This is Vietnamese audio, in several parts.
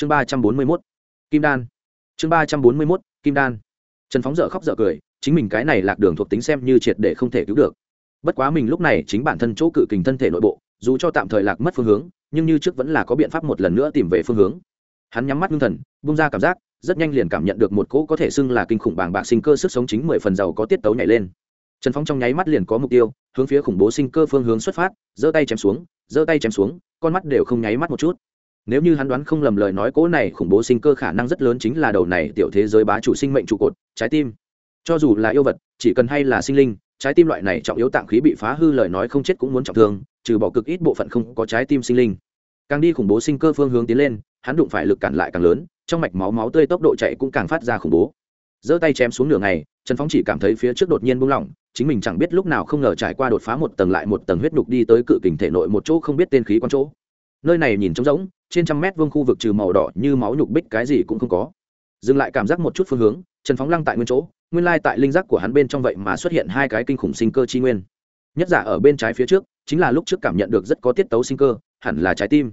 chương ba trăm bốn mươi mốt, kim đan. Chương ba trăm bốn mươi mốt, kim đan. Trần phóng dở khóc dở cười, chính mình cái này lạc đường thuộc tính xem như triệt để không thể cứu được. Bất quá mình lúc này chính bản thân chỗ cự kình thân thể nội bộ, dù cho tạm thời lạc mất phương hướng, nhưng như trước vẫn là có biện pháp một lần nữa tìm về phương hướng. Hắn nhắm mắt ngưng thần bung ra cảm giác, rất nhanh liền cảm nhận được một cỗ có thể xưng là kinh khủng bàng bạc sinh cơ sức sống chính mười phần giàu có tiết tấu nhảy lên. Trần phóng trong nháy mắt liền có mục tiêu, hướng phía khủng bố sinh cơ phương hướng xuất phát, giơ tay chém xuống, giơ tay chém xuống, con mắt đều không nháy mắt một chút nếu như hắn đoán không lầm lời nói, cỗ này khủng bố sinh cơ khả năng rất lớn chính là đầu này tiểu thế giới bá chủ sinh mệnh trụ cột, trái tim. Cho dù là yêu vật, chỉ cần hay là sinh linh, trái tim loại này trọng yếu tạng khí bị phá hư lời nói không chết cũng muốn trọng thương, trừ bỏ cực ít bộ phận không có trái tim sinh linh. Càng đi khủng bố sinh cơ phương hướng tiến lên, hắn đụng phải lực cản lại càng lớn, trong mạch máu máu tươi tốc độ chạy cũng càng phát ra khủng bố. Giơ tay chém xuống nửa ngày, trần phóng chỉ cảm thấy phía trước đột nhiên buông lỏng, chính mình chẳng biết lúc nào không ngờ trải qua đột phá một tầng lại một tầng huyết nhục đi tới cự kình thể nội một chỗ không biết tên khí quan chỗ nơi này nhìn trống rỗng, trên trăm mét vuông khu vực trừ màu đỏ như máu nhục bích cái gì cũng không có. Dừng lại cảm giác một chút phương hướng, trần phóng lăng tại nguyên chỗ, nguyên lai tại linh giác của hắn bên trong vậy mà xuất hiện hai cái kinh khủng sinh cơ chi nguyên. Nhất giả ở bên trái phía trước, chính là lúc trước cảm nhận được rất có tiết tấu sinh cơ, hẳn là trái tim.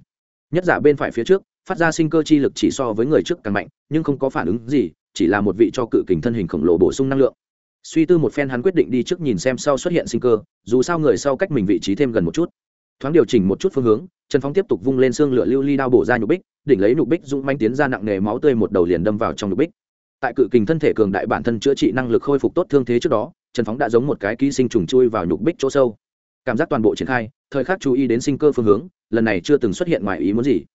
Nhất giả bên phải phía trước, phát ra sinh cơ chi lực chỉ so với người trước càng mạnh, nhưng không có phản ứng gì, chỉ là một vị cho cự kình thân hình khổng lồ bổ sung năng lượng. Suy tư một phen hắn quyết định đi trước nhìn xem sau xuất hiện sinh cơ, dù sao người sau cách mình vị trí thêm gần một chút thoáng điều chỉnh một chút phương hướng, trần phóng tiếp tục vung lên xương lửa lưu ly đao bổ ra nhục bích, đỉnh lấy nhục bích dũng manh tiến ra nặng nề máu tươi một đầu liền đâm vào trong nhục bích. Tại cự kình thân thể cường đại bản thân chữa trị năng lực khôi phục tốt thương thế trước đó, trần phóng đã giống một cái ký sinh trùng chui vào nhục bích chỗ sâu. Cảm giác toàn bộ triển khai, thời khắc chú ý đến sinh cơ phương hướng, lần này chưa từng xuất hiện ngoài ý muốn gì.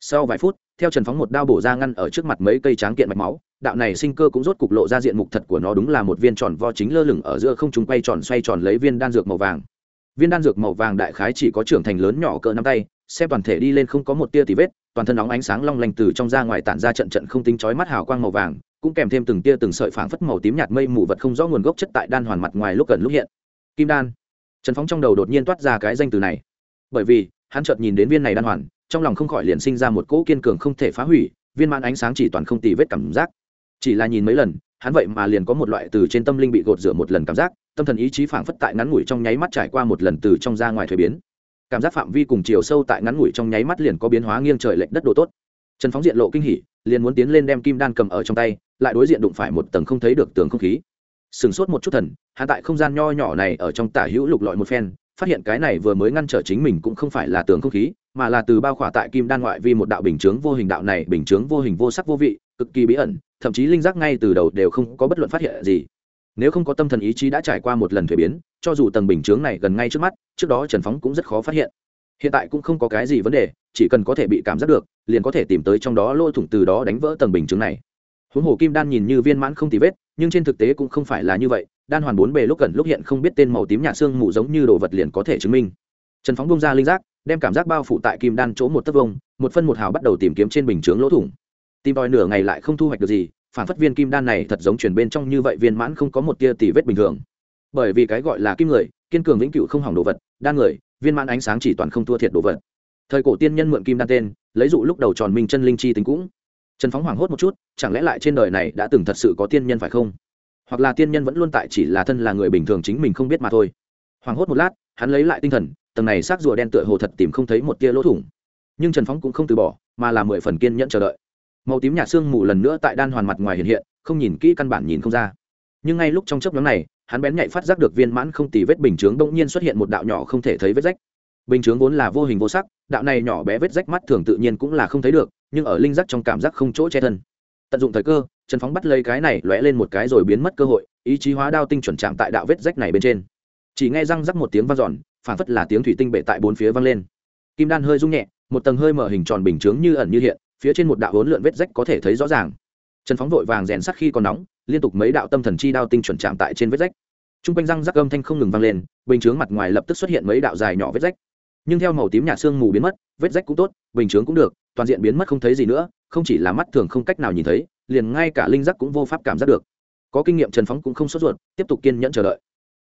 Sau vài phút, theo trần phóng một đao bổ ra ngăn ở trước mặt mấy cây tráng kiện mạch máu, đạo này sinh cơ cũng rốt cục lộ ra diện mục thật của nó đúng là một viên tròn vo chính lơ lửng ở giữa không chúng quay tròn xoay tròn lấy viên đan dược màu vàng viên đan dược màu vàng đại khái chỉ có trưởng thành lớn nhỏ cỡ nắm tay, xem toàn thể đi lên không có một tia tì vết, toàn thân nóng ánh sáng long lanh từ trong ra ngoài tản ra trận trận không tính chói mắt hào quang màu vàng, cũng kèm thêm từng tia từng sợi phảng phất màu tím nhạt mây mù vật không rõ nguồn gốc chất tại đan hoàn mặt ngoài lúc gần lúc hiện. Kim đan. Trần phóng trong đầu đột nhiên toát ra cái danh từ này. Bởi vì, hắn chợt nhìn đến viên này đan hoàn, trong lòng không khỏi liền sinh ra một cỗ kiên cường không thể phá hủy, viên mãn ánh sáng chỉ toàn không tì vết cảm giác. Chỉ là nhìn mấy lần hắn vậy mà liền có một loại từ trên tâm linh bị gột rửa một lần cảm giác, tâm thần ý chí phảng phất tại ngắn ngủi trong nháy mắt trải qua một lần từ trong ra ngoài thuế biến. Cảm giác phạm vi cùng chiều sâu tại ngắn ngủi trong nháy mắt liền có biến hóa nghiêng trời lệch đất độ tốt. Trần phóng diện lộ kinh hỉ, liền muốn tiến lên đem kim đan cầm ở trong tay, lại đối diện đụng phải một tầng không thấy được tường không khí. Sừng sốt một chút thần hạ tại không gian nho nhỏ này ở trong tả hữu lục lọi một phen, phát hiện cái này vừa mới ngăn trở chính mình cũng không phải là tường không khí mà là từ bao khỏa tại kim đan ngoại vi một đạo bình chướng vô hình đạo này bình chướng vô hình vô sắc vô vị, cực kỳ bí ẩn, thậm chí linh giác ngay từ đầu đều không có bất luận phát hiện gì. Nếu không có tâm thần ý chí đã trải qua một lần thuế biến, cho dù tầng bình chướng này gần ngay trước mắt, trước đó trần phóng cũng rất khó phát hiện. Hiện tại cũng không có cái gì vấn đề, chỉ cần có thể bị cảm giác được, liền có thể tìm tới trong đó lỗ thủng từ đó đánh vỡ tầng bình chứng này. Huống hồ kim đan nhìn như viên mãn không tì vết, nhưng trên thực tế cũng không phải là như vậy, đan hoàn bốn bề lúc gần lúc hiện không biết tên màu tím nhạt xương mù giống như đồ vật liền có thể chứng minh. Trần phóng bông ra linh giác đem cảm giác bao phủ tại kim đan chỗ một tấc vông, một phân một hào bắt đầu tìm kiếm trên bình chướng lỗ thủng. Tìm tòi nửa ngày lại không thu hoạch được gì, phản phất viên kim đan này thật giống chuyển bên trong như vậy viên mãn không có một tia tỉ vết bình thường. Bởi vì cái gọi là kim người, kiên cường vĩnh cửu không hỏng đồ vật, đan người, viên mãn ánh sáng chỉ toàn không thua thiệt đồ vật. Thời cổ tiên nhân mượn kim đan tên, lấy dụ lúc đầu tròn minh chân linh chi tính cũng. Trần phóng hoảng hốt một chút, chẳng lẽ lại trên đời này đã từng thật sự có tiên nhân phải không? Hoặc là tiên nhân vẫn luôn tại chỉ là thân là người bình thường chính mình không biết mà thôi. Hoảng hốt một lát hắn lấy lại tinh thần, tầng này xác rùa đen tựa hồ thật tìm không thấy một tia lỗ thủng. Nhưng trần phóng cũng không từ bỏ, mà là mười phần kiên nhẫn chờ đợi. Màu tím nhạt xương mù lần nữa tại đan hoàn mặt ngoài hiện hiện, không nhìn kỹ căn bản nhìn không ra. Nhưng ngay lúc trong chớp nhóm này, hắn bén nhạy phát giác được viên mãn không tì vết bình chướng bỗng nhiên xuất hiện một đạo nhỏ không thể thấy vết rách. Bình chướng vốn là vô hình vô sắc, đạo này nhỏ bé vết rách mắt thường tự nhiên cũng là không thấy được, nhưng ở linh giác trong cảm giác không chỗ che thân. Tận dụng thời cơ, trần phóng bắt lấy cái này lóe lên một cái rồi biến mất cơ hội, ý chí hóa đao tinh chuẩn chạm tại đạo vết rách này bên trên chỉ nghe răng rắc một tiếng vang giòn phản phất là tiếng thủy tinh bệ tại bốn phía vang lên. Kim đan hơi rung nhẹ, một tầng hơi mở hình tròn bình chướng như ẩn như hiện, phía trên một đạo hỗn lượn vết rách có thể thấy rõ ràng. Trần phóng vội vàng rèn sắt khi còn nóng, liên tục mấy đạo tâm thần chi đao tinh chuẩn chạm tại trên vết rách. T r u n g quanh răng rắc âm thanh không ngừng vang lên, bình chướng mặt ngoài lập tức xuất hiện mấy đạo dài nhỏ vết rách. Nhưng theo màu tím nhạt xương mù biến mất, vết rách cũng tốt, bình chướng cũng được, toàn diện biến mất không thấy gì nữa, không chỉ là mắt thường không cách nào nhìn thấy, liền ngay cả linh giác cũng vô pháp cảm giác được. Có kinh nghiệm trần phóng cũng không sốt ruột, tiếp tục kiên nhẫn chờ đợi.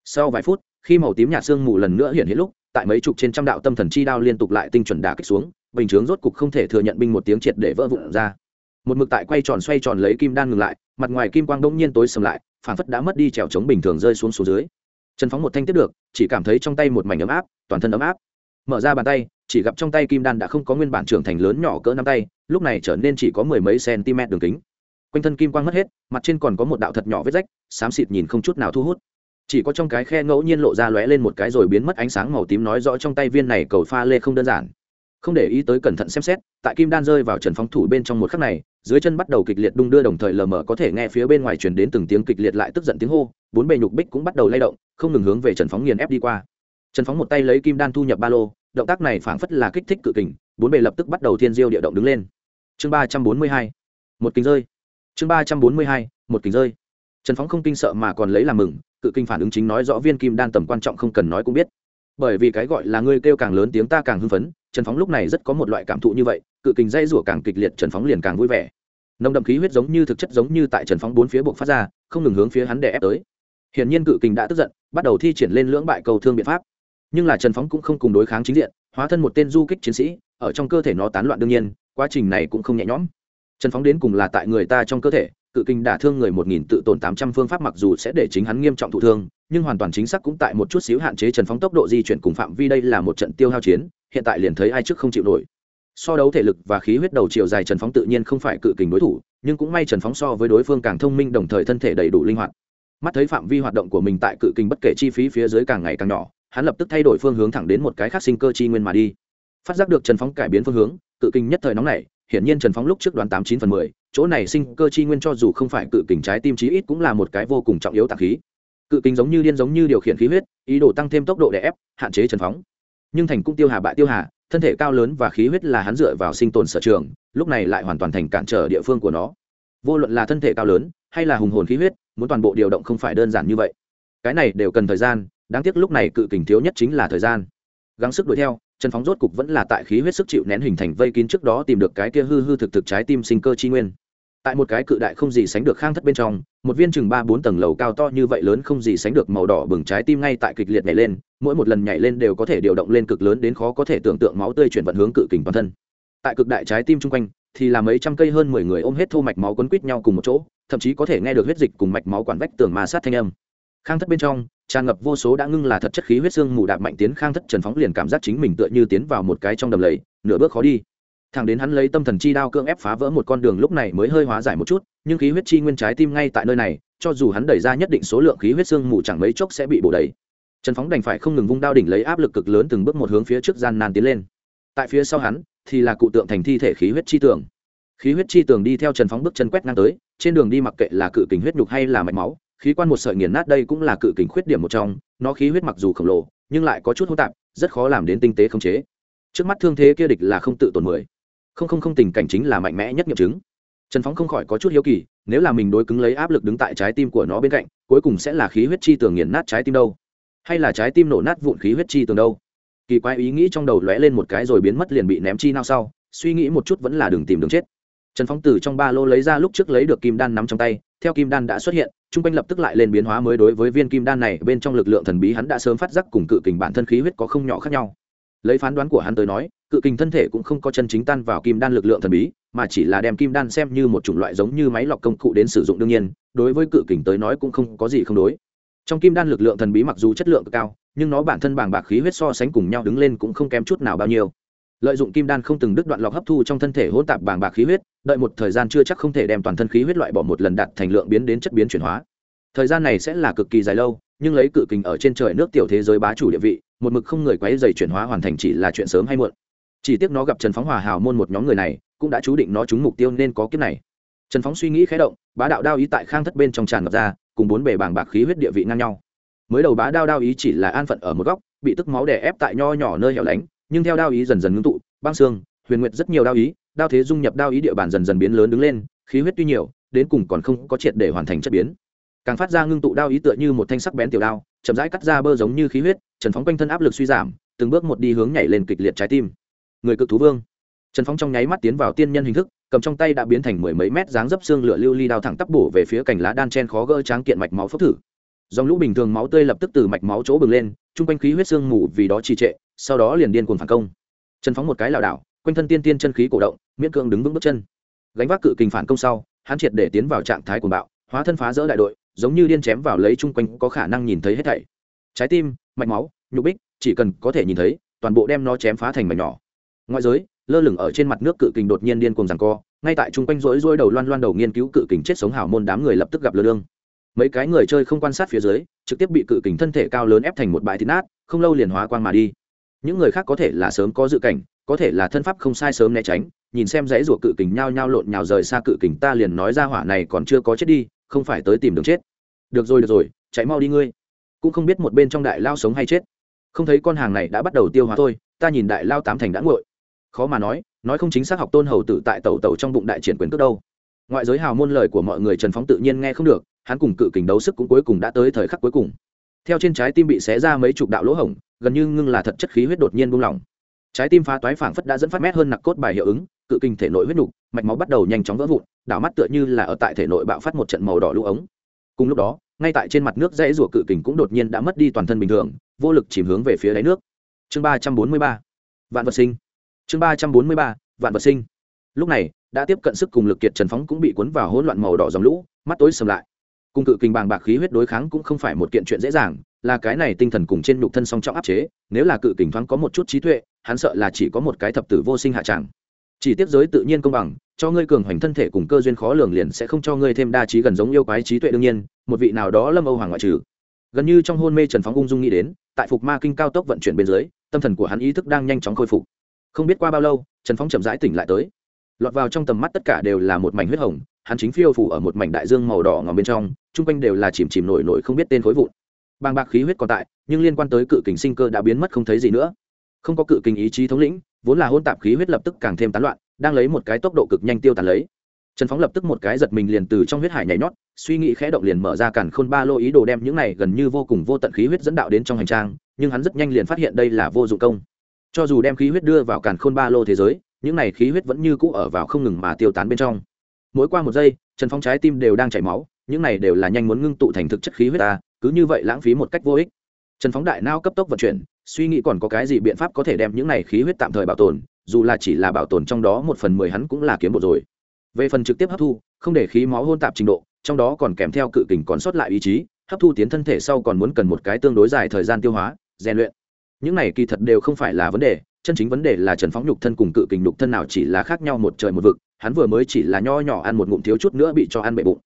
Sau vài phút khi màu tím nhạt xương mù lần nữa hiện hiện lúc, tại mấy chục trên trăm đạo tâm thần chi đao liên tục lại tinh chuẩn đà kích xuống, bình chướng rốt cục không thể thừa nhận binh một tiếng triệt để vỡ vụn ra. Một mực tại quay tròn xoay tròn lấy kim đan ngừng lại, mặt ngoài kim quang đông nhiên tối sầm lại phản phất đã mất đi trèo trống bình thường rơi xuống xuống dưới. Trần phóng một thanh tiếp được, chỉ cảm thấy trong tay một mảnh ấm áp, toàn thân ấm áp. Mở ra bàn tay, chỉ gặp trong tay kim đan đã không có nguyên bản trưởng thành lớn nhỏ cỡ năm tay, lúc này trở nên chỉ có mười mấy cm đường kính. Quanh thân kim quang mất hết, mặt trên còn có một đạo thật nhỏ vết rách, xám xịt nhìn không chút nào thu hút chỉ có trong cái khe ngẫu nhiên lộ ra lóe lên một cái rồi biến mất ánh sáng màu tím nói rõ trong tay viên này cầu pha lê không đơn giản. Không để ý tới cẩn thận xem xét, tại kim đan rơi vào trần phóng thủ bên trong một khắc này, dưới chân bắt đầu kịch liệt đung đưa đồng thời lờ mờ có thể nghe phía bên ngoài truyền đến từng tiếng kịch liệt lại tức giận tiếng hô, bốn bề nhục bích cũng bắt đầu lay động, không ngừng hướng về trần phóng nghiền ép đi qua. Trần phóng một tay lấy kim đan thu nhập ba lô, động tác này phảng phất là kích thích cự kình, bốn bề lập tức bắt đầu thiên diêu địa động đứng lên. Chương ba trăm bốn mươi hai, một kính rơi. Chương ba trăm bốn mươi hai, một kính rơi. Trần phóng không kinh sợ mà còn lấy làm mừng cự kinh phản ứng chính nói rõ viên kim đan tầm quan trọng không cần nói cũng biết. Bởi vì cái gọi là ngươi kêu càng lớn tiếng ta càng hưng phấn, trần phóng lúc này rất có một loại cảm thụ như vậy, cự kình dây rủa càng kịch liệt trần phóng liền càng vui vẻ. Nồng đậm khí huyết giống như thực chất giống như tại trần phóng bốn phía buộc phát ra, không ngừng hướng phía hắn đè ép tới. Hiển nhiên cự kình đã tức giận, bắt đầu thi triển lên lưỡng bại cầu thương biện pháp. Nhưng là trần phóng cũng không cùng đối kháng chính diện, hóa thân một tên du kích chiến sĩ, ở trong cơ thể nó tán loạn đương nhiên, quá trình này cũng không nhẹ nhõm. Trần phóng đến cùng là tại người ta trong cơ thể cự kinh đả thương người một nghìn tự tổn tám trăm phương pháp mặc dù sẽ để chính hắn nghiêm trọng thụ thương, nhưng hoàn toàn chính xác cũng tại một chút xíu hạn chế trần phóng tốc độ di chuyển cùng phạm vi đây là một trận tiêu hao chiến, hiện tại liền thấy ai trước không chịu nổi. So đấu thể lực và khí huyết đầu chiều dài trần phóng tự nhiên không phải cự kình đối thủ, nhưng cũng may trần phóng so với đối phương càng thông minh đồng thời thân thể đầy đủ linh hoạt. Mắt thấy phạm vi hoạt động của mình tại cự kình bất kể chi phí phía dưới càng ngày càng nhỏ, hắn lập tức thay đổi phương hướng thẳng đến một cái khác sinh cơ chi nguyên mà đi. Phát giác được trần phóng cải biến phương hướng, cự kình nhất thời nóng này hiển nhiên trần phóng lúc trước đoán tám chín phần mười chỗ này sinh cơ chi nguyên cho dù không phải cự kình trái tim chí ít cũng là một cái vô cùng trọng yếu tạc khí. Cự kình giống như điên giống như điều khiển khí huyết, ý đồ tăng thêm tốc độ để ép, hạn chế trần phóng. Nhưng thành cung tiêu hà bại tiêu hà, thân thể cao lớn và khí huyết là hắn dựa vào sinh tồn sở trường, lúc này lại hoàn toàn thành cản trở địa phương của nó. Vô luận là thân thể cao lớn, hay là hùng hồn khí huyết, muốn toàn bộ điều động không phải đơn giản như vậy. Cái này đều cần thời gian, đáng tiếc lúc này cự kình thiếu nhất chính là thời gian. Gắng sức đuổi theo, trần phóng rốt cục vẫn là tại khí huyết sức chịu nén hình thành vây kín trước đó tìm được cái kia hư hư thực thực trái tim sinh cơ chi nguyên tại một cái cự đại không gì sánh được khang thất bên trong, một viên chừng ba bốn tầng lầu cao to như vậy lớn không gì sánh được màu đỏ bừng trái tim ngay tại kịch liệt nhảy lên, mỗi một lần nhảy lên đều có thể điều động lên cực lớn đến khó có thể tưởng tượng máu tươi chuyển vận hướng cự kình toàn thân. Tại cực đại trái tim chung quanh, thì là mấy trăm cây hơn mười người ôm hết thô mạch máu quấn quít nhau cùng một chỗ, thậm chí có thể nghe được huyết dịch cùng mạch máu quản vách tường ma sát thanh âm. Khang thất bên trong, tràn ngập vô số đã ngưng là thật chất khí huyết xương mù đạp mạnh tiến khang thất trần phóng liền cảm giác chính mình tựa như tiến vào một cái trong đầm lầy, nửa bước khó đi thằng đến hắn lấy tâm thần chi đao cưỡng ép phá vỡ một con đường lúc này mới hơi hóa giải một chút, nhưng khí huyết chi nguyên trái tim ngay tại nơi này, cho dù hắn đẩy ra nhất định số lượng khí huyết xương mù chẳng mấy chốc sẽ bị bổ đầy. Trần phóng đành phải không ngừng vung đao đỉnh lấy áp lực cực lớn từng bước một hướng phía trước gian nan tiến lên. Tại phía sau hắn, thì là cụ tượng thành thi thể khí huyết chi tường. Khí huyết chi tường đi theo trần phóng bước chân quét ngang tới, trên đường đi mặc kệ là cự kình huyết nhục hay là mạch máu, khí quan một sợi nghiền nát đây cũng là cự kình khuyết điểm một trong, nó khí huyết mặc dù khổng lồ, nhưng lại có chút hỗn tạp, rất khó làm đến tinh tế khống chế. Trước mắt thương thế kia địch là không tự tổn mười không không không tình cảnh chính là mạnh mẽ nhất nghiệm chứng. Trần phóng không khỏi có chút hiếu kỳ, nếu là mình đối cứng lấy áp lực đứng tại trái tim của nó bên cạnh, cuối cùng sẽ là khí huyết chi tường nghiền nát trái tim đâu? Hay là trái tim nổ nát vụn khí huyết chi tường đâu? Kỳ quái ý nghĩ trong đầu lóe lên một cái rồi biến mất liền bị ném chi nao sau, suy nghĩ một chút vẫn là đường tìm đường chết. Trần phóng từ trong ba lô lấy ra lúc trước lấy được kim đan nắm trong tay, theo kim đan đã xuất hiện t r u n g quanh lập tức lại lên biến hóa mới đối với viên kim đan này, bên trong lực lượng thần bí hắn đã sớm phát giác cùng cự kình bản thân khí huyết có không nhỏ khác nhau lấy phán đoán của hắn tới nói, cự kình thân thể cũng không có chân chính tan vào kim đan lực lượng thần bí, mà chỉ là đem kim đan xem như một chủng loại giống như máy lọc công cụ đến sử dụng đương nhiên, đối với cự kình tới nói cũng không có gì không đối. Trong kim đan lực lượng thần bí mặc dù chất lượng cao, nhưng nó bản thân bàng bạc khí huyết so sánh cùng nhau đứng lên cũng không kém chút nào bao nhiêu. Lợi dụng kim đan không từng đứt đoạn lọc hấp thu trong thân thể hỗn tạp bàng bạc khí huyết, đợi một thời gian chưa chắc không thể đem toàn thân khí huyết loại bỏ một lần đạt thành lượng biến đến chất biến chuyển hóa. Thời gian này sẽ là cực kỳ dài lâu nhưng lấy cự kình ở trên trời nước tiểu thế giới bá chủ địa vị, một mực không người quấy dày chuyển hóa hoàn thành chỉ là chuyện sớm hay muộn. Chỉ tiếc nó gặp trần phóng hòa hào môn một nhóm người này, cũng đã chú định nó trúng mục tiêu nên có kiếp này. Trần phóng suy nghĩ khé động, bá đạo đao ý tại khang thất bên trong tràn ngập ra, cùng bốn bề bảng bạc khí huyết địa vị ngang nhau. Mới đầu bá đao đao ý chỉ là an phận ở một góc, bị tức máu đè ép tại nho nhỏ nơi hẻo lánh, nhưng theo đao ý dần dần ngưng tụ, băng xương, huyền nguyệt rất nhiều đao ý, đao thế dung nhập đao ý địa bàn dần dần biến lớn đứng lên, khí huyết tuy nhiều, đến cùng còn không có triệt để hoàn thành chất biến càng phát ra ngưng tụ đao ý tựa như một thanh sắc bén tiểu đao, chậm rãi cắt ra bơ giống như khí huyết, trần phóng quanh thân áp lực suy giảm, từng bước một đi hướng nhảy lên kịch liệt trái tim. Người cực thú vương. Trần phóng trong nháy mắt tiến vào tiên nhân hình thức, cầm trong tay đã biến thành mười mấy mét dáng dấp xương lửa lưu ly đao thẳng tắp bổ về phía cành lá đan chen khó gỡ tráng kiện mạch máu phốc thử. Dòng lũ bình thường máu tươi lập tức từ mạch máu chỗ bừng lên, chung quanh khí huyết xương mù vì đó trì trệ, sau đó liền điên cuồng phản công. Trần phóng một cái lảo đảo, quanh thân tiên tiên chân khí cổ động, miễn cưỡng đứng vững bước chân. Gánh vác cự kình phản công sau, hắn triệt để tiến vào trạng thái cuồng bạo, hóa thân phá rỡ đại đội giống như điên chém vào lấy chung quanh có khả năng nhìn thấy hết thảy. Trái tim, mạch máu, nhục bích, chỉ cần có thể nhìn thấy, toàn bộ đem nó chém phá thành mảnh nhỏ. Ngoại giới, lơ lửng ở trên mặt nước cự kình đột nhiên điên cuồng rằng co, ngay tại chung quanh rỗi rỗi đầu loan loan đầu nghiên cứu cự kình chết sống hào môn đám người lập tức gặp lơ lương mấy cái người chơi không quan sát phía dưới, trực tiếp bị cự kình thân thể cao lớn ép thành một bãi thịt nát, không lâu liền hóa quang mà đi. Những người khác có thể là sớm có dự cảnh, có thể là thân pháp không sai sớm né tránh, nhìn xem dãy ruột cự kình nhao nhao lộn nhào rời xa cự kình, ta liền nói ra hỏa này còn chưa có chết đi không phải tới tìm đường chết. Được rồi được rồi, chạy mau đi ngươi. Cũng không biết một bên trong đại lao sống hay chết. Không thấy con hàng này đã bắt đầu tiêu hóa thôi, ta nhìn đại lao tám thành đã nguội. Khó mà nói nói không chính xác học tôn hầu tử tại tẩu tẩu trong bụng đại triển quyền cước đâu. Ngoại giới hào môn lời của mọi người trần phóng tự nhiên nghe không được, hắn cùng cự kình đấu sức cũng cuối cùng đã tới thời khắc cuối cùng. Theo trên trái tim bị xé ra mấy chục đạo lỗ hổng, gần như ngưng là thật chất khí huyết đột nhiên buông lỏng. Trái tim phá toái phảng phất đã dẫn phát mét hơn nặc cốt bài hiệu ứng cự kinh thể nội huyết nục, mạch máu bắt đầu nhanh chóng vỡ vụn, đảo mắt tựa như là ở tại thể nội bạo phát một trận màu đỏ lũ ống. Cùng lúc đó, ngay tại trên mặt nước dãy rủa cự kình cũng đột nhiên đã mất đi toàn thân bình thường, vô lực chìm hướng về phía đáy nước. Chương ba trăm bốn mươi ba, vạn vật sinh. Chương ba trăm bốn mươi ba, vạn vật sinh. Lúc này, đã tiếp cận sức cùng lực kiệt trần phóng cũng bị cuốn vào hỗn loạn màu đỏ dòng lũ, mắt tối sầm lại. Cùng cự kình bàng bạc khí huyết đối kháng cũng không phải một kiện chuyện dễ dàng, là cái này tinh thần cùng trên nhục thân song trọng áp chế, nếu là cự kình thoáng có một chút trí tuệ, hắn sợ là chỉ có một cái thập tử vô sinh hạ tràng chỉ tiếp giới tự nhiên công bằng, cho ngươi cường hoành thân thể cùng cơ duyên khó lường liền sẽ không cho ngươi thêm đa trí gần giống yêu quái trí tuệ đương nhiên, một vị nào đó lâm âu hoàng ngoại trừ. Gần như trong hôn mê trần phóng ung dung nghĩ đến, tại phục ma kinh cao tốc vận chuyển bên dưới, tâm thần của hắn ý thức đang nhanh chóng khôi phục. Không biết qua bao lâu, trần phóng chậm rãi tỉnh lại tới. Lọt vào trong tầm mắt tất cả đều là một mảnh huyết hồng, hắn chính phiêu phủ ở một mảnh đại dương màu đỏ ngòm bên trong, chung quanh đều là chìm chìm nổi nổi không biết tên khối vụn. Bàng bạc khí huyết còn tại, nhưng liên quan tới cự kình sinh cơ đã biến mất không thấy gì nữa không có cự kình ý chí thống lĩnh, vốn là hôn tạp khí huyết lập tức càng thêm tán loạn, đang lấy một cái tốc độ cực nhanh tiêu tàn lấy. Trần phóng lập tức một cái giật mình liền từ trong huyết hải nhảy nhót, suy nghĩ khẽ động liền mở ra cản khôn ba lô ý đồ đem những này gần như vô cùng vô tận khí huyết dẫn đạo đến trong hành trang, nhưng hắn rất nhanh liền phát hiện đây là vô dụng công. Cho dù đem khí huyết đưa vào cản khôn ba lô thế giới, những này khí huyết vẫn như cũ ở vào không ngừng mà tiêu tán bên trong. Mỗi qua một giây, trần phóng trái tim đều đang chảy máu, những này đều là nhanh muốn ngưng tụ thành thực chất khí huyết ta, cứ như vậy lãng phí một cách vô ích. Trần phóng đại nao cấp tốc vận chuyển suy nghĩ còn có cái gì biện pháp có thể đem những này khí huyết tạm thời bảo tồn, dù là chỉ là bảo tồn trong đó một phần mười hắn cũng là kiếm bộ rồi. Về phần trực tiếp hấp thu, không để khí máu hôn tạp trình độ, trong đó còn kèm theo cự kình còn sót lại ý chí, hấp thu tiến thân thể sau còn muốn cần một cái tương đối dài thời gian tiêu hóa, rèn luyện. Những này kỳ thật đều không phải là vấn đề, chân chính vấn đề là trần phóng nhục thân cùng cự kình nhục thân nào chỉ là khác nhau một trời một vực, hắn vừa mới chỉ là nho nhỏ ăn một ngụm thiếu chút nữa bị cho ăn bệ bụng.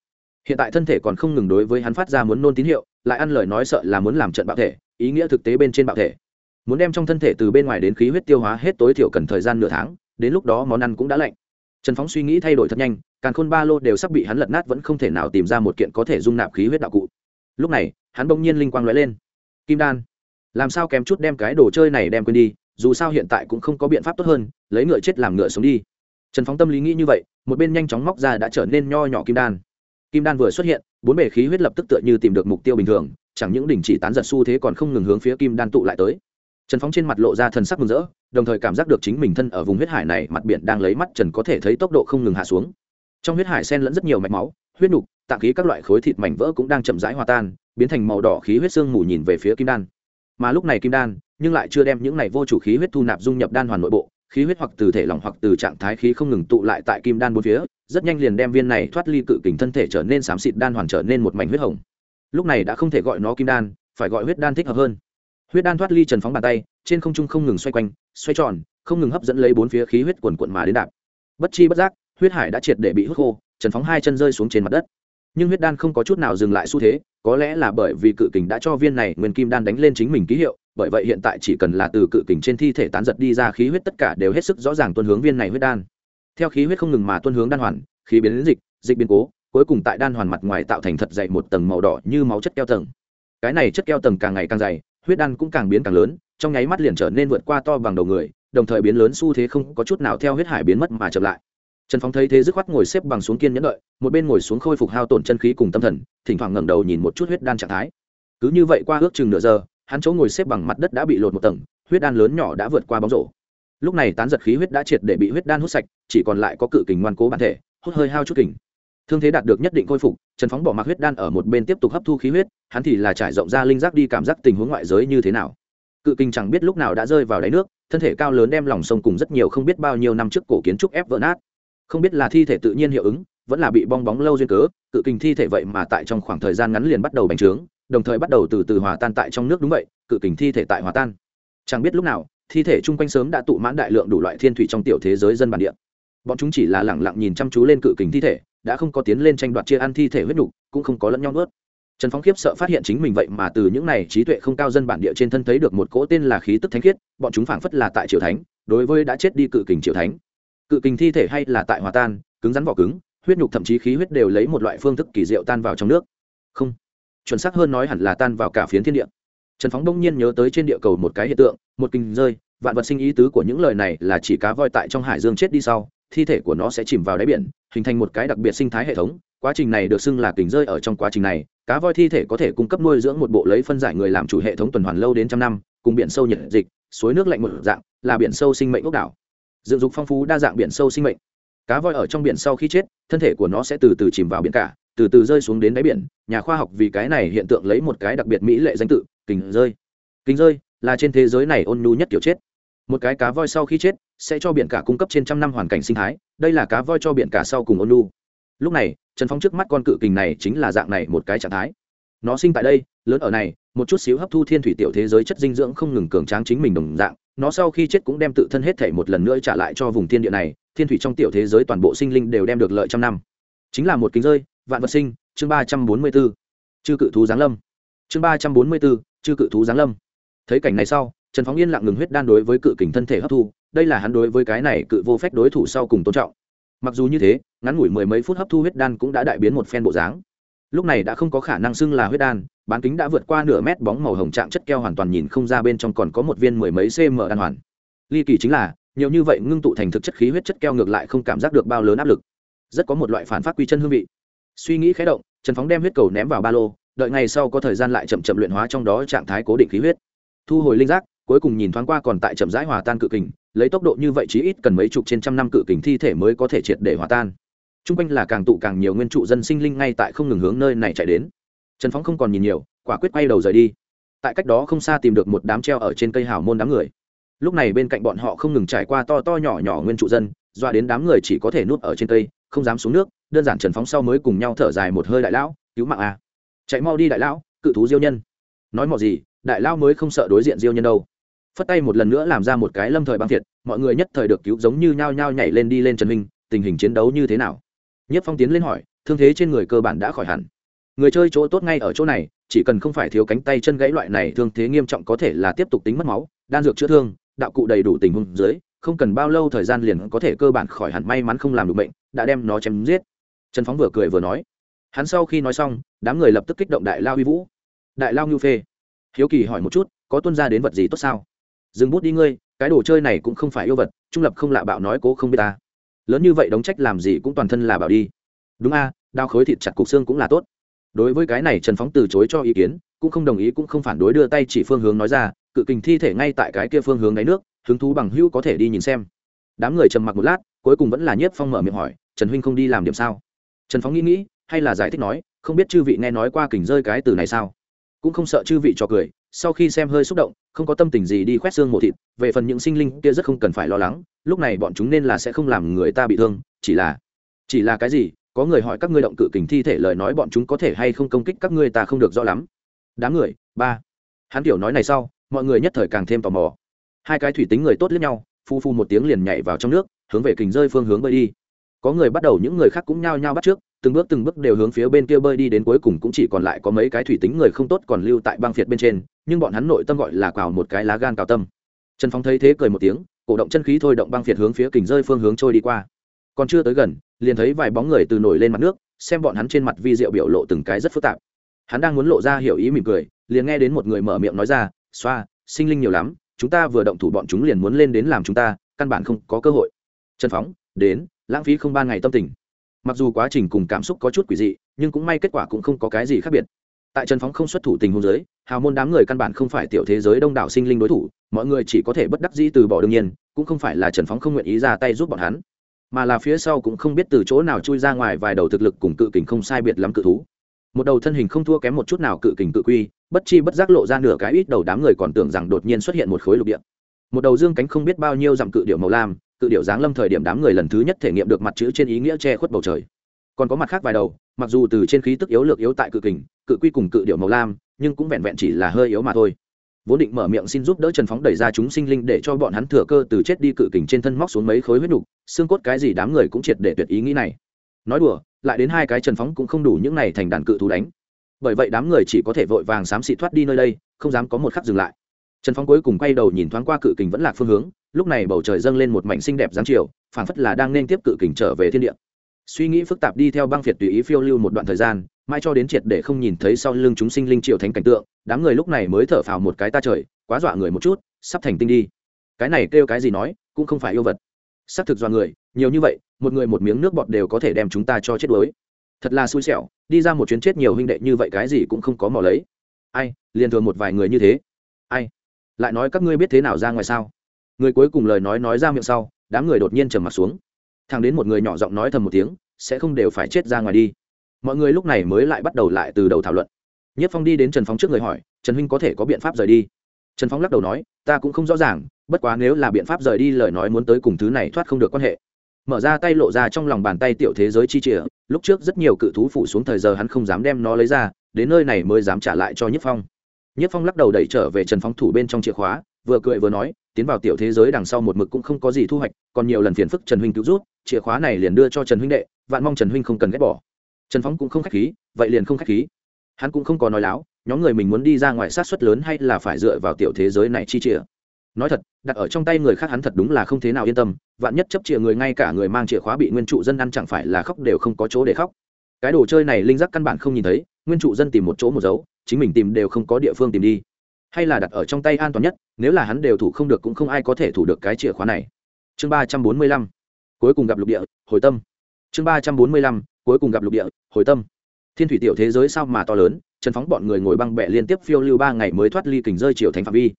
Hiện tại thân thể còn không ngừng đối với hắn phát ra muốn nôn tín hiệu, lại ăn lời nói sợ là muốn làm trận bạo thể, ý nghĩa thực tế bên trên bạo thể muốn đem trong thân thể từ bên ngoài đến khí huyết tiêu hóa hết tối thiểu cần thời gian nửa tháng, đến lúc đó món ăn cũng đã lạnh. Trần phóng suy nghĩ thay đổi thật nhanh càng khôn ba lô đều sắp bị hắn lật nát vẫn không thể nào tìm ra một kiện có thể dung nạp khí huyết đạo cụ. Lúc này, hắn bỗng nhiên linh quang lóe lên. Kim đan, làm sao kém chút đem cái đồ chơi này đem quên đi, dù sao hiện tại cũng không có biện pháp tốt hơn, lấy ngựa chết làm ngựa sống đi. Trần phóng tâm lý nghĩ như vậy, một bên nhanh chóng móc ra đã trở nên nho nhỏ kim đan. Kim đan vừa xuất hiện, bốn bể khí huyết lập tức tựa như tìm được mục tiêu bình thường, chẳng những đình chỉ tán giật xu thế còn không ngừng hướng phía kim đan tụ lại tới trần phóng trên mặt lộ ra thần sắc mừng rỡ, đồng thời cảm giác được chính mình thân ở vùng huyết hải này mặt biển đang lấy mắt trần có thể thấy tốc độ không ngừng hạ xuống. Trong huyết hải sen lẫn rất nhiều mạch máu, huyết nục, tạng khí các loại khối thịt mảnh vỡ cũng đang chậm rãi hòa tan, biến thành màu đỏ khí huyết xương mù nhìn về phía kim đan. Mà lúc này kim đan, nhưng lại chưa đem những này vô chủ khí huyết thu nạp dung nhập đan hoàn nội bộ, khí huyết hoặc từ thể lỏng hoặc từ trạng thái khí không ngừng tụ lại tại kim đan bốn phía, rất nhanh liền đem viên này thoát ly cự kình thân thể trở nên xám xịt, đan hoàn trở nên một mảnh huyết hồng. Lúc này đã không thể gọi nó kim đan, phải gọi huyết đan thích hợp hơn huyết đan thoát ly trần phóng bàn tay, trên không trung không ngừng xoay quanh, xoay tròn, không ngừng hấp dẫn lấy bốn phía khí huyết quần quận mà đến đạp. Bất chi bất giác, huyết hải đã triệt để bị hút khô, trần phóng hai chân rơi xuống trên mặt đất. Nhưng huyết đan không có chút nào dừng lại xu thế, có lẽ là bởi vì cự kình đã cho viên này nguyên kim đan đánh lên chính mình ký hiệu, bởi vậy hiện tại chỉ cần là từ cự kình trên thi thể tán giật đi ra khí huyết tất cả đều hết sức rõ ràng tuân hướng viên này huyết đan. Theo khí huyết không ngừng mà tuân hướng đan hoàn, khí biến đến dịch dịch biến cố, cuối cùng tại đan hoàn mặt ngoài tạo thành thật dày một tầng màu đỏ như máu chất keo tầng. Cái này chất keo tầng càng ngày càng dày huyết đan cũng càng biến càng lớn, trong nháy mắt liền trở nên vượt qua to bằng đầu người, đồng thời biến lớn xu thế không có chút nào theo huyết hải biến mất mà chậm lại. Trần phóng thấy thế dứt khoát ngồi xếp bằng xuống kiên nhẫn đợi, một bên ngồi xuống khôi phục hao tổn chân khí cùng tâm thần, thỉnh thoảng ngẩng đầu nhìn một chút huyết đan trạng thái. Cứ như vậy qua ước chừng nửa giờ, hắn chỗ ngồi xếp bằng mặt đất đã bị lột một tầng, huyết đan lớn nhỏ đã vượt qua bóng rổ. Lúc này tán giật khí huyết đã triệt để bị huyết đan hút sạch, chỉ còn lại có cự kình ngoan cố bản thể, hút hơi hao chút kình thương thế đạt được nhất định khôi phục, trần phóng bỏ mặc huyết đan ở một bên tiếp tục hấp thu khí huyết, hắn thì là trải rộng ra linh giác đi cảm giác tình huống ngoại giới như thế nào. Cự kinh chẳng biết lúc nào đã rơi vào đáy nước, thân thể cao lớn đem lòng sông cùng rất nhiều không biết bao nhiêu năm trước cổ kiến trúc ép vỡ nát. Không biết là thi thể tự nhiên hiệu ứng, vẫn là bị bong bóng lâu duyên cớ, cự kinh thi thể vậy mà tại trong khoảng thời gian ngắn liền bắt đầu bành trướng, đồng thời bắt đầu từ từ hòa tan tại trong nước đúng vậy, cự kình thi thể tại hòa tan. Chẳng biết lúc nào, thi thể chung quanh sớm đã tụ mãn đại lượng đủ loại thiên thủy trong tiểu thế giới dân bản địa bọn chúng chỉ là lẳng lặng nhìn chăm chú lên cự kình thi thể, đã không có tiến lên tranh đoạt chia ăn thi thể huyết nhục cũng không có lẫn nhau nuốt. Trần phóng khiếp sợ phát hiện chính mình vậy mà từ những này trí tuệ không cao dân bản địa trên thân thấy được một cỗ tên là khí tức thánh khiết, bọn chúng phảng phất là tại triều thánh, đối với đã chết đi cự kình triều thánh. Cự kình thi thể hay là tại hòa tan, cứng rắn vỏ cứng, huyết nhục thậm chí khí huyết đều lấy một loại phương thức kỳ diệu tan vào trong nước. Không, chuẩn xác hơn nói hẳn là tan vào cả phiến thiên địa. Trần phóng đông nhiên nhớ tới trên địa cầu một cái hiện tượng, một kình rơi, vạn vật sinh ý tứ của những lời này là chỉ cá voi tại trong hải dương chết đi sau thi thể của nó sẽ chìm vào đáy biển, hình thành một cái đặc biệt sinh thái hệ thống. Quá trình này được xưng là kình rơi ở trong quá trình này. Cá voi thi thể có thể cung cấp nuôi dưỡng một bộ lấy phân giải người làm chủ hệ thống tuần hoàn lâu đến trăm năm, cùng biển sâu nhiệt dịch, suối nước lạnh một dạng, là biển sâu sinh mệnh ốc đảo. Dựng dục phong phú đa dạng biển sâu sinh mệnh. Cá voi ở trong biển sau khi chết, thân thể của nó sẽ từ từ chìm vào biển cả, từ từ rơi xuống đến đáy biển. Nhà khoa học vì cái này hiện tượng lấy một cái đặc biệt mỹ lệ danh tự, kình rơi. Kình rơi là trên thế giới này ôn nhu nhất kiểu chết. Một cái cá voi sau khi chết sẽ cho biển cả cung cấp trên trăm năm hoàn cảnh sinh thái, đây là cá voi cho biển cả sau cùng ôn lu. lúc này, trần phong trước mắt con cự kình này chính là dạng này một cái trạng thái. Nó sinh tại đây, lớn ở này, một chút xíu hấp thu thiên thủy tiểu thế giới chất dinh dưỡng không ngừng cường tráng chính mình đồng dạng, nó sau khi chết cũng đem tự thân hết thể một lần nữa trả lại cho vùng thiên địa này, thiên thủy trong tiểu thế giới toàn bộ sinh linh đều đem được lợi trăm năm. Chính là một kính rơi, vạn vật sinh, chương ba trăm bốn mươi b ố chư cự thú giáng lâm. Chương ba trăm bốn mươi b ố chư cự thú giáng lâm. Thấy cảnh này sau, trần phóng yên lặng ngừng huyết đan đối với cự kình thân thể hấp thu đây là hắn đối với cái này cự vô phép đối thủ sau cùng tôn trọng. Mặc dù như thế, ngắn ngủi mười mấy phút hấp thu huyết đan cũng đã đại biến một phen bộ dáng. Lúc này đã không có khả năng xưng là huyết đan, bán kính đã vượt qua nửa mét bóng màu hồng trạng chất keo hoàn toàn nhìn không ra bên trong còn có một viên mười mấy cm đan hoàn. Ly kỳ chính là, nhiều như vậy ngưng tụ thành thực chất khí huyết chất keo ngược lại không cảm giác được bao lớn áp lực. Rất có một loại phản phát quy chân hương vị. Suy nghĩ khé động, trần phóng đem huyết cầu ném vào ba lô, đợi ngày sau có thời gian lại chậm chậm luyện hóa trong đó trạng thái cố định khí huyết. Thu hồi linh giác cuối cùng nhìn thoáng qua còn tại chậm rãi hòa tan cự kình, lấy tốc độ như vậy chí ít cần mấy chục trên trăm năm cự kình thi thể mới có thể triệt để hòa tan. T r u n g quanh là càng tụ càng nhiều nguyên trụ dân sinh linh ngay tại không ngừng hướng nơi này chạy đến. Trần phóng không còn nhìn nhiều, quả quyết quay đầu rời đi. Tại cách đó không xa tìm được một đám treo ở trên cây hào môn đám người. Lúc này bên cạnh bọn họ không ngừng trải qua to to nhỏ nhỏ nguyên trụ dân, dọa đến đám người chỉ có thể nuốt ở trên cây, không dám xuống nước, đơn giản trần phóng sau mới cùng nhau thở dài một hơi đại lão, cứu mạng à chạy mau đi đại lão, cự thú diêu nhân. Nói mọi gì, đại lão mới không sợ đối diện diêu nhân đâu phất tay một lần nữa làm ra một cái lâm thời băng thiệt, mọi người nhất thời được cứu giống như nhao nhao nhảy lên đi lên trần minh, tình hình chiến đấu như thế nào? Nhất phong tiến lên hỏi, thương thế trên người cơ bản đã khỏi hẳn. Người chơi chỗ tốt ngay ở chỗ này, chỉ cần không phải thiếu cánh tay chân gãy loại này, thương thế nghiêm trọng có thể là tiếp tục tính mất máu, đan dược chữa thương, đạo cụ đầy đủ tình huống dưới, không cần bao lâu thời gian liền có thể cơ bản khỏi hẳn, may mắn không làm được bệnh, đã đem nó chém giết. Trần phóng vừa cười vừa nói. Hắn sau khi nói xong, đám người lập tức kích động đại lao huy vũ. Đại lao ngưu phê. Hiếu kỳ hỏi một chút, có tuân ra đến vật gì tốt sao? Dừng bút đi ngươi, cái đồ chơi này cũng không phải yêu vật, trung lập không lạ bạo nói cố không biết ta. Lớn như vậy đóng trách làm gì cũng toàn thân là bảo đi. Đúng a, đao khối thịt chặt cục xương cũng là tốt. Đối với cái này trần phóng từ chối cho ý kiến, cũng không đồng ý cũng không phản đối đưa tay chỉ phương hướng nói ra, cự kình thi thể ngay tại cái kia phương hướng đáy nước, hứng thú bằng hữu có thể đi nhìn xem. Đám người trầm mặc một lát, cuối cùng vẫn là nhiếp phong mở miệng hỏi, trần huynh không đi làm điểm sao? Trần phóng nghĩ nghĩ, hay là giải thích nói, không biết chư vị nghe nói qua kình rơi cái từ này sao? Cũng không sợ chư vị cho cười sau khi xem hơi xúc động, không có tâm tình gì đi khoét xương mổ thịt, về phần những sinh linh kia rất không cần phải lo lắng, lúc này bọn chúng nên là sẽ không làm người ta bị thương, chỉ là chỉ là cái gì? Có người hỏi các ngươi động cự kình thi thể lời nói bọn chúng có thể hay không công kích các ngươi ta không được rõ lắm. Đám người, ba. Hắn tiểu nói này sau, mọi người nhất thời càng thêm tò mò. Hai cái thủy tính người tốt lẫn nhau, phu phu một tiếng liền nhảy vào trong nước, hướng về kình rơi phương hướng bơi đi. Có người bắt đầu, những người khác cũng nhao nhao bắt trước từng bước từng bước đều hướng phía bên kia bơi đi đến cuối cùng cũng chỉ còn lại có mấy cái thủy tính người không tốt còn lưu tại băng phiệt bên trên, nhưng bọn hắn nội tâm gọi là cào một cái lá gan cào tâm. Trần phong thấy thế cười một tiếng, cổ động chân khí thôi động băng phiệt hướng phía kình rơi phương hướng trôi đi qua. Còn chưa tới gần, liền thấy vài bóng người từ nổi lên mặt nước, xem bọn hắn trên mặt vi diệu biểu lộ từng cái rất phức tạp. Hắn đang muốn lộ ra hiểu ý mỉm cười, liền nghe đến một người mở miệng nói ra, xoa, sinh linh nhiều lắm, chúng ta vừa động thủ bọn chúng liền muốn lên đến làm chúng ta, căn bản không có cơ hội. Trần phóng đến, lãng phí không ba ngày tâm tình mặc dù quá trình cùng cảm xúc có chút quỷ dị, nhưng cũng may kết quả cũng không có cái gì khác biệt. Tại trần phóng không xuất thủ tình hôn giới, hào môn đám người căn bản không phải tiểu thế giới đông đảo sinh linh đối thủ, mọi người chỉ có thể bất đắc dĩ từ bỏ đương nhiên, cũng không phải là trần phóng không nguyện ý ra tay giúp bọn hắn, mà là phía sau cũng không biết từ chỗ nào chui ra ngoài vài đầu thực lực cùng cự kình không sai biệt lắm cự thú. Một đầu thân hình không thua kém một chút nào cự kình cự quy, bất chi bất giác lộ ra nửa cái ít đầu đám người còn tưởng rằng đột nhiên xuất hiện một khối lục địa. Một đầu dương cánh không biết bao nhiêu dặm cự điệu màu lam cự điệu giáng lâm thời điểm đám người lần thứ nhất thể nghiệm được mặt chữ trên ý nghĩa che khuất bầu trời. Còn có mặt khác vài đầu, mặc dù từ trên khí tức yếu lược yếu tại cự kình, cự quy cùng cự điệu màu lam, nhưng cũng vẹn vẹn chỉ là hơi yếu mà thôi. Vốn định mở miệng xin giúp đỡ trần phóng đẩy ra chúng sinh linh để cho bọn hắn thừa cơ từ chết đi cự kình trên thân móc xuống mấy khối huyết nhục xương cốt cái gì đám người cũng triệt để tuyệt ý nghĩ này. Nói đùa, lại đến hai cái trần phóng cũng không đủ những này thành đàn cự thú đánh. Bởi vậy đám người chỉ có thể vội vàng xám xị thoát đi nơi đây, không dám có một khắc dừng lại. Trần phóng cuối cùng quay đầu nhìn thoáng qua cự kình vẫn là phương hướng lúc này bầu trời dâng lên một mảnh xinh đẹp giáng chiều, phảng phất là đang nên tiếp cự kình trở về thiên địa. Suy nghĩ phức tạp đi theo băng phiệt tùy ý phiêu lưu một đoạn thời gian mai cho đến triệt để không nhìn thấy sau lưng chúng sinh linh triều thánh cảnh tượng, đám người lúc này mới thở phào một cái ta trời, quá dọa người một chút, sắp thành tinh đi. Cái này kêu cái gì nói, cũng không phải yêu vật. S ắ c thực dọa người, nhiều như vậy, một người một miếng nước bọt đều có thể đem chúng ta cho chết đuối. Thật là xui xẻo, đi ra một chuyến chết nhiều huynh đệ như vậy cái gì cũng không có mò lấy. Ai, liền thường một vài người như thế. Ai, lại nói các ngươi biết thế nào ra ngoài sao? Người cuối cùng lời nói nói ra miệng sau, đám người đột nhiên trầm m ặ t xuống. Thằng đến một người nhỏ giọng nói thầm một tiếng, sẽ không đều phải chết ra ngoài đi. Mọi người lúc này mới lại bắt đầu lại từ đầu thảo luận. Nhất phong đi đến trần phóng trước người hỏi, trần huynh có thể có biện pháp rời đi? Trần phóng lắc đầu nói, ta cũng không rõ ràng, bất quá nếu là biện pháp rời đi lời nói muốn tới cùng thứ này thoát không được quan hệ. Mở ra tay lộ ra trong lòng bàn tay tiểu thế giới chi chìa, lúc trước rất nhiều cự thú phủ xuống thời giờ hắn không dám đem nó lấy ra, đến nơi này mới dám trả lại cho nhất phong. Nhất phong lắc đầu đẩy trở về trần phóng thủ bên trong chìa khóa vừa cười vừa nói, tiến vào tiểu thế giới đằng sau một mực cũng không có gì thu hoạch, còn nhiều lần phiền phức trần huynh cứu rút chìa khóa này liền đưa cho trần huynh đệ, vạn mong trần huynh không cần ghét bỏ. Trần phóng cũng không k h á c h khí, vậy liền không k h á c h khí. Hắn cũng không có nói láo, nhóm người mình muốn đi ra ngoài sát xuất lớn hay là phải dựa vào tiểu thế giới này chi chìa? Nói thật, đặt ở trong tay người khác hắn thật đúng là không thế nào yên tâm, vạn nhất chấp chìa người ngay cả người mang chìa khóa bị nguyên trụ dân ăn chẳng phải là khóc đều không có chỗ để khóc. Cái đồ chơi này linh giác căn bản không nhìn thấy, nguyên trụ dân tìm một chỗ một dấu, chính mình tìm đều không có địa phương tìm đi hay là đặt ở trong tay an toàn nhất, nếu là hắn đều thủ không được cũng không ai có thể thủ được cái chìa khóa này. Chương ba trăm bốn mươi lăm, cuối cùng gặp lục địa, hồi tâm. Chương ba trăm bốn mươi lăm, cuối cùng gặp lục địa, hồi tâm. Thiên thủy tiểu thế giới sao mà to lớn, trần phóng bọn người ngồi băng bẹ liên tiếp phiêu lưu ba ngày mới thoát ly kình rơi triều thánh phạm vi.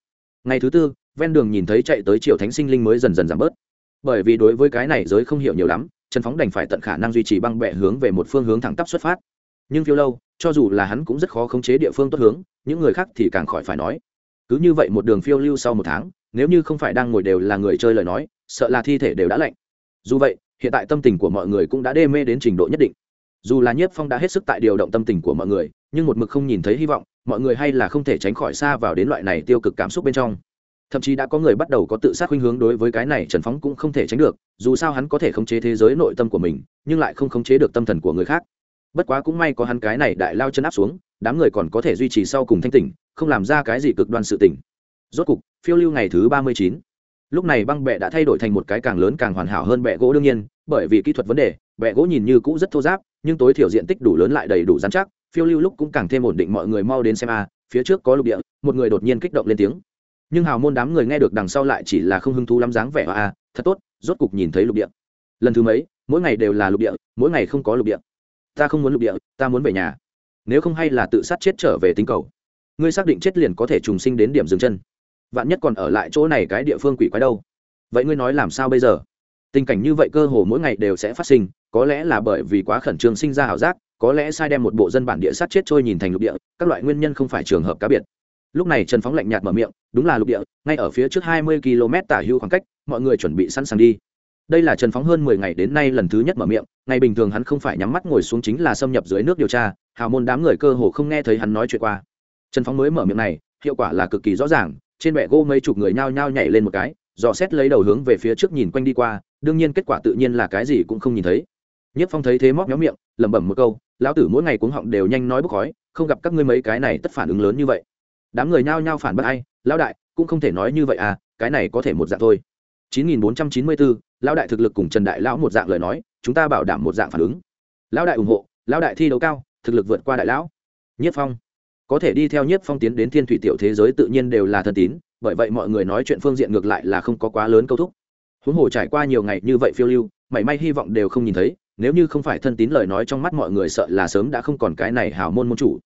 Ngày thứ tư, ven đường nhìn thấy chạy tới triều thánh sinh linh mới dần dần giảm bớt. Bởi vì đối với cái này giới không hiểu nhiều lắm, trần phóng đành phải tận khả năng duy trì băng bẹ hướng về một phương hướng thẳng tắp xuất phát nhưng phiêu lâu, cho dù là hắn cũng rất khó khống chế địa phương tốt hướng, những người khác thì càng khỏi phải nói. Cứ như vậy một đường phiêu lưu sau một tháng, nếu như không phải đang ngồi đều là người chơi lời nói, sợ là thi thể đều đã lạnh. Dù vậy, hiện tại tâm tình của mọi người cũng đã đê mê đến trình độ nhất định. Dù là nhiếp phong đã hết sức tại điều động tâm tình của mọi người, nhưng một mực không nhìn thấy hy vọng, mọi người hay là không thể tránh khỏi xa vào đến loại này tiêu cực cảm xúc bên trong. Thậm chí đã có người bắt đầu có tự sát khuynh hướng đối với cái này trần phóng cũng không thể tránh được, dù sao hắn có thể khống chế thế giới nội tâm của mình, nhưng lại không khống chế được tâm thần của người khác bất quá cũng may có hắn cái này đại lao chân áp xuống, đám người còn có thể duy trì sau cùng thanh tỉnh, không làm ra cái gì cực đoan sự tỉnh rốt cục, phiêu lưu ngày thứ ba mươi chín. Lúc này băng bẹ đã thay đổi thành một cái càng lớn càng hoàn hảo hơn bẹ gỗ đương nhiên, bởi vì kỹ thuật vấn đề bẹ gỗ nhìn như cũ rất thô giáp nhưng tối thiểu diện tích đủ lớn lại đầy đủ dán chắc, phiêu lưu lúc cũng càng thêm ổn định mọi người mau đến xem a, phía trước có lục địa, một người đột nhiên kích động lên tiếng. Nhưng hào môn đám người nghe được đằng sau lại chỉ là không hứng thú lắm dáng vẻ, a, thật tốt, rốt cục nhìn thấy lục địa. Lần thứ mấy, mỗi ngày đều là lục địa, mỗi ngày không có lục địa ta không muốn lục địa, ta muốn về nhà. Nếu không hay là tự sát chết trở về tinh cầu. Ngươi xác định chết liền có thể trùng sinh đến điểm dừng chân. Vạn nhất còn ở lại chỗ này cái địa phương quỷ quái đâu. Vậy ngươi nói làm sao bây giờ? Tình cảnh như vậy cơ hồ mỗi ngày đều sẽ phát sinh, có lẽ là bởi vì quá khẩn trương sinh ra ảo giác, có lẽ sai đem một bộ dân bản địa sát chết trôi nhìn thành lục địa, các loại nguyên nhân không phải trường hợp cá biệt. Lúc này trần phóng lạnh nhạt mở miệng, đúng là lục địa, ngay ở phía trước hai mươi km tả hưu khoảng cách, mọi người chuẩn bị sẵn sàng đi đây là trần phóng hơn mười ngày đến nay lần thứ nhất mở miệng, ngày bình thường hắn không phải nhắm mắt ngồi xuống chính là xâm nhập dưới nước điều tra, hào môn đám người cơ hồ không nghe thấy hắn nói chuyện qua. Trần phóng mới mở miệng này, hiệu quả là cực kỳ rõ ràng, trên bệ gỗ mấy chục người nhao nhao nhảy lên một cái, dò xét lấy đầu hướng về phía trước nhìn quanh đi qua, đương nhiên kết quả tự nhiên là cái gì cũng không nhìn thấy. Nhất phong thấy thế móc méo miệng, lẩm bẩm một câu, lão tử mỗi ngày cuống họng đều nhanh nói bốc khói, không gặp các ngươi mấy cái này tất phản ứng lớn như vậy. Đám người nhao nhao phản bác ai, lão đại, cũng không thể nói như vậy à cái này có thể một dạng thôi. 9494, lão đại thực lực cùng Trần đại lão một dạng lời nói, chúng ta bảo đảm một dạng phản ứng. Lão đại ủng hộ, lão đại thi đấu cao, thực lực vượt qua đại lão. Nhất Phong, có thể đi theo Nhất Phong tiến đến Thiên Thủy tiểu thế giới tự nhiên đều là thân tín, bởi vậy mọi người nói chuyện phương diện ngược lại là không có quá lớn câu thúc. Huống hồ trải qua nhiều ngày như vậy phiêu lưu, mảy may hy vọng đều không nhìn thấy, nếu như không phải thân tín lời nói trong mắt mọi người sợ là sớm đã không còn cái này hào môn môn chủ.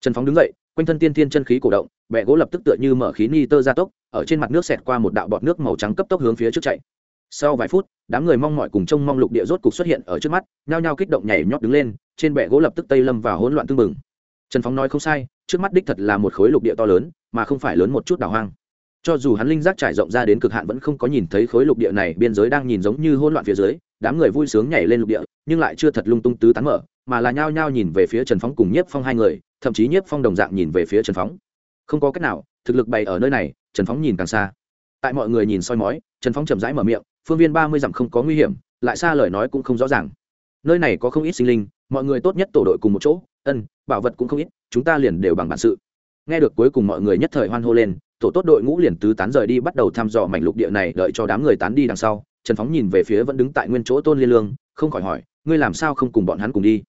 Trần Phong đứng dậy, quanh thân tiên tiên chân khí cổ động, bệ gỗ lập tức tựa như mở khí ni tơ ra tốc, ở trên mặt nước xẹt qua một đạo bọt nước màu trắng cấp tốc hướng phía trước chạy. Sau vài phút, đám người mong mọi cùng trông mong lục địa rốt cục xuất hiện ở trước mắt, nhao nhao kích động nhảy nhót đứng lên, trên bệ gỗ lập tức tây lâm vào hỗn loạn tương mừng trần phóng nói không sai, trước mắt đích thật là một khối lục địa to lớn, mà không phải lớn một chút đảo hoang. Cho dù hắn linh giác trải rộng ra đến cực hạn vẫn không có nhìn thấy khối lục địa này, biên giới đang nhìn giống như hỗn loạn phía dưới, đám người vui sướng nhảy lên lục địa, nhưng lại chưa thật lung tung tứ tán mở, mà là nhao nhao nhìn về phía trần phóng cùng nhiếp phong hai người, thậm chí nhiếp phong đồng dạng nhìn về phía trần phóng không có cách nào, thực lực bày ở nơi này, trần phóng nhìn càng xa. Tại mọi người nhìn soi mói, trần phóng chậm rãi mở miệng, phương viên ba mươi dặm không có nguy hiểm, lại xa lời nói cũng không rõ ràng. Nơi này có không ít sinh linh, mọi người tốt nhất tổ đội cùng một chỗ, ân, bảo vật cũng không ít, chúng ta liền đều bằng bản sự. Nghe được cuối cùng mọi người nhất thời hoan hô lên, tổ tốt đội ngũ liền tứ tán rời đi bắt đầu thăm dò mảnh lục địa này, đợi cho đám người tán đi đằng sau, trần phóng nhìn về phía vẫn đứng tại nguyên chỗ tôn liên lương, không khỏi hỏi, ngươi làm sao không cùng bọn hắn cùng đi?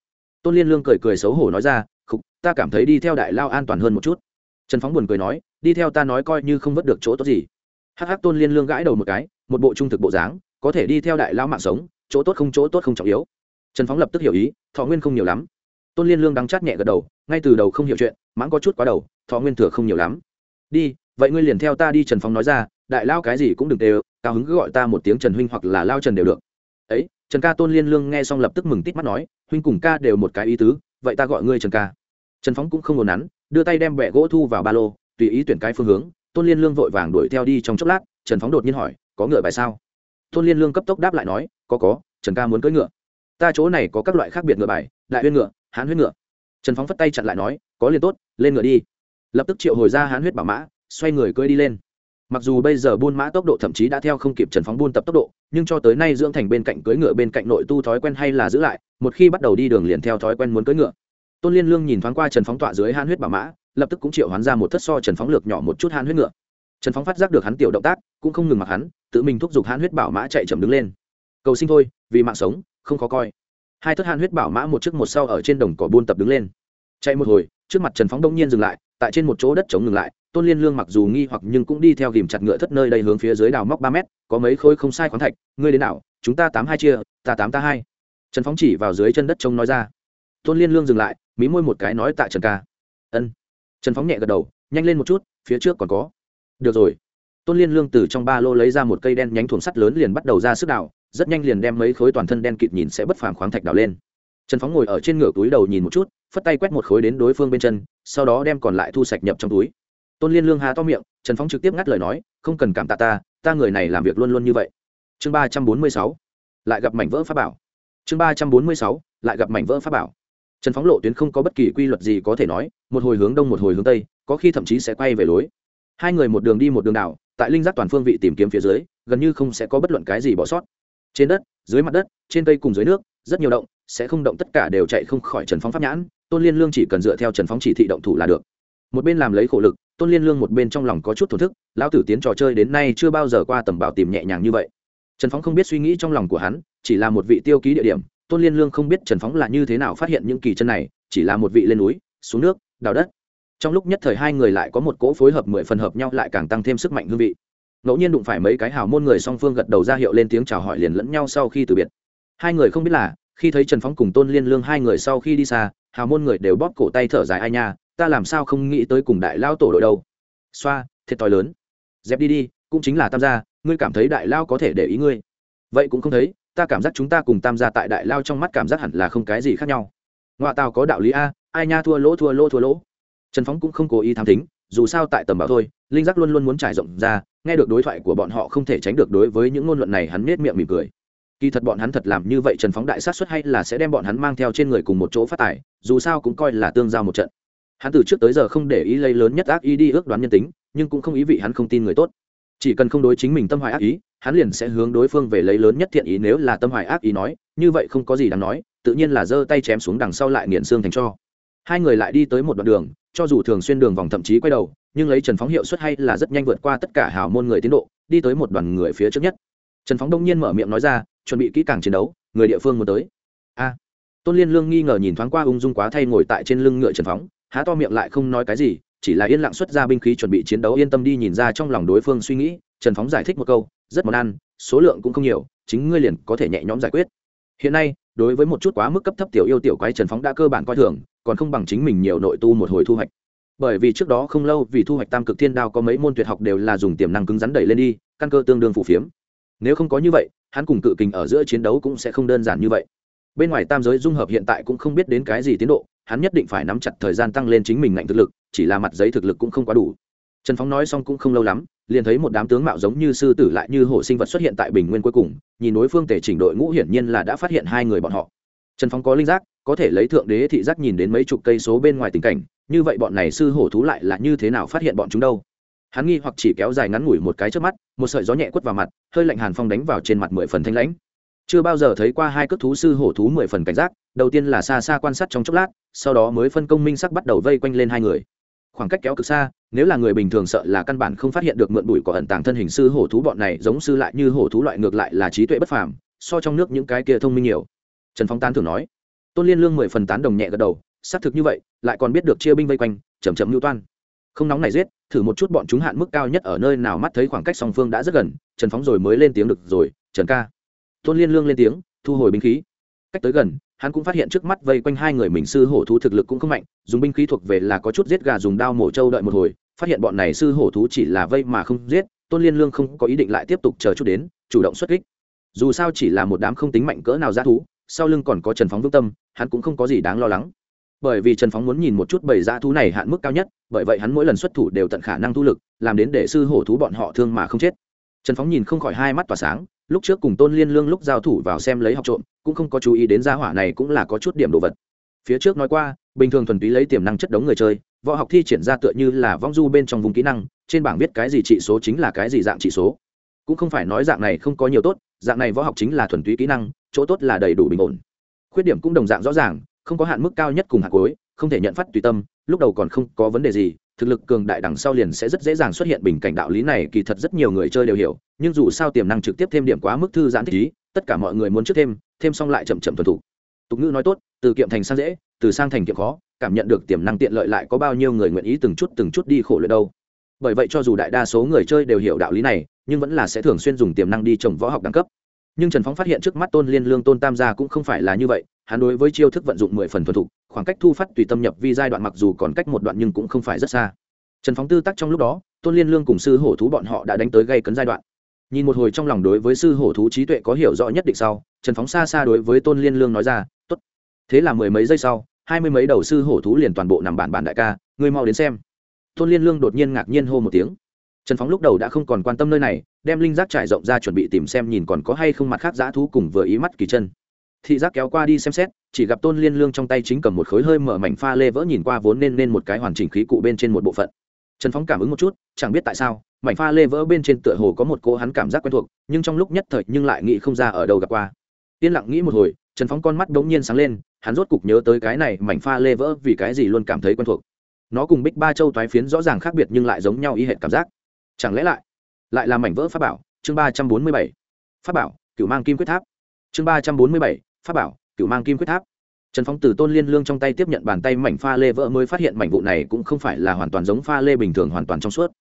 Tôn liên lương cười cười xấu hổ nói ra, khục, ta cảm thấy đi theo đại lao an toàn hơn một chút trần phóng buồn cười nói, đi theo ta nói coi như không vớt được chỗ tốt gì. Hắc hắc tôn liên lương gãi đầu một cái, một bộ trung thực bộ dáng, có thể đi theo đại lao mạng sống, chỗ tốt không chỗ tốt không trọng yếu. Trần phóng lập tức hiểu ý, thọ nguyên không nhiều lắm. Tôn liên lương đắng chát nhẹ gật đầu, ngay từ đầu không hiểu chuyện, mãng có chút quá đầu, thọ nguyên thừa không nhiều lắm. Đi, vậy ngươi liền theo ta đi, trần phóng nói ra, đại lao cái gì cũng đừng đều, cao hứng cứ gọi ta một tiếng trần huynh hoặc là lao trần đều được. Ấy, trần ca tôn liên lương nghe xong lập tức mừng tít mắt nói, huynh cùng ca đều một cái ý tứ, vậy ta gọi ngươi trần ca. Trần phóng cũng không ngồn nắn đưa tay đem bẹ gỗ thu vào ba lô, tùy ý tuyển cái phương hướng, tôn liên lương vội vàng đuổi theo đi trong chốc lát, trần phóng đột nhiên hỏi, có ngựa bài sao? Tôn liên lương cấp tốc đáp lại nói, có có, trần ca muốn cưỡi ngựa. Ta chỗ này có các loại khác biệt ngựa bài, đại huyết ngựa, hán huyết ngựa. Trần phóng phất tay chặn lại nói, có liền tốt, lên ngựa đi. Lập tức triệu hồi ra hán huyết bảo mã, xoay người cưỡi đi lên. Mặc dù bây giờ buôn mã tốc độ thậm chí đã theo không kịp trần phóng buôn tập tốc độ, nhưng cho tới nay dưỡng thành bên cạnh cưỡi ngựa bên cạnh nội tu thói quen hay là giữ lại, một khi bắt đầu đi đường liền theo thói quen muốn cưỡi ngựa tôn liên lương nhìn thoáng qua trần phóng tọa dưới hán huyết bảo mã, lập tức cũng triệu hoán ra một thất so trần phóng lược nhỏ một chút hán huyết ngựa. Trần phóng phát giác được hắn tiểu động tác, cũng không ngừng mặc hắn, tự mình thúc giục hán huyết bảo mã chạy chậm đứng lên. Cầu sinh thôi, vì mạng sống, không khó coi. Hai thất hán huyết bảo mã một trước một sau ở trên đồng cỏ buôn tập đứng lên. Chạy một hồi, trước mặt trần phóng đông nhiên dừng lại, tại trên một chỗ đất trống ngừng lại, tôn liên lương mặc dù nghi hoặc nhưng cũng đi theo ghìm chặt ngựa thất nơi đây hướng phía dưới đào móc ba mét, có mấy khối không sai khoáng thạch, ngươi đến nào, chúng ta tám hai chia, ta tám ta hai. Trần phóng chỉ vào dưới chân đất trông nói ra. Tôn liên lương dừng lại mí môi một cái nói tại trần ca. Ân. Trần phóng nhẹ gật đầu, nhanh lên một chút, phía trước còn có. Được rồi. Tôn liên lương từ trong ba lô lấy ra một cây đen nhánh thuồng sắt lớn liền bắt đầu ra sức đào, rất nhanh liền đem mấy khối toàn thân đen kịt nhìn sẽ bất phàm khoáng thạch đào lên. Trần phóng ngồi ở trên ngửa túi đầu nhìn một chút, phất tay quét một khối đến đối phương bên chân, sau đó đem còn lại thu sạch nhập trong túi. Tôn liên lương há to miệng, trần phóng trực tiếp ngắt lời nói, không cần cảm tạ ta ta người này làm việc luôn luôn như vậy. Chương ba trăm bốn mươi sáu, lại gặp mảnh vỡ pháp bảo. Chương ba trăm bốn mươi sáu, lại gặp mảnh vỡ pháp bảo trần phóng lộ tuyến không có bất kỳ quy luật gì có thể nói, một hồi hướng đông một hồi hướng tây, có khi thậm chí sẽ quay về lối. Hai người một đường đi một đường đảo, tại linh giác toàn phương vị tìm kiếm phía dưới, gần như không sẽ có bất luận cái gì bỏ sót. Trên đất, dưới mặt đất, trên cây cùng dưới nước, rất nhiều động, sẽ không động tất cả đều chạy không khỏi trần phóng pháp nhãn, tôn liên lương chỉ cần dựa theo trần phóng chỉ thị động thủ là được. Một bên làm lấy khổ lực, tôn liên lương một bên trong lòng có chút thổn thức, lão tử tiến trò chơi đến nay chưa bao giờ qua tầm bảo tìm nhẹ nhàng như vậy. Trần phóng không biết suy nghĩ trong lòng của hắn, chỉ là một vị tiêu ký địa điểm tôn liên lương không biết trần phóng là như thế nào phát hiện những kỳ chân này, chỉ là một vị lên núi, xuống nước, đào đất. Trong lúc nhất thời hai người lại có một cỗ phối hợp mười phần hợp nhau lại càng tăng thêm sức mạnh hương vị. Ngẫu nhiên đụng phải mấy cái hào môn người song phương gật đầu ra hiệu lên tiếng chào hỏi liền lẫn nhau sau khi từ biệt. Hai người không biết là, khi thấy trần phóng cùng tôn liên lương hai người sau khi đi xa, hào môn người đều bóp cổ tay thở dài ai nha, ta làm sao không nghĩ tới cùng đại lao tổ đội đâu. Xoa, thiệt thòi lớn. Dẹp đi đi, cũng chính là tam gia, ngươi cảm thấy đại lao có thể để ý ngươi. Vậy cũng không thấy ta cảm giác chúng ta cùng tam gia tại đại lao trong mắt cảm giác hẳn là không cái gì khác nhau. Ngoại tàu có đạo lý a, ai nha thua lỗ thua lỗ thua lỗ. Trần phóng cũng không cố ý tham thính, dù sao tại tầm bảo thôi, linh giác luôn luôn muốn trải rộng ra, nghe được đối thoại của bọn họ không thể tránh được đối với những ngôn luận này hắn nết miệng mỉm cười. Kỳ thật bọn hắn thật làm như vậy, trần phóng đại sát xuất hay là sẽ đem bọn hắn mang theo trên người cùng một chỗ phát tài dù sao cũng coi là tương giao một trận. Hắn từ trước tới giờ không để ý lấy lớn nhất ác ý đi ước đoán nhân tính, nhưng cũng không ý vị hắn không tin người tốt chỉ cần không đối chính mình tâm hoài ác ý, hắn liền sẽ hướng đối phương về lấy lớn nhất thiện ý nếu là tâm hoài ác ý nói, như vậy không có gì đáng nói, tự nhiên là giơ tay chém xuống đằng sau lại nghiền xương thành cho. Hai người lại đi tới một đoạn đường, cho dù thường xuyên đường vòng thậm chí quay đầu, nhưng lấy trần phóng hiệu suất hay là rất nhanh vượt qua tất cả hào môn người tiến độ, đi tới một đoàn người phía trước nhất. Trần phóng đông nhiên mở miệng nói ra, chuẩn bị kỹ càng chiến đấu, người địa phương muốn tới. A. Tôn liên lương nghi ngờ nhìn thoáng qua ung dung quá thay ngồi tại trên lưng ngựa trần phóng, há to miệng lại không nói cái gì chỉ là yên lặng xuất ra binh khí chuẩn bị chiến đấu, yên tâm đi nhìn ra trong lòng đối phương suy nghĩ. Trần phóng giải thích một câu, rất món ăn, số lượng cũng không nhiều, chính ngươi liền có thể nhẹ nhõm giải quyết. Hiện nay, đối với một chút quá mức cấp thấp tiểu yêu tiểu quái, trần phóng đã cơ bản coi thường, còn không bằng chính mình nhiều nội tu một hồi thu hoạch. Bởi vì trước đó không lâu, vì thu hoạch tam cực thiên đao có mấy môn tuyệt học đều là dùng tiềm năng cứng rắn đẩy lên đi, căn cơ tương đương phù phiếm. Nếu không có như vậy, hắn cùng cự kình ở giữa chiến đấu cũng sẽ không đơn giản như vậy. Bên ngoài tam giới dung hợp hiện tại cũng không biết đến cái gì tiến độ hắn nhất định phải nắm chặt thời gian tăng lên chính mình ngạnh thực lực, chỉ là mặt giấy thực lực cũng không quá đủ. Trần phóng nói xong cũng không lâu lắm, liền thấy một đám tướng mạo giống như sư tử lại như hổ sinh vật xuất hiện tại bình nguyên cuối cùng, nhìn đối phương tể chỉnh đội ngũ hiển nhiên là đã phát hiện hai người bọn họ. Trần phóng có linh giác, có thể lấy thượng đế thị giác nhìn đến mấy chục cây số bên ngoài tình cảnh, như vậy bọn này sư hổ thú lại là như thế nào phát hiện bọn chúng đâu? Hắn nghi hoặc chỉ kéo dài ngắn ngủi một cái trước mắt, một sợi gió nhẹ quất vào mặt, hơi lạnh hàn phong đánh vào trên mặt mười phần thanh lãnh chưa bao giờ thấy qua hai cước thú sư hổ thú mười phần cảnh giác, đầu tiên là xa xa quan sát trong chốc lát, sau đó mới phân công minh sắc bắt đầu vây quanh lên hai người. Khoảng cách kéo cực xa, nếu là người bình thường sợ là căn bản không phát hiện được mượn bụi có ẩn tàng thân hình sư hổ thú bọn này giống sư lại như hổ thú loại ngược lại là trí tuệ bất phàm, so trong nước những cái kia thông minh nhiều. Trần phong tán thường nói. Tôn liên lương mười phần tán đồng nhẹ gật đầu, xác thực như vậy, lại còn biết được chia binh vây quanh chầm chậm mưu toan. Không nóng này giết, thử một chút bọn chúng hạn mức cao nhất ở nơi nào mắt thấy khoảng cách song phương đã rất gần, trần phóng rồi mới lên tiếng được rồi, trần ca tôn liên lương lên tiếng, thu hồi binh khí. Cách tới gần, hắn cũng phát hiện trước mắt vây quanh hai người mình sư hổ thú thực lực cũng không mạnh, dùng binh khí thuộc về là có chút giết gà dùng đao mổ trâu đợi một hồi, phát hiện bọn này sư hổ thú chỉ là vây mà không giết, tôn liên lương không có ý định lại tiếp tục chờ chút đến, chủ động xuất kích. Dù sao chỉ là một đám không tính mạnh cỡ nào giá thú, sau lưng còn có trần phóng vững tâm, hắn cũng không có gì đáng lo lắng. Bởi vì trần phóng muốn nhìn một chút bầy giá thú này hạn mức cao nhất, bởi vậy hắn mỗi lần xuất thủ đều tận khả năng thu lực, làm đến để sư hổ thú bọn họ thương mà không chết. Trần phóng nhìn không khỏi hai mắt tỏa sáng lúc trước cùng tôn liên lương lúc giao thủ vào xem lấy học trộm, cũng không có chú ý đến gia hỏa này cũng là có chút điểm đồ vật. Phía trước nói qua, bình thường thuần túy lấy tiềm năng chất đống người chơi, võ học thi triển ra tựa như là vong du bên trong vùng kỹ năng, trên bảng viết cái gì trị số chính là cái gì dạng trị số. Cũng không phải nói dạng này không có nhiều tốt, dạng này võ học chính là thuần túy kỹ năng, chỗ tốt là đầy đủ bình ổn. Khuyết điểm cũng đồng dạng rõ ràng, không có hạn mức cao nhất cùng hạt cuối, không thể nhận phát tùy tâm, lúc đầu còn không có vấn đề gì thực lực cường đại đằng sau liền sẽ rất dễ dàng xuất hiện bình cảnh đạo lý này, kỳ thật rất nhiều người chơi đều hiểu, nhưng dù sao tiềm năng trực tiếp thêm điểm quá mức thư giãn thích ý, tất cả mọi người muốn trước thêm thêm xong lại chậm chậm thuần thủ tục ngữ nói tốt, từ kiệm thành sang dễ, từ sang thành kiệm khó, cảm nhận được tiềm năng tiện lợi lại có bao nhiêu người nguyện ý từng chút từng chút đi khổ luyện đâu. Bởi vậy cho dù đại đa số người chơi đều hiểu đạo lý này, nhưng vẫn là sẽ thường xuyên dùng tiềm năng đi trồng võ học đẳng cấp. Nhưng trần phóng phát hiện trước mắt tôn liên lương, tôn tam gia cũng không phải là như vậy hắn đối với chiêu thức vận dụng mười phần thuần thục, khoảng cách thu phát tùy tâm nhập vi giai đoạn mặc dù còn cách một đoạn nhưng cũng không phải rất xa. Trần phóng tư tắc trong lúc đó, tôn liên lương cùng sư hổ thú bọn họ đã đánh tới gây cấn giai đoạn. Nhìn một hồi trong lòng đối với sư hổ thú trí tuệ có hiểu rõ nhất định sau, trần phóng xa xa đối với tôn liên lương nói ra t ố t thế là mười mấy giây sau, hai mươi mấy đầu sư hổ thú liền toàn bộ nằm bản bản đại ca, ngươi mau đến xem. Tôn liên lương đột nhiên ngạc nhiên hô một tiếng. Trần phóng lúc đầu đã không còn quan tâm nơi này, đem linh giác trải rộng ra chuẩn bị tìm xem nhìn còn có hay không mặt khác dã thú cùng vừa ý mắt kỳ chân thị giác kéo qua đi xem xét, chỉ gặp tôn liên lương trong tay chính cầm một khối hơi mở mảnh pha lê vỡ nhìn qua vốn nên nên một cái hoàn chỉnh khí cụ bên trên một bộ phận. Trần phóng cảm ứng một chút, chẳng biết tại sao, mảnh pha lê vỡ bên trên tựa hồ có một cô hắn cảm giác quen thuộc, nhưng trong lúc nhất thời nhưng lại nghĩ không ra ở đâu gặp qua. Yên lặng nghĩ một hồi, trần phóng con mắt đ ố n g nhiên sáng lên, hắn rốt cục nhớ tới cái này mảnh pha lê vỡ vì cái gì luôn cảm thấy quen thuộc. Nó cùng bích ba châu toái phiến rõ ràng khác biệt nhưng lại giống nhau y hệ cảm giác. Chẳng lẽ lại lại là mảnh vỡ pháp bảo? Chương ba trăm bốn mươi bảy. Pháp bảo, cựu mang kim quyết tháp. Chương ba trăm bốn mươi bảy pháp bảo cựu mang kim quyết tháp. Trần phong từ tôn liên lương trong tay tiếp nhận bàn tay mảnh pha lê vỡ mới phát hiện mảnh vụ này cũng không phải là hoàn toàn giống pha lê bình thường hoàn toàn trong suốt.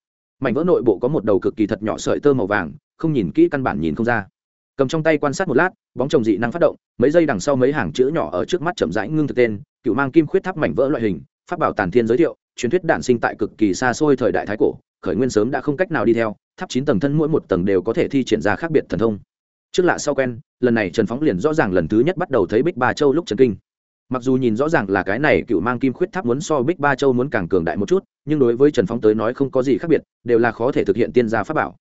Mảnh vỡ nội bộ có một đầu cực kỳ thật nhỏ sợi tơ màu vàng, không nhìn kỹ căn bản nhìn không ra. Cầm trong tay quan sát một lát, bóng chồng dị năng phát động, mấy giây đằng sau mấy hàng chữ nhỏ ở trước mắt chậm rãi ngưng thực tên cựu mang kim khuyết tháp mảnh vỡ loại hình, pháp bảo tàn thiên giới thiệu, truyền thuyết đản sinh tại cực kỳ xa xôi thời đại thái cổ, khởi nguyên sớm đã không cách nào đi theo, tháp chín tầng thân mỗi một tầng đều có thể thi triển ra khác biệt thần thông trước lạ sau quen, lần này trần phóng liền rõ ràng lần thứ nhất bắt đầu thấy bích ba châu lúc trần kinh. Mặc dù nhìn rõ ràng là cái này cựu mang kim khuyết tháp muốn so bích ba châu muốn càng cường đại một chút, nhưng đối với trần phóng tới nói không có gì khác biệt, đều là khó thể thực hiện tiên gia pháp bảo.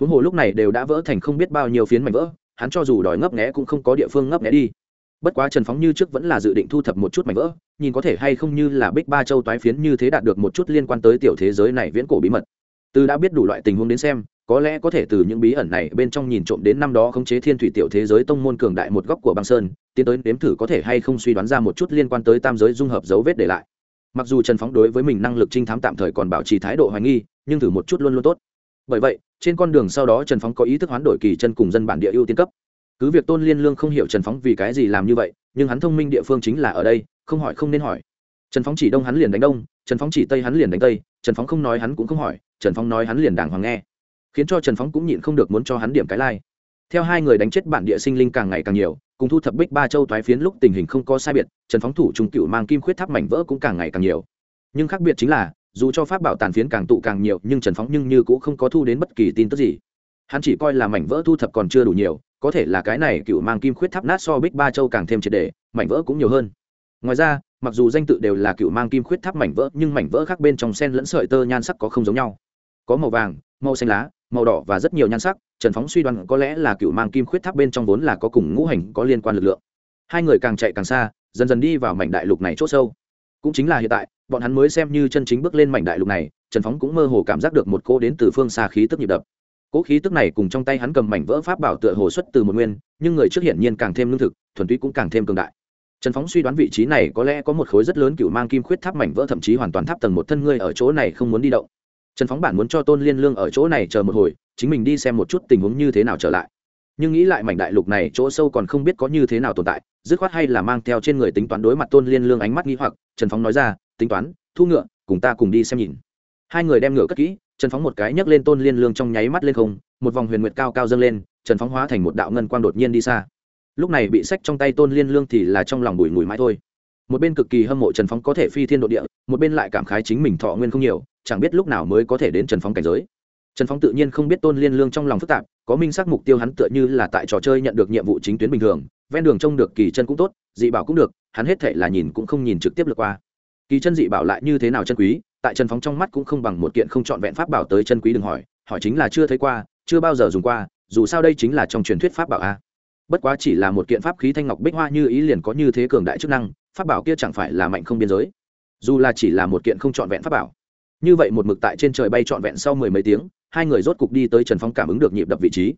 Huống hồ lúc này đều đã vỡ thành không biết bao nhiêu phiến mảnh vỡ, hắn cho dù đòi ngấp nghẽ cũng không có địa phương ngấp nghẽ đi. Bất quá trần phóng như trước vẫn là dự định thu thập một chút mảnh vỡ, nhìn có thể hay không như là bích ba châu toái phiến như thế đạt được một chút liên quan tới tiểu thế giới này viễn cổ bí mật. Từ đã biết đủ loại tình huống đến xem có lẽ có thể từ những bí ẩn này bên trong nhìn trộm đến năm đó khống chế thiên thủy tiểu thế giới tông môn cường đại một góc của băng sơn, tiến tới nếm thử có thể hay không suy đoán ra một chút liên quan tới tam giới dung hợp dấu vết để lại. Mặc dù trần phóng đối với mình năng lực trinh thám tạm thời còn bảo trì thái độ hoài nghi, nhưng thử một chút luôn luôn tốt. Bởi vậy, trên con đường sau đó trần phóng có ý thức hoán đổi kỳ chân cùng dân bản địa ưu tiên cấp. Cứ việc tôn liên lương không hiểu trần phóng vì cái gì làm như vậy, nhưng hắn thông minh địa phương chính là ở đây, không hỏi không nên hỏi. Trần phóng chỉ đông hắn liền đánh đông, trần phóng chỉ tây hắn liền đánh tây, trần phóng không nói hắn cũng không hỏi, trần phóng nói hắn liền đàng hoàng nghe khiến cho trần phóng cũng nhịn không được muốn cho hắn điểm cái lai、like. theo hai người đánh chết bản địa sinh linh càng ngày càng nhiều, cùng thu thập bích ba châu toái phiến lúc tình hình không có sai biệt, trần phóng thủ trung cựu mang kim khuyết tháp mảnh vỡ cũng càng ngày càng nhiều. Nhưng khác biệt chính là, dù cho pháp bảo tàn phiến càng tụ càng nhiều, nhưng trần phóng nhưng như cũng không có thu đến bất kỳ tin tức gì. Hắn chỉ coi là mảnh vỡ thu thập còn chưa đủ nhiều, có thể là cái này cựu mang kim khuyết tháp nát so bích ba châu càng thêm triệt đề mảnh vỡ cũng nhiều hơn. Ngoài ra, mặc dù danh tự đều là cựu mang kim khuyết tháp mảnh vỡ, nhưng mảnh vỡ khác bên trong sen lẫn sợi tơ nhan sắc có không giống nhau. Có màu vàng, màu xanh lá màu đỏ và rất nhiều nhan sắc, trần phóng suy đoán có lẽ là cựu mang kim khuyết tháp bên trong vốn là có cùng ngũ hành có liên quan lực lượng. Hai người càng chạy càng xa, dần dần đi vào mảnh đại lục này c h ỗ sâu. Cũng chính là hiện tại, bọn hắn mới xem như chân chính bước lên mảnh đại lục này, trần phóng cũng mơ hồ cảm giác được một cô đến từ phương xa khí tức nhịp đập. Cỗ khí tức này cùng trong tay hắn cầm mảnh vỡ pháp bảo tựa hồ xuất từ một nguyên, nhưng người trước hiển nhiên càng thêm lương thực, thuần túy cũng càng thêm cường đại. Trần phóng suy đoán vị trí này có lẽ có một khối rất lớn cựu mang kim khuyết tháp mảnh vỡ thậm chí hoàn toàn tháp tầng một thân ngươi ở chỗ này không muốn đi động trần phóng bản muốn cho tôn liên lương ở chỗ này chờ một hồi, chính mình đi xem một chút tình huống như thế nào trở lại. Nhưng nghĩ lại mảnh đại lục này chỗ sâu còn không biết có như thế nào tồn tại, dứt khoát hay là mang theo trên người tính toán đối mặt tôn liên lương ánh mắt nghĩ hoặc, trần phóng nói ra, tính toán, thu ngựa, cùng ta cùng đi xem nhìn. Hai người đem ngựa cất kỹ, trần phóng một cái nhấc lên tôn liên lương trong nháy mắt lên không, một vòng huyền nguyệt cao cao dâng lên, trần phóng hóa thành một đạo ngân quang đột nhiên đi xa. Lúc này bị sách trong tay tôn liên lương thì là trong lòng bùi mùi mãi thôi một bên cực kỳ hâm mộ trần phóng có thể phi thiên độ địa, một bên lại cảm khái chính mình thọ nguyên không nhiều, chẳng biết lúc nào mới có thể đến trần phóng cảnh giới. Trần phóng tự nhiên không biết tôn liên lương trong lòng phức tạp, có minh xác mục tiêu hắn tựa như là tại trò chơi nhận được nhiệm vụ chính tuyến bình thường, ven đường trông được kỳ chân cũng tốt, dị bảo cũng được, hắn hết thể là nhìn cũng không nhìn trực tiếp lượt qua. Kỳ chân dị bảo lại như thế nào chân quý, tại trần phóng trong mắt cũng không bằng một kiện không trọn vẹn pháp bảo tới chân quý đừng hỏi hỏi chính là chưa thấy qua, chưa bao giờ dùng qua, dù sao đây chính là trong truyền thuyết pháp bảo a. Bất quá chỉ là một kiện pháp khí thanh ngọc bích hoa như ý liền có như thế cường đại chức năng pháp bảo kia chẳng phải là mạnh không biên giới. Dù là chỉ là một kiện không trọn vẹn pháp bảo. Như vậy một mực tại trên trời bay trọn vẹn sau mười mấy tiếng, hai người rốt cục đi tới trần phong cảm ứng được nhịp đập vị trí.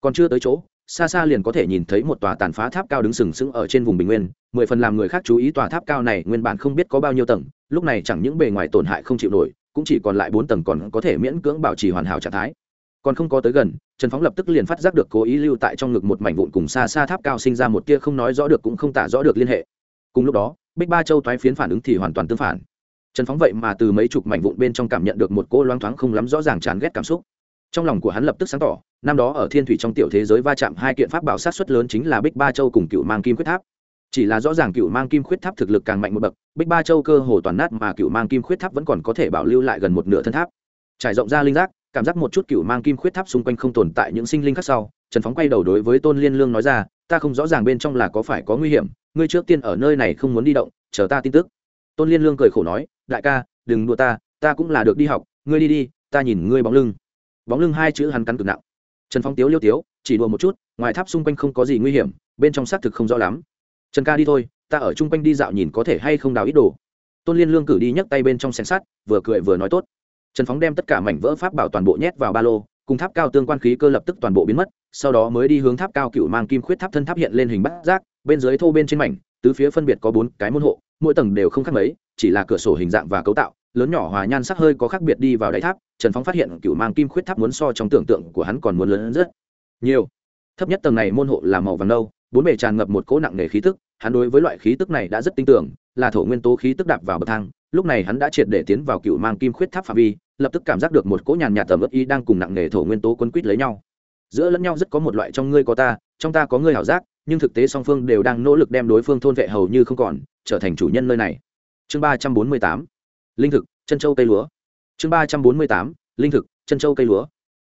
Còn chưa tới chỗ, xa xa liền có thể nhìn thấy một tòa tàn phá tháp cao đứng sừng sững ở trên vùng bình nguyên, mười phần làm người khác chú ý tòa tháp cao này nguyên bản không biết có bao nhiêu tầng, lúc này chẳng những bề ngoài tổn hại không chịu nổi, cũng chỉ còn lại bốn tầng còn có thể miễn cưỡng bảo trì hoàn hảo trạng thái. Còn không có tới gần, trần phóng lập tức liền phát giác được cố ý lưu tại trong ngực một mảnh vụn cùng xa xa tháp cao sinh ra một tia không nói rõ được cũng không tả rõ được liên hệ cùng lúc đó, bích ba châu thoái phiến phản ứng thì hoàn toàn tương phản. Trần phóng vậy mà từ mấy chục mảnh vụn bên trong cảm nhận được một cô loang thoáng không lắm rõ ràng chán ghét cảm xúc. Trong lòng của hắn lập tức sáng tỏ, năm đó ở thiên thủy trong tiểu thế giới va chạm hai kiện pháp bảo sát xuất lớn chính là bích ba châu cùng cựu mang kim khuyết tháp. Chỉ là rõ ràng cựu mang kim khuyết tháp thực lực càng mạnh một bậc, bích ba châu cơ hồ toàn nát mà cựu mang kim khuyết tháp vẫn còn có thể bảo lưu lại gần một nửa thân tháp. Trải rộng ra linh giác, cảm giác một chút cựu mang kim khuyết tháp xung quanh không tồn tại những sinh linh khác sau, trần phóng quay đầu đối với tôn liên lương nói ra ta không rõ ràng bên trong là có phải có nguy hiểm ngươi trước tiên ở nơi này không muốn đi động chờ ta tin tức. Tôn liên lương cười khổ nói đại ca đừng đùa ta ta cũng là được đi học ngươi đi đi ta nhìn ngươi bóng lưng. Bóng lưng hai chữ hắn cắn cực nặng. Trần Phong tiếu liêu tiếu chỉ đùa một chút ngoài tháp xung quanh không có gì nguy hiểm bên trong xác thực không rõ lắm. Trần ca đi thôi ta ở chung quanh đi dạo nhìn có thể hay không đào ít đồ. Tôn liên lương cử đi nhấc tay bên trong xem sát, vừa cười vừa nói tốt. Trần phóng đem tất cả mảnh vỡ pháp bảo toàn bộ nhét vào ba lô cùng tháp cao tương quan khí cơ lập tức toàn bộ biến mất, sau đó mới đi hướng tháp cao cựu mang kim khuyết tháp thân tháp hiện lên hình bát giác, bên dưới thô bên trên mảnh, tứ phía phân biệt có bốn cái môn hộ, mỗi tầng đều không khác mấy, chỉ là cửa sổ hình dạng và cấu tạo, lớn nhỏ hòa nhan sắc hơi có khác biệt đi vào đáy tháp, trần phóng phát hiện cựu mang kim khuyết tháp muốn so trong tưởng tượng của hắn còn muốn lớn hơn rất nhiều. Thấp nhất tầng này môn hộ là màu vàng nâu, bốn bề tràn ngập một cỗ nặng nề khí tức, hắn đối với loại khí tức này đã rất tin tưởng, là thổ nguyên tố khí tức đạp vào bậc thang, lúc này hắn đã triệt để tiến vào cựu mang kim khuyết tháp phạm vi lập tức cảm giác được một cỗ nhàn nhạt tầm ướp ý đang cùng nặng nề thổ nguyên tố quấn quýt lấy nhau. Giữa lẫn nhau rất có một loại trong ngươi có ta, trong ta có ngươi hảo giác, nhưng thực tế song phương đều đang nỗ lực đem đối phương thôn vệ hầu như không còn, trở thành chủ nhân nơi này. Chương ba trăm bốn mươi tám, linh thực, chân châu cây lúa. Chương ba trăm bốn mươi tám, linh thực, chân châu cây lúa.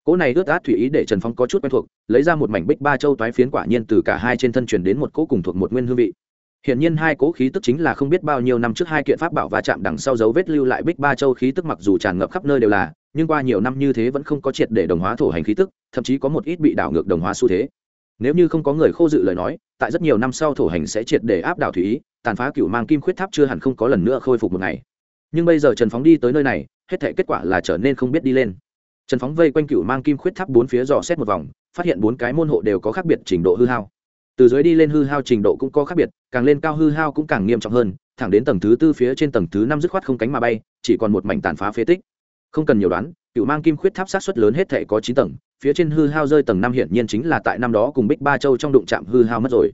Cỗ này ướt át thủy ý để trần phong có chút quen thuộc, lấy ra một mảnh bích ba châu toái phiến quả nhiên từ cả hai trên thân truyền đến một cỗ cùng thuộc một nguyên hương vị. Hiện nhiên hai cố khí tức chính là không biết bao nhiêu năm trước hai kiện pháp bảo va chạm đằng sau dấu vết lưu lại Bích Ba Châu khí tức mặc dù tràn ngập khắp nơi đều là, nhưng qua nhiều năm như thế vẫn không có triệt để đồng hóa thổ hành khí tức, thậm chí có một ít bị đảo ngược đồng hóa xu thế. Nếu như không có người khô dự lời nói, tại rất nhiều năm sau thổ hành sẽ triệt để áp đảo thủy ý, tàn phá cựu mang kim khuyết tháp chưa hẳn không có lần nữa khôi phục một ngày. Nhưng bây giờ Trần Phóng đi tới nơi này, hết thảy kết quả là trở nên không biết đi lên. Trần Phóng vây quanh cựu mang kim khuyết tháp bốn phía dò xét một vòng, phát hiện bốn cái môn hộ đều có khác biệt trình độ hư hao từ dưới đi lên hư hao trình độ cũng có khác biệt, càng lên cao hư hao cũng càng nghiêm trọng hơn, thẳng đến tầng thứ tư phía trên tầng thứ năm dứt khoát không cánh mà bay, chỉ còn một mảnh tàn phá phế tích. Không cần nhiều đoán, cựu mang kim khuyết tháp sát xuất lớn hết thể có chín tầng, phía trên hư hao rơi tầng năm hiển nhiên chính là tại năm đó cùng bích ba châu trong đụng chạm hư hao mất rồi.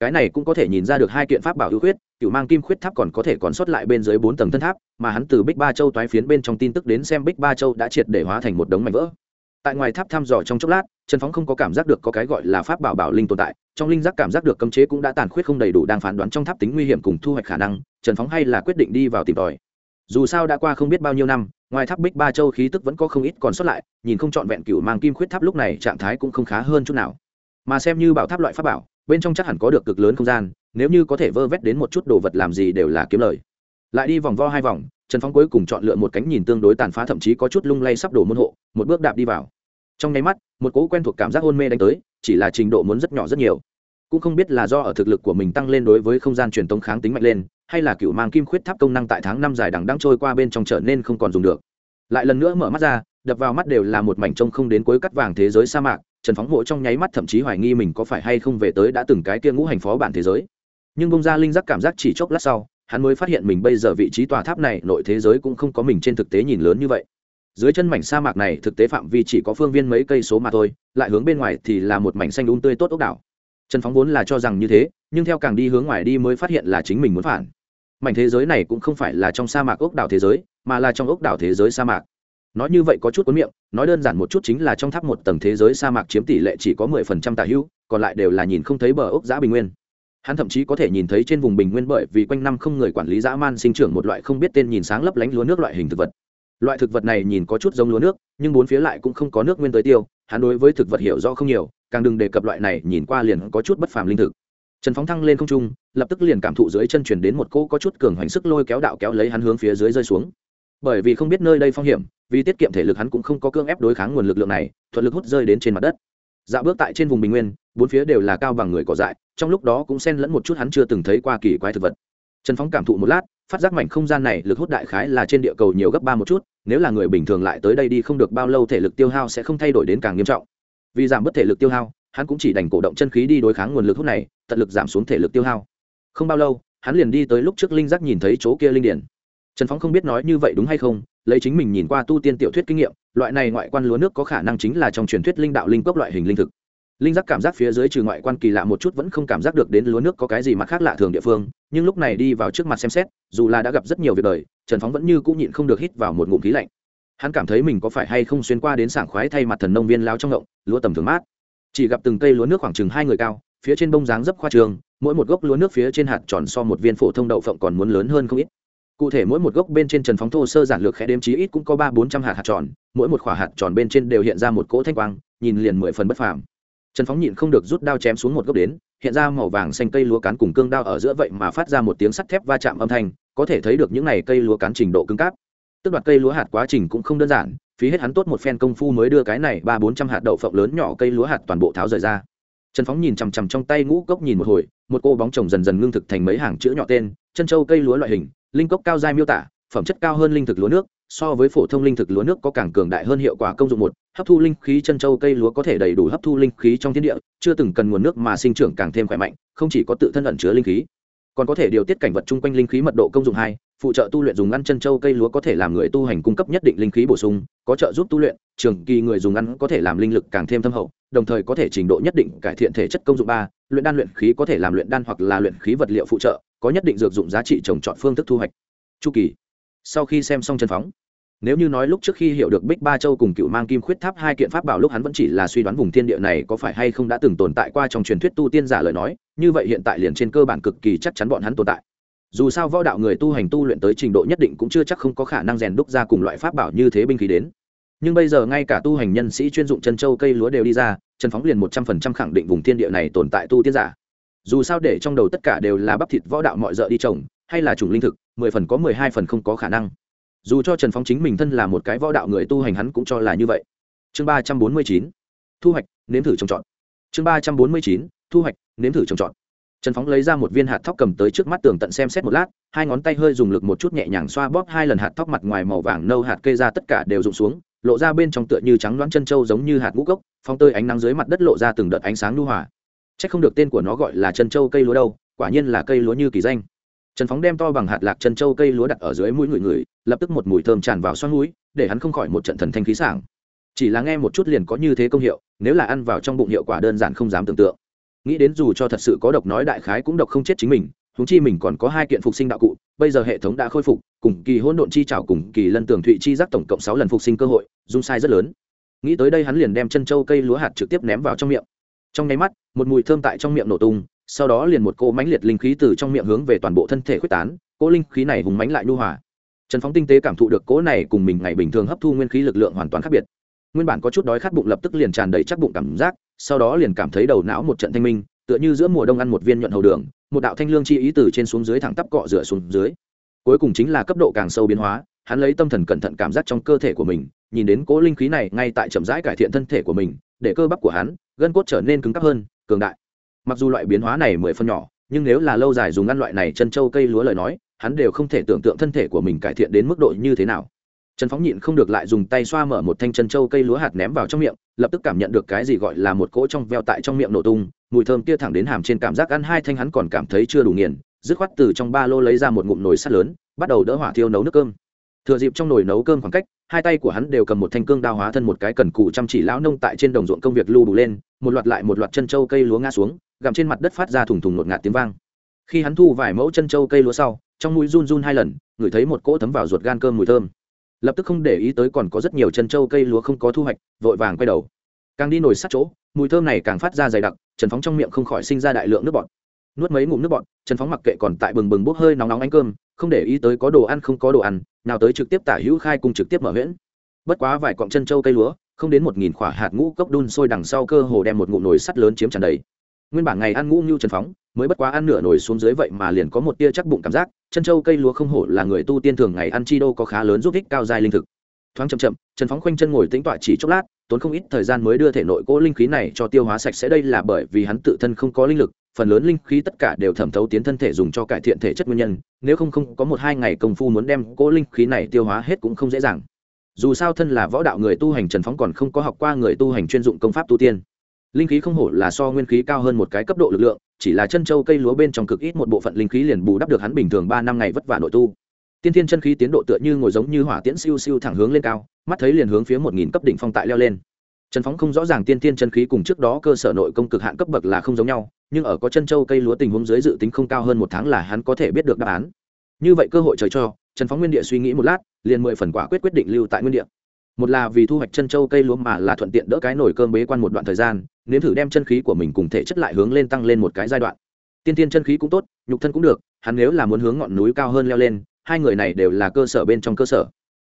Cái này cũng có thể nhìn ra được hai kiện pháp bảo ưu khuyết, cựu mang kim khuyết tháp còn có thể còn sót lại bên dưới bốn tầng thân tháp, mà hắn từ bích ba châu toái phiến bên trong tin tức đến xem bích ba châu đã triệt để hóa thành một đống mảnh vỡ tại ngoài tháp thăm dò trong chốc lát, trần phóng không có cảm giác được có cái gọi là pháp bảo bảo linh tồn tại, trong linh giác cảm giác được cấm chế cũng đã tàn khuyết không đầy đủ đang phán đoán trong tháp tính nguy hiểm cùng thu hoạch khả năng, trần phóng hay là quyết định đi vào tìm tòi. Dù sao đã qua không biết bao nhiêu năm, ngoài tháp bích ba châu khí tức vẫn có không ít còn sót lại, nhìn không trọn vẹn cựu mang kim khuyết tháp lúc này trạng thái cũng không khá hơn chút nào. Mà xem như bảo tháp loại pháp bảo, bên trong chắc hẳn có được cực lớn không gian, nếu như có thể vơ vét đến một chút đồ vật làm gì đều là kiếm lời. Lại đi vòng vo hai vòng trần phóng cuối cùng chọn lựa một cánh nhìn tương đối tàn phá thậm chí có chút lung lay sắp đổ môn hộ, một bước đạp đi vào. Trong nháy mắt, một cỗ quen thuộc cảm giác hôn mê đánh tới, chỉ là trình độ muốn rất nhỏ rất nhiều. Cũng không biết là do ở thực lực của mình tăng lên đối với không gian truyền tống kháng tính mạnh lên, hay là cựu mang kim khuyết tháp công năng tại tháng năm dài đằng đang trôi qua bên trong trở nên không còn dùng được. Lại lần nữa mở mắt ra, đập vào mắt đều là một mảnh trông không đến cuối cắt vàng thế giới sa mạc, trần phóng mộ trong nháy mắt thậm chí hoài nghi mình có phải hay không về tới đã từng cái kia ngũ hành phó bản thế giới. Nhưng bông ra linh giác cảm giác chỉ chốc lát sau hắn mới phát hiện mình bây giờ vị trí tòa tháp này, nội thế giới cũng không có mình trên thực tế nhìn lớn như vậy. Dưới chân mảnh sa mạc này, thực tế phạm vi chỉ có phương viên mấy cây số mà thôi, lại hướng bên ngoài thì là một mảnh xanh đun um tươi tốt ốc đảo. Trần phóng vốn là cho rằng như thế, nhưng theo càng đi hướng ngoài đi mới phát hiện là chính mình muốn phản. Mảnh thế giới này cũng không phải là trong sa mạc ốc đảo thế giới, mà là trong ốc đảo thế giới sa mạc. Nói như vậy có chút cuốn miệng, nói đơn giản một chút chính là trong tháp một tầng thế giới sa mạc chiếm tỷ lệ chỉ có mười phần trăm tả hữu, còn lại đều là nhìn không thấy bờ ốc giã bình nguyên hắn thậm chí có thể nhìn thấy trên vùng bình nguyên bởi vì quanh năm không người quản lý dã man sinh trưởng một loại không biết tên nhìn sáng lấp lánh lúa nước loại hình thực vật. Loại thực vật này nhìn có chút giống lúa nước, nhưng bốn phía lại cũng không có nước nguyên tới tiêu, hắn đối với thực vật hiểu rõ không nhiều, càng đừng đề cập loại này, nhìn qua liền có chút bất phàm linh thực. Trần phóng thăng lên không trung, lập tức liền cảm thụ dưới chân chuyển đến một cỗ có chút cường hoành sức lôi kéo đạo kéo lấy hắn hướng phía dưới rơi xuống. Bởi vì không biết nơi đây phong hiểm, vì tiết kiệm thể lực hắn cũng không có cương ép đối kháng nguồn lực lượng này, thuận lực hút rơi đến trên mặt đất. Dạo bước tại trên vùng bình nguyên bốn phía đều là cao bằng người cỏ dại, trong lúc đó cũng xen lẫn một chút hắn chưa từng thấy qua kỳ quái thực vật. Trần phóng cảm thụ một lát, phát giác mảnh không gian này lực hút đại khái là trên địa cầu nhiều gấp ba một chút, nếu là người bình thường lại tới đây đi không được bao lâu thể lực tiêu hao sẽ không thay đổi đến càng nghiêm trọng. Vì giảm bớt thể lực tiêu hao, hắn cũng chỉ đành cổ động chân khí đi đối kháng nguồn lực hút này, tận lực giảm xuống thể lực tiêu hao. Không bao lâu, hắn liền đi tới lúc trước linh giác nhìn thấy chỗ kia linh điển. Trần phóng không biết nói như vậy đúng hay không, lấy chính mình nhìn qua tu tiên tiểu thuyết kinh nghiệm, loại này ngoại quan lúa nước có khả năng chính là trong truyền thuyết linh đạo linh cốc loại hình linh thực linh giác cảm giác phía dưới trừ ngoại quan kỳ lạ một chút vẫn không cảm giác được đến lúa nước có cái gì mặt khác lạ thường địa phương, nhưng lúc này đi vào trước mặt xem xét, dù là đã gặp rất nhiều việc đời, trần phóng vẫn như cũng nhịn không được hít vào một ngụm khí lạnh. Hắn cảm thấy mình có phải hay không xuyên qua đến sảng khoái thay mặt thần nông viên lao trong ngộng, lúa tầm thường mát. Chỉ gặp từng cây lúa nước khoảng chừng hai người cao, phía trên bông dáng dấp khoa trường, mỗi một gốc lúa nước phía trên hạt tròn so một viên phổ thông đậu phộng còn muốn lớn hơn không ít. Cụ thể mỗi một gốc bên trên trần phóng thô sơ giản lược khẽ đếm chí ít cũng có ba bốn trăm hạt hạt tròn, mỗi một khoả hạt tròn bên trên đều hiện ra một cỗ thanh quang, nhìn liền mười phần bất phàm trần phóng nhịn không được rút đao chém xuống một gốc đến, hiện ra màu vàng xanh cây lúa cán cùng cương đao ở giữa vậy mà phát ra một tiếng sắt thép va chạm âm thanh, có thể thấy được những này cây lúa cán trình độ cứng cáp. Tức đoạt cây lúa hạt quá trình cũng không đơn giản, phí hết hắn tốt một phen công phu mới đưa cái này ba bốn trăm hạt đậu phộng lớn nhỏ cây lúa hạt toàn bộ tháo rời ra. Trần phóng nhìn chằm chằm trong tay ngũ cốc nhìn một hồi, một cô bóng chồng dần dần ngưng thực thành mấy hàng chữ nhỏ tên, chân châu cây lúa loại hình, linh cốc cao dai miêu tả, phẩm chất cao hơn linh thực lúa nước so với phổ thông linh thực lúa nước có càng cường đại hơn hiệu quả công dụng một, hấp thu linh khí chân châu cây lúa có thể đầy đủ hấp thu linh khí trong thiên địa, chưa từng cần nguồn nước mà sinh trưởng càng thêm khỏe mạnh, không chỉ có tự thân ẩn chứa linh khí. Còn có thể điều tiết cảnh vật chung quanh linh khí mật độ công dụng hai, phụ trợ tu luyện dùng ăn chân châu cây lúa có thể làm người tu hành cung cấp nhất định linh khí bổ sung, có trợ giúp tu luyện, trường kỳ người dùng ăn có thể làm linh lực càng thêm thâm hậu, đồng thời có thể trình độ nhất định cải thiện thể chất công dụng ba, luyện đan luyện khí có thể làm luyện đan hoặc là luyện khí vật liệu phụ trợ, có nhất định dược dụng giá trị trồng trọt phương thức thu hoạch. Chu kỳ. Sau khi xem xong chân phóng nếu như nói lúc trước khi hiểu được bích ba châu cùng cựu mang kim khuyết tháp hai kiện pháp bảo lúc hắn vẫn chỉ là suy đoán vùng thiên địa này có phải hay không đã từng tồn tại qua trong truyền thuyết tu tiên giả lời nói, như vậy hiện tại liền trên cơ bản cực kỳ chắc chắn bọn hắn tồn tại. Dù sao võ đạo người tu hành tu luyện tới trình độ nhất định cũng chưa chắc không có khả năng rèn đúc ra cùng loại pháp bảo như thế binh khí đến. Nhưng bây giờ ngay cả tu hành nhân sĩ chuyên dụng chân châu cây lúa đều đi ra trần phóng liền một trăm phần trăm khẳng định vùng thiên địa này tồn tại tu tiên giả. Dù sao để trong đầu tất cả đều là bắp thịt võ đạo mọi d đi trồng, hay là chủng linh thực, mười phần có mười hai phần không có khả năng dù cho trần phóng chính mình thân là một cái võ đạo người tu hành hắn cũng cho là như vậy. Chương ba trăm bốn mươi chín, thu hoạch, nếm thử trồng trọt. Chương ba trăm bốn mươi chín, thu hoạch, nếm thử trồng trọt. Trần phóng lấy ra một viên hạt thóc cầm tới trước mắt tường tận xem xét một lát, hai ngón tay hơi dùng lực một chút nhẹ nhàng xoa bóp hai lần hạt thóc mặt ngoài màu vàng nâu hạt cây ra tất cả đều rụng xuống, lộ ra bên trong tựa như trắng loãng chân trâu giống như hạt ngũ cốc phong tơi ánh nắng dưới mặt đất lộ ra từng đợt ánh sáng lưu hòa. C h ắ c không được tên của nó gọi là chân trâu cây lúa đâu, quả nhiên là cây lúa như kỳ danh trần phóng đem to bằng hạt lạc chân châu cây lúa đặt ở dưới mũi người người, lập tức một mùi thơm tràn vào xoăn mũi để hắn không khỏi một trận thần thanh khí sảng. Chỉ là nghe một chút liền có như thế công hiệu, nếu là ăn vào trong bụng hiệu quả đơn giản không dám tưởng tượng. Nghĩ đến dù cho thật sự có độc nói đại khái cũng độc không chết chính mình húng chi mình còn có hai kiện phục sinh đạo cụ, bây giờ hệ thống đã khôi phục, cùng kỳ hỗn độn chi trào cùng kỳ lân tường thụy chi giác tổng cộng sáu lần phục sinh cơ hội, dung sai rất lớn. Nghĩ tới đây hắn liền đem chân trâu cây lúa hạt trực tiếp ném vào trong miệng. Trong nháy mắt, một mùi thơm tại trong miệng nổ tung sau đó liền một cỗ mãnh liệt linh khí từ trong miệng hướng về toàn bộ thân thể khuếch tán, cỗ linh khí này hùng mãnh lại nhu hòa. Trần phóng tinh tế cảm thụ được cỗ này cùng mình ngày bình thường hấp thu nguyên khí lực lượng hoàn toàn khác biệt. Nguyên bản có chút đói khát bụng lập tức liền tràn đầy chắc bụng cảm giác, sau đó liền cảm thấy đầu não một trận thanh minh, tựa như giữa mùa đông ăn một viên nhuận hầu đường, một đạo thanh lương chi ý từ trên xuống dưới thẳng tắp cọ rửa xuống dưới. Cuối cùng chính là cấp độ càng sâu biến hóa, hắn lấy tâm thần cẩn thận cảm giác trong cơ thể của mình, nhìn đến cố linh khí này ngay tại chậm rãi cải thiện thân thể của mình, để cơ bắp của hắn, gân cốt trở nên cứng cắp hơn, cường đại mặc dù loại biến hóa này mười phân nhỏ, nhưng nếu là lâu dài dùng ăn loại này chân trâu cây lúa lời nói, hắn đều không thể tưởng tượng thân thể của mình cải thiện đến mức độ như thế nào. Trần phóng nhịn không được lại dùng tay xoa mở một thanh chân trâu cây lúa hạt ném vào trong miệng, lập tức cảm nhận được cái gì gọi là một cỗ trong veo tại trong miệng nổ tung, mùi thơm kia thẳng đến hàm trên cảm giác ăn hai thanh hắn còn cảm thấy chưa đủ nghiền, dứt khoát từ trong ba lô lấy ra một ngụm nồi sắt lớn, bắt đầu đỡ hỏa thiêu nấu nước cơm. Thừa dịp trong nồi nấu cơm khoảng cách, hai tay của hắn đều cầm một thanh cương đao hóa thân một cái cần cù chăm chỉ lão nông tại trên đồng ruộng công việc lưu đủ lên, một loạt lại một loạt chân trâu cây lúa ngã xuống gặm trên mặt đất phát ra thùng thùng ngột ngạt tiếng vang. Khi hắn thu vài mẫu chân trâu cây lúa sau, trong mũi run run hai lần, ngửi thấy một cỗ thấm vào ruột gan cơm mùi thơm. Lập tức không để ý tới còn có rất nhiều chân trâu cây lúa không có thu hoạch, vội vàng quay đầu. Càng đi nổi sát chỗ, mùi thơm này càng phát ra dày đặc, trần phóng trong miệng không khỏi sinh ra đại lượng nước bọt. Nuốt mấy ngụm nước bọt, trần phóng mặc kệ còn tại bừng bừng bốc hơi nóng nóng ánh cơm, không để ý tới có đồ ăn không có đồ ăn, nào tới trực tiếp tả hữu khai cùng trực tiếp mở huyễn. Bất quá vài cọng chân trâu cây lúa, không đến một nghìn quả hạt ngũ cốc đun sôi đằng sau cơ hồ đem một ngụm nồi sắt lớn chiếm tràn đầy nguyên bản ngày ăn ngũ như trần phóng, mới bất quá ăn nửa nồi xuống dưới vậy mà liền có một tia chắc bụng cảm giác, chân trâu cây lúa không hổ là người tu tiên thường ngày ăn chi đô có khá lớn giúp ích cao dài linh thực. Thoáng chậm chậm, trần phóng khoanh chân ngồi tĩnh tọa chỉ chốc lát, tốn không ít thời gian mới đưa thể nội cỗ linh khí này cho tiêu hóa sạch sẽ. Đây là bởi vì hắn tự thân không có linh lực, phần lớn linh khí tất cả đều thẩm thấu tiến thân thể dùng cho cải thiện thể chất nguyên nhân, nếu không không có một hai ngày công phu muốn đem cỗ linh khí này tiêu hóa hết cũng không dễ dàng. Dù sao thân là võ đạo người tu hành, trần phóng còn không có học qua người tu hành chuyên dụng công pháp tu tiên linh khí không hổ là so nguyên khí cao hơn một cái cấp độ lực lượng, chỉ là chân châu cây lúa bên trong cực ít một bộ phận linh khí liền bù đắp được hắn bình thường ba năm ngày vất vả nội tu. Tiên thiên chân khí tiến độ tựa như ngồi giống như hỏa tiễn siêu siêu thẳng hướng lên cao, mắt thấy liền hướng phía một nghìn cấp đỉnh phong tại leo lên. Trần phóng không rõ ràng tiên thiên chân khí cùng trước đó cơ sở nội công cực hạn cấp bậc là không giống nhau, nhưng ở có chân châu cây lúa tình huống dưới dự tính không cao hơn một tháng là hắn có thể biết được đáp án. Như vậy cơ hội trời cho, trần phóng nguyên địa suy nghĩ một lát, liền mười phần quả quyết quyết định lưu tại nguyên địa. Một là vì thu hoạch chân châu cây lúa mà là thuận tiện đỡ cái nổi cơm bế quan một đoạn thời gian nếm thử đem chân khí của mình cùng thể chất lại hướng lên tăng lên một cái giai đoạn. Tiên tiên chân khí cũng tốt, nhục thân cũng được, hắn nếu là muốn hướng ngọn núi cao hơn leo lên, hai người này đều là cơ sở bên trong cơ sở.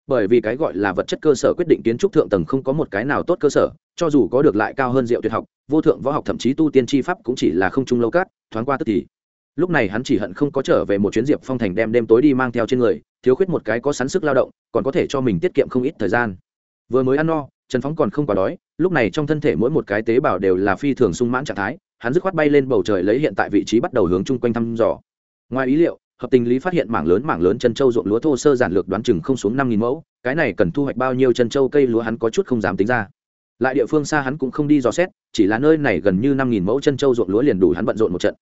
Bởi vì cái gọi là vật chất cơ sở quyết định kiến trúc thượng tầng không có một cái nào tốt cơ sở, cho dù có được lại cao hơn diệu tuyệt học, vô thượng võ học thậm chí tu tiên tri pháp cũng chỉ là không trung lâu cát, thoáng qua tức thì. Lúc này hắn chỉ hận không có trở về một chuyến diệp phong thành đem đêm tối đi mang theo trên người, thiếu khuyết một cái có sắn sức lao động, còn có thể cho mình tiết kiệm không ít thời gian. Vừa mới ăn no trần phóng còn không quá đói, lúc này trong thân thể mỗi một cái tế bào đều là phi thường sung mãn trạng thái, hắn dứt khoát bay lên bầu trời lấy hiện tại vị trí bắt đầu hướng chung quanh thăm dò. Ngoài ý liệu, hợp tình lý phát hiện mảng lớn mảng lớn chân châu ruộng lúa thô sơ giản lược đoán chừng không xuống năm nghìn mẫu, cái này cần thu hoạch bao nhiêu chân châu cây lúa hắn có chút không dám tính ra. Lại địa phương xa hắn cũng không đi dò xét, chỉ là nơi này gần như năm nghìn mẫu chân châu ruộng lúa liền đủ hắn bận rộn một trận.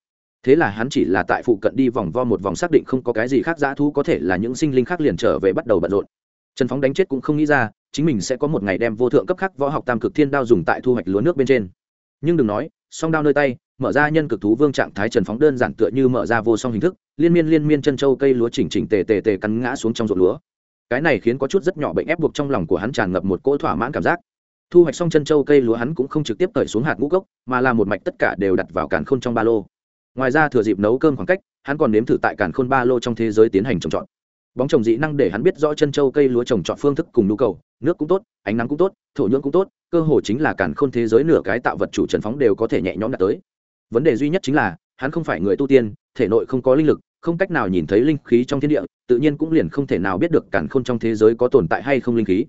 Thế là hắn chỉ là tại phụ cận đi vòng vo một vòng xác định không có cái gì khác dã thú có thể là những sinh linh khác liền trở về bắt đầu bận rộn. Trần phóng đánh chết cũng không nghĩ ra chính mình sẽ có một ngày đem vô thượng cấp khắc võ học tam cực thiên đao dùng tại thu hoạch lúa nước bên trên. Nhưng đừng nói, song đao nơi tay, mở ra nhân cực thú vương trạng thái trần phóng đơn giản tựa như mở ra vô song hình thức, liên miên liên miên chân châu cây lúa chỉnh chỉnh tề tề tề cắn ngã xuống trong ruộng lúa. Cái này khiến có chút rất nhỏ bệnh ép buộc trong lòng của hắn tràn ngập một cỗ thỏa mãn cảm giác. Thu hoạch xong chân châu cây lúa hắn cũng không trực tiếp cởi xuống hạt ngũ cốc, mà là một mạch tất cả đều đặt vào càn khôn trong ba lô. Ngoài ra thừa dịp nấu cơm khoảng cách, hắn còn nếm thử tại càn khôn ba lô trong thế giới tiến hành trồng trọt bóng trồng dị năng để hắn biết rõ chân châu cây lúa trồng chọn phương thức cùng nhu cầu, nước cũng tốt, ánh nắng cũng tốt, thổ nhưỡng cũng tốt, cơ hồ chính là càn khôn thế giới nửa cái tạo vật chủ trần phóng đều có thể nhẹ nhõm đạt tới. Vấn đề duy nhất chính là, hắn không phải người tu tiên, thể nội không có linh lực, không cách nào nhìn thấy linh khí trong thiên địa, tự nhiên cũng liền không thể nào biết được càn khôn trong thế giới có tồn tại hay không linh khí.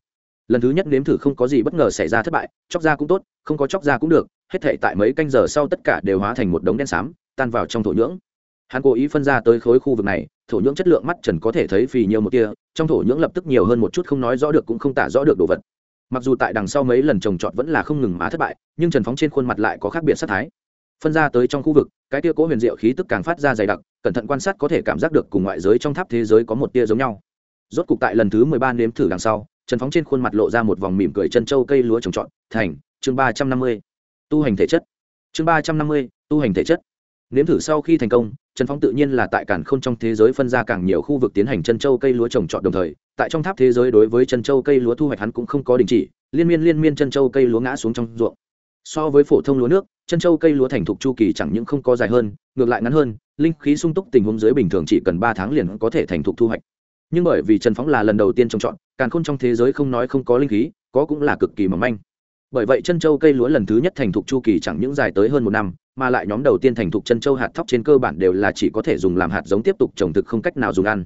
Lần thứ nhất nếm thử không có gì bất ngờ xảy ra thất bại, chóc ra cũng tốt, không có chóc ra cũng được, hết thể tại mấy canh giờ sau tất cả đều hóa thành một đống đen xám, tan vào trong thổ nhưỡng. Hắn cố ý phân ra tới khối khu vực này thổ nhưỡng chất lượng mắt trần có thể thấy phì nhiều một tia trong thổ nhưỡng lập tức nhiều hơn một chút không nói rõ được cũng không tả rõ được đồ vật. Mặc dù tại đằng sau mấy lần trồng trọt vẫn là không ngừng má thất bại, nhưng trần phóng trên khuôn mặt lại có khác biệt sát thái. Phân ra tới trong khu vực, cái tia cố huyền diệu khí tức càng phát ra dày đặc, cẩn thận quan sát có thể cảm giác được cùng ngoại giới trong tháp thế giới có một tia giống nhau. Rốt cục tại lần thứ mười ba nếm thử đằng sau, trần phóng trên khuôn mặt lộ ra một vòng mỉm cười chân trâu cây lúa trồng trọt, thành, chương ba trăm năm mươi, tu hành thể chất. Chương ba trăm năm mươi, tu hành thể chất. Nếm thử sau khi thành công trần phóng tự nhiên là tại cản k h ô n trong thế giới phân ra càng nhiều khu vực tiến hành chân châu cây lúa trồng trọt đồng thời, tại trong tháp thế giới đối với chân châu cây lúa thu hoạch hắn cũng không có đình chỉ, liên miên liên miên chân châu cây lúa ngã xuống trong ruộng. So với phổ thông lúa nước, chân châu cây lúa thành thục chu kỳ chẳng những không có dài hơn, ngược lại ngắn hơn, linh khí sung túc tình huống dưới bình thường chỉ cần ba tháng liền có thể thành thục thu hoạch. Nhưng bởi vì trần phóng là lần đầu tiên trồng trọt càng khôn trong thế giới không nói không có linh khí, có cũng là cực kỳ mỏng manh. Bởi vậy chân châu cây lúa lần thứ nhất thành thục chu kỳ chẳng những dài tới hơn một năm mà lại nhóm đầu tiên thành thục chân châu hạt thóc trên cơ bản đều là chỉ có thể dùng làm hạt giống tiếp tục trồng thực không cách nào dùng ăn.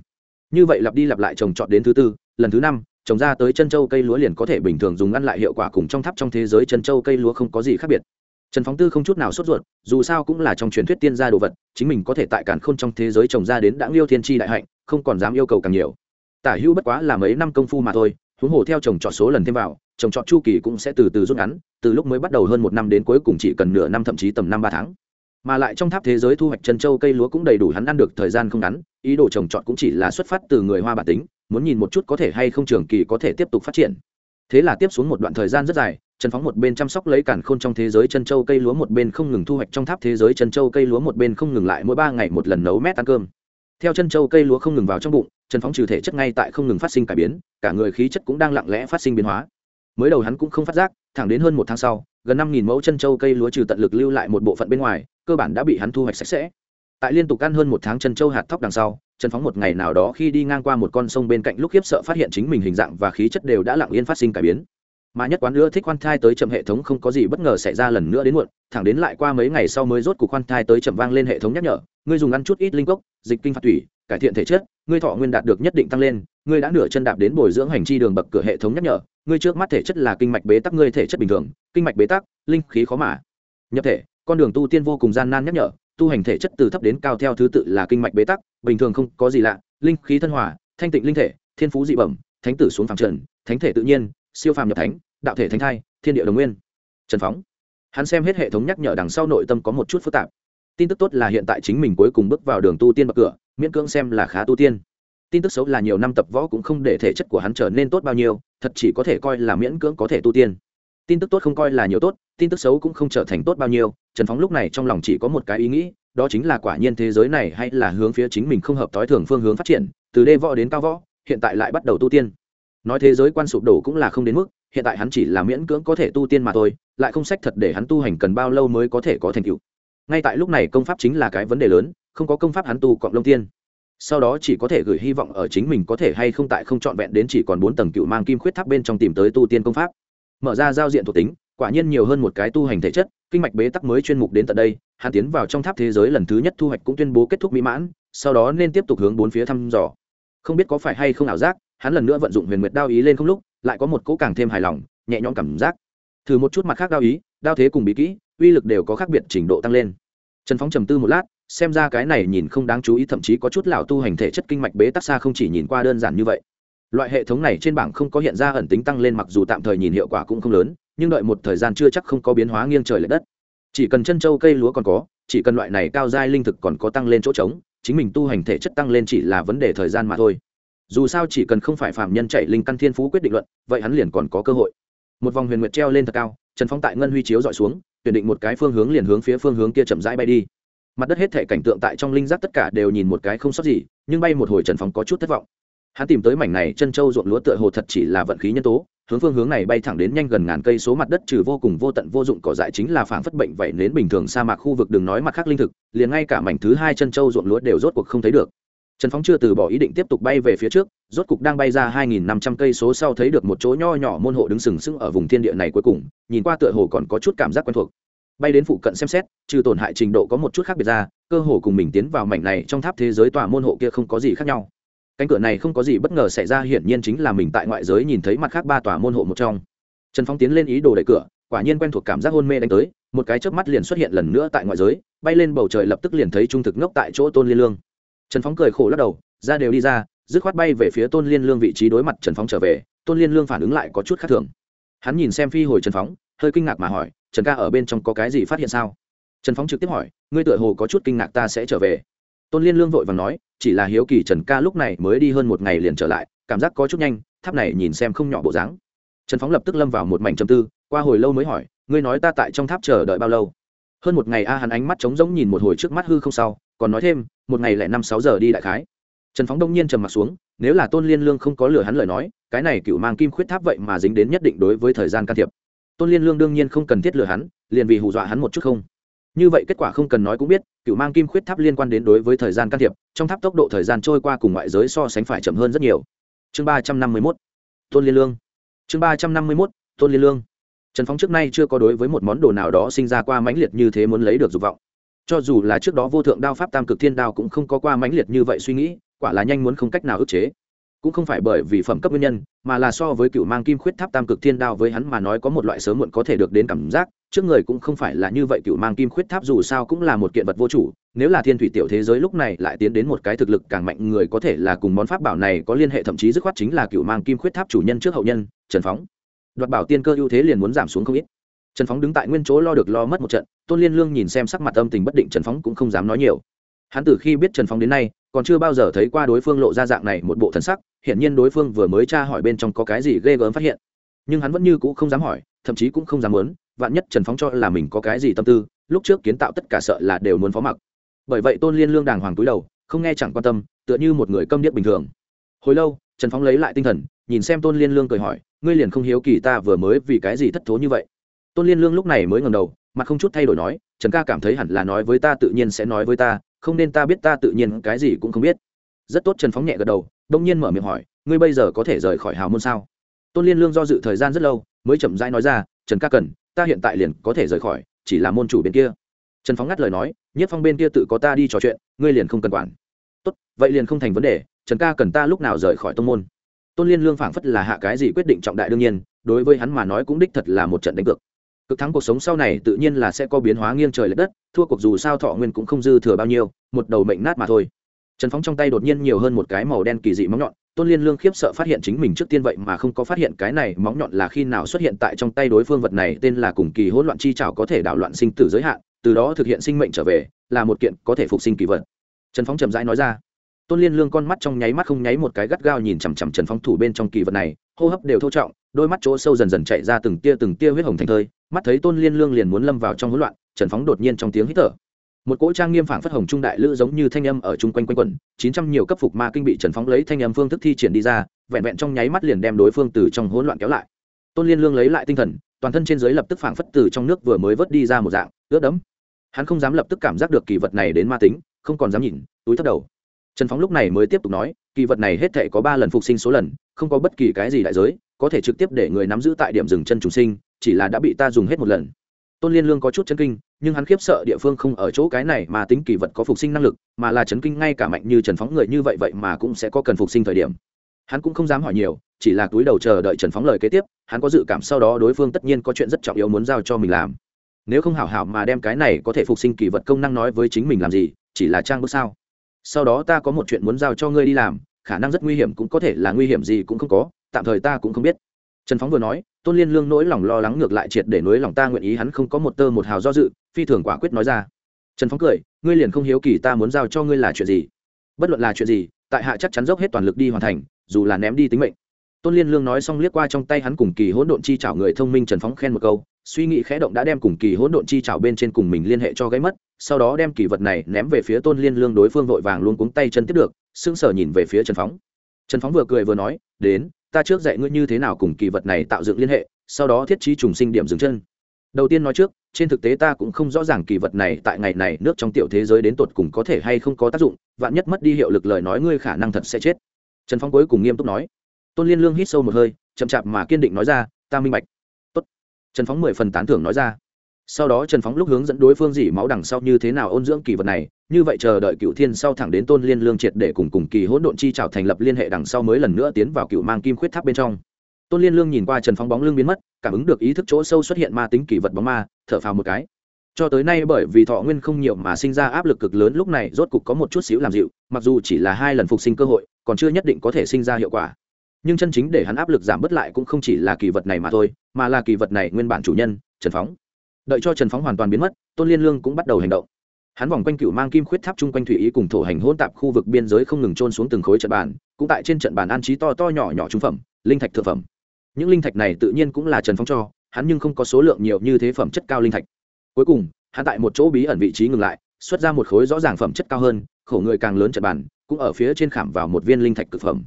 Như vậy lặp đi lặp lại trồng trọt đến thứ tư, lần thứ năm, trồng ra tới chân châu cây lúa liền có thể bình thường dùng ăn lại hiệu quả cùng trong tháp trong thế giới chân châu cây lúa không có gì khác biệt. Trần phóng tư không chút nào sốt ruột, dù sao cũng là trong truyền thuyết tiên gia đồ vật, chính mình có thể tại cản khôn trong thế giới trồng ra đến đã liêu thiên tri đại hạnh, không còn dám yêu cầu càng nhiều. Tả hữu bất quá là mấy năm công phu mà thôi, huống hồ theo trồng trọt số lần thêm vào trồng trọt chu kỳ cũng sẽ từ từ rút ngắn, từ lúc mới bắt đầu hơn một năm đến cuối cùng chỉ cần nửa năm thậm chí tầm năm ba tháng. Mà lại trong tháp thế giới thu hoạch chân châu cây lúa cũng đầy đủ hắn ăn được thời gian không ngắn, ý đồ trồng trọt cũng chỉ là xuất phát từ người hoa bản tính, muốn nhìn một chút có thể hay không trường kỳ có thể tiếp tục phát triển. Thế là tiếp xuống một đoạn thời gian rất dài, trần phóng một bên chăm sóc lấy cản khôn trong thế giới chân châu cây lúa một bên không ngừng thu hoạch trong tháp thế giới chân châu cây lúa một bên không ngừng lại mỗi ba ngày một lần nấu mét ăn cơm. Theo chân châu cây lúa không ngừng vào trong bụng, trần phóng trừ thể chất ngay tại không ngừng phát sinh cải biến, cả người khí chất cũng đang lặng lẽ phát sinh biến hóa mới đầu hắn cũng không phát giác, thẳng đến hơn một tháng sau, gần năm nghìn mẫu chân châu cây lúa trừ tận lực lưu lại một bộ phận bên ngoài, cơ bản đã bị hắn thu hoạch sạch sẽ. Tại liên tục ăn hơn một tháng chân châu hạt thóc đằng sau, trần phóng một ngày nào đó khi đi ngang qua một con sông bên cạnh lúc khiếp sợ phát hiện chính mình hình dạng và khí chất đều đã lặng yên phát sinh cải biến. Mà nhất quán nữa thích khoan thai tới chậm hệ thống không có gì bất ngờ xảy ra lần nữa đến muộn, thẳng đến lại qua mấy ngày sau mới rốt cuộc khoan thai tới chậm vang lên hệ thống nhắc nhở, ngươi dùng ăn chút ít linh cốc, dịch kinh phạt thủy, cải thiện thể chất, ngươi thọ nguyên đạt được nhất định tăng lên, ngươi đã nửa chân đạp đến bồi dưỡng hành chi đường bậc cửa hệ thống nhắc nhở ngươi trước mắt thể chất là kinh mạch bế tắc ngươi thể chất bình thường, kinh mạch bế tắc, linh khí khó mà nhập thể, con đường tu tiên vô cùng gian nan nhắc nhở, tu hành thể chất từ thấp đến cao theo thứ tự là kinh mạch bế tắc, bình thường không có gì lạ, linh khí thân hòa, thanh tịnh linh thể, thiên phú dị bẩm, thánh tử xuống phàm trần, thánh thể tự nhiên, siêu phàm nhập thánh, đạo thể thánh thai, thiên địa đồng nguyên. Trần phóng. Hắn xem hết hệ thống nhắc nhở đằng sau nội tâm có một chút phức tạp. Tin tức tốt là hiện tại chính mình cuối cùng bước vào đường tu tiên bậc cửa, miễn cưỡng xem là khá tu tiên tin tức xấu là nhiều năm tập võ cũng không để thể chất của hắn trở nên tốt bao nhiêu, thật chỉ có thể coi là miễn cưỡng có thể tu tiên. Tin tức tốt không coi là nhiều tốt, tin tức xấu cũng không trở thành tốt bao nhiêu, trần phóng lúc này trong lòng chỉ có một cái ý nghĩ, đó chính là quả nhiên thế giới này hay là hướng phía chính mình không hợp t thường phương hướng phát triển, từ đê võ đến cao võ, hiện tại lại bắt đầu tu tiên. Nói thế giới quan sụp đổ cũng là không đến mức, hiện tại hắn chỉ là miễn cưỡng có thể tu tiên mà thôi, lại không sách thật để hắn tu hành cần bao lâu mới có thể có thành tựu. Ngay tại lúc này công pháp chính là cái vấn đề lớn, không có công pháp hắn tu cọng lông tiên sau đó chỉ có thể gửi hy vọng ở chính mình có thể hay không tại không trọn vẹn đến chỉ còn bốn tầng cựu mang kim khuyết tháp bên trong tìm tới tu tiên công pháp. Mở ra giao diện thuộc tính, quả nhiên nhiều hơn một cái tu hành thể chất, kinh mạch bế tắc mới chuyên mục đến tận đây, hắn tiến vào trong tháp thế giới lần thứ nhất thu hoạch cũng tuyên bố kết thúc mỹ mãn, sau đó nên tiếp tục hướng bốn phía thăm dò. Không biết có phải hay không ảo giác, hắn lần nữa vận dụng huyền nguyệt đao ý lên không lúc, lại có một cỗ càng thêm hài lòng, nhẹ nhõm cảm giác. Thử một chút mặt khác đao ý, đao thế cùng bí kỹ, uy lực đều có khác biệt trình độ tăng lên. Trần phóng trầm tư một lát xem ra cái này nhìn không đáng chú ý, thậm chí có chút lão tu hành thể chất kinh mạch bế tắc xa không chỉ nhìn qua đơn giản như vậy. Loại hệ thống này trên bảng không có hiện ra ẩn tính tăng lên mặc dù tạm thời nhìn hiệu quả cũng không lớn, nhưng đợi một thời gian chưa chắc không có biến hóa nghiêng trời l ệ đất. Chỉ cần chân châu cây lúa còn có, chỉ cần loại này cao giai linh thực còn có tăng lên chỗ trống, chính mình tu hành thể chất tăng lên chỉ là vấn đề thời gian mà thôi. Dù sao chỉ cần không phải phạm nhân chạy linh căn thiên phú quyết định luận, vậy hắn liền còn có cơ hội. Một vòng huyền nguyệt treo lên thật cao, trần phong tại ngân huy chiếu dọi xuống, tuyển định một cái phương hướng liền hướng phía phương hướng kia chậm rãi bay đi mặt đất hết thể cảnh tượng tại trong linh giác tất cả đều nhìn một cái không sót gì, nhưng bay một hồi trần phong có chút thất vọng. Hắn tìm tới mảnh này chân châu ruộng lúa tựa hồ thật chỉ là vận khí nhân tố, hướng phương hướng này bay thẳng đến nhanh gần ngàn cây số mặt đất trừ vô cùng vô tận vô dụng cỏ dại chính là phảng phất bệnh vậy nến bình thường sa mạc khu vực đừng nói mặt khác linh thực, liền ngay cả mảnh thứ hai chân châu ruộng lúa đều rốt cuộc không thấy được. Trần phóng chưa từ bỏ ý định tiếp tục bay về phía trước, rốt cục đang bay ra hai nghìn năm trăm cây số sau thấy được một chỗ nho nhỏ môn hộ đứng sừng sững ở vùng thiên địa này cuối cùng, nhìn qua tựa hồ còn có chút cảm giác quen thuộc bay đến phụ cận xem xét, trừ tổn hại trình độ có một chút khác biệt ra, cơ hồ cùng mình tiến vào mảnh này trong tháp thế giới tòa môn hộ kia không có gì khác nhau. Cánh cửa này không có gì bất ngờ xảy ra, hiển nhiên chính là mình tại ngoại giới nhìn thấy mặt khác ba tòa môn hộ một trong. Trần phong tiến lên ý đồ đẩy cửa, quả nhiên quen thuộc cảm giác hôn mê đánh tới, một cái chớp mắt liền xuất hiện lần nữa tại ngoại giới, bay lên bầu trời lập tức liền thấy trung thực ngốc tại chỗ tôn liên lương. Trần phóng cười khổ lắc đầu, ra đều đi ra, dứt khoát bay về phía tôn liên lương vị trí đối mặt trần phóng trở về, tôn liên lương phản ứng lại có chút khác thường. Hắn nhìn xem phi hồi trần phóng hơi kinh ngạc mà hỏi trần ca ở bên trong có cái gì phát hiện sao? Trần phóng trực tiếp hỏi, ngươi tựa hồ có chút kinh ngạc ta sẽ trở về. Tôn liên lương vội và nói, chỉ là hiếu kỳ trần ca lúc này mới đi hơn một ngày liền trở lại, cảm giác có chút nhanh, tháp này nhìn xem không nhỏ bộ dáng. Trần phóng lập tức lâm vào một mảnh trầm tư, qua hồi lâu mới hỏi, ngươi nói ta tại trong tháp chờ đợi bao lâu? Hơn một ngày a, hắn ánh mắt trống rỗng nhìn một hồi trước mắt hư không sau, còn nói thêm, một ngày lại năm sáu giờ đi đại khái. Trần phóng đông nhiên trầm m ặ t xuống, nếu là tôn liên lương không có lừa hắn lời nói, cái này cựu mang kim khuyết tháp vậy mà dính đến nhất định đối với thời gian can thiệp tôn liên lương đương nhiên không cần thiết lừa hắn, liền vì hù dọa hắn một chút không? Như vậy kết quả không cần nói cũng biết, cựu mang kim khuyết tháp liên quan đến đối với thời gian can thiệp, trong tháp tốc độ thời gian trôi qua cùng ngoại giới so sánh phải chậm hơn rất nhiều. Chương ba trăm năm mươi mốt. Tôn liên lương. Chương ba trăm năm mươi mốt, tôn liên lương. Trần phóng trước nay chưa có đối với một món đồ nào đó sinh ra qua mãnh liệt như thế muốn lấy được dục vọng. Cho dù là trước đó vô thượng đao pháp tam cực thiên đao cũng không có qua mãnh liệt như vậy suy nghĩ, quả là nhanh muốn không cách nào ức chế cũng không phải bởi vì phẩm cấp nguyên nhân, mà là so với cựu mang kim khuyết tháp tam cực thiên đao với hắn mà nói có một loại sớm muộn có thể được đến cảm giác, trước người cũng không phải là như vậy, cựu mang kim khuyết tháp dù sao cũng là một kiện vật vô chủ, nếu là thiên thủy tiểu thế giới lúc này lại tiến đến một cái thực lực càng mạnh người có thể là cùng món pháp bảo này có liên hệ, thậm chí dứt khoát chính là cựu mang kim khuyết tháp chủ nhân trước hậu nhân, trần phóng. Đoạt bảo tiên cơ ưu thế liền muốn giảm xuống không ít. Trần phóng đứng tại nguyên chỗ lo được lo mất một trận, tôn liên lương nhìn xem sắc mặt âm tình bất định, trần phóng cũng không dám nói nhiều. Hắn từ khi biết trần phóng đến nay, còn chưa bao giờ thấy qua đối phương lộ ra dạng này một bộ thân sắc hiển nhiên đối phương vừa mới tra hỏi bên trong có cái gì ghê gớm phát hiện. Nhưng hắn vẫn như cũ không dám hỏi, thậm chí cũng không dám muốn, vạn nhất trần phóng cho là mình có cái gì tâm tư, lúc trước kiến tạo tất cả sợ là đều muốn phó mặc. Bởi vậy tôn liên lương đàng hoàng túi đầu, không nghe chẳng quan tâm, tựa như một người câm điếc bình thường. Hồi lâu, trần phóng lấy lại tinh thần, nhìn xem tôn liên lương cười hỏi, ngươi liền không hiếu kỳ ta vừa mới vì cái gì thất thố như vậy? Tôn liên lương lúc này mới ngầm đầu, mặt không chút thay đổi nói, trần ca cảm thấy hẳn là nói với ta tự nhiên sẽ nói với ta, không nên ta biết ta tự nhiên cái gì cũng không biết. Rất tốt, trần phóng nhẹ gật đầu đông nhiên mở miệng hỏi, ngươi bây giờ có thể rời khỏi hào môn sao? Tôn liên lương do dự thời gian rất lâu, mới chậm rãi nói ra, trần ca cần, ta hiện tại liền có thể rời khỏi, chỉ là môn chủ bên kia. Trần phóng ngắt lời nói, nhất phong bên kia tự có ta đi trò chuyện, ngươi liền không cần quản. Tốt, vậy liền không thành vấn đề, trần ca cần ta lúc nào rời khỏi tông môn? Tôn liên lương phảng phất là hạ cái gì quyết định trọng đại đương nhiên, đối với hắn mà nói cũng đích thật là một trận đánh cược. Cực thắng cuộc sống sau này tự nhiên là sẽ có biến hóa nghiêng trời l ệ đất, thua cuộc dù sao thọ nguyên cũng không dư thừa bao nhiêu, một đầu mệnh nát mà thôi trần phóng trong tay đột nhiên nhiều hơn một cái màu đen kỳ dị móng nhọn, tôn liên lương khiếp sợ phát hiện chính mình trước tiên vậy mà không có phát hiện cái này móng nhọn là khi nào xuất hiện tại trong tay đối phương vật này, tên là cùng kỳ hỗn loạn chi trảo có thể đảo loạn sinh tử giới hạn, từ đó thực hiện sinh mệnh trở về, là một kiện có thể phục sinh kỳ vật. Trần phóng chậm rãi nói ra. Tôn liên lương con mắt trong nháy mắt không nháy một cái gắt gao nhìn chằm chằm trần phóng thủ bên trong kỳ vật này, hô hấp đều thô trọng, đôi mắt chỗ sâu dần dần chạy ra từng tia từng tia huyết hồng thành thơi, mắt thấy tôn liên lương liền muốn lâm vào trong hỗn loạn, trần phóng đột nhiên trong tiếng hít thở một cỗ trang nghiêm phảng phất hồng trung đại lữ giống như thanh âm ở chung quanh quanh quẩn, chín trăm nhiều cấp phục ma kinh bị trần phóng lấy thanh âm phương thức thi triển đi ra, vẹn vẹn trong nháy mắt liền đem đối phương từ trong hỗn loạn kéo lại. Tôn liên lương lấy lại tinh thần, toàn thân trên dưới lập tức phảng phất từ trong nước vừa mới vớt đi ra một dạng, ướt đẫm. Hắn không dám lập tức cảm giác được kỳ vật này đến ma tính, không còn dám nhìn, túi thất đầu. Trần phóng lúc này mới tiếp tục nói, kỳ vật này hết thể có ba lần phục sinh số lần, không có bất kỳ cái gì đại giới, có thể trực tiếp để người nắm giữ tại điểm dừng chân trùng sinh, chỉ là đã bị ta dùng hết một lần. Tôn liên lương có chút chấn kinh nhưng hắn khiếp sợ địa phương không ở chỗ cái này mà tính kỳ vật có phục sinh năng lực, mà là chấn kinh ngay cả mạnh như trần phóng người như vậy vậy mà cũng sẽ có cần phục sinh thời điểm. Hắn cũng không dám hỏi nhiều, chỉ là túi đầu chờ đợi trần phóng lời kế tiếp, hắn có dự cảm sau đó đối phương tất nhiên có chuyện rất trọng yếu muốn giao cho mình làm. Nếu không hảo hảo mà đem cái này có thể phục sinh kỳ vật công năng nói với chính mình làm gì, chỉ là trang bước sao? Sau đó ta có một chuyện muốn giao cho ngươi đi làm, khả năng rất nguy hiểm cũng có thể là nguy hiểm gì cũng không có, tạm thời ta cũng không biết trần phóng vừa nói, tôn liên lương nỗi lòng lo lắng ngược lại triệt để nối lòng ta nguyện ý hắn không có một tơ một hào do dự, phi thường quả quyết nói ra. Trần phóng cười, ngươi liền không hiếu kỳ ta muốn giao cho ngươi là chuyện gì? Bất luận là chuyện gì, tại hạ chắc chắn dốc hết toàn lực đi hoàn thành, dù là ném đi tính mệnh. Tôn liên lương nói xong liếc qua trong tay hắn cùng kỳ hỗn độn chi chảo người thông minh trần phóng khen một câu, suy nghĩ khẽ động đã đem cùng kỳ hỗn độn chi chảo bên trên cùng mình liên hệ cho gáy mất, sau đó đem kỳ vật này ném về phía tôn liên lương đối phương vội vàng luôn cuống tay chân tiếp được, sững sờ nhìn về phía trần phóng. Trần phóng vừa cười vừa nói, đến ta trước dạy ngươi như thế nào cùng kỳ vật này tạo dựng liên hệ, sau đó thiết trí trùng sinh điểm dừng chân. Đầu tiên nói trước, trên thực tế ta cũng không rõ ràng kỳ vật này tại ngày này nước trong tiểu thế giới đến tột cùng có thể hay không có tác dụng, vạn nhất mất đi hiệu lực lời nói ngươi khả năng thật sẽ chết. Trần phong cuối cùng nghiêm túc nói. Tôn liên lương hít sâu một hơi, chậm chạp mà kiên định nói ra, ta minh bạch. Tốt. trần phóng mười phần tán thưởng nói ra sau đó trần phóng lúc hướng dẫn đối phương dỉ máu đằng sau như thế nào ôn dưỡng kỳ vật này, như vậy chờ đợi cựu thiên sau thẳng đến tôn liên lương triệt để cùng cùng kỳ hỗn độn chi trào thành lập liên hệ đằng sau mới lần nữa tiến vào cựu mang kim khuyết tháp bên trong. Tôn liên lương nhìn qua trần phóng bóng lưng biến mất, cảm ứng được ý thức chỗ sâu xuất hiện ma tính kỳ vật bóng ma, thở phào một cái. Cho tới nay bởi vì thọ nguyên không nhiều mà sinh ra áp lực cực lớn lúc này rốt cục có một chút xíu làm dịu, mặc dù chỉ là hai lần phục sinh cơ hội, còn chưa nhất định có thể sinh ra hiệu quả. Nhưng chân chính để hắn áp lực giảm bớt lại cũng không chỉ là kỳ vật này mà thôi, mà là kỳ vật này nguyên bản chủ nhân, trần phóng đợi cho trần phóng hoàn toàn biến mất tôn liên lương cũng bắt đầu hành động hắn vòng quanh cựu mang kim khuyết tháp chung quanh thủy ý cùng thổ hành hôn tạp khu vực biên giới không ngừng trôn xuống từng khối trận bàn cũng tại trên trận bàn an trí to to nhỏ nhỏ trung phẩm linh thạch thượng phẩm những linh thạch này tự nhiên cũng là trần Phóng cho hắn nhưng không có số lượng nhiều như thế phẩm chất cao linh thạch cuối cùng hắn tại một chỗ bí ẩn vị trí ngừng lại xuất ra một khối rõ ràng phẩm chất cao hơn khổ người càng lớn trận bàn cũng ở phía trên khảm vào một viên linh thạch cực phẩm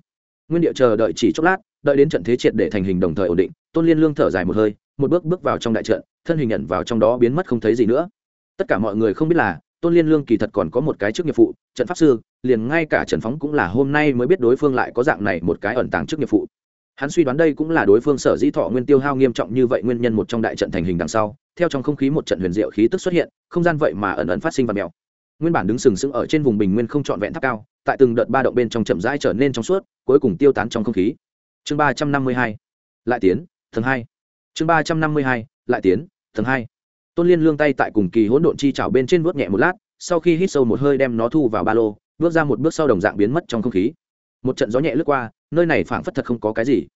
nguyên địa chờ đợi chỉ chốc lát đợi đến trận thế triệt để thành hình đồng thời ổn định tôn liên lương thở dài một hơi một bước bước vào trong đại trận, thân hình nhận vào trong đó biến mất không thấy gì nữa. Tất cả mọi người không biết là, tôn liên lương kỳ thật còn có một cái chức nghiệp phụ, trận pháp sư, liền ngay cả trần phóng cũng là hôm nay mới biết đối phương lại có dạng này một cái ẩn tàng chức nghiệp phụ. Hắn suy đoán đây cũng là đối phương sở dĩ thọ nguyên tiêu hao nghiêm trọng như vậy nguyên nhân một trong đại trận thành hình đằng sau, theo trong không khí một trận huyền diệu khí tức xuất hiện, không gian vậy mà ẩn ẩn phát sinh và mèo. Nguyên bản đứng sừng sững ở trên vùng bình nguyên không trọn vẹn tháp cao, tại từng đợt ba động bên trong chậm rãi trở nên trong suốt, cuối cùng tiêu tán trong không khí. Chương ba trăm năm mươi hai, lại tiến thứ hai chương ba trăm năm mươi hai, lại tiến, tầng hai. Tôn liên lương tay tại cùng kỳ hỗn độn chi trào bên trên vuốt nhẹ một lát, sau khi hít sâu một hơi đem nó thu vào ba lô, bước ra một bước sau đồng dạng biến mất trong không khí. Một trận gió nhẹ lướt qua, nơi này phảng phất thật không có cái gì.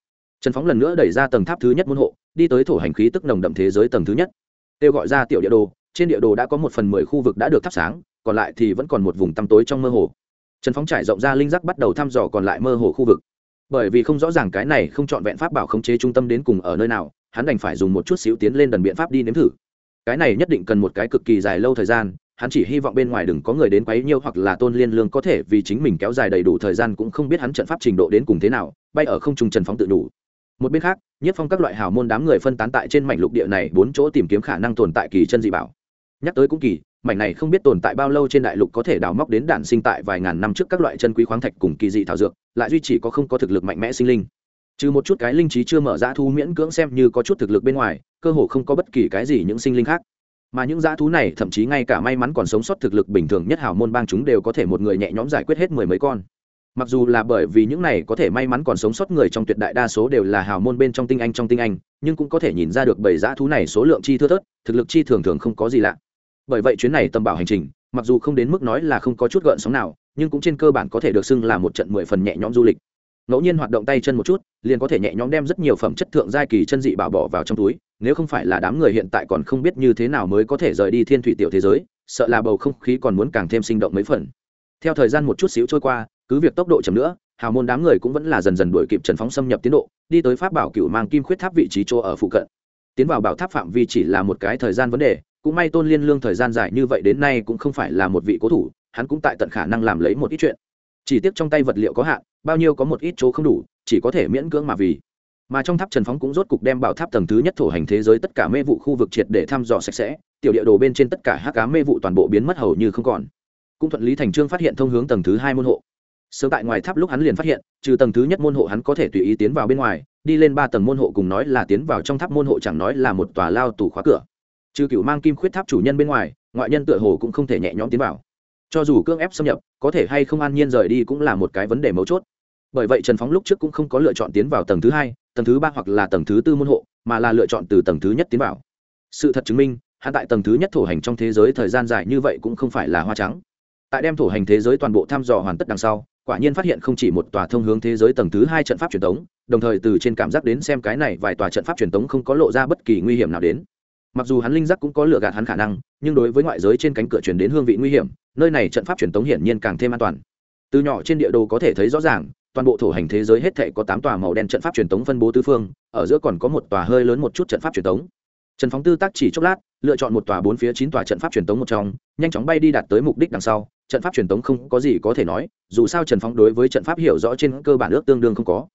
Trần phóng lần nữa đẩy ra tầng tháp thứ nhất môn hộ, đi tới thổ hành khí tức nồng đậm thế giới tầng thứ nhất. Kêu gọi ra tiểu địa đồ, trên địa đồ đã có một phần mười khu vực đã được thắp sáng, còn lại thì vẫn còn một vùng tăm tối trong mơ hồ. Trần phóng trải rộng ra linh giác bắt đầu thăm dò còn lại mơ hồ khu vực. Bởi vì không rõ ràng cái này không chọn vẹn pháp bảo khống chế trung tâm đến cùng ở nơi nào hắn đành phải dùng một chút xíu tiến lên đần biện pháp đi nếm thử. Cái này nhất định cần một cái cực kỳ dài lâu thời gian, hắn chỉ hy vọng bên ngoài đừng có người đến quấy nhiêu hoặc là tôn liên lương có thể vì chính mình kéo dài đầy đủ thời gian cũng không biết hắn trận pháp trình độ đến cùng thế nào, bay ở không trung trần phóng tự đủ. Một bên khác, nhất phong các loại hào môn đám người phân tán tại trên mảnh lục địa này, bốn chỗ tìm kiếm khả năng tồn tại kỳ chân dị bảo. Nhắc tới cũng kỳ, mảnh này không biết tồn tại bao lâu trên đại lục có thể đào móc đến đản sinh tại vài ngàn năm trước các loại chân quý khoáng thạch cùng kỳ dị thảo dược, lại duy trì có không có thực lực mạnh mẽ sinh linh trừ một chút cái linh trí chưa mở ra thú miễn cưỡng xem như có chút thực lực bên ngoài, cơ hồ không có bất kỳ cái gì những sinh linh khác. Mà những dã thú này, thậm chí ngay cả may mắn còn sống sót thực lực bình thường nhất hào môn bang chúng đều có thể một người nhẹ nhõm giải quyết hết mười mấy con. Mặc dù là bởi vì những này có thể may mắn còn sống sót người trong tuyệt đại đa số đều là hào môn bên trong tinh anh trong tinh anh, nhưng cũng có thể nhìn ra được bảy dã thú này số lượng chi thưa thớt, thực lực chi thường thường không có gì lạ. Bởi vậy chuyến này tầm bảo hành trình, mặc dù không đến mức nói là không có chút gợn sóng nào, nhưng cũng trên cơ bản có thể được xưng là một trận mười phần nhẹ nhõm du lịch ngẫu nhiên hoạt động tay chân một chút, liền có thể nhẹ nhõm đem rất nhiều phẩm chất thượng giai kỳ chân dị bảo bỏ vào trong túi, nếu không phải là đám người hiện tại còn không biết như thế nào mới có thể rời đi thiên thủy tiểu thế giới, sợ là bầu không khí còn muốn càng thêm sinh động mấy phần. Theo thời gian một chút xíu trôi qua, cứ việc tốc độ chậm nữa, hào môn đám người cũng vẫn là dần dần đuổi kịp trần phóng xâm nhập tiến độ, đi tới pháp bảo cựu mang kim khuyết tháp vị trí chỗ ở phụ cận. Tiến vào bảo tháp phạm vi chỉ là một cái thời gian vấn đề, cũng may tôn liên lương thời gian dài như vậy đến nay cũng không phải là một vị cố thủ, hắn cũng tại tận khả năng làm lấy một ít chuyện. Chỉ tiếc trong tay vật liệu có hạn bao nhiêu có một ít chỗ không đủ, chỉ có thể miễn cưỡng mà vì. Mà trong tháp trần phóng cũng rốt cục đem bảo tháp tầng thứ nhất thổ hành thế giới tất cả mê vụ khu vực triệt để thăm dò sạch sẽ, tiểu địa đồ bên trên tất cả hát cá mê vụ toàn bộ biến mất hầu như không còn. Cũng thuận lý thành trương phát hiện thông hướng tầng thứ hai môn hộ. Sớm tại ngoài tháp lúc hắn liền phát hiện, trừ tầng thứ nhất môn hộ hắn có thể tùy ý tiến vào bên ngoài, đi lên ba tầng môn hộ cùng nói là tiến vào trong tháp môn hộ chẳng nói là một tòa lao tủ khóa cửa. Trừ cựu mang kim khuyết tháp chủ nhân bên ngoài, ngoại nhân tựa hồ cũng không thể nhẹ nhõm tiến vào cho dù cưỡng ép xâm nhập, có thể hay không an nhiên rời đi cũng là một cái vấn đề mấu chốt. Bởi vậy trần phóng lúc trước cũng không có lựa chọn tiến vào tầng thứ hai, tầng thứ ba hoặc là tầng thứ tư môn hộ, mà là lựa chọn từ tầng thứ nhất tiến vào. Sự thật chứng minh hạ tại tầng thứ nhất thổ hành trong thế giới thời gian dài như vậy cũng không phải là hoa trắng. Tại đem thổ hành thế giới toàn bộ thăm dò hoàn tất đằng sau, quả nhiên phát hiện không chỉ một tòa thông hướng thế giới tầng thứ hai trận pháp truyền thống đồng thời từ trên cảm giác đến xem cái này vài tòa trận pháp truyền thống không có lộ ra bất kỳ nguy hiểm nào đến mặc dù hắn linh giác cũng có lựa gạt hắn khả năng, nhưng đối với ngoại giới trên cánh cửa chuyển đến hương vị nguy hiểm, nơi này trận pháp truyền thống hiển nhiên càng thêm an toàn. Từ nhỏ trên địa đồ có thể thấy rõ ràng, toàn bộ thổ hành thế giới hết thể có tám tòa màu đen trận pháp truyền thống phân bố tư phương, ở giữa còn có một tòa hơi lớn một chút trận pháp truyền thống trần phóng tư tác chỉ chốc lát, lựa chọn một tòa bốn phía chín tòa trận pháp truyền thống một trong, nhanh chóng bay đi đạt tới mục đích đằng sau. Trận pháp truyền thống không có gì có thể nói, dù sao trần phóng đối với trận pháp hiểu rõ trên cơ bản ước tương đương không có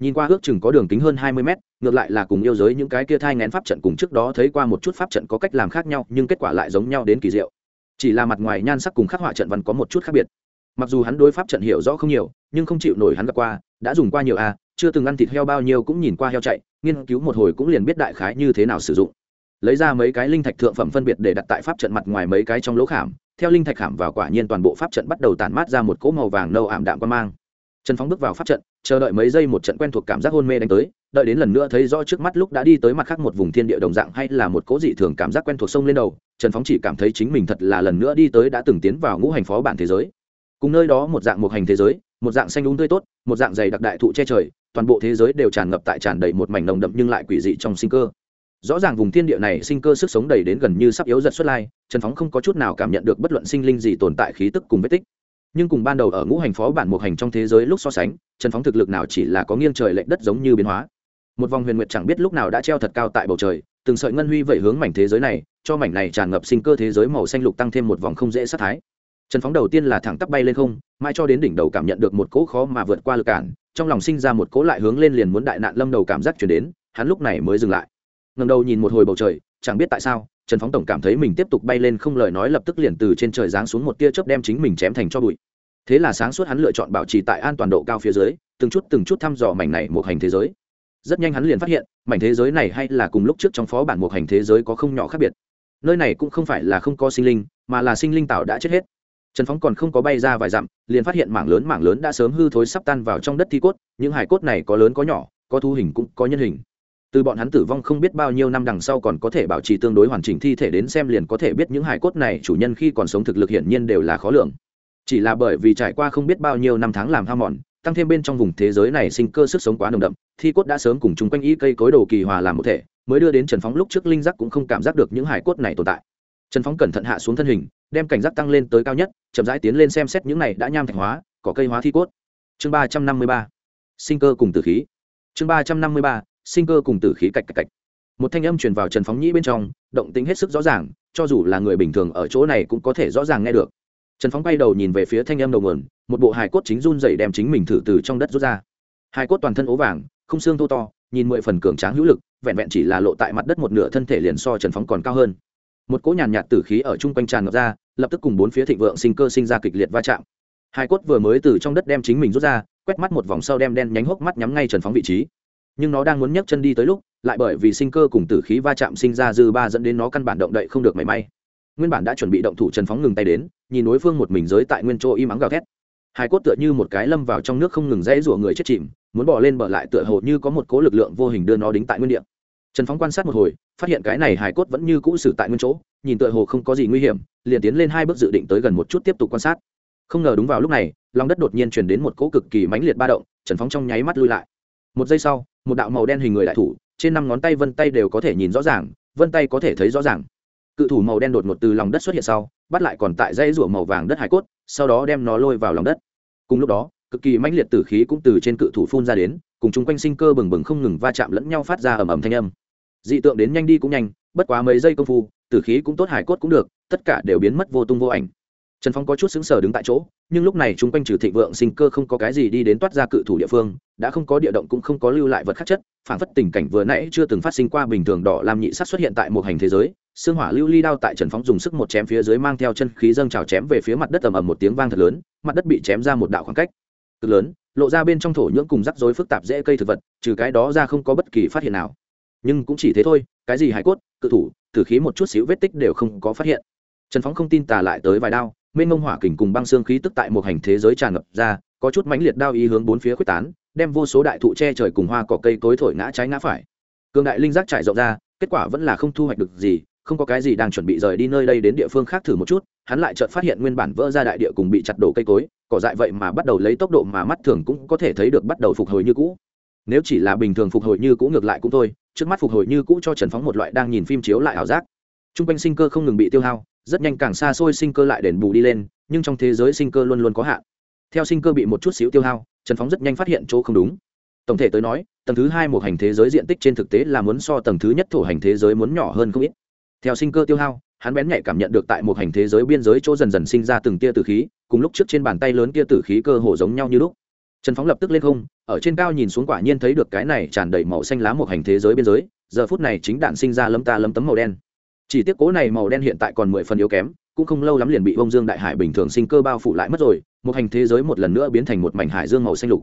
nhìn qua ước chừng có đường kính hơn hai mươi mét, ngược lại là cùng yêu giới những cái kia thai ngén pháp trận cùng trước đó thấy qua một chút pháp trận có cách làm khác nhau, nhưng kết quả lại giống nhau đến kỳ diệu. Chỉ là mặt ngoài nhan sắc cùng khắc họa trận văn có một chút khác biệt. Mặc dù hắn đối pháp trận hiểu rõ không nhiều, nhưng không chịu nổi hắn gặp qua, đã dùng qua nhiều a chưa từng ăn thịt heo bao nhiêu cũng nhìn qua heo chạy, nghiên cứu một hồi cũng liền biết đại khái như thế nào sử dụng. Lấy ra mấy cái linh thạch thượng phẩm phân biệt để đặt tại pháp trận mặt ngoài mấy cái trong lỗ khảm, theo linh thạch khảm vào quả nhiên toàn bộ pháp trận bắt đầu tản mát ra một cỗ màu vàng nâu ảm đạm quan mang trần phóng bước vào pháp trận, chờ đợi mấy giây một trận quen thuộc cảm giác hôn mê đánh tới, đợi đến lần nữa thấy rõ trước mắt lúc đã đi tới mặt khác một vùng thiên địa đồng dạng hay là một cố dị thường cảm giác quen thuộc sông lên đầu, trần phóng chỉ cảm thấy chính mình thật là lần nữa đi tới đã từng tiến vào ngũ hành phó bản thế giới. Cùng nơi đó một dạng một hành thế giới, một dạng xanh đúng tươi tốt, một dạng dày đặc đại thụ che trời, toàn bộ thế giới đều tràn ngập tại tràn đầy một mảnh nồng đậm nhưng lại quỷ dị trong sinh cơ. Rõ ràng vùng thiên địa này sinh cơ sức sống đầy đến gần như sắp yếu giật xuất lai, trần phóng không có chút nào cảm nhận được bất luận sinh linh gì tồn tại khí tức cùng vết tích nhưng cùng ban đầu ở ngũ hành phó bản một hành trong thế giới lúc so sánh, trần phóng thực lực nào chỉ là có nghiêng trời lệch đất giống như biến hóa. Một vòng huyền nguyệt chẳng biết lúc nào đã treo thật cao tại bầu trời, từng sợi ngân huy vẩy hướng mảnh thế giới này, cho mảnh này tràn ngập sinh cơ thế giới màu xanh lục tăng thêm một vòng không dễ sát thái. Trần phóng đầu tiên là thẳng tắp bay lên không mai cho đến đỉnh đầu cảm nhận được một cỗ khó mà vượt qua lực cản, trong lòng sinh ra một cỗ lại hướng lên liền muốn đại nạn lâm đầu cảm giác chuyển đến, hắn lúc này mới dừng lại. Ngầm đầu nhìn một hồi bầu trời, chẳng biết tại sao trần phóng tổng cảm thấy mình tiếp tục bay lên không lời nói lập tức liền từ trên trời giáng xuống một tia chớp đem chính mình chém thành cho bụi. Thế là sáng suốt hắn lựa chọn bảo trì tại an toàn độ cao phía dưới, từng chút từng chút thăm dò mảnh này một hành thế giới. Rất nhanh hắn liền phát hiện, mảnh thế giới này hay là cùng lúc trước trong phó bản một hành thế giới có không nhỏ khác biệt. Nơi này cũng không phải là không có sinh linh, mà là sinh linh tạo đã chết hết. Trần phóng còn không có bay ra vài dặm, liền phát hiện mảng lớn mảng lớn đã sớm hư thối sắp tan vào trong đất thi cốt, những hải cốt này có lớn có nhỏ, có thu hình cũng có nhân hình từ bọn hắn tử vong không biết bao nhiêu năm đằng sau còn có thể bảo trì tương đối hoàn chỉnh thi thể đến xem liền có thể biết những hải cốt này chủ nhân khi còn sống thực lực hiển nhiên đều là khó lường. Chỉ là bởi vì trải qua không biết bao nhiêu năm tháng làm ham mòn, tăng thêm bên trong vùng thế giới này sinh cơ sức sống quá nồng đậm, thi cốt đã sớm cùng chung quanh y cây cối đồ kỳ hòa làm một thể, mới đưa đến trần phóng lúc trước linh giác cũng không cảm giác được những hải cốt này tồn tại. Trần phóng cẩn thận hạ xuống thân hình, đem cảnh giác tăng lên tới cao nhất, chậm rãi tiến lên xem xét những này đã nham thạch hóa có cây hóa thi cốt. Chương ba trăm năm mươi ba, sinh cơ cùng tử khí. Chương ba trăm năm mươi ba sinh cơ cùng tử khí cạch cạch cạch. Một thanh âm truyền vào trần phóng nhĩ bên trong, động tính hết sức rõ ràng, cho dù là người bình thường ở chỗ này cũng có thể rõ ràng nghe được. Trần phóng bay đầu nhìn về phía thanh âm đầu nguồn, một bộ hài cốt chính run dậy đem chính mình thử từ trong đất rút ra. Hài cốt toàn thân ố vàng, không xương thô to, nhìn mười phần cường tráng hữu lực, vẹn vẹn chỉ là lộ tại mặt đất một nửa thân thể liền so trần phóng còn cao hơn. Một cỗ nhàn nhạt tử khí ở chung quanh tràn ngập ra, lập tức cùng bốn phía thịnh vượng sinh cơ sinh ra kịch liệt va chạm. Hai cốt vừa mới từ trong đất đem chính mình rút ra, quét mắt một vòng sau đem đen nhánh hốc mắt nhắm ngay trần phóng vị trí nhưng nó đang muốn nhấc chân đi tới lúc, lại bởi vì sinh cơ cùng tử khí va chạm sinh ra dư ba dẫn đến nó căn bản động đậy không được mảy may. Nguyên bản đã chuẩn bị động thủ trần phóng ngừng tay đến, nhìn đối phương một mình giới tại nguyên chỗ im ắng gào thét. Hai cốt tựa như một cái lâm vào trong nước không ngừng rẽ rủa người chết chìm, muốn bỏ lên bờ lại tựa hồ như có một cố lực lượng vô hình đưa nó đính tại nguyên địa. Trần phóng quan sát một hồi, phát hiện cái này Hải cốt vẫn như cũ xử tại nguyên chỗ, nhìn tựa hồ không có gì nguy hiểm, liền tiến lên hai bước dự định tới gần một chút tiếp tục quan sát. Không ngờ đúng vào lúc này, lòng đất đột nhiên truyền đến một cỗ cực kỳ mãnh liệt ba động, trần phóng trong nháy mắt lui lại. Một giây sau một đạo màu đen hình người đại thủ, trên năm ngón tay vân tay đều có thể nhìn rõ ràng, vân tay có thể thấy rõ ràng. Cự thủ màu đen đột ngột từ lòng đất xuất hiện sau, bắt lại còn tại dây rủa màu vàng đất hải cốt, sau đó đem nó lôi vào lòng đất. Cùng lúc đó, cực kỳ mãnh liệt tử khí cũng từ trên cự thủ phun ra đến, cùng chung quanh sinh cơ bừng bừng không ngừng va chạm lẫn nhau phát ra ầm ầm thanh âm. Dị tượng đến nhanh đi cũng nhanh, bất quá mấy giây công phu, tử khí cũng tốt, hải cốt cũng được, tất cả đều biến mất vô tung vô ảnh. Trần phong có chút xứng sờ đứng tại chỗ nhưng lúc này chúng quanh trừ thịnh vượng sinh cơ không có cái gì đi đến toát ra cự thủ địa phương, đã không có địa động cũng không có lưu lại vật khắc chất phản phất tình cảnh vừa nãy chưa từng phát sinh qua bình thường đỏ làm nhị sắc xuất hiện tại một hành thế giới, xương hỏa lưu ly đao tại trần phóng dùng sức một chém phía dưới mang theo chân khí dâng trào chém về phía mặt đất ầm ầm một tiếng vang thật lớn, mặt đất bị chém ra một đạo khoảng cách cực lớn, lộ ra bên trong thổ nhưỡng cùng rắc rối phức tạp dễ cây thực vật, trừ cái đó ra không có bất kỳ phát hiện nào. Nhưng cũng chỉ thế thôi, cái gì hải cốt, cự thủ, tử khí một chút xíu vết tích đều không có phát hiện. Trần phóng không tin tà lại tới vài đao mênh mông hỏa kình cùng băng xương khí tức tại một hành thế giới tràn ngập ra, có chút mãnh liệt đao ý hướng bốn phía quyết tán, đem vô số đại thụ che trời cùng hoa cỏ cây cối thổi ngã trái ngã phải. Cường đại linh giác trải rộng ra, kết quả vẫn là không thu hoạch được gì, không có cái gì đang chuẩn bị rời đi nơi đây đến địa phương khác thử một chút, hắn lại chợt phát hiện nguyên bản vỡ ra đại địa cùng bị chặt đổ cây cối, cỏ dại vậy mà bắt đầu lấy tốc độ mà mắt thường cũng có thể thấy được bắt đầu phục hồi như cũ. Nếu chỉ là bình thường phục hồi như cũ ngược lại cũng thôi, trước mắt phục hồi như cũ cho trần phóng một loại đang nhìn phim chiếu lại ảo giác. T r u n g quanh sinh cơ không ngừng bị tiêu hao rất nhanh càng xa xôi sinh cơ lại đền bù đi lên, nhưng trong thế giới sinh cơ luôn luôn có hạn. Theo sinh cơ bị một chút xíu tiêu hao, trần phóng rất nhanh phát hiện chỗ không đúng. Tổng thể tới nói, tầng thứ hai một hành thế giới diện tích trên thực tế là muốn so tầng thứ nhất thổ hành thế giới muốn nhỏ hơn không ít. Theo sinh cơ tiêu hao, hắn bén nhạy cảm nhận được tại một hành thế giới biên giới chỗ dần dần sinh ra từng tia tử khí, cùng lúc trước trên bàn tay lớn tia tử khí cơ hồ giống nhau như lúc. Trần phóng lập tức lên không, ở trên cao nhìn xuống quả nhiên thấy được cái này tràn đầy màu xanh lá một hành thế giới biên giới, giờ phút này chính đạn sinh ra lấm ta lấm tấm màu đen chỉ tiếc cố này màu đen hiện tại còn mười phần yếu kém, cũng không lâu lắm liền bị bông dương đại hải bình thường sinh cơ bao phủ lại mất rồi, một hành thế giới một lần nữa biến thành một mảnh hải dương màu xanh lục.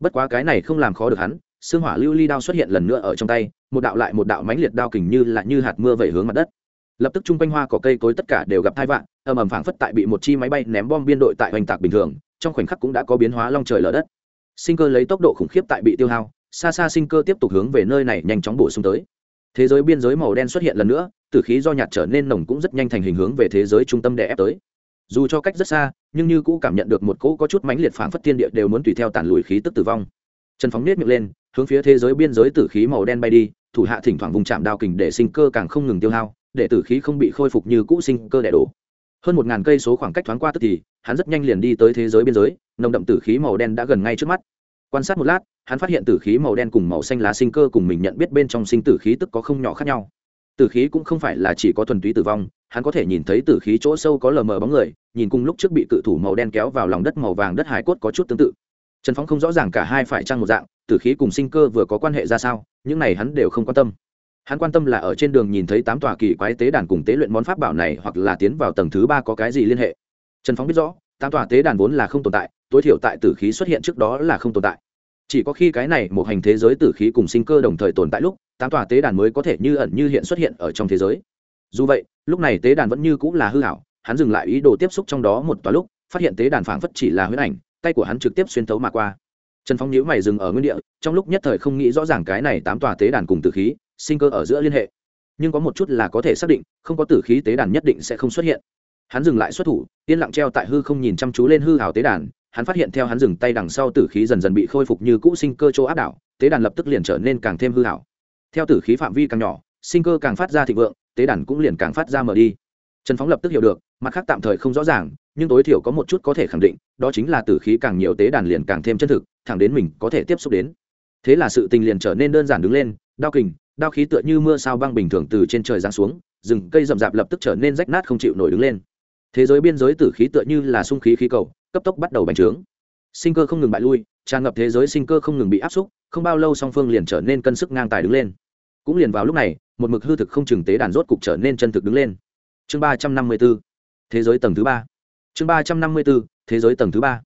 Bất quá cái này không làm khó được hắn, xương hỏa lưu ly đao xuất hiện lần nữa ở trong tay, một đạo lại một đạo mãnh liệt đao kình như là như hạt mưa vẩy hướng mặt đất. Lập tức chung quanh hoa cỏ cây cối tất cả đều gặp thai vạn, ầm ầm phảng phất tại bị một chi máy bay ném bom biên đội tại hoành tạc bình thường, trong khoảnh khắc cũng đã có biến hóa long trời lở đất. Sinh cơ lấy tốc độ khủng khiếp tại bị tiêu hao, xa xa sinh cơ tiếp tục hướng về nơi này nhanh chóng bổ sung tới. Thế giới biên giới màu đen xuất hiện lần nữa tử khí do nhạt trở nên nồng cũng rất nhanh thành hình hướng về thế giới trung tâm đè ép tới. Dù cho cách rất xa, nhưng như cũ cảm nhận được một cỗ có chút mãnh liệt phảng phất thiên địa đều muốn tùy theo tàn lùi khí tức tử vong. Trần phóng nết miệng lên, hướng phía thế giới biên giới tử khí màu đen bay đi, thủ hạ thỉnh thoảng vùng chạm đao kình để sinh cơ càng không ngừng tiêu hao, để tử khí không bị khôi phục như cũ sinh cơ đẻ đổ. Hơn một ngàn cây số khoảng cách thoáng qua tức thì, hắn rất nhanh liền đi tới thế giới biên giới, nồng đậm tử khí màu đen đã gần ngay trước mắt. Quan sát một lát, hắn phát hiện tử khí màu đen cùng màu xanh lá sinh cơ cùng mình nhận biết bên trong sinh tử khí tức có không nhỏ khác nhau tử khí cũng không phải là chỉ có thuần túy tử vong, hắn có thể nhìn thấy tử khí chỗ sâu có lờ mờ bóng người, nhìn cùng lúc trước bị cự thủ màu đen kéo vào lòng đất màu vàng đất hải cốt có chút tương tự. Trần phóng không rõ ràng cả hai phải trăng một dạng, tử khí cùng sinh cơ vừa có quan hệ ra sao, những này hắn đều không quan tâm. Hắn quan tâm là ở trên đường nhìn thấy tám tòa kỳ quái tế đàn cùng tế luyện món pháp bảo này hoặc là tiến vào tầng thứ ba có cái gì liên hệ. Trần phóng biết rõ, tám tòa tế đàn vốn là không tồn tại, tối thiểu tại tử khí xuất hiện trước đó là không tồn tại chỉ có khi cái này một hành thế giới tử khí cùng sinh cơ đồng thời tồn tại lúc, tám tòa tế đàn mới có thể như ẩn như hiện xuất hiện ở trong thế giới. Dù vậy, lúc này tế đàn vẫn như cũng là hư hảo hắn dừng lại ý đồ tiếp xúc trong đó một tòa lúc, phát hiện tế đàn phảng phất chỉ là huyễn ảnh, tay của hắn trực tiếp xuyên thấu mà qua. Trần phong nhíu mày dừng ở nguyên địa, trong lúc nhất thời không nghĩ rõ ràng cái này tám tòa tế đàn cùng tử khí, sinh cơ ở giữa liên hệ. Nhưng có một chút là có thể xác định, không có tử khí tế đàn nhất định sẽ không xuất hiện. Hắn dừng lại xuất thủ, yên lặng treo tại hư không nhìn chăm chú lên hư hào tế đàn hắn phát hiện theo hắn dừng tay đằng sau tử khí dần dần bị khôi phục như cũ sinh cơ chỗ áp đảo, tế đàn lập tức liền trở nên càng thêm hư hảo. Theo tử khí phạm vi càng nhỏ, sinh cơ càng phát ra thịnh vượng, tế đàn cũng liền càng phát ra mở đi. Trần phóng lập tức hiểu được, mặt khác tạm thời không rõ ràng, nhưng tối thiểu có một chút có thể khẳng định, đó chính là tử khí càng nhiều tế đàn liền càng thêm chân thực, thẳng đến mình có thể tiếp xúc đến. Thế là sự tình liền trở nên đơn giản đứng lên, đao kình, đao khí tựa như mưa sao băng bình thường từ trên trời giáng xuống, rừng cây rậm rạp lập tức trở nên rách nát không chịu nổi đứng lên thế giới biên giới tử khí tựa như là sung khí khí cầu, cấp tốc bắt đầu bành trướng. Sinh cơ không ngừng bại lui, tràn ngập thế giới sinh cơ không ngừng bị áp xúc, không bao lâu song phương liền trở nên cân sức ngang tài đứng lên. Cũng liền vào lúc này, một mực hư thực không chừng tế đàn rốt cục trở nên chân thực đứng lên. Chương ba trăm năm mươi b ố thế giới tầng thứ ba. Chương ba trăm năm mươi b ố thế giới tầng thứ ba.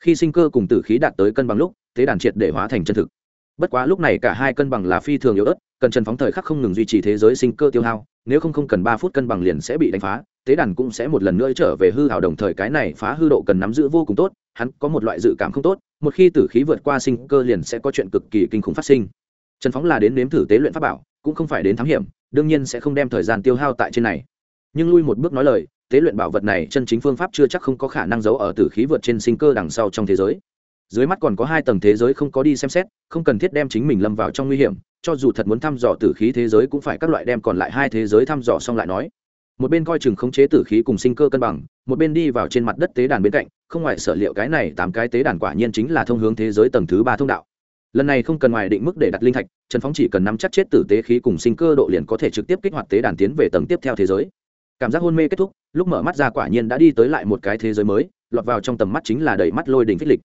Khi sinh cơ cùng tử khí đạt tới cân bằng lúc, tế đàn triệt để hóa thành chân thực. Bất quá lúc này cả hai cân bằng là phi thường yếu ớt, cần trần phóng thời khắc không ngừng duy trì thế giới sinh cơ tiêu hao, nếu không không cần ba phút cân bằng liền sẽ bị đánh phá tế đàn cũng sẽ một lần nữa trở về hư hào đồng thời cái này phá hư độ cần nắm giữ vô cùng tốt, hắn có một loại dự cảm không tốt, một khi tử khí vượt qua sinh cơ liền sẽ có chuyện cực kỳ kinh khủng phát sinh. Trần phóng là đến nếm thử tế luyện pháp bảo, cũng không phải đến thám hiểm, đương nhiên sẽ không đem thời gian tiêu hao tại trên này. Nhưng lui một bước nói lời, tế luyện bảo vật này chân chính phương pháp chưa chắc không có khả năng giấu ở tử khí vượt trên sinh cơ đằng sau trong thế giới. Dưới mắt còn có hai tầng thế giới không có đi xem xét, không cần thiết đem chính mình lâm vào trong nguy hiểm, cho dù thật muốn thăm dò tử khí thế giới cũng phải các loại đem còn lại hai thế giới thăm dò xong lại nói một bên coi chừng khống chế tử khí cùng sinh cơ cân bằng, một bên đi vào trên mặt đất tế đàn bên cạnh, không ngoài sở liệu cái này tám cái tế đàn quả nhiên chính là thông hướng thế giới tầng thứ ba thông đạo. Lần này không cần ngoài định mức để đặt linh thạch, trần phóng chỉ cần nắm chắc chết tử tế khí cùng sinh cơ độ liền có thể trực tiếp kích hoạt tế đàn tiến về tầng tiếp theo thế giới. Cảm giác hôn mê kết thúc, lúc mở mắt ra quả nhiên đã đi tới lại một cái thế giới mới, lọt vào trong tầm mắt chính là đầy mắt lôi đỉnh phích lịch.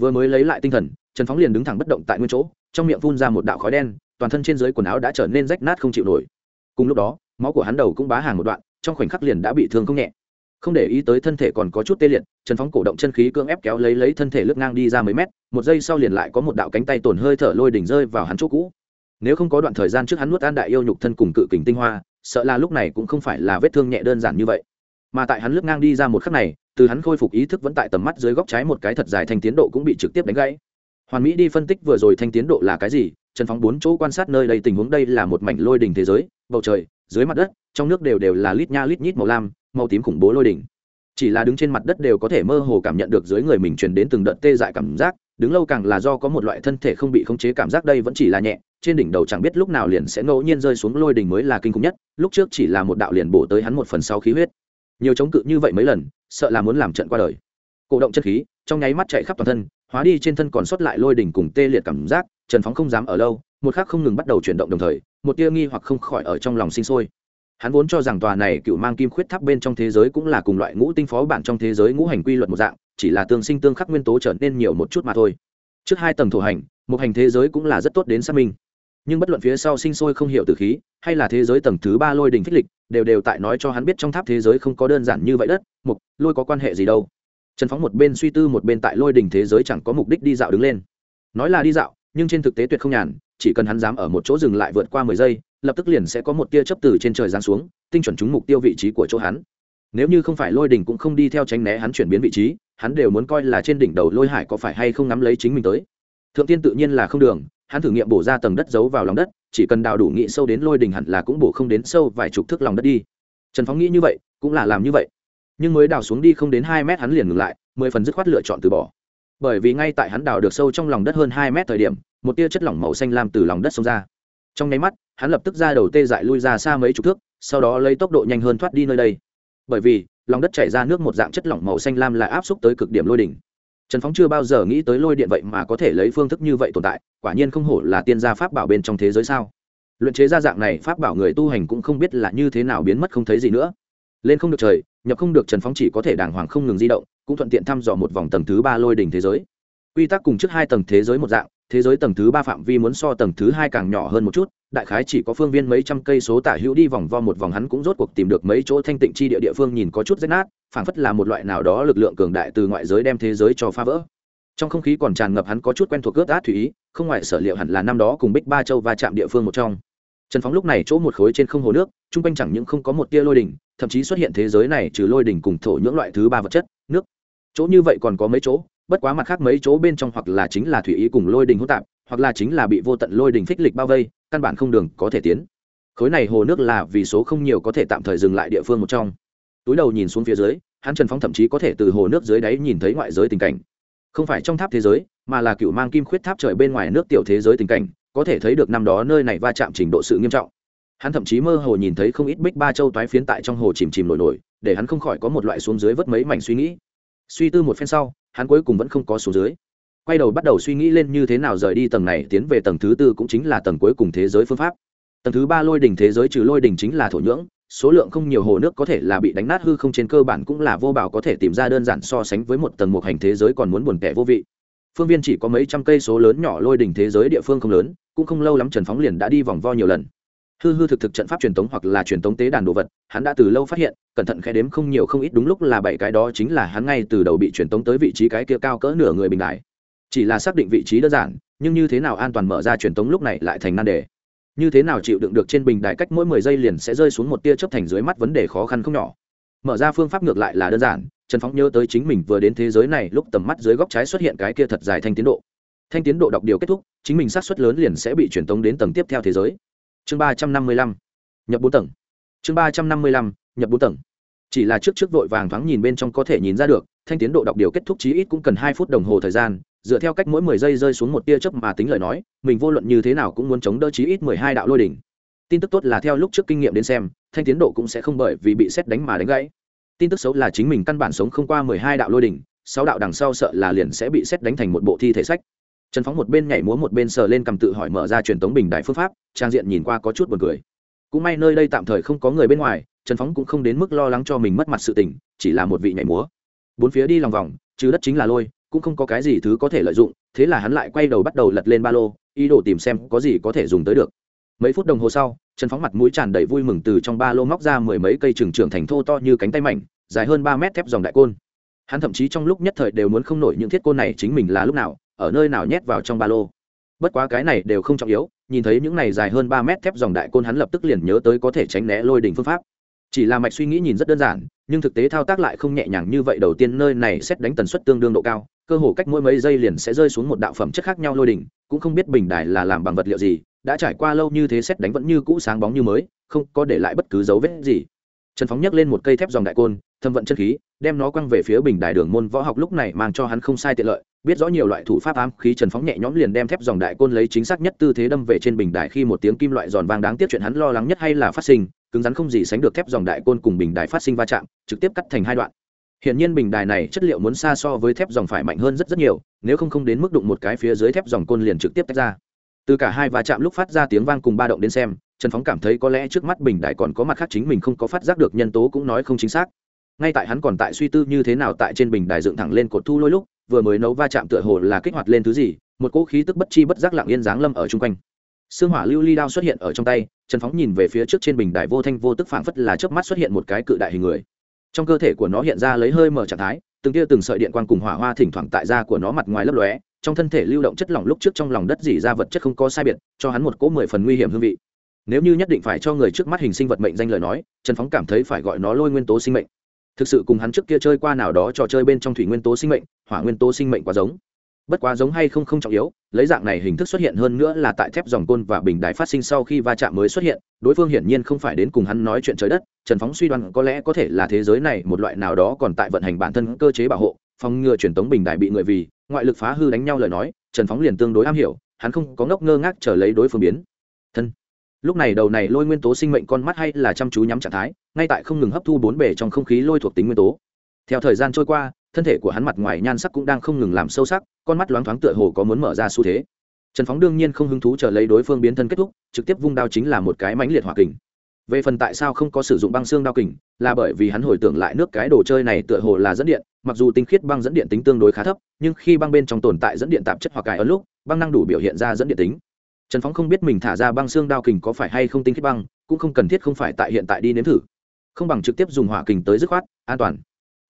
Vừa mới lấy lại tinh thần, trần phóng liền đứng thẳng bất động tại nguyên chỗ, trong miệng phun ra một đạo khói đen, toàn thân trên dưới quần áo đã trở nên rách nát không chịu nổi. Cùng lúc đó, máu của hắn đầu cũng bá hàng một đoạn trong khoảnh khắc liền đã bị thương không nhẹ. Không để ý tới thân thể còn có chút tê liệt, trần phóng cổ động chân khí cưỡng ép kéo lấy lấy thân thể lướt ngang đi ra mấy mét, một giây sau liền lại có một đạo cánh tay tổn hơi thở lôi đỉnh rơi vào hắn chỗ cũ. Nếu không có đoạn thời gian trước hắn nuốt an đại yêu nhục thân cùng cự kình tinh hoa, sợ là lúc này cũng không phải là vết thương nhẹ đơn giản như vậy. Mà tại hắn lướt ngang đi ra một khắc này, từ hắn khôi phục ý thức vẫn tại tầm mắt dưới góc trái một cái thật dài thanh tiến độ cũng bị trực tiếp đánh gãy. Hoàn mỹ đi phân tích vừa rồi thanh tiến độ là cái gì, trần phóng bốn chỗ quan sát nơi đây tình huống đây là một mảnh lôi đỉnh thế giới, bầu trời, dưới mặt đất trong nước đều đều là lít nha lít nhít màu lam, màu tím khủng bố lôi đỉnh. Chỉ là đứng trên mặt đất đều có thể mơ hồ cảm nhận được dưới người mình truyền đến từng đợt tê dại cảm giác, đứng lâu càng là do có một loại thân thể không bị khống chế cảm giác đây vẫn chỉ là nhẹ, trên đỉnh đầu chẳng biết lúc nào liền sẽ ngẫu nhiên rơi xuống lôi đỉnh mới là kinh khủng nhất, lúc trước chỉ là một đạo liền bổ tới hắn một phần sau khí huyết. Nhiều chống cự như vậy mấy lần, sợ là muốn làm trận qua đời. Cổ động chân khí, trong nháy mắt chạy khắp toàn thân, hóa đi trên thân còn sót lại lôi đỉnh cùng tê liệt cảm giác, trần phóng không dám ở lâu, một khắc không ngừng bắt đầu chuyển động đồng thời, một tia nghi hoặc không khỏi ở trong lòng sinh sôi hắn vốn cho rằng tòa này cựu mang kim khuyết tháp bên trong thế giới cũng là cùng loại ngũ tinh phó bản trong thế giới ngũ hành quy luật một dạng, chỉ là tương sinh tương khắc nguyên tố trở nên nhiều một chút mà thôi. Trước hai tầng thổ hành, một hành thế giới cũng là rất tốt đến xác minh. Nhưng bất luận phía sau sinh sôi không hiểu từ khí, hay là thế giới tầng thứ ba lôi đình phích lịch, đều đều tại nói cho hắn biết trong tháp thế giới không có đơn giản như vậy đất, mục, lôi có quan hệ gì đâu. Trần phóng một bên suy tư một bên tại lôi đình thế giới chẳng có mục đích đi dạo đứng lên. Nói là đi dạo, nhưng trên thực tế tuyệt không nhàn chỉ cần hắn dám ở một chỗ dừng lại vượt qua mười giây, lập tức liền sẽ có một tia chấp từ trên trời giáng xuống, tinh chuẩn trúng mục tiêu vị trí của chỗ hắn. Nếu như không phải lôi đỉnh cũng không đi theo tránh né hắn chuyển biến vị trí, hắn đều muốn coi là trên đỉnh đầu lôi hải có phải hay không nắm lấy chính mình tới. Thượng tiên tự nhiên là không đường, hắn thử nghiệm bổ ra tầng đất giấu vào lòng đất, chỉ cần đào đủ nghị sâu đến lôi đỉnh hẳn là cũng bổ không đến sâu vài chục thước lòng đất đi. Trần phóng nghĩ như vậy, cũng là làm như vậy. Nhưng mới đào xuống đi không đến hai mét hắn liền ngừng lại, mười phần dứt khoát lựa chọn từ bỏ. Bởi vì ngay tại hắn đào được sâu trong lòng đất hơn hai mét thời điểm một tia chất lỏng màu xanh lam từ lòng đất xông ra. Trong nháy mắt, hắn lập tức ra đầu tê dại lui ra xa mấy chục thước, sau đó lấy tốc độ nhanh hơn thoát đi nơi đây. Bởi vì, lòng đất chảy ra nước một dạng chất lỏng màu xanh lam lại áp xúc tới cực điểm lôi đỉnh. Trần phóng chưa bao giờ nghĩ tới lôi điện vậy mà có thể lấy phương thức như vậy tồn tại, quả nhiên không hổ là tiên gia pháp bảo bên trong thế giới sao? Luyện chế ra dạng này, pháp bảo người tu hành cũng không biết là như thế nào biến mất không thấy gì nữa. Lên không được trời, nhập không được trần phóng chỉ có thể đàng hoàng không ngừng di động, cũng thuận tiện thăm dò một vòng tầng thứ ba lôi đỉnh thế giới. Quy tắc cùng trước hai tầng thế giới một dạng thế giới tầng thứ ba phạm vi muốn so tầng thứ hai càng nhỏ hơn một chút, đại khái chỉ có phương viên mấy trăm cây số tả hữu đi vòng vo một vòng hắn cũng rốt cuộc tìm được mấy chỗ thanh tịnh chi địa địa phương nhìn có chút rách nát, phảng phất là một loại nào đó lực lượng cường đại từ ngoại giới đem thế giới cho phá vỡ. Trong không khí còn tràn ngập hắn có chút quen thuộc ướt át thủy ý, không ngoại sở liệu hẳn là năm đó cùng bích ba châu va chạm địa phương một trong. Trần phóng lúc này chỗ một khối trên không hồ nước trung quanh chẳng những không có một tia lôi đỉnh, thậm chí xuất hiện thế giới này trừ lôi đỉnh cùng thổ những loại thứ ba vật chất, nước. Chỗ như vậy còn có mấy chỗ bất quá mặt khác mấy chỗ bên trong hoặc là chính là thủy ý cùng lôi đình hỗn tạp, hoặc là chính là bị vô tận lôi đình phích lịch bao vây, căn bản không đường có thể tiến. Khối này hồ nước là vì số không nhiều có thể tạm thời dừng lại địa phương một trong. Túi đầu nhìn xuống phía dưới, hắn trần phóng thậm chí có thể từ hồ nước dưới đáy nhìn thấy ngoại giới tình cảnh. Không phải trong tháp thế giới, mà là cựu mang kim khuyết tháp trời bên ngoài nước tiểu thế giới tình cảnh, có thể thấy được năm đó nơi này va chạm trình độ sự nghiêm trọng. Hắn thậm chí mơ hồ nhìn thấy không ít bích ba châu toái phiến tại trong hồ chìm chìm nổi nổi, để hắn không khỏi có một loại xuống dưới vớt mấy mảnh suy nghĩ. Suy tư một phen sau hắn cuối cùng vẫn không có số dưới. Quay đầu bắt đầu suy nghĩ lên như thế nào rời đi tầng này, tiến về tầng thứ tư cũng chính là tầng cuối cùng thế giới phương pháp. Tầng thứ ba lôi đỉnh thế giới trừ lôi đỉnh chính là thổ nhưỡng, số lượng không nhiều hồ nước có thể là bị đánh nát hư không trên cơ bản cũng là vô bảo có thể tìm ra đơn giản so sánh với một tầng một hành thế giới còn muốn buồn tẻ vô vị. Phương viên chỉ có mấy trăm cây số lớn nhỏ lôi đỉnh thế giới địa phương không lớn, cũng không lâu lắm trần phóng liền đã đi vòng vo nhiều lần hư hư thực thực trận pháp truyền tống hoặc là truyền tống tế đàn đồ vật, hắn đã từ lâu phát hiện, cẩn thận khẽ đếm không nhiều không ít đúng lúc là bảy cái đó chính là hắn ngay từ đầu bị truyền tống tới vị trí cái kia cao cỡ nửa người bình đại. Chỉ là xác định vị trí đơn giản, nhưng như thế nào an toàn mở ra truyền tống lúc này lại thành nan đề. Như thế nào chịu đựng được trên bình đài cách mỗi mười giây liền sẽ rơi xuống một tia chớp thành dưới mắt vấn đề khó khăn không nhỏ. Mở ra phương pháp ngược lại là đơn giản, trần phóng nhớ tới chính mình vừa đến thế giới này lúc tầm mắt dưới góc trái xuất hiện cái kia thật dài thanh tiến độ. Thanh tiến độ đọc điều kết thúc, chính mình sát xuất lớn liền sẽ bị truyền tống đến tầng tiếp theo thế giới chương ba trăm năm mươi lăm, nhập bốn tầng. Chương ba trăm năm mươi lăm, nhập bốn tầng. Chỉ là trước trước vội vàng thoáng nhìn bên trong có thể nhìn ra được, thanh tiến độ đọc điều kết thúc chí ít cũng cần hai phút đồng hồ thời gian, dựa theo cách mỗi mười giây rơi xuống một tia chớp mà tính lời nói, mình vô luận như thế nào cũng muốn chống đỡ chí ít mười hai đạo lôi đỉnh. Tin tức tốt là theo lúc trước kinh nghiệm đến xem, thanh tiến độ cũng sẽ không bởi vì bị xét đánh mà đánh gãy. Tin tức xấu là chính mình căn bản sống không qua mười hai đạo lôi đỉnh, sáu đạo đằng sau sợ là liền sẽ bị xét đánh thành một bộ thi thể sách trần phóng một bên nhảy múa một bên sờ lên cầm tự hỏi mở ra truyền tống bình đại phương pháp, trang diện nhìn qua có chút buồn cười. Cũng may nơi đây tạm thời không có người bên ngoài, trần phóng cũng không đến mức lo lắng cho mình mất mặt sự tình, chỉ là một vị nhảy múa. Bốn phía đi lòng vòng, chứ đất chính là lôi, cũng không có cái gì thứ có thể lợi dụng, thế là hắn lại quay đầu bắt đầu lật lên ba lô, ý đồ tìm xem có gì có thể dùng tới được. Mấy phút đồng hồ sau, trần phóng mặt mũi tràn đầy vui mừng từ trong ba lô móc ra mười mấy cây trừng trưởng thành thô to như cánh tay mảnh, dài hơn ba mét thép dòng đại côn. Hắn thậm chí trong lúc nhất thời đều muốn không nổi những thiết côn này chính mình là lúc nào ở nơi nào nhét vào trong ba lô. Bất quá cái này đều không trọng yếu, nhìn thấy những này dài hơn ba mét thép dòng đại côn hắn lập tức liền nhớ tới có thể tránh né lôi đỉnh phương pháp. Chỉ là mạch suy nghĩ nhìn rất đơn giản, nhưng thực tế thao tác lại không nhẹ nhàng như vậy, đầu tiên nơi này xét đánh tần suất tương đương độ cao, cơ hồ cách mỗi mấy giây liền sẽ rơi xuống một đạo phẩm chất khác nhau lôi đỉnh, cũng không biết bình đài là làm bằng vật liệu gì, đã trải qua lâu như thế xét đánh vẫn như cũ sáng bóng như mới, không có để lại bất cứ dấu vết gì. Trần phóng nhấc lên một cây thép dòng đại côn, thâm vận chân khí, đem nó quăng về phía bình đài đường môn võ học lúc này mang cho hắn không sai tiện lợi biết rõ nhiều loại thủ pháp ám khí trần phóng nhẹ nhõm liền đem thép dòng đại côn lấy chính xác nhất tư thế đâm về trên bình đài khi một tiếng kim loại giòn vang đáng tiếc chuyện hắn lo lắng nhất hay là phát sinh, cứng rắn không gì sánh được thép dòng đại côn cùng bình đài phát sinh va chạm, trực tiếp cắt thành hai đoạn. Hiện nhiên bình đài này chất liệu muốn xa so với thép dòng phải mạnh hơn rất rất nhiều, nếu không không đến mức đụng một cái phía dưới thép dòng côn liền trực tiếp tách ra. Từ cả hai va chạm lúc phát ra tiếng vang cùng ba động đến xem, trần phóng cảm thấy có lẽ trước mắt bình đài còn có mặt khác chính mình không có phát giác được nhân tố cũng nói không chính xác. Ngay tại hắn còn tại suy tư như thế nào tại trên bình đài dựng thẳng lên cột thu lôi lúc vừa mới nấu va chạm tựa hồ là kích hoạt lên thứ gì, một cỗ khí tức bất chi bất giác lặng yên dáng lâm ở chung quanh. Xương hỏa lưu ly đao xuất hiện ở trong tay, trần phóng nhìn về phía trước trên bình đài vô thanh vô tức phảng phất là trước mắt xuất hiện một cái cự đại hình người. Trong cơ thể của nó hiện ra lấy hơi mở trạng thái, từng tia từng sợi điện quang cùng hỏa hoa thỉnh thoảng tại da của nó mặt ngoài lấp lóe, trong thân thể lưu động chất lỏng lúc trước trong lòng đất dỉ ra vật chất không có sai biệt, cho hắn một cỗ mười phần nguy hiểm hương vị. Nếu như nhất định phải cho người trước mắt hình sinh vật mệnh danh lời nói, trần phóng cảm thấy phải gọi nó lôi nguyên tố sinh mệnh thực sự cùng hắn trước kia chơi qua nào đó trò chơi bên trong thủy nguyên tố sinh mệnh, hỏa nguyên tố sinh mệnh quá giống. Bất quá giống hay không không trọng yếu, lấy dạng này hình thức xuất hiện hơn nữa là tại thép dòng côn và bình đài phát sinh sau khi va chạm mới xuất hiện, đối phương hiển nhiên không phải đến cùng hắn nói chuyện trời đất, trần phóng suy đoán có lẽ có thể là thế giới này một loại nào đó còn tại vận hành bản thân cơ chế bảo hộ, phòng ngừa truyền tống bình đài bị người vì ngoại lực phá hư đánh nhau lời nói, trần phóng liền tương đối am hiểu, hắn không có ngốc ngơ ngác trở lấy đối phương biến lúc này đầu này lôi nguyên tố sinh mệnh con mắt hay là chăm chú nhắm trạng thái, ngay tại không ngừng hấp thu bốn bể trong không khí lôi thuộc tính nguyên tố. Theo thời gian trôi qua, thân thể của hắn mặt ngoài nhan sắc cũng đang không ngừng làm sâu sắc, con mắt loáng thoáng tựa hồ có muốn mở ra xu thế. Trần phóng đương nhiên không hứng thú chờ lấy đối phương biến thân kết thúc, trực tiếp vung đao chính là một cái mãnh liệt hỏa kình. Về phần tại sao không có sử dụng băng xương đao kình, là bởi vì hắn hồi tưởng lại nước cái đồ chơi này tựa hồ là dẫn điện, mặc dù tinh khiết băng dẫn điện tính tương đối khá thấp, nhưng khi băng bên trong tồn tại dẫn điện tạp chất hoặc cải ấn lúc, băng năng đủ biểu hiện ra dẫn điện tính trần phóng không biết mình thả ra băng xương đao kình có phải hay không tinh khiết băng, cũng không cần thiết không phải tại hiện tại đi nếm thử. Không bằng trực tiếp dùng hỏa kình tới dứt khoát, an toàn.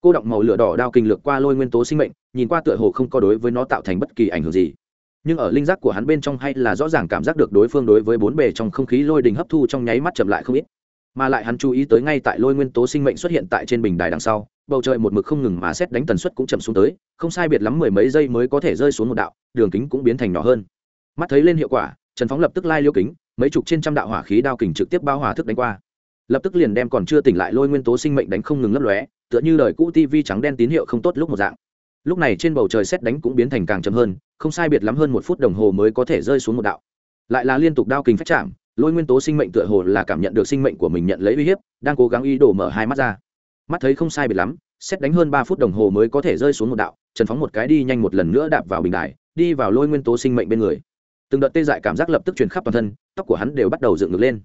Cô động màu lửa đỏ đao kình lược qua lôi nguyên tố sinh mệnh, nhìn qua tựa hồ không có đối với nó tạo thành bất kỳ ảnh hưởng gì. Nhưng ở linh giác của hắn bên trong hay là rõ ràng cảm giác được đối phương đối với bốn bề trong không khí lôi đình hấp thu trong nháy mắt chậm lại không ít. Mà lại hắn chú ý tới ngay tại lôi nguyên tố sinh mệnh xuất hiện tại trên bình đài đằng sau, bầu trời một mực không ngừng mà xét đánh tần suất cũng chậm xuống tới, không sai biệt lắm mười mấy giây mới có thể rơi xuống một đạo, đường kính cũng biến thành nhỏ hơn. Mắt thấy lên hiệu quả trần phóng lập tức lai liêu kính, mấy chục trên trăm đạo hỏa khí đao kình trực tiếp bao hòa thức đánh qua. Lập tức liền đem còn chưa tỉnh lại lôi nguyên tố sinh mệnh đánh không ngừng lấp lóe, tựa như đời cũ tv trắng đen tín hiệu không tốt lúc một dạng. Lúc này trên bầu trời xét đánh cũng biến thành càng chậm hơn, không sai biệt lắm hơn một phút đồng hồ mới có thể rơi xuống một đạo. Lại là liên tục đao kình phách chạm, lôi nguyên tố sinh mệnh tựa hồ là cảm nhận được sinh mệnh của mình nhận lấy uy hiếp, đang cố gắng ý đồ mở hai mắt ra. Mắt thấy không sai biệt lắm, xét đánh hơn ba phút đồng hồ mới có thể rơi xuống một đạo, trần phóng một cái đi nhanh một lần nữa đạp vào bình đài, đi vào lôi nguyên tố sinh mệnh bên người từng đợt tê dại cảm giác lập tức truyền khắp toàn thân, tóc của hắn đều bắt đầu dựng ngược lên.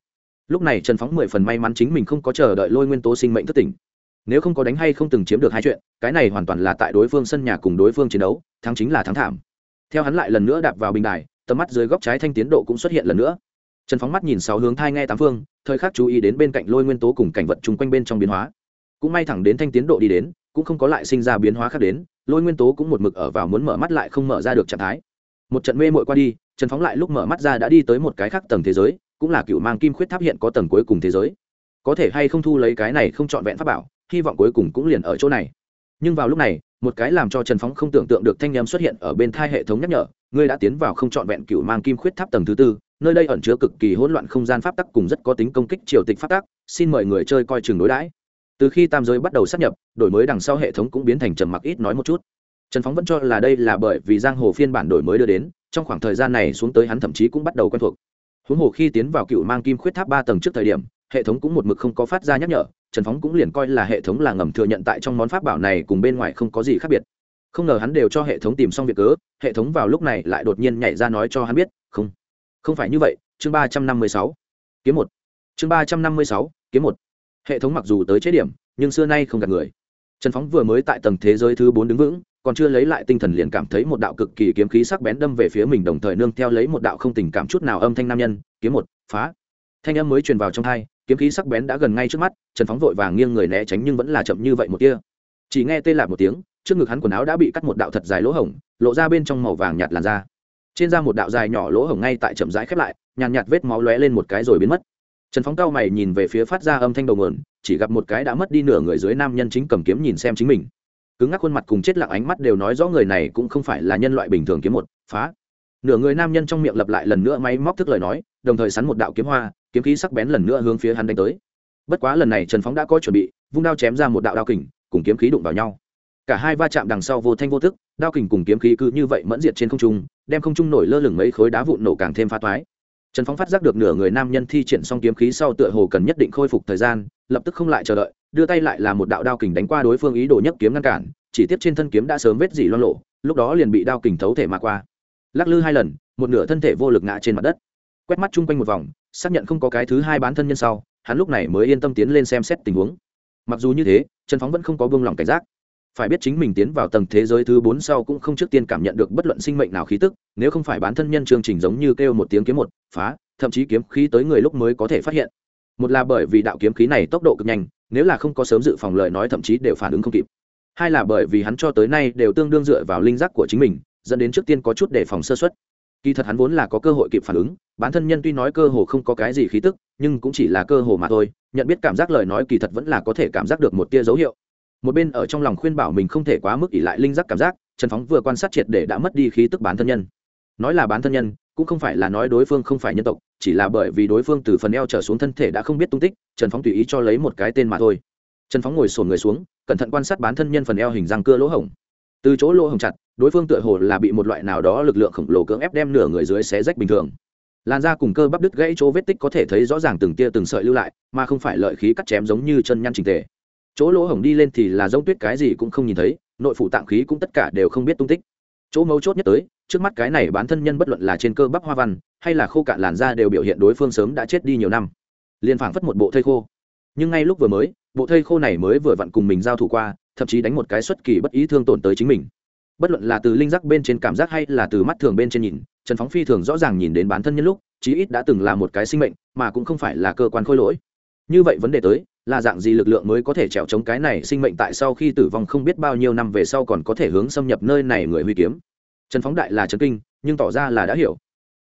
Lúc này trần phóng mười phần may mắn chính mình không có chờ đợi lôi nguyên tố sinh mệnh thất tỉnh. Nếu không có đánh hay không từng chiếm được hai chuyện, cái này hoàn toàn là tại đối phương sân nhà cùng đối phương chiến đấu, thắng chính là thắng thảm. Theo hắn lại lần nữa đạp vào bình đài, tầm mắt dưới góc trái thanh tiến độ cũng xuất hiện lần nữa. Trần phóng mắt nhìn sáu hướng thai nghe tám phương, thời khắc chú ý đến bên cạnh lôi nguyên tố cùng cảnh vật chung quanh bên trong biến hóa. Cũng may thẳng đến thanh tiến độ đi đến, cũng không có lại sinh ra biến hóa khác đến, lôi nguyên tố cũng một mực ở vào muốn mở mắt lại không mở ra được trạng thái một trận mê mội qua đi, trần phóng lại lúc mở mắt ra đã đi tới một cái khác tầng thế giới, cũng là cựu mang kim khuyết tháp hiện có tầng cuối cùng thế giới. Có thể hay không thu lấy cái này không trọn vẹn pháp bảo, hy vọng cuối cùng cũng liền ở chỗ này. Nhưng vào lúc này, một cái làm cho trần phóng không tưởng tượng được thanh â xuất hiện ở bên thai hệ thống nhắc nhở, ngươi đã tiến vào không trọn vẹn cựu mang kim khuyết tháp tầng thứ tư, nơi đây ẩn chứa cực kỳ hỗn loạn không gian pháp tắc cùng rất có tính công kích triều tịch pháp tắc, xin mời người chơi coi chừng đối đãi. Từ khi tam giới bắt đầu sắp nhập, đổi mới đằng sau hệ thống cũng biến thành trầm mặc ít nói một chút trần phóng vẫn cho là đây là bởi vì giang hồ phiên bản đổi mới đưa đến, trong khoảng thời gian này xuống tới hắn thậm chí cũng bắt đầu quen thuộc. Huống hồ khi tiến vào cựu mang kim khuyết tháp ba tầng trước thời điểm, hệ thống cũng một mực không có phát ra nhắc nhở, trần phóng cũng liền coi là hệ thống là ngầm thừa nhận tại trong món pháp bảo này cùng bên ngoài không có gì khác biệt. Không ngờ hắn đều cho hệ thống tìm xong việc cớ, hệ thống vào lúc này lại đột nhiên nhảy ra nói cho hắn biết, không không phải như vậy, chương ba trăm năm mươi sáu, kiếm một, chương ba trăm năm mươi sáu, kiếm một. Hệ thống mặc dù tới chế điểm, nhưng xưa nay không gặp người. Trần phóng vừa mới tại tầng thế giới thứ bốn đứng vững còn chưa lấy lại tinh thần liền cảm thấy một đạo cực kỳ kiếm khí sắc bén đâm về phía mình, đồng thời nương theo lấy một đạo không tình cảm chút nào âm thanh nam nhân, kiếm một, phá. Thanh âm mới truyền vào trong thai, kiếm khí sắc bén đã gần ngay trước mắt, trần phóng vội vàng nghiêng người né tránh nhưng vẫn là chậm như vậy một kia chỉ nghe tê lạc một tiếng, trước ngực hắn quần áo đã bị cắt một đạo thật dài lỗ hổng, lộ ra bên trong màu vàng nhạt làn da. Trên da một đạo dài nhỏ lỗ hổng ngay tại chậm rãi khép lại, nhàn nhạt vết máu lóe lên một cái rồi biến mất. Trần phóng cao mày nhìn về phía phát ra âm thanh đầu mườn chỉ gặp một cái đã mất đi nửa người dưới nam nhân chính cầm kiếm nhìn xem chính mình cứng ngắc khuôn mặt cùng chết lặng ánh mắt đều nói rõ người này cũng không phải là nhân loại bình thường kiếm một, phá. Nửa người nam nhân trong miệng lặp lại lần nữa máy móc thức lời nói, đồng thời sắn một đạo kiếm hoa, kiếm khí sắc bén lần nữa hướng phía hắn đánh tới. Bất quá lần này trần phóng đã có chuẩn bị, vung đao chém ra một đạo đao kình, cùng kiếm khí đụng vào nhau. Cả hai va chạm đằng sau vô thanh vô thức đao kình cùng kiếm khí cứ như vậy mẫn diệt trên không trung, đem không trung nổi lơ lửng mấy khối đá vụn nổ càng thêm phá toái trần phóng phát giác được nửa người nam nhân thi triển xong kiếm khí sau tựa hồ cần nhất định khôi phục thời gian, lập tức không lại chờ đợi, đưa tay lại là một đạo đao kình đánh qua đối phương ý đồ nhấc kiếm ngăn cản, chỉ tiếp trên thân kiếm đã sớm vết dỉ loan lộ lúc đó liền bị đao kình thấu thể mà qua. Lắc lư hai lần, một nửa thân thể vô lực ngã trên mặt đất. Quét mắt chung quanh một vòng, xác nhận không có cái thứ hai bán thân nhân sau, hắn lúc này mới yên tâm tiến lên xem xét tình huống. Mặc dù như thế, trần phóng vẫn không có buông lỏng cảnh giác phải biết chính mình tiến vào tầng thế giới thứ bốn sau cũng không trước tiên cảm nhận được bất luận sinh mệnh nào khí tức, nếu không phải bán thân nhân chương trình giống như kêu một tiếng kiếm một, phá, thậm chí kiếm khí tới người lúc mới có thể phát hiện. Một là bởi vì đạo kiếm khí này tốc độ cực nhanh, nếu là không có sớm dự phòng lời nói thậm chí đều phản ứng không kịp. Hai là bởi vì hắn cho tới nay đều tương đương dựa vào linh giác của chính mình, dẫn đến trước tiên có chút đề phòng sơ xuất kỳ thật hắn vốn là có cơ hội kịp phản ứng, bản thân nhân tuy nói cơ hồ không có cái gì khí tức, nhưng cũng chỉ là cơ hồ mà thôi, nhận biết cảm giác lời nói kỳ thật vẫn là có thể cảm giác được một tia dấu hiệu một bên ở trong lòng khuyên bảo mình không thể quá mức ỉ lại linh giác cảm giác, trần phóng vừa quan sát triệt để đã mất đi khí tức bán thân nhân. Nói là bán thân nhân, cũng không phải là nói đối phương không phải nhân tộc, chỉ là bởi vì đối phương từ phần eo trở xuống thân thể đã không biết tung tích, trần phóng tùy ý cho lấy một cái tên mà thôi. Trần phóng ngồi sổn người xuống, cẩn thận quan sát bán thân nhân phần eo hình răng cưa lỗ hổng. Từ chỗ lỗ hổng chặt, đối phương tựa hồ là bị một loại nào đó lực lượng khổng lồ cưỡng ép đem nửa người dưới xé rách bình thường. Làn da cùng cơ bắp đứt gãy chỗ vết tích có thể thấy rõ ràng từng tia từng sợi lưu lại, mà không phải lợi khí cắt chém giống như chân nhăn trình tề chỗ lỗ hổng đi lên thì là giống tuyết cái gì cũng không nhìn thấy, nội phủ tạng khí cũng tất cả đều không biết tung tích. Chỗ mấu chốt nhất tới, trước mắt cái này bán thân nhân bất luận là trên cơ bắp hoa văn, hay là khô cạn làn da đều biểu hiện đối phương sớm đã chết đi nhiều năm. Liền phảng phất một bộ thây khô. Nhưng ngay lúc vừa mới, bộ thây khô này mới vừa vặn cùng mình giao thủ qua, thậm chí đánh một cái xuất kỳ bất ý thương tổn tới chính mình. Bất luận là từ linh giác bên trên cảm giác hay là từ mắt thường bên trên nhìn, trần phóng phi thường rõ ràng nhìn đến bản thân nhân lúc, chí ít đã từng là một cái sinh mệnh, mà cũng không phải là cơ quan khôi lỗi. Như vậy vấn đề tới là dạng gì lực lượng mới có thể trèo chống cái này sinh mệnh tại sau khi tử vong không biết bao nhiêu năm về sau còn có thể hướng xâm nhập nơi này người huy kiếm? Trần phóng đại là trần kinh, nhưng tỏ ra là đã hiểu.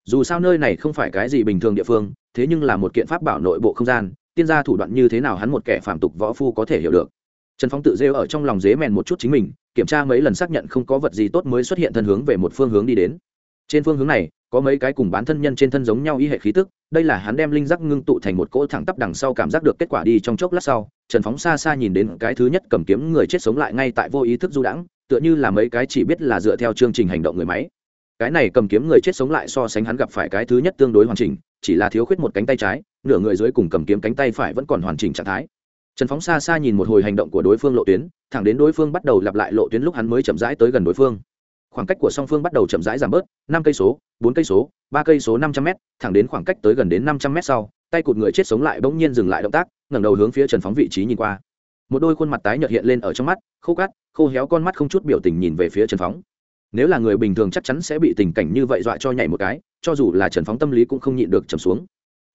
Dù sao nơi này không phải cái gì bình thường địa phương, thế nhưng là một kiện pháp bảo nội bộ không gian, tiên gia thủ đoạn như thế nào hắn một kẻ phạm tục võ phu có thể hiểu được. Trần phóng tự rêu ở trong lòng dế mèn một chút chính mình, kiểm tra mấy lần xác nhận không có vật gì tốt mới xuất hiện thân hướng về một phương hướng đi đến trên phương hướng này, có mấy cái cùng bán thân nhân trên thân giống nhau y hệ khí tức, đây là hắn đem linh giác ngưng tụ thành một cỗ thẳng tắp đằng sau cảm giác được kết quả đi trong chốc lát sau, trần phóng xa xa nhìn đến cái thứ nhất cầm kiếm người chết sống lại ngay tại vô ý thức du đãng, tựa như là mấy cái chỉ biết là dựa theo chương trình hành động người máy. Cái này cầm kiếm người chết sống lại so sánh hắn gặp phải cái thứ nhất tương đối hoàn chỉnh, chỉ là thiếu khuyết một cánh tay trái, nửa người dưới cùng cầm kiếm cánh tay phải vẫn còn hoàn chỉnh trạng thái. Trần phóng xa xa nhìn một hồi hành động của đối phương lộ tuyến, thẳng đến đối phương bắt đầu lặp lại lộ tuyến lúc hắn mới chậm rãi tới gần đối phương khoảng cách của song phương bắt đầu chậm rãi giảm bớt, năm cây số, bốn cây số, ba cây số năm trăm m thẳng đến khoảng cách tới gần đến năm trăm m sau, tay cụt người chết sống lại bỗng nhiên dừng lại động tác, ngẩng đầu hướng phía trần phóng vị trí nhìn qua. Một đôi khuôn mặt tái nhợt hiện lên ở trong mắt, khô cát, khô héo con mắt không chút biểu tình nhìn về phía trần phóng. Nếu là người bình thường chắc chắn sẽ bị tình cảnh như vậy dọa cho nhảy một cái, cho dù là trần phóng tâm lý cũng không nhịn được trầm xuống.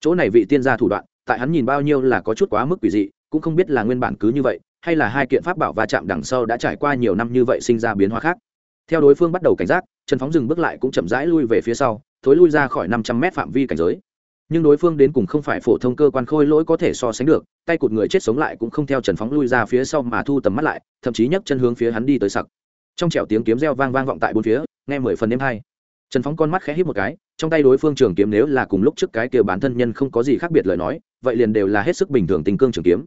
Chỗ này vị tiên gia thủ đoạn, tại hắn nhìn bao nhiêu là có chút quá mức quỷ dị, cũng không biết là nguyên bản cứ như vậy, hay là hai kiện pháp bảo va chạm đằng sau đã trải qua nhiều năm như vậy sinh ra biến hóa khác theo đối phương bắt đầu cảnh giác, trần phóng dừng bước lại cũng chậm rãi lui về phía sau, thối lui ra khỏi năm trăm mét phạm vi cảnh giới. Nhưng đối phương đến cùng không phải phổ thông cơ quan khôi lỗi có thể so sánh được, tay cụt người chết sống lại cũng không theo trần phóng lui ra phía sau mà thu tầm mắt lại, thậm chí nhấc chân hướng phía hắn đi tới sặc. Trong trẻo tiếng kiếm reo vang vang vọng tại bốn phía, nghe mười phần đêm hai trần phóng con mắt khẽ hít một cái, trong tay đối phương trường kiếm nếu là cùng lúc trước cái kia bản thân nhân không có gì khác biệt lời nói, vậy liền đều là hết sức bình thường tình cương trường kiếm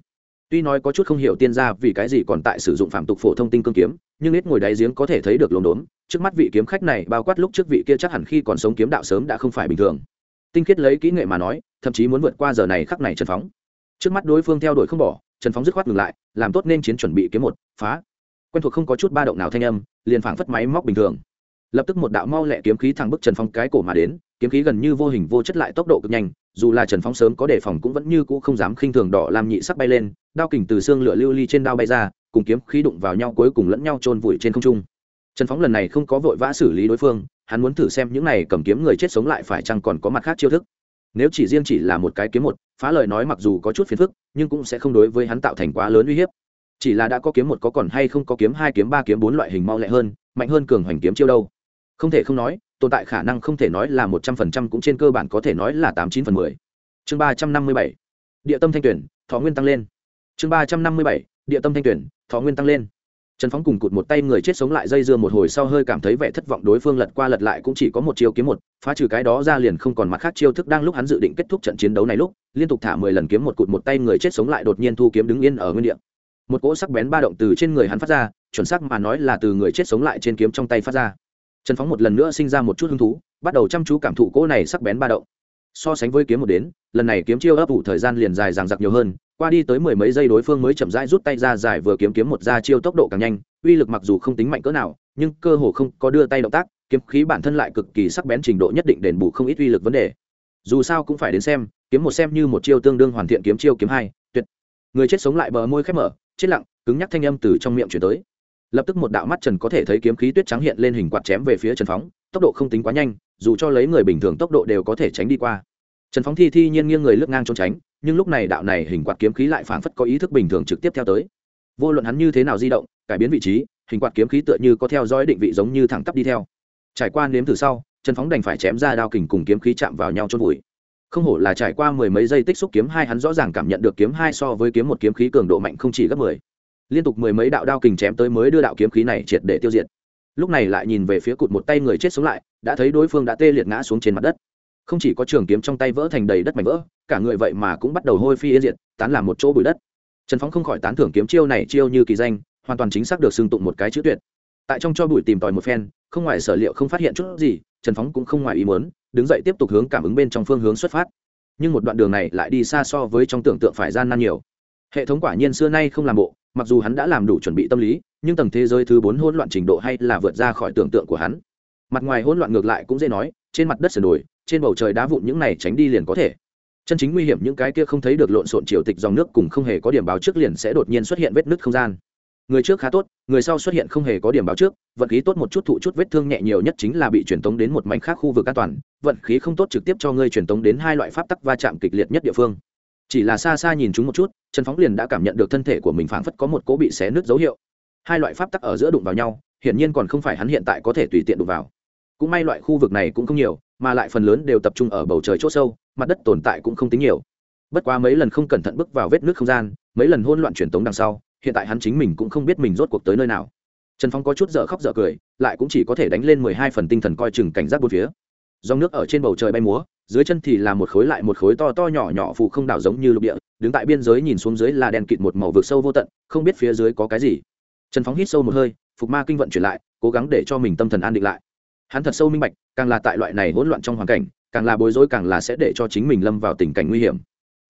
tuy nói có chút không hiểu tiên gia vì cái gì còn tại sử dụng phạm tục phổ thông tinh cương kiếm, nhưng ít ngồi đáy giếng có thể thấy được lồn đốn trước mắt vị kiếm khách này bao quát lúc trước vị kia chắc hẳn khi còn sống kiếm đạo sớm đã không phải bình thường. Tinh khiết lấy kỹ nghệ mà nói, thậm chí muốn vượt qua giờ này khắc này trần phóng. Trước mắt đối phương theo đuổi không bỏ, trần phóng dứt khoát ngừng lại, làm tốt nên chiến chuẩn bị kiếm một, phá. Quen thuộc không có chút ba động nào thanh âm, liền phảng phất máy móc bình thường lập tức một đạo mau lẹ kiếm khí thẳng bức trần phong cái cổ mà đến, kiếm khí gần như vô hình vô chất lại tốc độ cực nhanh, dù là trần phong sớm có đề phòng cũng vẫn như cũ không dám khinh thường đỏ làm nhị sắc bay lên, đao kình từ xương lửa lưu ly trên đao bay ra, cùng kiếm khí đụng vào nhau cuối cùng lẫn nhau trôn vùi trên không trung. Trần phóng lần này không có vội vã xử lý đối phương, hắn muốn thử xem những này cầm kiếm người chết sống lại phải chăng còn có mặt khác chiêu thức. Nếu chỉ riêng chỉ là một cái kiếm một, phá lời nói mặc dù có chút phiền phức, nhưng cũng sẽ không đối với hắn tạo thành quá lớn uy hiếp. Chỉ là đã có kiếm một có còn hay không có kiếm hai, kiếm ba, kiếm bốn loại hình mau lẹ hơn, mạnh hơn cường hoành kiếm chiêu đâu không thể không nói, tồn tại khả năng không thể nói là một trăm phần trăm cũng trên cơ bản có thể nói là tám chín phần mười. Chương ba trăm năm mươi bảy. Địa tâm thanh tuyển, thọ nguyên tăng lên. Chương ba trăm năm mươi bảy. Địa tâm thanh tuyển, thọ nguyên tăng lên. Trần phóng cùng cụt một tay người chết sống lại dây dưa một hồi sau hơi cảm thấy vẻ thất vọng đối phương lật qua lật lại cũng chỉ có một chiêu kiếm một, phá trừ cái đó ra liền không còn mặt khác chiêu thức đang lúc hắn dự định kết thúc trận chiến đấu này lúc, liên tục thả mười lần kiếm một cụt một tay người chết sống lại đột nhiên thu kiếm đứng yên ở nguyên địa. Một cỗ sắc bén ba động từ trên người hắn phát ra, chuẩn xác mà nói là từ người chết sống lại trên kiếm trong tay phát ra trần phóng một lần nữa sinh ra một chút hứng thú, bắt đầu chăm chú cảm thụ cỗ này sắc bén ba động. So sánh với kiếm một đến, lần này kiếm chiêu ấp ủ thời gian liền dài dằng dặc nhiều hơn, qua đi tới mười mấy giây đối phương mới chậm rãi rút tay ra giải vừa kiếm kiếm một ra chiêu tốc độ càng nhanh, uy lực mặc dù không tính mạnh cỡ nào, nhưng cơ hồ không có đưa tay động tác, kiếm khí bản thân lại cực kỳ sắc bén trình độ nhất định đền bù không ít uy lực vấn đề. Dù sao cũng phải đến xem, kiếm một xem như một chiêu tương đương hoàn thiện kiếm chiêu kiếm hai, tuyệt. Người chết sống lại bờ môi khép mở, chết lặng, cứng nhắc thanh âm từ trong miệng chuyển tới lập tức một đạo mắt trần có thể thấy kiếm khí tuyết trắng hiện lên hình quạt chém về phía trần phóng, tốc độ không tính quá nhanh, dù cho lấy người bình thường tốc độ đều có thể tránh đi qua. Trần phóng thi thi nhiên nghiêng người lướt ngang trốn tránh, nhưng lúc này đạo này hình quạt kiếm khí lại phảng phất có ý thức bình thường trực tiếp theo tới. Vô luận hắn như thế nào di động, cải biến vị trí, hình quạt kiếm khí tựa như có theo dõi định vị giống như thẳng tắp đi theo. Trải qua nếm thử sau, trần phóng đành phải chém ra đao kình cùng kiếm khí chạm vào nhau chôn vùi. Không hổ là trải qua mười mấy giây tích xúc kiếm hai hắn rõ ràng cảm nhận được kiếm hai so với kiếm một kiếm khí cường độ mạnh không chỉ gấp mười liên tục mười mấy đạo đao kình chém tới mới đưa đạo kiếm khí này triệt để tiêu diệt. Lúc này lại nhìn về phía cụt một tay người chết sống lại, đã thấy đối phương đã tê liệt ngã xuống trên mặt đất. Không chỉ có trường kiếm trong tay vỡ thành đầy đất mảnh vỡ, cả người vậy mà cũng bắt đầu hôi phi yên diệt, tán làm một chỗ bụi đất. Trần phóng không khỏi tán thưởng kiếm chiêu này chiêu như kỳ danh, hoàn toàn chính xác được xưng tụng một cái chữ tuyệt. Tại trong cho bụi tìm tòi một phen, không ngoài sở liệu không phát hiện chút gì, trần phóng cũng không ngoài ý muốn, đứng dậy tiếp tục hướng cảm ứng bên trong phương hướng xuất phát. Nhưng một đoạn đường này lại đi xa so với trong tưởng tượng phải gian nan nhiều. Hệ thống quả nhiên xưa nay không làm bộ mặc dù hắn đã làm đủ chuẩn bị tâm lý, nhưng tầng thế giới thứ bốn hỗn loạn trình độ hay là vượt ra khỏi tưởng tượng của hắn. Mặt ngoài hỗn loạn ngược lại cũng dễ nói, trên mặt đất sườn đồi, trên bầu trời đá vụn những này tránh đi liền có thể. Chân chính nguy hiểm những cái kia không thấy được lộn xộn triều tịch dòng nước cùng không hề có điểm báo trước liền sẽ đột nhiên xuất hiện vết nứt không gian. Người trước khá tốt, người sau xuất hiện không hề có điểm báo trước, vận khí tốt một chút thụ chút vết thương nhẹ nhiều nhất chính là bị truyền tống đến một mảnh khác khu vực an toàn, vận khí không tốt trực tiếp cho ngươi truyền tống đến hai loại pháp tắc va chạm kịch liệt nhất địa phương. Chỉ là xa xa nhìn chúng một chút trần phóng liền đã cảm nhận được thân thể của mình phảng phất có một cố bị xé nứt dấu hiệu. Hai loại pháp tắc ở giữa đụng vào nhau, hiển nhiên còn không phải hắn hiện tại có thể tùy tiện đụng vào. Cũng may loại khu vực này cũng không nhiều, mà lại phần lớn đều tập trung ở bầu trời c h ỗ sâu, mặt đất tồn tại cũng không tính nhiều. Bất quá mấy lần không cẩn thận bước vào vết nước không gian, mấy lần hôn loạn truyền tống đằng sau, hiện tại hắn chính mình cũng không biết mình rốt cuộc tới nơi nào. Trần phong có chút dở khóc dở cười, lại cũng chỉ có thể đánh lên mười hai phần tinh thần coi chừng cảnh giác bốn phía. Dòng nước ở trên bầu trời bay múa dưới chân thì là một khối lại một khối to to nhỏ nhỏ phù không đảo giống như lục địa, đứng tại biên giới nhìn xuống dưới là đèn kịt một màu vực sâu vô tận, không biết phía dưới có cái gì. Trần phóng hít sâu một hơi, phục ma kinh vận chuyển lại, cố gắng để cho mình tâm thần an định lại. Hắn thật sâu minh bạch, càng là tại loại này hỗn loạn trong hoàn cảnh, càng là bối rối càng là sẽ để cho chính mình lâm vào tình cảnh nguy hiểm.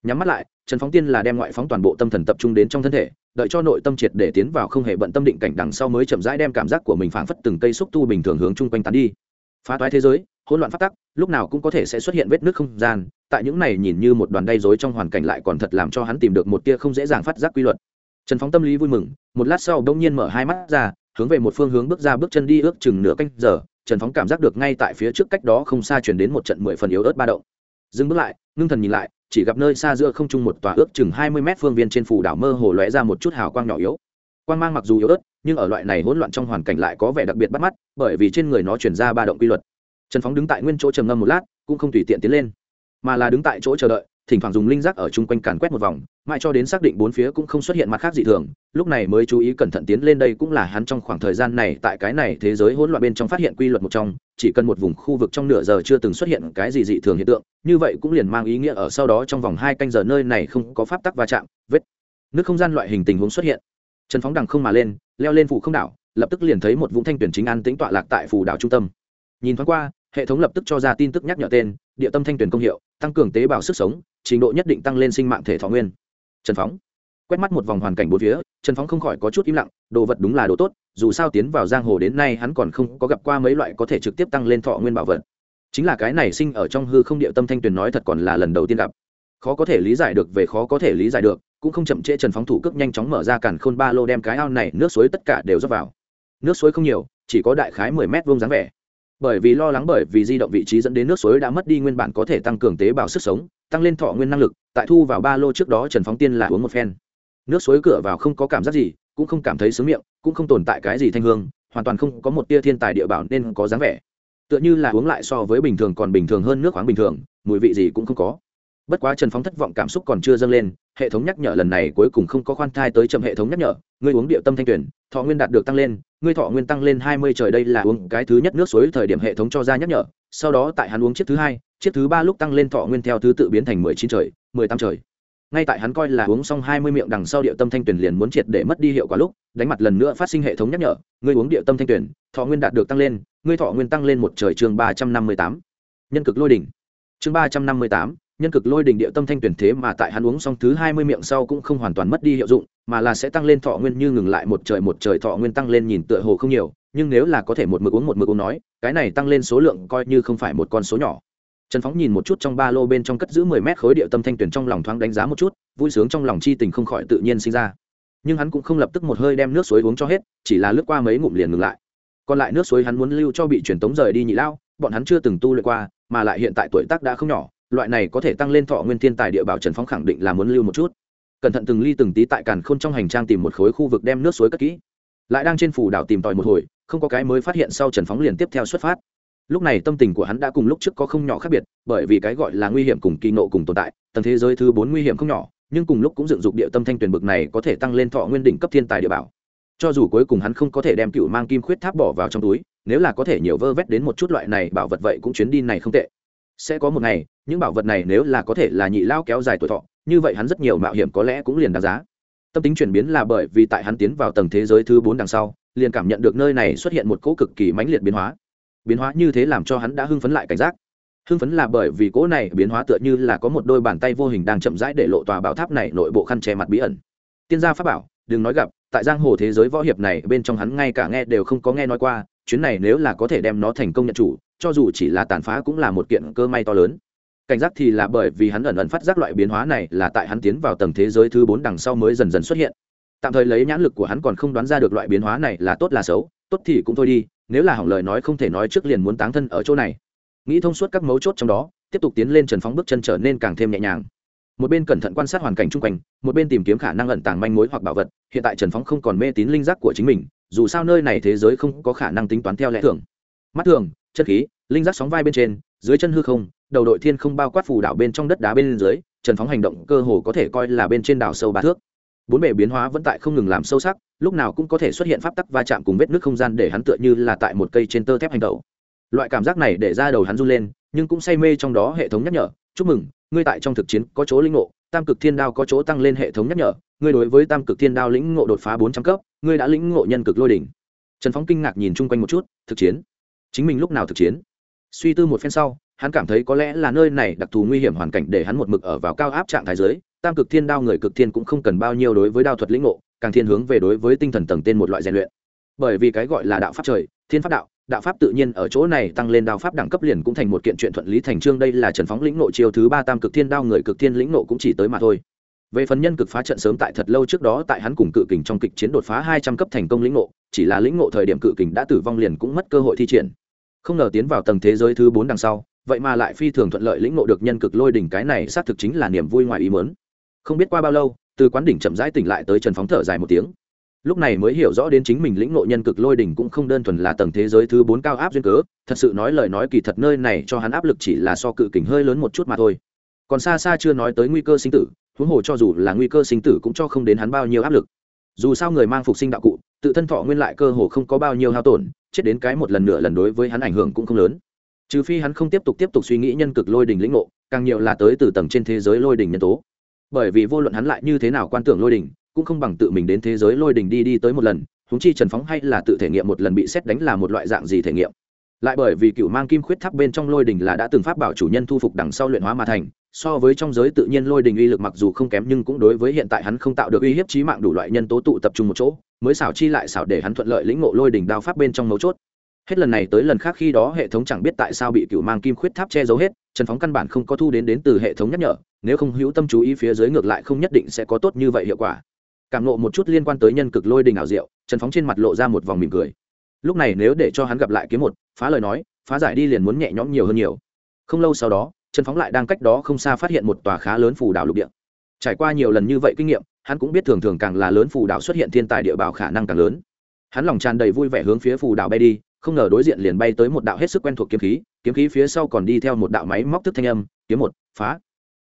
Nhắm mắt lại, trần phóng tiên là đem ngoại phóng toàn bộ tâm thần tập trung đến trong thân thể, đợi cho nội tâm triệt để tiến vào không hề bận tâm định cảnh đằng sau mới chậm rãi đem cảm giác của mình phảng phất từng cây xúc tu bình thường hướng chung quanh tán đi. Phá toái thế giới hỗn loạn phát tắc, lúc nào cũng có thể sẽ xuất hiện vết nước không gian, tại những này nhìn như một đoàn đay dối trong hoàn cảnh lại còn thật làm cho hắn tìm được một tia không dễ dàng phát giác quy luật. Trần phóng tâm lý vui mừng, một lát sau đông nhiên mở hai mắt ra, hướng về một phương hướng bước ra bước chân đi ước chừng nửa canh giờ, trần phóng cảm giác được ngay tại phía trước cách đó không xa chuyển đến một trận mười phần yếu ớt ba động. Dừng bước lại, ngưng thần nhìn lại, chỉ gặp nơi xa giữa không trung một tòa ước chừng hai mươi mét phương viên trên phủ đảo mơ hồ lóe ra một chút hào quang nhỏ yếu. Quang mang mặc dù yếu ớt, nhưng ở loại này hỗn loạn trong hoàn cảnh lại có vẻ đặc biệt bắt mắt, bởi vì trên người nó chuyển ra ba động quy luật trần phóng đứng tại nguyên chỗ trầm ngâm một lát, cũng không tùy tiện tiến lên, mà là đứng tại chỗ chờ đợi, thỉnh thoảng dùng linh giác ở chung quanh càn quét một vòng, mãi cho đến xác định bốn phía cũng không xuất hiện mặt khác dị thường, lúc này mới chú ý cẩn thận tiến lên đây cũng là hắn trong khoảng thời gian này tại cái này thế giới hỗn loạn bên trong phát hiện quy luật một trong, chỉ cần một vùng khu vực trong nửa giờ chưa từng xuất hiện cái gì dị thường hiện tượng, như vậy cũng liền mang ý nghĩa ở sau đó trong vòng hai canh giờ nơi này không có pháp tắc va chạm, vết nước không gian loại hình tình huống xuất hiện. Trần phóng đằng không mà lên, leo lên phủ không đảo, lập tức liền thấy một vũng thanh tuyển chính an tĩnh tọa lạc tại phủ đảo trung tâm. Nhìn thoáng qua hệ thống lập tức cho ra tin tức nhắc nhở tên, địa tâm thanh tuyển công hiệu, tăng cường tế bào sức sống, trình độ nhất định tăng lên sinh mạng thể thọ nguyên. Trần phóng quét mắt một vòng hoàn cảnh bốn phía, trần phóng không khỏi có chút im lặng, đồ vật đúng là đồ tốt, dù sao tiến vào giang hồ đến nay hắn còn không có gặp qua mấy loại có thể trực tiếp tăng lên thọ nguyên bảo vật. Chính là cái này sinh ở trong hư không địa tâm thanh tuyền nói thật còn là lần đầu tiên gặp. Khó có thể lý giải được, về khó có thể lý giải được, cũng không chậm trễ trần phóng thủ cước nhanh chóng mở ra cản khôn ba lô đem cái ao này nước suối tất cả đều rót vào. Nước suối không nhiều, chỉ có đại khái mười mét vuông dáng vẻ bởi vì lo lắng bởi vì di động vị trí dẫn đến nước suối đã mất đi nguyên bản có thể tăng cường tế bào sức sống, tăng lên thọ nguyên năng lực, tại thu vào ba lô trước đó trần phóng tiên là uống một phen. Nước suối cửa vào không có cảm giác gì, cũng không cảm thấy sướng miệng, cũng không tồn tại cái gì thanh hương, hoàn toàn không có một tia thiên tài địa bảo nên có dáng vẻ. Tựa như là uống lại so với bình thường còn bình thường hơn nước khoáng bình thường, mùi vị gì cũng không có. Bất quá trần phóng thất vọng cảm xúc còn chưa dâng lên hệ thống nhắc nhở lần này cuối cùng không có khoan thai tới chậm hệ thống nhắc nhở, ngươi uống địa tâm thanh tuyển, thọ nguyên đạt được tăng lên, ngươi thọ nguyên tăng lên hai mươi trời đây là uống cái thứ nhất nước suối thời điểm hệ thống cho ra nhắc nhở, sau đó tại hắn uống chiếc thứ hai, chiếc thứ ba lúc tăng lên thọ nguyên theo thứ tự biến thành mười chín trời, mười tám trời. Ngay tại hắn coi là uống xong hai mươi miệng đằng sau địa tâm thanh tuyển liền muốn triệt để mất đi hiệu quả lúc, đánh mặt lần nữa phát sinh hệ thống nhắc nhở, ngươi uống địa tâm thanh tuyển, thọ nguyên đạt được tăng lên, ngươi thọ nguyên tăng lên một trời chương ba trăm năm mươi tám. Nhân cực lôi đỉnh. Chương ba trăm năm mươi tám nhân cực lôi đình địa tâm thanh tuyển thế mà tại hắn uống xong thứ hai mươi miệng sau cũng không hoàn toàn mất đi hiệu dụng, mà là sẽ tăng lên thọ nguyên như ngừng lại một trời một trời thọ nguyên tăng lên nhìn tựa hồ không nhiều, nhưng nếu là có thể một mực uống một mực uống nói, cái này tăng lên số lượng coi như không phải một con số nhỏ. Trần phóng nhìn một chút trong ba lô bên trong cất giữ mười mét khối địa tâm thanh tuyển trong lòng thoáng đánh giá một chút, vui sướng trong lòng chi tình không khỏi tự nhiên sinh ra. Nhưng hắn cũng không lập tức một hơi đem nước suối uống cho hết, chỉ là lướt qua mấy ngụm liền ngừng lại. Còn lại nước suối hắn muốn lưu cho bị truyền tống rời đi nhị lao, bọn hắn chưa từng tu luyện qua, mà lại hiện tại tuổi tác đã không nhỏ loại này có thể tăng lên thọ nguyên thiên tài địa bảo trần phóng khẳng định là muốn lưu một chút. Cẩn thận từng ly từng tí tại càn khôn trong hành trang tìm một khối khu vực đem nước suối cất kỹ. Lại đang trên phủ đảo tìm tòi một hồi, không có cái mới phát hiện sau trần phóng liền tiếp theo xuất phát. Lúc này tâm tình của hắn đã cùng lúc trước có không nhỏ khác biệt, bởi vì cái gọi là nguy hiểm cùng kỳ nộ cùng tồn tại, tầng thế giới thứ bốn nguy hiểm không nhỏ, nhưng cùng lúc cũng dựng dục địa tâm thanh tuyển bực này có thể tăng lên thọ nguyên đỉnh cấp thiên tài địa bảo. Cho dù cuối cùng hắn không có thể đem cựu mang kim khuyết tháp bỏ vào trong túi, nếu là có thể nhiều vơ vét đến một chút loại này bảo vật vậy cũng chuyến đi này không tệ. Sẽ có một ngày những bảo vật này nếu là có thể là nhị lao kéo dài tuổi thọ, như vậy hắn rất nhiều mạo hiểm có lẽ cũng liền đáng giá. Tâm tính chuyển biến là bởi vì tại hắn tiến vào tầng thế giới thứ bốn đằng sau, liền cảm nhận được nơi này xuất hiện một cỗ cực kỳ mãnh liệt biến hóa. Biến hóa như thế làm cho hắn đã hưng phấn lại cảnh giác. Hưng phấn là bởi vì cỗ này biến hóa tựa như là có một đôi bàn tay vô hình đang chậm rãi để lộ tòa bảo tháp này nội bộ khăn che mặt bí ẩn. Tiên gia pháp bảo, đừng nói gặp, tại giang hồ thế giới võ hiệp này, bên trong hắn ngay cả nghe đều không có nghe nói qua, chuyến này nếu là có thể đem nó thành công nhận chủ, cho dù chỉ là tàn phá cũng là một kiện cơ may to lớn cảnh giác thì là bởi vì hắn ẩn ẩn phát giác loại biến hóa này là tại hắn tiến vào tầng thế giới thứ bốn đằng sau mới dần dần xuất hiện. Tạm thời lấy nhãn lực của hắn còn không đoán ra được loại biến hóa này là tốt là xấu, tốt thì cũng thôi đi, nếu là hỏng lời nói không thể nói trước liền muốn táng thân ở chỗ này. Nghĩ thông suốt các mấu chốt trong đó, tiếp tục tiến lên trần phóng bước chân trở nên càng thêm nhẹ nhàng. Một bên cẩn thận quan sát hoàn cảnh chung quanh, một bên tìm kiếm khả năng ẩn tàng manh mối hoặc bảo vật, hiện tại trần phóng không còn mê tín linh giác của chính mình, dù sao nơi này thế giới không có khả năng tính toán theo lẽ thường. Mắt thường, chất khí, linh giác sóng vai bên trên dưới chân hư không, đầu đội thiên không bao quát phù đảo bên trong đất đá bên dưới, trần phóng hành động cơ hồ có thể coi là bên trên đảo sâu ba thước. Bốn bề biến hóa vẫn tại không ngừng làm sâu sắc, lúc nào cũng có thể xuất hiện pháp tắc va chạm cùng vết nước không gian để hắn tựa như là tại một cây trên tơ thép hành tẩu. Loại cảm giác này để ra đầu hắn run lên, nhưng cũng say mê trong đó hệ thống nhắc nhở, chúc mừng, ngươi tại trong thực chiến có chỗ linh ngộ, tam cực thiên đao có chỗ tăng lên hệ thống nhắc nhở, ngươi đối với tam cực thiên đao lĩnh ngộ đột phá bốn trăm cấp, ngươi đã lĩnh ngộ nhân cực lôi đỉnh. Trần phóng kinh ngạc nhìn chung quanh một chút, thực chiến? Chính mình lúc nào thực chiến? Suy tư một phen sau, hắn cảm thấy có lẽ là nơi này đặc thù nguy hiểm hoàn cảnh để hắn một mực ở vào cao áp trạng thái giới. Tam cực thiên đao người cực thiên cũng không cần bao nhiêu đối với đao thuật lĩnh ngộ, càng thiên hướng về đối với tinh thần tầng tên một loại rèn luyện. Bởi vì cái gọi là đạo pháp trời, thiên pháp đạo đạo pháp tự nhiên ở chỗ này tăng lên đao pháp đẳng cấp liền cũng thành một kiện chuyện thuận lý thành trương đây là trần phóng lĩnh nộ chiêu thứ ba tam cực thiên đao người cực thiên lĩnh nộ cũng chỉ tới mà thôi. Về phần nhân cực phá trận sớm tại thật lâu trước đó tại hắn cùng cự kình trong kịch chiến đột phá hai trăm cấp thành công lĩnh nộ chỉ là lĩnh nộ thời điểm cự kình đã tử vong liền cũng mất cơ hội thi triển không ngờ tiến vào tầng thế giới thứ bốn đằng sau, vậy mà lại phi thường thuận lợi lĩnh ngộ được nhân cực lôi đỉnh cái này xác thực chính là niềm vui ngoài ý mớn không biết qua bao lâu, từ quán đỉnh chậm rãi tỉnh lại tới trần phóng thở dài một tiếng. Lúc này mới hiểu rõ đến chính mình lĩnh ngộ nhân cực lôi đỉnh cũng không đơn thuần là tầng thế giới thứ bốn cao áp duyên cớ, thật sự nói lời nói kỳ thật nơi này cho hắn áp lực chỉ là so cự kình hơi lớn một chút mà thôi. Còn xa xa chưa nói tới nguy cơ sinh tử, huống hồ cho dù là nguy cơ sinh tử cũng cho không đến hắn bao nhiêu áp lực. Dù sao người mang phục sinh đạo cụ, tự thân thọ nguyên lại cơ hồ không có bao nhiêu hao tổn chết đến cái một lần nửa lần đối với hắn ảnh hưởng cũng không lớn. Trừ phi hắn không tiếp tục tiếp tục suy nghĩ nhân cực lôi đỉnh lĩnh ngộ, càng nhiều là tới từ tầng trên thế giới lôi đỉnh nhân tố. Bởi vì vô luận hắn lại như thế nào quan tưởng lôi đỉnh cũng không bằng tự mình đến thế giới lôi đỉnh đi đi tới một lần húng chi trần phóng hay là tự thể nghiệm một lần bị xét đánh là một loại dạng gì thể nghiệm. Lại bởi vì cựu mang kim khuyết tháp bên trong lôi đỉnh là đã từng pháp bảo chủ nhân thu phục đằng sau luyện hóa mà thành, so với trong giới tự nhiên lôi đình uy lực mặc dù không kém nhưng cũng đối với hiện tại hắn không tạo được uy hiếp trí mạng đủ loại nhân tố tụ tập trung một chỗ mới xảo chi lại xảo để hắn thuận lợi lĩnh ngộ lôi đình đao pháp bên trong mấu chốt. Hết lần này tới lần khác khi đó hệ thống chẳng biết tại sao bị cựu mang kim khuyết tháp che giấu hết, trần phóng căn bản không có thu đến đến từ hệ thống nhắc nhở, nếu không hữu tâm chú ý phía dưới ngược lại không nhất định sẽ có tốt như vậy hiệu quả. Cảm nộ một chút liên quan tới nhân cực lôi đình ảo diệu, trần phóng trên mặt lộ ra một vòng mỉm cười. Lúc này nếu để cho hắn gặp lại kiếm một, phá lời nói, phá giải đi liền muốn nhẹ nhõm nhiều hơn nhiều. Không lâu sau đó, trần phóng lại đang cách đó không xa phát hiện một tòa khá lớn phù đảo lục địa. Trải qua nhiều lần như vậy kinh nghiệm hắn cũng biết thường thường càng là lớn phù đảo xuất hiện thiên tài địa bảo khả năng càng lớn. Hắn lòng tràn đầy vui vẻ hướng phía phù đảo bay đi, không ngờ đối diện liền bay tới một đạo hết sức quen thuộc kiếm khí kiếm khí phía sau còn đi theo một đạo máy móc thức thanh âm, kiếm một, phá.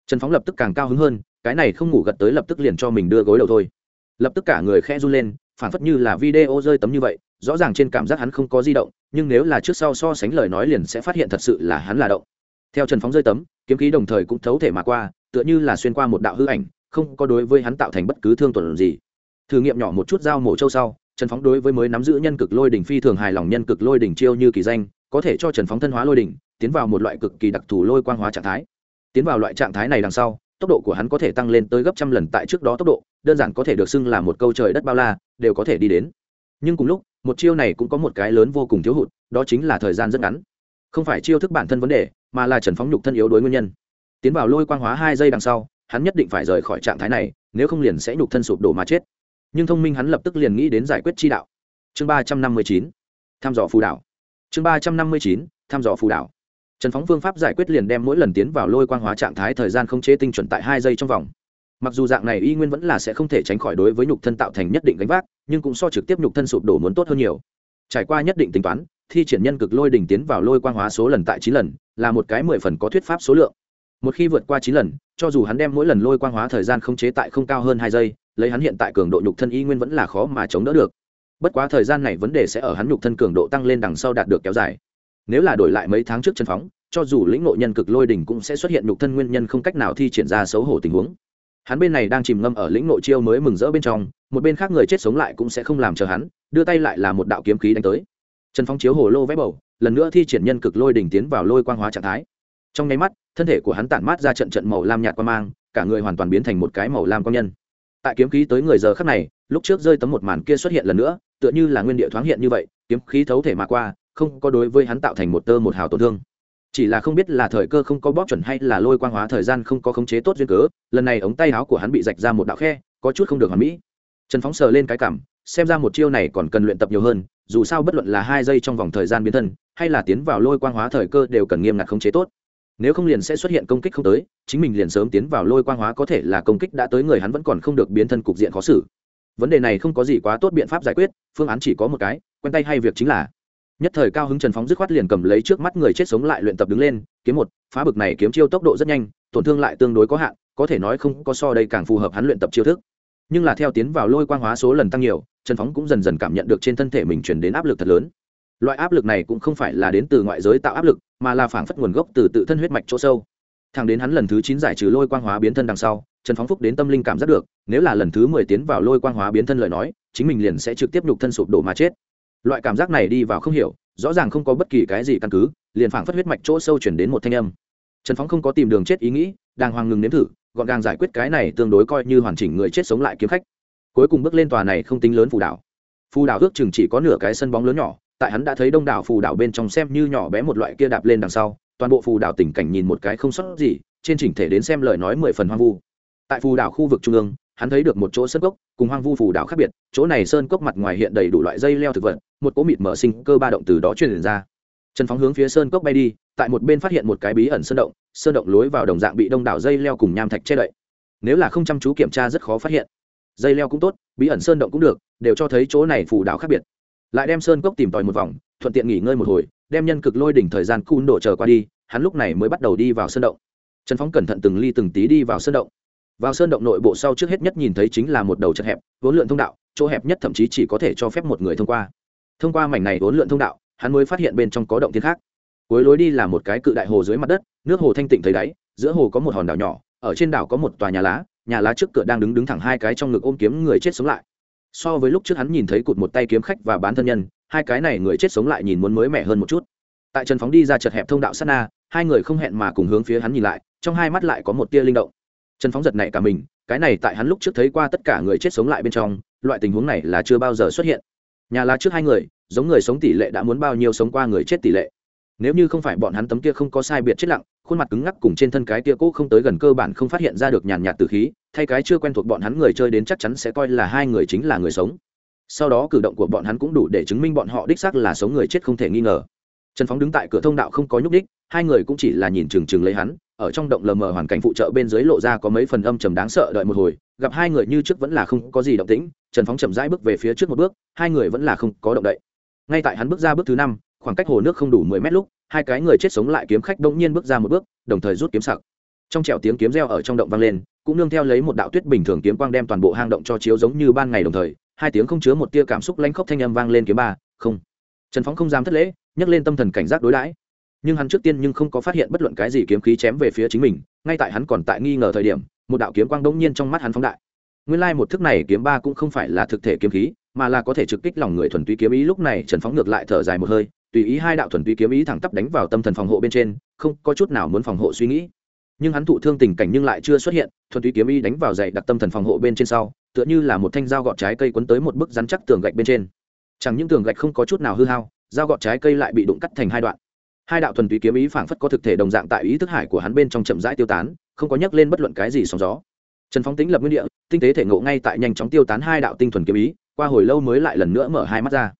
Trần phóng lập tức càng cao hứng hơn, cái này không ngủ gật tới lập tức liền cho mình đưa gối đầu thôi. Lập tức cả người khẽ run lên, phản phất như là video rơi tấm như vậy, rõ ràng trên cảm giác hắn không có di động, nhưng nếu là trước sau so sánh lời nói liền sẽ phát hiện thật sự là hắn là động. Theo trần phóng rơi tấm, kiếm khí đồng thời cũng thấu thể mà qua, tựa như là xuyên qua một đạo hư ảnh không có đối với hắn tạo thành bất cứ thương tuần gì. Thử nghiệm nhỏ một chút dao mổ châu sau, trần phóng đối với mới nắm giữ nhân cực lôi đỉnh phi thường hài lòng nhân cực lôi đỉnh chiêu như kỳ danh, có thể cho trần phóng thân hóa lôi đỉnh, tiến vào một loại cực kỳ đặc thù lôi quang hóa trạng thái. Tiến vào loại trạng thái này đằng sau, tốc độ của hắn có thể tăng lên tới gấp trăm lần tại trước đó tốc độ, đơn giản có thể được xưng là một câu trời đất bao la, đều có thể đi đến. Nhưng cùng lúc, một chiêu này cũng có một cái lớn vô cùng thiếu hụt, đó chính là thời gian rất ngắn. Không phải chiêu thức bản thân vấn đề, mà là trần phóng nhục thân yếu đối nguyên nhân. Tiến vào lôi quang hóa hai giây đằng sau hắn nhất định phải rời khỏi trạng thái này, nếu không liền sẽ nhục thân sụp đổ mà chết. Nhưng thông minh hắn lập tức liền nghĩ đến giải quyết chi đạo. Chương ba trăm năm mươi chín thăm dò phù đảo. Chương ba trăm năm mươi chín thăm dò phù đảo. Trần phóng phương pháp giải quyết liền đem mỗi lần tiến vào lôi quang hóa trạng thái thời gian không chế tinh chuẩn tại hai giây trong vòng. Mặc dù dạng này y nguyên vẫn là sẽ không thể tránh khỏi đối với nhục thân tạo thành nhất định gánh vác, nhưng cũng so trực tiếp nhục thân sụp đổ muốn tốt hơn nhiều. Trải qua nhất định tính toán, thi triển nhân cực lôi đỉnh tiến vào lôi quang hóa số lần tại chín lần, là một cái mười phần có thuyết pháp số lượng một khi vượt qua chín lần, cho dù hắn đem mỗi lần lôi quang hóa thời gian không chế tại không cao hơn hai giây, lấy hắn hiện tại cường độ nhục thân y nguyên vẫn là khó mà chống đỡ được. Bất quá thời gian này vấn đề sẽ ở hắn nhục thân cường độ tăng lên đằng sau đạt được kéo dài. Nếu là đổi lại mấy tháng trước chân phóng, cho dù lĩnh ngộ nhân cực lôi đỉnh cũng sẽ xuất hiện nhục thân nguyên nhân không cách nào thi triển ra xấu hổ tình huống. Hắn bên này đang chìm ngâm ở lĩnh nội chiêu mới mừng rỡ bên trong, một bên khác người chết sống lại cũng sẽ không làm chờ hắn, đưa tay lại là một đạo kiếm khí đánh tới. Trần phóng chiếu hồ lô vẽ bầu, lần nữa thi triển nhân cực lôi đỉnh tiến vào lôi quang hóa trạng thái trong nháy mắt, thân thể của hắn tản mát ra trận trận màu lam nhạt qua mang, cả người hoàn toàn biến thành một cái màu lam quang nhân. Tại kiếm khí tới người giờ khắc này, lúc trước rơi tấm một màn kia xuất hiện lần nữa, tựa như là nguyên địa thoáng hiện như vậy, kiếm khí thấu thể mà qua, không có đối với hắn tạo thành một tơ một hào tổn thương. Chỉ là không biết là thời cơ không có bóp chuẩn hay là lôi quang hóa thời gian không có khống chế tốt duyên cớ, lần này ống tay áo của hắn bị rạch ra một đạo khe, có chút không được hoàn mỹ. Trần phóng sờ lên cái cảm, xem ra một chiêu này còn cần luyện tập nhiều hơn, dù sao bất luận là hai giây trong vòng thời gian biến thân, hay là tiến vào lôi quang hóa thời cơ đều cần nghiêm ngặt khống chế tốt nếu không liền sẽ xuất hiện công kích không tới, chính mình liền sớm tiến vào lôi quang hóa có thể là công kích đã tới người hắn vẫn còn không được biến thân cục diện khó xử. Vấn đề này không có gì quá tốt biện pháp giải quyết, phương án chỉ có một cái, quen tay hay việc chính là. Nhất thời cao hứng trần phóng dứt khoát liền cầm lấy trước mắt người chết sống lại luyện tập đứng lên, kiếm một, phá bực này kiếm chiêu tốc độ rất nhanh, tổn thương lại tương đối có hạn, có thể nói không có so đây càng phù hợp hắn luyện tập chiêu thức. Nhưng là theo tiến vào lôi quang hóa số lần tăng nhiều, trần phóng cũng dần dần cảm nhận được trên thân thể mình chuyển đến áp lực thật lớn loại áp lực này cũng không phải là đến từ ngoại giới tạo áp lực, mà là phảng phất nguồn gốc từ tự thân huyết mạch chỗ sâu. Thẳng đến hắn lần thứ chín giải trừ lôi quang hóa biến thân đằng sau, trần phóng phúc đến tâm linh cảm giác được, nếu là lần thứ mười tiến vào lôi quang hóa biến thân lời nói, chính mình liền sẽ trực tiếp nhục thân sụp đổ mà chết. Loại cảm giác này đi vào không hiểu, rõ ràng không có bất kỳ cái gì căn cứ, liền phảng phất huyết mạch chỗ sâu chuyển đến một thanh âm. Trần phóng không có tìm đường chết ý nghĩ, đang hoàng ngừng nếm thử, gọn gàng giải quyết cái này tương đối coi như hoàn chỉnh người chết sống lại kiếm khách. Cuối cùng bước lên tòa này không tính lớn phù đảo. Phù đảo ước chừng chỉ có nửa cái sân bóng lớn nhỏ tại hắn đã thấy đông đảo phù đảo bên trong xem như nhỏ bé một loại kia đạp lên đằng sau, toàn bộ phù đảo tình cảnh nhìn một cái không sót gì, trên chỉnh thể đến xem lời nói mười phần hoang vu. Tại phù đảo khu vực trung ương, hắn thấy được một chỗ sơn cốc, cùng hoang vu phù đảo khác biệt, chỗ này sơn cốc mặt ngoài hiện đầy đủ loại dây leo thực vật, một cỗ mịt mở sinh cơ ba động từ đó truyền ra. Trần phóng hướng phía sơn cốc bay đi, tại một bên phát hiện một cái bí ẩn sơn động sơn động lối vào đồng dạng bị đông đảo dây leo cùng nham thạch che đậy. Nếu là không chăm chú kiểm tra rất khó phát hiện. Dây leo cũng tốt, bí ẩn sơn động cũng được, đều cho thấy chỗ này phù đảo khác biệt lại đem sơn cốc tìm tòi một vòng, thuận tiện nghỉ ngơi một hồi, đem nhân cực lôi đỉnh thời gian cun đổ chờ qua đi, hắn lúc này mới bắt đầu đi vào sơn động. Trần phóng cẩn thận từng ly từng tí đi vào sơn động. Vào sơn động nội bộ sau trước hết nhất nhìn thấy chính là một đầu chật hẹp, vốn lượn thông đạo, chỗ hẹp nhất thậm chí chỉ có thể cho phép một người thông qua. Thông qua mảnh này vốn lượn thông đạo, hắn mới phát hiện bên trong có động thiên khác. Cuối lối đi là một cái cự đại hồ dưới mặt đất, nước hồ thanh tịnh thấy đáy, giữa hồ có một hòn đảo nhỏ, ở trên đảo có một tòa nhà lá nhà lá trước cửa đang đứng đứng thẳng hai cái trong ngực ôm kiếm người chết sống lại so với lúc trước hắn nhìn thấy cụt một tay kiếm khách và bán thân nhân, hai cái này người chết sống lại nhìn muốn mới mẻ hơn một chút. Tại trần phóng đi ra chật hẹp thông đạo sát na, hai người không hẹn mà cùng hướng phía hắn nhìn lại, trong hai mắt lại có một tia linh động. Trần phóng giật này cả mình, cái này tại hắn lúc trước thấy qua tất cả người chết sống lại bên trong, loại tình huống này là chưa bao giờ xuất hiện. Nhà lá trước hai người, giống người sống tỷ lệ đã muốn bao nhiêu sống qua người chết tỷ lệ. Nếu như không phải bọn hắn tấm kia không có sai biệt chết lặng, khuôn mặt cứng ngắc cùng trên thân cái kia cũ không tới gần cơ bản không phát hiện ra được nhàn nhạt từ khí thay cái chưa quen thuộc bọn hắn người chơi đến chắc chắn sẽ coi là hai người chính là người sống. Sau đó cử động của bọn hắn cũng đủ để chứng minh bọn họ đích xác là sống người chết không thể nghi ngờ. Trần phóng đứng tại cửa thông đạo không có nhúc đích hai người cũng chỉ là nhìn chừng chừng lấy hắn, ở trong động lờ mờ hoàn cảnh phụ trợ bên dưới lộ ra có mấy phần âm trầm đáng sợ đợi một hồi, gặp hai người như trước vẫn là không có gì động tĩnh, trần phóng chậm rãi bước về phía trước một bước, hai người vẫn là không có động đậy. Ngay tại hắn bước ra bước thứ năm, khoảng cách hồ nước không đủ mười mét lúc, hai cái người chết sống lại kiếm khách đông nhiên bước ra một bước, đồng thời rút kiếm sặc trong trẻo tiếng kiếm reo ở trong động vang lên, cũng nương theo lấy một đạo tuyết bình thường kiếm quang đem toàn bộ hang động cho chiếu giống như ban ngày đồng thời, hai tiếng không chứa một tia cảm xúc lanh khóc thanh âm vang lên kiếm ba, không. Trần phóng không dám thất lễ, nhấc lên tâm thần cảnh giác đối đãi. Nhưng hắn trước tiên nhưng không có phát hiện bất luận cái gì kiếm khí chém về phía chính mình, ngay tại hắn còn tại nghi ngờ thời điểm, một đạo kiếm quang đông nhiên trong mắt hắn phóng đại. Nguyên lai một thức này kiếm ba cũng không phải là thực thể kiếm khí, mà là có thể trực kích lòng người thuần túy kiếm ý. Lúc này trần phóng ngược lại thở dài một hơi, tùy ý hai đạo thuần túy kiếm ý thẳng tắp đánh vào tâm thần phòng hộ bên trên, không có chút nào muốn phòng hộ suy nghĩ nhưng hắn thụ thương tình cảnh nhưng lại chưa xuất hiện, thuần túy kiếm ý đánh vào dậy đặt tâm thần phòng hộ bên trên sau, tựa như là một thanh dao gọt trái cây quấn tới một bức rắn chắc tường gạch bên trên. Chẳng những tường gạch không có chút nào hư hao, dao gọt trái cây lại bị đụng cắt thành hai đoạn. Hai đạo thuần túy kiếm ý phảng phất có thực thể đồng dạng tại ý thức hải của hắn bên trong chậm rãi tiêu tán, không có nhắc lên bất luận cái gì sóng gió. Trần phóng tính lập nguyên địa, tinh tế thể ngộ ngay tại nhanh chóng tiêu tán hai đạo tinh thuần kiếm ý qua hồi lâu mới lại lần nữa mở hai mắt ra.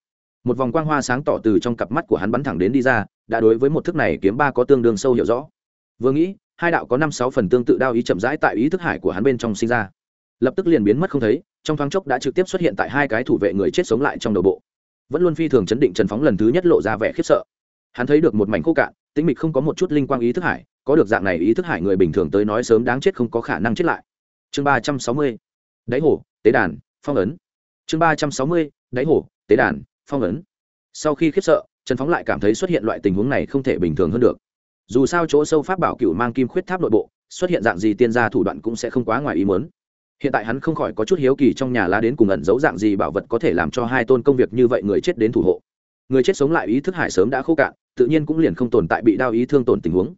Một vòng quang hoa sáng tỏ từ trong cặp mắt của hắn bắn thẳng đến đi ra, đã đối với một thức này kiếm ba có tương đương sâu hiểu rõ. Vừa nghĩ hai đạo có năm sáu phần tương tự đao ý chậm rãi tại ý thức hải của hắn bên trong sinh ra. Lập tức liền biến mất không thấy, trong thoáng chốc đã trực tiếp xuất hiện tại hai cái thủ vệ người chết sống lại trong đầu bộ. Vẫn luôn phi thường chấn định trần phóng lần thứ nhất lộ ra vẻ khiếp sợ. Hắn thấy được một mảnh khô cạn, tĩnh mịch không có một chút linh quang ý thức hải, có được dạng này ý thức hải người bình thường tới nói sớm đáng chết không có khả năng chết lại. Chương ba trăm sáu mươi, đáy hồ, tế đàn, phong ấn. Chương ba trăm sáu mươi, đáy hồ, tế đàn, phong ấn. Sau khi khiếp sợ, trần phóng lại cảm thấy xuất hiện loại tình huống này không thể bình thường hơn được dù sao chỗ sâu pháp bảo cựu mang kim khuyết tháp nội bộ, xuất hiện dạng gì tiên gia thủ đoạn cũng sẽ không quá ngoài ý muốn. Hiện tại hắn không khỏi có chút hiếu kỳ trong nhà lá đến cùng ẩn giấu dạng gì bảo vật có thể làm cho hai tôn công việc như vậy người chết đến thủ hộ. Người chết sống lại ý thức hải sớm đã khô cạn, tự nhiên cũng liền không tồn tại bị đau ý thương tổn tình huống.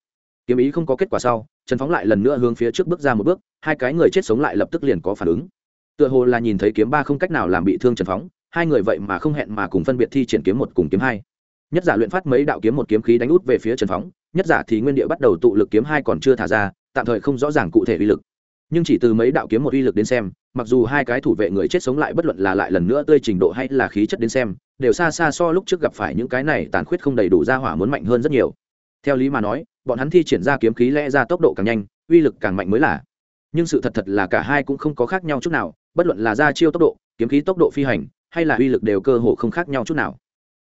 Kiếm ý không có kết quả sau, trần phóng lại lần nữa hướng phía trước bước ra một bước, hai cái người chết sống lại lập tức liền có phản ứng. Tựa hồ là nhìn thấy kiếm ba không cách nào làm bị thương trần phóng, hai người vậy mà không hẹn mà cùng phân biệt thi triển kiếm một cùng kiếm hai. Nhất giả luyện phát mấy đạo kiếm một kiếm khí đánh út về phía trần phóng nhất giả thì nguyên địa bắt đầu tụ lực kiếm hai còn chưa thả ra, tạm thời không rõ ràng cụ thể uy lực. Nhưng chỉ từ mấy đạo kiếm một uy lực đến xem, mặc dù hai cái thủ vệ người chết sống lại bất luận là lại lần nữa tươi trình độ hay là khí chất đến xem, đều xa xa so lúc trước gặp phải những cái này tàn khuyết không đầy đủ ra hỏa muốn mạnh hơn rất nhiều. Theo lý mà nói, bọn hắn thi triển ra kiếm khí lẽ ra tốc độ càng nhanh, uy lực càng mạnh mới là. Nhưng sự thật thật là cả hai cũng không có khác nhau chút nào, bất luận là ra chiêu tốc độ, kiếm khí tốc độ phi hành, hay là uy lực đều cơ hồ không khác nhau chút nào.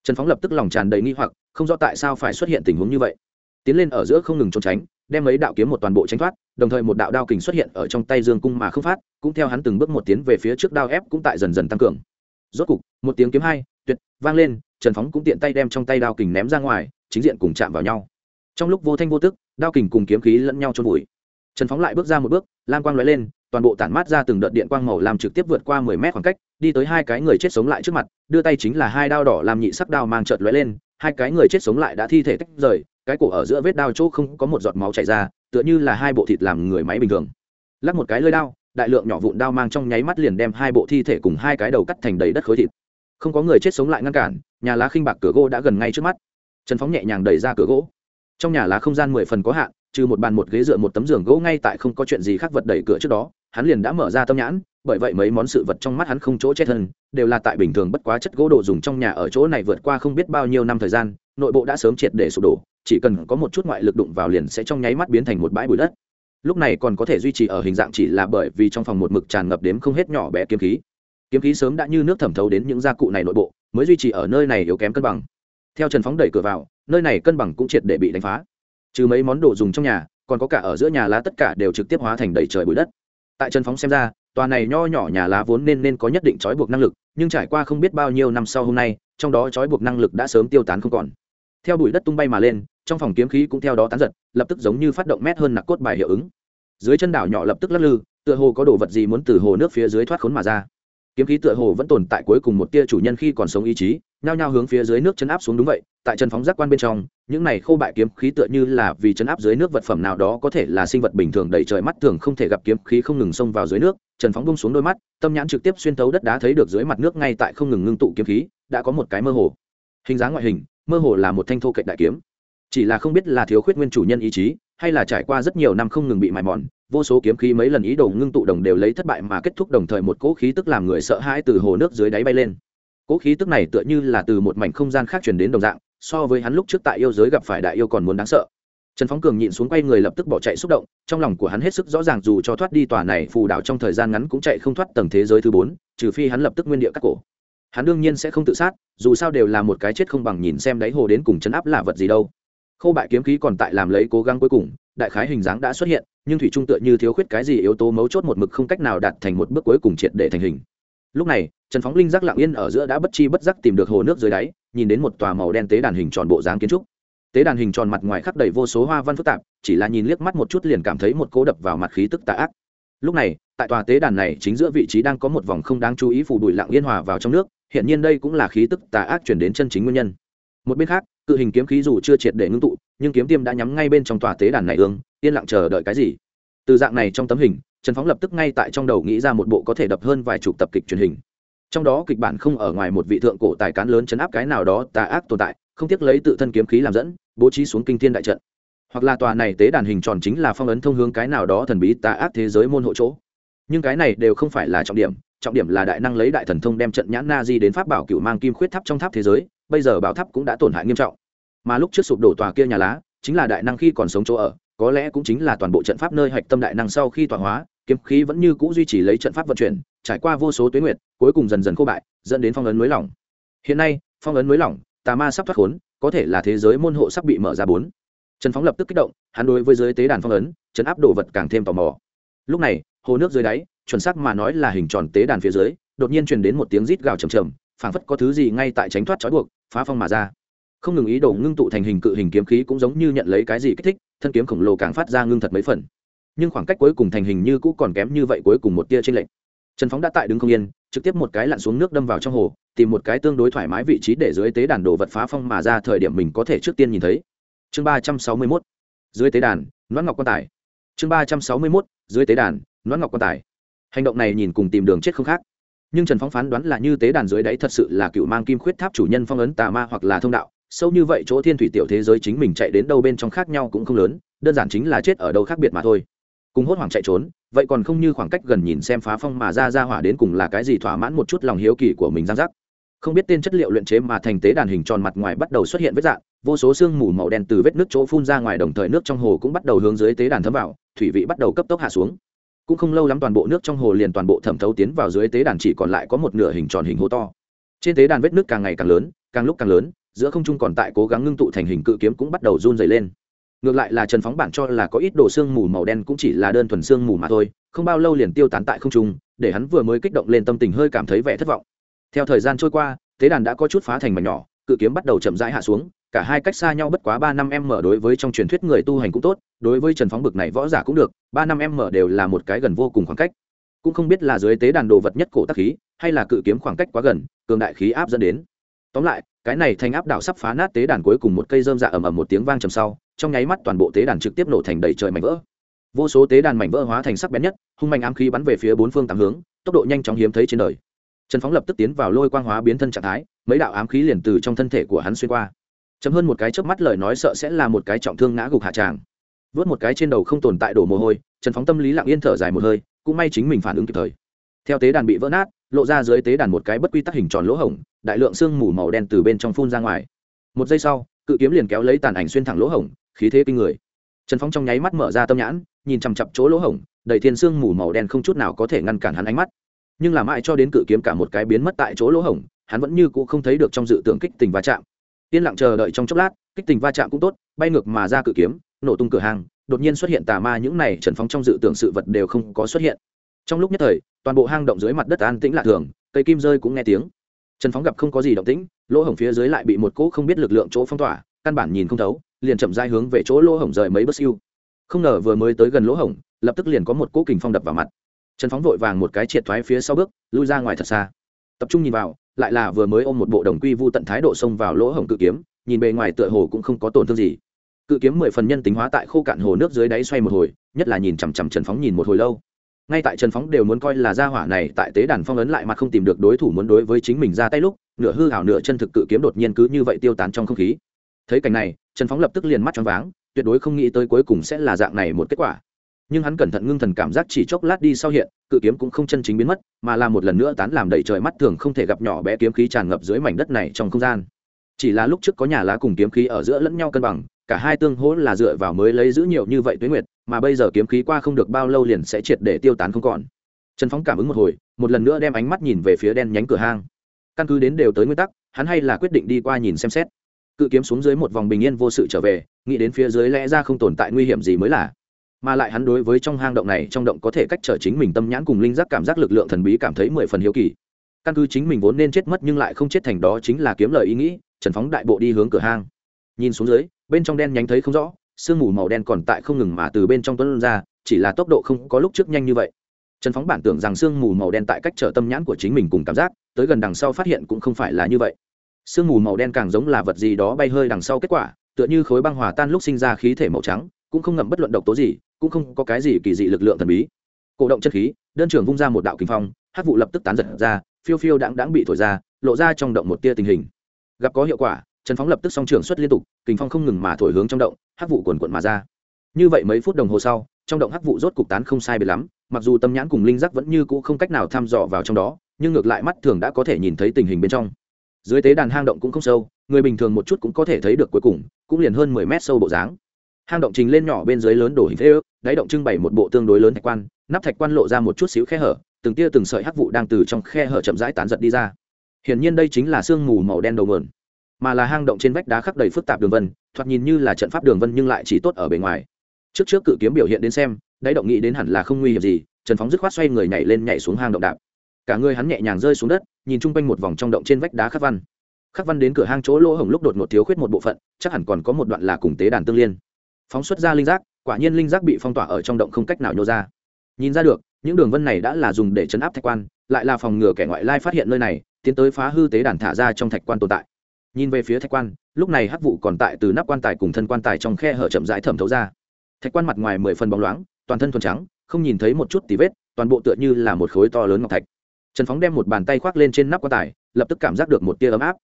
Trần phóng lập tức lòng tràn đầy nghi hoặc, không rõ tại sao phải xuất hiện tình huống như vậy tiến lên ở giữa không ngừng trốn tránh, đem mấy đạo kiếm một toàn bộ tránh thoát, đồng thời một đạo đao kình xuất hiện ở trong tay dương cung mà không phát, cũng theo hắn từng bước một tiến về phía trước đao ép cũng tại dần dần tăng cường. Rốt cục, một tiếng kiếm hai, tuyệt, vang lên, trần phóng cũng tiện tay đem trong tay đao kình ném ra ngoài, chính diện cùng chạm vào nhau. Trong lúc vô thanh vô tức, đao kình cùng kiếm khí lẫn nhau trôn vùi. Trần phóng lại bước ra một bước, lam quang lóe lên, toàn bộ tản mát ra từng đợt điện quang màu làm trực tiếp vượt qua mười mét khoảng cách, đi tới hai cái người chết sống lại trước mặt, đưa tay chính là hai đao đỏ làm nhị sắc đao mang trợt lóe lên, hai cái người chết sống lại đã thi thể tách rời cái cổ ở giữa vết đao chỗ không có một giọt máu chảy ra, tựa như là hai bộ thịt làm người máy bình thường. Lắc một cái lơi đao, đại lượng nhỏ vụn đao mang trong nháy mắt liền đem hai bộ thi thể cùng hai cái đầu cắt thành đầy đất khối thịt. Không có người chết sống lại ngăn cản, nhà lá khinh bạc cửa gỗ đã gần ngay trước mắt. Trần phóng nhẹ nhàng đẩy ra cửa gỗ. Trong nhà lá không gian mười phần có hạn, trừ một bàn một ghế dựa một tấm giường gỗ ngay tại không có chuyện gì khác vật đẩy cửa trước đó, hắn liền đã mở ra tâm nhãn, bởi vậy mấy món sự vật trong mắt hắn không chỗ chết hơn đều là tại bình thường bất quá chất gỗ đồ dùng trong nhà ở chỗ này vượt qua không biết bao nhiêu năm thời gian, nội bộ đã sớm triệt để sụp đổ chỉ cần có một chút ngoại lực đụng vào liền sẽ trong nháy mắt biến thành một bãi bụi đất. Lúc này còn có thể duy trì ở hình dạng chỉ là bởi vì trong phòng một mực tràn ngập đếm không hết nhỏ bé kiếm khí. Kiếm khí sớm đã như nước thẩm thấu đến những gia cụ này nội bộ, mới duy trì ở nơi này yếu kém cân bằng. Theo trần phóng đẩy cửa vào, nơi này cân bằng cũng triệt để bị đánh phá. Trừ mấy món đồ dùng trong nhà, còn có cả ở giữa nhà lá tất cả đều trực tiếp hóa thành đầy trời bụi đất. Tại trần phóng xem ra, tòa này nho nhỏ nhà lá vốn nên nên có nhất định trói buộc năng lực, nhưng trải qua không biết bao nhiêu năm sau hôm nay, trong đó trói buộc năng lực đã sớm tiêu tán không còn. Theo bụi đất tung bay mà lên trong phòng kiếm khí cũng theo đó tán giật, lập tức giống như phát động mét hơn nặc cốt bài hiệu ứng. Dưới chân đảo nhỏ lập tức lắc lư, tựa hồ có đồ vật gì muốn từ hồ nước phía dưới thoát khốn mà ra. Kiếm khí tựa hồ vẫn tồn tại cuối cùng một tia chủ nhân khi còn sống ý chí, nhao nhao hướng phía dưới nước chấn áp xuống đúng vậy, tại chân phóng giác quan bên trong, những này khô bại kiếm khí tựa như là vì chấn áp dưới nước vật phẩm nào đó có thể là sinh vật bình thường đầy trời mắt thường không thể gặp kiếm khí không ngừng xông vào dưới nước trần phóng bung xuống đôi mắt, tâm nhãn trực tiếp xuyên tấu đất đá thấy được dưới mặt nước ngay tại không ngừng ngưng tụ kiếm khí, đã có một cái mơ hồ. Hình dáng ngoại hình, mơ hồ là một thanh thô cạnh đại kiếm chỉ là không biết là thiếu khuyết nguyên chủ nhân ý chí, hay là trải qua rất nhiều năm không ngừng bị mài mòn, vô số kiếm khí mấy lần ý đồ ngưng tụ đồng đều lấy thất bại mà kết thúc đồng thời một cỗ khí tức làm người sợ hãi từ hồ nước dưới đáy bay lên. Cỗ khí tức này tựa như là từ một mảnh không gian khác chuyển đến đồng dạng, so với hắn lúc trước tại yêu giới gặp phải đại yêu còn muốn đáng sợ. Trần phóng cường nhịn xuống quay người lập tức bỏ chạy xúc động, trong lòng của hắn hết sức rõ ràng dù cho thoát đi tòa này phù đảo trong thời gian ngắn cũng chạy không thoát tầng thế giới thứ bốn, trừ phi hắn lập tức nguyên địa cắt cổ. Hắn đương nhiên sẽ không tự sát, dù sao đều là một cái chết không bằng nhìn xem đáy hồ đến cùng chấn áp là vật gì đâu khô bại kiếm khí còn tại làm lấy cố gắng cuối cùng, đại khái hình dáng đã xuất hiện, nhưng thủy trung tựa như thiếu khuyết cái gì yếu tố mấu chốt một mực không cách nào đạt thành một bước cuối cùng triệt để thành hình. Lúc này, trần phóng linh giác lặng yên ở giữa đã bất chi bất giác tìm được hồ nước dưới đáy, nhìn đến một tòa màu đen tế đàn hình tròn bộ dáng kiến trúc. Tế đàn hình tròn mặt ngoài khắc đầy vô số hoa văn phức tạp, chỉ là nhìn liếc mắt một chút liền cảm thấy một cố đập vào mặt khí tức tà ác. Lúc này, tại tòa tế đàn này chính giữa vị trí đang có một vòng không đáng chú ý phủ bụi lạng yên hòa vào trong nước hiện nhiên đây cũng là khí tức tà ác chuyển đến chân chính nguyên nhân một bên khác, cự hình kiếm khí dù chưa triệt để ngưng tụ, nhưng kiếm tiêm đã nhắm ngay bên trong tòa tế đàn này ương, yên lặng chờ đợi cái gì? Từ dạng này trong tấm hình, trần phóng lập tức ngay tại trong đầu nghĩ ra một bộ có thể đập hơn vài chục tập kịch truyền hình. Trong đó kịch bản không ở ngoài một vị thượng cổ tài cán lớn chấn áp cái nào đó tà ác tồn tại, không tiếc lấy tự thân kiếm khí làm dẫn, bố trí xuống kinh thiên đại trận. Hoặc là tòa này tế đàn hình tròn chính là phong ấn thông hướng cái nào đó thần bí tà ác thế giới môn hộ chỗ. Nhưng cái này đều không phải là trọng điểm trọng điểm là đại năng lấy đại thần thông đem trận nhãn na di đến pháp bảo cựu mang kim khuyết tháp trong tháp thế giới bây giờ bảo tháp cũng đã tổn hại nghiêm trọng. Mà lúc trước sụp đổ tòa kia nhà lá, chính là đại năng khi còn sống chỗ ở, có lẽ cũng chính là toàn bộ trận pháp nơi hạch tâm đại năng sau khi tọa hóa, kiếm khí vẫn như cũ duy trì lấy trận pháp vận chuyển, trải qua vô số tuyến nguyệt, cuối cùng dần dần khô bại, dẫn đến phong ấn mới lỏng. Hiện nay, phong ấn mới lỏng, tà ma sắp thoát khốn, có thể là thế giới môn hộ sắp bị mở ra bốn. Trần phóng lập tức kích động, hắn đối với giới tế đàn phong ấn, trấn áp đồ vật càng thêm tò mò. Lúc này, hồ nước dưới đáy, chuẩn xác mà nói là hình tròn tế đàn phía dưới, đột nhiên truyền đến một tiếng rít gào trầm trầm phảng phất có thứ gì ngay tại tránh thoát trói buộc, phá phong mà ra. Không ngừng ý đồ ngưng tụ thành hình cự hình kiếm khí cũng giống như nhận lấy cái gì kích thích, thân kiếm khổng lồ càng phát ra ngưng thật mấy phần. Nhưng khoảng cách cuối cùng thành hình như cũ còn kém như vậy cuối cùng một tia trên lệnh trần phóng đã tại đứng không yên, trực tiếp một cái lặn xuống nước đâm vào trong hồ, tìm một cái tương đối thoải mái vị trí để dưới tế đàn đồ vật phá phong mà ra thời điểm mình có thể trước tiên nhìn thấy. Chương ba trăm sáu mươi mốt. Dưới tế đàn, noãn ngọc quan tài. Chương ba trăm sáu mươi mốt, dưới tế đàn, noãn ngọc quan tài. Hành động này nhìn cùng tìm đường chết không khác nhưng trần phóng phán đoán là như tế đàn dưới đáy thật sự là cựu mang kim khuyết tháp chủ nhân phong ấn tà ma hoặc là thông đạo. Sâu như vậy chỗ thiên thủy tiểu thế giới chính mình chạy đến đâu bên trong khác nhau cũng không lớn, đơn giản chính là chết ở đâu khác biệt mà thôi. Cùng hốt hoảng chạy trốn, vậy còn không như khoảng cách gần nhìn xem phá phong mà ra ra hỏa đến cùng là cái gì thỏa mãn một chút lòng hiếu kỳ của mình giang giác không biết tên chất liệu luyện chế mà thành tế đàn hình tròn mặt ngoài bắt đầu xuất hiện vết dạng, vô số sương mù màu đen từ vết nước chỗ phun ra ngoài đồng thời nước trong hồ cũng bắt đầu hướng dưới tế đàn thấm vào, thủy vị bắt đầu cấp tốc hạ xuống cũng không lâu lắm toàn bộ nước trong hồ liền toàn bộ thẩm thấu tiến vào dưới tế đàn chỉ còn lại có một nửa hình tròn hình hố to. Trên tế đàn vết nước càng ngày càng lớn, càng lúc càng lớn, giữa không trung còn tại cố gắng ngưng tụ thành hình cự kiếm cũng bắt đầu run dày lên. Ngược lại là trần phóng bản cho là có ít đồ xương mù màu đen cũng chỉ là đơn thuần xương mù mà thôi, không bao lâu liền tiêu tán tại không trung, để hắn vừa mới kích động lên tâm tình hơi cảm thấy vẻ thất vọng. Theo thời gian trôi qua, tế đàn đã có chút phá thành mảnh nhỏ, cự kiếm bắt đầu chậm rãi hạ xuống cả hai cách xa nhau bất quá ba năm em mở đối với trong truyền thuyết người tu hành cũng tốt, đối với trần phóng bực này võ giả cũng được, ba năm em mở đều là một cái gần vô cùng khoảng cách. Cũng không biết là dưới tế đàn đồ vật nhất cổ tác khí, hay là cự kiếm khoảng cách quá gần, cường đại khí áp dẫn đến. Tóm lại, cái này thành áp đảo sắp phá nát tế đàn cuối cùng một cây dơm dạ ầm ầm một tiếng vang trầm sau, trong nháy mắt toàn bộ tế đàn trực tiếp nổ thành đầy trời mảnh vỡ. Vô số tế đàn mảnh vỡ hóa thành sắc bén nhất, hung mạnh ám khí bắn về phía bốn phương tám hướng, tốc độ nhanh chóng hiếm thấy trên đời. Trần phóng lập tức tiến vào lôi quang hóa biến thân trạng thái, mấy đạo ám khí liền từ trong thân thể của hắn xuyên qua chấm hơn một cái chớp mắt lời nói sợ sẽ là một cái trọng thương ngã gục hạ tràng. Vớt một cái trên đầu không tồn tại đổ mồ hôi, trần phóng tâm lý lặng yên thở dài một hơi, cũng may chính mình phản ứng kịp thời. Theo tế đàn bị vỡ nát, lộ ra dưới tế đàn một cái bất quy tắc hình tròn lỗ hổng, đại lượng sương mù màu đen từ bên trong phun ra ngoài. Một giây sau, cự kiếm liền kéo lấy tàn ảnh xuyên thẳng lỗ hổng, khí thế kinh người. Trần phóng trong nháy mắt mở ra tâm nhãn, nhìn chằm chặp chỗ lỗ hổng, đầy thiên sương mù màu đen không chút nào có thể ngăn cản hắn ánh mắt. Nhưng làm ai cho đến cự kiếm cả một cái biến mất tại chỗ lỗ hổng, hắn vẫn như cũ không thấy được trong dự tưởng kích tình va chạm yên lặng chờ đợi trong chốc lát, kích tình va chạm cũng tốt, bay ngược mà ra cự kiếm, nổ tung cửa hàng, đột nhiên xuất hiện tà ma những này trần phóng trong dự tưởng sự vật đều không có xuất hiện. Trong lúc nhất thời, toàn bộ hang động dưới mặt đất an tĩnh lạ thường, cây kim rơi cũng nghe tiếng. Trần phóng gặp không có gì động tĩnh, lỗ hổng phía dưới lại bị một cỗ không biết lực lượng chỗ phong tỏa, căn bản nhìn không thấu, liền chậm dai hướng về chỗ lỗ hổng rời mấy bước siêu. Không ngờ vừa mới tới gần lỗ hổng, lập tức liền có một cỗ kình phong đập vào mặt. Trần phóng vội vàng một cái triệt thoái phía sau bước, lui ra ngoài thật xa. Tập trung nhìn vào lại là vừa mới ôm một bộ đồng quy vu tận thái độ xông vào lỗ hổng cự kiếm, nhìn bề ngoài tựa hồ cũng không có tổn thương gì. Cự kiếm mười phần nhân tính hóa tại khô cạn hồ nước dưới đáy xoay một hồi, nhất là nhìn chằm chằm trần phóng nhìn một hồi lâu. Ngay tại trần phóng đều muốn coi là gia hỏa này, tại tế đàn phong ấn lại mà không tìm được đối thủ muốn đối với chính mình ra tay lúc, nửa hư hảo nửa chân thực cự kiếm đột nhiên cứ như vậy tiêu tán trong không khí. Thấy cảnh này, trần phóng lập tức liền mắt choáng váng, tuyệt đối không nghĩ tới cuối cùng sẽ là dạng này một kết quả nhưng hắn cẩn thận ngưng thần cảm giác chỉ chốc lát đi sau hiện, cự kiếm cũng không chân chính biến mất, mà là một lần nữa tán làm đầy trời mắt thường không thể gặp nhỏ bé kiếm khí tràn ngập dưới mảnh đất này trong không gian. Chỉ là lúc trước có nhà lá cùng kiếm khí ở giữa lẫn nhau cân bằng, cả hai tương hỗ là dựa vào mới lấy giữ nhiều như vậy tuyến nguyệt, mà bây giờ kiếm khí qua không được bao lâu liền sẽ triệt để tiêu tán không còn. Trần phóng cảm ứng một hồi, một lần nữa đem ánh mắt nhìn về phía đen nhánh cửa hang. Căn cứ đến đều tới nguyên tắc, hắn hay là quyết định đi qua nhìn xem xét. Cự kiếm xuống dưới một vòng bình yên vô sự trở về, nghĩ đến phía dưới lẽ ra không tồn tại nguy hiểm gì mới là mà lại hắn đối với trong hang động này, trong động có thể cách trở chính mình tâm nhãn cùng linh giác cảm giác lực lượng thần bí cảm thấy mười phần hiếu kỳ. Căn cứ chính mình vốn nên chết mất nhưng lại không chết thành đó chính là kiếm lời ý nghĩ, trần phóng đại bộ đi hướng cửa hang. Nhìn xuống dưới, bên trong đen nhánh thấy không rõ, sương mù màu đen còn tại không ngừng mà từ bên trong tuấn ra, chỉ là tốc độ không có lúc trước nhanh như vậy. Trần phóng bản tưởng rằng sương mù màu đen tại cách trở tâm nhãn của chính mình cùng cảm giác, tới gần đằng sau phát hiện cũng không phải là như vậy. Sương mù màu đen càng giống là vật gì đó bay hơi đằng sau kết quả, tựa như khối băng hòa tan lúc sinh ra khí thể màu trắng, cũng không ngậm bất luận độc tố gì cũng không có cái gì kỳ dị lực lượng thần bí. Cổ động chất khí, đơn trưởng vung ra một đạo kinh phong hát vụ lập tức tán giật ra, phiêu phiêu đãng đãng bị thổi ra, lộ ra trong động một tia tình hình. Gặp có hiệu quả, trần phóng lập tức song trưởng xuất liên tục, kinh phong không ngừng mà thổi hướng trong động hát vụ quần quận mà ra. Như vậy mấy phút đồng hồ sau, trong động hắc vụ rốt cục tán không sai biệt lắm, mặc dù tâm nhãn cùng linh giác vẫn như cũ không cách nào thăm dò vào trong đó, nhưng ngược lại mắt thường đã có thể nhìn thấy tình hình bên trong. Dưới tế đàn hang động cũng không sâu, người bình thường một chút cũng có thể thấy được cuối cùng, cũng liền hơn mười mét sâu bộ dáng hang động trình lên nhỏ bên dưới lớn đổ hình thế ước, đáy động trưng bày một bộ tương đối lớn thạch quan, nắp thạch quan lộ ra một chút xíu khe hở, từng tia từng sợi hắc vụ đang từ trong khe hở chậm rãi tán giật đi ra. Hiển nhiên đây chính là sương mù màu đen đầu mờn mà là hang động trên vách đá khắc đầy phức tạp đường vân, thoạt nhìn như là trận pháp đường vân nhưng lại chỉ tốt ở bề ngoài. Trước trước cự kiếm biểu hiện đến xem, đáy động nghĩ đến hẳn là không nguy hiểm gì, trần phóng dứt khoát xoay người nhảy lên nhảy xuống hang động đạp. Cả người hắn nhẹ nhàng rơi xuống đất, nhìn chung quanh một vòng trong động trên vách đá khắc văn. Khắc văn đến cửa hang chỗ lỗ hổng lúc đột ngột thiếu khuyết một bộ phận, chắc hẳn còn có một đoạn là cùng tế đàn tương liên phóng xuất ra linh giác, quả nhiên linh giác bị phong tỏa ở trong động không cách nào nhô ra. Nhìn ra được, những đường vân này đã là dùng để chấn áp thạch quan, lại là phòng ngừa kẻ ngoại lai phát hiện nơi này, tiến tới phá hư tế đàn thả ra trong thạch quan tồn tại. Nhìn về phía thạch quan, lúc này hắc vụ còn tại từ nắp quan tài cùng thân quan tài trong khe hở chậm rãi thẩm thấu ra. Thạch quan mặt ngoài mười phần bóng loáng, toàn thân thuần trắng, không nhìn thấy một chút tì vết, toàn bộ tựa như là một khối to lớn ngọc thạch. Trần phóng đem một bàn tay khoác lên trên nắp quan tài, lập tức cảm giác được một tia ấm áp.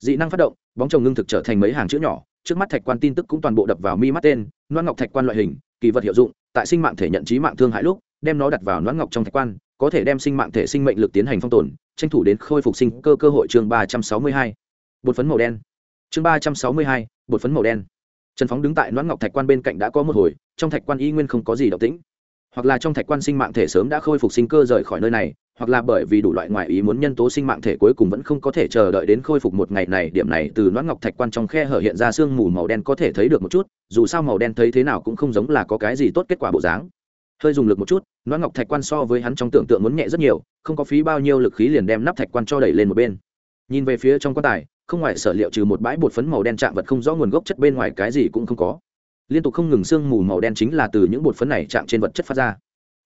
Dị năng phát động, bóng chồng ngưng thực trở thành mấy hàng chữ nhỏ trước mắt thạch quan tin tức cũng toàn bộ đập vào mi mắt tên loan ngọc thạch quan loại hình, kỳ vật hiệu dụng, tại sinh mạng thể nhận trí mạng thương hại lúc, đem nó đặt vào loan ngọc trong thạch quan, có thể đem sinh mạng thể sinh mệnh lực tiến hành phong tồn, tranh thủ đến khôi phục sinh cơ cơ hội chương ba trăm sáu mươi hai. Bột phấn màu đen. Chương ba trăm sáu mươi hai, bột phấn màu đen. Trần phóng đứng tại loan ngọc thạch quan bên cạnh đã có một hồi, trong thạch quan y nguyên không có gì động tĩnh. Hoặc là trong thạch quan sinh mạng thể sớm đã khôi phục sinh cơ rời khỏi nơi này hoặc là bởi vì đủ loại ngoại ý muốn nhân tố sinh mạng thể cuối cùng vẫn không có thể chờ đợi đến khôi phục một ngày này, điểm này từ loãng ngọc thạch quan trong khe hở hiện ra sương mù màu đen có thể thấy được một chút, dù sao màu đen thấy thế nào cũng không giống là có cái gì tốt kết quả bộ dáng. Hơi dùng lực một chút loãng ngọc thạch quan so với hắn trong tưởng tượng muốn nhẹ rất nhiều, không có phí bao nhiêu lực khí liền đem nắp thạch quan cho đẩy lên một bên. Nhìn về phía trong quan tài, không ngoài sở liệu trừ một bãi bột phấn màu đen chạm vật không rõ nguồn gốc chất bên ngoài cái gì cũng không có. Liên tục không ngừng sương mù màu đen chính là từ những bột phấn này chạm trên vật chất phát ra.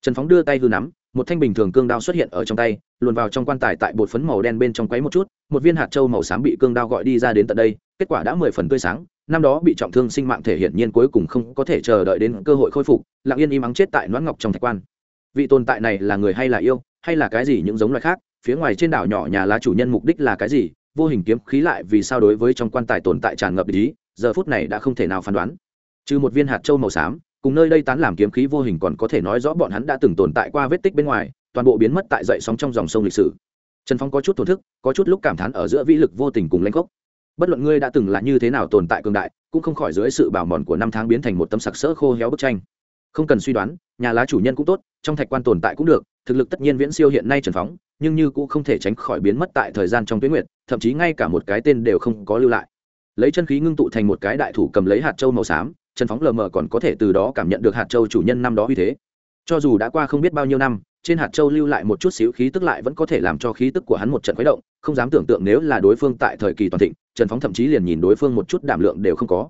Trần phóng đưa tay hư nắm một thanh bình thường cương đao xuất hiện ở trong tay, luồn vào trong quan tài tại bột phấn màu đen bên trong quấy một chút, một viên hạt trâu màu xám bị cương đao gọi đi ra đến tận đây, kết quả đã mười phần tươi sáng, năm đó bị trọng thương sinh mạng thể hiển nhiên cuối cùng không có thể chờ đợi đến cơ hội khôi phục, lặng yên im ắng chết tại noãn ngọc trong thạch quan. Vị tồn tại này là người hay là yêu, hay là cái gì những giống loài khác, phía ngoài trên đảo nhỏ nhà lá chủ nhân mục đích là cái gì, vô hình kiếm khí lại vì sao đối với trong quan tài tồn tại tràn ngập ý, giờ phút này đã không thể nào phán đoán. Trừ một viên hạt trâu màu xám cùng nơi đây tán làm kiếm khí vô hình còn có thể nói rõ bọn hắn đã từng tồn tại qua vết tích bên ngoài, toàn bộ biến mất tại dậy sóng trong dòng sông lịch sử. Trần phong có chút thổn thức, có chút lúc cảm thán ở giữa vĩ lực vô tình cùng lãnh gốc bất luận ngươi đã từng là như thế nào tồn tại cường đại, cũng không khỏi dưới sự bào mòn của năm tháng biến thành một tấm sặc sỡ khô héo bức tranh. Không cần suy đoán, nhà lá chủ nhân cũng tốt, trong thạch quan tồn tại cũng được, thực lực tất nhiên viễn siêu hiện nay trần phóng nhưng như cũng không thể tránh khỏi biến mất tại thời gian trong tuyến nguyện thậm chí ngay cả một cái tên đều không có lưu lại lấy chân khí ngưng tụ thành một cái đại thủ cầm lấy hạt châu màu xám trần phóng lờ mờ còn có thể từ đó cảm nhận được hạt châu chủ nhân năm đó uy thế. Cho dù đã qua không biết bao nhiêu năm, trên hạt châu lưu lại một chút xíu khí tức lại vẫn có thể làm cho khí tức của hắn một trận khuấy động, không dám tưởng tượng nếu là đối phương tại thời kỳ toàn thịnh trần phóng thậm chí liền nhìn đối phương một chút đảm lượng đều không có.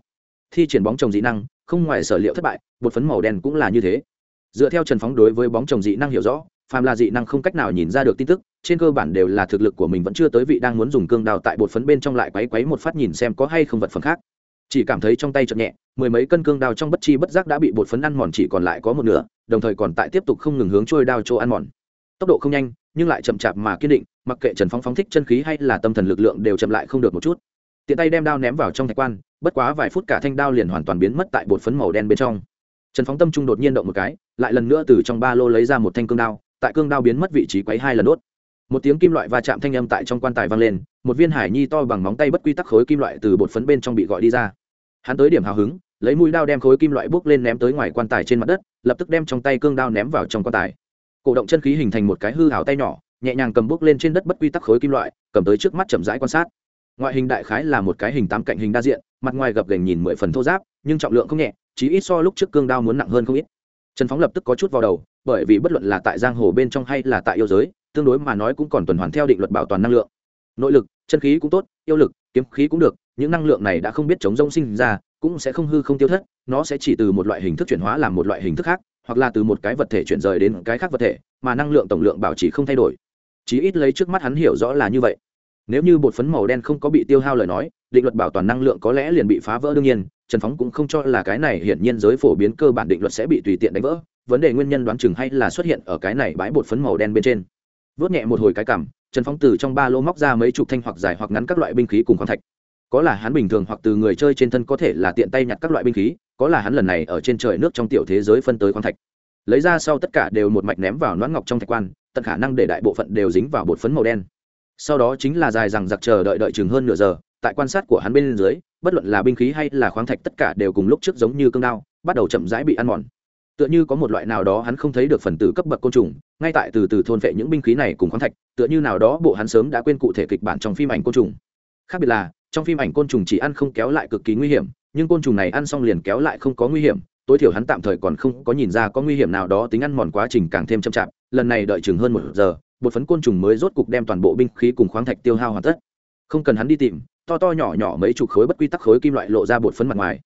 Thi triển bóng trồng dị năng, không ngoài sở liệu thất bại bột phấn màu đen cũng là như thế. Dựa theo trần phóng đối với bóng trồng dị năng hiểu rõ phàm là dị năng không cách nào nhìn ra được tin tức, trên cơ bản đều là thực lực của mình vẫn chưa tới vị đang muốn dùng cương đào tại bột phấn bên trong lại quấy quấy một phát nhìn xem có hay không vật phẩm khác. Chỉ cảm thấy trong tay chậm nhẹ, mười mấy cân cương đao trong bất chi bất giác đã bị bột phấn ăn mòn chỉ còn lại có một nửa, đồng thời còn tại tiếp tục không ngừng hướng trôi đao chỗ ăn mòn. Tốc độ không nhanh, nhưng lại chậm chạp mà kiên định, mặc kệ trần phóng phóng thích chân khí hay là tâm thần lực lượng đều chậm lại không được một chút. Tiện tay đem đao ném vào trong thạch quan, bất quá vài phút cả thanh đao liền hoàn toàn biến mất tại bột phấn màu đen bên trong. Trần phóng tâm trung đột nhiên động một cái, lại lần nữa từ trong ba lô lấy ra một thanh cương đao tại cương đao biến mất vị trí quấy hai lần đốt. Một tiếng kim loại va chạm thanh âm tại trong quan tài vang lên, một viên hải nhi to bằng móng tay bất quy tắc khối kim loại từ bột phấn bên trong bị gọi đi ra. Hắn tới điểm hào hứng, lấy mũi đao đem khối kim loại bước lên ném tới ngoài quan tài trên mặt đất, lập tức đem trong tay cương đao ném vào trong quan tài. Cổ động chân khí hình thành một cái hư hào tay nhỏ, nhẹ nhàng cầm bước lên trên đất bất quy tắc khối kim loại, cầm tới trước mắt chậm rãi quan sát. Ngoại hình đại khái là một cái hình tám cạnh hình đa diện, mặt ngoài gập gành nhìn mười phần thô giáp, nhưng trọng lượng không nhẹ chỉ ít so lúc trước cương đao muốn nặng hơn không ít trần phóng lập tức có chút vào đầu, bởi vì bất luận là tại giang hồ bên trong hay là tại yêu giới, tương đối mà nói cũng còn tuần hoàn theo định luật bảo toàn năng lượng. Nội lực, chân khí cũng tốt, yêu lực, kiếm khí cũng được, những năng lượng này đã không biết chống rông sinh ra, cũng sẽ không hư không tiêu thất, nó sẽ chỉ từ một loại hình thức chuyển hóa làm một loại hình thức khác, hoặc là từ một cái vật thể chuyển rời đến cái khác vật thể, mà năng lượng tổng lượng bảo trì không thay đổi. Chí ít lấy trước mắt hắn hiểu rõ là như vậy. Nếu như bột phấn màu đen không có bị tiêu hao lời nói định luật bảo toàn năng lượng có lẽ liền bị phá vỡ đương nhiên, trần phóng cũng không cho là cái này hiển nhiên giới phổ biến cơ bản định luật sẽ bị tùy tiện đánh vỡ. Vấn đề nguyên nhân đoán chừng hay là xuất hiện ở cái này bãi bột phấn màu đen bên trên. Vớt nhẹ một hồi cái cảm, trần phóng từ trong ba lô móc ra mấy chục thanh hoặc dài hoặc ngắn các loại binh khí cùng khoáng thạch. Có là hắn bình thường hoặc từ người chơi trên thân có thể là tiện tay nhặt các loại binh khí, có là hắn lần này ở trên trời nước trong tiểu thế giới phân tới khoáng thạch. Lấy ra sau tất cả đều một mạch ném vào noãn ngọc trong thạch quan, tận khả năng để đại bộ phận đều dính vào bột phấn màu đen. Sau đó chính là dài rằng giặc chờ đợi đợi chừng hơn nửa giờ tại quan sát của hắn bên dưới, bất luận là binh khí hay là khoáng thạch tất cả đều cùng lúc trước giống như cương đao, bắt đầu chậm rãi bị ăn mòn. Tựa như có một loại nào đó hắn không thấy được phần tử cấp bậc côn trùng, ngay tại từ từ thôn vệ những binh khí này cùng khoáng thạch, tựa như nào đó bộ hắn sớm đã quên cụ thể kịch bản trong phim ảnh côn trùng. Khác biệt là, trong phim ảnh côn trùng chỉ ăn không kéo lại cực kỳ nguy hiểm, nhưng côn trùng này ăn xong liền kéo lại không có nguy hiểm, tối thiểu hắn tạm thời còn không có nhìn ra có nguy hiểm nào đó tính ăn mòn quá trình càng thêm chậm chạp, lần này đợi chừng hơn một giờ, bột phấn côn trùng mới rốt cục đem toàn bộ binh khí cùng khoáng thạch tiêu hao hoàn tất. Không cần hắn đi tìm to to nhỏ nhỏ mấy chục khối bất quy tắc khối kim loại lộ ra bột phấn mặt ngoài.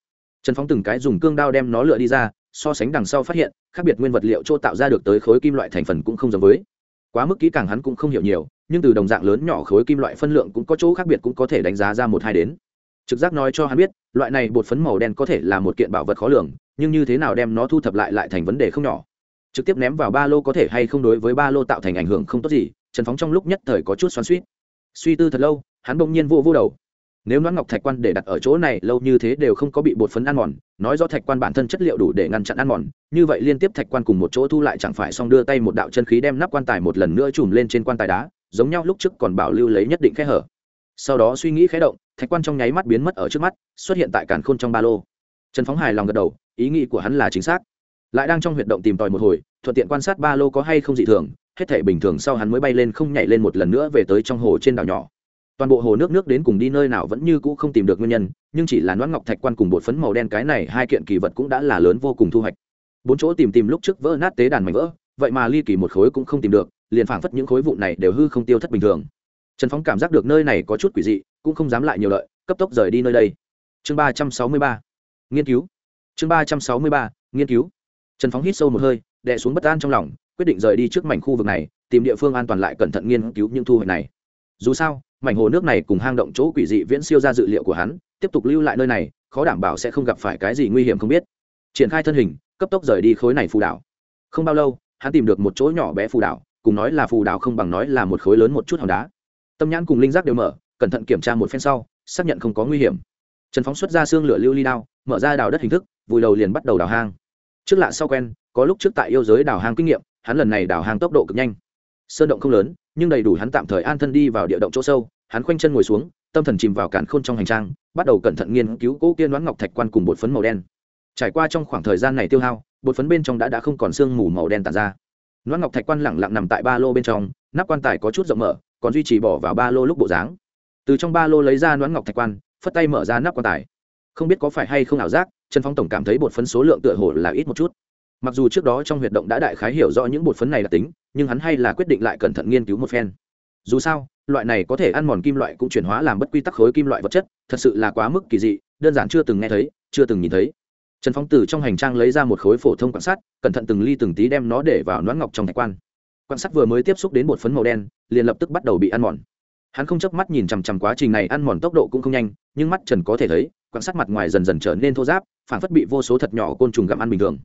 Trần phóng từng cái dùng cương đao đem nó lựa đi ra, so sánh đằng sau phát hiện, khác biệt nguyên vật liệu chỗ tạo ra được tới khối kim loại thành phần cũng không giống với. Quá mức kỹ càng hắn cũng không hiểu nhiều, nhưng từ đồng dạng lớn nhỏ khối kim loại phân lượng cũng có chỗ khác biệt cũng có thể đánh giá ra một hai đến. Trực giác nói cho hắn biết, loại này bột phấn màu đen có thể là một kiện bảo vật khó lường, nhưng như thế nào đem nó thu thập lại lại thành vấn đề không nhỏ. Trực tiếp ném vào ba lô có thể hay không đối với ba lô tạo thành ảnh hưởng không tốt gì, trần phóng trong lúc nhất thời có chút xoắn suýt suy tư thật lâu, hắn bỗng nhiên vô vô đầu nếu nón ngọc thạch quan để đặt ở chỗ này, lâu như thế đều không có bị bột phấn ăn mòn, nói do thạch quan bản thân chất liệu đủ để ngăn chặn ăn mòn, như vậy liên tiếp thạch quan cùng một chỗ thu lại chẳng phải xong đưa tay một đạo chân khí đem nắp quan tài một lần nữa chùm lên trên quan tài đá, giống nhau lúc trước còn bảo lưu lấy nhất định khe hở. Sau đó suy nghĩ khé động, thạch quan trong nháy mắt biến mất ở trước mắt, xuất hiện tại cản khôn trong ba lô. Trần phóng hài lòng gật đầu, ý nghĩ của hắn là chính xác. Lại đang trong huyệt động tìm tòi một hồi, thuận tiện quan sát ba lô có hay không dị thường, hết thể bình thường sau hắn mới bay lên không nhảy lên một lần nữa về tới trong hồ trên đảo nhỏ toàn bộ hồ nước nước đến cùng đi nơi nào vẫn như cũ không tìm được nguyên nhân, nhưng chỉ là nón ngọc thạch quan cùng bột phấn màu đen cái này hai kiện kỳ vật cũng đã là lớn vô cùng thu hoạch. Bốn chỗ tìm tìm lúc trước vỡ nát tế đàn mảnh vỡ, vậy mà ly kỳ một khối cũng không tìm được, liền phảng phất những khối vụn này đều hư không tiêu thất bình thường. Trần phóng cảm giác được nơi này có chút quỷ dị, cũng không dám lại nhiều lợi, cấp tốc rời đi nơi đây. Chương ba trăm sáu mươi ba. Nghiên cứu. Chương ba trăm sáu mươi ba, nghiên cứu. Trần phóng hít sâu một hơi, đè xuống bất an trong lòng, quyết định rời đi trước mảnh khu vực này, tìm địa phương an toàn lại cẩn thận nghiên cứu những thu hoạch này. Dù sao mảnh hồ nước này cùng hang động chỗ quỷ dị viễn siêu ra dự liệu của hắn, tiếp tục lưu lại nơi này, khó đảm bảo sẽ không gặp phải cái gì nguy hiểm không biết. Triển khai thân hình, cấp tốc rời đi khối này phù đảo. Không bao lâu, hắn tìm được một chỗ nhỏ bé phù đảo, cùng nói là phù đảo không bằng nói là một khối lớn một chút hòn đá. Tâm nhãn cùng linh giác đều mở, cẩn thận kiểm tra một phen sau, xác nhận không có nguy hiểm. Trần phóng xuất ra xương lửa lưu ly đao, mở ra đào đất hình thức, vùi đầu liền bắt đầu đào hang. Trước lạ sau quen, có lúc trước tại yêu giới đào hang kinh nghiệm, hắn lần này đào hang tốc độ cực nhanh sơn động không lớn, nhưng đầy đủ hắn tạm thời an thân đi vào địa động chỗ sâu. Hắn khoanh chân ngồi xuống, tâm thần chìm vào cản khôn trong hành trang, bắt đầu cẩn thận nghiên cứu cỗ kia đoán ngọc thạch quan cùng bột phấn màu đen. Trải qua trong khoảng thời gian này tiêu hao, bột phấn bên trong đã đã không còn sương mù màu đen tàn ra. Đoán ngọc thạch quan lẳng lặng nằm tại ba lô bên trong, nắp quan tài có chút rộng mở, còn duy trì bỏ vào ba lô lúc bộ dáng. Từ trong ba lô lấy ra đoán ngọc thạch quan, phất tay mở ra nắp quan tài. Không biết có phải hay không ảo giác, trần phong tổng cảm thấy bột phấn số lượng tựa hồ là ít một chút mặc dù trước đó trong huyệt động đã đại khái hiểu rõ những bột phấn này là tính, nhưng hắn hay là quyết định lại cẩn thận nghiên cứu một phen. Dù sao, loại này có thể ăn mòn kim loại cũng chuyển hóa làm bất quy tắc khối kim loại vật chất, thật sự là quá mức kỳ dị, đơn giản chưa từng nghe thấy, chưa từng nhìn thấy. Trần phong từ trong hành trang lấy ra một khối phổ thông quan sát, cẩn thận từng ly từng tí đem nó để vào nón ngọc trong thạch quan. Quan sát vừa mới tiếp xúc đến bột phấn màu đen, liền lập tức bắt đầu bị ăn mòn. Hắn không chớp mắt nhìn chằm chằm quá trình này, ăn mòn tốc độ cũng không nhanh, nhưng mắt trần có thể thấy, quan sát mặt ngoài dần dần trở nên thô ráp, phản phất bị vô số thật nhỏ côn trùng gặm ăn bình thường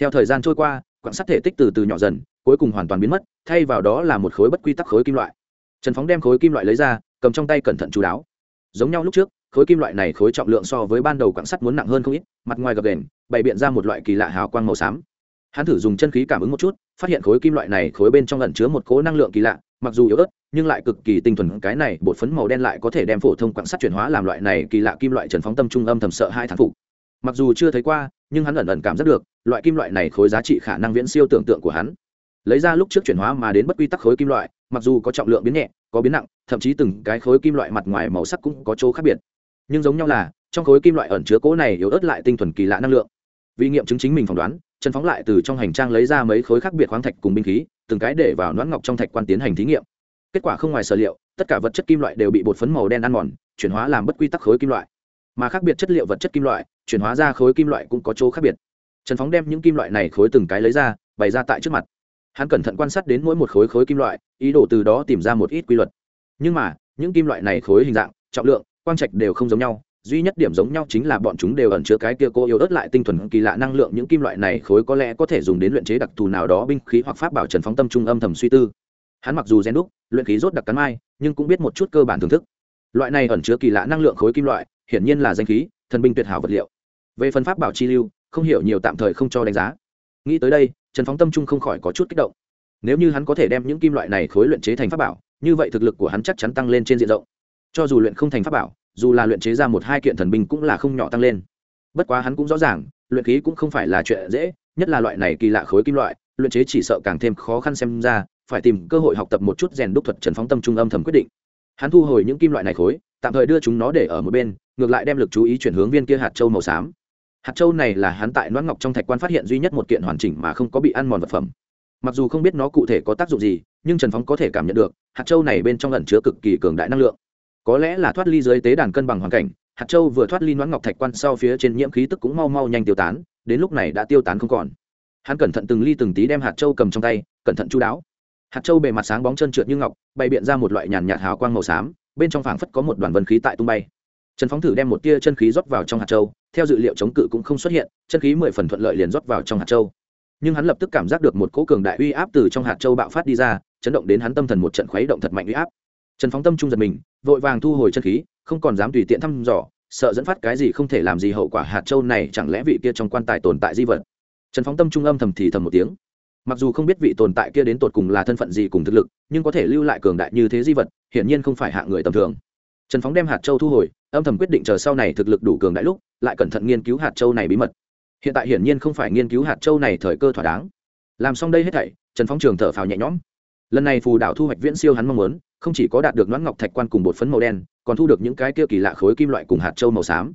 theo thời gian trôi qua, quặng sắt thể tích từ từ nhỏ dần, cuối cùng hoàn toàn biến mất, thay vào đó là một khối bất quy tắc khối kim loại. Trần phóng đem khối kim loại lấy ra, cầm trong tay cẩn thận chú đáo. Giống nhau lúc trước, khối kim loại này khối trọng lượng so với ban đầu quặng sắt muốn nặng hơn không ít, mặt ngoài gập đền bày biện ra một loại kỳ lạ hào quang màu xám. Hắn thử dùng chân khí cảm ứng một chút, phát hiện khối kim loại này khối bên trong lẩn chứa một cố năng lượng kỳ lạ, mặc dù yếu ớt, nhưng lại cực kỳ tinh thuần, cái này bột phấn màu đen lại có thể đem phổ thông quặng sắt chuyển hóa làm loại này kỳ lạ kim loại trần phóng tâm trung âm thầm sợ hai thán phục. Mặc dù chưa thấy qua, nhưng hắn ẩn ẩn cảm giác được loại kim loại này khối giá trị khả năng viễn siêu tưởng tượng của hắn. Lấy ra lúc trước chuyển hóa mà đến bất quy tắc khối kim loại, mặc dù có trọng lượng biến nhẹ, có biến nặng, thậm chí từng cái khối kim loại mặt ngoài màu sắc cũng có chỗ khác biệt. Nhưng giống nhau là, trong khối kim loại ẩn chứa cố này yếu ớt lại tinh thuần kỳ lạ năng lượng. Vì nghiệm chứng chính mình phỏng đoán, trần phóng lại từ trong hành trang lấy ra mấy khối khác biệt khoáng thạch cùng binh khí, từng cái để vào noãn ngọc trong thạch quan tiến hành thí nghiệm. Kết quả không ngoài sở liệu, tất cả vật chất kim loại đều bị bột phấn màu đen ăn mòn, chuyển hóa làm bất quy tắc khối kim loại. Mà khác biệt chất liệu vật chất kim loại, chuyển hóa ra khối kim loại cũng có chỗ khác biệt trần phóng đem những kim loại này khối từng cái lấy ra, bày ra tại trước mặt. Hắn cẩn thận quan sát đến mỗi một khối khối kim loại, ý đồ từ đó tìm ra một ít quy luật. Nhưng mà, những kim loại này khối hình dạng, trọng lượng, quang trạch đều không giống nhau, duy nhất điểm giống nhau chính là bọn chúng đều ẩn chứa cái kia cô yếu ớt lại tinh thuần kỳ lạ năng lượng, những kim loại này khối có lẽ có thể dùng đến luyện chế đặc thù nào đó binh khí hoặc pháp bảo trần phóng tâm trung âm thầm suy tư. Hắn mặc dù gen đúc, luyện khí rốt đặc cắn mai, nhưng cũng biết một chút cơ bản thưởng thức. Loại này ẩn chứa kỳ lạ năng lượng khối kim loại, hiển nhiên là danh khí, thần binh tuyệt hảo vật liệu. Về phần pháp bảo chi lưu không hiểu nhiều tạm thời không cho đánh giá. Nghĩ tới đây, trần phóng tâm trung không khỏi có chút kích động. Nếu như hắn có thể đem những kim loại này khối luyện chế thành pháp bảo, như vậy thực lực của hắn chắc chắn tăng lên trên diện rộng. Cho dù luyện không thành pháp bảo, dù là luyện chế ra một hai kiện thần binh cũng là không nhỏ tăng lên. Bất quá hắn cũng rõ ràng, luyện khí cũng không phải là chuyện dễ, nhất là loại này kỳ lạ khối kim loại, luyện chế chỉ sợ càng thêm khó khăn xem ra, phải tìm cơ hội học tập một chút rèn đúc thuật trần phóng tâm trung âm thầm quyết định. Hắn thu hồi những kim loại này khối, tạm thời đưa chúng nó để ở một bên, ngược lại đem lực chú ý chuyển hướng viên kia hạt châu màu xám hạt châu này là hắn tại noãn ngọc trong thạch quan phát hiện duy nhất một kiện hoàn chỉnh mà không có bị ăn mòn vật phẩm. Mặc dù không biết nó cụ thể có tác dụng gì, nhưng trần phóng có thể cảm nhận được, hạt châu này bên trong ẩn chứa cực kỳ cường đại năng lượng. Có lẽ là thoát ly dưới tế đàn cân bằng hoàn cảnh, hạt châu vừa thoát ly noãn ngọc thạch quan sau phía trên nhiễm khí tức cũng mau mau nhanh tiêu tán, đến lúc này đã tiêu tán không còn. Hắn cẩn thận từng ly từng tí đem hạt châu cầm trong tay, cẩn thận chú đáo. Hạt châu bề mặt sáng bóng trơn trượt như ngọc bày biện ra một loại nhàn nhạt hào quang màu xám, bên trong phảng phất có một đoàn vân khí tại tung bay. Trần phóng thử đem một tia chân khí rót vào trong hạt châu theo dự liệu chống cự cũng không xuất hiện, chân khí mười phần thuận lợi liền rót vào trong hạt châu. Nhưng hắn lập tức cảm giác được một cỗ cường đại uy áp từ trong hạt châu bạo phát đi ra, chấn động đến hắn tâm thần một trận khuấy động thật mạnh uy áp. Trần phóng tâm trung giật mình, vội vàng thu hồi chân khí, không còn dám tùy tiện thăm dò, sợ dẫn phát cái gì không thể làm gì hậu quả hạt châu này chẳng lẽ vị kia trong quan tài tồn tại di vật. Trần phóng tâm trung âm thầm thì thầm một tiếng. Mặc dù không biết vị tồn tại kia đến tột cùng là thân phận gì cùng thực lực, nhưng có thể lưu lại cường đại như thế di vật, hiển nhiên không phải hạ người tầm thường. Trần phóng đem hạt châu thu hồi, âm thầm quyết định chờ sau này thực lực đủ cường đại lúc lại cẩn thận nghiên cứu hạt châu này bí mật. Hiện tại hiển nhiên không phải nghiên cứu hạt châu này thời cơ thỏa đáng. Làm xong đây hết thảy, trần Phong trường thở phào nhẹ nhõm. Lần này phù đảo thu hoạch viễn siêu hắn mong muốn, không chỉ có đạt được noãn ngọc thạch quan cùng bột phấn màu đen, còn thu được những cái kia kỳ lạ khối kim loại cùng hạt châu màu xám.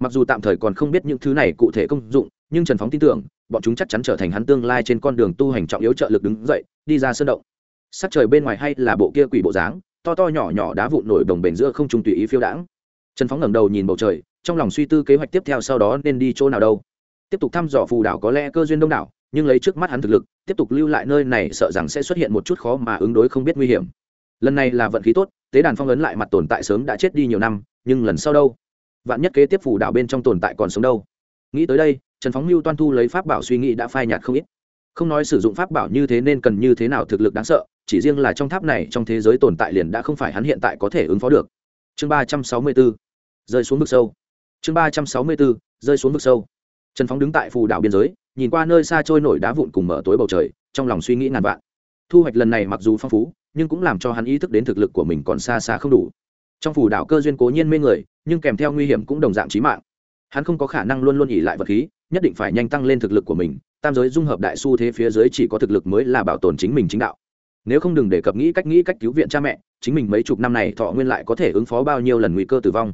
Mặc dù tạm thời còn không biết những thứ này cụ thể công dụng, nhưng trần phóng tin tưởng, bọn chúng chắc chắn trở thành hắn tương lai trên con đường tu hành trọng yếu trợ lực đứng dậy, đi ra sơn động. Sắc trời bên ngoài hay là bộ kia quỷ bộ dáng, to to nhỏ nhỏ đá vụn nổi đồng bền giữa không trung tùy ý phiêu đãng. Trần phóng ngẩng đầu nhìn bầu trời trong lòng suy tư kế hoạch tiếp theo sau đó nên đi chỗ nào đâu. Tiếp tục thăm dò phù đảo có lẽ cơ duyên đông đảo, nhưng lấy trước mắt hắn thực lực, tiếp tục lưu lại nơi này sợ rằng sẽ xuất hiện một chút khó mà ứng đối không biết nguy hiểm. Lần này là vận khí tốt, tế đàn phong ấn lại mặt tồn tại sớm đã chết đi nhiều năm, nhưng lần sau đâu? Vạn nhất kế tiếp phù đảo bên trong tồn tại còn sống đâu? Nghĩ tới đây, trần phóng mưu toan thu lấy pháp bảo suy nghĩ đã phai nhạt không ít. Không nói sử dụng pháp bảo như thế nên cần như thế nào thực lực đáng sợ, chỉ riêng là trong tháp này trong thế giới tồn tại liền đã không phải hắn hiện tại có thể ứng phó được. Chương ba trăm sáu mươi bốn. Rơi xuống vực sâu chương ba trăm sáu mươi bốn, rơi xuống vực sâu. Trần phóng đứng tại phù đảo biên giới, nhìn qua nơi xa trôi nổi đá vụn cùng mở tối bầu trời, trong lòng suy nghĩ ngàn vạn. Thu hoạch lần này mặc dù phong phú, nhưng cũng làm cho hắn ý thức đến thực lực của mình còn xa xa không đủ. Trong phù đảo cơ duyên cố nhiên mê người, nhưng kèm theo nguy hiểm cũng đồng dạng trí mạng. Hắn không có khả năng luôn luôn ỉ lại vật khí, nhất định phải nhanh tăng lên thực lực của mình, tam giới dung hợp đại s u thế phía dưới chỉ có thực lực mới là bảo tồn chính mình chính đạo. Nếu không đừng đề cập nghĩ cách nghĩ cách cứu viện cha mẹ, chính mình mấy chục năm này thọ nguyên lại có thể ứng phó bao nhiêu lần nguy cơ tử vong.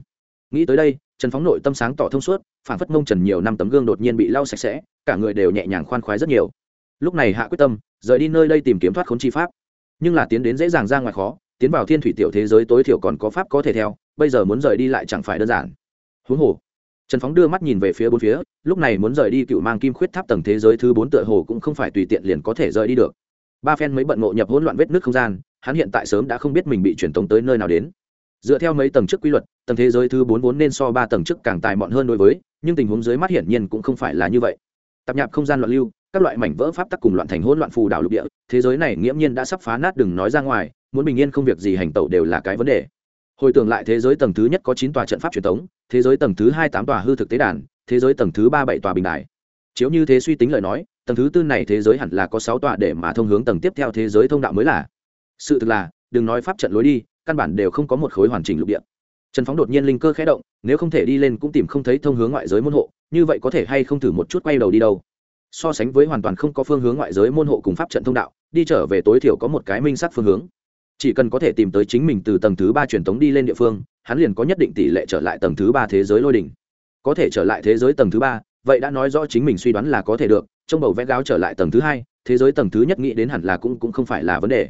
Nghĩ tới đây trần phóng nội tâm sáng tỏ thông suốt phản phất mông trần nhiều năm tấm gương đột nhiên bị lau sạch sẽ, cả người đều nhẹ nhàng khoan khoái rất nhiều. Lúc này hạ quyết tâm, rời đi nơi đây tìm kiếm thoát khốn chi pháp. Nhưng là tiến đến dễ dàng ra ngoài khó, tiến vào thiên thủy tiểu thế giới tối thiểu còn có pháp có thể theo, bây giờ muốn rời đi lại chẳng phải đơn giản. Huống hồ, trần phóng đưa mắt nhìn về phía bốn phía, lúc này muốn rời đi cựu mang kim khuyết tháp tầng thế giới thứ bốn tựa hồ cũng không phải tùy tiện liền có thể rời đi được. Ba phen mới bận ngộ nhập hỗn loạn vết nước không gian, hắn hiện tại sớm đã không biết mình bị truyền tống tới nơi nào đến dựa theo mấy tầng trước quy luật, tầng thế giới thứ bốn vốn nên so ba tầng trước càng tài mọn hơn đối với, nhưng tình huống dưới mắt hiển nhiên cũng không phải là như vậy. Tạp nhạp không gian loạn lưu, các loại mảnh vỡ pháp tắc cùng loạn thành hỗn loạn phù đảo lục địa, thế giới này nghiễm nhiên đã sắp phá nát đừng nói ra ngoài, muốn bình yên không việc gì hành tẩu đều là cái vấn đề. Hồi tưởng lại thế giới tầng thứ nhất có chín tòa trận pháp truyền thống, thế giới tầng thứ hai tám tòa hư thực tế đàn, thế giới tầng thứ ba bảy tòa bình đài. Chiếu như thế suy tính lời nói, tầng thứ tư này thế giới hẳn là có sáu tòa để mà thông hướng tầng tiếp theo thế giới thông đạo mới là. Sự thực là, đừng nói pháp trận lối đi căn bản đều không có một khối hoàn chỉnh lục địa. Trần phóng đột nhiên linh cơ khẽ động, nếu không thể đi lên cũng tìm không thấy thông hướng ngoại giới môn hộ, như vậy có thể hay không thử một chút quay đầu đi đâu? So sánh với hoàn toàn không có phương hướng ngoại giới môn hộ cùng pháp trận thông đạo, đi trở về tối thiểu có một cái minh sát phương hướng. Chỉ cần có thể tìm tới chính mình từ tầng thứ ba truyền tống đi lên địa phương, hắn liền có nhất định tỷ lệ trở lại tầng thứ ba thế giới lôi đỉnh. Có thể trở lại thế giới tầng thứ ba, vậy đã nói rõ chính mình suy đoán là có thể được trong bầu vẽ gáo trở lại tầng thứ hai, thế giới tầng thứ nhất nghĩ đến hẳn là cũng cũng không phải là vấn đề.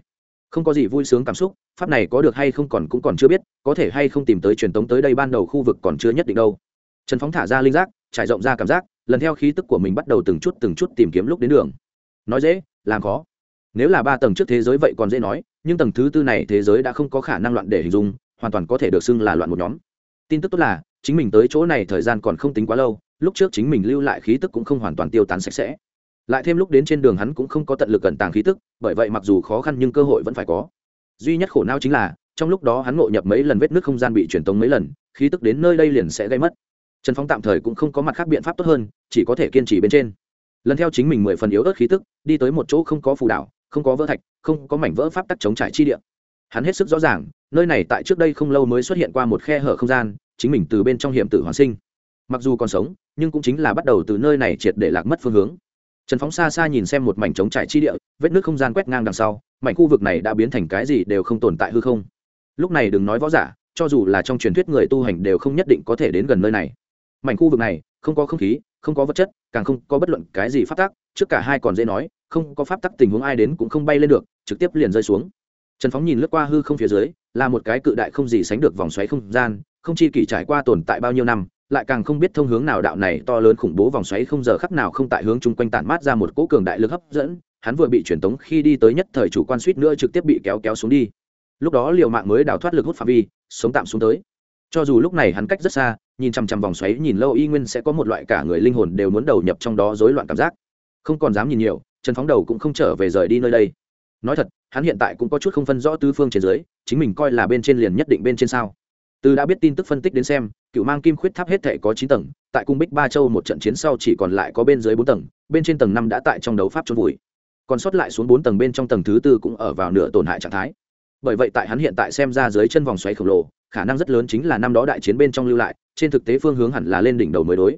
Không có gì vui sướng cảm xúc pháp này có được hay không còn cũng còn chưa biết, có thể hay không tìm tới truyền tống tới đây ban đầu khu vực còn chưa nhất định đâu. Trần phóng thả ra linh giác, trải rộng ra cảm giác, lần theo khí tức của mình bắt đầu từng chút từng chút tìm kiếm lúc đến đường. Nói dễ, làm khó. Nếu là ba tầng trước thế giới vậy còn dễ nói, nhưng tầng thứ tư này thế giới đã không có khả năng loạn để hình dung, hoàn toàn có thể được xưng là loạn một nhóm. Tin tức tốt là, chính mình tới chỗ này thời gian còn không tính quá lâu, lúc trước chính mình lưu lại khí tức cũng không hoàn toàn tiêu tán sạch sẽ. Lại thêm lúc đến trên đường hắn cũng không có tận lực cẩn tàng khí tức, bởi vậy mặc dù khó khăn nhưng cơ hội vẫn phải có duy nhất khổ não chính là, trong lúc đó hắn ngộ nhập mấy lần vết nước không gian bị truyền tống mấy lần, khí tức đến nơi đây liền sẽ gây mất. Trần phong tạm thời cũng không có mặt khác biện pháp tốt hơn, chỉ có thể kiên trì bên trên. Lần theo chính mình mười phần yếu ớt khí tức, đi tới một chỗ không có phù đảo, không có vỡ thạch, không có mảnh vỡ pháp tắc chống trải chi địa. Hắn hết sức rõ ràng, nơi này tại trước đây không lâu mới xuất hiện qua một khe hở không gian, chính mình từ bên trong hiểm tử hoàn sinh. Mặc dù còn sống, nhưng cũng chính là bắt đầu từ nơi này triệt để lạc mất phương hướng trần phóng xa xa nhìn xem một mảnh trống trải chi địa, vết nước không gian quét ngang đằng sau, mảnh khu vực này đã biến thành cái gì đều không tồn tại hư không. Lúc này đừng nói võ giả, cho dù là trong truyền thuyết người tu hành đều không nhất định có thể đến gần nơi này. Mảnh khu vực này, không có không khí, không có vật chất, càng không có bất luận cái gì phát tác trước cả hai còn dễ nói, không có pháp tắc tình huống ai đến cũng không bay lên được, trực tiếp liền rơi xuống. Trần phóng nhìn lướt qua hư không phía dưới, là một cái cự đại không gì sánh được vòng xoáy không gian, không chi kỷ trải qua tồn tại bao nhiêu năm lại càng không biết thông hướng nào đạo này to lớn khủng bố vòng xoáy không giờ khắc nào không tại hướng chung quanh tản mát ra một cỗ cường đại lực hấp dẫn. Hắn vừa bị truyền tống khi đi tới nhất thời chủ quan suýt nữa trực tiếp bị kéo kéo xuống đi. Lúc đó liệu mạng mới đào thoát lực hút phạm vi, sống tạm xuống tới. Cho dù lúc này hắn cách rất xa, nhìn chằm chằm vòng xoáy nhìn lâu y nguyên sẽ có một loại cả người linh hồn đều muốn đầu nhập trong đó rối loạn cảm giác. Không còn dám nhìn nhiều, trần phóng đầu cũng không trở về rời đi nơi đây. Nói thật, hắn hiện tại cũng có chút không phân rõ tứ phương trên dưới, chính mình coi là bên trên liền nhất định bên trên sao từ đã biết tin tức phân tích đến xem, cựu mang kim khuyết tháp hết thể có chín tầng, tại cung bích ba châu một trận chiến sau chỉ còn lại có bên dưới bốn tầng, bên trên tầng năm đã tại trong đấu pháp trôn vùi. Còn sót lại xuống bốn tầng bên trong tầng thứ tư cũng ở vào nửa tổn hại trạng thái. Bởi vậy tại hắn hiện tại xem ra dưới chân vòng xoáy khổng lồ, khả năng rất lớn chính là năm đó đại chiến bên trong lưu lại, trên thực tế phương hướng hẳn là lên đỉnh đầu mới đối.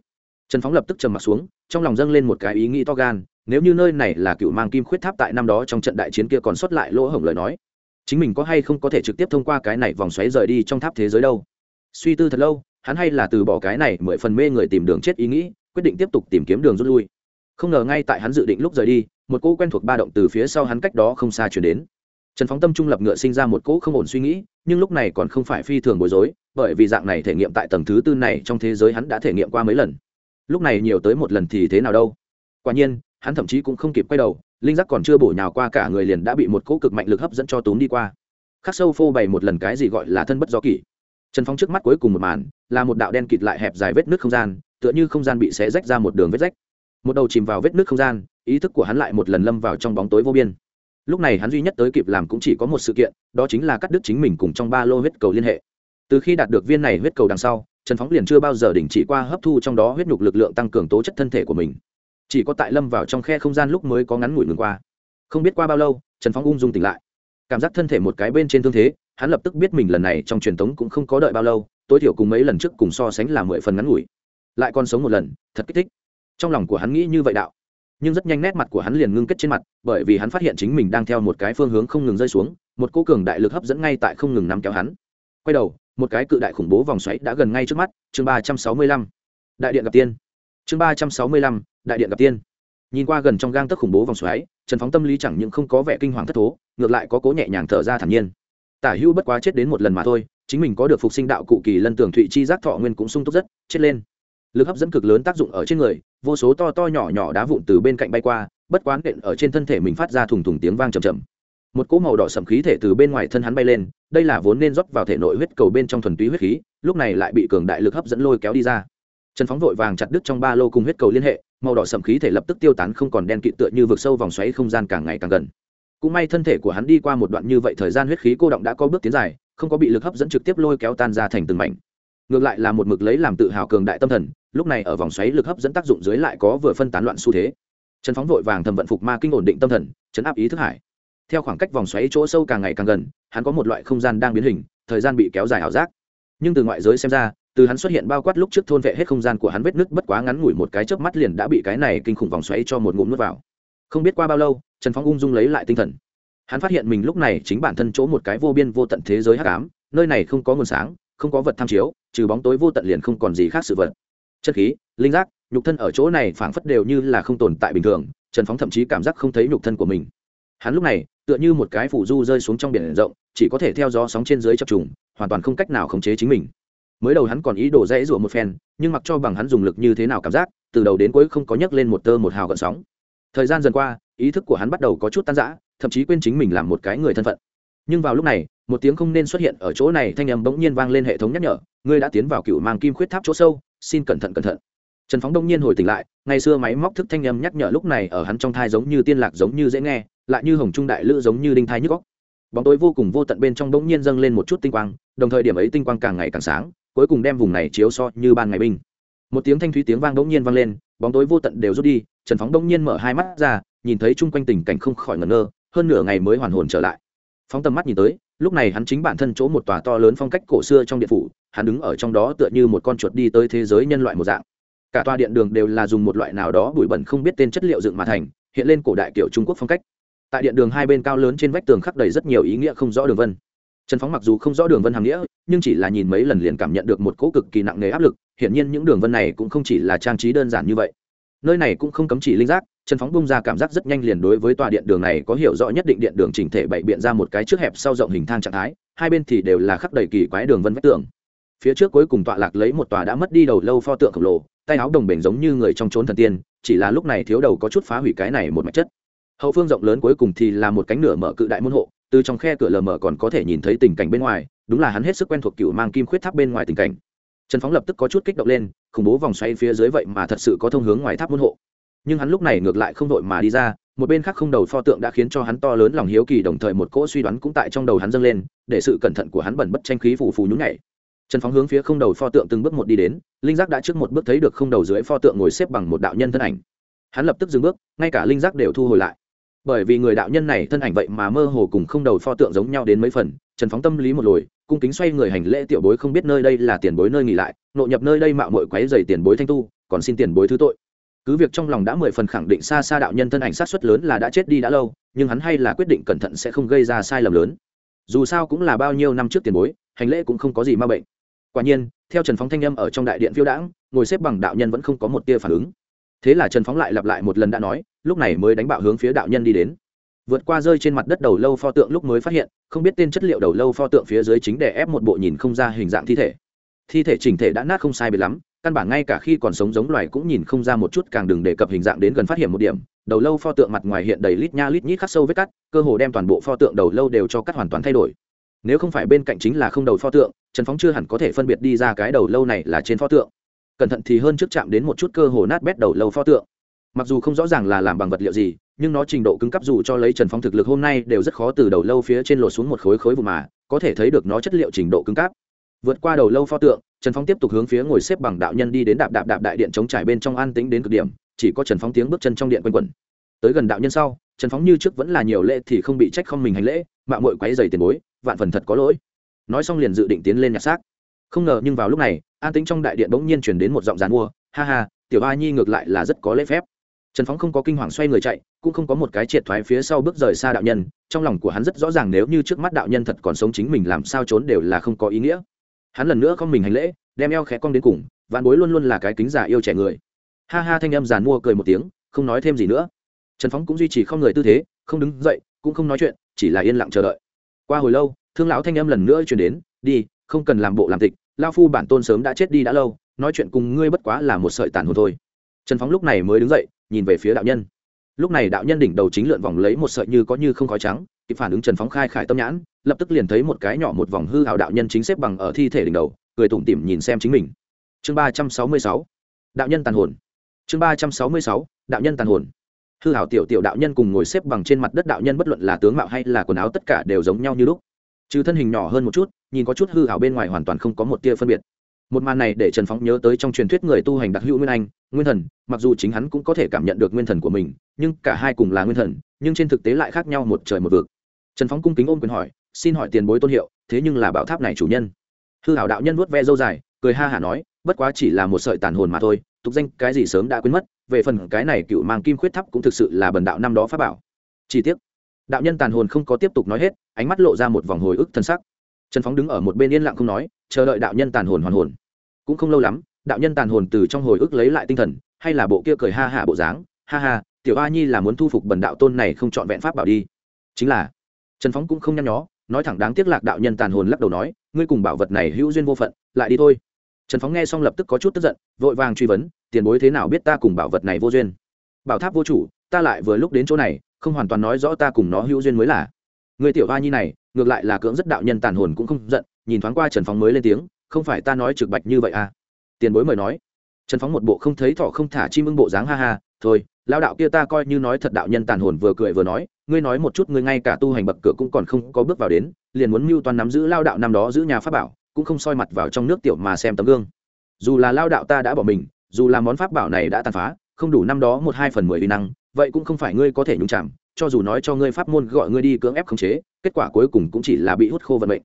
Trần phóng lập tức trầm m ặ t xuống, trong lòng dâng lên một cái ý nghĩ to gan, nếu như nơi này là cựu mang kim khuyết tháp tại năm đó trong trận đại chiến kia còn sót lại lỗ hổng lời nói chính mình có hay không có thể trực tiếp thông qua cái này vòng xoáy rời đi trong tháp thế giới đâu? Suy tư thật lâu, hắn hay là từ bỏ cái này mười phần mê người tìm đường chết ý nghĩ, quyết định tiếp tục tìm kiếm đường rút lui. Không ngờ ngay tại hắn dự định lúc rời đi, một cỗ quen thuộc ba động từ phía sau hắn cách đó không xa chuyển đến. Trần phóng tâm trung lập ngựa sinh ra một cỗ không ổn suy nghĩ, nhưng lúc này còn không phải phi thường bối rối, bởi vì dạng này thể nghiệm tại tầng thứ tư này trong thế giới hắn đã thể nghiệm qua mấy lần. Lúc này nhiều tới một lần thì thế nào đâu? Quả nhiên, hắn thậm chí cũng không kịp quay đầu linh giác còn chưa bổ nhào qua cả người liền đã bị một cỗ cực mạnh lực hấp dẫn cho túm đi qua. Khắc sâu phô bày một lần cái gì gọi là thân bất do kỷ. Trần Phong trước mắt cuối cùng một màn, là một đạo đen kịt lại hẹp dài vết nước không gian, tựa như không gian bị xé rách ra một đường vết rách. Một đầu chìm vào vết nước không gian, ý thức của hắn lại một lần lâm vào trong bóng tối vô biên. Lúc này hắn duy nhất tới kịp làm cũng chỉ có một sự kiện, đó chính là cắt đứt chính mình cùng trong ba lô huyết cầu liên hệ. Từ khi đạt được viên này huyết cầu đằng sau, trần phóng liền chưa bao giờ đình chỉ qua hấp thu trong đó huyết nhục lực lượng tăng cường tố chất thân thể của mình chỉ có tại lâm vào trong khe không gian lúc mới có ngắn ngủi ngừng qua. Không biết qua bao lâu, trần phong ung dung tỉnh lại. Cảm giác thân thể một cái bên trên thương thế, hắn lập tức biết mình lần này trong truyền thống cũng không có đợi bao lâu, tối thiểu cùng mấy lần trước cùng so sánh là mười phần ngắn ngủi. Lại còn sống một lần, thật kích thích. Trong lòng của hắn nghĩ như vậy đạo. Nhưng rất nhanh nét mặt của hắn liền ngưng kết trên mặt, bởi vì hắn phát hiện chính mình đang theo một cái phương hướng không ngừng rơi xuống, một cô cường đại lực hấp dẫn ngay tại không ngừng nắm kéo hắn. Quay đầu, một cái cự đại khủng bố vòng xoáy đã gần ngay trước mắt, chương ba trăm sáu mươi lăm. Đại điện gặp tiên chương ba trăm sáu mươi lăm, đại điện gặp tiên. Nhìn qua gần trong gang tấc khủng bố vòng xoáy, trần phóng tâm lý chẳng những không có vẻ kinh hoàng thất thố, ngược lại có cố nhẹ nhàng thở ra thản nhiên. Tả hữu bất quá chết đến một lần mà thôi, chính mình có được phục sinh đạo cụ kỳ lân tường thụy chi giác thọ nguyên cũng sung túc rất, chết lên. Lực hấp dẫn cực lớn tác dụng ở trên người, vô số to to nhỏ nhỏ đá vụn từ bên cạnh bay qua, bất quán đện ở trên thân thể mình phát ra thùng thùng tiếng vang trầm trầm một cỗ màu đỏ sầm khí thể từ bên ngoài thân hắn bay lên, đây là vốn nên rót vào thể nội huyết cầu bên trong thuần túy huyết khí, lúc này lại bị cường đại lực hấp dẫn lôi kéo đi ra trần phóng vội vàng chặt đứt trong ba lô cùng huyết cầu liên hệ, màu đỏ sầm khí thể lập tức tiêu tán không còn đen kịt tựa như vực sâu vòng xoáy không gian càng ngày càng gần. Cũng may thân thể của hắn đi qua một đoạn như vậy thời gian huyết khí cô động đã có bước tiến dài, không có bị lực hấp dẫn trực tiếp lôi kéo tan ra thành từng mảnh. Ngược lại là một mực lấy làm tự hào cường đại tâm thần, lúc này ở vòng xoáy lực hấp dẫn tác dụng dưới lại có vừa phân tán loạn xu thế. Trần phóng vội vàng thầm vận phục ma kinh ổn định tâm thần, chấn áp ý thức hải. Theo khoảng cách vòng xoáy chỗ sâu càng ngày càng gần, hắn có một loại không gian đang biến hình, thời gian bị kéo dài ảo giác. Nhưng từ ngoại giới xem ra từ hắn xuất hiện bao quát lúc trước thôn vệ hết không gian của hắn vết nứt bất quá ngắn ngủi một cái chớp mắt liền đã bị cái này kinh khủng vòng xoáy cho một ngụm nước vào. Không biết qua bao lâu, trần Phong ung dung lấy lại tinh thần. Hắn phát hiện mình lúc này chính bản thân chỗ một cái vô biên vô tận thế giới hắc ám, nơi này không có nguồn sáng, không có vật tham chiếu, trừ bóng tối vô tận liền không còn gì khác sự vật. Chất khí, linh giác, nhục thân ở chỗ này phảng phất đều như là không tồn tại bình thường, trần phóng thậm chí cảm giác không thấy nhục thân của mình. Hắn lúc này, tựa như một cái phủ du rơi xuống trong biển rộng, chỉ có thể theo gió sóng trên dưới chập trùng, hoàn toàn không cách nào khống chế chính mình mới đầu hắn còn ý đồ dễ dụa một phen, nhưng mặc cho bằng hắn dùng lực như thế nào cảm giác, từ đầu đến cuối không có nhấc lên một tơ một hào gợn sóng. Thời gian dần qua, ý thức của hắn bắt đầu có chút tan rã, thậm chí quên chính mình làm một cái người thân phận. Nhưng vào lúc này, một tiếng không nên xuất hiện ở chỗ này thanh âm bỗng nhiên vang lên hệ thống nhắc nhở, ngươi đã tiến vào cựu mang kim khuyết tháp chỗ sâu, xin cẩn thận cẩn thận. Trần phóng đông nhiên hồi tỉnh lại, ngày xưa máy móc thức thanh âm nhắc nhở lúc này ở hắn trong thai giống như tiên lạc giống như dễ nghe, lại như hồng trung đại lữ giống như đinh thai nhức góc bóng tối vô cùng vô tận bên trong bỗng nhiên dâng lên một chút tinh quang, đồng thời điểm ấy tinh quang càng ngày càng sáng cuối cùng đem vùng này chiếu so như ban ngày binh. Một tiếng thanh thúy tiếng vang bỗng nhiên vang lên, bóng tối vô tận đều rút đi, trần phóng bỗng nhiên mở hai mắt ra, nhìn thấy chung quanh tình cảnh không khỏi ngẩn ngơ, hơn nửa ngày mới hoàn hồn trở lại. Phóng tầm mắt nhìn tới, lúc này hắn chính bản thân chỗ một tòa to lớn phong cách cổ xưa trong điện phủ, hắn đứng ở trong đó tựa như một con chuột đi tới thế giới nhân loại một dạng. Cả tòa điện đường đều là dùng một loại nào đó bụi bẩn không biết tên chất liệu dựng mà thành, hiện lên cổ đại kiểu trung quốc phong cách. Tại điện đường hai bên cao lớn trên vách tường khắc đầy rất nhiều ý nghĩa không rõ đường vân trần phóng mặc dù không rõ đường vân hàm nghĩa, nhưng chỉ là nhìn mấy lần liền cảm nhận được một cỗ cực kỳ nặng nề áp lực, hiển nhiên những đường vân này cũng không chỉ là trang trí đơn giản như vậy. Nơi này cũng không cấm chỉ linh giác, trần phóng bung ra cảm giác rất nhanh liền đối với tòa điện đường này có hiểu rõ nhất định điện đường chỉnh thể bảy biện ra một cái trước hẹp sau rộng hình thang trạng thái, hai bên thì đều là khắc đầy kỳ quái đường vân vách tường. Phía trước cuối cùng tọa lạc lấy một tòa đã mất đi đầu lâu pho tượng khổng lồ, tay áo đồng bể giống như người trong trốn thần tiên, chỉ là lúc này thiếu đầu có chút phá hủy cái này một mạch chất. Hậu phương rộng lớn cuối cùng thì là một cánh nửa mở cự đại môn hộ từ trong khe cửa lờ mở còn có thể nhìn thấy tình cảnh bên ngoài, đúng là hắn hết sức quen thuộc cựu mang kim khuyết tháp bên ngoài tình cảnh. Trần phóng lập tức có chút kích động lên, khủng bố vòng xoay phía dưới vậy mà thật sự có thông hướng ngoài tháp môn hộ. Nhưng hắn lúc này ngược lại không đội mà đi ra, một bên khác không đầu pho tượng đã khiến cho hắn to lớn lòng hiếu kỳ đồng thời một cỗ suy đoán cũng tại trong đầu hắn dâng lên, để sự cẩn thận của hắn bẩn bất tranh khí phù phù nhún nhảy. Trần phóng hướng phía không đầu pho tượng từng bước một đi đến, linh giác đã trước một bước thấy được không đầu dưới pho tượng ngồi xếp bằng một đạo nhân thân ảnh. Hắn lập tức dừng bước, ngay cả linh giác đều thu hồi lại bởi vì người đạo nhân này thân ảnh vậy mà mơ hồ cùng không đầu pho tượng giống nhau đến mấy phần, trần phóng tâm lý một lồi, cung kính xoay người hành lễ tiểu bối không biết nơi đây là tiền bối nơi nghỉ lại nội nhập nơi đây mạo mội quấy dày tiền bối thanh tu, còn xin tiền bối thứ tội. Cứ việc trong lòng đã mười phần khẳng định xa xa đạo nhân thân ảnh sát xuất lớn là đã chết đi đã lâu, nhưng hắn hay là quyết định cẩn thận sẽ không gây ra sai lầm lớn. Dù sao cũng là bao nhiêu năm trước tiền bối, hành lễ cũng không có gì ma bệnh. Quả nhiên, theo trần phóng thanh â m ở trong đại điện phiêu đãng, ngồi xếp bằng đạo nhân vẫn không có một tia phản ứng. Thế là trần phóng lại lặp lại một lần đã nói lúc này mới đánh bạo hướng phía đạo nhân đi đến. Vượt qua rơi trên mặt đất đầu lâu pho tượng lúc mới phát hiện, không biết tên chất liệu đầu lâu pho tượng phía dưới chính để ép một bộ nhìn không ra hình dạng thi thể. Thi thể chỉnh thể đã nát không sai biệt lắm, căn bản ngay cả khi còn sống giống loài cũng nhìn không ra một chút càng đừng đề cập hình dạng đến gần phát hiện một điểm. Đầu lâu pho tượng mặt ngoài hiện đầy lít nha lít nhít khắc sâu vết cắt, cơ hồ đem toàn bộ pho tượng đầu lâu đều cho cắt hoàn toàn thay đổi. Nếu không phải bên cạnh chính là không đầu pho tượng, trần phóng chưa hẳn có thể phân biệt đi ra cái đầu lâu này là trên pho tượng. Cẩn thận thì hơn trước chạm đến một chút cơ hồ nát bét đầu lâu pho tượng mặc dù không rõ ràng là làm bằng vật liệu gì, nhưng nó trình độ cứng cấp dù cho lấy trần Phong thực lực hôm nay đều rất khó từ đầu lâu phía trên lột xuống một khối khối vùng mà, có thể thấy được nó chất liệu trình độ cứng cáp. Vượt qua đầu lâu pho tượng, trần Phong tiếp tục hướng phía ngồi xếp bằng đạo nhân đi đến đạp đạp đạp đại điện chống trải bên trong an tĩnh đến cực điểm, chỉ có trần Phong tiếng bước chân trong điện quanh quẩn. Tới gần đạo nhân sau, trần phóng như trước vẫn là nhiều lễ thì không bị trách không mình hành lễ mạng mội quáy dày tiền bối, vạn phần thật có lỗi. Nói xong liền dự định tiến lên nhặt xác. Không ngờ nhưng vào lúc này, an tĩnh trong đại điện bỗng nhiên chuyển đến một giọng dàn mua, ha ha, tiểu a nhi ngược lại là rất có lễ phép trần phóng không có kinh hoàng xoay người chạy, cũng không có một cái triệt thoái phía sau bước rời xa đạo nhân, trong lòng của hắn rất rõ ràng nếu như trước mắt đạo nhân thật còn sống chính mình làm sao trốn đều là không có ý nghĩa. Hắn lần nữa không mình hành lễ, đem eo khẽ cong đến cùng, vạn bối luôn luôn là cái kính giả yêu trẻ người. Ha ha thanh âm giàn mua cười một tiếng, không nói thêm gì nữa. Trần phóng cũng duy trì không người tư thế, không đứng dậy, cũng không nói chuyện, chỉ là yên lặng chờ đợi. Qua hồi lâu, thương lão thanh âm lần nữa chuyển đến, đi, không cần làm bộ làm tịch lao phu bản tôn sớm đã chết đi đã lâu, nói chuyện cùng ngươi bất quá là một sợi tàn hồn thôi. Trần phóng lúc này mới đứng dậy nhìn về phía đạo nhân. Lúc này đạo nhân đỉnh đầu chính lượn vòng lấy một sợi như có như không khói trắng, kịp phản ứng trần phóng khai khải tâm nhãn, lập tức liền thấy một cái nhỏ một vòng hư hảo đạo nhân chính xếp bằng ở thi thể đỉnh đầu, cười tủm tỉm nhìn xem chính mình. Chương ba trăm sáu mươi sáu, đạo nhân tàn hồn. Chương ba trăm sáu mươi sáu, đạo nhân tàn hồn. Hư hảo tiểu tiểu đạo nhân cùng ngồi xếp bằng trên mặt đất đạo nhân bất luận là tướng mạo hay là quần áo tất cả đều giống nhau như lúc. Trừ thân hình nhỏ hơn một chút, nhìn có chút hư hảo bên ngoài hoàn toàn không có một tia phân biệt một màn này để trần phóng nhớ tới trong truyền thuyết người tu hành đặc hữu nguyên anh, nguyên thần, mặc dù chính hắn cũng có thể cảm nhận được nguyên thần của mình, nhưng cả hai cùng là nguyên thần, nhưng trên thực tế lại khác nhau một trời một vực. Trần phóng cung kính ôm quyền hỏi, xin hỏi tiền bối tôn hiệu, thế nhưng là bảo tháp này chủ nhân? Hư hảo đạo nhân vuốt ve dâu dài, cười ha hả nói, bất quá chỉ là một sợi tàn hồn mà thôi, tục danh cái gì sớm đã quên mất, về phần cái này cựu mang kim khuyết thắp cũng thực sự là bần đạo năm đó pháp bảo. Chi tiết đạo nhân tàn hồn không có tiếp tục nói hết, ánh mắt lộ ra một vòng hồi ức thân sắc. Trần phóng đứng ở một bên yên lặng không nói chờ đợi đạo nhân tàn hồn hoàn hồn. Cũng không lâu lắm, đạo nhân tàn hồn từ trong hồi ức lấy lại tinh thần, hay là bộ kia cười ha hả bộ dáng, ha ha, tiểu a nhi là muốn thu phục bần đạo tôn này không chọn vẹn pháp bảo đi. Chính là, trần phóng cũng không nhăn nhó, nói thẳng đáng tiếc lạc đạo nhân tàn hồn lắc đầu nói, ngươi cùng bảo vật này hữu duyên vô phận, lại đi thôi. Trần phóng nghe xong lập tức có chút tức giận, vội vàng truy vấn, tiền bối thế nào biết ta cùng bảo vật này vô duyên? Bảo tháp vô chủ, ta lại vừa lúc đến chỗ này, không hoàn toàn nói rõ ta cùng nó hữu duyên mới là. Người tiểu a nhi này, ngược lại là cưỡng rất đạo nhân tàn hồn cũng không giận nhìn thoáng qua trần phóng mới lên tiếng, không phải ta nói trực bạch như vậy à? Tiền bối mời nói. Trần phóng một bộ không thấy thọ không thả chim ưng bộ dáng ha ha, thôi lao đạo kia ta coi như nói thật đạo nhân tàn hồn vừa cười vừa nói, ngươi nói một chút ngươi ngay cả tu hành bậc cửa cũng còn không có bước vào đến, liền muốn mưu toàn nắm giữ lao đạo năm đó giữ nhà pháp bảo, cũng không soi mặt vào trong nước tiểu mà xem tấm gương. Dù là lao đạo ta đã bỏ mình, dù là món pháp bảo này đã tàn phá, không đủ năm đó một hai phần mười uy năng, vậy cũng không phải ngươi có thể nhúng chạm cho dù nói cho ngươi pháp môn gọi ngươi đi cưỡng ép khống chế, kết quả cuối cùng cũng chỉ là bị hút khô vận mệnh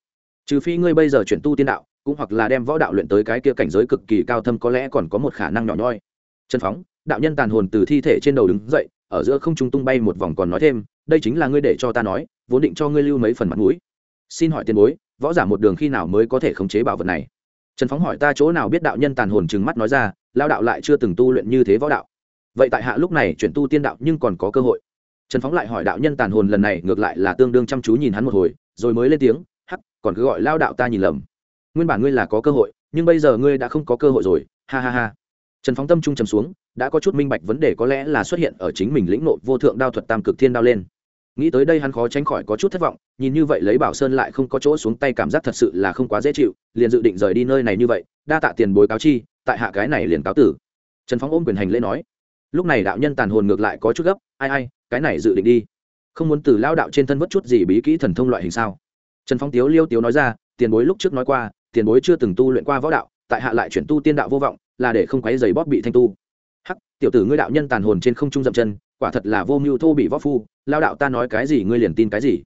trừ phi ngươi bây giờ chuyển tu tiên đạo, cũng hoặc là đem võ đạo luyện tới cái kia cảnh giới cực kỳ cao thâm có lẽ còn có một khả năng nhỏ nhoi. Trần phóng, đạo nhân tàn hồn từ thi thể trên đầu đứng dậy, ở giữa không trung tung bay một vòng còn nói thêm, đây chính là ngươi để cho ta nói, vốn định cho ngươi lưu mấy phần mặt mũi. Xin hỏi tiền bối, võ giả một đường khi nào mới có thể khống chế bảo vật này? Trần phóng hỏi ta chỗ nào biết đạo nhân tàn hồn trừng mắt nói ra lao đạo lại chưa từng tu luyện như thế võ đạo. Vậy tại hạ lúc này chuyển tu tiên đạo nhưng còn có cơ hội. Trần phóng lại hỏi đạo nhân tàn hồn lần này ngược lại là tương đương chăm chú nhìn hắn một hồi, rồi mới lên tiếng còn cứ gọi lao đạo ta nhìn lầm. Nguyên bản ngươi là có cơ hội, nhưng bây giờ ngươi đã không có cơ hội rồi, ha ha ha. Trần phóng tâm trung trầm xuống, đã có chút minh bạch vấn đề có lẽ là xuất hiện ở chính mình lĩnh nộ vô thượng đao thuật tam cực thiên đao lên. Nghĩ tới đây hắn khó tránh khỏi có chút thất vọng, nhìn như vậy lấy bảo sơn lại không có chỗ xuống tay cảm giác thật sự là không quá dễ chịu, liền dự định rời đi nơi này như vậy, đa tạ tiền bối cáo chi, tại hạ cái này liền cáo tử. Trần phóng ôm quyền hành lễ nói, lúc này đạo nhân tàn hồn ngược lại có chút gấp, ai ai, cái này dự định đi. Không muốn từ lao đạo trên thân vất chút gì bí kỹ thần thông loại hình sao? Trần Phong tiếu liêu tiếu nói ra, tiền bối lúc trước nói qua, tiền bối chưa từng tu luyện qua võ đạo, tại hạ lại chuyển tu tiên đạo vô vọng, là để không quấy giày bóp bị thanh tu. Hắc, tiểu tử ngươi đạo nhân tàn hồn trên không trung dậm chân, quả thật là vô mưu thô bị võ phu lao đạo ta nói cái gì ngươi liền tin cái gì.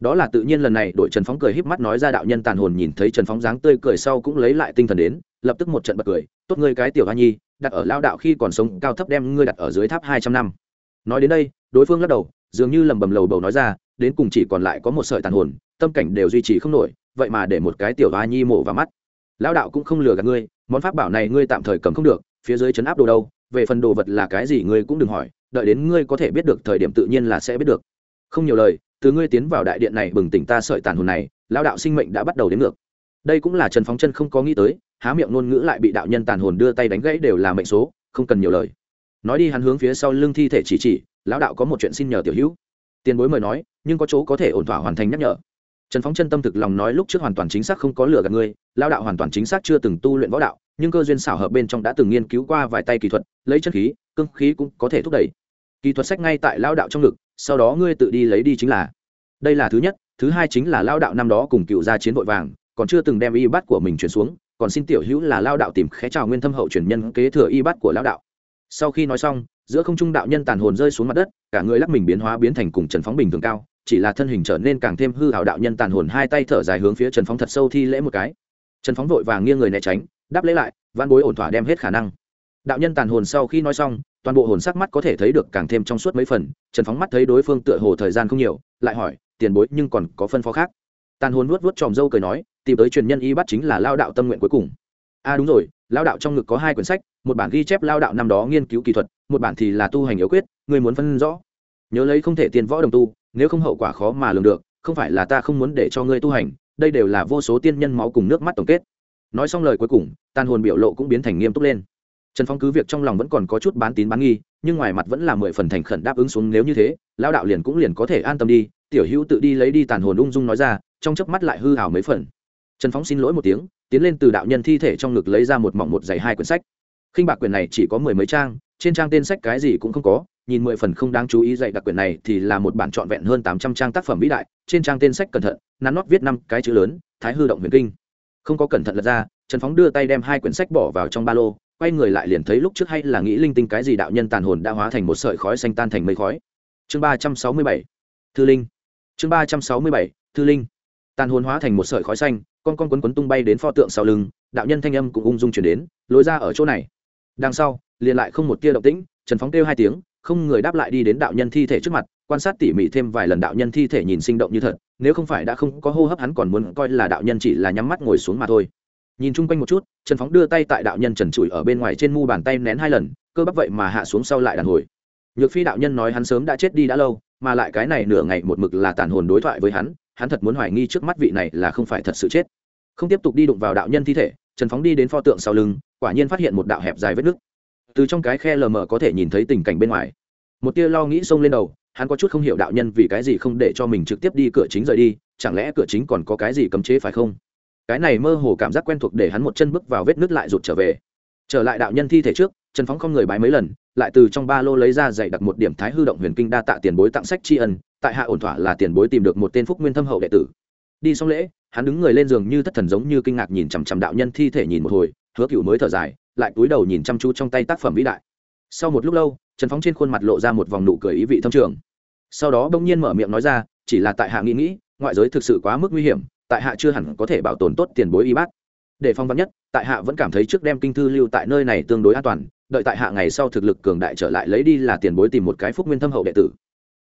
Đó là tự nhiên lần này đội trần phóng cười híp mắt nói ra đạo nhân tàn hồn nhìn thấy trần phóng dáng tươi cười sau cũng lấy lại tinh thần đến, lập tức một trận bật cười, tốt ngươi cái tiểu hoa nhi, đặt ở lao đạo khi còn sống cao thấp đem ngươi đặt ở dưới tháp hai trăm năm. Nói đến đây, đối phương lắc đầu, dường như lầm bầm lầu bầu nói ra, đến cùng chỉ còn lại có một sợi tàn hồn tâm cảnh đều duy trì không nổi, vậy mà để một cái tiểu hoa nhi mổ vào mắt. Lao đạo cũng không lừa gạt ngươi, món pháp bảo này ngươi tạm thời cầm không được, phía dưới chấn áp đồ đâu, về phần đồ vật là cái gì ngươi cũng đừng hỏi, đợi đến ngươi có thể biết được thời điểm tự nhiên là sẽ biết được. Không nhiều lời, từ ngươi tiến vào đại điện này bừng tỉnh ta sợi tàn hồn này lao đạo sinh mệnh đã bắt đầu đến ngược. Đây cũng là trần phóng chân không có nghĩ tới, há miệng ngôn ngữ lại bị đạo nhân tàn hồn đưa tay đánh gãy đều là mệnh số, không cần nhiều lời. Nói đi hắn hướng phía sau lưng thi thể chỉ chỉ, lão đạo có một chuyện xin nhờ tiểu hữu. Tiền bối mời nói, nhưng có chỗ có thể ổn thỏa hoàn thành nhắc nhở trần phóng chân tâm thực lòng nói lúc trước hoàn toàn chính xác không có lừa gạt ngươi lao đạo hoàn toàn chính xác chưa từng tu luyện võ đạo, nhưng cơ duyên xảo hợp bên trong đã từng nghiên cứu qua vài tay kỹ thuật, lấy chân khí, cương khí cũng có thể thúc đẩy. Kỹ thuật sách ngay tại lao đạo trong ngực, sau đó ngươi tự đi lấy đi chính là. Đây là thứ nhất, thứ hai chính là lao đạo năm đó cùng cựu gia chiến vội vàng, còn chưa từng đem y bát của mình chuyển xuống, còn xin tiểu hữu là lao đạo tìm khẽ chào nguyên thâm hậu truyền nhân kế thừa y bát của lao đạo. Sau khi nói xong, giữa không trung đạo nhân tàn hồn rơi xuống mặt đất, cả người lắc mình biến hóa biến thành cùng trần phóng bình thường cao chỉ là thân hình trở nên càng thêm hư hảo đạo nhân tàn hồn hai tay thở dài hướng phía trần phóng thật sâu thi lễ một cái. Trần phóng vội vàng nghiêng người né tránh, đáp lễ lại văn bối ổn thỏa đem hết khả năng. Đạo nhân tàn hồn sau khi nói xong, toàn bộ hồn sắc mắt có thể thấy được càng thêm trong suốt mấy phần, trần phóng mắt thấy đối phương tựa hồ thời gian không nhiều, lại hỏi, tiền bối nhưng còn có phân phó khác? Tàn hồn vuốt vuốt tròm dâu cười nói, tìm tới truyền nhân y bắt chính là lao đạo tâm nguyện cuối cùng. A à đúng rồi, lao đạo trong ngực có hai quyển sách, một bản ghi chép lao đạo năm đó nghiên cứu kỹ thuật, một bản thì là tu hành yếu quyết người muốn phân rõ? Nhớ lấy không thể tiền võ đồng tu nếu không hậu quả khó mà lường được, không phải là ta không muốn để cho ngươi tu hành, đây đều là vô số tiên nhân máu cùng nước mắt tổng kết. Nói xong lời cuối cùng, tàn hồn biểu lộ cũng biến thành nghiêm túc lên. Trần phong cứ việc trong lòng vẫn còn có chút bán tín bán nghi, nhưng ngoài mặt vẫn là mười phần thành khẩn đáp ứng xuống nếu như thế lao đạo liền cũng liền có thể an tâm đi, tiểu hữu tự đi lấy đi tàn hồn ung dung nói ra, trong chớp mắt lại hư hào mấy phần. Trần phóng xin lỗi một tiếng, tiến lên từ đạo nhân thi thể trong ngực lấy ra một mỏng một giày hai quyển sách. Khinh bạc quyển này chỉ có mười mấy trang, trên trang tên sách cái gì cũng không có nhìn mười phần không đáng chú ý dạy đặc quyển này thì là một bản trọn vẹn hơn tám trăm trang tác phẩm vĩ đại, trên trang tên sách cẩn thận, nắn nót viết năm cái chữ lớn, thái hư động huyền kinh. Không có cẩn thận lật ra, trần phóng đưa tay đem hai quyển sách bỏ vào trong ba lô, quay người lại liền thấy lúc trước hay là nghĩ linh tinh cái gì đạo nhân tàn hồn đã hóa thành một sợi khói xanh tan thành mây khói. Chương ba trăm sáu mươi bảy, thư linh. Chương ba trăm sáu mươi bảy, thư linh. Tàn hồn hóa thành một sợi khói xanh, con con quấn quấn tung bay đến pho tượng sau lưng, đạo nhân thanh âm cũng ung dung chuyển đến, lối ra ở chỗ này. Đằng sau, liền lại không một tia động tĩnh, trần phóng kêu hai tiếng không người đáp lại đi đến đạo nhân thi thể trước mặt, quan sát tỉ mỉ thêm vài lần đạo nhân thi thể nhìn sinh động như thật, nếu không phải đã không có hô hấp hắn còn muốn coi là đạo nhân chỉ là nhắm mắt ngồi xuống mà thôi. Nhìn chung quanh một chút, trần phóng đưa tay tại đạo nhân trần trụi ở bên ngoài trên mu bàn tay nén hai lần, cơ bắp vậy mà hạ xuống sau lại đàn hồi. Nhược phi đạo nhân nói hắn sớm đã chết đi đã lâu, mà lại cái này nửa ngày một mực là tàn hồn đối thoại với hắn hắn thật muốn hoài nghi trước mắt vị này là không phải thật sự chết. Không tiếp tục đi đụng vào đạo nhân thi thể, trần phóng đi đến pho tượng sau lưng, quả nhiên phát hiện một đạo hẹp dài vết nứt từ trong cái khe lờ mờ có thể nhìn thấy tình cảnh bên ngoài. Một tia lo nghĩ xông lên đầu, hắn có chút không hiểu đạo nhân vì cái gì không để cho mình trực tiếp đi cửa chính rời đi, chẳng lẽ cửa chính còn có cái gì cấm chế phải không? Cái này mơ hồ cảm giác quen thuộc để hắn một chân bước vào vết nứt lại rụt trở về. Trở lại đạo nhân thi thể trước, trần phóng không người bái mấy lần, lại từ trong ba lô lấy ra dạy đặt một điểm thái hư động huyền kinh đa tạ tiền bối tặng sách tri ân, tại hạ ổn thỏa là tiền bối tìm được một tên phúc nguyên thâm hậu đệ tử. Đi xong lễ, hắn đứng người lên giường như thất thần giống như kinh ngạc nhìn chằm chằm đạo nhân thi thể nhìn một hồi, hứa cựu mới thở dài lại túi đầu nhìn chăm chú trong tay tác phẩm vĩ đại. Sau một lúc lâu, trần phóng trên khuôn mặt lộ ra một vòng nụ cười ý vị thâm trường. Sau đó bỗng nhiên mở miệng nói ra, chỉ là tại hạ nghĩ nghĩ ngoại giới thực sự quá mức nguy hiểm, tại hạ chưa hẳn có thể bảo tồn tốt tiền bối y bát. Để phong vắn nhất, tại hạ vẫn cảm thấy trước đem kinh thư lưu tại nơi này tương đối an toàn, đợi tại hạ ngày sau thực lực cường đại trở lại lấy đi là tiền bối tìm một cái phúc nguyên thâm hậu đệ tử.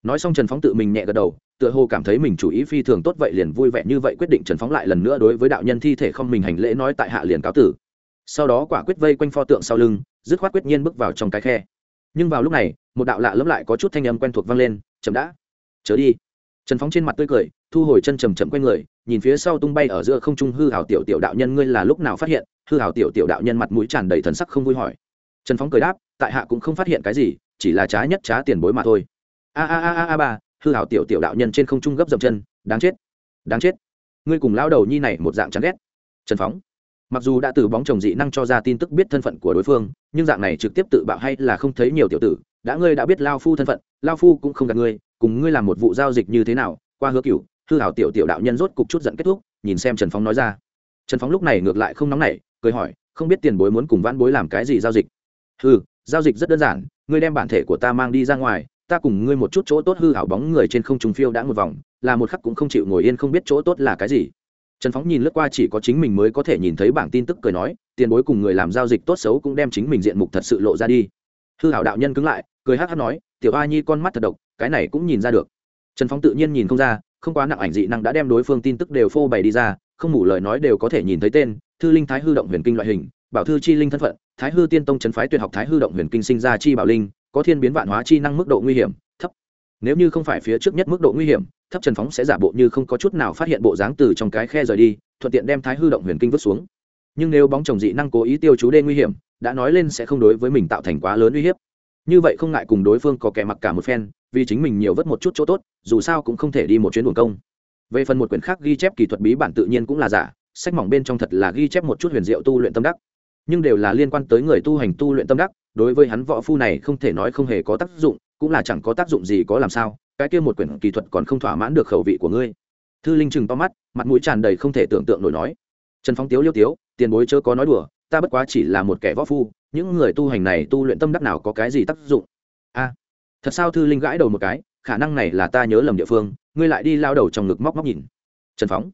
Nói xong trần phóng tự mình nhẹ gật đầu, tựa hồ cảm thấy mình chủ ý phi thường tốt vậy liền vui vẻ như vậy quyết định trần phóng lại lần nữa đối với đạo nhân thi thể không mình hành lễ nói tại hạ liền cáo tử sau đó quả quyết vây quanh pho tượng sau lưng, dứt khoát quyết nhiên bước vào trong cái khe. Nhưng vào lúc này, một đạo lạ lẫm lại có chút thanh âm quen thuộc vang lên, chậm đã, chớ đi. Trần phóng trên mặt tươi cười, thu hồi chân chầm chậm q u a n người, nhìn phía sau tung bay ở giữa không trung hư hảo tiểu tiểu đạo nhân ngươi là lúc nào phát hiện? Hư hảo tiểu tiểu đạo nhân mặt mũi tràn đầy thần sắc không vui hỏi. Trần phóng cười đáp, tại hạ cũng không phát hiện cái gì, chỉ là trá nhất trá tiền bối mà thôi. A a a a a, ba, hư hảo tiểu tiểu đạo nhân trên không trung gấp dậm chân, đáng chết đáng chết. Ngươi cùng lao đầu nhi này một dạng chán ghét. Trần phóng mặc dù đã từ bóng chồng dị năng cho ra tin tức biết thân phận của đối phương, nhưng dạng này trực tiếp tự bạo hay là không thấy nhiều tiểu tử, đã ngươi đã biết lao phu thân phận, lao phu cũng không gặp ngươi, cùng ngươi làm một vụ giao dịch như thế nào, qua hứa cựu hư hảo tiểu tiểu đạo nhân rốt cục chút giận kết thúc, nhìn xem trần phóng nói ra. Trần phóng lúc này ngược lại không nóng nảy, cười hỏi, không biết tiền bối muốn cùng vãn bối làm cái gì giao dịch? Ừ giao dịch rất đơn giản, ngươi đem bản thể của ta mang đi ra ngoài, ta cùng ngươi một chút chỗ tốt hư hảo bóng người trên không trùng phiêu đã một vòng, là một khắc cũng không chịu ngồi yên không biết chỗ tốt là cái gì trần phóng nhìn lướt qua chỉ có chính mình mới có thể nhìn thấy bảng tin tức cười nói, tiền bối cùng người làm giao dịch tốt xấu cũng đem chính mình diện mục thật sự lộ ra đi. Hư hảo đạo nhân cứng lại, cười hát hát nói, tiểu a nhi con mắt thật độc, cái này cũng nhìn ra được. Trần phóng tự nhiên nhìn không ra, không quá nặng ảnh dị năng đã đem đối phương tin tức đều phô bày đi ra, không mủ lời nói đều có thể nhìn thấy tên, thư linh thái hư động huyền kinh loại hình, bảo thư chi linh thân phận, thái hư tiên tông trấn phái tuyệt học thái hư động huyền kinh sinh ra chi bảo linh, có thiên biến vạn hóa chi năng mức độ nguy hiểm nếu như không phải phía trước nhất mức độ nguy hiểm, thấp trần phóng sẽ giả bộ như không có chút nào phát hiện bộ dáng từ trong cái khe rời đi, thuận tiện đem thái hư động huyền kinh vứt xuống. Nhưng nếu bóng chồng dị năng cố ý tiêu chú đê nguy hiểm, đã nói lên sẽ không đối với mình tạo thành quá lớn uy hiếp. Như vậy không ngại cùng đối phương có kẻ mặc cả một phen, vì chính mình nhiều vất một chút chỗ tốt, dù sao cũng không thể đi một chuyến buồn công. Về phần một quyển khác ghi chép kỹ thuật bí bản tự nhiên cũng là giả, sách mỏng bên trong thật là ghi chép một chút huyền diệu tu luyện tâm đắc. Nhưng đều là liên quan tới người tu hành tu luyện tâm đắc, đối với hắn võ phu này không thể nói không hề có tác dụng cũng là chẳng có tác dụng gì có làm sao, cái kia một quyển kỹ thuật còn không thỏa mãn được khẩu vị của ngươi. Thư linh chừng to mắt, mặt mũi tràn đầy không thể tưởng tượng nổi nói. Trần phong tiếu liêu tiếu, tiền bối chớ có nói đùa, ta bất quá chỉ là một kẻ võ phu, những người tu hành này tu luyện tâm đắc nào có cái gì tác dụng? A, thật sao thư linh gãi đầu một cái, khả năng này là ta nhớ lầm địa phương, ngươi lại đi lao đầu trong ngực móc móc nhìn. Trần phóng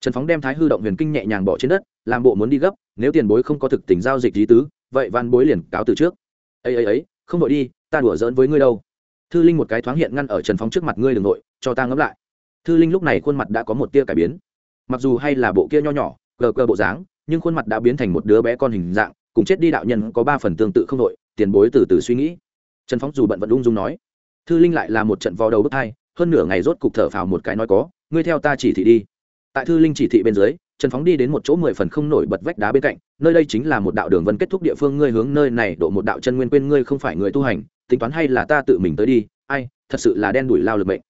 trần phóng đem thái hư động huyền kinh nhẹ nhàng bỏ trên đất, làm bộ muốn đi gấp, nếu tiền bối không có thực tình giao dịch lý tứ, vậy văn bối liền cáo từ trước. Ấy ấy ấy, không đội đi, ta đùa giỡn với ngươi đâu thư linh một cái thoáng hiện ngăn ở trần phóng trước mặt ngươi đ ừ n g nội, cho ta ngẫm lại. Thư linh lúc này khuôn mặt đã có một tia cải biến. Mặc dù hay là bộ kia nho nhỏ gờ gờ bộ dáng, nhưng khuôn mặt đã biến thành một đứa bé con hình dạng, cùng chết đi đạo nhân có ba phần tương tự không nội, tiền bối từ từ suy nghĩ. Trần phóng dù bận vẫn ung dung nói. Thư linh lại là một trận vò đầu bước hai hơn nửa ngày rốt cục thở phào một cái nói có, ngươi theo ta chỉ thị đi. Tại thư linh chỉ thị bên dưới, trần phóng đi đến một chỗ mười phần không nổi bật vách đá bên cạnh, nơi đây chính là một đạo đường vân kết thúc địa phương, ngươi hướng nơi này độ một đạo chân nguyên quên ngươi không phải người tu hành tính toán hay là ta tự mình tới đi, ai, thật sự là đen đủi lao lực mệnh.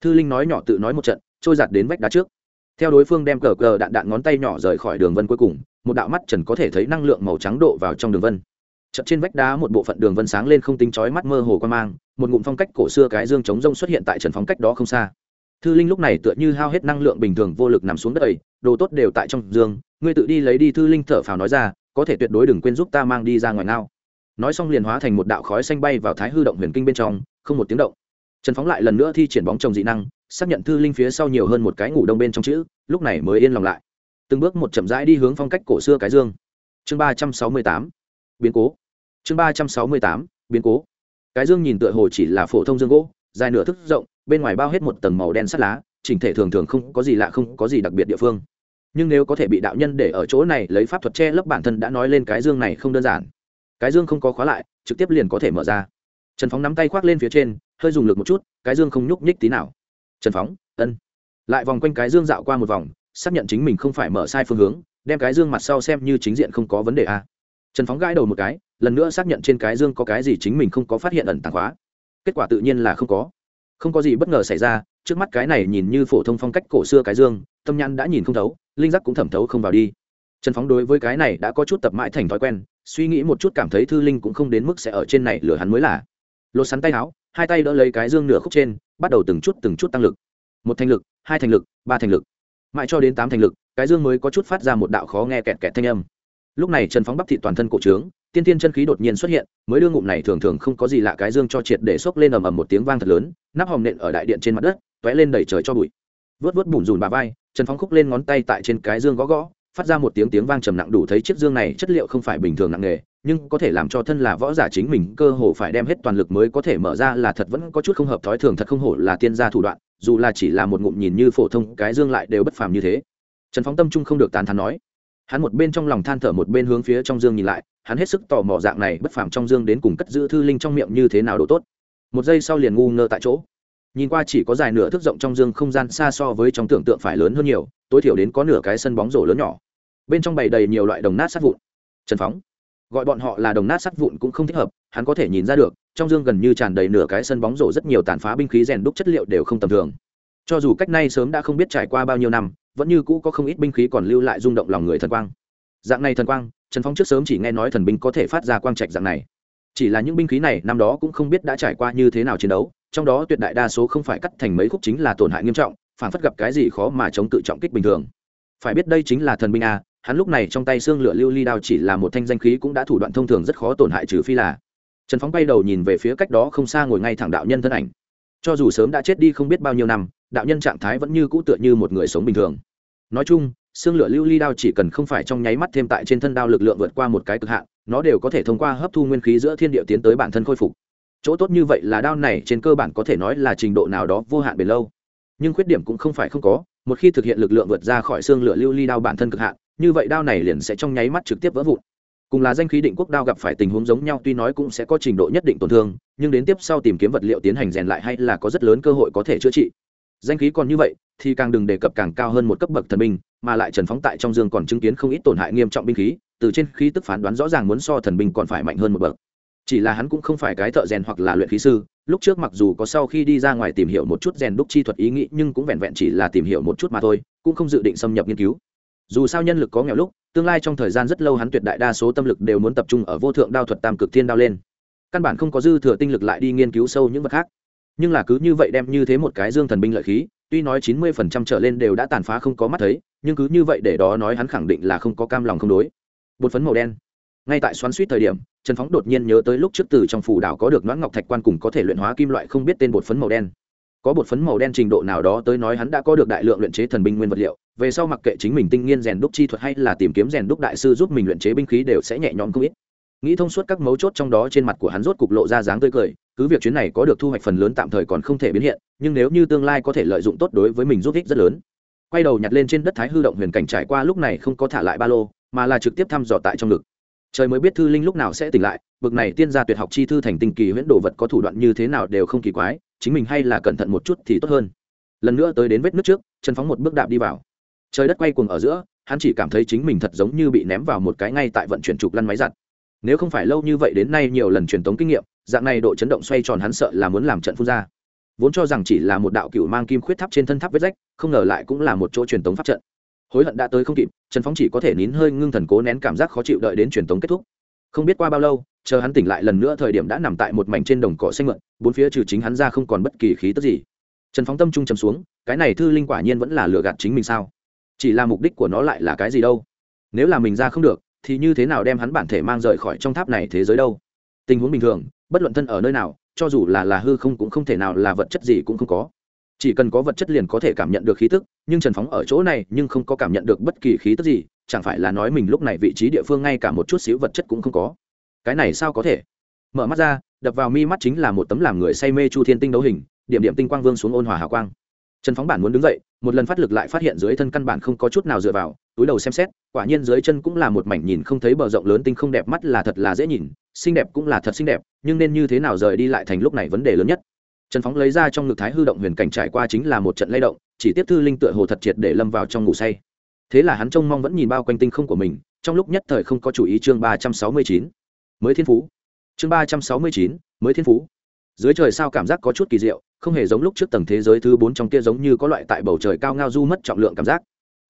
Thư linh nói nhỏ tự nói một trận, trôi giặt đến vách đá trước. Theo đối phương đem cờ cờ đạn đạn ngón tay nhỏ rời khỏi đường vân cuối cùng, một đạo mắt trần có thể thấy năng lượng màu trắng độ vào trong đường vân. Chật trên vách đá một bộ phận đường vân sáng lên không tính chói mắt mơ hồ quan mang, một ngụm phong cách cổ xưa cái dương chống rông xuất hiện tại trần phóng cách đó không xa. Thư linh lúc này tựa như hao hết năng lượng bình thường vô lực nằm xuống đất ấy, đồ tốt đều tại trong dương, ngươi tự đi lấy đi, thư linh thở phào nói ra, có thể tuyệt đối đừng quên giúp ta mang đi ra ngoài nào nói xong liền hóa thành một đạo khói xanh bay vào thái hư động huyền kinh bên trong, không một tiếng động. Trần phóng lại lần nữa thi triển bóng trồng dị năng, xác nhận thư linh phía sau nhiều hơn một cái ngủ đông bên trong chữ, lúc này mới yên lòng lại. Từng bước một chậm rãi đi hướng phong cách cổ xưa cái dương. Chương ba trăm sáu mươi tám, biến cố. Chương ba trăm sáu mươi tám, biến cố. Cái dương nhìn tựa hồ chỉ là phổ thông dương gỗ, dài nửa thức rộng, bên ngoài bao hết một tầng màu đen sắt lá, chỉnh thể thường thường không có gì lạ, không có gì đặc biệt địa phương. Nhưng nếu có thể bị đạo nhân để ở chỗ này lấy pháp thuật che lấp bản thân đã nói lên cái dương này không đơn giản cái dương không có khóa lại, trực tiếp liền có thể mở ra. Trần phóng nắm tay khoác lên phía trên, hơi dùng lực một chút, cái dương không nhúc nhích tí nào. Trần phóng, ân. Lại vòng quanh cái dương dạo qua một vòng, xác nhận chính mình không phải mở sai phương hướng, đem cái dương mặt sau xem như chính diện không có vấn đề a. Trần phóng gãi đầu một cái, lần nữa xác nhận trên cái dương có cái gì chính mình không có phát hiện ẩn tàng khóa. Kết quả tự nhiên là không có. Không có gì bất ngờ xảy ra, trước mắt cái này nhìn như phổ thông phong cách cổ xưa cái dương, tâm nhãn đã nhìn không thấu, linh giác cũng thẩm thấu không vào đi. Trần phóng đối với cái này đã có chút tập mãi thành thói quen suy nghĩ một chút cảm thấy thư linh cũng không đến mức sẽ ở trên này lửa hắn mới là. Lột sắn tay áo, hai tay đỡ lấy cái dương nửa khúc trên, bắt đầu từng chút từng chút tăng lực. Một thành lực, hai thành lực, ba thành lực. Mãi cho đến tám thành lực, cái dương mới có chút phát ra một đạo khó nghe kẹt kẹt thanh âm. Lúc này trần phóng bắp thị toàn thân cổ trướng, tiên tiên chân khí đột nhiên xuất hiện, mới đưa ngụm này thường thường không có gì lạ cái dương cho triệt để xốc lên ầm ầm một tiếng vang thật lớn, nắp hòm nện ở đại điện trên mặt đất t ó é lên đẩy trời cho bụi. Vớt vớt bùn rùn bà vai, trần phóng khúc lên ngón tay tại trên cái dương gõ gõ phát ra một tiếng tiếng vang trầm nặng đủ thấy chiếc dương này chất liệu không phải bình thường nặng nghề, nhưng có thể làm cho thân là võ giả chính mình cơ hồ phải đem hết toàn lực mới có thể mở ra là thật vẫn có chút không hợp thói thường, thật không hổ là tiên gia thủ đoạn, dù là chỉ là một ngụm nhìn như phổ thông, cái dương lại đều bất phàm như thế. Trần phóng tâm trung không được tán thán nói. Hắn một bên trong lòng than thở một bên hướng phía trong dương nhìn lại, hắn hết sức tò mò dạng này bất phàm trong dương đến cùng cất giữ thư linh trong miệng như thế nào độ tốt. Một giây sau liền ngu ngơ tại chỗ. Nhìn qua chỉ có dài nửa thước rộng trong dương không gian xa so với trong tưởng tượng phải lớn hơn nhiều, tối thiểu đến có nửa cái sân bóng rổ lớn nhỏ bên trong bày đầy nhiều loại đồng nát sát vụn. Trần phóng, gọi bọn họ là đồng nát sắt vụn cũng không thích hợp, hắn có thể nhìn ra được, trong dương gần như tràn đầy nửa cái sân bóng rổ rất nhiều tàn phá binh khí rèn đúc chất liệu đều không tầm thường. Cho dù cách nay sớm đã không biết trải qua bao nhiêu năm, vẫn như cũ có không ít binh khí còn lưu lại rung động lòng người thần quang. Dạng này thần quang, trần phong trước sớm chỉ nghe nói thần binh có thể phát ra quang trạch dạng này. Chỉ là những binh khí này năm đó cũng không biết đã trải qua như thế nào chiến đấu, trong đó tuyệt đại đa số không phải cắt thành mấy khúc chính là tổn hại nghiêm trọng phản phất gặp cái gì khó mà chống tự trọng kích bình thường. Phải biết đây chính là thần binh a hắn lúc này trong tay xương lửa lưu ly đao chỉ là một thanh danh khí cũng đã thủ đoạn thông thường rất khó tổn hại trừ phi là. Trần phóng bay đầu nhìn về phía cách đó không xa ngồi ngay thẳng đạo nhân thân ảnh. Cho dù sớm đã chết đi không biết bao nhiêu năm, đạo nhân trạng thái vẫn như cũ tựa như một người sống bình thường. Nói chung, xương lửa lưu ly đao chỉ cần không phải trong nháy mắt thêm tại trên thân đao lực lượng vượt qua một cái cực hạn, nó đều có thể thông qua hấp thu nguyên khí giữa thiên địa tiến tới bản thân khôi phục. Chỗ tốt như vậy là đao này trên cơ bản có thể nói là trình độ nào đó vô hạn bền lâu. Nhưng khuyết điểm cũng không phải không có, một khi thực hiện lực lượng vượt ra khỏi xương lửa lưu ly đao bản thân cực hạn như vậy đao này liền sẽ trong nháy mắt trực tiếp vỡ vụn. Cùng là danh khí định quốc đao gặp phải tình huống giống nhau, tuy nói cũng sẽ có trình độ nhất định tổn thương, nhưng đến tiếp sau tìm kiếm vật liệu tiến hành rèn lại hay là có rất lớn cơ hội có thể chữa trị. Danh khí còn như vậy, thì càng đừng đề cập càng cao hơn một cấp bậc thần binh, mà lại trần phóng tại trong dương còn chứng kiến không ít tổn hại nghiêm trọng binh khí, từ trên khí tức phán đoán rõ ràng muốn so thần binh còn phải mạnh hơn một bậc. Chỉ là hắn cũng không phải cái thợ rèn hoặc là luyện khí sư, lúc trước mặc dù có sau khi đi ra ngoài tìm hiểu một chút rèn đúc chi thuật ý nghĩ, nhưng cũng vẹn vẹn chỉ là tìm hiểu một chút mà thôi, cũng không dự định xâm nhập nghiên cứu dù sao nhân lực có nghèo lúc, tương lai trong thời gian rất lâu hắn tuyệt đại đa số tâm lực đều muốn tập trung ở vô thượng đao thuật tam cực thiên đao lên. Căn bản không có dư thừa tinh lực lại đi nghiên cứu sâu những vật khác. Nhưng là cứ như vậy đem như thế một cái dương thần binh lợi khí, tuy nói chín mươi phần trăm trở lên đều đã tàn phá không có mắt thấy, nhưng cứ như vậy để đó nói hắn khẳng định là không có cam lòng không đối. Bột phấn màu đen. Ngay tại xoắn suýt thời điểm, trần phóng đột nhiên nhớ tới lúc trước từ trong phủ đảo có được noãn ngọc thạch quan cùng có thể luyện hóa kim loại không biết tên bột phấn màu đen. Có bột phấn màu đen trình độ nào đó tới nói hắn đã có được đại lượng luyện chế thần binh nguyên vật liệu về sau mặc kệ chính mình tinh nghiên rèn đúc chi thuật hay là tìm kiếm rèn đúc đại sư giúp mình luyện chế binh khí đều sẽ nhẹ nhõm không ít. Nghĩ thông suốt các mấu chốt trong đó trên mặt của hắn rốt cục lộ ra dáng tươi cười, cứ việc chuyến này có được thu hoạch phần lớn tạm thời còn không thể biến hiện, nhưng nếu như tương lai có thể lợi dụng tốt đối với mình giúp ích rất lớn. Quay đầu nhặt lên trên đất thái hư động huyền cảnh trải qua lúc này không có thả lại ba lô, mà là trực tiếp thăm dò tại trong ngực. Trời mới biết thư linh lúc nào sẽ tỉnh lại, bực này tiên gia tuyệt học chi thư thành tinh kỳ huyễn đồ vật có thủ đoạn như thế nào đều không kỳ quái, chính mình hay là cẩn thận một chút thì tốt hơn. Lần nữa tới đến vết nước trước chân phóng một bước đạp đi vào trời đất quay cuồng ở giữa, hắn chỉ cảm thấy chính mình thật giống như bị ném vào một cái ngay tại vận chuyển trục lăn máy giặt. Nếu không phải lâu như vậy đến nay nhiều lần truyền tống kinh nghiệm, dạng này độ chấn động xoay tròn hắn sợ là muốn làm trận phun ra. Vốn cho rằng chỉ là một đạo cựu mang kim khuyết tháp trên thân tháp vết rách, không ngờ lại cũng là một chỗ truyền tống pháp trận. Hối hận đã tới không kịp, trần phóng chỉ có thể nín hơi ngưng thần cố nén cảm giác khó chịu đợi đến truyền tống kết thúc. Không biết qua bao lâu, chờ hắn tỉnh lại lần nữa thời điểm đã nằm tại một mảnh trên đồng cỏ xanh mượn, bốn phía trừ chính hắn ra không còn bất kỳ khí tức gì. Trần phóng tâm trung trầm xuống, cái này thư linh quả nhiên vẫn là lừa gạt chính mình sao? Chỉ là mục đích của nó lại là cái gì đâu? Nếu là mình ra không được, thì như thế nào đem hắn bản thể mang rời khỏi trong tháp này thế giới đâu? Tình huống bình thường, bất luận thân ở nơi nào, cho dù là là hư không cũng không thể nào là vật chất gì cũng không có. Chỉ cần có vật chất liền có thể cảm nhận được khí tức, nhưng trần phóng ở chỗ này nhưng không có cảm nhận được bất kỳ khí tức gì, chẳng phải là nói mình lúc này vị trí địa phương ngay cả một chút xíu vật chất cũng không có. Cái này sao có thể? Mở mắt ra, đập vào mi mắt chính là một tấm làm người say mê chu thiên tinh đấu hình, điểm điểm tinh quang vương xuống ôn hòa hào quang trần phóng bản muốn đứng dậy, một lần phát lực lại phát hiện dưới thân căn bản không có chút nào dựa vào, túi đầu xem xét, quả nhiên dưới chân cũng là một mảnh nhìn không thấy bờ rộng lớn tinh không đẹp, mắt là thật là dễ nhìn, xinh đẹp cũng là thật xinh đẹp, nhưng nên như thế nào rời đi lại thành lúc này vấn đề lớn nhất. Trần phóng lấy ra trong ngực thái hư động huyền cảnh trải qua chính là một trận lay động, chỉ tiếp thư linh tựa hồ thật triệt để lâm vào trong ngủ say. Thế là hắn trông mong vẫn nhìn bao quanh tinh không của mình, trong lúc nhất thời không có chủ ý chương ba trăm sáu mươi chín. Mới thiên phú. Chương ba trăm sáu mươi chín, mới thiên phú. Dưới trời sao cảm giác có chút kỳ diệu không hề giống lúc trước tầng thế giới thứ bốn trong kia giống như có loại tại bầu trời cao ngao du mất trọng lượng cảm giác.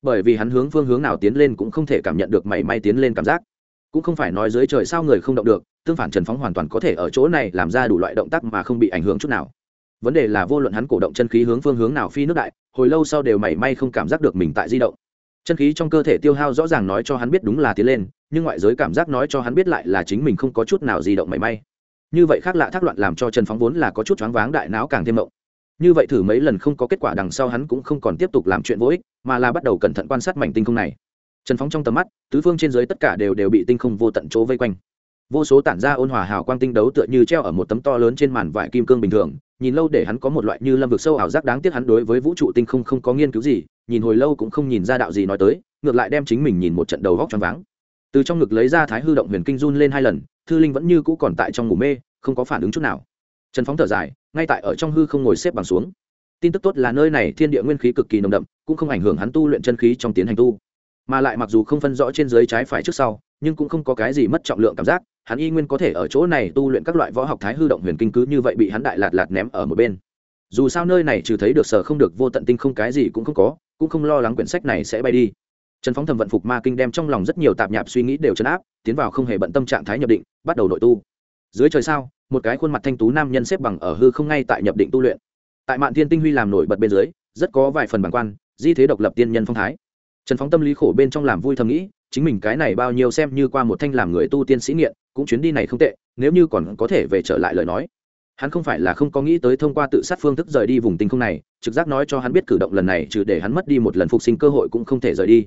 Bởi vì hắn hướng phương hướng nào tiến lên cũng không thể cảm nhận được mảy may tiến lên cảm giác. Cũng không phải nói dưới trời sao người không động được, tương phản trần phóng hoàn toàn có thể ở chỗ này làm ra đủ loại động tác mà không bị ảnh hưởng chút nào. Vấn đề là vô luận hắn cổ động chân khí hướng phương hướng nào phi nước đại, hồi lâu sau đều mảy may không cảm giác được mình tại di động. Chân khí trong cơ thể tiêu hao rõ ràng nói cho hắn biết đúng là tiến lên, nhưng ngoại giới cảm giác nói cho hắn biết lại là chính mình không có chút nào di động mảy may như vậy khác lạ thác loạn làm cho trần phóng vốn là có chút choáng váng, đại não càng thêm mộng. Như vậy thử mấy lần không có kết quả đằng sau hắn cũng không còn tiếp tục làm chuyện vô ích, mà là bắt đầu cẩn thận quan sát mảnh tinh không này. Trần phóng trong tầm mắt, tứ phương trên dưới tất cả đều đều bị tinh không vô tận chỗ vây quanh. Vô số tản ra ôn hòa hào quang tinh đấu tựa như treo ở một tấm to lớn trên màn vải kim cương bình thường, nhìn lâu để hắn có một loại như lâm vực sâu ảo giác đáng tiếc hắn đối với vũ trụ tinh không không có nghiên cứu gì, nhìn hồi lâu cũng không nhìn ra đạo gì nói tới, ngược lại đem chính mình nhìn một trận đầu vóc choáng váng. Từ trong ngực lấy ra thái hư động huyền kinh run lên hai lần thư linh vẫn như cũ còn tại trong ngủ mê, không có phản ứng chút nào. Trần phóng thở dài, ngay tại ở trong hư không ngồi xếp bằng xuống. Tin tức tốt là nơi này thiên địa nguyên khí cực kỳ nồng đậm, cũng không ảnh hưởng hắn tu luyện chân khí trong tiến hành tu. Mà lại mặc dù không phân rõ trên dưới trái phải trước sau, nhưng cũng không có cái gì mất trọng lượng cảm giác, hắn y nguyên có thể ở chỗ này tu luyện các loại võ học thái hư động huyền kinh cứ như vậy bị hắn đại lạt lạt ném ở một bên. Dù sao nơi này trừ thấy được sở không được vô tận tinh không cái gì cũng không có, cũng không lo lắng quyển sách này sẽ bay đi trần phóng thầm vận phục ma kinh đem trong lòng rất nhiều tạp nhạp suy nghĩ đều chấn áp, tiến vào không hề bận tâm trạng thái nhập định, bắt đầu nội tu. Dưới trời sao, một cái khuôn mặt thanh tú nam nhân xếp bằng ở hư không ngay tại nhập định tu luyện. Tại mạn thiên tinh huy làm nổi bật bên dưới, rất có vài phần bản quan, di thế độc lập tiên nhân phong thái. Trần phóng tâm lý khổ bên trong làm vui thầm nghĩ, chính mình cái này bao nhiêu xem như qua một thanh làm người tu tiên sĩ nghiện, cũng chuyến đi này không tệ, nếu như còn có thể về trở lại lời nói. Hắn không phải là không có nghĩ tới thông qua tự sát phương thức rời đi vùng tinh không này, trực giác nói cho hắn biết cử động lần này, trừ để hắn mất đi một lần phục sinh cơ hội cũng không thể rời đi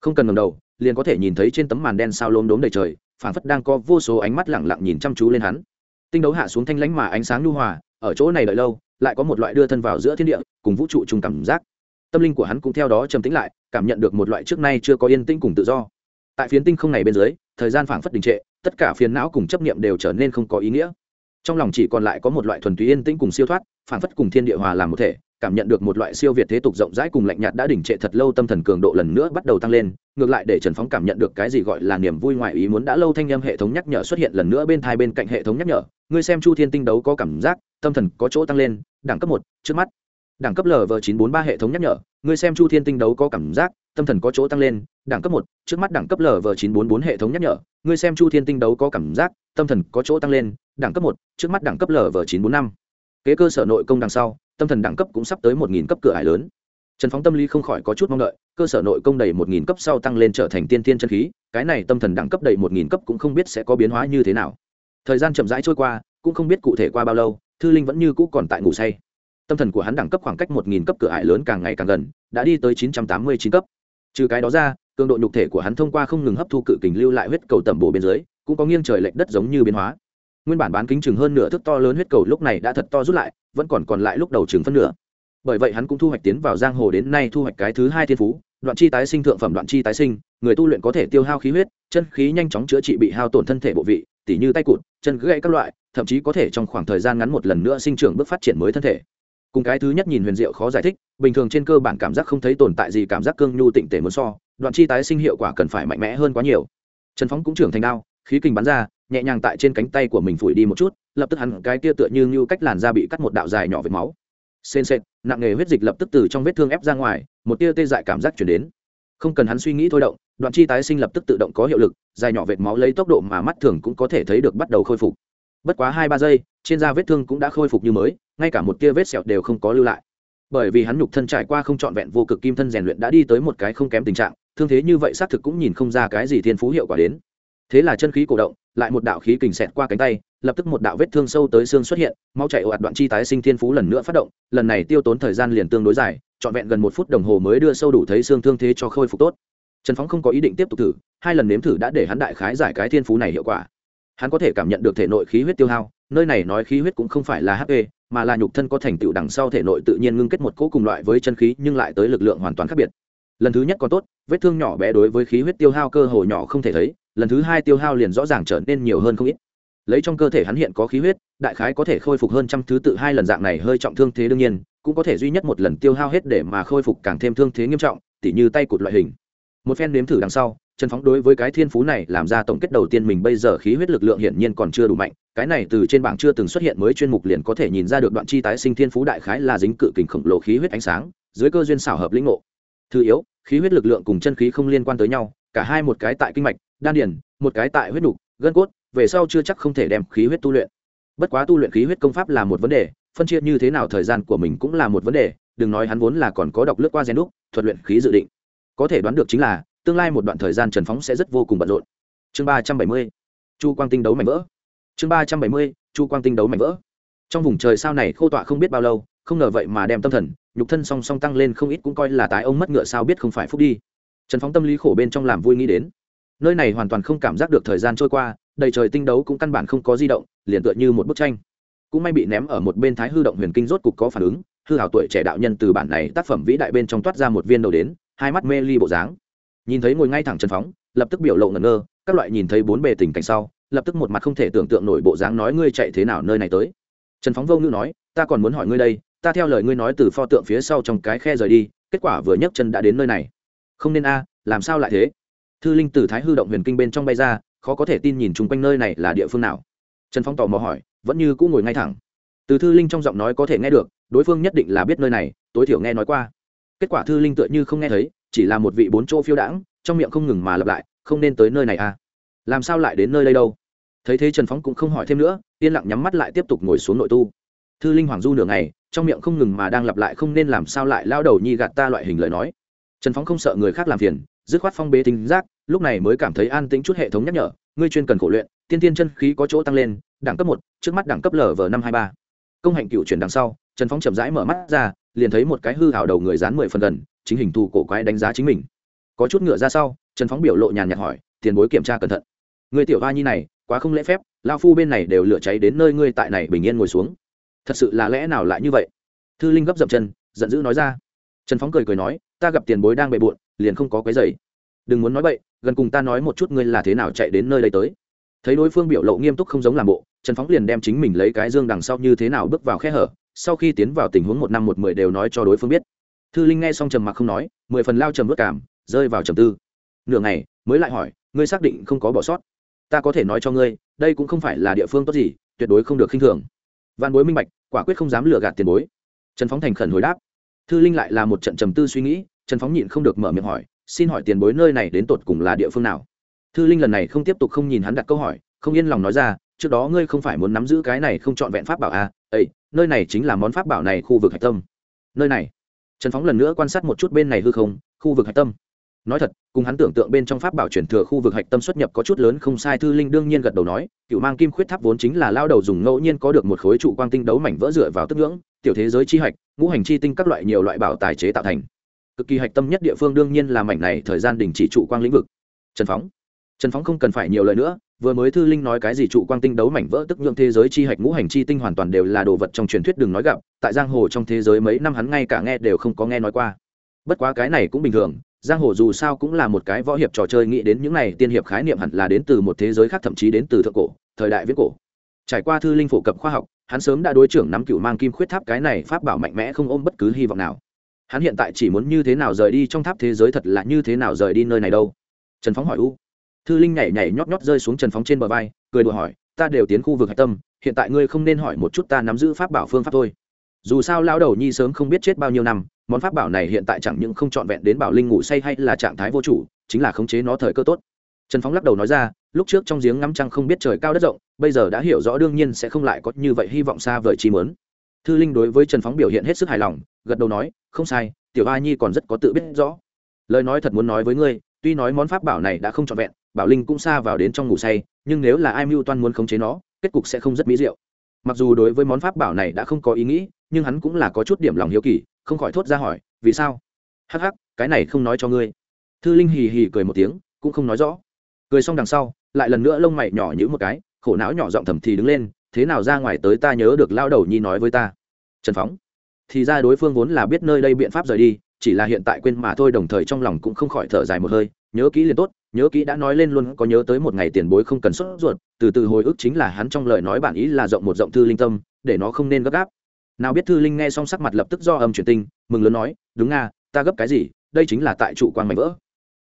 không cần ngầm đầu, liền có thể nhìn thấy trên tấm màn đen sao lốm đốm đầy trời, phảng phất đang có vô số ánh mắt lẳng lặng nhìn chăm chú lên hắn. Tinh đấu hạ xuống thanh lãnh mà ánh sáng nhu hòa, ở chỗ này đợi lâu, lại có một loại đưa thân vào giữa thiên địa, cùng vũ trụ chung cảm giác. Tâm linh của hắn cũng theo đó trầm tĩnh lại, cảm nhận được một loại trước nay chưa có yên tĩnh cùng tự do. Tại phiến tinh không này bên dưới, thời gian phảng phất đình trệ, tất cả phiền não cùng chấp niệm đều trở nên không có ý nghĩa. Trong lòng chỉ còn lại có một loại thuần túy yên tĩnh cùng siêu thoát, phảng phất cùng thiên địa hòa làm một thể cảm nhận được một loại siêu việt thế tục rộng rãi cùng lạnh nhạt đã đỉnh trệ thật lâu tâm thần cường độ lần nữa bắt đầu tăng lên, ngược lại để trần phóng cảm nhận được cái gì gọi là niềm vui ngoại ý muốn đã lâu thanh âm hệ thống nhắc nhở xuất hiện lần nữa bên thai bên cạnh hệ thống nhắc nhở. Ngươi xem chu thiên tinh đấu có cảm giác, tâm thần có chỗ tăng lên, đẳng cấp một, trước mắt. Đẳng cấp lv chín bốn ba hệ thống nhắc nhở, ngươi xem chu thiên tinh đấu có cảm giác, tâm thần có chỗ tăng lên, đẳng cấp một, trước mắt đẳng cấp lv chín bốn bốn hệ thống nhắc nhở, ngươi xem chu thiên tinh đấu có cảm giác, tâm thần có chỗ tăng lên, đẳng cấp một, trước mắt đẳng cấp lv chín bốn năm. Kế cơ sở nội công đằng sau tâm thần đẳng cấp cũng sắp tới một nghìn cấp cửa hải lớn. Trần phóng tâm lý không khỏi có chút mong đợi, cơ sở nội công đầy một nghìn cấp sau tăng lên trở thành tiên tiên chân khí, cái này tâm thần đẳng cấp đầy một nghìn cấp cũng không biết sẽ có biến hóa như thế nào. Thời gian chậm rãi trôi qua, cũng không biết cụ thể qua bao lâu, thư linh vẫn như cũ còn tại ngủ say. Tâm thần của hắn đẳng cấp khoảng cách một nghìn cấp cửa ải lớn càng ngày càng gần, đã đi tới chín trăm tám mươi chín cấp. Trừ cái đó ra, cường độ nhục thể của hắn thông qua không ngừng hấp thu cự kình lưu lại huyết cầu tẩm bổ bên dưới, cũng có nghiêng trời lệch đất giống như biến hóa nguyên bản bán kính chừng hơn nửa thước to lớn huyết cầu lúc này đã thật to rút lại, vẫn còn còn lại lúc đầu chừng phân nửa. Bởi vậy hắn cũng thu hoạch tiến vào giang hồ đến nay thu hoạch cái thứ hai thiên phú, đoạn chi tái sinh thượng phẩm đoạn chi tái sinh, người tu luyện có thể tiêu hao khí huyết, chân khí nhanh chóng chữa trị bị hao tổn thân thể bộ vị, tỉ như tay cụt, chân gãy các loại, thậm chí có thể trong khoảng thời gian ngắn một lần nữa sinh trưởng bước phát triển mới thân thể. Cùng cái thứ nhất nhìn huyền diệu khó giải thích, bình thường trên cơ bản cảm giác không thấy tồn tại gì, cảm giác cương nhu tịnh tể muốn so, đoạn chi tái sinh hiệu quả cần phải mạnh mẽ hơn quá nhiều. Trần phóng cũng trưởng thành đao khí kình bắn ra, nhẹ nhàng tại trên cánh tay của mình phủi đi một chút, lập tức hắn cái kia tựa như như cách làn da bị cắt một đạo dài nhỏ vết máu. Sên sệt nặng nghề huyết dịch lập tức từ trong vết thương ép ra ngoài, một tia tê dại cảm giác chuyển đến. Không cần hắn suy nghĩ thôi động, đoạn chi tái sinh lập tức tự động có hiệu lực, dài nhỏ vệt máu lấy tốc độ mà mắt thường cũng có thể thấy được bắt đầu khôi phục. Bất quá hai ba giây, trên da vết thương cũng đã khôi phục như mới, ngay cả một tia vết sẹo đều không có lưu lại. Bởi vì hắn nhục thân trải qua không trọn vẹn vô cực kim thân rèn luyện đã đi tới một cái không kém tình trạng, thương thế như vậy xác thực cũng nhìn không ra cái gì thiên phú hiệu quả đến thế là chân khí cổ động, lại một đạo khí kình xẹt qua cánh tay, lập tức một đạo vết thương sâu tới xương xuất hiện, máu chảy ồ ạt đoạn chi tái sinh thiên phú lần nữa phát động, lần này tiêu tốn thời gian liền tương đối dài, trọn vẹn gần một phút đồng hồ mới đưa sâu đủ thấy xương thương thế cho khôi phục tốt. Trần phóng không có ý định tiếp tục thử, hai lần nếm thử đã để hắn đại khái giải cái thiên phú này hiệu quả. Hắn có thể cảm nhận được thể nội khí huyết tiêu hao, nơi này nói khí huyết cũng không phải là hp mà là nhục thân có thành tựu đằng sau thể nội tự nhiên ngưng kết một cỗ cùng loại với chân khí, nhưng lại tới lực lượng hoàn toàn khác biệt. Lần thứ nhất còn tốt, vết thương nhỏ bé đối với khí huyết tiêu hao cơ hồ nhỏ không thể thấy lần thứ hai tiêu hao liền rõ ràng trở nên nhiều hơn không ít. Lấy trong cơ thể hắn hiện có khí huyết, đại khái có thể khôi phục hơn trăm thứ tự hai lần dạng này hơi trọng thương thế đương nhiên, cũng có thể duy nhất một lần tiêu hao hết để mà khôi phục càng thêm thương thế nghiêm trọng, tỉ như tay cụt loại hình. Một phen nếm thử đằng sau, trần phóng đối với cái thiên phú này làm ra tổng kết đầu tiên mình bây giờ khí huyết lực lượng hiển nhiên còn chưa đủ mạnh, cái này từ trên bảng chưa từng xuất hiện mới chuyên mục liền có thể nhìn ra được đoạn chi tái sinh thiên phú đại khái là dính cự kình khổng lồ khí huyết ánh sáng, dưới cơ duyên xảo hợp lĩnh ngộ. Thứ yếu, khí huyết lực lượng cùng chân khí không liên quan tới nhau, cả hai một cái tại kinh mạch đan điền, một cái tại huyết nục, gân cốt, về sau chưa chắc không thể đem khí huyết tu luyện. Bất quá tu luyện khí huyết công pháp là một vấn đề, phân chia như thế nào thời gian của mình cũng là một vấn đề, đừng nói hắn vốn là còn có đọc lướt qua gen đúc, thuật luyện khí dự định. Có thể đoán được chính là, tương lai một đoạn thời gian trần phóng sẽ rất vô cùng bận rộn. Chương ba trăm bảy mươi, chu quang tinh đấu mảnh vỡ. Chương ba trăm bảy mươi, chu quang tinh đấu mảnh vỡ. Trong vùng trời sao này khô tọa không biết bao lâu, không ngờ vậy mà đem tâm thần, nhục thân song song tăng lên không ít cũng coi là tái ông mất ngựa sao biết không phải phúc đi. Trần phóng tâm lý khổ bên trong làm vui nghĩ đến nơi này hoàn toàn không cảm giác được thời gian trôi qua, đầy trời tinh đấu cũng căn bản không có di động, liền tựa như một bức tranh. Cũng may bị ném ở một bên thái hư động huyền kinh rốt cục có phản ứng, hư hảo tuổi trẻ đạo nhân từ bản này tác phẩm vĩ đại bên trong toát ra một viên đầu đến, hai mắt mê ly bộ dáng. Nhìn thấy ngồi ngay thẳng trần phóng, lập tức biểu lộ ngẩn ngơ, các loại nhìn thấy bốn bề tình cảnh sau, lập tức một mặt không thể tưởng tượng nổi bộ dáng nói ngươi chạy thế nào nơi này tới. Trần phóng vô ngữ nói, ta còn muốn hỏi ngươi đây, ta theo lời ngươi nói từ pho tượng phía sau trong cái khe rời đi, kết quả vừa nhấc chân đã đến nơi này. Không nên a, làm sao lại thế? Thư linh từ thái hư động huyền kinh bên trong bay ra, khó có thể tin nhìn chung quanh nơi này là địa phương nào. Trần phong tò mò hỏi, vẫn như cũng ngồi ngay thẳng. Từ thư linh trong giọng nói có thể nghe được, đối phương nhất định là biết nơi này, tối thiểu nghe nói qua. Kết quả thư linh tựa như không nghe thấy, chỉ là một vị bốn chỗ phiêu đãng, trong miệng không ngừng mà lặp lại, không nên tới nơi này à? Làm sao lại đến nơi đây đâu? Thấy thế trần phóng cũng không hỏi thêm nữa, yên lặng nhắm mắt lại tiếp tục ngồi xuống nội tu. Thư linh hoàng du nửa ngày, trong miệng không ngừng mà đang lặp lại không nên làm sao lại lao đầu nhi gạt ta loại hình lời nói. Trần phóng không sợ người khác làm phiền dứt khoát phong bế tính giác, lúc này mới cảm thấy an tĩnh chút hệ thống nhắc nhở, ngươi chuyên cần khổ luyện, tiên tiên chân khí có chỗ tăng lên, đẳng cấp một, trước mắt đẳng cấp lở vờ năm hai ba. Công hạnh cựu chuyển đằng sau, trần phóng chậm rãi mở mắt ra, liền thấy một cái hư hảo đầu người dán mười phần gần, chính hình thù cổ quái đánh giá chính mình. Có chút ngựa ra sau, trần phóng biểu lộ nhàn nhạt hỏi, tiền bối kiểm tra cẩn thận. Người tiểu va nhi này, quá không lễ phép lao phu bên này đều lửa cháy đến nơi ngươi tại này bình yên ngồi xuống. Thật sự là lẽ nào lại như vậy? Thư linh gấp dậm chân, giận dữ nói ra. Trần phóng cười cười nói, ta gặp tiền bối đang bề bộn liền không có cái giày đừng muốn nói bậy, gần cùng ta nói một chút ngươi là thế nào chạy đến nơi đây tới. Thấy đối phương biểu lộ nghiêm túc không giống làm bộ, trần phóng liền đem chính mình lấy cái dương đằng sau như thế nào bước vào khe hở, sau khi tiến vào tình huống một năm một mười đều nói cho đối phương biết. Thư linh nghe xong trầm mặc không nói, mười phần lao trầm vất cảm, rơi vào trầm tư. Nửa ngày, mới lại hỏi, ngươi xác định không có bỏ sót? Ta có thể nói cho ngươi, đây cũng không phải là địa phương tốt gì, tuyệt đối không được khinh thường. Văn bối minh bạch, quả quyết không dám lừa gạt tiền bối. Trần phóng thành khẩn hồi đáp. Thư linh lại là một trận trầm tư suy nghĩ trần phóng nhịn không được mở miệng hỏi, xin hỏi tiền bối nơi này đến tột cùng là địa phương nào? Thư linh lần này không tiếp tục không nhìn hắn đặt câu hỏi, không yên lòng nói ra, trước đó ngươi không phải muốn nắm giữ cái này không chọn vẹn pháp bảo à? Ây nơi này chính là món pháp bảo này khu vực hạch tâm. Nơi này? Trần phóng lần nữa quan sát một chút bên này hư không, khu vực hạch tâm. Nói thật, cùng hắn tưởng tượng bên trong pháp bảo chuyển thừa khu vực hạch tâm xuất nhập có chút lớn không sai, thư linh đương nhiên gật đầu nói, cựu mang kim khuyết tháp vốn chính là lao đầu dùng ngẫu nhiên có được một khối trụ quang tinh đấu mảnh vỡ dựa vào tức ngưỡng, tiểu thế giới chi hạch, ngũ hành chi tinh các loại nhiều loại bảo tài chế tạo thành cực kỳ hạch tâm nhất địa phương đương nhiên là mảnh này thời gian đình chỉ trụ quang lĩnh vực. Trần phóng. Trần phóng không cần phải nhiều lời nữa, vừa mới thư linh nói cái gì trụ quang tinh đấu mảnh vỡ tức nhượng thế giới chi hạch ngũ hành chi tinh hoàn toàn đều là đồ vật trong truyền thuyết đừng nói gặp, tại giang hồ trong thế giới mấy năm hắn ngay cả nghe đều không có nghe nói qua. Bất quá cái này cũng bình thường, giang hồ dù sao cũng là một cái võ hiệp trò chơi, nghĩ đến những này tiên hiệp khái niệm hẳn là đến từ một thế giới khác, thậm chí đến từ thượng cổ, thời đại viết cổ. Trải qua thư linh phổ cập khoa học, hắn sớm đã đối trưởng nắm cựu mang kim khuyết tháp cái này pháp bảo mạnh mẽ không ôm bất cứ hy vọng nào hắn hiện tại chỉ muốn như thế nào rời đi trong tháp thế giới thật là như thế nào rời đi nơi này đâu? Trần phóng hỏi u. Thư linh nhảy nhảy nhót nhót rơi xuống trần phóng trên bờ vai, cười đùa hỏi, ta đều tiến khu vực hạch tâm, hiện tại ngươi không nên hỏi một chút ta nắm giữ pháp bảo phương pháp thôi. Dù sao lao đầu nhi sớm không biết chết bao nhiêu năm, món pháp bảo này hiện tại chẳng những không trọn vẹn đến bảo linh ngủ say hay là trạng thái vô chủ, chính là khống chế nó thời cơ tốt. Trần phóng lắc đầu nói ra, lúc trước trong giếng ngắm trăng không biết trời cao đất rộng, bây giờ đã hiểu rõ đương nhiên sẽ không lại có như vậy hy vọng xa vời chi mớn thư linh đối với trần phóng biểu hiện hết sức hài lòng, gật đầu nói, không sai, tiểu a nhi còn rất có tự biết rõ. Lời nói thật muốn nói với ngươi, tuy nói món pháp bảo này đã không trọn vẹn, bảo linh cũng xa vào đến trong ngủ say, nhưng nếu là ai mưu toan muốn khống chế nó, kết cục sẽ không rất mỹ diệu. Mặc dù đối với món pháp bảo này đã không có ý nghĩ, nhưng hắn cũng là có chút điểm lòng hiếu kỳ, không khỏi thốt ra hỏi, vì sao? Hắc hắc, cái này không nói cho ngươi. Thư linh hì hì cười một tiếng, cũng không nói rõ. Cười xong đằng sau, lại lần nữa lông mày nhỏ nhữ một cái, khổ não nhỏ giọng thầm thì đứng lên, thế nào ra ngoài tới ta nhớ được lao đầu nhi nói với ta? Trần phóng. Thì ra đối phương vốn là biết nơi đây biện pháp rời đi, chỉ là hiện tại quên mà thôi, đồng thời trong lòng cũng không khỏi thở dài một hơi, nhớ kỹ liền tốt, nhớ kỹ đã nói lên luôn, có nhớ tới một ngày tiền bối không cần sốt ruột, từ từ hồi ức chính là hắn trong lời nói bản ý là rộng một rộng thư linh tâm, để nó không nên gấp gáp. Nào biết thư linh nghe xong sắc mặt lập tức do âm truyền tinh, mừng lớn nói, đúng nga, ta gấp cái gì, đây chính là tại trụ quan mảnh vỡ.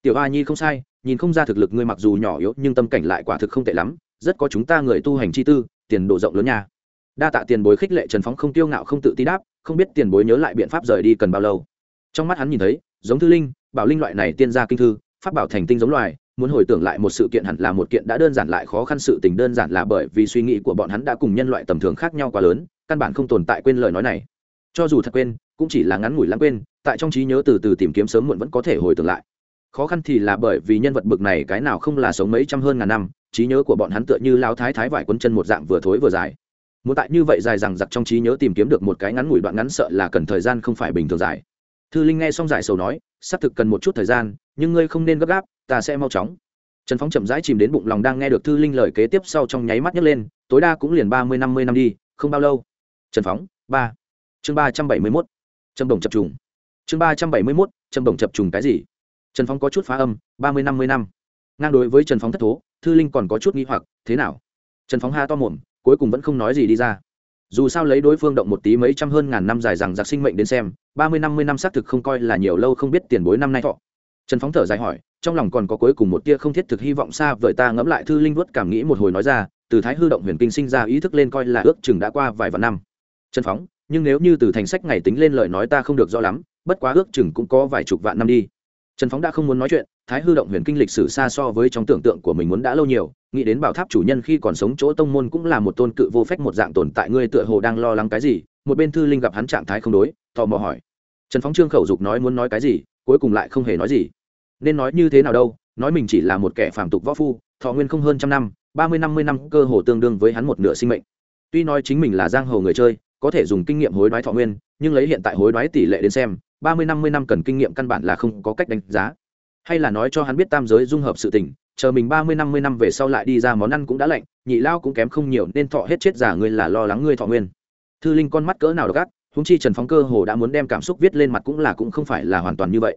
Tiểu a nhi không sai, nhìn không ra thực lực ngươi mặc dù nhỏ yếu, nhưng tâm cảnh lại quả thực không tệ lắm, rất có chúng ta người tu hành chi tư, tiền độ rộng lớn nha đa tạ tiền bối khích lệ trần phóng không tiêu ngạo, không tự ti đáp, không biết tiền bối nhớ lại biện pháp rời đi cần bao lâu. Trong mắt hắn nhìn thấy, giống thư linh, bảo linh loại này tiên gia kinh thư, pháp bảo thành tinh giống loài, muốn hồi tưởng lại một sự kiện hẳn là một kiện đã đơn giản lại khó khăn sự tình, đơn giản là bởi vì suy nghĩ của bọn hắn đã cùng nhân loại tầm thường khác nhau quá lớn, căn bản không tồn tại quên lời nói này. Cho dù thật quên, cũng chỉ là ngắn ngủi lãng quên, tại trong trí nhớ từ từ tìm kiếm sớm muộn vẫn có thể hồi tưởng lại. Khó khăn thì là bởi vì nhân vật bực này cái nào không là sống mấy trăm hơn ngàn năm, trí nhớ của bọn hắn tựa như lao thái thái vải quấn chân một dạng vừa thối vừa dài muốn tại như vậy dài rằng giặc trong trí nhớ tìm kiếm được một cái ngắn ngủi đoạn ngắn sợ là cần thời gian không phải bình thường dài. Thư linh nghe xong giải sầu nói xác thực cần một chút thời gian, nhưng ngươi không nên gấp gáp, ta sẽ mau chóng. Trần phóng chậm rãi chìm đến bụng lòng đang nghe được thư linh lời kế tiếp sau trong nháy mắt nhấc lên, tối đa cũng liền ba mươi, năm mươi năm đi, không bao lâu. Trần phóng, ba. Chương ba trăm bảy mươi mốt. Trầm đồng chập trùng. Chương ba trăm bảy mươi mốt trầm đồng chập trùng cái gì? Trần phóng có chút phá âm, ba mươi, năm mươi năm. Ngang đối với trần phóng thất thố, thư linh còn có chút nghi hoặc, thế nào? Trần phóng ha to mồm cuối cùng vẫn không nói gì đi ra. Dù sao lấy đối phương động một tí mấy trăm hơn ngàn năm dài rằng giặc sinh mệnh đến xem, ba mươi, năm mươi năm xác thực không coi là nhiều lâu không biết tiền bối năm nay thọ. Trần phóng thở dài hỏi, trong lòng còn có cuối cùng một tia không thiết thực hy vọng xa vời ta ngẫm lại thư linh vuốt cảm nghĩ một hồi nói ra, từ thái hư động huyền kinh sinh ra ý thức lên coi là ước chừng đã qua vài vạn năm. Trần phóng, nhưng nếu như từ thành sách ngày tính lên lời nói ta không được rõ lắm, bất quá ước chừng cũng có vài chục vạn năm đi trần phóng đã không muốn nói chuyện, thái hư động huyền kinh lịch sử xa so với trong tưởng tượng của mình muốn đã lâu nhiều, nghĩ đến bảo tháp chủ nhân khi còn sống chỗ tông môn cũng là một tôn cự vô phách một dạng tồn tại, ngươi tựa hồ đang lo lắng cái gì? Một bên thư linh gặp hắn trạng thái không đối, tò mò hỏi. Trần phóng trương khẩu dục nói muốn nói cái gì, cuối cùng lại không hề nói gì. Nên nói như thế nào đâu, nói mình chỉ là một kẻ phàm tục võ phu, thọ nguyên không hơn trăm năm, ba mươi năm mươi năm cơ hồ tương đương với hắn một nửa sinh mệnh. Tuy nói chính mình là giang hồ người chơi, có thể dùng kinh nghiệm hối đoái thọ nguyên, nhưng lấy hiện tại hối đoái tỷ lệ đến xem ba mươi, năm mươi năm cần kinh nghiệm căn bản là không có cách đánh giá. Hay là nói cho hắn biết tam giới dung hợp sự tình, chờ mình ba mươi, năm mươi năm về sau lại đi ra món ăn cũng đã lạnh, nhị lao cũng kém không nhiều nên thọ hết chết giả ngươi là lo lắng ngươi thọ nguyên. Thư linh con mắt cỡ nào gắt húng chi trần phóng cơ hồ đã muốn đem cảm xúc viết lên mặt cũng là cũng không phải là hoàn toàn như vậy.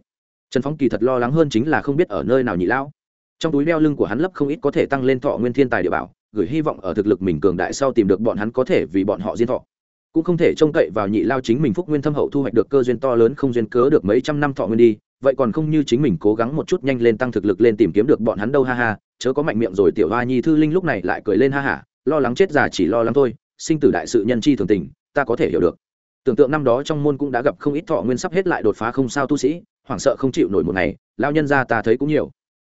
Trần phóng kỳ thật lo lắng hơn chính là không biết ở nơi nào nhị lao. Trong túi đeo lưng của hắn lấp không ít có thể tăng lên thọ nguyên thiên tài địa bảo, gửi hy vọng ở thực lực mình cường đại sau tìm được bọn hắn có thể vì bọn họ diên thọ cũng không thể trông cậy vào nhị lao chính mình phúc nguyên thâm hậu thu hoạch được cơ duyên to lớn không duyên cớ được mấy trăm năm thọ nguyên đi, vậy còn không như chính mình cố gắng một chút nhanh lên tăng thực lực lên tìm kiếm được bọn hắn đâu, ha ha, chớ có mạnh miệng rồi, tiểu hoa nhi thư linh lúc này lại cười lên, ha hả lo lắng chết già chỉ lo lắng thôi, sinh tử đại sự nhân chi thường tình, ta có thể hiểu được. Tưởng tượng năm đó trong môn cũng đã gặp không ít thọ nguyên sắp hết lại đột phá không sao tu sĩ, hoảng sợ không chịu nổi một ngày, lao nhân ra ta thấy cũng nhiều.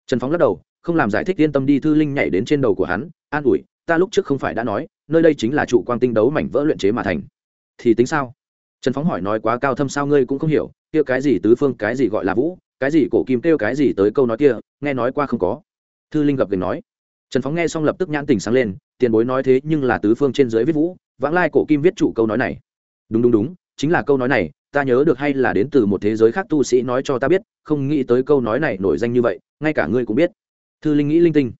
Trần phóng lắc đầu, không làm giải thích yên tâm đi, thư linh nhảy đến trên đầu của hắn, an ủi ta lúc trước không phải đã nói, nơi đây chính là trụ quang tinh đấu mảnh vỡ luyện chế mà thành. Thì tính sao? Trần phóng hỏi nói quá cao thâm sao ngươi cũng không hiểu, kia cái gì tứ phương, cái gì gọi là vũ, cái gì cổ kim kêu cái gì tới câu nói kia, nghe nói qua không có. Thư linh gặp gành nói. Trần phóng nghe xong lập tức nhãn tình sáng lên, tiền bối nói thế nhưng là tứ phương trên dưới viết vũ, vãng lai cổ kim viết chủ câu nói này. Đúng đúng đúng, chính là câu nói này, ta nhớ được hay là đến từ một thế giới khác tu sĩ nói cho ta biết, không nghĩ tới câu nói này nổi danh như vậy, ngay cả ngươi cũng biết. Thư linh nghĩ linh tinh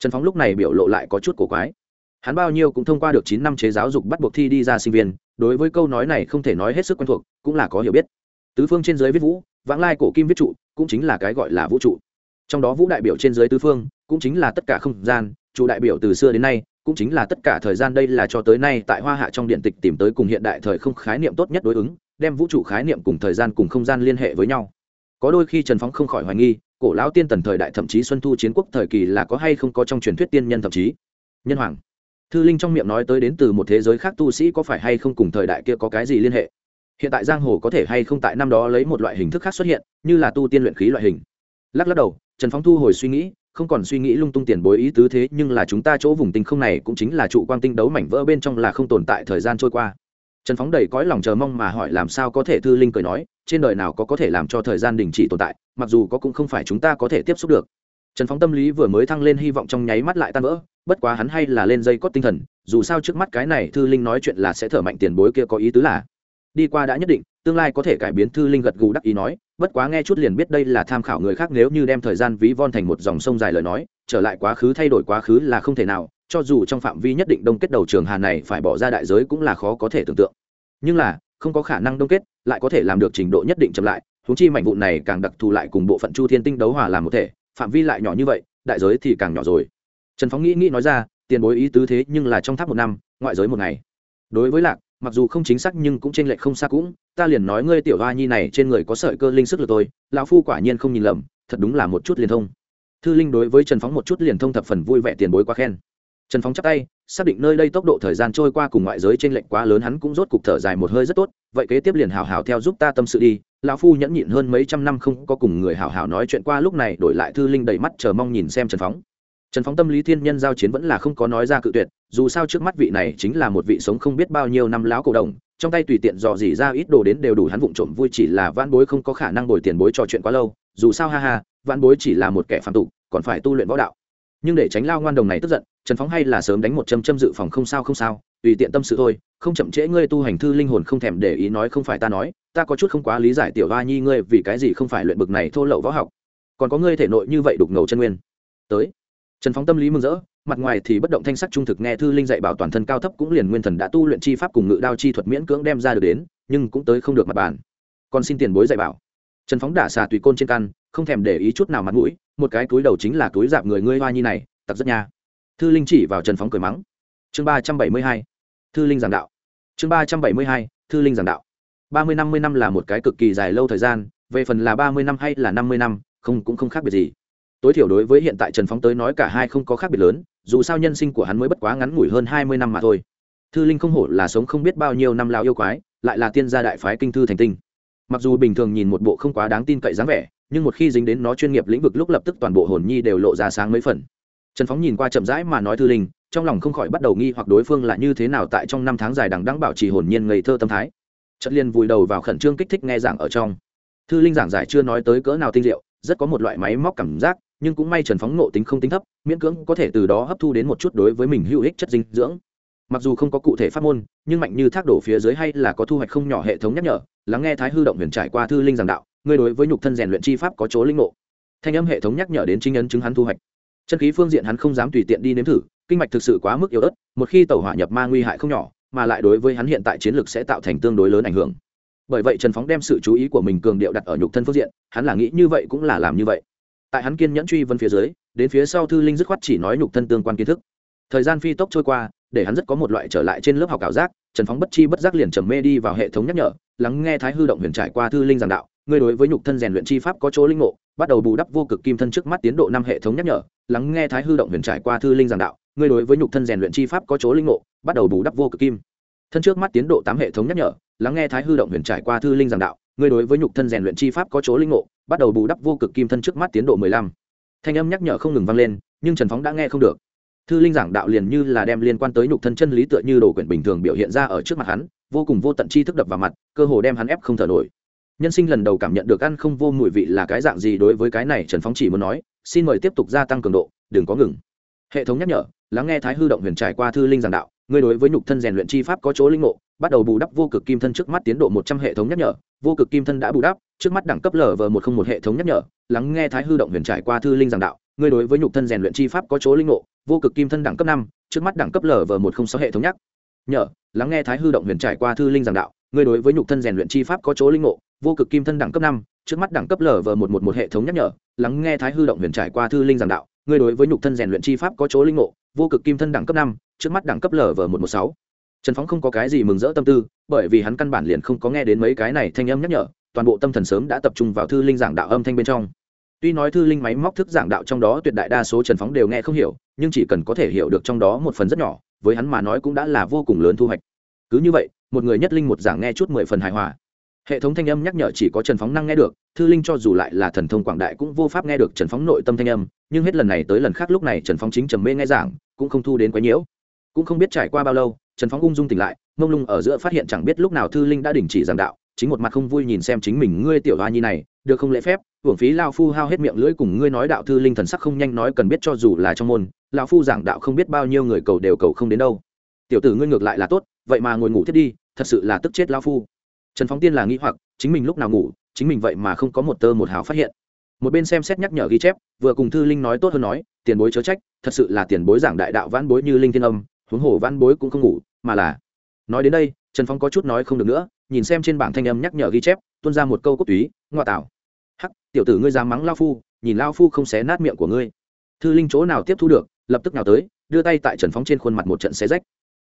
trần phóng lúc này biểu lộ lại có chút cổ quái. Hắn bao nhiêu cũng thông qua được chín năm chế giáo dục bắt buộc thi đi ra sinh viên, đối với câu nói này không thể nói hết sức quen thuộc, cũng là có hiểu biết. Tứ phương trên dưới viết vũ, vãng lai cổ kim viết trụ, cũng chính là cái gọi là vũ trụ. Trong đó vũ đại biểu trên dưới tứ phương, cũng chính là tất cả không gian, trụ đại biểu từ xưa đến nay, cũng chính là tất cả thời gian đây là cho tới nay tại hoa hạ trong điện tịch tìm tới cùng hiện đại thời không khái niệm tốt nhất đối ứng, đem vũ trụ khái niệm cùng thời gian cùng không gian liên hệ với nhau. Có đôi khi trần phóng không khỏi hoài nghi cổ lão tiên tần thời đại thậm chí xuân thu chiến quốc thời kỳ là có hay không có trong truyền thuyết tiên nhân thậm chí? Nhân hoàng. Thư linh trong miệng nói tới đến từ một thế giới khác tu sĩ có phải hay không cùng thời đại kia có cái gì liên hệ? Hiện tại giang hồ có thể hay không tại năm đó lấy một loại hình thức khác xuất hiện, như là tu tiên luyện khí loại hình? Lắc lắc đầu, trần phóng thu hồi suy nghĩ, không còn suy nghĩ lung tung tiền bối ý tứ thế, nhưng là chúng ta chỗ vùng tinh không này cũng chính là trụ quang tinh đấu mảnh vỡ bên trong là không tồn tại thời gian trôi qua. Trần phóng đầy cõi lòng chờ mong mà hỏi làm sao có thể, thư linh cười nói trên đời nào có có thể làm cho thời gian đình chỉ tồn tại, mặc dù có cũng không phải chúng ta có thể tiếp xúc được. Trần phóng tâm lý vừa mới thăng lên hy vọng trong nháy mắt lại tan vỡ, bất quá hắn hay là lên dây cót tinh thần, dù sao trước mắt cái này thư linh nói chuyện là sẽ thở mạnh tiền bối kia có ý tứ là, đi qua đã nhất định, tương lai có thể cải biến thư linh gật gù đắc ý nói, bất quá nghe chút liền biết đây là tham khảo người khác nếu như đem thời gian ví von thành một dòng sông dài lời nói, trở lại quá khứ thay đổi quá khứ là không thể nào, cho dù trong phạm vi nhất định đông kết đầu trường hà này phải bỏ ra đại giới cũng là khó có thể tưởng tượng. Nhưng là không có khả năng đông kết, lại có thể làm được trình độ nhất định chậm lại húng chi mảnh vụn này càng đặc thù lại cùng bộ phận chu thiên tinh đấu hòa làm một thể, phạm vi lại nhỏ như vậy, đại giới thì càng nhỏ rồi. Trần phóng nghĩ nghĩ nói ra, tiền bối ý tứ thế nhưng là trong tháp một năm, ngoại giới một ngày. Đối với lạc, mặc dù không chính xác nhưng cũng t r ê n lệch không xa cũng, ta liền nói ngươi tiểu hoa nhi này trên người có sợi cơ linh sức lực tôi lão phu quả nhiên không nhìn lầm, thật đúng là một chút liền thông. Thư linh đối với trần phóng một chút liền thông thập phần vui vẻ tiền bối quá khen trần phóng chắp tay, xác định nơi đây tốc độ thời gian trôi qua cùng ngoại giới t r ê n lệch quá lớn, hắn cũng rốt cục thở dài một hơi rất tốt, vậy kế tiếp liền hào hào theo giúp ta tâm sự đi, lão phu nhẫn nhịn hơn mấy trăm năm không có cùng người hào hào nói chuyện qua, lúc này đổi lại thư linh đầy mắt chờ mong nhìn xem trần phóng trần phóng tâm lý thiên nhân giao chiến vẫn là không có nói ra cự tuyệt, dù sao trước mắt vị này chính là một vị sống không biết bao nhiêu năm láo cổ đồng, trong tay tùy tiện dò dỉ ra ít đồ đến đều đủ hắn vụng trộm vui chỉ là vãn bối không có khả năng bồi tiền bối trò chuyện quá lâu, dù sao ha ha, vãn bối chỉ là một kẻ phạm tục, còn phải tu luyện võ đạo nhưng để tránh lao ngoan đồng này tức giận, trần phóng hay là sớm đánh một châm châm dự phòng không sao không sao, tùy tiện tâm sự thôi, không chậm trễ ngươi tu hành thư linh hồn không thèm để ý nói không phải ta nói, ta có chút không quá lý giải tiểu hoa nhi ngươi vì cái gì không phải luyện bực này thô lậu võ học. Còn có ngươi thể nội như vậy đục ngầu chân nguyên. Tới. Trần phóng tâm lý mừng rỡ, mặt ngoài thì bất động thanh sắc trung thực nghe thư linh dạy bảo toàn thân cao thấp cũng liền nguyên thần đã tu luyện chi pháp cùng ngự đao chi thuật miễn cưỡng đem ra được đến, nhưng cũng tới không được mặt bàn. Còn xin tiền bối dạy bảo. Trần phóng đả xà tùy côn trên căn, không thèm để ý chút nào mặt mũi một cái túi đầu chính là túi dạp người ngươi hoa nhi này, tặc rất nha. Thư linh chỉ vào trần phóng cười mắng. Chương ba trăm bảy mươi hai, thư linh giảng đạo. Chương ba trăm bảy mươi hai, thư linh giảng đạo. Ba mươi năm mươi năm là một cái cực kỳ dài lâu thời gian, về phần là ba mươi năm hay là năm mươi năm, không, cũng không khác biệt gì. Tối thiểu đối với hiện tại trần phóng tới nói cả hai không có khác biệt lớn, dù sao nhân sinh của hắn mới bất quá ngắn ngủi hơn hai mươi năm mà thôi. Thư linh không hổ là sống không biết bao nhiêu năm lao yêu quái, lại là tiên gia đại phái kinh thư thành tinh mặc dù bình thường nhìn một bộ không quá đáng tin cậy dáng vẻ, nhưng một khi dính đến nó chuyên nghiệp lĩnh vực lúc lập tức toàn bộ hồn nhi đều lộ ra sáng mấy phần. Trần phóng nhìn qua chậm rãi mà nói thư linh, trong lòng không khỏi bắt đầu nghi hoặc đối phương là như thế nào tại trong năm tháng dài đằng đắng bảo trì hồn nhiên ngây thơ tâm thái. Chất liên vùi đầu vào khẩn trương kích thích nghe giảng ở trong. Thư linh giảng giải chưa nói tới cỡ nào tinh diệu, rất có một loại máy móc cảm giác, nhưng cũng may trần phóng nộ tính không tính thấp, miễn cưỡng có thể từ đó hấp thu đến một chút đối với mình hữu ích chất dinh dưỡng mặc dù không có cụ thể pháp môn, nhưng mạnh như thác đổ phía dưới hay là có thu hoạch không nhỏ hệ thống nhắc nhở, lắng nghe thái hư động huyền trải qua thư linh giảng đạo, ngươi đối với nhục thân rèn luyện chi pháp có chỗ linh ngộ. Thanh âm hệ thống nhắc nhở đến chính ấn chứng hắn thu hoạch. Chân khí phương diện hắn không dám tùy tiện đi nếm thử, kinh mạch thực sự quá mức yếu ớt, một khi tàu hỏa nhập ma nguy hại không nhỏ, mà lại đối với hắn hiện tại chiến lược sẽ tạo thành tương đối lớn ảnh hưởng. Bởi vậy trần phóng đem sự chú ý của mình cường điệu đặt ở nhục thân phương diện, hắn là nghĩ như vậy cũng là làm như vậy. Tại hắn kiên nhẫn truy vân phía dưới, đến phía sau thư linh dứt khoát chỉ nói nhục thân tương quan kiến thức. Thời gian phi tốc trôi qua để hắn rất có một loại trở lại trên lớp học ảo giác, trần phóng bất chi bất giác liền trầm mê đi vào hệ thống nhắc nhở, lắng nghe thái hư động huyền trải qua thư linh giảng đạo, ngươi đối với nhục thân rèn luyện chi pháp có chỗ linh ngộ, bắt đầu bù đắp vô cực kim thân trước mắt tiến độ năm hệ thống nhắc nhở, lắng nghe thái hư động huyền trải qua thư linh giảng đạo, ngươi đối với nhục thân rèn luyện chi pháp có chỗ linh ngộ, bắt đầu bù đắp vô cực kim thân trước mắt tiến độ tám hệ thống nhắc nhở, lắng nghe thái hư động huyền trải qua thư linh giảng đạo, ngươi đối với nhục thân rèn luyện chi pháp có chỗ linh ngộ, bắt đầu bù đắp vô cực kim thân trước mắt tiến độ mười lăm thanh âm nhắc nhở không ngừng vang lên, nhưng trần phóng đã nghe không được thư linh giảng đạo liền như là đem liên quan tới nhục thân chân lý tựa như đồ quyển bình thường biểu hiện ra ở trước mặt hắn, vô cùng vô tận chi thức đập vào mặt, cơ hồ đem hắn ép không thở nổi. Nhân sinh lần đầu cảm nhận được ăn không vô mùi vị là cái dạng gì đối với cái này trần phóng chỉ muốn nói, xin mời tiếp tục gia tăng cường độ, đừng có ngừng. Hệ thống nhắc nhở, lắng nghe thái hư động huyền trải qua thư linh giảng đạo, ngươi đối với nhục thân rèn luyện chi pháp có chỗ linh ngộ, bắt đầu bù đắp vô cực kim thân trước mắt tiến độ một trăm hệ thống nhắc nhở, vô cực kim thân đã bù đắp, trước mắt đẳng cấp lv một không một hệ thống nhắc nhở, lắng nghe thái hư động huyền trải qua thư linh giảng đạo, ngươi đối với nhục thân rèn luyện chi pháp có chỗ linh ngộ vô cực kim thân đẳng cấp năm, trước mắt đẳng cấp lv một không sáu hệ thống nhắc. Nhở lắng nghe thái hư động huyền trải qua thư linh giảng đạo, ngươi đối với nhục thân rèn luyện chi pháp có chỗ linh ngộ, vô cực kim thân đẳng cấp năm, trước mắt đẳng cấp lv một một một hệ thống nhắc nhở, lắng nghe thái hư động huyền trải qua thư linh giảng đạo, ngươi đối với nhục thân rèn luyện chi pháp có chỗ linh ngộ, vô cực kim thân đẳng cấp năm, trước mắt đẳng cấp lv một một sáu. Trần phóng không có cái gì mừng rỡ tâm tư, bởi vì hắn căn bản liền không có nghe đến mấy cái này thanh âm nhắc nhở, toàn bộ tâm thần sớm đã tập trung vào thư linh giảng đạo âm thanh bên trong tuy nói thư linh máy móc thức giảng đạo trong đó tuyệt đại đa số trần phóng đều nghe không hiểu, nhưng chỉ cần có thể hiểu được trong đó một phần rất nhỏ, với hắn mà nói cũng đã là vô cùng lớn thu hoạch. Cứ như vậy, một người nhất linh một giảng nghe chút mười phần hài hòa. Hệ thống thanh âm nhắc nhở chỉ có trần phóng năng nghe được, thư linh cho dù lại là thần thông quảng đại cũng vô pháp nghe được trần phóng nội tâm thanh âm, nhưng hết lần này tới lần khác lúc này trần phóng chính trầm mê nghe giảng, cũng không thu đến quấy nhiễu. Cũng không biết trải qua bao lâu, trần phóng ung dung tỉnh lại, mông lung ở giữa phát hiện chẳng biết lúc nào thư linh đã đình chỉ giảng đạo chính một mặt không vui nhìn xem chính mình ngươi tiểu hoa nhi này, được không lễ phép, hưởng phí lao phu hao hết miệng lưỡi cùng ngươi nói đạo thư linh thần sắc không nhanh nói cần biết cho dù là trong môn, lao phu giảng đạo không biết bao nhiêu người cầu đều cầu không đến đâu. Tiểu tử ngươi ngược lại là tốt, vậy mà ngồi ngủ thiết đi, thật sự là tức chết lao phu. Trần phóng tiên là nghĩ hoặc, chính mình lúc nào ngủ, chính mình vậy mà không có một tơ một hào phát hiện. Một bên xem xét nhắc nhở ghi chép, vừa cùng thư linh nói tốt hơn nói, tiền bối chớ trách, thật sự là tiền bối giảng đại đạo vãn bối như linh thiên âm, huống hồ vãn bối cũng không ngủ, mà là, nói đến đây, trần phong có chút nói không được nữa nhìn xem trên bảng thanh âm nhắc nhở ghi chép, tuôn ra một câu cốt túy ngoại tảo hắc, tiểu tử ngươi dám mắng lao phu, nhìn lao phu không xé nát miệng của ngươi. Thư linh chỗ nào tiếp thu được, lập tức nào tới, đưa tay tại trần phóng trên khuôn mặt một trận xé rách.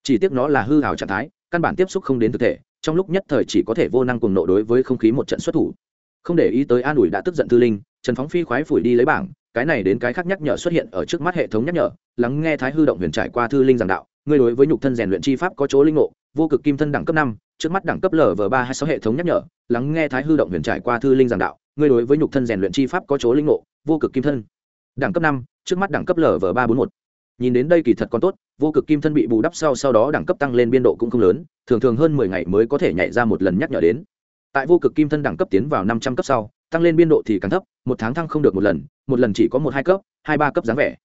Chỉ tiếc nó là hư hào trạng thái, căn bản tiếp xúc không đến thực thể, trong lúc nhất thời chỉ có thể vô năng cùng nộ đối với không khí một trận xuất thủ. Không để ý tới an ủi đã tức giận thư linh, trần phóng phi khoái phủi đi lấy bảng, cái này đến cái khác nhắc nhở xuất hiện ở trước mắt hệ thống nhắc nhở, lắng nghe thái hư động huyền trải qua thư linh giảng đạo ngươi đối với nhục thân rèn luyện chi pháp có chỗ linh ngộ, vô cực kim thân đẳng cấp năm, trước mắt đẳng cấp lv ba hai sáu hệ thống nhắc nhở, lắng nghe thái hư động huyền trải qua thư linh giảng đạo, ngươi đối với nhục thân rèn luyện chi pháp có chỗ linh ngộ, vô cực kim thân. Đẳng cấp năm, trước mắt đẳng cấp lv ba bốn một. Nhìn đến đây kỳ thật còn tốt, vô cực kim thân bị bù đắp sau sau đó đẳng cấp tăng lên biên độ cũng không lớn, thường thường hơn mười ngày mới có thể nhảy ra một lần nhắc nhở đến. Tại vô cực kim thân đẳng cấp tiến vào năm trăm cấp sau, tăng lên biên độ thì càng thấp, một tháng thăng không được một lần một lần chỉ có một hai cấp, hai ba cấp dáng vẻ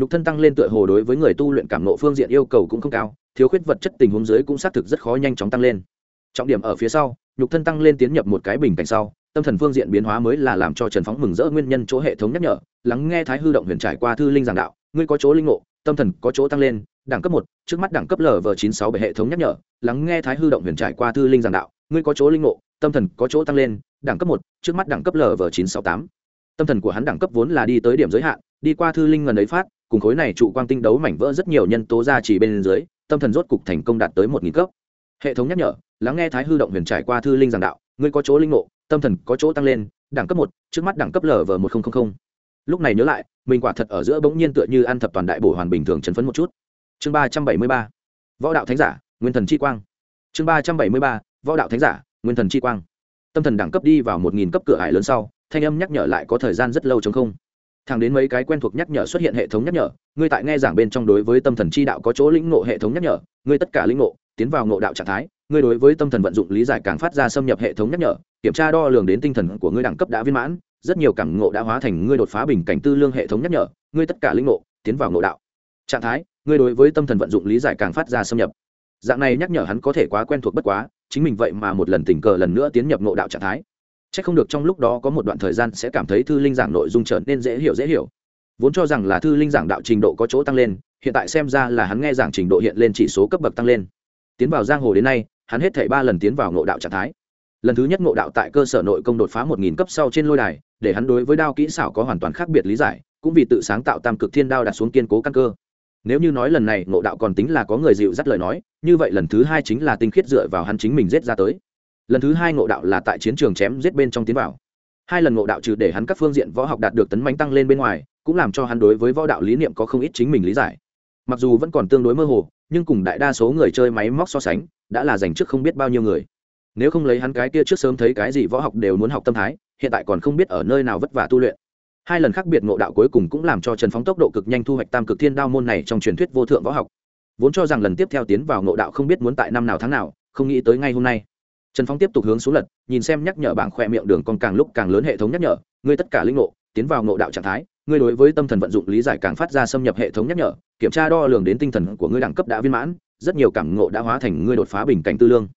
nhục thân tăng lên tựa hồ đối với người tu luyện cảm nộ phương diện yêu cầu cũng không cao, thiếu khuyết vật chất tình huống dưới cũng xác thực rất khó nhanh chóng tăng lên. Trọng điểm ở phía sau nhục thân tăng lên tiến nhập một cái bình cảnh sau, tâm thần phương diện biến hóa mới là làm cho trần phóng mừng rỡ nguyên nhân chỗ hệ thống nhắc nhở, lắng nghe thái hư động huyền trải qua thư linh giảng đạo, ngươi có chỗ linh ngộ, tâm thần có chỗ tăng lên, đẳng cấp một, trước mắt đẳng cấp lv chín sáu bảy hệ thống nhắc nhở, lắng nghe thái hư động huyền trải qua thư linh giảng đạo, ngươi có chỗ linh ngộ, tâm thần có chỗ tăng lên, đẳng cấp một, trước mắt đẳng cấp lv chín sáu tám. Tâm thần của hắn đẳng cấp vốn là đi tới điểm giới hạn, đi qua thư linh ngần ấy phát cùng khối này trụ quang tinh đấu mảnh vỡ rất nhiều nhân tố ra chỉ bên dưới, tâm thần rốt cục thành công đạt tới một nghìn cấp. Hệ thống nhắc nhở, lắng nghe thái hư động huyền trải qua thư linh giảng đạo, ngươi có chỗ linh ngộ, tâm thần có chỗ tăng lên, đẳng cấp một, trước mắt đẳng cấp lv một nghìn lúc này nhớ lại, mình quả thật ở giữa bỗng nhiên tựa như ăn thập toàn đại bổ hoàn bình thường chấn phấn một chút. Chương ba trăm bảy mươi ba, võ đạo thánh giả, nguyên thần chi quang. Chương ba trăm bảy mươi ba, võ đạo thánh giả, nguyên thần chi quang. Tâm thần đẳng cấp đi vào một nghìn cấp cửa ải lớn sau, thanh âm nhắc nhở lại có thời gian rất lâu chống không thẳng đến mấy cái quen thuộc nhắc nhở xuất hiện hệ thống nhắc nhở, ngươi tại nghe giảng bên trong đối với tâm thần chi đạo có chỗ lĩnh ngộ hệ thống nhắc nhở, ngươi tất cả lĩnh ngộ, tiến vào ngộ đạo trạng thái, ngươi đối với tâm thần vận dụng lý giải càng phát ra xâm nhập hệ thống nhắc nhở, kiểm tra đo lường đến tinh thần của ngươi đẳng cấp đã viên mãn, rất nhiều cảm ngộ đã hóa thành ngươi đột phá bình cảnh tư lương hệ thống nhắc nhở, ngươi tất cả lĩnh ngộ, tiến vào ngộ đạo trạng thái, ngươi đối với tâm thần vận dụng lý giải càng phát ra xâm nhập. Dạng này nhắc nhở hắn có thể quá quen thuộc bất quá, chính mình vậy mà một lần tình cờ lần nữa tiến nhập ngộ đạo trạng thái. Chắc không được trong lúc đó có một đoạn thời gian sẽ cảm thấy thư linh giảng nội dung trở nên dễ hiểu dễ hiểu. Vốn cho rằng là thư linh giảng đạo trình độ có chỗ tăng lên, hiện tại xem ra là hắn nghe giảng trình độ hiện lên chỉ số cấp bậc tăng lên. Tiến vào giang hồ đến nay, hắn hết thảy ba lần tiến vào ngộ đạo trạng thái. Lần thứ nhất ngộ đạo tại cơ sở nội công đột phá một nghìn cấp sau trên lôi đài, để hắn đối với đao kỹ xảo có hoàn toàn khác biệt lý giải, cũng vì tự sáng tạo tam cực thiên đao đặt xuống kiên cố căn cơ. Nếu như nói lần này ngộ đạo còn tính là có người dịu dắt lời nói, như vậy lần thứ hai chính là tinh khiết dựa vào hắn chính mình giết ra tới lần thứ hai ngộ đạo là tại chiến trường chém giết bên trong tiến vào. Hai lần ngộ đạo trừ để hắn các phương diện võ học đạt được tấn mánh tăng lên bên ngoài, cũng làm cho hắn đối với võ đạo lý niệm có không ít chính mình lý giải. Mặc dù vẫn còn tương đối mơ hồ, nhưng cùng đại đa số người chơi máy móc so sánh, đã là dành trước không biết bao nhiêu người. Nếu không lấy hắn cái kia trước sớm thấy cái gì võ học đều muốn học tâm thái, hiện tại còn không biết ở nơi nào vất vả tu luyện. Hai lần khác biệt ngộ đạo cuối cùng cũng làm cho trần phóng tốc độ cực nhanh thu hoạch tam cực thiên đao môn này trong truyền thuyết vô thượng võ học. Vốn cho rằng lần tiếp theo tiến vào ngộ đạo không biết muốn tại năm nào tháng nào, không nghĩ tới ngay hôm nay trần phong tiếp tục hướng xuống lật, nhìn xem nhắc nhở bảng khoe miệng đường con càng lúc càng lớn hệ thống nhắc nhở, ngươi tất cả linh ngộ, tiến vào ngộ đạo trạng thái, ngươi đối với tâm thần vận dụng lý giải càng phát ra xâm nhập hệ thống nhắc nhở, kiểm tra đo lường đến tinh thần của ngươi đẳng cấp đã viên mãn, rất nhiều cảm ngộ đã hóa thành ngươi đột phá bình cảnh tư lương.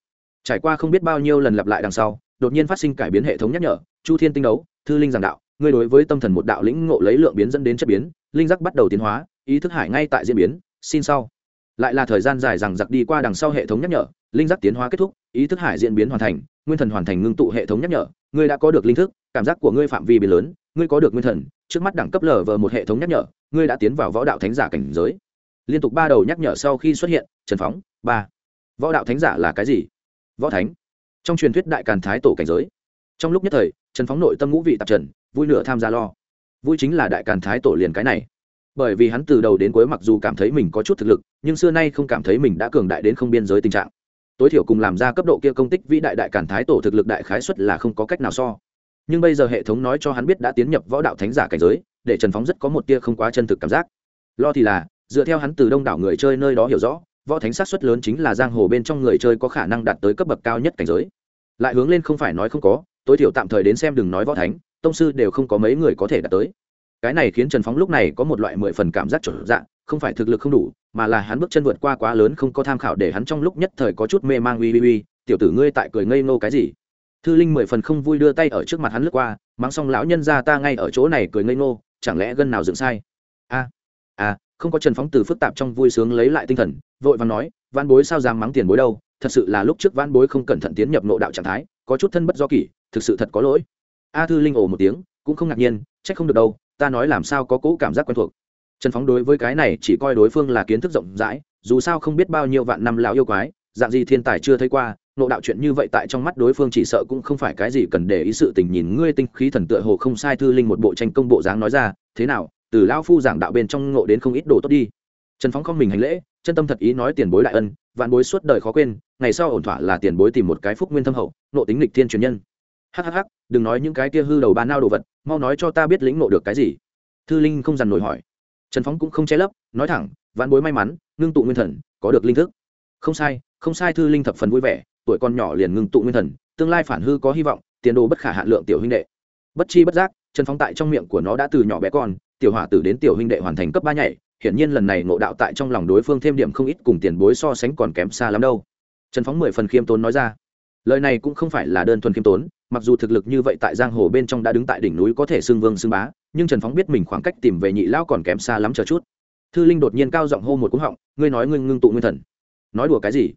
Trải qua không biết bao nhiêu lần lặp lại đằng sau, đột nhiên phát sinh cải biến hệ thống nhắc nhở, chu thiên tinh đấu, thư linh giảng đạo, ngươi đối với tâm thần một đạo lĩnh ngộ lấy lượng biến dẫn đến chất biến, linh giác bắt đầu tiến hóa, ý thức hải ngay tại diễn biến, xin sau. Lại là thời gian dài rằng giặc đi qua đằng sau hệ thống nhắc nhở linh giác tiến hóa kết thúc, ý thức hải diễn biến hoàn thành, nguyên thần hoàn thành ngưng tụ hệ thống nhắc nhở. Ngươi đã có được linh thức, cảm giác của ngươi phạm vi biến lớn, ngươi có được nguyên thần, trước mắt đẳng cấp lờ vờ một hệ thống nhắc nhở, ngươi đã tiến vào võ đạo thánh giả cảnh giới. Liên tục ba đầu nhắc nhở sau khi xuất hiện, trần phóng, ba. Võ đạo thánh giả là cái gì? Võ thánh. Trong truyền thuyết đại càn thái tổ cảnh giới. Trong lúc nhất thời, trần phóng nội tâm ngũ vị tạp trần, vui nửa tham gia lo. Vui chính là đại càn thái tổ liền cái này. Bởi vì hắn từ đầu đến cuối mặc dù cảm thấy mình có chút thực lực, nhưng xưa nay không cảm thấy mình đã cường đại đến không biên giới tình trạng tối thiểu cùng làm ra cấp độ kia công tích vĩ đại đại cản thái tổ thực lực đại khái xuất là không có cách nào so. Nhưng bây giờ hệ thống nói cho hắn biết đã tiến nhập võ đạo thánh giả cảnh giới, để trần phóng rất có một tia không quá chân thực cảm giác. Lo thì là, dựa theo hắn từ đông đảo người chơi nơi đó hiểu rõ, võ thánh sát xuất lớn chính là giang hồ bên trong người chơi có khả năng đạt tới cấp bậc cao nhất cảnh giới. Lại hướng lên không phải nói không có, tối thiểu tạm thời đến xem đừng nói võ thánh, tông sư đều không có mấy người có thể đạt tới. Cái này khiến trần phóng lúc này có một loại mười phần cảm giác chuẩn dạng không phải thực lực không đủ mà là hắn bước chân vượt qua quá lớn không có tham khảo để hắn trong lúc nhất thời có chút mê mang uy uy uy tiểu tử ngươi tại cười ngây ngô cái gì? Thư linh mười phần không vui đưa tay ở trước mặt hắn lướt qua mắng xong lão nhân ra ta ngay ở chỗ này cười ngây ngô chẳng lẽ gân nào dựng sai? A à, à không có trần phóng từ phức tạp trong vui sướng lấy lại tinh thần vội và nói văn bối sao dám mắng tiền bối đâu thật sự là lúc trước văn bối không cẩn thận tiến nhập nộ đạo trạng thái có chút thân bất do kỷ thực sự thật có lỗi. A thư linh ồ một tiếng cũng không ngạc nhiên trách không được đâu ta nói làm sao có cỗ cảm giác quen thuộc trần phóng đối với cái này chỉ coi đối phương là kiến thức rộng rãi, dù sao không biết bao nhiêu vạn năm lão yêu quái, dạng gì thiên tài chưa thấy qua, nộ đạo chuyện như vậy tại trong mắt đối phương chỉ sợ cũng không phải cái gì cần để ý sự tình nhìn ngươi tinh khí thần tựa hồ không sai thư linh một bộ tranh công bộ dáng nói ra, thế nào, từ lão phu giảng đạo bên trong ngộ đến không ít đồ tốt đi. Trần phóng không mình hành lễ, chân tâm thật ý nói tiền bối đại ân, vạn bối suốt đời khó quên, ngày sau ổn thỏa là tiền bối tìm một cái phúc nguyên thâm hậu, nộ tính lịch thiên truyền nhân. Hhh đừng nói những cái kia hư đầu ba nao đồ vật, mau nói cho ta biết lĩnh nộ được cái gì. Thư linh không dằn nổi hỏi trần phóng cũng không che lấp, nói thẳng, vãn bối may mắn, ngưng tụ nguyên thần, có được linh thức. Không sai không sai thư linh thập phần vui vẻ, tuổi con nhỏ liền ngưng tụ nguyên thần, tương lai phản hư có hy vọng, tiền đồ bất khả hạn lượng tiểu huynh đệ. Bất chi bất giác, trần phóng tại trong miệng của nó đã từ nhỏ bé con, tiểu hỏa tử đến tiểu huynh đệ hoàn thành cấp ba nhảy, hiển nhiên lần này ngộ đạo tại trong lòng đối phương thêm điểm không ít cùng tiền bối so sánh còn kém xa lắm đâu. Trần phóng mười phần khiêm tốn nói ra. Lời này cũng không phải là đơn thuần khiêm tốn, mặc dù thực lực như vậy tại giang hồ bên trong đã đứng tại đỉnh núi có thể xưng vương xưng bá nhưng trần phóng biết mình khoảng cách tìm về nhị lão còn kém xa lắm chờ chút thư linh đột nhiên cao giọng hô một cúng họng ngươi nói ngươi ngưng tụ nguyên thần nói đùa cái gì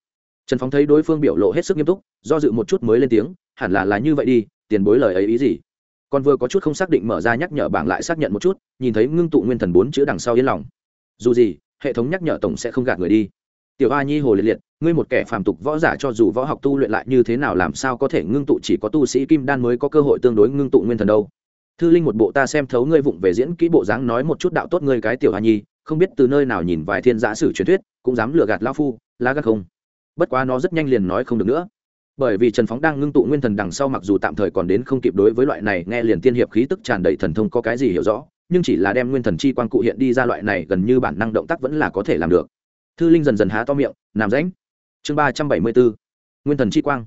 trần phóng thấy đối phương biểu lộ hết sức nghiêm túc do dự một chút mới lên tiếng hẳn là là như vậy đi tiền bối lời ấy ý gì còn vừa có chút không xác định mở ra nhắc nhở bảng lại xác nhận một chút nhìn thấy ngưng tụ nguyên thần bốn chữ đằng sau yên lòng dù gì hệ thống nhắc nhở tổng sẽ không gạt người đi tiểu a nhi hồ liệt liệt ngươi một kẻ phàm tục võ giả cho dù võ học tu luyện lại như thế nào làm sao có thể ngưng tụ chỉ có tu sĩ kim đan mới có cơ hội tương đối ngưng tụ nguyên thần đâu thư linh một bộ ta xem thấu ngươi vụng về diễn kỹ bộ dáng nói một chút đạo tốt ngươi cái tiểu hà nhi, không biết từ nơi nào nhìn vài thiên giả sử truyền thuyết, cũng dám lừa gạt lao phu, lá gác không? Bất quá nó rất nhanh liền nói không được nữa. Bởi vì trần phóng đang ngưng tụ nguyên thần đằng sau mặc dù tạm thời còn đến không kịp đối với loại này, nghe liền tiên hiệp khí tức tràn đầy thần thông có cái gì hiểu rõ, nhưng chỉ là đem nguyên thần chi quan cụ hiện đi ra loại này gần như bản năng động tác vẫn là có thể làm được. Thư linh dần dần há to miệng làm rãnh. Chương ba trăm bảy mươi bốn nguyên thần chi quang.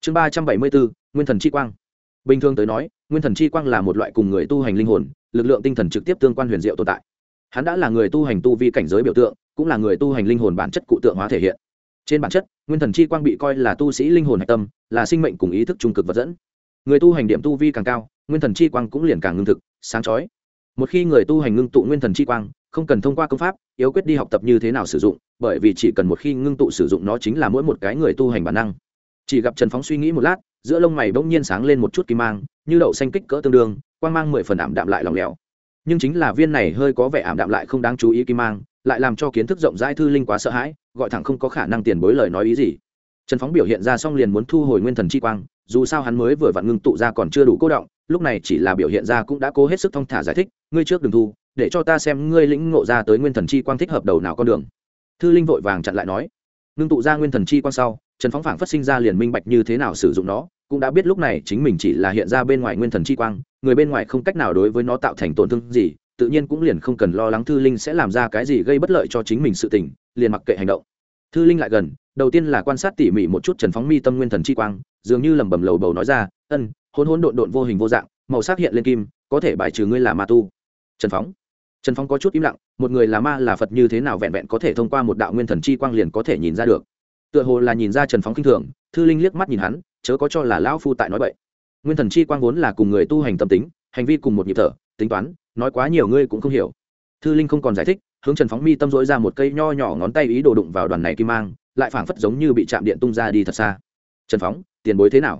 Chương ba trăm bảy mươi bốn nguyên thần chi quang bình thường tới nói, nguyên thần chi quang là một loại cùng người tu hành linh hồn, lực lượng tinh thần trực tiếp tương quan huyền diệu tồn tại. Hắn đã là người tu hành tu vi cảnh giới biểu tượng, cũng là người tu hành linh hồn bản chất cụ tượng hóa thể hiện. Trên bản chất, nguyên thần chi quang bị coi là tu sĩ linh hồn hạch tâm, là sinh mệnh cùng ý thức trung cực vật dẫn. Người tu hành điểm tu vi càng cao, nguyên thần chi quang cũng liền càng ngưng thực, sáng chói. Một khi người tu hành ngưng tụ nguyên thần chi quang, không cần thông qua công pháp, yếu quyết đi học tập như thế nào sử dụng, bởi vì chỉ cần một khi ngưng tụ sử dụng nó chính là mỗi một cái người tu hành bản năng. Chỉ gặp trần phóng suy nghĩ một lát giữa lông mày bỗng nhiên sáng lên một chút kim mang, như đậu xanh kích cỡ tương đương, quang mang mười phần ảm đạm lại lòng lẻo. Nhưng chính là viên này hơi có vẻ ảm đạm lại không đáng chú ý kim mang, lại làm cho kiến thức rộng rãi thư linh quá sợ hãi, gọi thẳng không có khả năng tiền bối lời nói ý gì. Trần phóng biểu hiện ra xong liền muốn thu hồi nguyên thần chi quang, dù sao hắn mới vừa vặn ngưng tụ ra còn chưa đủ cố động, lúc này chỉ là biểu hiện ra cũng đã cố hết sức thong thả giải thích, ngươi trước đừng thu, để cho ta xem ngươi lĩnh ngộ ra tới nguyên thần chi quang thích hợp đầu nào con đường. Thư linh vội vàng chặn lại nói ngưng tụ ra nguyên thần chi quang sau, trần phóng phảng phát sinh ra liền minh bạch như thế nào sử dụng nó, cũng đã biết lúc này chính mình chỉ là hiện ra bên ngoài nguyên thần chi quang, người bên ngoài không cách nào đối với nó tạo thành tổn thương gì, tự nhiên cũng liền không cần lo lắng thư linh sẽ làm ra cái gì gây bất lợi cho chính mình sự tình, liền mặc kệ hành động. Thư linh lại gần, đầu tiên là quan sát tỉ mỉ một chút trần phóng mi tâm nguyên thần chi quang, dường như lẩm bẩm lầu bầu nói ra, ân hôn hôn độn độn vô hình vô dạng, màu sắc hiện lên kim, có thể bài trừ ngươi là ma tu. Trần phóng. Trần phóng có chút im lặng một người là ma là phật như thế nào vẹn vẹn có thể thông qua một đạo nguyên thần chi quang liền có thể nhìn ra được tựa hồ là nhìn ra trần phóng k i n h thường thư linh liếc mắt nhìn hắn chớ có cho là lão phu tại nói vậy nguyên thần chi quang vốn là cùng người tu hành tâm tính hành vi cùng một nhịp thở tính toán nói quá nhiều ngươi cũng không hiểu thư linh không còn giải thích hướng trần phóng mi tâm dỗi ra một cây nho nhỏ ngón tay ý đồ đụng vào đoàn này kim mang lại phảng phất giống như bị chạm điện tung ra đi thật xa trần phóng tiền bối thế nào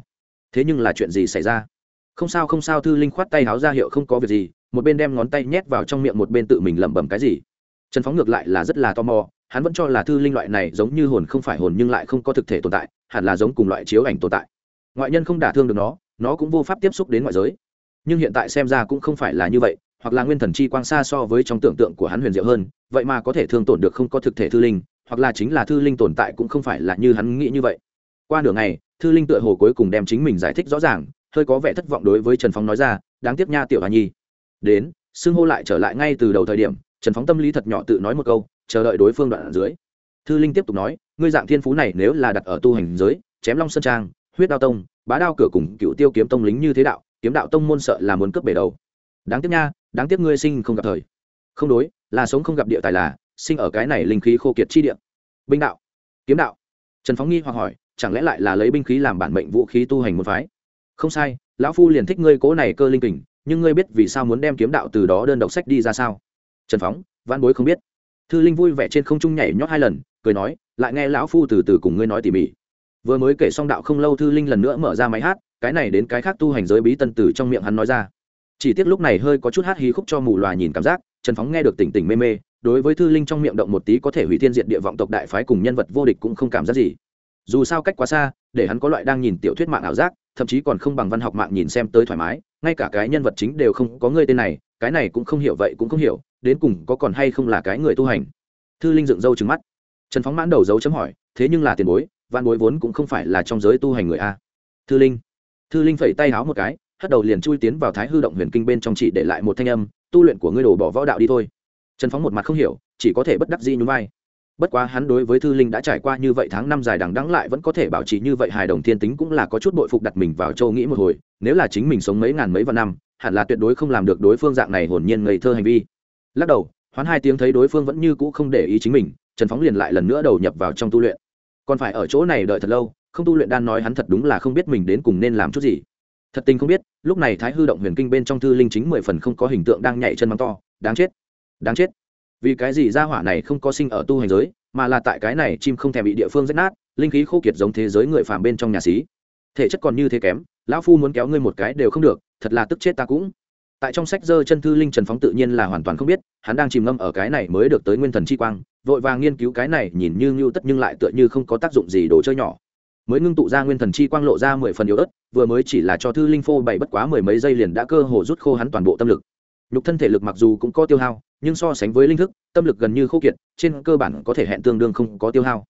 thế nhưng là chuyện gì xảy ra không sao không sao thư linh khoát tay háo ra hiệu không có việc gì một bên đem ngón tay nhét vào trong miệng, một bên tự mình lẩm bẩm cái gì. Trần phóng ngược lại là rất là tò mò, hắn vẫn cho là thư linh loại này giống như hồn không phải hồn nhưng lại không có thực thể tồn tại, hẳn là giống cùng loại chiếu ảnh tồn tại. Ngoại nhân không đả thương được nó nó cũng vô pháp tiếp xúc đến ngoại giới. Nhưng hiện tại xem ra cũng không phải là như vậy, hoặc là nguyên thần chi quang xa so với trong tưởng tượng của hắn huyền diệu hơn, vậy mà có thể thương tổn được không có thực thể thư linh, hoặc là chính là thư linh tồn tại cũng không phải là như hắn nghĩ như vậy. Qua nửa ngày, thư linh tựa hồ cuối cùng đem chính mình giải thích rõ ràng, hơi có vẻ thất vọng đối với trần phóng nói ra, đáng tiếc nha, tiểu hà nhi đến, xưng hô lại trở lại ngay từ đầu thời điểm, trần phóng tâm lý thật nhỏ tự nói một câu, chờ đợi đối phương đoạn ở dưới. Thư linh tiếp tục nói, ngươi dạng thiên phú này nếu là đặt ở tu hành giới, chém long sơn trang, huyết đao tông, bá đao cửa cùng cựu tiêu kiếm tông lính như thế đạo, kiếm đạo tông môn sợ là muốn cướp bể đầu. Đáng tiếc nha, đáng tiếc ngươi sinh không gặp thời. Không đối, là sống không gặp địa tài là, sinh ở cái này linh khí khô kiệt chi địa. Binh đạo, kiếm đạo. Trần phóng nghi hoặc hỏi, chẳng lẽ lại là lấy binh khí làm bản mệnh vũ khí tu hành một phái? Không sai, lão phu liền thích ngươi cố này cơ linh kình nhưng ngươi biết vì sao muốn đem kiếm đạo từ đó đơn độc sách đi ra sao? Trần phóng văn bối không biết. Thư linh vui vẻ trên không trung nhảy nhót hai lần, cười nói, lại nghe lão phu từ từ cùng ngươi nói tỉ mỉ. Vừa mới kể xong đạo không lâu thư linh lần nữa mở ra máy hát, cái này đến cái khác tu hành giới bí tân tử trong miệng hắn nói ra. Chỉ tiếc lúc này hơi có chút hát hí khúc cho mù loà nhìn cảm giác, trần phóng nghe được tỉnh tỉnh mê mê, đối với thư linh trong miệng động một tí có thể hủy thiên diện địa vọng tộc đại phái cùng nhân vật vô địch cũng không cảm giác gì. Dù sao cách quá xa, để hắn có loại đang nhìn tiểu thuyết mạng ảo giác, thậm chí còn không bằng văn học mạng nhìn xem tới thoải mái ngay cả cái nhân vật chính đều không có người tên này, cái này cũng không hiểu vậy cũng không hiểu, đến cùng có còn hay không là cái người tu hành. Thư linh dựng râu trứng mắt. Trần phóng mãn đầu dấu chấm hỏi, thế nhưng là tiền bối văn bối vốn cũng không phải là trong giới tu hành người a. Thư linh. Thư linh phẩy tay háo một cái, hất đầu liền chui tiến vào thái hư động huyền kinh bên trong chị để lại một thanh âm, tu luyện của ngươi đổ bỏ võ đạo đi thôi. Trần phóng một mặt không hiểu, chỉ có thể bất đắc dĩ nhún vai bất quá hắn đối với thư linh đã trải qua như vậy tháng năm dài đằng đắng lại vẫn có thể bảo trì như vậy hài đồng thiên tính cũng là có chút bội phục đặt mình vào châu nghĩ một hồi, nếu là chính mình sống mấy ngàn mấy vạn năm, hẳn là tuyệt đối không làm được đối phương dạng này hồn nhiên ngây thơ hành vi. Lắc đầu, hoán hai tiếng thấy đối phương vẫn như cũ không để ý chính mình, trần phóng liền lại lần nữa đầu nhập vào trong tu luyện. Còn phải ở chỗ này đợi thật lâu, không tu luyện đan nói hắn thật đúng là không biết mình đến cùng nên làm chút gì. Thật tình không biết, lúc này thái hư động huyền kinh bên trong thư linh chính mười phần không có hình tượng đang nhảy chân mắng to. Đáng chết đáng chết vì cái gì ra hỏa này không có sinh ở tu hành giới, mà là tại cái này chim không thèm bị địa phương rách nát, linh khí khô kiệt giống thế giới người phàm bên trong nhà xí. Thể chất còn như thế kém, lão phu muốn kéo ngươi một cái đều không được, thật là tức chết ta cũng. Tại trong sách dơ chân thư linh trần phóng tự nhiên là hoàn toàn không biết, hắn đang chìm ngâm ở cái này mới được tới nguyên thần chi quang, vội vàng nghiên cứu cái này, nhìn như ngưu tất nhưng lại tựa như không có tác dụng gì đồ chơi nhỏ. Mới ngưng tụ ra nguyên thần chi quang lộ ra mười phần yếu ớt, vừa mới chỉ là cho thư linh phô bày bất quá mười mấy giây liền đã cơ hồ rút khô hắn toàn bộ tâm lực. Nhục thân thể lực mặc dù cũng có tiêu hao nhưng so sánh với linh thức, tâm lực gần như khô kiệt, trên cơ bản có thể hẹn tương đương không có tiêu hao.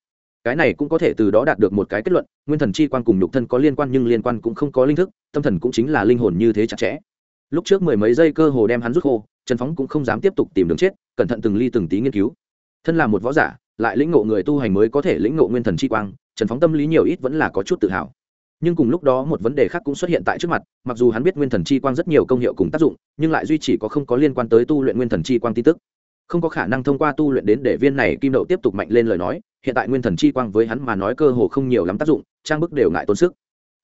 Cái này cũng có thể từ đó đạt được một cái kết luận, nguyên thần chi quan cùng nhục thân có liên quan nhưng liên quan cũng không có linh thức, tâm thần cũng chính là linh hồn như thế chặt chẽ. Lúc trước mười mấy giây cơ hồ đem hắn rút khô, trần phóng cũng không dám tiếp tục tìm đường chết, cẩn thận từng ly từng tí nghiên cứu. Thân là một võ giả, lại lĩnh ngộ người tu hành mới có thể lĩnh ngộ nguyên thần chi quang, trần phóng tâm lý nhiều ít vẫn là có chút tự hào nhưng cùng lúc đó một vấn đề khác cũng xuất hiện tại trước mặt, mặc dù hắn biết nguyên thần chi quang rất nhiều công hiệu cùng tác dụng, nhưng lại duy chỉ có không có liên quan tới tu luyện nguyên thần chi quang tin tức. Không có khả năng thông qua tu luyện đến để viên này kim đậu tiếp tục mạnh lên lời nói, hiện tại nguyên thần chi quang với hắn mà nói cơ hồ không nhiều lắm tác dụng, trang bức đều ngại tốn sức.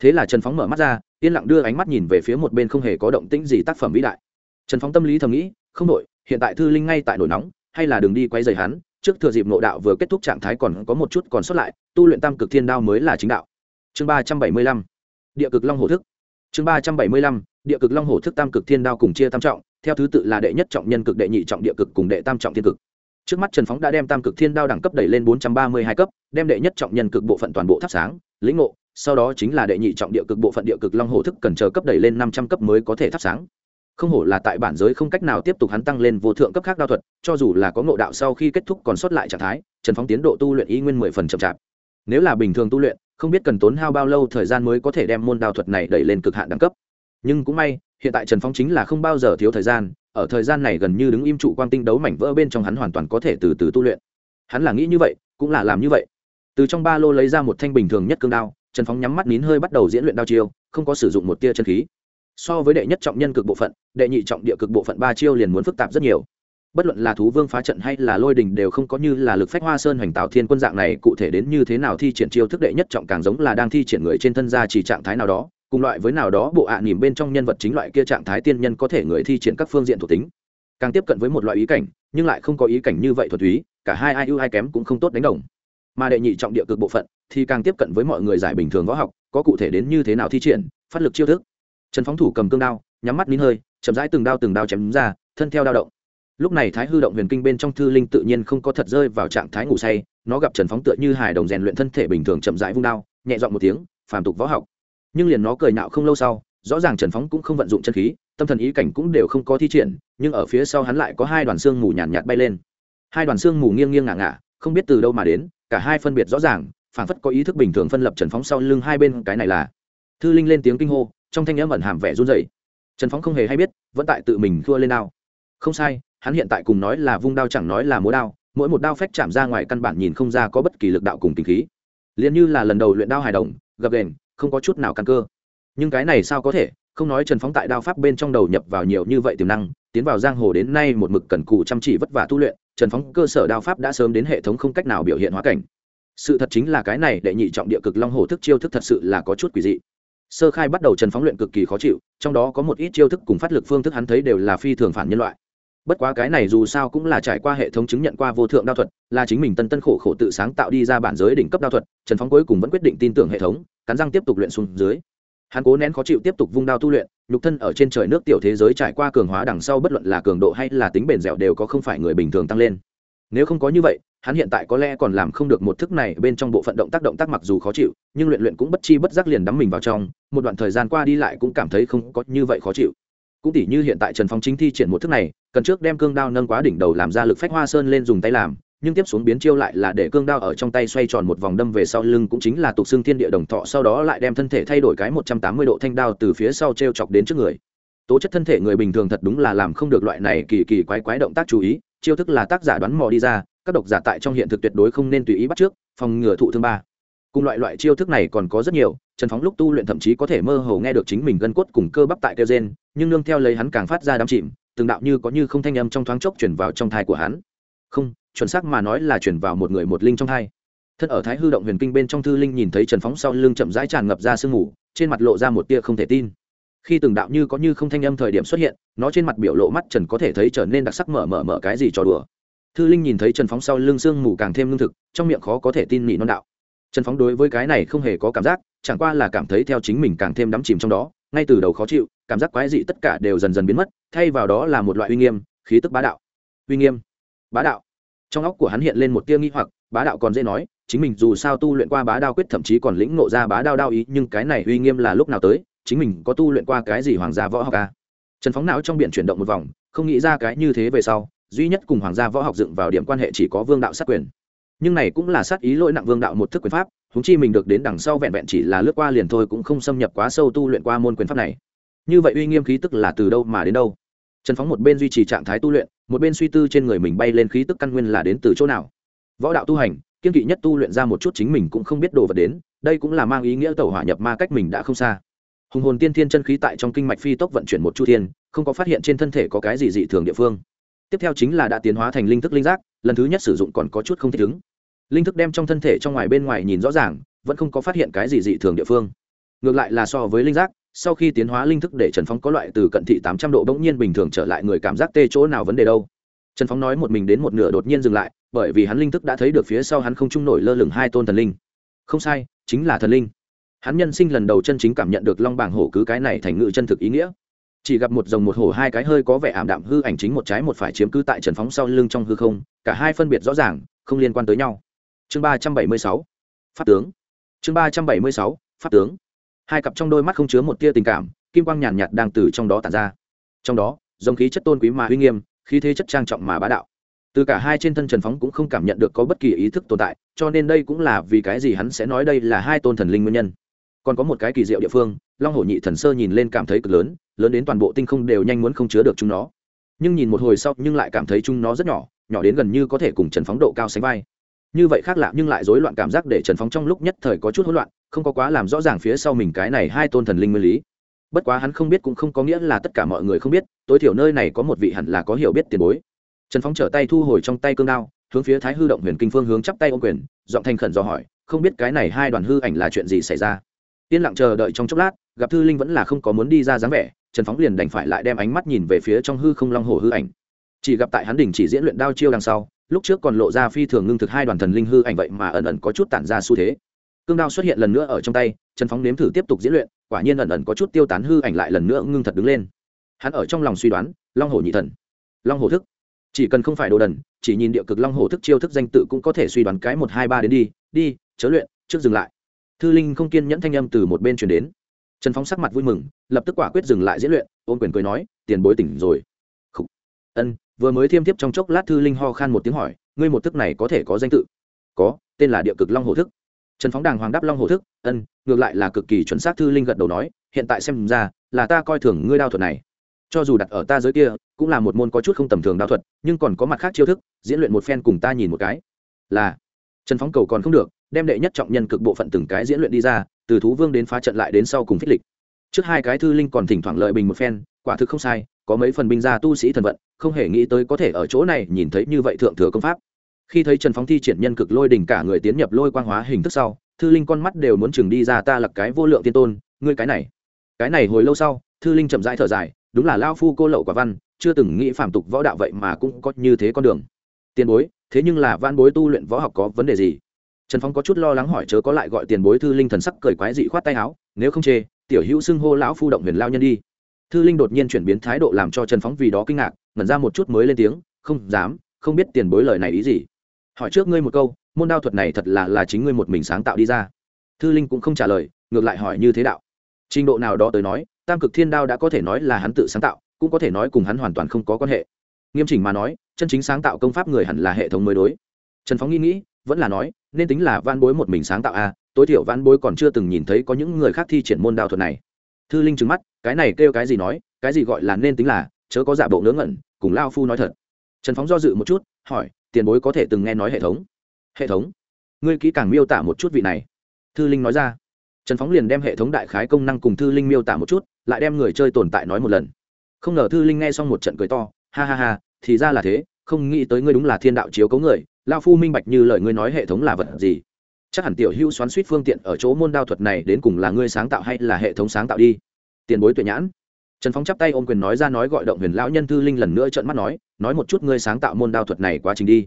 Thế là trần phóng mở mắt ra, yên lặng đưa ánh mắt nhìn về phía một bên không hề có động tĩnh gì tác phẩm vĩ đại. Trần phóng tâm lý thầm nghĩ, không đội hiện tại thư linh ngay tại nổi nóng, hay là đường đi quay dày hắn, trước thừa dịp nộ đạo vừa kết thúc trạng thái còn có một chút còn sót lại, tu luyện tam cực thiên đao mới là chính đạo chương ba trăm bảy mươi lăm, địa cực long hổ thức. Chương ba trăm bảy mươi lăm, địa cực long hổ thức tam cực thiên đao cùng chia tam trọng, theo thứ tự là đệ nhất trọng nhân cực đệ nhị trọng địa cực cùng đệ tam trọng thiên cực. Trước mắt trần phóng đã đem tam cực thiên đao đẳng cấp đẩy lên bốn trăm ba mươi hai cấp, đem đệ nhất trọng nhân cực bộ phận toàn bộ thắp sáng, lĩnh ngộ, sau đó chính là đệ nhị trọng địa cực bộ phận địa cực long hổ thức cần chờ cấp đẩy lên năm trăm cấp mới có thể thắp sáng. Không hổ là tại bản giới không cách nào tiếp tục hắn tăng lên vô thượng cấp khác đao thuật, cho dù là có ngộ đạo sau khi kết thúc còn sót lại trạng thái, trần phóng tiến độ tu luyện y nguyên mười phần chậm chạp. Nếu là bình thường tu luyện không biết cần tốn hao bao lâu thời gian mới có thể đem môn đao thuật này đẩy lên cực hạn đẳng cấp. Nhưng cũng may, hiện tại trần Phong chính là không bao giờ thiếu thời gian, ở thời gian này gần như đứng im trụ quang tinh đấu mảnh vỡ bên trong hắn hoàn toàn có thể từ từ tu luyện. Hắn là nghĩ như vậy, cũng là làm như vậy. Từ trong ba lô lấy ra một thanh bình thường nhất cương đao, trần phóng nhắm mắt nín hơi bắt đầu diễn luyện đao chiêu, không có sử dụng một tia chân khí. So với đệ nhất trọng nhân cực bộ phận, đệ nhị trọng địa cực bộ phận ba chiêu liền muốn phức tạp rất nhiều bất luận là thú vương phá trận hay là lôi đình đều không có như là lực phách hoa sơn hoành tạo thiên quân dạng này, cụ thể đến như thế nào thi triển chiêu thức đệ nhất trọng càng giống là đang thi triển người trên thân ra chỉ trạng thái nào đó, cùng loại với nào đó bộ ạ à nỉm bên trong nhân vật chính loại kia trạng thái tiên nhân có thể người thi triển các phương diện thuộc tính. Càng tiếp cận với một loại ý cảnh, nhưng lại không có ý cảnh như vậy thuật túy, cả hai ai ưu ai kém cũng không tốt đánh đồng. Mà đệ nhị trọng địa cực bộ phận thì càng tiếp cận với mọi người giải bình thường võ học, có cụ thể đến như thế nào thi triển, phát lực chiêu thức. Trần phóng thủ cầm cương đao, nhắm mắt nín hơi, chậm rãi từng đao từng đao chém ra, thân theo đao động lúc này thái hư động huyền kinh bên trong thư linh tự nhiên không có thật rơi vào trạng thái ngủ say nó gặp trần phóng tựa như hài đồng rèn luyện thân thể bình thường chậm rãi vung đao nhẹ dọn một tiếng phàm tục võ học. Nhưng liền nó cười nạo không lâu sau rõ ràng trần phóng cũng không vận dụng chân khí tâm thần ý cảnh cũng đều không có thi triển nhưng ở phía sau hắn lại có hai đoàn xương mù nhàn nhạt, nhạt bay lên. Hai đoàn xương mù nghiêng nghiêng ngả ngả không biết từ đâu mà đến cả hai phân biệt rõ ràng phản phất có ý thức bình thường phân lập trần phóng sau lưng hai bên cái này là thư linh lên tiếng kinh hô trong thanh âm ẩn hàm vẻ run dày trần phóng không hề hay biết vẫn tại tự mình thua lên nào, không sai hắn hiện tại cùng nói là vung đao chẳng nói là múa đao, mỗi một đao phách chạm ra ngoài căn bản nhìn không ra có bất kỳ lực đạo cùng kinh khí. Liền như là lần đầu luyện đao hài đồng, gập đền không có chút nào căn cơ. Nhưng cái này sao có thể, không nói trần phóng tại đao pháp bên trong đầu nhập vào nhiều như vậy tiềm năng, tiến vào giang hồ đến nay một mực cần cù chăm chỉ vất vả tu luyện, trần phóng cơ sở đao pháp đã sớm đến hệ thống không cách nào biểu hiện hóa cảnh. Sự thật chính là cái này đệ nhị trọng địa cực long hồ thức chiêu thức thật sự là có chút quỷ dị. Sơ khai bắt đầu trần phóng luyện cực kỳ khó chịu, trong đó có một ít chiêu thức cùng phát lực phương thức hắn thấy đều là phi thường phản nhân loại bất quá cái này dù sao cũng là trải qua hệ thống chứng nhận qua vô thượng đao thuật, là chính mình tân tân khổ khổ tự sáng tạo đi ra bản giới đỉnh cấp đao thuật, trần phóng cuối cùng vẫn quyết định tin tưởng hệ thống, cắn răng tiếp tục luyện xuống dưới. Hắn cố nén khó chịu tiếp tục vung đao tu luyện, nhục thân ở trên trời nước tiểu thế giới trải qua cường hóa đằng sau bất luận là cường độ hay là tính bền dẻo đều có không phải người bình thường tăng lên. Nếu không có như vậy, hắn hiện tại có lẽ còn làm không được một thức này, bên trong bộ phận động tác động tác mặc dù khó chịu, nhưng luyện luyện cũng bất chi bất giác liền đắm mình vào trong, một đoạn thời gian qua đi lại cũng cảm thấy không có như vậy khó chịu cũng tỉ như hiện tại trần phong chính thi triển một thức này, cần trước đem cương đao nâng quá đỉnh đầu làm ra lực phách hoa sơn lên dùng tay làm, nhưng tiếp xuống biến chiêu lại là để cương đao ở trong tay xoay tròn một vòng đâm về sau lưng cũng chính là tục xương thiên địa đồng thọ, sau đó lại đem thân thể thay đổi cái một trăm tám mươi độ thanh đao từ phía sau t r e o chọc đến trước người. Tố chất thân thể người bình thường thật đúng là làm không được loại này kỳ kỳ quái quái động tác chú ý, chiêu thức là tác giả đoán mò đi ra, các độc giả tại trong hiện thực tuyệt đối không nên tùy ý bắt trước, phòng ngừa thụ thương ba cùng loại loại chiêu thức này còn có rất nhiều, trần phóng lúc tu luyện thậm chí có thể mơ hồ nghe được chính mình gân cốt cùng cơ bắp tại kêu gen nhưng nương theo lấy hắn càng phát ra đám chìm, từng đạo như có như không thanh âm trong thoáng chốc chuyển vào trong thai của hắn. Không, chuẩn xác mà nói là chuyển vào một người một linh trong thai. Thân ở thái hư động huyền kinh bên trong thư linh nhìn thấy trần phóng sau lưng chậm rãi tràn ngập ra sương mù, trên mặt lộ ra một tia không thể tin. Khi từng đạo như có như không thanh âm thời điểm xuất hiện, nó trên mặt biểu lộ mắt trần có thể thấy trở nên đặc sắc mở mở mở cái gì trò đùa. Thư linh nhìn thấy trần phóng sau lưng sương mù càng thêm lương thực, trong miệng khó có thể tin nhị non đạo trần phóng đối với cái này không hề có cảm giác, chẳng qua là cảm thấy theo chính mình càng thêm đắm chìm trong đó, ngay từ đầu khó chịu, cảm giác quái dị tất cả đều dần dần biến mất, thay vào đó là một loại uy nghiêm, khí tức bá đạo. Uy nghiêm? Bá đạo. Trong óc của hắn hiện lên một tia nghi hoặc, bá đạo còn dễ nói, chính mình dù sao tu luyện qua bá đao quyết thậm chí còn lĩnh nộ ra bá đao đao ý, nhưng cái này uy nghiêm là lúc nào tới, chính mình có tu luyện qua cái gì hoàng gia võ học à? trần phóng não trong biển chuyển động một vòng, không nghĩ ra cái như thế về sau, duy nhất cùng hoàng gia võ học dựng vào điểm quan hệ chỉ có vương đạo sát quyền nhưng này cũng là sát ý lỗi nặng vương đạo một thức quyền pháp húng chi mình được đến đằng sau vẹn vẹn chỉ là lướt qua liền thôi cũng không xâm nhập quá sâu tu luyện qua môn quyền pháp này. Như vậy uy nghiêm khí tức là từ đâu mà đến đâu? Trần phóng một bên duy trì trạng thái tu luyện, một bên suy tư trên người mình bay lên khí tức căn nguyên là đến từ chỗ nào. Võ đạo tu hành, kiên kỵ nhất tu luyện ra một chút chính mình cũng không biết đồ vật đến, đây cũng là mang ý nghĩa tẩu hỏa nhập ma cách mình đã không xa. Hùng hồn tiên thiên chân khí tại trong kinh mạch phi tốc vận chuyển một chu thiên, không có phát hiện trên thân thể có cái gì dị thường địa phương. Tiếp theo chính là đã tiến hóa thành linh thức linh giác lần thứ nhất sử dụng còn có chút không thích ứng. Linh thức đem trong thân thể trong ngoài bên ngoài nhìn rõ ràng, vẫn không có phát hiện cái gì dị thường địa phương. Ngược lại là so với linh giác, sau khi tiến hóa linh thức để trần phóng có loại từ cận thị tám trăm độ bỗng nhiên bình thường trở lại người cảm giác tê chỗ nào vấn đề đâu. Trần phóng nói một mình đến một nửa đột nhiên dừng lại, bởi vì hắn linh thức đã thấy được phía sau hắn không trung nổi lơ lửng hai tôn thần linh. Không sai, chính là thần linh. Hắn nhân sinh lần đầu chân chính cảm nhận được long bảng hổ cứ cái này thành ngự chân thực ý nghĩa chỉ gặp một rồng một hổ hai cái hơi có vẻ ảm đạm hư ảnh chính một trái một phải chiếm cứ tại trần phóng sau lưng trong hư không, cả hai phân biệt rõ ràng, không liên quan tới nhau. Chương ba trăm bảy mươi sáu, pháp tướng. Chương ba trăm bảy mươi sáu, pháp tướng. Hai cặp trong đôi mắt không chứa một tia tình cảm, kim quang nhàn nhạt đang từ trong đó tản ra. Trong đó, dòng khí chất tôn quý mà uy nghiêm, khí thế chất trang trọng mà bá đạo. Từ cả hai trên thân trần phóng cũng không cảm nhận được có bất kỳ ý thức tồn tại, cho nên đây cũng là vì cái gì hắn sẽ nói đây là hai tôn thần linh nguyên nhân. Còn có một cái kỳ diệu địa phương long hổ nhị thần sơ nhìn lên cảm thấy cực lớn lớn đến toàn bộ tinh không đều nhanh muốn không chứa được chúng nó. Nhưng nhìn một hồi sau nhưng lại cảm thấy chúng nó rất nhỏ nhỏ đến gần như có thể cùng trần phóng độ cao sánh vai. Như vậy khác lạ nhưng lại rối loạn cảm giác để trần phóng trong lúc nhất thời có chút hỗn loạn, không có quá làm rõ ràng phía sau mình cái này hai tôn thần linh nguyên lý. Bất quá hắn không biết cũng không có nghĩa là tất cả mọi người không biết, tối thiểu nơi này có một vị hẳn là có hiểu biết tiền bối. Trần phóng trở tay thu hồi trong tay cương đao, hướng phía thái hư động huyền kinh phương hướng chắp tay ô quyền, giọng thanh khẩn do hỏi, không biết cái này hai đoàn hư ảnh là chuyện gì xảy ra. Yên lặng chờ đợi trong chốc lát gặp thư linh vẫn là không có muốn đi ra dáng vẻ, trần phóng liền đành phải lại đem ánh mắt nhìn về phía trong hư không long hồ hư ảnh. Chỉ gặp tại hắn đình chỉ diễn luyện đao chiêu đằng sau, lúc trước còn lộ ra phi thường ngưng thực hai đoàn thần linh hư ảnh vậy mà ẩn ẩn có chút tản ra xu thế. Cương đao xuất hiện lần nữa ở trong tay, trần phóng nếm thử tiếp tục diễn luyện, quả nhiên ẩn ẩn có chút tiêu tán hư ảnh lại lần nữa ngưng thật đứng lên. Hắn ở trong lòng suy đoán, long hồ nhị thần, long hồ thức. Chỉ cần không phải đồ đần, chỉ nhìn địa cực long hồ thức chiêu thức danh tự cũng có thể suy đoán cái một hai ba đến đi đi, chớ luyện, trước dừng lại. Thư linh không kiên nhẫn thanh âm từ một bên chuyển đến trần phóng sắc mặt vui mừng, lập tức quả quyết dừng lại diễn luyện ôm quyền cười nói, tiền bối tỉnh rồi. Ân, vừa mới thiêm tiếp trong chốc lát thư linh ho khan một tiếng hỏi, ngươi một thức này có thể có danh tự? Có, tên là địa cực long hồ thức. Trần phóng đàng hoàng đáp long hồ thức, ân, ngược lại là cực kỳ chuẩn xác thư linh gật đầu nói, hiện tại xem ra, là ta coi thường ngươi đao thuật này. Cho dù đặt ở ta giới kia, cũng là một môn có chút không tầm thường đao thuật, nhưng còn có mặt khác chiêu thức, diễn luyện một phen cùng ta nhìn một cái. Là. Trần phóng cầu còn không được, đem đệ nhất trọng nhân cực bộ phận từng cái diễn luyện đi ra từ thú vương đến phá trận lại đến sau cùng phích lịch. Trước hai cái thư linh còn thỉnh thoảng lợi bình một phen, quả thực không sai, có mấy phần binh gia tu sĩ thần vận, không hề nghĩ tới có thể ở chỗ này nhìn thấy như vậy thượng thừa công pháp. Khi thấy trần phóng thi triển nhân cực lôi đỉnh cả người tiến nhập lôi quang hóa hình thức sau, thư linh con mắt đều muốn chừng đi ra ta lập cái vô lượng tiên tôn, ngươi cái này. Cái này hồi lâu sau, thư linh chậm rãi thở dài, đúng là lao phu cô lậu quả văn, chưa từng nghĩ phạm tục võ đạo vậy mà cũng có như thế con đường. Tiền bối, thế nhưng là van bối tu luyện võ học có vấn đề gì? Trần phong có chút lo lắng hỏi chớ có lại gọi tiền bối thư linh thần sắc cười quái dị khoát tay áo, nếu không chê, tiểu hữu xưng hô lão phu động huyền lao nhân đi. Thư linh đột nhiên chuyển biến thái độ làm cho trần phóng vì đó kinh ngạc, ngẩn ra một chút mới lên tiếng, không dám, không biết tiền bối lời này ý gì. Hỏi trước ngươi một câu, môn đao thuật này thật là là chính ngươi một mình sáng tạo đi ra. Thư linh cũng không trả lời, ngược lại hỏi như thế đạo. Trình độ nào đó tới nói, tam cực thiên đao đã có thể nói là hắn tự sáng tạo, cũng có thể nói cùng hắn hoàn toàn không có quan hệ. Nghiêm chỉnh mà nói, chân chính sáng tạo công pháp người hẳn là hệ thống mới đối. Trần phóng nghĩ nghĩ vẫn là nói nên tính là van bối một mình sáng tạo a à, tối thiểu van bối còn chưa từng nhìn thấy có những người khác thi triển môn đao thuật này. Thư linh trừng mắt cái này kêu cái gì nói cái gì gọi là nên tính là chớ có giả bộ ngớ ngẩn cùng lao phu nói thật. Trần phóng do dự một chút hỏi tiền bối có thể từng nghe nói hệ thống? Hệ thống? Ngươi kỹ càng miêu tả một chút vị này. Thư linh nói ra. Trần phóng liền đem hệ thống đại khái công năng cùng thư linh miêu tả một chút lại đem người chơi tồn tại nói một lần. Không ngờ thư linh nghe xong một trận cười to ha ha ha thì ra là thế không nghĩ tới ngươi đúng là thiên đạo chiếu cấu người lao phu minh bạch như lời ngươi nói hệ thống là vật gì. Chắc hẳn tiểu hữu xoắn suýt phương tiện ở chỗ môn đao thuật này đến cùng là ngươi sáng tạo hay là hệ thống sáng tạo đi. Tiền bối tuệ nhãn. Trần phóng chắp tay ôm quyền nói ra nói gọi động huyền lão nhân thư linh lần nữa trợn mắt nói nói một chút ngươi sáng tạo môn đao thuật này quá trình đi.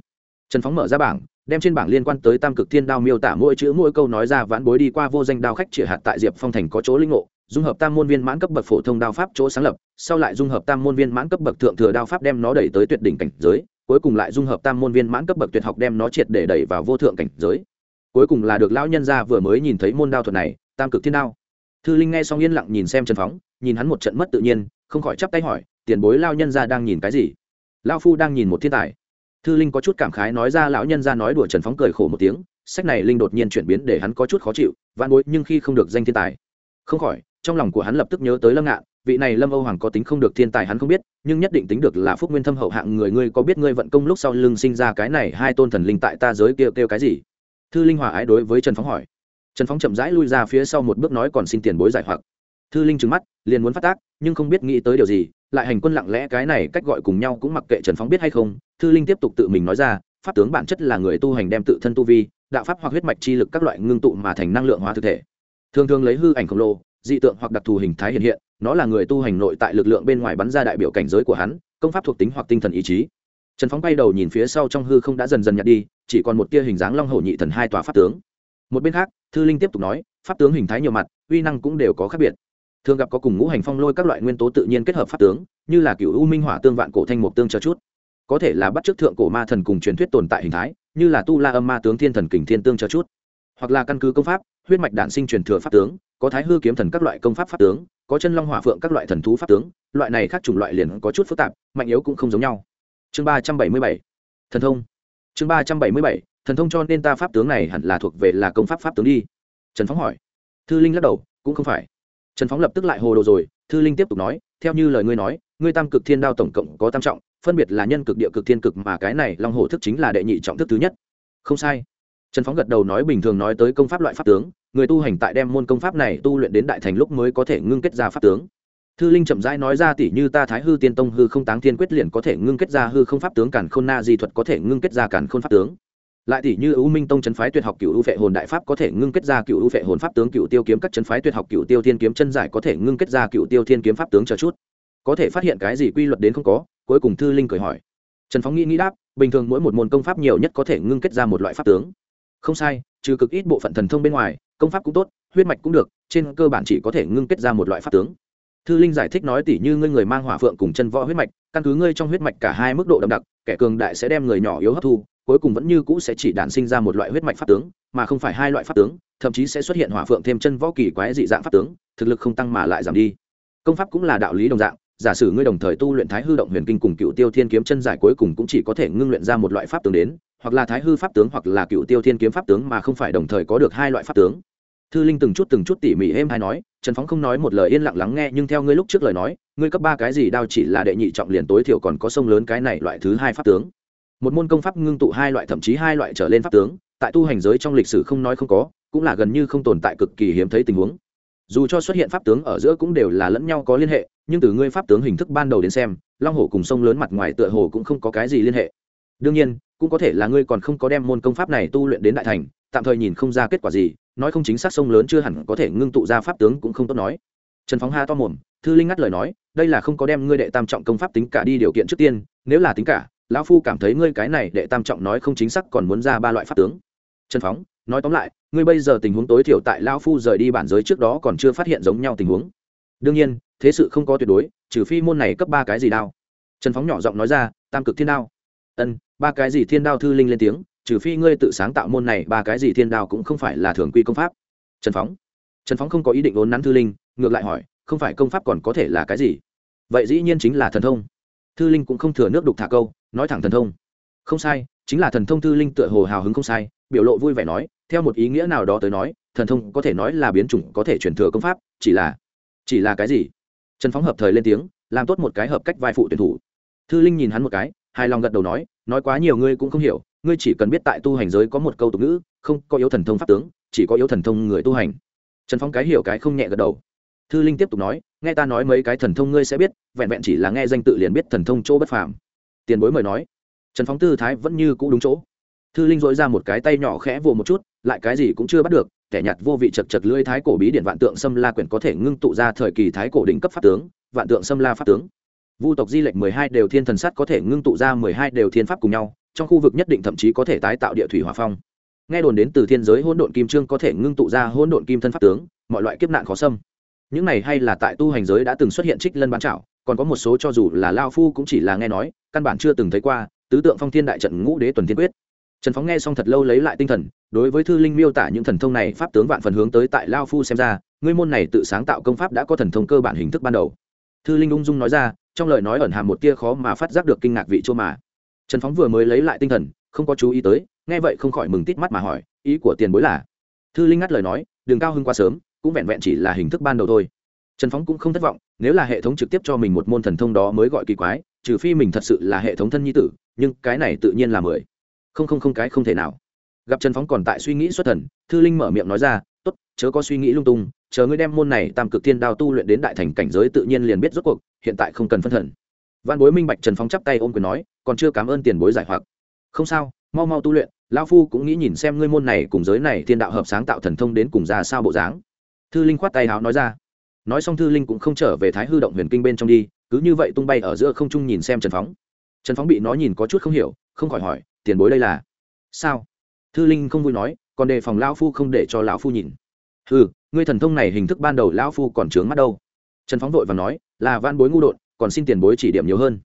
Trần phóng mở ra bảng, đem trên bảng liên quan tới tam cực thiên đao miêu tả mỗi chữ mỗi câu nói ra vãn bối đi qua vô danh đao khách trịa hạt tại diệp phong thành có chỗ linh ngộ, dung hợp tam môn viên mãn cấp bậc phổ thông đao pháp chỗ sáng lập, sau lại dung hợp tam môn viên mãn cấp bậc thượng thừa đao pháp đem nó đẩy tới tuyệt đỉnh cảnh giới cuối cùng lại dung hợp tam môn viên mãn cấp bậc tuyệt học đem nó triệt để đẩy vào vô thượng cảnh giới. Cuối cùng là được lão nhân gia vừa mới nhìn thấy môn đao thuật này, tam cực thiên đao. Thư linh nghe xong yên lặng nhìn xem trần phóng, nhìn hắn một trận mất tự nhiên, không khỏi chắp tay hỏi, tiền bối lao nhân gia đang nhìn cái gì? Lao phu đang nhìn một thiên tài. Thư linh có chút cảm khái nói ra lão nhân gia nói đùa trần phóng cười khổ một tiếng, sách này linh đột nhiên chuyển biến để hắn có chút khó chịu vạn bối nhưng khi không được danh thiên tài. Không khỏi, trong lòng của hắn lập tức nhớ tới lâm ngạn vị này lâm âu hoàng có tính không được thiên tài hắn không biết, nhưng nhất định tính được là phúc nguyên thâm hậu hạng người. Ngươi có biết ngươi vận công lúc sau lưng sinh ra cái này hai tôn thần linh tại ta giới kêu kêu cái gì? Thư linh hòa ái đối với trần phóng hỏi. Trần phóng chậm rãi lui ra phía sau một bước nói còn xin tiền bối giải hoặc. Thư linh trừng mắt, liền muốn phát tác, nhưng không biết nghĩ tới điều gì, lại hành quân lặng lẽ cái này cách gọi cùng nhau cũng mặc kệ trần phóng biết hay không, thư linh tiếp tục tự mình nói ra, pháp tướng bản chất là người tu hành đem tự thân tu vi, đạo pháp hoặc huyết mạch chi lực các loại ngưng tụ mà thành năng lượng hóa thực thể. Thường thường lấy hư ảnh khổng lồ, dị tượng hoặc đặc thù hình thái hiện hiện nó là người tu hành nội tại lực lượng bên ngoài bắn ra đại biểu cảnh giới của hắn, công pháp thuộc tính hoặc tinh thần ý chí. Trần phóng bay đầu nhìn phía sau trong hư không đã dần dần nhạt đi, chỉ còn một tia hình dáng long hổ nhị thần hai tòa pháp tướng. Một bên khác, thư linh tiếp tục nói, pháp tướng hình thái nhiều mặt, uy năng cũng đều có khác biệt. Thường gặp có cùng ngũ hành phong lôi các loại nguyên tố tự nhiên kết hợp pháp tướng, như là cựu u minh hỏa tương, vạn cổ thanh mục tương cho chút. Có thể là bắt chước thượng cổ ma thần cùng truyền thuyết tồn tại hình thái, như là tu la âm ma tướng, thiên thần kình thiên tương cho chút. Hoặc là căn cứ công pháp, huyết mạch đản sinh truyền thừa pháp tướng, có thái hư kiếm thần các loại công pháp pháp tướng có chân long hỏa phượng các loại thần thú pháp tướng, loại này khác chủng loại liền có chút phức tạp, mạnh yếu cũng không giống nhau. Chương ba trăm bảy mươi bảy, thần thông. Chương ba trăm bảy mươi bảy, thần thông cho nên ta pháp tướng này hẳn là thuộc về là công pháp pháp tướng đi. Trần phóng hỏi. Thư linh lắc đầu, cũng không phải. Trần phóng lập tức lại hồ đồ rồi, thư linh tiếp tục nói, theo như lời ngươi nói, ngươi tam cực thiên đao tổng cộng có tam trọng, phân biệt là nhân cực, địa cực, thiên cực mà cái này long hồ thức chính là đệ nhị trọng thức thứ nhất. Không sai trần phóng gật đầu nói bình thường nói tới công pháp loại pháp tướng, người tu hành tại đem môn công pháp này tu luyện đến đại thành lúc mới có thể ngưng kết ra pháp tướng. Thư linh chậm rãi nói ra tỷ như ta thái hư tiên tông hư không táng thiên quyết liền có thể ngưng kết ra hư không pháp tướng cản khôn na di thuật có thể ngưng kết ra cản khôn pháp tướng. Lại tỷ như ưu minh tông chân phái tuyệt học cựu ưu phệ hồn đại pháp có thể ngưng kết ra cựu ưu phệ hồn pháp tướng cựu tiêu kiếm các chân phái tuyệt học cựu tiêu thiên kiếm chân giải có thể ngưng kết ra cựu tiêu thiên kiếm pháp tướng chờ chút. Có thể phát hiện cái gì quy luật đến không có, cuối cùng thư linh cười hỏi. Trần phóng nghĩ nghĩ đáp, bình thường mỗi một môn công pháp nhiều nhất có thể ngưng kết ra một loại pháp tướng không sai, trừ cực ít bộ phận thần thông bên ngoài, công pháp cũng tốt, huyết mạch cũng được, trên cơ bản chỉ có thể ngưng kết ra một loại pháp tướng. Thư linh giải thích nói tỉ như ngươi người mang hỏa phượng cùng chân võ huyết mạch, căn cứ ngươi trong huyết mạch cả hai mức độ đậm đặc, kẻ cường đại sẽ đem người nhỏ yếu hấp thu, cuối cùng vẫn như cũ sẽ chỉ đản sinh ra một loại huyết mạch pháp tướng, mà không phải hai loại pháp tướng, thậm chí sẽ xuất hiện hỏa phượng thêm chân võ kỳ quái dị dạng pháp tướng, thực lực không tăng mà lại giảm đi. Công pháp cũng là đạo lý đồng dạng, giả sử ngươi đồng thời tu luyện thái hư động huyền kinh cùng cựu tiêu thiên kiếm chân giải cuối cùng cũng chỉ có thể ngưng luyện ra một loại pháp tướng đến hoặc là thái hư pháp tướng hoặc là cựu tiêu thiên kiếm pháp tướng mà không phải đồng thời có được hai loại pháp tướng. Thư linh từng chút từng chút tỉ mỉ êm hay nói, trần phóng không nói một lời yên lặng lắng nghe, nhưng theo ngươi lúc trước lời nói, ngươi cấp ba cái gì đao chỉ là đệ nhị trọng liền tối thiểu còn có sông lớn cái này loại thứ hai pháp tướng. Một môn công pháp ngưng tụ hai loại, thậm chí hai loại trở lên pháp tướng, tại tu hành giới trong lịch sử không nói không có, cũng là gần như không tồn tại cực kỳ hiếm thấy tình huống. Dù cho xuất hiện pháp tướng ở giữa cũng đều là lẫn nhau có liên hệ, nhưng từ ngươi pháp tướng hình thức ban đầu đến xem, long hồ cùng sông lớn mặt ngoài tựa hồ cũng không có cái gì liên hệ. Đương nhiên cũng có thể là ngươi còn không có đem môn công pháp này tu luyện đến đại thành, tạm thời nhìn không ra kết quả gì, nói không chính xác sông lớn chưa hẳn có thể ngưng tụ ra pháp tướng cũng không tốt nói. Trần phóng ha to mồm, thư linh ngắt lời nói, đây là không có đem ngươi đệ tam trọng công pháp tính cả đi điều kiện trước tiên, nếu là tính cả, lão phu cảm thấy ngươi cái này đệ tam trọng nói không chính xác còn muốn ra ba loại pháp tướng. Trần phóng, nói tóm lại, ngươi bây giờ tình huống tối thiểu tại lão phu rời đi bản giới trước đó còn chưa phát hiện giống nhau tình huống. Đương nhiên, thế sự không có tuyệt đối, trừ phi môn này cấp ba cái gì đao. Trần phóng nhỏ giọng nói ra, tam cực thiên đao ân, ba cái gì thiên đao thư linh lên tiếng, trừ phi ngươi tự sáng tạo môn này, ba cái gì thiên đao cũng không phải là thường quy công pháp. Trần phóng. Trần phóng không có ý định ốn nắn thư linh, ngược lại hỏi, không phải công pháp còn có thể là cái gì? Vậy dĩ nhiên chính là thần thông. Thư linh cũng không thừa nước đục thả câu, nói thẳng thần thông. Không sai, chính là thần thông thư linh tựa hồ hào hứng không sai, biểu lộ vui vẻ nói, theo một ý nghĩa nào đó tới nói, thần thông có thể nói là biến chủng, có thể chuyển thừa công pháp, chỉ là chỉ là cái gì? Trần phóng hợp thời lên tiếng, làm tốt một cái hợp cách vai phụ tuyển thủ. Thư linh nhìn hắn một cái hài lòng gật đầu nói nói quá nhiều ngươi cũng không hiểu, ngươi chỉ cần biết tại tu hành giới có một câu tục ngữ, không có yếu thần thông pháp tướng, chỉ có yếu thần thông người tu hành. Trần phong cái hiểu cái không nhẹ gật đầu. Thư linh tiếp tục nói, nghe ta nói mấy cái thần thông ngươi sẽ biết, vẹn vẹn chỉ là nghe danh tự liền biết thần thông chỗ bất phàm. Tiền bối mời nói. Trần phóng tư thái vẫn như cũ đúng chỗ. Thư linh dội ra một cái tay nhỏ khẽ vồ một chút, lại cái gì cũng chưa bắt được, kẻ nhặt vô vị chật chật lưỡi thái cổ bí điện vạn tượng xâm la quyển có thể ngưng tụ ra thời kỳ thái cổ đỉnh cấp pháp tướng, vạn tượng xâm la pháp tướng vu tộc di lệch mười hai đều thiên thần sắt có thể ngưng tụ ra mười hai đều thiên pháp cùng nhau, trong khu vực nhất định thậm chí có thể tái tạo địa thủy hỏa phong. Nghe đồn đến từ thiên giới hỗn độn kim trương có thể ngưng tụ ra hỗn độn kim thân pháp tướng, mọi loại kiếp nạn khó xâm. Những này hay là tại tu hành giới đã từng xuất hiện trích lân bán trảo, còn có một số cho dù là lao phu cũng chỉ là nghe nói, căn bản chưa từng thấy qua, tứ tượng phong thiên đại trận ngũ đế tuần thiên quyết. Trần phóng nghe xong thật lâu lấy lại tinh thần, đối với thư linh miêu tả những thần thông này, pháp tướng vạn phần hướng tới tại lao phu xem ra, ngươi môn này tự sáng tạo công pháp đã có thần thông cơ bản hình thức ban đầu. Thư linh ung dung nói ra trong lời nói ẩn hàm một tia khó mà phát giác được kinh ngạc vị chua mà. Trần phóng vừa mới lấy lại tinh thần, không có chú ý tới, nghe vậy không khỏi mừng tít mắt mà hỏi, ý của tiền bối là? Thư linh ngắt lời nói, đường cao hưng quá sớm, cũng vẹn vẹn chỉ là hình thức ban đầu thôi. Trần phóng cũng không thất vọng, nếu là hệ thống trực tiếp cho mình một môn thần thông đó mới gọi kỳ quái, trừ phi mình thật sự là hệ thống thân nhi tử, nhưng cái này tự nhiên là mười. Không không không, cái không thể nào. Gặp trần phóng còn tại suy nghĩ xuất thần, thư linh mở miệng nói ra, tốt, chớ có suy nghĩ lung tung chờ ngươi đem môn này tam cực thiên đao tu luyện đến đại thành cảnh giới tự nhiên liền biết rốt cuộc, hiện tại không cần phân thần. Văn bối minh bạch trần phóng chắp tay ôm quyền nói, còn chưa cảm ơn tiền bối giải hoặc. Không sao, mau mau tu luyện lao phu cũng nghĩ nhìn xem ngươi môn này cùng giới này thiên đạo hợp sáng tạo thần thông đến cùng ra sao bộ dáng. Thư linh khoát tay háo nói ra. Nói xong thư linh cũng không trở về thái hư động huyền kinh bên trong đi, cứ như vậy tung bay ở giữa không trung nhìn xem trần phóng trần phóng bị nó nhìn có chút không hiểu, không khỏi hỏi, tiền bối đây là? Sao? Thư linh không vui nói, còn đề phòng lão phu không để cho lão phu nhìn. Ừ ngươi thần thông này hình thức ban đầu lão phu còn trướng mắt đâu? Trần phóng vội và nói, là van bối ngu đột còn xin tiền bối chỉ điểm nhiều hơn.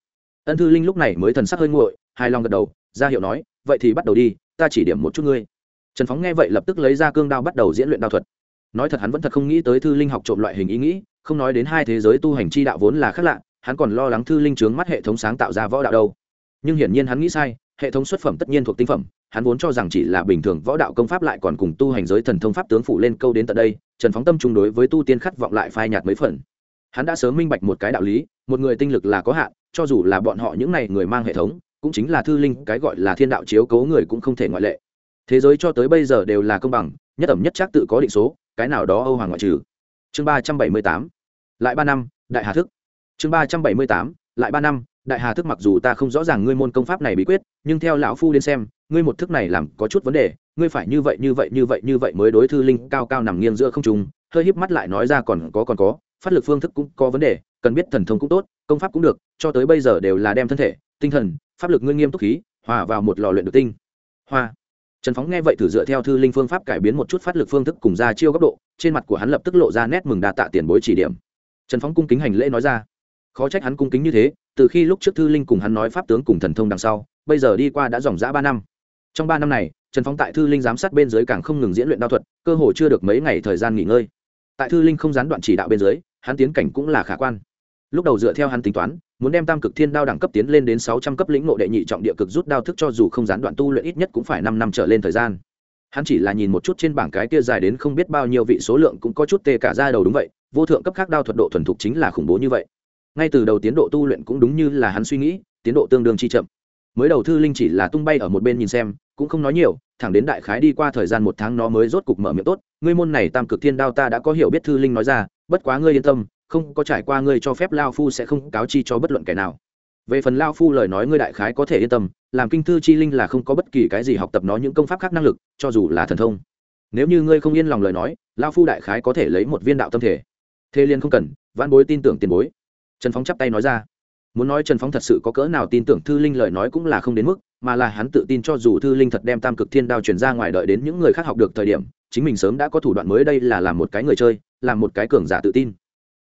Ân thư linh lúc này mới thần sắc hơi nguội hai lòng gật đầu, ra hiệu nói, vậy thì bắt đầu đi, ta chỉ điểm một chút ngươi. Trần phóng nghe vậy lập tức lấy ra cương đao bắt đầu diễn luyện đao thuật. Nói thật hắn vẫn thật không nghĩ tới thư linh học trộm loại hình ý nghĩ, không nói đến hai thế giới tu hành chi đạo vốn là khác lạ, hắn còn lo lắng thư linh trướng mắt hệ thống sáng tạo ra võ đạo đâu. Nhưng hiển nhiên hắn nghĩ sai hệ thống xuất phẩm tất nhiên thuộc tinh phẩm, hắn vốn cho rằng chỉ là bình thường võ đạo công pháp lại còn cùng tu hành giới thần thông pháp tướng phụ lên câu đến tận đây, trần phóng tâm chung đối với tu tiên khát vọng lại phai nhạt mấy phần. Hắn đã sớm minh bạch một cái đạo lý, một người tinh lực là có hạn, cho dù là bọn họ những n à y người mang hệ thống, cũng chính là thư linh, cái gọi là thiên đạo chiếu cố người cũng không thể ngoại lệ. Thế giới cho tới bây giờ đều là công bằng, nhất ẩm nhất chắc tự có định số, cái nào đó âu hoàng ngoại trừ. Chương ba trăm bảy mươi tám, lại ba năm, đại hà thức. Chương ba trăm bảy mươi tám, lại ba năm, đại hà thức mặc dù ta không rõ ràng ngươi môn công pháp này bí quyết nhưng theo lão phu đến xem, ngươi một thức này làm có chút vấn đề, ngươi phải như vậy như vậy như vậy như vậy mới đối thư linh cao cao nằm nghiêng giữa không trùng hơi híp mắt lại nói ra còn có còn có, phát lực phương thức cũng có vấn đề, cần biết thần thông cũng tốt, công pháp cũng được, cho tới bây giờ đều là đem thân thể, tinh thần, pháp lực ngươi nghiêm túc khí, hòa vào một lò luyện được tinh. Hoa. Trần phóng nghe vậy thử dựa theo thư linh phương pháp cải biến một chút phát lực phương thức cùng ra chiêu góc độ, trên mặt của hắn lập tức lộ ra nét mừng đa tạ tiền bối chỉ điểm. Trần phóng cung kính hành lễ nói ra. Khó trách hắn cung kính như thế, từ khi lúc trước thư linh cùng hắn nói pháp tướng cùng thần thông đằng sau bây giờ đi qua đã dòng dã ba năm. Trong ba năm này, trần phóng tại thư linh giám sát bên dưới càng không ngừng diễn luyện đao thuật, cơ hồ chưa được mấy ngày thời gian nghỉ ngơi. Tại thư linh không gián đoạn chỉ đạo bên dưới, hắn tiến cảnh cũng là khả quan. Lúc đầu dựa theo hắn tính toán, muốn đem tam cực thiên đao đẳng cấp tiến lên đến sáu trăm cấp lĩnh ngộ đệ nhị trọng địa cực rút đao thức cho dù không gián đoạn tu luyện ít nhất cũng phải năm năm trở lên thời gian. Hắn chỉ là nhìn một chút trên bảng cái kia dài đến không biết bao nhiêu vị số lượng cũng có chút tê cả ra đầu đúng vậy, vô thượng cấp khác đao thuật độ thuần thục chính là khủng bố như vậy. Ngay từ đầu tiến độ tu luyện cũng đúng như là hắn suy nghĩ, tiến độ tương đương chi chậm mới đầu thư linh chỉ là tung bay ở một bên nhìn xem, cũng không nói nhiều, thẳng đến đại khái đi qua thời gian một tháng nó mới rốt cục mở miệng tốt, ngươi môn này tam cực thiên đao ta đã có hiểu biết thư linh nói ra, bất quá ngươi yên tâm, không có trải qua ngươi cho phép lao phu sẽ không cáo chi cho bất luận kẻ nào. Về phần lao phu lời nói ngươi đại khái có thể yên tâm, làm kinh thư chi linh là không có bất kỳ cái gì học tập nó những công pháp khác năng lực, cho dù là thần thông. Nếu như ngươi không yên lòng lời nói, lao phu đại khái có thể lấy một viên đạo tâm thể. Thế liên không cần văn bối tin tưởng tiền bối. Trần phóng chắp tay nói ra muốn nói trần phóng thật sự có cỡ nào tin tưởng thư linh lời nói cũng là không đến mức, mà là hắn tự tin cho dù thư linh thật đem tam cực thiên đao chuyển ra ngoài đợi đến những người khác học được thời điểm, chính mình sớm đã có thủ đoạn mới đây là làm một cái người chơi, làm một cái cường giả tự tin.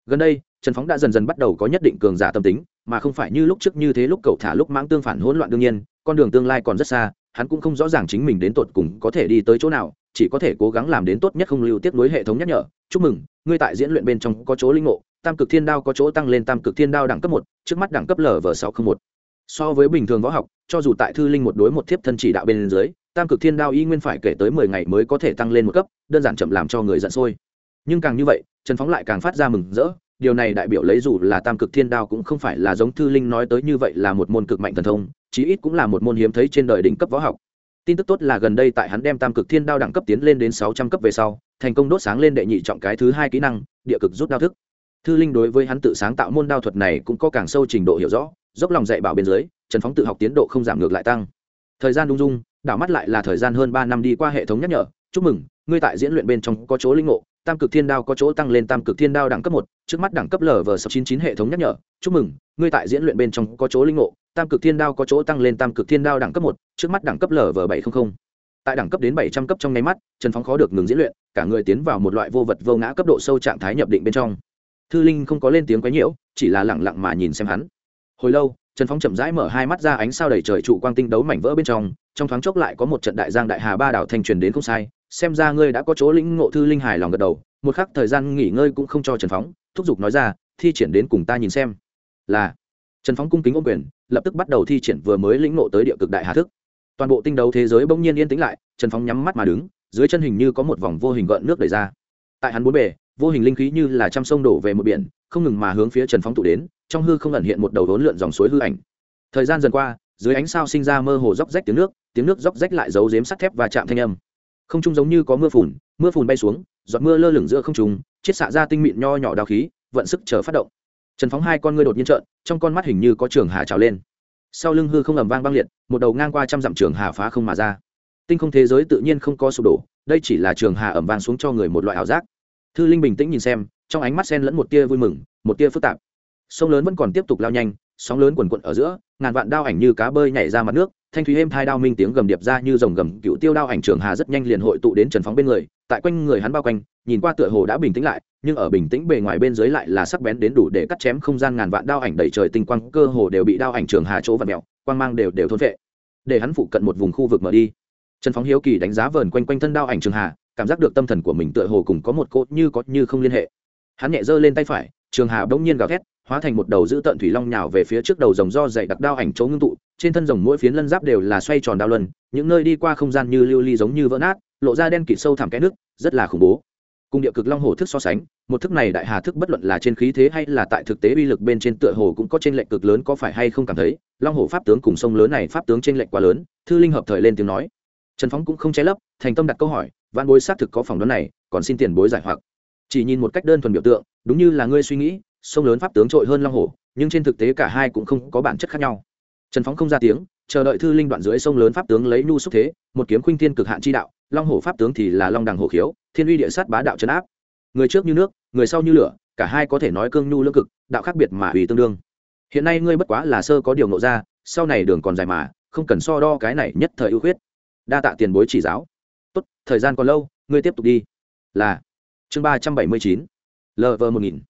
Gần đây, trần phóng đã dần dần bắt đầu có nhất định cường giả tâm tính, mà không phải như lúc trước như thế lúc cậu thả lúc mãng tương phản hỗn loạn đương nhiên, con đường tương lai còn rất xa, hắn cũng không rõ ràng chính mình đến tột cùng có thể đi tới chỗ nào, chỉ có thể cố gắng làm đến tốt nhất không lưu tiếp nối hệ thống nhắc nhở, chúc mừng, ngươi tại diễn luyện bên trong có chỗ linh ngộ, tam cực thiên đao có chỗ tăng lên tam cực thiên đao đẳng cấp một trước mắt đẳng cấp lv sáu trăm một. So với bình thường võ học, cho dù tại thư linh một đối một thiếp thân chỉ đạo bên dưới, tam cực thiên đao y nguyên phải kể tới mười ngày mới có thể tăng lên một cấp, đơn giản chậm làm cho người giận sôi. Nhưng càng như vậy, trần phóng lại càng phát ra mừng rỡ, điều này đại biểu lấy dù là tam cực thiên đao cũng không phải là giống thư linh nói tới như vậy là một môn cực mạnh thần thông, chí ít cũng là một môn hiếm thấy trên đời đỉnh cấp võ học. Tin tức tốt là gần đây tại hắn đem tam cực thiên đao đẳng cấp tiến lên đến sáu trăm cấp về sau, thành công đốt sáng lên đệ nhị trọng cái thứ hai kỹ năng, địa cực rút đao thức thư linh đối với hắn tự sáng tạo môn đao thuật này cũng có càng sâu trình độ hiểu rõ, dốc lòng dạy bảo bên dưới, trần phóng tự học tiến độ không giảm ngược lại tăng. Thời gian đung dung, đảo mắt lại là thời gian hơn ba năm đi qua hệ thống nhắc nhở, chúc mừng, ngươi tại diễn luyện bên trong có chỗ linh ngộ, tam cực thiên đao có chỗ tăng lên tam cực thiên đao đẳng cấp một, trước mắt đẳng cấp lv sáu chín chín hệ thống nhắc nhở, chúc mừng, ngươi tại diễn luyện bên trong có chỗ linh ngộ, tam cực thiên đao có chỗ tăng lên tam cực thiên đao đẳng cấp một, trước mắt đẳng cấp lv bảy trăm linh tại đẳng cấp đến bảy trăm cấp trong nháy mắt, trần phóng khó được ngừng diễn luyện, cả người tiến vào một loại vô vật vô ngã cấp độ sâu trạng thái nhập định bên trong thư linh không có lên tiếng quấy nhiễu, chỉ là lẳng lặng mà nhìn xem hắn. Hồi lâu, trần phóng chậm rãi mở hai mắt ra ánh sao đầy trời trụ quang tinh đấu mảnh vỡ bên trong trong thoáng chốc lại có một trận đại giang đại hà ba đảo thanh truyền đến không sai, xem ra ngươi đã có chỗ lĩnh ngộ thư linh hài lòng gật đầu, một khắc thời gian nghỉ ngơi cũng không cho trần phóng thúc giục nói ra, thi triển đến cùng ta nhìn xem. Là, trần phóng cung kính ô quyền, lập tức bắt đầu thi triển vừa mới lĩnh ngộ tới địa cực đại hà thức. Toàn bộ tinh đấu thế giới bỗng nhiên yên tĩnh lại, trần phóng nhắm mắt mà đứng, dưới chân hình như có một vòng vô hình gợn nước đẩy ra. Tại hắn bốn bề vô hình linh khí như là trăm sông đổ về một biển, không ngừng mà hướng phía trần phóng tụ đến, trong hư không ẩn hiện một đầu đốn lượn dòng suối hư ảnh. Thời gian dần qua, dưới ánh sao sinh ra mơ hồ róc rách tiếng nước tiếng nước róc rách lại giấu giếm sắt thép và chạm thanh âm. Không trung giống như có mưa phùn mưa phùn bay xuống, giọt mưa lơ lửng giữa không trung, chiết xạ ra tinh mịn nho nhỏ đào khí, vận sức chờ phát động. Trần phóng hai con ngươi đột nhiên trợn, trong con mắt hình như có trường hà trào lên. Sau lưng hư không ầm vang băng liệt, một đầu ngang qua trăm dặm trường hà phá không mà ra. Tinh không thế giới tự nhiên không có sụp đổ, đây chỉ là trường hà ẩm vang xuống cho người một loại ảo giác thư linh bình tĩnh nhìn xem, trong ánh mắt sen lẫn một tia vui mừng, một tia phức tạp. Sông lớn vẫn còn tiếp tục lao nhanh, sóng lớn quần quận ở giữa, ngàn vạn đao ảnh như cá bơi nhảy ra mặt nước, thanh thúy êm thai đao minh tiếng gầm điệp ra như dòng gầm, cựu tiêu đao ảnh trường hà rất nhanh liền hội tụ đến trần phóng bên người, tại quanh người hắn bao quanh, nhìn qua tựa hồ đã bình tĩnh lại, nhưng ở bình tĩnh bề ngoài bên dưới lại là sắc bén đến đủ để cắt chém không gian ngàn vạn đao ảnh đầy trời tinh quang, cơ hồ đều bị đao ảnh trường hà chỗ và mẹo quang mang đều đều thôn vệ để hắn phụ cận một vùng khu vực mở đi. Trần phóng hiếu kỳ đánh giá vờn quanh quanh thân đao ảnh trường hà cảm giác được tâm thần của mình tựa hồ cùng có một cốt như có như không liên hệ. Hắn nhẹ giơ lên tay phải, trường hà bỗng nhiên gào thét, hóa thành một đầu giữ tận thủy long nhào về phía trước đầu rồng do dày đặc đao ảnh chỗ ngưng tụ, trên thân rồng mỗi phiến lân giáp đều là xoay tròn đao luân, những nơi đi qua không gian như lưu ly giống như vỡ nát, lộ ra đen kịt sâu thẳm cái nước, rất là khủng bố. Cùng địa cực long hồ thức so sánh, một thức này đại hà thức bất luận là trên khí thế hay là tại thực tế uy lực bên trên tựa hồ cũng có trên lệnh cực lớn, có phải hay không cảm thấy, long hồ pháp tướng cùng sông lớn này pháp tướng trên lệnh quá lớn, thư linh hợp thời lên tiếng nói. Trần phóng cũng không che lấp, thành tâm đặt câu hỏi văn bối xác thực có phỏng đoán này, còn xin tiền bối giải hoặc. Chỉ nhìn một cách đơn thuần biểu tượng, đúng như là ngươi suy nghĩ, sông lớn pháp tướng trội hơn long hồ nhưng trên thực tế cả hai cũng không có bản chất khác nhau. Trần phóng không ra tiếng, chờ đợi thư linh đoạn dưới sông lớn pháp tướng lấy nhu xúc thế, một kiếm khuynh thiên cực hạn chi đạo, long hổ pháp tướng thì là long đằng hổ khiếu, thiên uy địa sát bá đạo trấn áp. Người trước như nước, người sau như lửa, cả hai có thể nói cương nhu lương cực, đạo khác biệt mà ủy tương đương. Hiện nay ngươi bất quá là sơ có điều nộ ra, sau này đường còn dài mà, không cần so đo cái này nhất thời ưu khuyết. Đa tạ tiền bối chỉ giáo thời gian còn lâu, ngươi tiếp tục đi. Là, chương ba trăm bảy mươi chín lv một nghìn.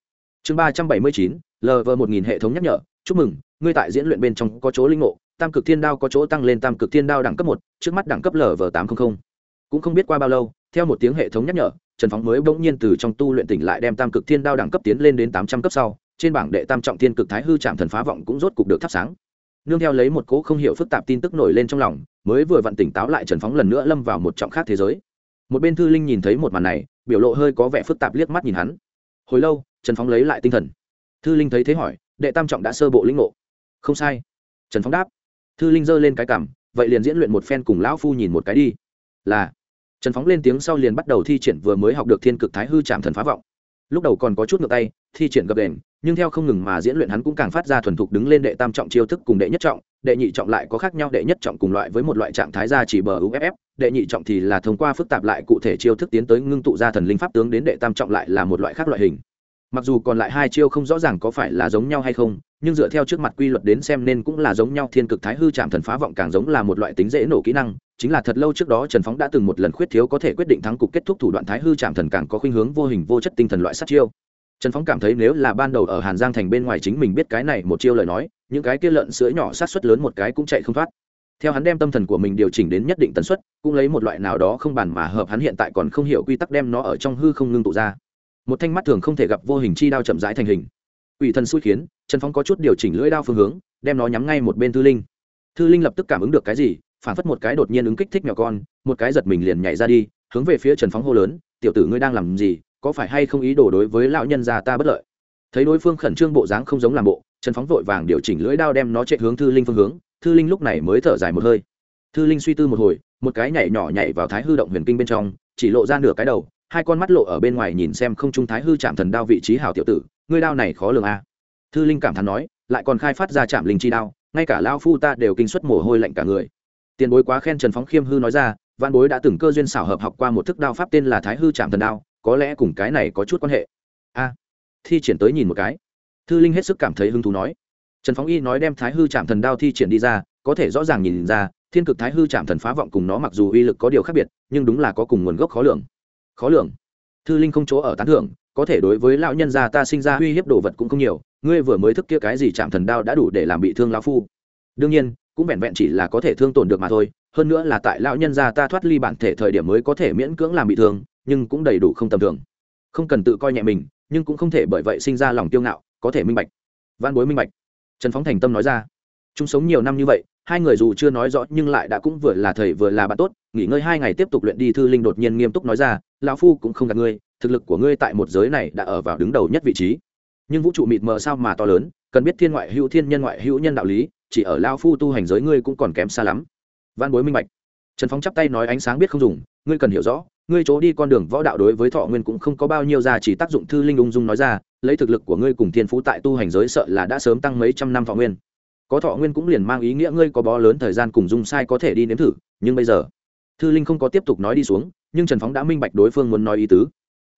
Chương ba trăm bảy mươi chín lv một nghìn hệ thống nhắc nhở, chúc mừng, ngươi tại diễn luyện bên trong có chỗ linh ngộ, tam cực thiên đao có chỗ tăng lên tam cực thiên đao đẳng cấp một, trước mắt đẳng cấp lv tám trăm linh cũng không biết qua bao lâu, theo một tiếng hệ thống nhắc nhở, trần phóng mới bỗng nhiên từ trong tu luyện tỉnh lại đem tam cực thiên đao đẳng cấp tiến lên đến tám trăm cấp sau, trên bảng đệ tam trọng thiên cực thái hư trạm thần phá vọng cũng rốt cục được thắp sáng. Nương theo lấy một cỗ không hiểu phức tạp tin tức nổi lên trong lòng mới vừa vặn tỉnh táo lại trần phóng lần nữa lâm vào một trọng khác thế giới. Một bên thư linh nhìn thấy một màn này, biểu lộ hơi có vẻ phức tạp liếc mắt nhìn hắn. Hồi lâu, trần phóng lấy lại tinh thần. Thư linh thấy thế hỏi, đệ tam trọng đã sơ bộ linh ngộ? Không sai. Trần phóng đáp. Thư linh giơ lên cái cảm vậy liền diễn luyện một phen cùng lão phu nhìn một cái đi. Là. Trần phóng lên tiếng sau liền bắt đầu thi triển vừa mới học được thiên cực thái hư trạm thần phá vọng. Lúc đầu còn có chút ngược tay, thi triển gập đền, nhưng theo không ngừng mà diễn luyện hắn cũng càng phát ra thuần thục đứng lên đệ tam trọng chiêu thức cùng đệ nhất trọng đệ nhị trọng lại có khác nhau, đệ nhất trọng cùng loại với một loại trạng thái ra chỉ bờ uff đệ nhị trọng thì là thông qua phức tạp lại cụ thể chiêu thức tiến tới ngưng tụ ra thần linh pháp tướng đến đệ tam trọng lại là một loại khác loại hình. Mặc dù còn lại hai chiêu không rõ ràng có phải là giống nhau hay không, nhưng dựa theo trước mặt quy luật đến xem nên cũng là giống nhau, thiên cực thái hư chạm thần phá vọng càng giống là một loại tính dễ nổ kỹ năng, chính là thật lâu trước đó trần phóng đã từng một lần khuyết thiếu có thể quyết định thắng cục kết thúc thủ đoạn thái hư chạm thần càng có khuynh hướng vô hình vô chất tinh thần loại sát chiêu trần phóng cảm thấy nếu là ban đầu ở hàn giang thành bên ngoài chính mình biết cái này một chiêu lời nói, những cái kia lợn sữa nhỏ sát xuất lớn một cái cũng chạy không thoát. Theo hắn đem tâm thần của mình điều chỉnh đến nhất định tần suất, cũng lấy một loại nào đó không bàn mà hợp hắn hiện tại còn không hiểu quy tắc đem nó ở trong hư không ngưng tụ ra. Một thanh mắt thường không thể gặp vô hình chi đao chậm rãi thành hình. Ủy thần xui khiến, trần phóng có chút điều chỉnh lưỡi đao phương hướng, đem nó nhắm ngay một bên thư linh. Thư linh lập tức cảm ứng được cái gì, phản phất một cái đột nhiên ứng kích thích nhỏ con, một cái giật mình liền nhảy ra đi, hướng về phía trần phóng hô lớn, tiểu tử ngươi đang làm gì có phải hay không ý đồ đối với lão nhân già ta bất lợi? Thấy đối phương khẩn trương bộ dáng không giống làm bộ, trần phóng vội vàng điều chỉnh lưỡi đao đem nó chạy hướng thư linh phương hướng. Thư linh lúc này mới thở dài một hơi. Thư linh suy tư một hồi, một cái nhảy nhỏ nhảy vào thái hư động huyền kinh bên trong, chỉ lộ ra nửa cái đầu, hai con mắt lộ ở bên ngoài nhìn xem không trung thái hư chạm thần đao vị trí hào tiểu tử, ngươi đao này khó lường a. Thư linh cảm thán nói, lại còn khai phát ra chạm linh chi đao, ngay cả lao phu ta đều kinh xuất mồ hôi lạnh cả người. Tiền bối quá khen trần phóng khiêm hư nói ra văn bối đã từng cơ duyên xảo hợp học qua một thức đao pháp tên là thái hư chạm thần đao có lẽ cùng cái này có chút quan hệ. A, thi triển tới nhìn một cái. Thư linh hết sức cảm thấy hứng thú nói. Trần phóng y nói đem thái hư chạm thần đao thi triển đi ra, có thể rõ ràng nhìn ra, thiên cực thái hư chạm thần phá vọng cùng nó mặc dù uy lực có điều khác biệt, nhưng đúng là có cùng nguồn gốc khó lường. Khó lường. Thư linh không chỗ ở tán thưởng, có thể đối với lão nhân gia ta sinh ra uy hiếp đồ vật cũng không nhiều, ngươi vừa mới thức kia cái gì chạm thần đao đã đủ để làm bị thương lão phu. Đương nhiên, cũng vẹn vẹn chỉ là có thể thương tổn được mà thôi, hơn nữa là tại lão nhân gia ta thoát ly bản thể thời điểm mới có thể miễn cưỡng làm bị thương nhưng cũng đầy đủ không tầm thường. Không cần tự coi nhẹ mình, nhưng cũng không thể bởi vậy sinh ra lòng tiêu ngạo, có thể minh bạch. Văn bối minh bạch. Trần phóng thành tâm nói ra. Chúng sống nhiều năm như vậy, hai người dù chưa nói rõ nhưng lại đã cũng vừa là thầy vừa là bạn tốt, nghỉ ngơi hai ngày tiếp tục luyện đi thư linh đột nhiên nghiêm túc nói ra, lão phu cũng không gạt ngươi, thực lực của ngươi tại một giới này đã ở vào đứng đầu nhất vị trí. Nhưng vũ trụ mịt mờ sao mà to lớn, cần biết thiên ngoại hữu thiên nhân ngoại hữu nhân đạo lý, chỉ ở lao phu tu hành giới ngươi cũng còn kém xa lắm. Văn bối minh bạch. Trần phóng chắp tay nói ánh sáng biết không dùng, ngươi cần hiểu rõ ngươi chỗ đi con đường võ đạo đối với thọ nguyên cũng không có bao nhiêu ra, chỉ tác dụng thư linh ung dung nói ra, lấy thực lực của ngươi cùng thiên phú tại tu hành giới sợ là đã sớm tăng mấy trăm năm thọ nguyên. Có thọ nguyên cũng liền mang ý nghĩa ngươi có bó lớn thời gian cùng dung sai có thể đi nếm thử, nhưng bây giờ, thư linh không có tiếp tục nói đi xuống, nhưng trần phóng đã minh bạch đối phương muốn nói ý tứ.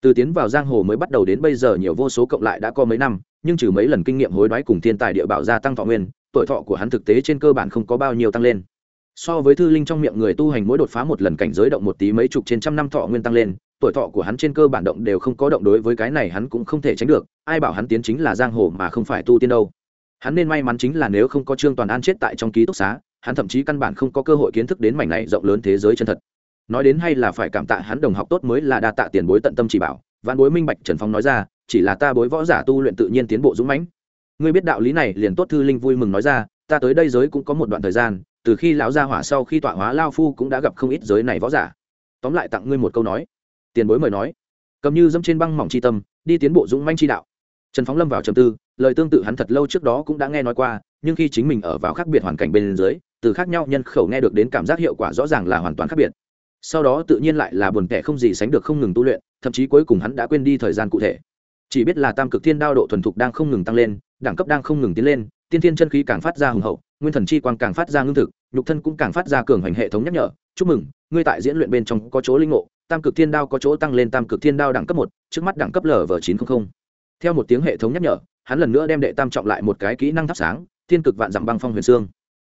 Từ tiến vào giang hồ mới bắt đầu đến bây giờ nhiều vô số cộng lại đã có mấy năm, nhưng trừ mấy lần kinh nghiệm hối đoái cùng thiên tài địa bảo gia tăng thọ nguyên, tuổi thọ của hắn thực tế trên cơ bản không có bao nhiêu tăng lên so với thư linh trong miệng người tu hành mỗi đột phá một lần cảnh giới động một tí mấy chục trên trăm năm thọ nguyên tăng lên, tuổi thọ của hắn trên cơ bản động đều không có động đối với cái này hắn cũng không thể tránh được, ai bảo hắn tiến chính là giang hồ mà không phải tu tiên đâu. Hắn nên may mắn chính là nếu không có trương toàn an chết tại trong ký túc xá, hắn thậm chí căn bản không có cơ hội kiến thức đến mảnh này rộng lớn thế giới chân thật. Nói đến hay là phải cảm tạ hắn đồng học tốt mới là đa tạ tiền bối tận tâm chỉ bảo văn bối minh bạch, trần phong nói ra, chỉ là ta bối võ giả tu luyện tự nhiên tiến bộ dũng mãnh. Ngươi biết đạo lý này liền tốt, thư linh vui mừng nói ra, ta tới đây giới cũng có một đoạn thời gian từ khi lão gia hỏa sau khi tọa hóa lao phu cũng đã gặp không ít giới này võ giả. Tóm lại tặng ngươi một câu nói. Tiền bối mời nói. Cầm như dẫm trên băng mỏng chi tâm, đi tiến bộ dũng manh chi đạo. Trần phóng lâm vào trầm tư, lời tương tự hắn thật lâu trước đó cũng đã nghe nói qua, nhưng khi chính mình ở vào khác biệt hoàn cảnh bên dưới, từ khác nhau nhân khẩu nghe được đến cảm giác hiệu quả rõ ràng là hoàn toàn khác biệt. Sau đó tự nhiên lại là buồn tẻ không gì sánh được không ngừng tu luyện, thậm chí cuối cùng hắn đã quên đi thời gian cụ thể. Chỉ biết là tam cực thiên đao độ thuần thục đang không ngừng tăng lên, đẳng cấp đang không ngừng tiến lên, tiên thiên chân khí càng phát ra hùng hậu nguyên thần chi quang càng phát ra ngưng thực, nhục thân cũng càng phát ra cường hành hệ thống nhắc nhở, chúc mừng, ngươi tại diễn luyện bên trong có chỗ linh ngộ, tam cực thiên đao có chỗ tăng lên tam cực thiên đao đẳng cấp một, trước mắt đẳng cấp lv chín trăm linh theo một tiếng hệ thống nhắc nhở, hắn lần nữa đem đệ tam trọng lại một cái kỹ năng thắp sáng, thiên cực vạn dặm băng phong huyền xương.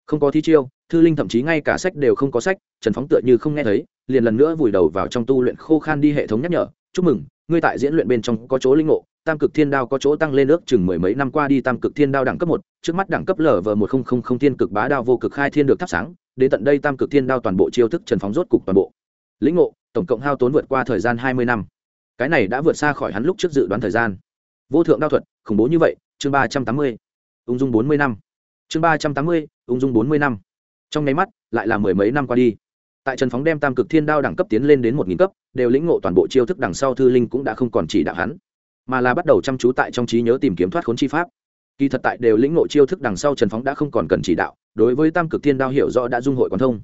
Không có thi chiêu, thư linh thậm chí ngay cả sách đều không có sách, trần phóng tựa như không nghe thấy, liền lần nữa vùi đầu vào trong tu luyện khô khan đi hệ thống nhắc nhở, chúc mừng ngươi tại diễn luyện bên trong có chỗ linh ngộ, tam cực thiên đao có chỗ tăng lên ước chừng mười mấy năm qua đi, tam cực thiên đao đẳng cấp một, trước mắt đẳng cấp lở vờ một không không không thiên cực bá đao vô cực khai thiên được thắp sáng, đến tận đây tam cực thiên đao toàn bộ chiêu thức trần phóng rốt cục toàn bộ. Lĩnh ngộ, tổng cộng hao tốn vượt qua thời gian hai mươi năm. Cái này đã vượt xa khỏi hắn lúc trước dự đoán thời gian. Vô thượng đao thuật, khủng bố như vậy, chương ba trăm tám mươi. Ung dung bốn mươi năm. Chương ba trăm tám mươi, ung dung bốn mươi năm. Trong nháy mắt, lại là mười mấy năm qua đi tại trần phóng đem tam cực thiên đao đẳng cấp tiến lên đến một nghìn cấp, đều lĩnh ngộ toàn bộ chiêu thức đằng sau thư linh cũng đã không còn chỉ đạo hắn, mà là bắt đầu chăm chú tại trong trí nhớ tìm kiếm thoát khốn chi pháp. Kỳ thật tại đều lĩnh ngộ chiêu thức đằng sau trần phóng đã không còn cần chỉ đạo, đối với tam cực thiên đao hiểu rõ đã dung hội quán thông.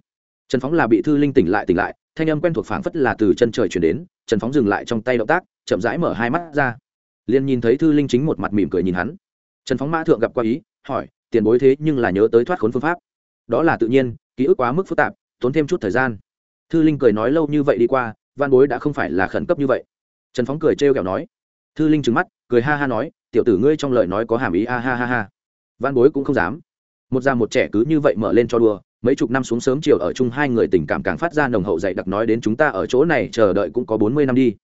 Trần phóng là bị thư linh tỉnh lại tỉnh lại, thanh âm quen thuộc phảng phất là từ chân trời chuyển đến, trần phóng dừng lại trong tay động tác, chậm rãi mở hai mắt ra. Liền nhìn thấy thư linh chính một mặt mỉm cười nhìn hắn. Trần phóng mã thượng gặp qua ý, hỏi, tiền bối thế nhưng là nhớ tới thoát khốn phương pháp? Đó là tự nhiên, ký ức quá mức phức tạp tốn thêm chút thời gian. Thư linh cười nói lâu như vậy đi qua, văn bối đã không phải là khẩn cấp như vậy. Trần phóng cười trêu kẹo nói. Thư linh trừng mắt, cười ha ha nói, tiểu tử ngươi trong lời nói có hàm ý, a ha ha ha. Văn bối cũng không dám. Một già một trẻ cứ như vậy mở lên cho đùa, mấy chục năm xuống sớm chiều ở chung hai người tình cảm càng phát ra nồng hậu dạy đặc nói đến chúng ta ở chỗ này chờ đợi cũng có bốn mươi năm đi.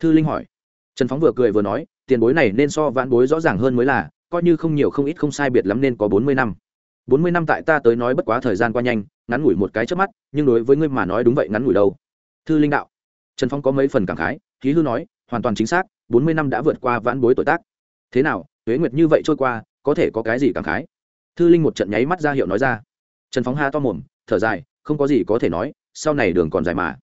Thư linh hỏi. Trần phóng vừa cười vừa nói, tiền bối này nên so vãn bối rõ ràng hơn mới là, coi như không nhiều không ít không sai biệt lắm nên có bốn mươi năm bốn mươi năm tại ta tới nói bất quá thời gian qua nhanh, ngắn ngủi một cái trước mắt, nhưng đối với ngươi mà nói đúng vậy ngắn ngủi đâu. Thư linh đạo. Trần phong có mấy phần cảm khái khí hư nói, hoàn toàn chính xác, bốn mươi năm đã vượt qua vãn bối tuổi tác. Thế nào, tuế nguyệt như vậy trôi qua, có thể có cái gì cảm khái? Thư linh một trận nháy mắt ra hiệu nói ra. Trần phóng ha to mồm, thở dài, không có gì có thể nói, sau này đường còn dài mà.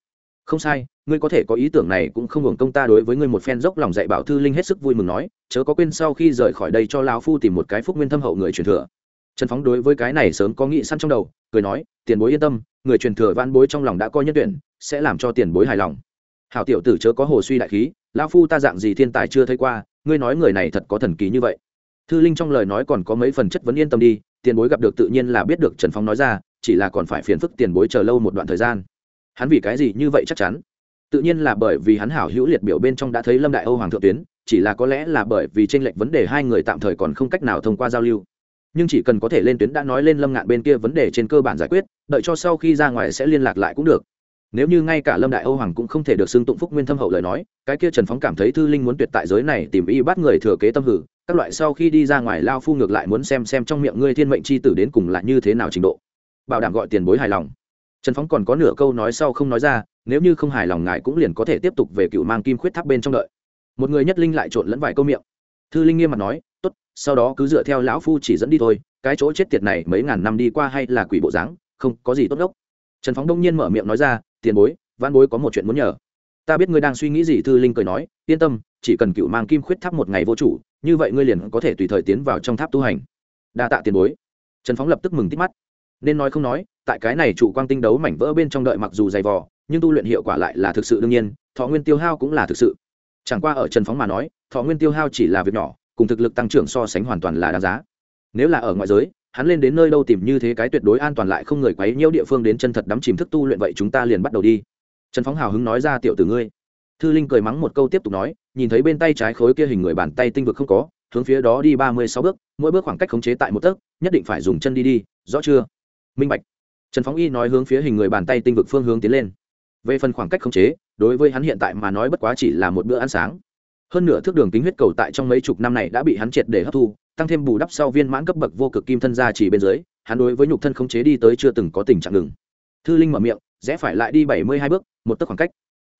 Không sai, ngươi có thể có ý tưởng này cũng không hưởng công ta đối với ngươi một phen dốc lòng dạy bảo thư linh hết sức vui mừng nói, chớ có quên sau khi rời khỏi đây cho lão phu tìm một cái phúc nguyên thâm hậu người truyền thừa trần phóng đối với cái này sớm có nghĩ săn trong đầu, cười nói, tiền bối yên tâm, người truyền thừa van bối trong lòng đã coi nhân tuyển, sẽ làm cho tiền bối hài lòng. Hảo tiểu tử chớ có hồ suy đại khí, lão phu ta dạng gì thiên tài chưa thấy qua, ngươi nói người này thật có thần kỳ như vậy. Thư linh trong lời nói còn có mấy phần chất vấn yên tâm đi, tiền bối gặp được tự nhiên là biết được trần phóng nói ra, chỉ là còn phải phiền phức tiền bối chờ lâu một đoạn thời gian. Hắn vì cái gì như vậy chắc chắn? Tự nhiên là bởi vì hắn hảo hữu liệt biểu bên trong đã thấy lâm đại âu hoàng thượng tuyến, chỉ là có lẽ là bởi vì tranh lệch vấn đề hai người tạm thời còn không cách nào thông qua giao lưu nhưng chỉ cần có thể lên tuyến đã nói lên lâm ngạn bên kia vấn đề trên cơ bản giải quyết, đợi cho sau khi ra ngoài sẽ liên lạc lại cũng được. Nếu như ngay cả lâm đại âu hoàng cũng không thể được xưng tụng phúc nguyên thâm hậu lời nói, cái kia trần phóng cảm thấy thư linh muốn tuyệt tại giới này tìm y bắt người thừa kế tâm hử, các loại sau khi đi ra ngoài lao phu ngược lại muốn xem xem trong miệng ngươi thiên mệnh c h i tử đến cùng là như thế nào trình độ. Bảo đảm gọi tiền bối hài lòng. Trần phóng còn có nửa câu nói sau không nói ra, nếu như không hài lòng ngài cũng liền có thể tiếp tục về cựu mang kim khuyết tháp bên trong đợi. Một người nhất linh lại trộn lẫn vài câu miệng. Thư linh nghiêm mặt nói sau đó cứ dựa theo lão phu chỉ dẫn đi thôi, cái chỗ chết tiệt này mấy ngàn năm đi qua hay là quỷ bộ dáng, không, có gì tốt đốc. Trần phóng đông nhiên mở miệng nói ra, tiền bối văn bối có một chuyện muốn nhờ. Ta biết ngươi đang suy nghĩ gì, thư linh cười nói, yên tâm, chỉ cần cựu mang kim khuyết tháp một ngày vô chủ, như vậy ngươi liền có thể tùy thời tiến vào trong tháp tu hành. Đa tạ tiền bối. Trần phóng lập tức mừng tít mắt. Nên nói không nói, tại cái này trụ quang tinh đấu mảnh vỡ bên trong đợi mặc dù dày vò, nhưng tu luyện hiệu quả lại là thực sự đương nhiên, thọ nguyên tiêu hao cũng là thực sự. Chẳng qua ở trần phóng mà nói, thọ nguyên tiêu hao chỉ là việc nhỏ cùng thực lực tăng trưởng so sánh hoàn toàn là đáng giá. Nếu là ở ngoại giới, hắn lên đến nơi đâu tìm như thế cái tuyệt đối an toàn lại không người quấy nhiễu địa phương đến chân thật đắm chìm thức tu luyện vậy chúng ta liền bắt đầu đi. Trần phóng hào hứng nói ra tiểu tử ngươi. Thư linh cười mắng một câu tiếp tục nói, nhìn thấy bên tay trái khối kia hình người bàn tay tinh vực không có, hướng phía đó đi ba mươi sáu bước, mỗi bước khoảng cách khống chế tại một tấc, nhất định phải dùng chân đi đi, rõ chưa? Minh bạch. Trần phóng y nói hướng phía hình người bàn tay tinh vực phương hướng tiến lên. Về phần khoảng cách khống chế, đối với hắn hiện tại mà nói bất quá chỉ là một bữa ăn sáng hơn nửa thước đường kính huyết cầu tại trong mấy chục năm này đã bị hắn triệt để hấp thu, tăng thêm bù đắp sau viên mãn cấp bậc vô cực kim thân ra chỉ bên dưới, hắn đối với nhục thân không chế đi tới chưa từng có tình trạng ngừng. Thư linh mở miệng, rẽ phải lại đi bảy mươi hai bước, một tấc khoảng cách.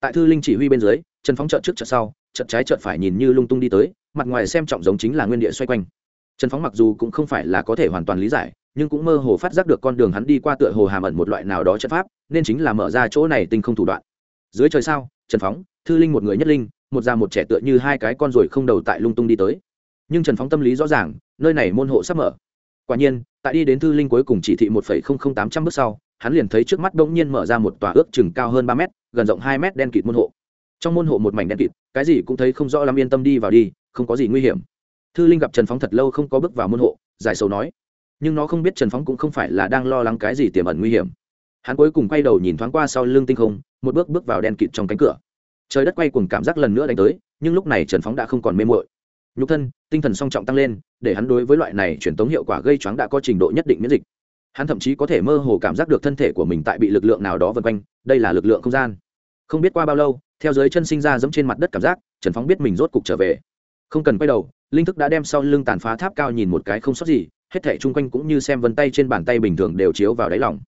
Tại thư linh chỉ huy bên dưới, trần phóng trợn trước trợn sau trợn trái trợn phải nhìn như lung tung đi tới, mặt ngoài xem trọng giống chính là nguyên địa xoay quanh. Trần phóng mặc dù cũng không phải là có thể hoàn toàn lý giải, nhưng cũng mơ hồ phát giác được con đường hắn đi qua tựa hồ hàm ẩn một loại nào đó chất pháp, nên chính là mở ra chỗ này tinh không thủ đoạn. Dưới trời sao, trần phóng thư linh một người nhất linh một già một trẻ tựa như hai cái con ruồi không đầu tại lung tung đi tới. Nhưng trần phóng tâm lý rõ ràng, nơi này môn hộ sắp mở. Quả nhiên, tại đi đến thư linh cuối cùng chỉ thị một tám trăm bước sau, hắn liền thấy trước mắt đông nhiên mở ra một tòa ước chừng cao hơn ba mét, gần rộng hai mét đen kịt môn hộ. Trong môn hộ một mảnh đen kịt, cái gì cũng thấy không rõ lắm, yên tâm đi vào đi, không có gì nguy hiểm. Thư linh gặp trần phóng thật lâu không có bước vào môn hộ, giải sầu nói, nhưng nó không biết trần phóng cũng không phải là đang lo lắng cái gì tiềm ẩn nguy hiểm. Hắn cuối cùng quay đầu nhìn thoáng qua sau lưng tinh không, một bước bước vào đen kịt trong cánh cửa trời đất quay cùng cảm giác lần nữa đánh tới, nhưng lúc này trần phóng đã không còn mê mội nhục thân, tinh thần song trọng tăng lên, để hắn đối với loại này truyền tống hiệu quả gây choáng đã có trình độ nhất định miễn dịch. Hắn thậm chí có thể mơ hồ cảm giác được thân thể của mình tại bị lực lượng nào đó vân quanh, đây là lực lượng không gian. Không biết qua bao lâu, theo giới chân sinh ra giống trên mặt đất cảm giác, trần phóng biết mình rốt cục trở về. Không cần quay đầu, linh thức đã đem sau lưng tàn phá tháp cao nhìn một cái không sót gì, hết thảy chung quanh cũng như xem vân tay trên bàn tay bình thường đều chiếu vào đáy lòng.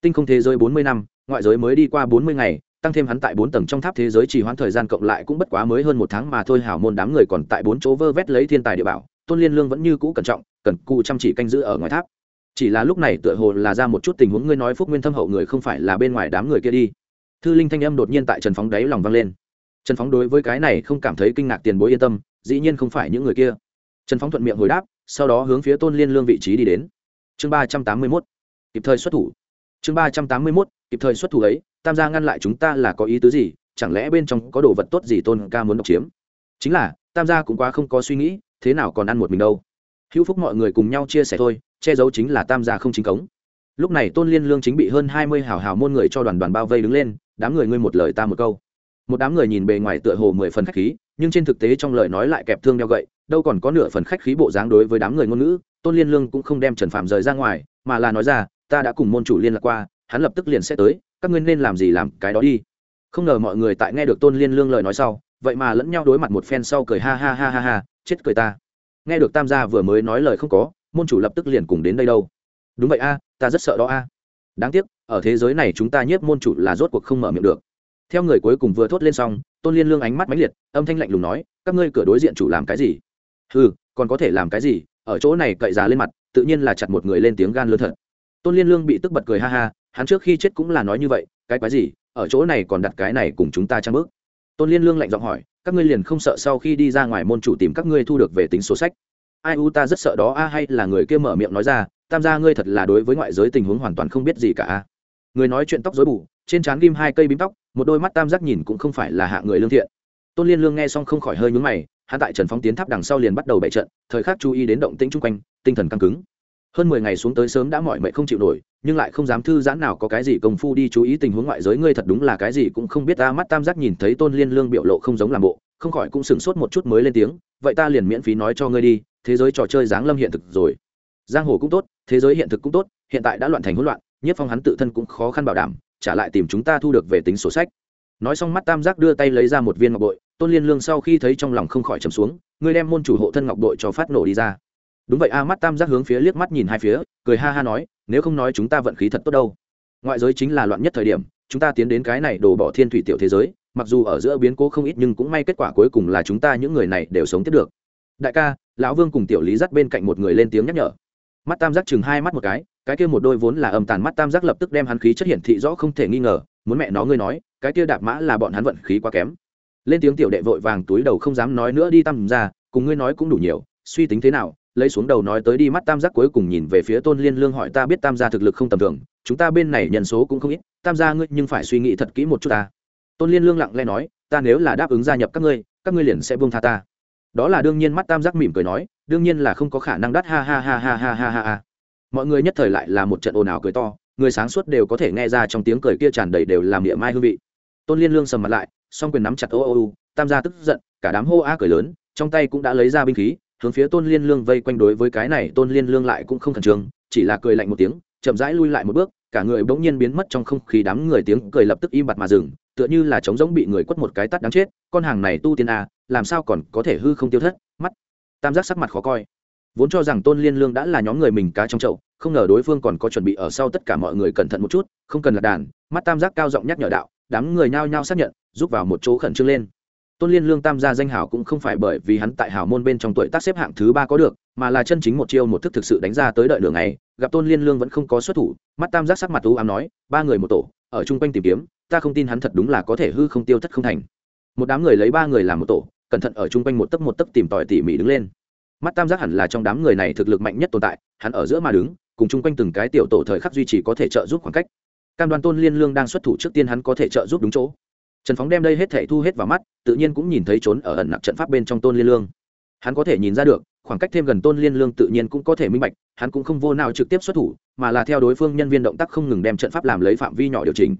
Tinh không thế giới bốn mươi năm, ngoại giới mới đi qua bốn mươi ngày tăng thêm hắn tại bốn tầng trong tháp thế giới trì hoãn thời gian cộng lại cũng bất quá mới hơn một tháng mà thôi hảo môn đám người còn tại bốn chỗ vơ vét lấy thiên tài địa bảo, tôn liên lương vẫn như cũ cẩn trọng, cần cù chăm chỉ canh giữ ở ngoài tháp. Chỉ là lúc này tựa hồ là ra một chút tình huống, ngươi nói phúc nguyên thâm hậu người không phải là bên ngoài đám người kia đi. Thư linh thanh âm đột nhiên tại trần phóng đáy lòng vang lên. Trần phóng đối với cái này không cảm thấy kinh ngạc tiền bối yên tâm, dĩ nhiên không phải những người kia. Trần phóng thuận miệng hồi đáp, sau đó hướng phía tôn liên lương vị trí đi đến. Chương ba trăm tám mươi mốt, kịp thời xuất thủ. Chương ba trăm tám mươi mốt, kịp thời xuất thủ ấy tam gia ngăn lại chúng ta là có ý tứ gì? Chẳng lẽ bên trong có đồ vật tốt gì tôn ca muốn độc chiếm? Chính là, tam gia cũng quá không có suy nghĩ, thế nào còn ăn một mình đâu. Hữu phúc mọi người cùng nhau chia sẻ thôi, che giấu chính là tam gia không chính cống. Lúc này tôn liên lương chính bị hơn hai mươi hào hào môn người cho đoàn đoàn bao vây đứng lên, đám người ngươi một lời ta một câu. Một đám người nhìn bề ngoài tựa hồ mười phần khách khí, nhưng trên thực tế trong lời nói lại kẹp thương đeo gậy, đâu còn có nửa phần khách khí bộ dáng đối với đám người ngôn ngữ, tôn liên lương cũng không đem trần phạm rời ra ngoài, mà là nói ra, ta đã cùng môn chủ liên lạc qua, hắn lập tức liền sẽ tới các ngươi nên làm gì làm cái đó đi. Không ngờ mọi người tại nghe được tôn liên lương lời nói sau, vậy mà lẫn nhau đối mặt một phen sau cười ha ha ha ha ha, chết cười ta. Nghe được tam gia vừa mới nói lời không có, môn chủ lập tức liền cùng đến đây đâu. Đúng vậy a, ta rất sợ đó a. Đáng tiếc, ở thế giới này chúng ta nhiếp môn chủ là rốt cuộc không mở miệng được. Theo người cuối cùng vừa thốt lên xong, tôn liên lương ánh mắt mãnh liệt, âm thanh lạnh lùng nói, các ngươi cửa đối diện chủ làm cái gì? Ừ còn có thể làm cái gì? Ở chỗ này cậy giá lên mặt, tự nhiên là chặt một người lên tiếng gan lớn thật. Tôn liên lương bị tức bật cười ha ha hắn trước khi chết cũng là nói như vậy, cái quái gì, ở chỗ này còn đặt cái này cùng chúng ta trang bước tôn liên lương lạnh giọng hỏi, các ngươi liền không sợ sau khi đi ra ngoài môn chủ tìm các ngươi thu được về tính số sách? Ai u ta rất sợ đó a, hay là người kia mở miệng nói ra, tam gia ngươi thật là đối với ngoại giới tình huống hoàn toàn không biết gì cả a. Người nói chuyện tóc dối bù, trên trán ghim hai cây bím tóc, một đôi mắt tam giác nhìn cũng không phải là hạ người lương thiện. Tôn liên lương nghe xong không khỏi hơi nhúng mày, hắn tại trần phóng tiến tháp đằng sau liền bắt đầu bày trận, thời khắc chú ý đến động tĩnh chung quanh, tinh thần căng cứng hơn mười ngày xuống tới sớm đã mỏi mệt không chịu nổi, nhưng lại không dám thư giãn nào có cái gì công phu đi chú ý tình huống ngoại giới ngươi thật đúng là cái gì cũng không biết ta mắt tam giác nhìn thấy tôn liên lương biểu lộ không giống làm bộ, không khỏi cũng sửng sốt một chút mới lên tiếng, vậy ta liền miễn phí nói cho ngươi đi, thế giới trò chơi giáng lâm hiện thực rồi. Giang hồ cũng tốt, thế giới hiện thực cũng tốt, hiện tại đã loạn thành hỗn loạn, nhất phong hắn tự thân cũng khó khăn bảo đảm, trả lại tìm chúng ta thu được về tính sổ sách. Nói xong mắt tam giác đưa tay lấy ra một viên ngọc bội, tôn liên lương sau khi thấy trong lòng không khỏi trầm xuống, ngươi đem môn chủ hộ thân ngọc bội cho phát nổ đi ra đúng vậy, a mắt tam giác hướng phía liếc mắt nhìn hai phía, cười ha ha nói, nếu không nói chúng ta vận khí thật tốt đâu. Ngoại giới chính là loạn nhất thời điểm, chúng ta tiến đến cái này đổ bỏ thiên thủy tiểu thế giới, mặc dù ở giữa biến cố không ít nhưng cũng may kết quả cuối cùng là chúng ta những người này đều sống tiếp được. Đại ca, lão vương cùng tiểu lý dắt bên cạnh một người lên tiếng nhắc nhở. Mắt tam giác chừng hai mắt một cái cái kia một đôi vốn là âm tàn mắt tam giác lập tức đem hắn khí chất hiển thị rõ không thể nghi ngờ, muốn mẹ nó ngươi nói, cái kia đạp mã là bọn hắn vận khí quá kém. Lên tiếng tiểu đệ vội vàng túi đầu không dám nói nữa đi tăm ra, cùng ngươi nói cũng đủ nhiều, suy tính thế nào lấy xuống đầu nói tới đi mắt tam giác cuối cùng nhìn về phía tôn liên lương hỏi ta biết tam gia thực lực không tầm thường, chúng ta bên này nhân số cũng không ít, tam gia ngươi nhưng phải suy nghĩ thật kỹ một chút ta. Tôn liên lương lặng lẽ nói, ta nếu là đáp ứng gia nhập các ngươi các ngươi liền sẽ buông tha ta. Đó là đương nhiên mắt tam giác mỉm cười nói, đương nhiên là không có khả năng đắt ha ha ha ha ha ha ha ha. Mọi người nhất thời lại là một trận ồn ào cười to, người sáng suốt đều có thể nghe ra trong tiếng cười kia tràn đầy đều làm địa mai hương vị. Tôn liên lương sầm mặt lại, song quyền nắm chặt ô ô ô tam gia tức giận, cả đám hô a cười lớn, trong tay cũng đã lấy ra binh khí hướng phía tôn liên lương vây quanh đối với cái này tôn liên lương lại cũng không khẩn trương, chỉ là cười lạnh một tiếng, chậm rãi lui lại một bước, cả người bỗng nhiên biến mất trong không khí đám người tiếng cười lập tức im bặt mà dừng, tựa như là trống giống bị người quất một cái tắt đáng chết, con hàng này tu tiên a làm sao còn có thể hư không tiêu thất? Mắt, tam giác sắc mặt khó coi. Vốn cho rằng tôn liên lương đã là nhóm người mình cá trong chậu, không ngờ đối phương còn có chuẩn bị ở sau tất cả mọi người cẩn thận một chút, không cần là đàn, mắt tam giác cao giọng nhắc nhở đạo, đám người nhao nhao xác nhận giúp vào một chỗ khẩn trương lên tôn liên lương tam gia danh hảo cũng không phải bởi vì hắn tại hảo môn bên trong tuổi tác xếp hạng thứ ba có được, mà là chân chính một chiêu một thức thực sự đánh ra tới đợi đường này gặp tôn liên lương vẫn không có xuất thủ, mắt tam giác sắc mặt u ám nói, ba người một tổ, ở chung quanh tìm kiếm, ta không tin hắn thật đúng là có thể hư không tiêu thất không thành. Một đám người lấy ba người làm một tổ, cẩn thận ở chung quanh một tấc một tấc tìm tòi tỉ mỉ đứng lên. Mắt tam giác hẳn là trong đám người này thực lực mạnh nhất tồn tại, hắn ở giữa mà đứng, cùng chung quanh từng cái tiểu tổ thời khắc duy trì có thể trợ giúp khoảng cách. Cam đoan tôn liên lương đang xuất thủ trước tiên hắn có thể trợ giúp đúng chỗ trần phóng đem đây hết thể thu hết vào mắt, tự nhiên cũng nhìn thấy trốn ở ẩn nặc trận pháp bên trong tôn liên lương. Hắn có thể nhìn ra được, khoảng cách thêm gần tôn liên lương tự nhiên cũng có thể minh bạch, hắn cũng không vô nào trực tiếp xuất thủ, mà là theo đối phương nhân viên động tác không ngừng đem trận pháp làm lấy phạm vi nhỏ điều chỉnh.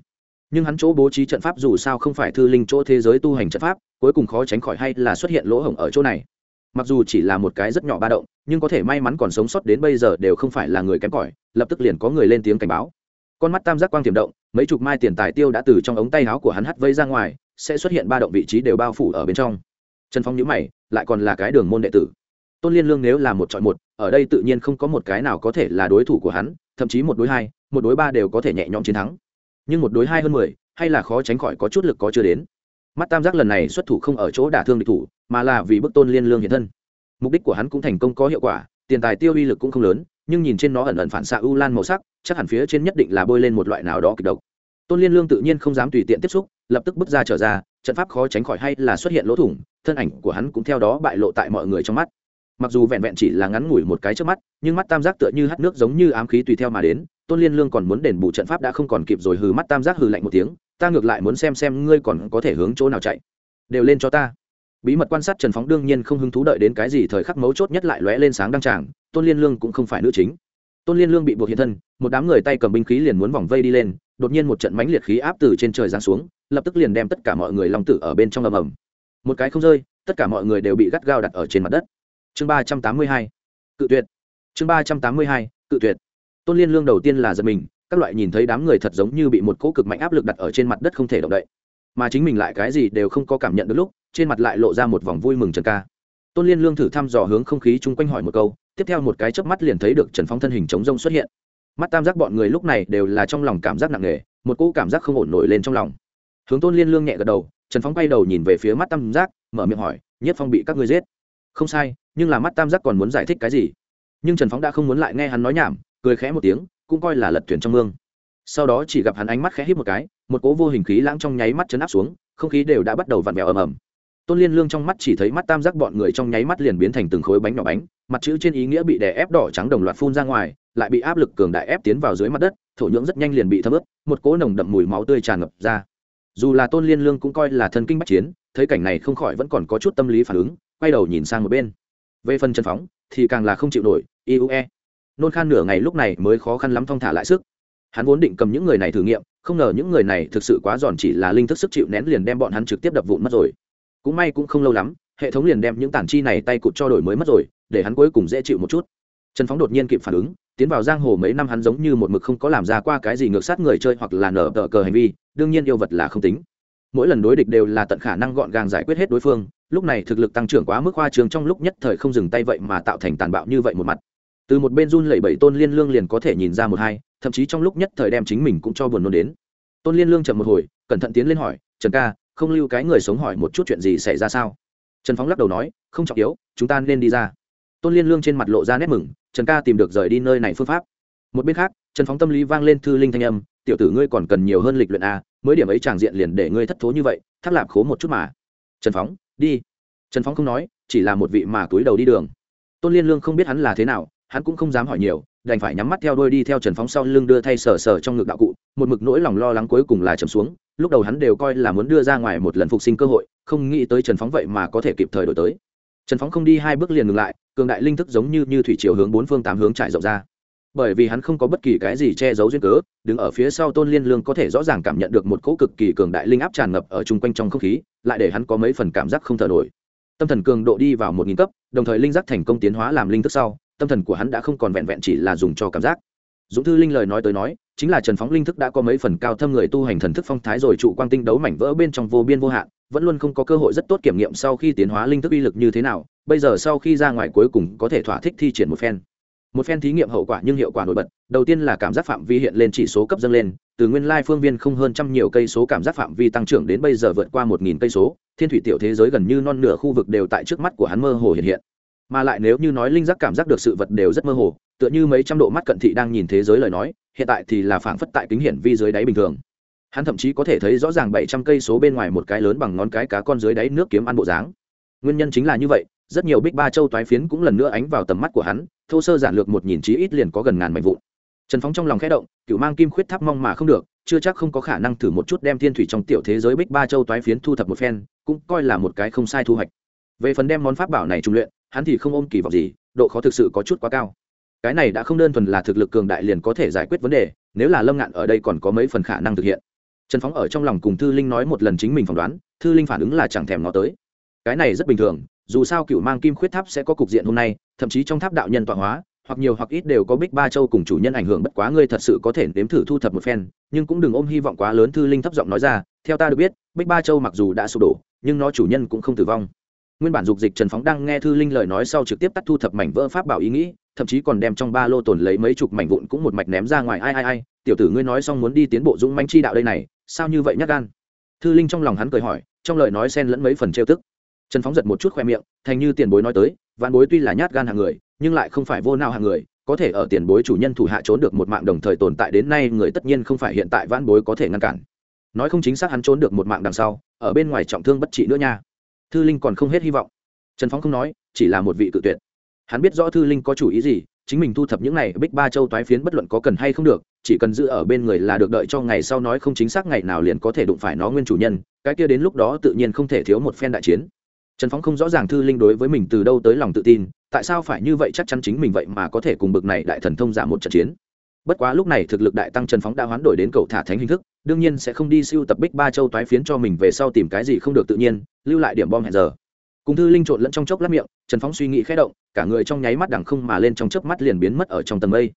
Nhưng hắn chỗ bố trí trận pháp dù sao không phải thư linh chỗ thế giới tu hành trận pháp, cuối cùng khó tránh khỏi hay là xuất hiện lỗ hổng ở chỗ này. Mặc dù chỉ là một cái rất nhỏ ba động, nhưng có thể may mắn còn sống sót đến bây giờ đều không phải là người kém cỏi, lập tức liền có người lên tiếng cảnh báo. Con mắt tam giác quang tiềm động mấy chục mai tiền tài tiêu đã từ trong ống tay áo của hắn hắt vây ra ngoài, sẽ xuất hiện ba động vị trí đều bao phủ ở bên trong. Trần phong nhữ mày, lại còn là cái đường môn đệ tử. Tôn liên lương nếu là một chọn một, ở đây tự nhiên không có một cái nào có thể là đối thủ của hắn, thậm chí một đối hai, một đối ba đều có thể nhẹ nhõm chiến thắng. Nhưng một đối hai hơn mười, hay là khó tránh khỏi có chút lực có chưa đến. Mắt tam giác lần này xuất thủ không ở chỗ đả thương địch thủ, mà là vì bức tôn liên lương hiện thân. Mục đích của hắn cũng thành công có hiệu quả, tiền tài tiêu uy lực cũng không lớn, nhưng nhìn trên nó ẩn ẩn phản xạ u lan màu sắc chắc hẳn phía trên nhất định là bôi lên một loại nào đó kịch độc. Tôn liên lương tự nhiên không dám tùy tiện tiếp xúc, lập tức bước ra trở ra, trận pháp khó tránh khỏi hay là xuất hiện lỗ thủng, thân ảnh của hắn cũng theo đó bại lộ tại mọi người trong mắt. Mặc dù vẹn vẹn chỉ là ngắn ngủi một cái trước mắt, nhưng mắt tam giác tựa như hát nước giống như ám khí tùy theo mà đến, tôn liên lương còn muốn đền bù trận pháp đã không còn kịp rồi hừ mắt tam giác hừ lạnh một tiếng, ta ngược lại muốn xem xem ngươi còn có thể hướng chỗ nào chạy. Đều lên cho ta. Bí mật quan sát trần phóng đương nhiên không hứng thú đợi đến cái gì thời khắc mấu chốt nhất lại lóe lên sáng đăng tràng, tôn liên lương cũng không phải nữ chính tôn liên lương bị buộc hiện thân, một đám người tay cầm binh khí liền muốn vòng vây đi lên, đột nhiên một trận mánh liệt khí áp từ trên trời giáng xuống, lập tức liền đem tất cả mọi người long tử ở bên trong ầm ầm. Một cái không rơi, tất cả mọi người đều bị gắt gao đặt ở trên mặt đất. Chương ba trăm tám mươi hai, cự tuyệt. Chương ba trăm tám mươi hai, cự tuyệt. Tôn liên lương đầu tiên là giật mình, các loại nhìn thấy đám người thật giống như bị một cỗ cực mạnh áp lực đặt ở trên mặt đất không thể động đậy. Mà chính mình lại cái gì đều không có cảm nhận được lúc, trên mặt lại lộ ra một vòng vui mừng trần ca. Tôn liên lương thử thăm dò hướng không khí chung quanh hỏi một câu tiếp theo một cái chớp mắt liền thấy được trần phong thân hình chống rông xuất hiện. Mắt tam giác bọn người lúc này đều là trong lòng cảm giác nặng nề, một cỗ cảm giác không ổn nổi lên trong lòng. Hướng tôn liên lương nhẹ gật đầu, trần phong quay đầu nhìn về phía mắt tam giác, mở miệng hỏi, nhất phong bị các ngươi giết? Không sai, nhưng là mắt tam giác còn muốn giải thích cái gì? Nhưng trần phóng đã không muốn lại nghe hắn nói nhảm, cười khẽ một tiếng, cũng coi là lật thuyền trong mương. Sau đó chỉ gặp hắn ánh mắt khẽ hít một cái, một cỗ vô hình khí lãng trong nháy mắt chấn áp xuống, không khí đều đã bắt đầu vặn vẹo ầm ầm tôn liên lương trong mắt chỉ thấy mắt tam giác bọn người trong nháy mắt liền biến thành từng khối bánh nhỏ bánh, mặt chữ trên ý nghĩa bị đè ép đỏ trắng đồng loạt phun ra ngoài, lại bị áp lực cường đại ép tiến vào dưới mặt đất, thổ nhưỡng rất nhanh liền bị thấm ướt, một cỗ nồng đậm mùi máu tươi tràn ngập ra. Dù là tôn liên lương cũng coi là thân kinh bắc chiến, thấy cảnh này không khỏi vẫn còn có chút tâm lý phản ứng, quay đầu nhìn sang một bên. Về phần chân phóng, thì càng là không chịu nổi iue nôn khan nửa ngày lúc này mới khó khăn lắm thong thả lại sức. Hắn vốn định cầm những người này thử nghiệm, không ngờ những người này thực sự quá giòn chỉ là linh thức sức chịu nén liền đem bọn hắn trực tiếp đập vụn mất rồi cũng may cũng không lâu lắm, hệ thống liền đem những tản chi này tay cụt cho đổi mới mất rồi, để hắn cuối cùng dễ chịu một chút. Trần phóng đột nhiên kịp phản ứng, tiến vào giang hồ mấy năm hắn giống như một mực không có làm ra qua cái gì ngược sát người chơi hoặc là nở tờ cờ hành vi, đương nhiên yêu vật là không tính. Mỗi lần đối địch đều là tận khả năng gọn gàng giải quyết hết đối phương, lúc này thực lực tăng trưởng quá mức khoa trường trong lúc nhất thời không dừng tay vậy mà tạo thành tàn bạo như vậy một mặt. Từ một bên run lẩy bẩy tôn liên lương liền có thể nhìn ra một hai, thậm chí trong lúc nhất thời đem chính mình cũng cho buồn nôn đến. Tôn liên lương chậm một hồi, cẩn thận tiến lên hỏi, trần ca không lưu cái người sống hỏi một chút chuyện gì xảy ra sao? Trần phóng lắc đầu nói, không trọng yếu, chúng ta nên đi ra. Tôn liên lương trên mặt lộ ra nét mừng, trần ca tìm được rời đi nơi này phương pháp. Một bên khác, trần phóng tâm lý vang lên thư linh thanh âm, tiểu tử ngươi còn cần nhiều hơn lịch luyện a mới điểm ấy tràng diện liền để ngươi thất thố như vậy thác lạp khố một chút mà. Trần phóng, đi. Trần phóng không nói, chỉ là một vị mà túi đầu đi đường. Tôn liên lương không biết hắn là thế nào, hắn cũng không dám hỏi nhiều, đành phải nhắm mắt theo đôi đi theo trần phóng sau lưng đưa thay sờ sờ trong ngực đạo cụ một mực nỗi lòng lo lắng cuối cùng là trầm xuống, lúc đầu hắn đều coi là muốn đưa ra ngoài một lần phục sinh cơ hội, không nghĩ tới trần phóng vậy mà có thể kịp thời đổi tới. Trần phóng không đi hai bước liền ngừng lại, cường đại linh thức giống như như thủy chiều hướng bốn phương tám hướng trải rộng ra. Bởi vì hắn không có bất kỳ cái gì che giấu duyên cớ, đứng ở phía sau tôn liên lương có thể rõ ràng cảm nhận được một cỗ cực kỳ cường đại linh áp tràn ngập ở chung quanh trong không khí, lại để hắn có mấy phần cảm giác không thở nổi. Tâm thần cường độ đi vào một nghìn cấp, đồng thời linh giác thành công tiến hóa làm linh thức sau, tâm thần của hắn đã không còn vẹn vẹn chỉ là dùng cho cảm giác dũng thư linh lời nói tới nói, chính là trần phóng linh thức đã có mấy phần cao thâm người tu hành thần thức phong thái rồi trụ quang tinh đấu mảnh vỡ bên trong vô biên vô hạn, vẫn luôn không có cơ hội rất tốt kiểm nghiệm sau khi tiến hóa linh thức uy lực như thế nào, bây giờ sau khi ra ngoài cuối cùng có thể thỏa thích thi triển một phen. Một phen thí nghiệm hậu quả nhưng hiệu quả nổi bật, đầu tiên là cảm giác phạm vi hiện lên chỉ số cấp dâng lên, từ nguyên lai phương viên không hơn trăm nhiều cây số cảm giác phạm vi tăng trưởng đến bây giờ vượt qua một nghìn cây số, thiên thủy tiểu thế giới gần như non nửa khu vực đều tại trước mắt của hắn mơ hồ hiện hiện. Mà lại nếu như nói linh giác cảm giác được sự vật đều rất mơ hồ tựa như mấy trăm độ mắt cận thị đang nhìn thế giới lời nói, hiện tại thì là phảng phất tại kính hiển vi dưới đáy bình thường. Hắn thậm chí có thể thấy rõ ràng bảy trăm cây số bên ngoài một cái lớn bằng ngón cái cá con dưới đáy nước kiếm ăn bộ dáng. Nguyên nhân chính là như vậy, rất nhiều bích ba châu toái phiến cũng lần nữa ánh vào tầm mắt của hắn, thô sơ giản lược một nhìn chí ít liền có gần ngàn mảnh vụn. Trần phóng trong lòng khẽ động, cựu mang kim khuyết tháp mong mà không được, chưa chắc không có khả năng thử một chút đem thiên thủy trong tiểu thế giới bích ba châu toái phiến thu thập một phen, cũng coi là một cái không sai thu hoạch. Về phần đem món pháp bảo này trung luyện, hắn thì không ôm kỳ vọng gì, độ khó thực sự có chút quá cao cái này đã không đơn thuần là thực lực cường đại liền có thể giải quyết vấn đề, nếu là lâm ngạn ở đây còn có mấy phần khả năng thực hiện. Trần phóng ở trong lòng cùng thư linh nói một lần chính mình phỏng đoán, thư linh phản ứng là chẳng thèm nó tới. Cái này rất bình thường, dù sao cựu mang kim khuyết tháp sẽ có cục diện hôm nay, thậm chí trong tháp đạo nhân tọa hóa, hoặc nhiều hoặc ít đều có bích ba châu cùng chủ nhân ảnh hưởng bất quá ngươi thật sự có thể nếm thử thu thập một phen, nhưng cũng đừng ôm hy vọng quá lớn, thư linh thấp giọng nói ra, theo ta được biết, bích ba châu mặc dù đã sụp đổ, nhưng nó chủ nhân cũng không tử vong nguyên bản dục dịch trần phóng đang nghe thư linh lời nói sau trực tiếp tắt thu thập mảnh vỡ pháp bảo ý nghĩ, thậm chí còn đem trong ba lô tồn lấy mấy chục mảnh vụn cũng một mạch ném ra ngoài. Ai ai ai, tiểu tử ngươi nói xong muốn đi tiến bộ dũng manh chi đạo đây này, sao như vậy nhắc gan? Thư linh trong lòng hắn cười hỏi, trong lời nói xen lẫn mấy phần trêu tức. Trần phóng giật một chút khoe miệng, thành như tiền bối nói tới, vạn bối tuy là nhát gan hàng người, nhưng lại không phải vô nào hàng người, có thể ở tiền bối chủ nhân thủ hạ trốn được một mạng đồng thời tồn tại đến nay, người tất nhiên không phải hiện tại vạn bối có thể ngăn cản. Nói không chính xác hắn trốn được một mạng đằng sau, ở bên ngoài trọng thương bất trị nữa nha thư linh còn không hết hy vọng. Trần phóng không nói, chỉ là một vị cự tuyệt. Hắn biết rõ thư linh có chủ ý gì, chính mình thu thập những này bích ba châu toái phiến bất luận có cần hay không được, chỉ cần giữ ở bên người là được đợi cho ngày sau nói không chính xác ngày nào liền có thể đụng phải nó nguyên chủ nhân, cái kia đến lúc đó tự nhiên không thể thiếu một phen đại chiến. Trần phóng không rõ ràng thư linh đối với mình từ đâu tới lòng tự tin, tại sao phải như vậy chắc chắn chính mình vậy mà có thể cùng bực này đại thần thông giả một trận chiến bất quá lúc này thực lực đại tăng trần phóng đã hoán đổi đến cầu thả thánh hình thức, đương nhiên sẽ không đi siêu tập bích ba châu toái phiến cho mình về sau tìm cái gì không được tự nhiên, lưu lại điểm bom hẹn giờ. Cùng thư linh trộn lẫn trong chốc lát miệng, trần phóng suy nghĩ khẽ động, cả người trong nháy mắt đằng không mà lên trong chớp mắt liền biến mất ở trong tầng mây.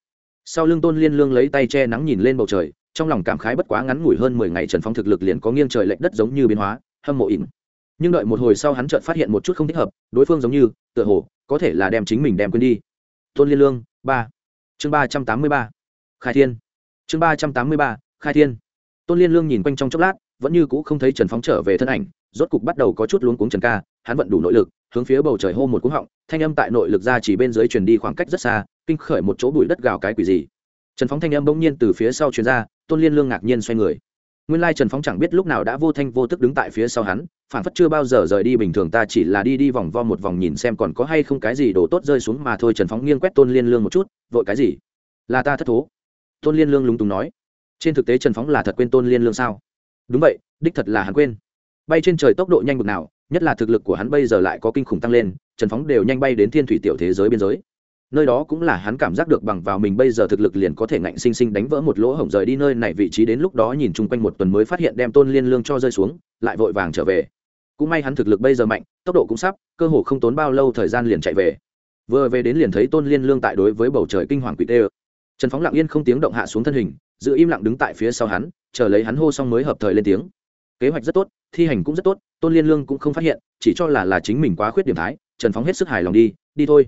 Sau lưng tôn liên lương lấy tay che nắng nhìn lên bầu trời, trong lòng cảm khái bất quá ngắn ngủi hơn mười ngày trần phóng thực lực liền có nghiêng trời lệch đất giống như biến hóa, hâm mộ ỉn. Nhưng đợi một hồi sau hắn chợt phát hiện một chút không thích hợp, đối phương giống như, tựa hồ, có thể là đem chính mình đem quên đi. Tôn liên lương, ba. Chương ba trăm tám mươi ba khai thiên. Chương ba trăm tám mươi ba, khai thiên. Tôn liên lương nhìn quanh trong chốc lát, vẫn như cũ không thấy trần phóng trở về thân ảnh, rốt cục bắt đầu có chút luống cuống trần ca, hắn vận đủ nội lực, hướng phía bầu trời hô một cú họng, thanh âm tại nội lực ra chỉ bên dưới truyền đi khoảng cách rất xa, kinh khởi một chỗ bụi đất gào cái quỷ gì trần phóng thanh âm bỗng nhiên từ phía sau truyền ra, tôn liên lương ngạc nhiên xoay người. Nguyên lai trần phóng chẳng biết lúc nào đã vô thanh vô tức đứng tại phía sau hắn phản phất chưa bao giờ rời đi bình thường, ta chỉ là đi đi vòng vo một vòng nhìn xem còn có hay không cái gì đổ tốt rơi xuống mà thôi. Trần phóng nghiêng quét tôn liên lương một chút, vội cái gì? Là ta thất thố tôn liên lương lúng túng nói. Trên thực tế trần phóng là thật quên tôn liên lương sao? Đúng vậy, đích thật là hắn quên. Bay trên trời tốc độ nhanh bực nào, nhất là thực lực của hắn bây giờ lại có kinh khủng tăng lên, trần phóng đều nhanh bay đến thiên thủy tiểu thế giới biên giới. Nơi đó cũng là hắn cảm giác được bằng vào mình bây giờ thực lực liền có thể ngạnh sinh sinh đánh vỡ một lỗ hổng rời đi nơi này vị trí đến lúc đó nhìn chung quanh một tuần mới phát hiện đem tôn liên lương cho rơi xuống, lại vội vàng trở về. Cũng may hắn thực lực bây giờ mạnh, tốc độ cũng sắp, cơ hồ không tốn bao lâu thời gian liền chạy về. Vừa về đến liền thấy tôn liên lương tại đối với bầu trời kinh hoàng quỷ tê trần phóng lặng yên không tiếng động hạ xuống thân hình, giữ im lặng đứng tại phía sau hắn, chờ lấy hắn hô xong mới hợp thời lên tiếng. Kế hoạch rất tốt, thi hành cũng rất tốt, tôn liên lương cũng không phát hiện, chỉ cho là là chính mình quá khuyết điểm thái, trần phóng hết sức hài lòng đi đi thôi.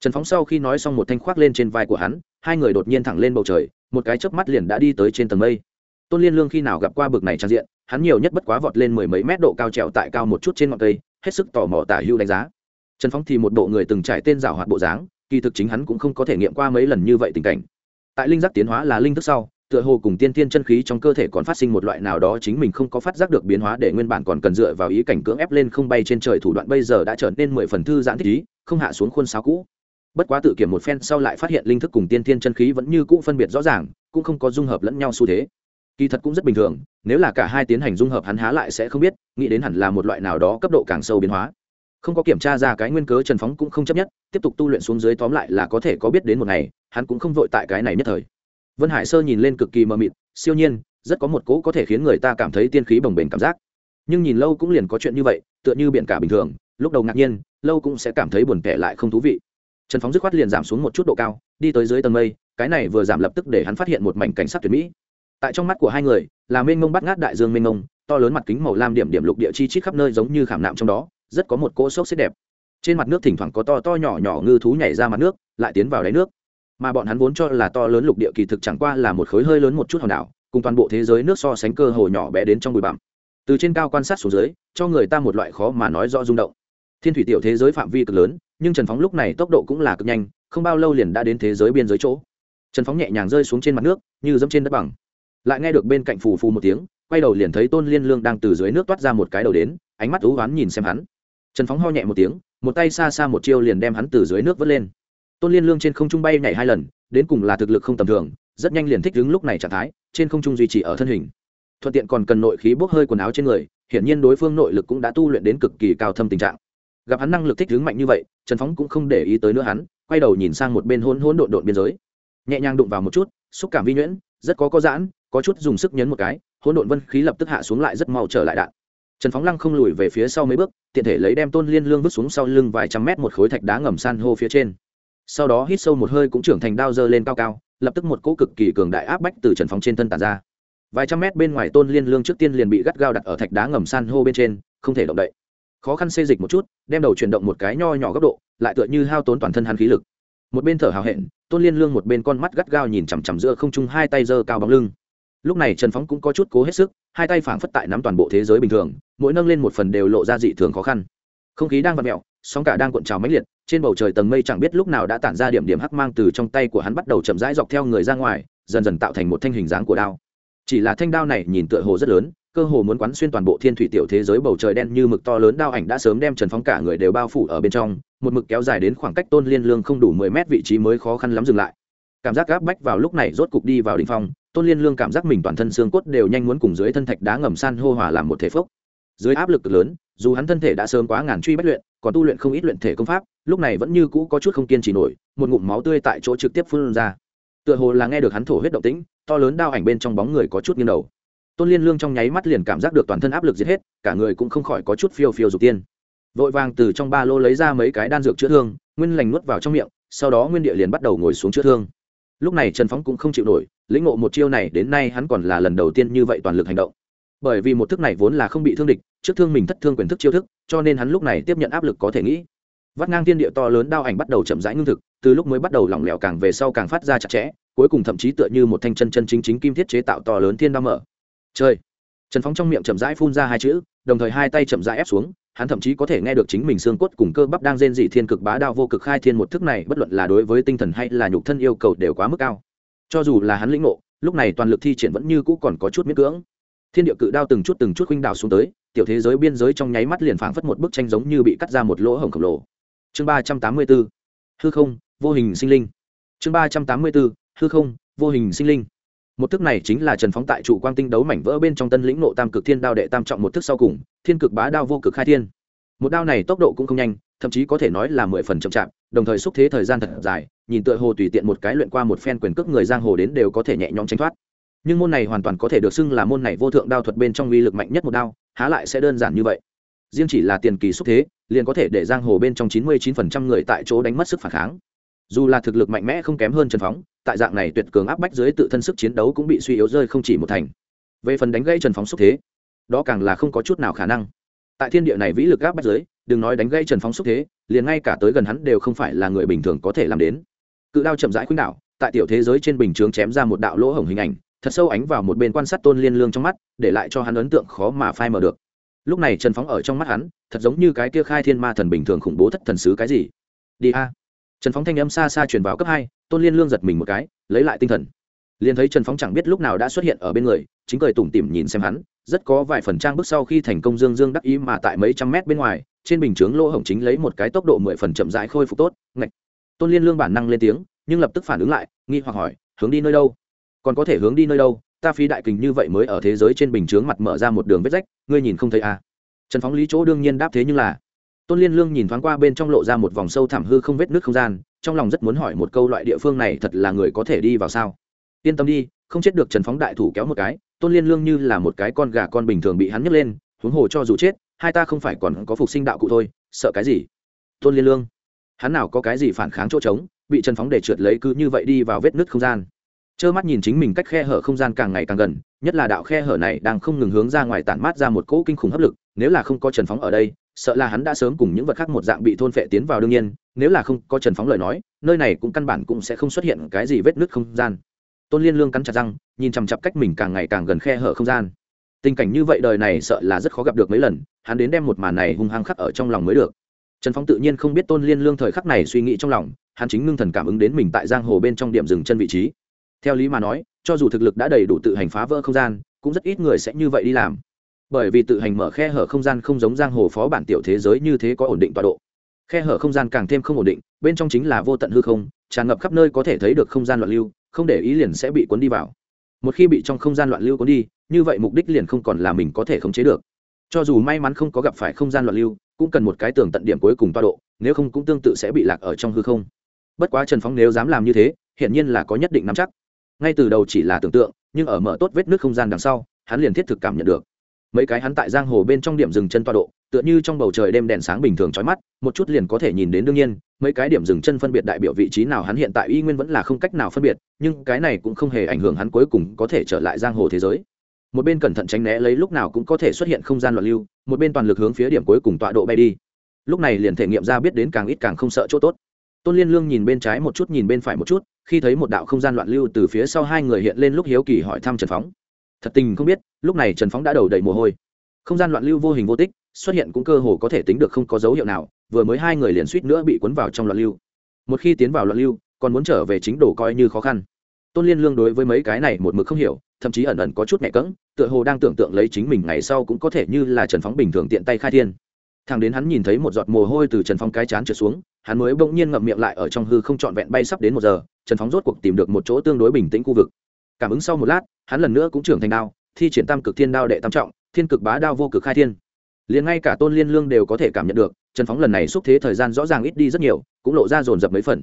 Trần phóng sau khi nói xong một thanh khoác lên trên vai của hắn, hai người đột nhiên thẳng lên bầu trời, một cái chớp mắt liền đã đi tới trên tầng mây. Tôn liên lương khi nào gặp qua bực này trang diện, hắn nhiều nhất bất quá vọt lên mười mấy mét độ cao trèo tại cao một chút trên ngọn cây, hết sức tò mò tả hưu đánh giá. Trần phóng thì một bộ người từng trải tên rào hoạt bộ dáng, kỳ thực chính hắn cũng không có thể nghiệm qua mấy lần như vậy tình cảnh tại linh giác tiến hóa là linh thức sau, tựa hồ cùng tiên tiên chân khí trong cơ thể còn phát sinh một loại nào đó chính mình không có phát giác được biến hóa để nguyên bản còn cần dựa vào ý cảnh cưỡng ép lên không bay trên trời thủ đoạn bây giờ đã trở nên mười phần thư giãn thích ý, không hạ xuống khuôn sáo cũ. Bất quá tự kiểm một phen sau lại phát hiện linh thức cùng tiên tiên chân khí vẫn như cũ phân biệt rõ ràng, cũng không có dung hợp lẫn nhau xu thế. Kỳ thật cũng rất bình thường, nếu là cả hai tiến hành dung hợp hắn há lại sẽ không biết, nghĩ đến hẳn là một loại nào đó cấp độ càng sâu biến hóa không có kiểm tra ra cái nguyên cớ trần phóng cũng không chấp nhất, tiếp tục tu luyện xuống dưới tóm lại là có thể có biết đến một ngày, hắn cũng không vội tại cái này nhất thời. Vân hải sơ nhìn lên cực kỳ mờ mịt, siêu nhiên, rất có một cỗ có thể khiến người ta cảm thấy tiên khí bồng bềnh cảm giác. Nhưng nhìn lâu cũng liền có chuyện như vậy, tựa như biển cả bình thường, lúc đầu ngạc nhiên, lâu cũng sẽ cảm thấy buồn tẻ lại không thú vị. Trần phóng dứt khoát liền giảm xuống một chút độ cao, đi tới dưới tầng mây, cái này vừa giảm lập tức để hắn phát hiện một mảnh cảnh sát tuyệt mỹ. Tại trong mắt của hai người, là mênh mông bắt ngát đại dương mênh mông, to lớn mặt kính màu lam điểm điểm lục địa chi chít khắp nơi giống như khảm nạm trong đó rất có một cỗ sốc xếp đẹp. Trên mặt nước thỉnh thoảng có to to nhỏ nhỏ ngư thú nhảy ra mặt nước, lại tiến vào đáy nước. Mà bọn hắn vốn cho là to lớn lục địa kỳ thực chẳng qua là một khối hơi lớn một chút hòn đảo, cùng toàn bộ thế giới nước so sánh cơ hồ nhỏ bé đến trong bụi bặm. Từ trên cao quan sát xuống dưới, cho người ta một loại khó mà nói rõ rung động. Thiên thủy tiểu thế giới phạm vi cực lớn, nhưng trần phóng lúc này tốc độ cũng là cực nhanh, không bao lâu liền đã đến thế giới biên giới chỗ. Trần phóng nhẹ nhàng rơi xuống trên mặt nước, như dẫm trên đất bằng. Lại nghe được bên cạnh phù phù một tiếng, quay đầu liền thấy tôn liên lương đang từ dưới nước toát ra một cái đầu đến, ánh mắt thú oán nhìn xem hắn trần phóng ho nhẹ một tiếng, một tay xa xa một chiêu liền đem hắn từ dưới nước vớt lên. Tôn liên lương trên không trung bay nhảy hai lần, đến cùng là thực lực không tầm thường, rất nhanh liền thích đứng lúc này trạng thái, trên không trung duy trì ở thân hình. Thuận tiện còn cần nội khí bốc hơi quần áo trên người, hiển nhiên đối phương nội lực cũng đã tu luyện đến cực kỳ cao thâm tình trạng. Gặp hắn năng lực thích đứng mạnh như vậy, trần phóng cũng không để ý tới nữa hắn, quay đầu nhìn sang một bên hôn hôn độn độn biên giới. Nhẹ nhàng đụng vào một chút, xúc cảm vi nhuyễn, rất có có giãn, có chút dùng sức nhấn một cái, hỗn độn vân khí lập tức hạ xuống lại rất mau trở lại đạn. Trần phóng lăng không lùi về phía sau mấy bước tiện thể lấy đem tôn liên lương vứt xuống sau lưng vài trăm mét một khối thạch đá ngầm san hô phía trên. Sau đó hít sâu một hơi cũng trưởng thành đao dơ lên cao cao, lập tức một cỗ cực kỳ cường đại áp bách từ trần phóng trên thân tàn ra. Vài trăm mét bên ngoài tôn liên lương trước tiên liền bị gắt gao đặt ở thạch đá ngầm san hô bên trên, không thể động đậy. Khó khăn xê dịch một chút, đem đầu chuyển động một cái nho nhỏ góc độ, lại tựa như hao tốn toàn thân hắn khí lực. Một bên thở hào hẹn, tôn liên lương một bên con mắt gắt gao nhìn chằm chằm giữa không trung hai tay giơ cao bóng lưng lúc này trần phóng cũng có chút cố hết sức, hai tay phảng phất tại nắm toàn bộ thế giới bình thường, mỗi nâng lên một phần đều lộ ra dị thường khó khăn. Không khí đang vặt mẹo sóng cả đang cuộn trào mãnh liệt, trên bầu trời tầng mây chẳng biết lúc nào đã tản ra điểm điểm hắc mang từ trong tay của hắn bắt đầu chậm rãi dọc theo người ra ngoài, dần dần tạo thành một thanh hình dáng của đao. Chỉ là thanh đao này nhìn tựa hồ rất lớn, cơ hồ muốn quán xuyên toàn bộ thiên thủy tiểu thế giới bầu trời đen như mực to lớn, đao ảnh đã sớm đem trần phóng cả người đều bao phủ ở bên trong, một mực kéo dài đến khoảng cách tôn liên lương không đủ mười mét vị trí mới khó khăn lắm dừng lại. Cảm giác gáp bách vào lúc này rốt cục đi vào đ ỉ n h phong tôn liên lương cảm giác mình toàn thân xương cốt đều nhanh muốn cùng dưới thân thạch đá ngầm san hô hòa làm một thể phốc. Dưới áp lực lớn, dù hắn thân thể đã sớm quá ngàn truy bất luyện, còn tu luyện không ít luyện thể công pháp, lúc này vẫn như cũ có chút không kiên trì nổi, một ngụm máu tươi tại chỗ trực tiếp phun ra. Tựa hồ là nghe được hắn thổ huyết động tĩnh, to lớn đao ảnh bên trong bóng người có chút nghiêng đầu. Tôn liên lương trong nháy mắt liền cảm giác được toàn thân áp lực giết hết, cả người cũng không khỏi có chút phiêu phiêu dục tiên. Vội vàng từ trong ba lô lấy ra mấy cái đan dược chữa thương, nguyên lành nuốt vào trong miệng, sau đó nguyên địa liền bắt đầu ngồi xuống chữa thương. Lúc này trần phóng cũng không chịu nổi lĩnh ngộ một chiêu này đến nay hắn còn là lần đầu tiên như vậy toàn lực hành động. Bởi vì một thức này vốn là không bị thương địch, trước thương mình thất thương quyền thức chiêu thức, cho nên hắn lúc này tiếp nhận áp lực có thể nghĩ. Vắt ngang thiên địa to lớn đao ảnh bắt đầu chậm rãi ngưng thực, từ lúc mới bắt đầu lỏng lẻo càng về sau càng phát ra chặt chẽ, cuối cùng thậm chí tựa như một thanh chân chân chính chính kim thiết chế tạo to lớn thiên đao mở. Chơi trần phóng trong miệng chậm rãi phun ra hai chữ, đồng thời hai tay chậm rãi ép xuống, hắn thậm chí có thể nghe được chính mình xương cốt cùng cơ bắp đang rên dị thiên cực bá đao vô cực khai thiên một thức này, bất luận là đối với tinh thần hay là nhục thân yêu cầu đều quá mức cao cho dù là hắn lĩnh ngộ, lúc này toàn lực thi triển vẫn như cũ còn có chút miễn cưỡng. Thiên địa cự đao từng chút từng chút khuynh đảo xuống tới, tiểu thế giới biên giới trong nháy mắt liền phảng phất một bức tranh giống như bị cắt ra một lỗ hổng khổng lồ. Chương ba trăm tám mươi bốn, hư không, vô hình sinh linh. Chương ba trăm tám mươi bốn, hư không, vô hình sinh linh. Một thức này chính là trần phóng tại trụ quang tinh đấu mảnh vỡ bên trong tân lĩnh nộ tam cực thiên đao đệ tam trọng một thức sau cùng, thiên cực bá đao vô cực khai thiên. Một đao này tốc độ cũng không nhanh thậm chí có thể nói là mười phần chậm chạp, đồng thời xúc thế thời gian thật dài, nhìn tựa hồ tùy tiện một cái luyện qua một phen quyền cước người giang hồ đến đều có thể nhẹ nhõm tránh thoát. Nhưng môn này hoàn toàn có thể được xưng là môn này vô thượng đao thuật bên trong uy lực mạnh nhất một đao, há lại sẽ đơn giản như vậy. Riêng chỉ là tiền kỳ xúc thế, liền có thể để giang hồ bên trong chín mươi chín phần trăm người tại chỗ đánh mất sức phản kháng. Dù là thực lực mạnh mẽ không kém hơn trần phóng, tại dạng này tuyệt cường áp bách dưới tự thân sức chiến đấu cũng bị suy yếu rơi không chỉ một thành. Về phần đánh gây trần phóng xúc thế, đó càng là không có chút nào khả năng. Tại thiên địa này vĩ lực áp bách dưới đừng nói đánh gây trần phóng xúc thế, liền ngay cả tới gần hắn đều không phải là người bình thường có thể làm đến. Cự đao chậm rãi khuynh đạo tại tiểu thế giới trên bình chướng chém ra một đạo lỗ hổng hình ảnh, thật sâu ánh vào một bên quan sát tôn liên lương trong mắt, để lại cho hắn ấn tượng khó mà phai mờ được. Lúc này trần phóng ở trong mắt hắn, thật giống như cái kia khai thiên ma thần bình thường khủng bố thất thần sứ cái gì. Đi a. Trần phóng thanh âm xa xa chuyển vào cấp hai, tôn liên lương giật mình một cái, lấy lại tinh thần. Liền thấy trần phóng chẳng biết lúc nào đã xuất hiện ở bên người, chính cười tủm tỉm nhìn xem hắn, rất có vài phần trang bước sau khi thành công dương dương đắc ý mà tại mấy trăm mét bên ngoài trên bình chướng lỗ hổng chính lấy một cái tốc độ mười phần chậm rãi khôi phục tốt, ngạch. Tôn liên lương bản năng lên tiếng, nhưng lập tức phản ứng lại, nghi hoặc hỏi, hướng đi nơi đâu? Còn có thể hướng đi nơi đâu? Ta phí đại kình như vậy mới ở thế giới trên bình chướng mặt mở ra một đường vết rách, ngươi nhìn không thấy à? Trần phóng lý chỗ đương nhiên đáp thế nhưng là, tôn liên lương nhìn thoáng qua bên trong lộ ra một vòng sâu thẳm hư không vết nước không gian, trong lòng rất muốn hỏi một câu loại địa phương này thật là người có thể đi vào sao? Yên tâm đi, không chết được trần phóng đại thủ kéo một cái. Tôn liên lương như là một cái con gà con bình thường bị hắn nhấc lên, huống hồ cho dù chết hai ta không phải còn có phục sinh đạo cụ thôi, sợ cái gì? Tôn liên lương, hắn nào có cái gì phản kháng chỗ trống, bị trần phóng để trượt lấy cứ như vậy đi vào vết nứt không gian. Trơ mắt nhìn chính mình cách khe hở không gian càng ngày càng gần, nhất là đạo khe hở này đang không ngừng hướng ra ngoài tản mát ra một cỗ kinh khủng hấp lực, nếu là không có trần phóng ở đây, sợ là hắn đã sớm cùng những vật khác một dạng bị thôn phệ tiến vào đương nhiên, nếu là không có trần phóng lời nói, nơi này cũng căn bản cũng sẽ không xuất hiện cái gì vết nứt không gian. Tôn liên lương cắn chặt răng, nhìn chằm chặp cách mình càng ngày càng gần khe hở không gian tình cảnh như vậy đời này sợ là rất khó gặp được mấy lần, hắn đến đem một màn này hung hăng khắc ở trong lòng mới được. Trần phóng tự nhiên không biết tôn liên lương thời khắc này suy nghĩ trong lòng, hắn chính ngưng thần cảm ứng đến mình tại giang hồ bên trong điểm dừng chân vị trí. Theo lý mà nói, cho dù thực lực đã đầy đủ tự hành phá vỡ không gian, cũng rất ít người sẽ như vậy đi làm. Bởi vì tự hành mở khe hở không gian không giống giang hồ phó bản tiểu thế giới như thế có ổn định tọa độ. Khe hở không gian càng thêm không ổn định, bên trong chính là vô tận hư không, tràn ngập khắp nơi có thể thấy được không gian loạn lưu, không để ý liền sẽ bị cuốn đi vào một khi bị trong không gian loạn lưu cuốn đi, như vậy mục đích liền không còn là mình có thể khống chế được. Cho dù may mắn không có gặp phải không gian loạn lưu, cũng cần một cái tường tận điểm cuối cùng toa độ, nếu không cũng tương tự sẽ bị lạc ở trong hư không. Bất quá trần phóng nếu dám làm như thế, hiển nhiên là có nhất định nắm chắc. Ngay từ đầu chỉ là tưởng tượng, nhưng ở mở tốt vết nước không gian đằng sau, hắn liền thiết thực cảm nhận được. Mấy cái hắn tại giang hồ bên trong điểm dừng chân toa độ, tựa như trong bầu trời đêm đèn sáng bình thường trói mắt, một chút liền có thể nhìn đến đương nhiên mấy cái điểm dừng chân phân biệt đại biểu vị trí nào hắn hiện tại y nguyên vẫn là không cách nào phân biệt, nhưng cái này cũng không hề ảnh hưởng hắn cuối cùng có thể trở lại giang hồ thế giới. Một bên cẩn thận tránh né lấy lúc nào cũng có thể xuất hiện không gian loạn lưu, một bên toàn lực hướng phía điểm cuối cùng tọa độ bay đi. Lúc này liền thể nghiệm ra biết đến càng ít càng không sợ chỗ tốt. Tôn liên lương nhìn bên trái một chút, nhìn bên phải một chút, khi thấy một đạo không gian loạn lưu từ phía sau hai người hiện lên lúc hiếu kỳ hỏi thăm trần phóng. Thật tình không biết, lúc này trần phóng đã đầu đầy mồ hôi. Không gian loạn lưu vô hình vô tích, xuất hiện cũng cơ hồ có thể tính được không có dấu hiệu nào vừa mới hai người liền suýt nữa bị cuốn vào trong loạn lưu. Một khi tiến vào loạn lưu, còn muốn trở về chính đồ coi như khó khăn. Tôn liên lương đối với mấy cái này một mực không hiểu, thậm chí ẩn ẩn có chút nhẹ cỡng tựa hồ đang tưởng tượng lấy chính mình ngày sau cũng có thể như là trần phóng bình thường tiện tay khai thiên. Thằng đến hắn nhìn thấy một giọt mồ hôi từ trần phóng cái chán trượt xuống, hắn mới bỗng nhiên ngậm miệng lại ở trong hư không trọn vẹn bay sắp đến một giờ, trần phóng rốt cuộc tìm được một chỗ tương đối bình tĩnh khu vực. Cảm ứng sau một lát, hắn lần nữa cũng trưởng thành đao, thi triển tam cực thiên đao đệ tam trọng, thiên cực bá đao vô cực khai thiên liền ngay cả tôn liên lương đều có thể cảm nhận được, trần phóng lần này xúc thế thời gian rõ ràng ít đi rất nhiều, cũng lộ ra dồn dập mấy phần.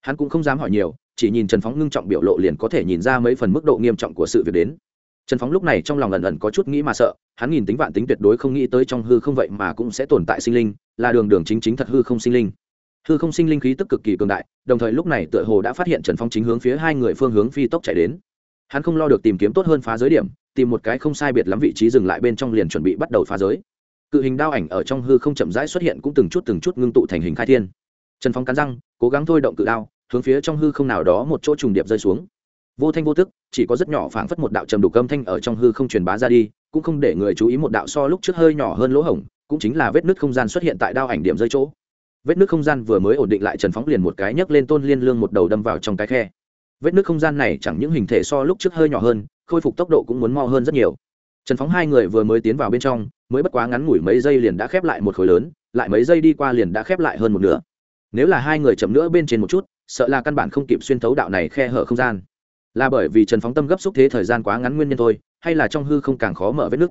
Hắn cũng không dám hỏi nhiều, chỉ nhìn trần phóng ngưng trọng biểu lộ liền có thể nhìn ra mấy phần mức độ nghiêm trọng của sự việc đến. Trần phóng lúc này trong lòng lần lần có chút nghĩ mà sợ, hắn nhìn tính vạn tính tuyệt đối không nghĩ tới trong hư không vậy mà cũng sẽ tồn tại sinh linh, là đường đường chính chính thật hư không sinh linh. Hư không sinh linh khí tức cực kỳ cường đại, đồng thời lúc này tựa hồ đã phát hiện trần phong chính hướng phía hai người phương hướng phi tốc chạy đến. Hắn không lo được tìm kiếm tốt hơn phá giới điểm, tìm một cái không sai biệt lắm vị trí dừng lại bên trong liền chuẩn bị bắt đầu phá giới cự hình đao ảnh ở trong hư không chậm rãi xuất hiện cũng từng chút từng chút ngưng tụ thành hình khai thiên. Trần phong cắn răng, cố gắng thôi động cự đao, hướng phía trong hư không nào đó một chỗ trùng điệp rơi xuống. Vô thanh vô tức, chỉ có rất nhỏ phảng phất một đạo trầm đục âm thanh ở trong hư không truyền bá ra đi, cũng không để người chú ý một đạo so lúc trước hơi nhỏ hơn lỗ hổng, cũng chính là vết nứt không gian xuất hiện tại đao ảnh điểm rơi chỗ. Vết nứt không gian vừa mới ổn định lại trần phóng liền một cái nhấc lên tôn liên lương một đầu đâm vào trong cái khe. Vết nứt không gian này chẳng những hình thể so lúc trước hơi nhỏ hơn, khôi phục tốc độ cũng muốn mo hơn rất nhiều trần phóng hai người vừa mới tiến vào bên trong, mới bất quá ngắn ngủi mấy giây liền đã khép lại một khối lớn, lại mấy giây đi qua liền đã khép lại hơn một nửa. Nếu là hai người chậm nữa bên trên một chút, sợ là căn bản không kịp xuyên thấu đạo này khe hở không gian. Là bởi vì trần phóng tâm gấp xúc thế thời gian quá ngắn nguyên nhân thôi, hay là trong hư không càng khó mở vết nứt?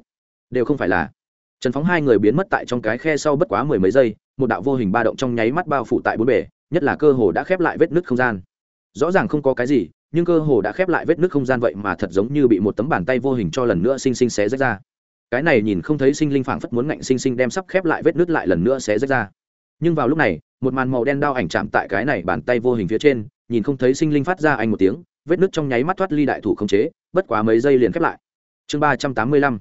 Đều không phải là. Trần phóng hai người biến mất tại trong cái khe sau bất quá mười mấy giây, một đạo vô hình ba động trong nháy mắt bao phủ tại bốn bể nhất là cơ hồ đã khép lại vết nứt không gian. Rõ ràng không có cái gì nhưng cơ hồ đã khép lại vết nứt không gian vậy mà thật giống như bị một tấm bàn tay vô hình cho lần nữa xinh xinh xé rách ra. Cái này nhìn không thấy sinh linh phảng phất muốn ngạnh sinh sinh đem sắp khép lại vết nứt lại lần nữa xé rách ra. Nhưng vào lúc này, một màn màu đen đao ảnh chạm tại cái này bàn tay vô hình phía trên, nhìn không thấy sinh linh phát ra anh một tiếng, vết nứt trong nháy mắt thoát ly đại thủ không chế, bất quá mấy giây liền khép lại. Chương ba trăm tám mươi lăm,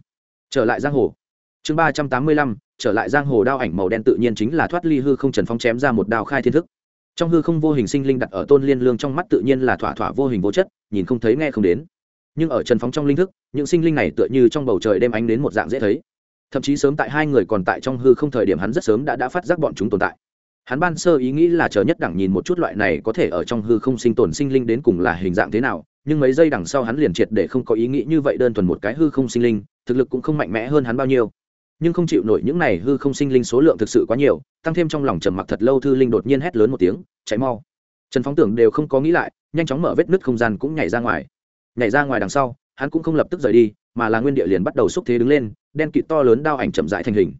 trở lại giang hồ. Chương ba trăm tám mươi lăm, trở lại giang hồ đao ảnh màu đen tự nhiên chính là thoát ly hư không trần phong chém ra một đao khai thiên thức trong hư không vô hình sinh linh đặt ở tôn liên lương trong mắt tự nhiên là thỏa thỏa vô hình vô chất, nhìn không thấy, nghe không đến. Nhưng ở trần phóng trong linh thức, những sinh linh này tựa như trong bầu trời đem ánh đến một dạng dễ thấy. Thậm chí sớm tại hai người còn tại trong hư không thời điểm hắn rất sớm đã đã phát giác bọn chúng tồn tại. Hắn ban sơ ý nghĩ là chờ nhất đẳng nhìn một chút loại này có thể ở trong hư không sinh tồn sinh linh đến cùng là hình dạng thế nào, nhưng mấy giây đằng sau hắn liền triệt để không có ý nghĩ như vậy đơn thuần một cái hư không sinh linh, thực lực cũng không mạnh mẽ hơn hắn bao nhiêu nhưng không chịu nổi những này hư không sinh linh số lượng thực sự quá nhiều, tăng thêm trong lòng trầm mặc thật lâu thư linh đột nhiên hét lớn một tiếng cháy mau. Trần phóng tưởng đều không có nghĩ lại, nhanh chóng mở vết nứt không gian cũng nhảy ra ngoài. Nhảy ra ngoài đằng sau, hắn cũng không lập tức rời đi, mà là nguyên địa liền bắt đầu xúc thế đứng lên, đen kịt to lớn đao ảnh chậm rãi thành hình.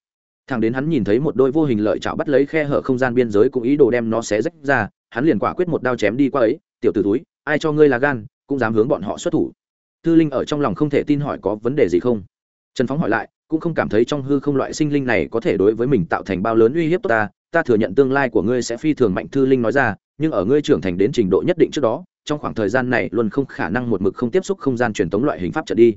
Thằng đến hắn nhìn thấy một đôi vô hình lợi chảo bắt lấy khe hở không gian biên giới cũng ý đồ đem nó xé rách ra, hắn liền quả quyết một đao chém đi qua ấy, tiểu t ử túi ai cho ngươi là gan, cũng dám hướng bọn họ xuất thủ. Thư linh ở trong lòng không thể tin hỏi có vấn đề gì không. Trần phóng hỏi lại cũng không cảm thấy trong hư không loại sinh linh này có thể đối với mình tạo thành bao lớn uy hiếp tốt ta. Ta thừa nhận tương lai của ngươi sẽ phi thường mạnh, thư linh nói ra, nhưng ở ngươi trưởng thành đến trình độ nhất định trước đó, trong khoảng thời gian này luôn không khả năng một mực không tiếp xúc không gian truyền tống loại hình pháp trở đi.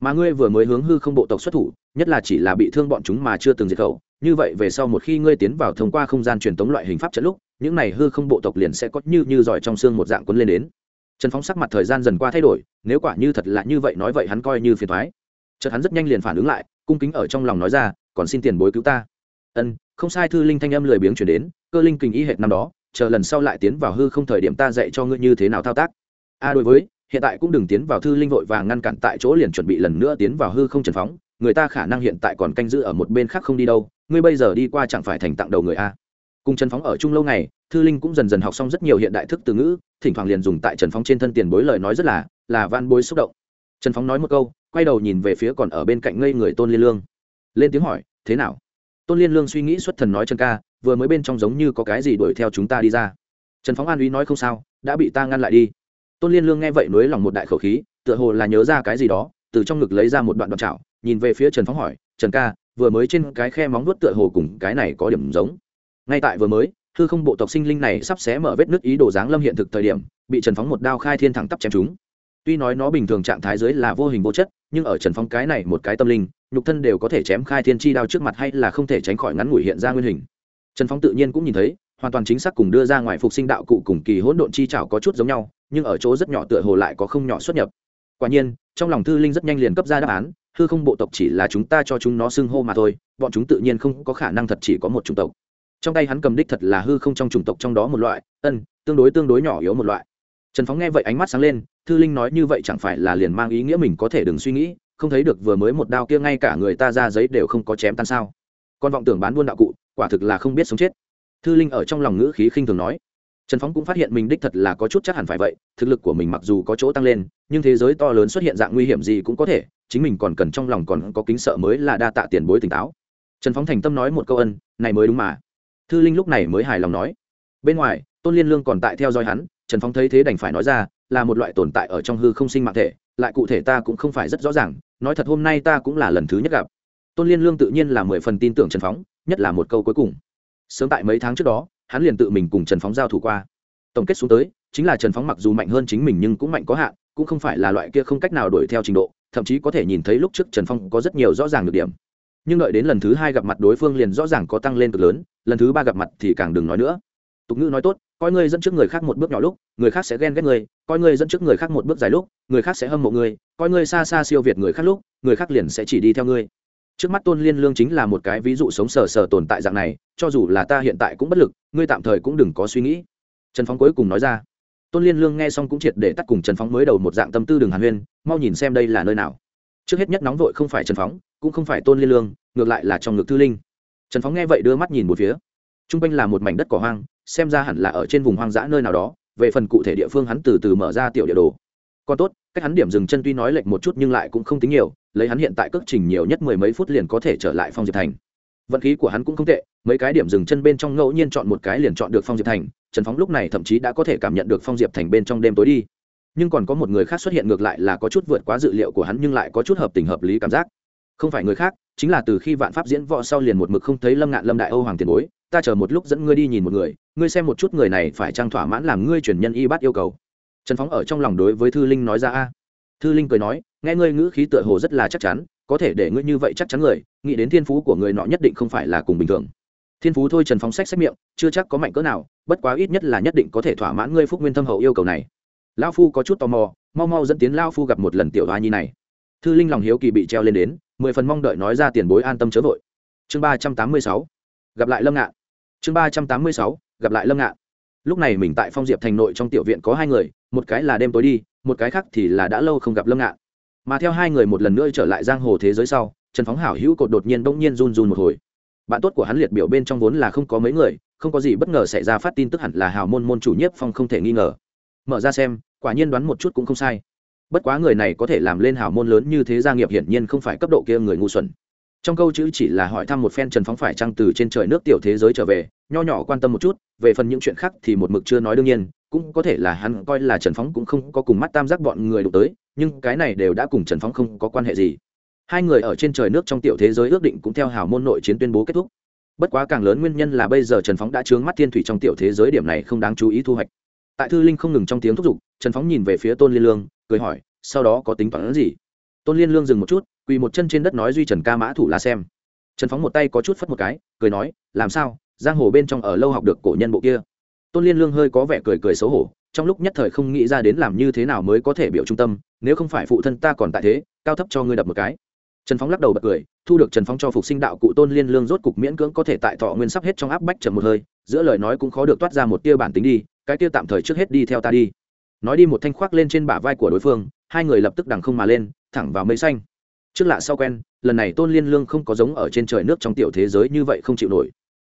Mà ngươi vừa mới hướng hư không bộ tộc xuất thủ, nhất là chỉ là bị thương bọn chúng mà chưa từng diệt khẩu. Như vậy về sau một khi ngươi tiến vào thông qua không gian truyền tống loại hình pháp trận lúc, những này hư không bộ tộc liền sẽ có như như giỏi trong xương một dạng quấn lên đến. Trần phóng sắc mặt thời gian dần qua thay đổi, nếu quả như thật là như vậy nói vậy hắn coi như phiền thoái chợt hắn rất nhanh liền phản ứng lại, cung kính ở trong lòng nói ra, còn xin tiền bối cứu ta. Ân, không sai thư linh thanh âm lười biếng chuyển đến, cơ linh kình y hệt năm đó, chờ lần sau lại tiến vào hư không thời điểm ta dạy cho ngươi như thế nào thao tác. A, đối với, hiện tại cũng đừng tiến vào thư linh vội và ngăn cản tại chỗ liền chuẩn bị lần nữa tiến vào hư không trần phóng, người ta khả năng hiện tại còn canh giữ ở một bên khác không đi đâu, ngươi bây giờ đi qua chẳng phải thành tặng đầu người a. Cùng trần phóng ở chung lâu ngày, thư linh cũng dần dần học xong rất nhiều hiện đại thức từ ngữ, thỉnh thoảng liền dùng tại trần phóng trên thân tiền bối lời nói rất là là van bối xúc động. Trần phóng nói một câu quay đầu nhìn về phía còn ở bên cạnh ngây người tôn liên lương. Lên tiếng hỏi, thế nào? Tôn liên lương suy nghĩ xuất thần nói trần ca, vừa mới bên trong giống như có cái gì đuổi theo chúng ta đi ra. Trần phóng an uy nói không sao, đã bị ta ngăn lại đi. Tôn liên lương nghe vậy nối lòng một đại khẩu khí, tựa hồ là nhớ ra cái gì đó, từ trong ngực lấy ra một đoạn đoạn chảo, nhìn về phía trần phóng hỏi, trần ca, vừa mới trên cái khe móng vuốt tựa hồ cùng cái này có điểm giống. Ngay tại vừa mới, hư không bộ tộc sinh linh này sắp xé mở vết nước ý đồ dáng lâm hiện thực thời điểm, bị trần phóng một đao khai thiên thẳng tắp chém chúng tuy nói nó bình thường trạng thái dưới là vô hình vô chất, nhưng ở trần Phong cái này một cái tâm linh, nhục thân đều có thể chém khai thiên chi đao trước mặt hay là không thể tránh khỏi ngắn ngủi hiện ra nguyên hình. Trần Phong tự nhiên cũng nhìn thấy, hoàn toàn chính xác cùng đưa ra ngoài phục sinh đạo cụ cùng kỳ hỗn độn chi chảo có chút giống nhau, nhưng ở chỗ rất nhỏ tựa hồ lại có không nhỏ xuất nhập. Quả nhiên, trong lòng thư linh rất nhanh liền cấp ra đáp án, hư không bộ tộc chỉ là chúng ta cho chúng nó xưng hô mà thôi, bọn chúng tự nhiên không có khả năng thật chỉ có một chủng tộc. Trong tay hắn cầm đích thật là hư không trong chủng tộc trong đó một loại, ân, tương đối tương đối nhỏ yếu một loại trần phóng nghe vậy ánh mắt sáng lên, thư linh nói như vậy chẳng phải là liền mang ý nghĩa mình có thể đừng suy nghĩ, không thấy được vừa mới một đao kia ngay cả người ta ra giấy đều không có chém tan sao. Con vọng tưởng bán buôn đạo cụ, quả thực là không biết sống chết. Thư linh ở trong lòng ngữ khí khinh thường nói. Trần phóng cũng phát hiện mình đích thật là có chút chắc hẳn phải vậy, thực lực của mình mặc dù có chỗ tăng lên, nhưng thế giới to lớn xuất hiện dạng nguy hiểm gì cũng có thể, chính mình còn cần trong lòng còn có kính sợ mới là đa tạ tiền bối tỉnh táo. Trần phóng thành tâm nói một câu ân, này mới đúng mà. Thư linh lúc này mới hài lòng nói. Bên ngoài, tôn liên lương còn tại theo dõi hắn trần phóng thấy thế đành phải nói ra, là một loại tồn tại ở trong hư không sinh mạng thể, lại cụ thể ta cũng không phải rất rõ ràng, nói thật hôm nay ta cũng là lần thứ nhất gặp. Tôn liên lương tự nhiên là mười phần tin tưởng trần phóng nhất là một câu cuối cùng. Sớm tại mấy tháng trước đó, hắn liền tự mình cùng trần phóng giao thủ qua. Tổng kết xuống tới, chính là trần phóng mặc dù mạnh hơn chính mình nhưng cũng mạnh có hạn, cũng không phải là loại kia không cách nào đuổi theo trình độ, thậm chí có thể nhìn thấy lúc trước trần phong có rất nhiều rõ ràng được điểm. Nhưng đợi đến lần thứ hai gặp mặt đối phương liền rõ ràng có tăng lên cực lớn, lần thứ ba gặp mặt thì càng đừng nói nữa tục ngữ nói tốt, coi ngươi dẫn trước người khác một bước nhỏ lúc, người khác sẽ ghen ghét ngươi, coi ngươi dẫn trước người khác một bước dài lúc, người khác sẽ hâm mộ ngươi, coi ngươi xa xa siêu việt người khác lúc, người khác liền sẽ chỉ đi theo ngươi. Trước mắt tôn liên lương chính là một cái ví dụ sống sờ sờ tồn tại dạng này, cho dù là ta hiện tại cũng bất lực, ngươi tạm thời cũng đừng có suy nghĩ. Trần phóng cuối cùng nói ra. Tôn liên lương nghe xong cũng triệt để tắt cùng trần phóng mới đầu một dạng tâm tư đường hàn huyên, mau nhìn xem đây là nơi nào. Trước hết nhất nóng vội không phải trần phóng cũng không phải tôn liên lương, ngược lại là trong ngực thư linh. Trần phóng nghe vậy đưa mắt nhìn một phía t r u n g quanh là một mảnh đất cỏ hoang, xem ra hẳn là ở trên vùng hoang dã nơi nào đó, về phần cụ thể địa phương hắn từ từ mở ra tiểu địa đồ. Còn tốt, cách hắn điểm dừng chân tuy nói lệch một chút nhưng lại cũng không tính nhiều, lấy hắn hiện tại cước trình nhiều nhất mười mấy phút liền có thể trở lại phong diệp thành. Vận khí của hắn cũng không tệ, mấy cái điểm dừng chân bên trong ngẫu nhiên chọn một cái liền chọn được phong diệp thành, trần phóng lúc này thậm chí đã có thể cảm nhận được phong diệp thành bên trong đêm tối đi. Nhưng còn có một người khác xuất hiện ngược lại là có chút vượt quá dự liệu của hắn nhưng lại có chút hợp tình hợp lý cảm giác. Không phải người khác, chính là từ khi vạn pháp diễn võ sau liền một mực không thấy lâm ngạn lâm đại âu hoàng tiền bối ta chờ một lúc dẫn ngươi đi nhìn một người, ngươi xem một chút người này phải trang thỏa mãn làm ngươi truyền nhân y bát yêu cầu. Trần phóng ở trong lòng đối với thư linh nói ra a. Thư linh cười nói, nghe ngươi ngữ khí tựa hồ rất là chắc chắn, có thể để ngươi như vậy chắc chắn người, nghĩ đến thiên phú của người nọ nhất định không phải là cùng bình thường. Thiên phú thôi trần phóng sách xét miệng, chưa chắc có mạnh cỡ nào, bất quá ít nhất là nhất định có thể thỏa mãn ngươi phúc nguyên thâm hậu yêu cầu này. Lao phu có chút tò mò, mau mau dẫn tiến lao phu gặp một lần tiểu hoa nhi này. Thư linh lòng hiếu kỳ bị treo lên đến, mười phần mong đợi nói ra tiền bối an tâm chớ vội. Chương ba trăm tám mươi sáu, gặp lại lâm ngạn chương ba trăm tám mươi sáu, gặp lại lâm ngạn. Lúc này mình tại phong diệp thành nội trong tiểu viện có hai người, một cái là đêm tối đi, một cái khác thì là đã lâu không gặp lâm ngạn. Mà theo hai người một lần nữa trở lại giang hồ thế giới sau, trần phóng hảo hữu cột đột nhiên bỗng nhiên run run một hồi. Bạn tốt của hắn liệt biểu bên trong vốn là không có mấy người, không có gì bất ngờ xảy ra phát tin tức hẳn là hào môn môn chủ nhiếp phong không thể nghi ngờ. Mở ra xem, quả nhiên đoán một chút cũng không sai. Bất quá người này có thể làm lên hào môn lớn như thế gia nghiệp hiển nhiên không phải cấp độ kia người ngu xuẩn trong câu chữ chỉ là hỏi thăm một phen trần phóng phải trăng từ trên trời nước tiểu thế giới trở về, nho nhỏ quan tâm một chút, về phần những chuyện khác thì một mực chưa nói đương nhiên, cũng có thể là hắn coi là trần phóng cũng không có cùng mắt tam giác bọn người đụng tới, nhưng cái này đều đã cùng trần phóng không có quan hệ gì. Hai người ở trên trời nước trong tiểu thế giới ước định cũng theo hào môn nội chiến tuyên bố kết thúc. Bất quá càng lớn nguyên nhân là bây giờ trần phóng đã trướng mắt thiên thủy trong tiểu thế giới điểm này không đáng chú ý thu hoạch. Tại thư linh không ngừng trong tiếng thúc giục, trần phóng nhìn về phía tôn liên lương, cười hỏi, sau đó có tính toán gì? Tôn liên lương dừng một chút quỳ một chân trên đất nói duy trần ca mã thủ là xem. Trần phóng một tay có chút phất một cái, cười nói, làm sao? Giang hồ bên trong ở lâu học được cổ nhân bộ kia. Tôn liên lương hơi có vẻ cười cười xấu hổ, trong lúc nhất thời không nghĩ ra đến làm như thế nào mới có thể biểu trung tâm, nếu không phải phụ thân ta còn tại thế, cao thấp cho ngươi đập một cái. Trần phóng lắc đầu bật cười, thu được trần phóng cho phục sinh đạo cụ tôn liên lương rốt cục miễn cưỡng có thể tại thọ nguyên sắp hết trong áp bách trầm một hơi, giữa lời nói cũng khó được toát ra một tia bản tính đi, cái tia tạm thời trước hết đi theo ta đi. Nói đi một thanh khoác lên trên bả vai của đối phương, hai người lập tức đằng không mà lên, thẳng vào mây xanh trước lạ sau quen, lần này tôn liên lương không có giống ở trên trời nước trong tiểu thế giới như vậy không chịu nổi,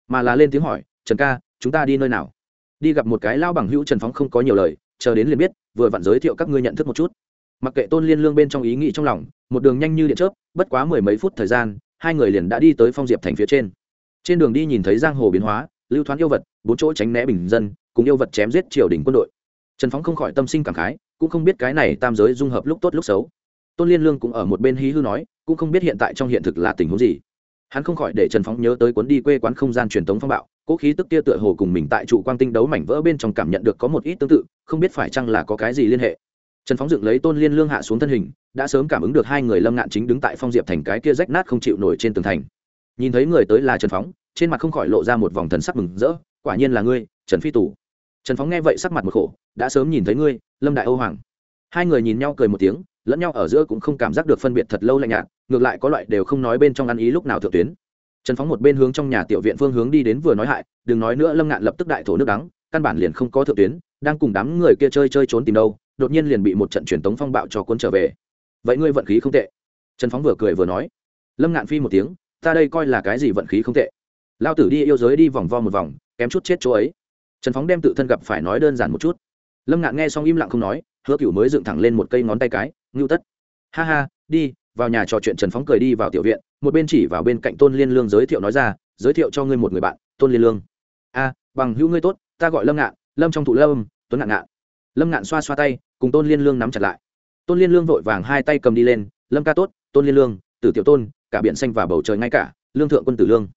mà là lên tiếng hỏi, trần ca, chúng ta đi nơi nào? Đi gặp một cái lao bằng hữu trần phóng không có nhiều lời, chờ đến liền biết, vừa vặn giới thiệu các ngươi nhận thức một chút. Mặc kệ tôn liên lương bên trong ý nghĩ trong lòng, một đường nhanh như điện chớp, bất quá mười mấy phút thời gian, hai người liền đã đi tới phong diệp thành phía trên. Trên đường đi nhìn thấy giang hồ biến hóa, lưu thoáng yêu vật, bốn chỗ tránh né bình dân, cùng yêu vật chém giết triều đình quân đội. Trần phóng không khỏi tâm sinh cảm khái, cũng không biết cái này tam giới dung hợp lúc tốt lúc xấu tôn liên lương cũng ở một bên hí hư nói, cũng không biết hiện tại trong hiện thực là tình huống gì. Hắn không khỏi để trần phóng nhớ tới cuốn đi quê quán không gian truyền thống phong bạo cỗ khí tức kia tựa hồ cùng mình tại trụ quang tinh đấu mảnh vỡ bên trong cảm nhận được có một ít tương tự, không biết phải chăng là có cái gì liên hệ. Trần phóng dựng lấy tôn liên lương hạ xuống thân hình, đã sớm cảm ứng được hai người lâm ngạn chính đứng tại phong diệp thành cái kia rách nát không chịu nổi trên tường thành. Nhìn thấy người tới là trần phóng, trên mặt không khỏi lộ ra một vòng thần sắc mừng rỡ, quả nhiên là ngươi, trần phi tù. Trần phóng nghe vậy sắc mặt một khổ, đã sớm nhìn thấy ngươi, lâm đại âu hoàng. Hai người nhìn nhau cười một tiếng lẫn nhau ở giữa cũng không cảm giác được phân biệt thật lâu lạnh nhạt, ngược lại có loại đều không nói bên trong ăn ý lúc nào thượng tuyến. Trần phóng một bên hướng trong nhà tiểu viện phương hướng đi đến vừa nói hại, đừng nói nữa lâm ngạn lập tức đại thổ nước đắng, căn bản liền không có thượng tuyến, đang cùng đám người kia chơi chơi trốn tìm đâu, đột nhiên liền bị một trận truyền tống phong bạo cho cuốn trở về. Vậy ngươi vận khí không tệ. Trần phóng vừa cười vừa nói. Lâm ngạn phi một tiếng, ta đây coi là cái gì vận khí không tệ. Lao tử đi yêu giới đi vòng vo một vòng, kém chút chết chỗ ấy. Trần phóng đem tự thân gặp phải nói đơn giản một chút lâm ngạn nghe xong im lặng không nói hứa cựu mới dựng thẳng lên một cây ngón tay cái ngưu tất ha ha đi vào nhà trò chuyện trần phóng cười đi vào tiểu viện một bên chỉ vào bên cạnh tôn liên lương giới thiệu nói ra giới thiệu cho ngươi một người bạn tôn liên lương a bằng hữu ngươi tốt ta gọi lâm ngạn lâm trong thụ lâm tuấn ngạn ngạn lâm ngạn xoa xoa tay cùng tôn liên lương nắm chặt lại tôn liên lương vội vàng hai tay cầm đi lên lâm ca tốt tôn liên lương tử tiểu tôn cả biển xanh và bầu trời ngay cả lương thượng quân tử lương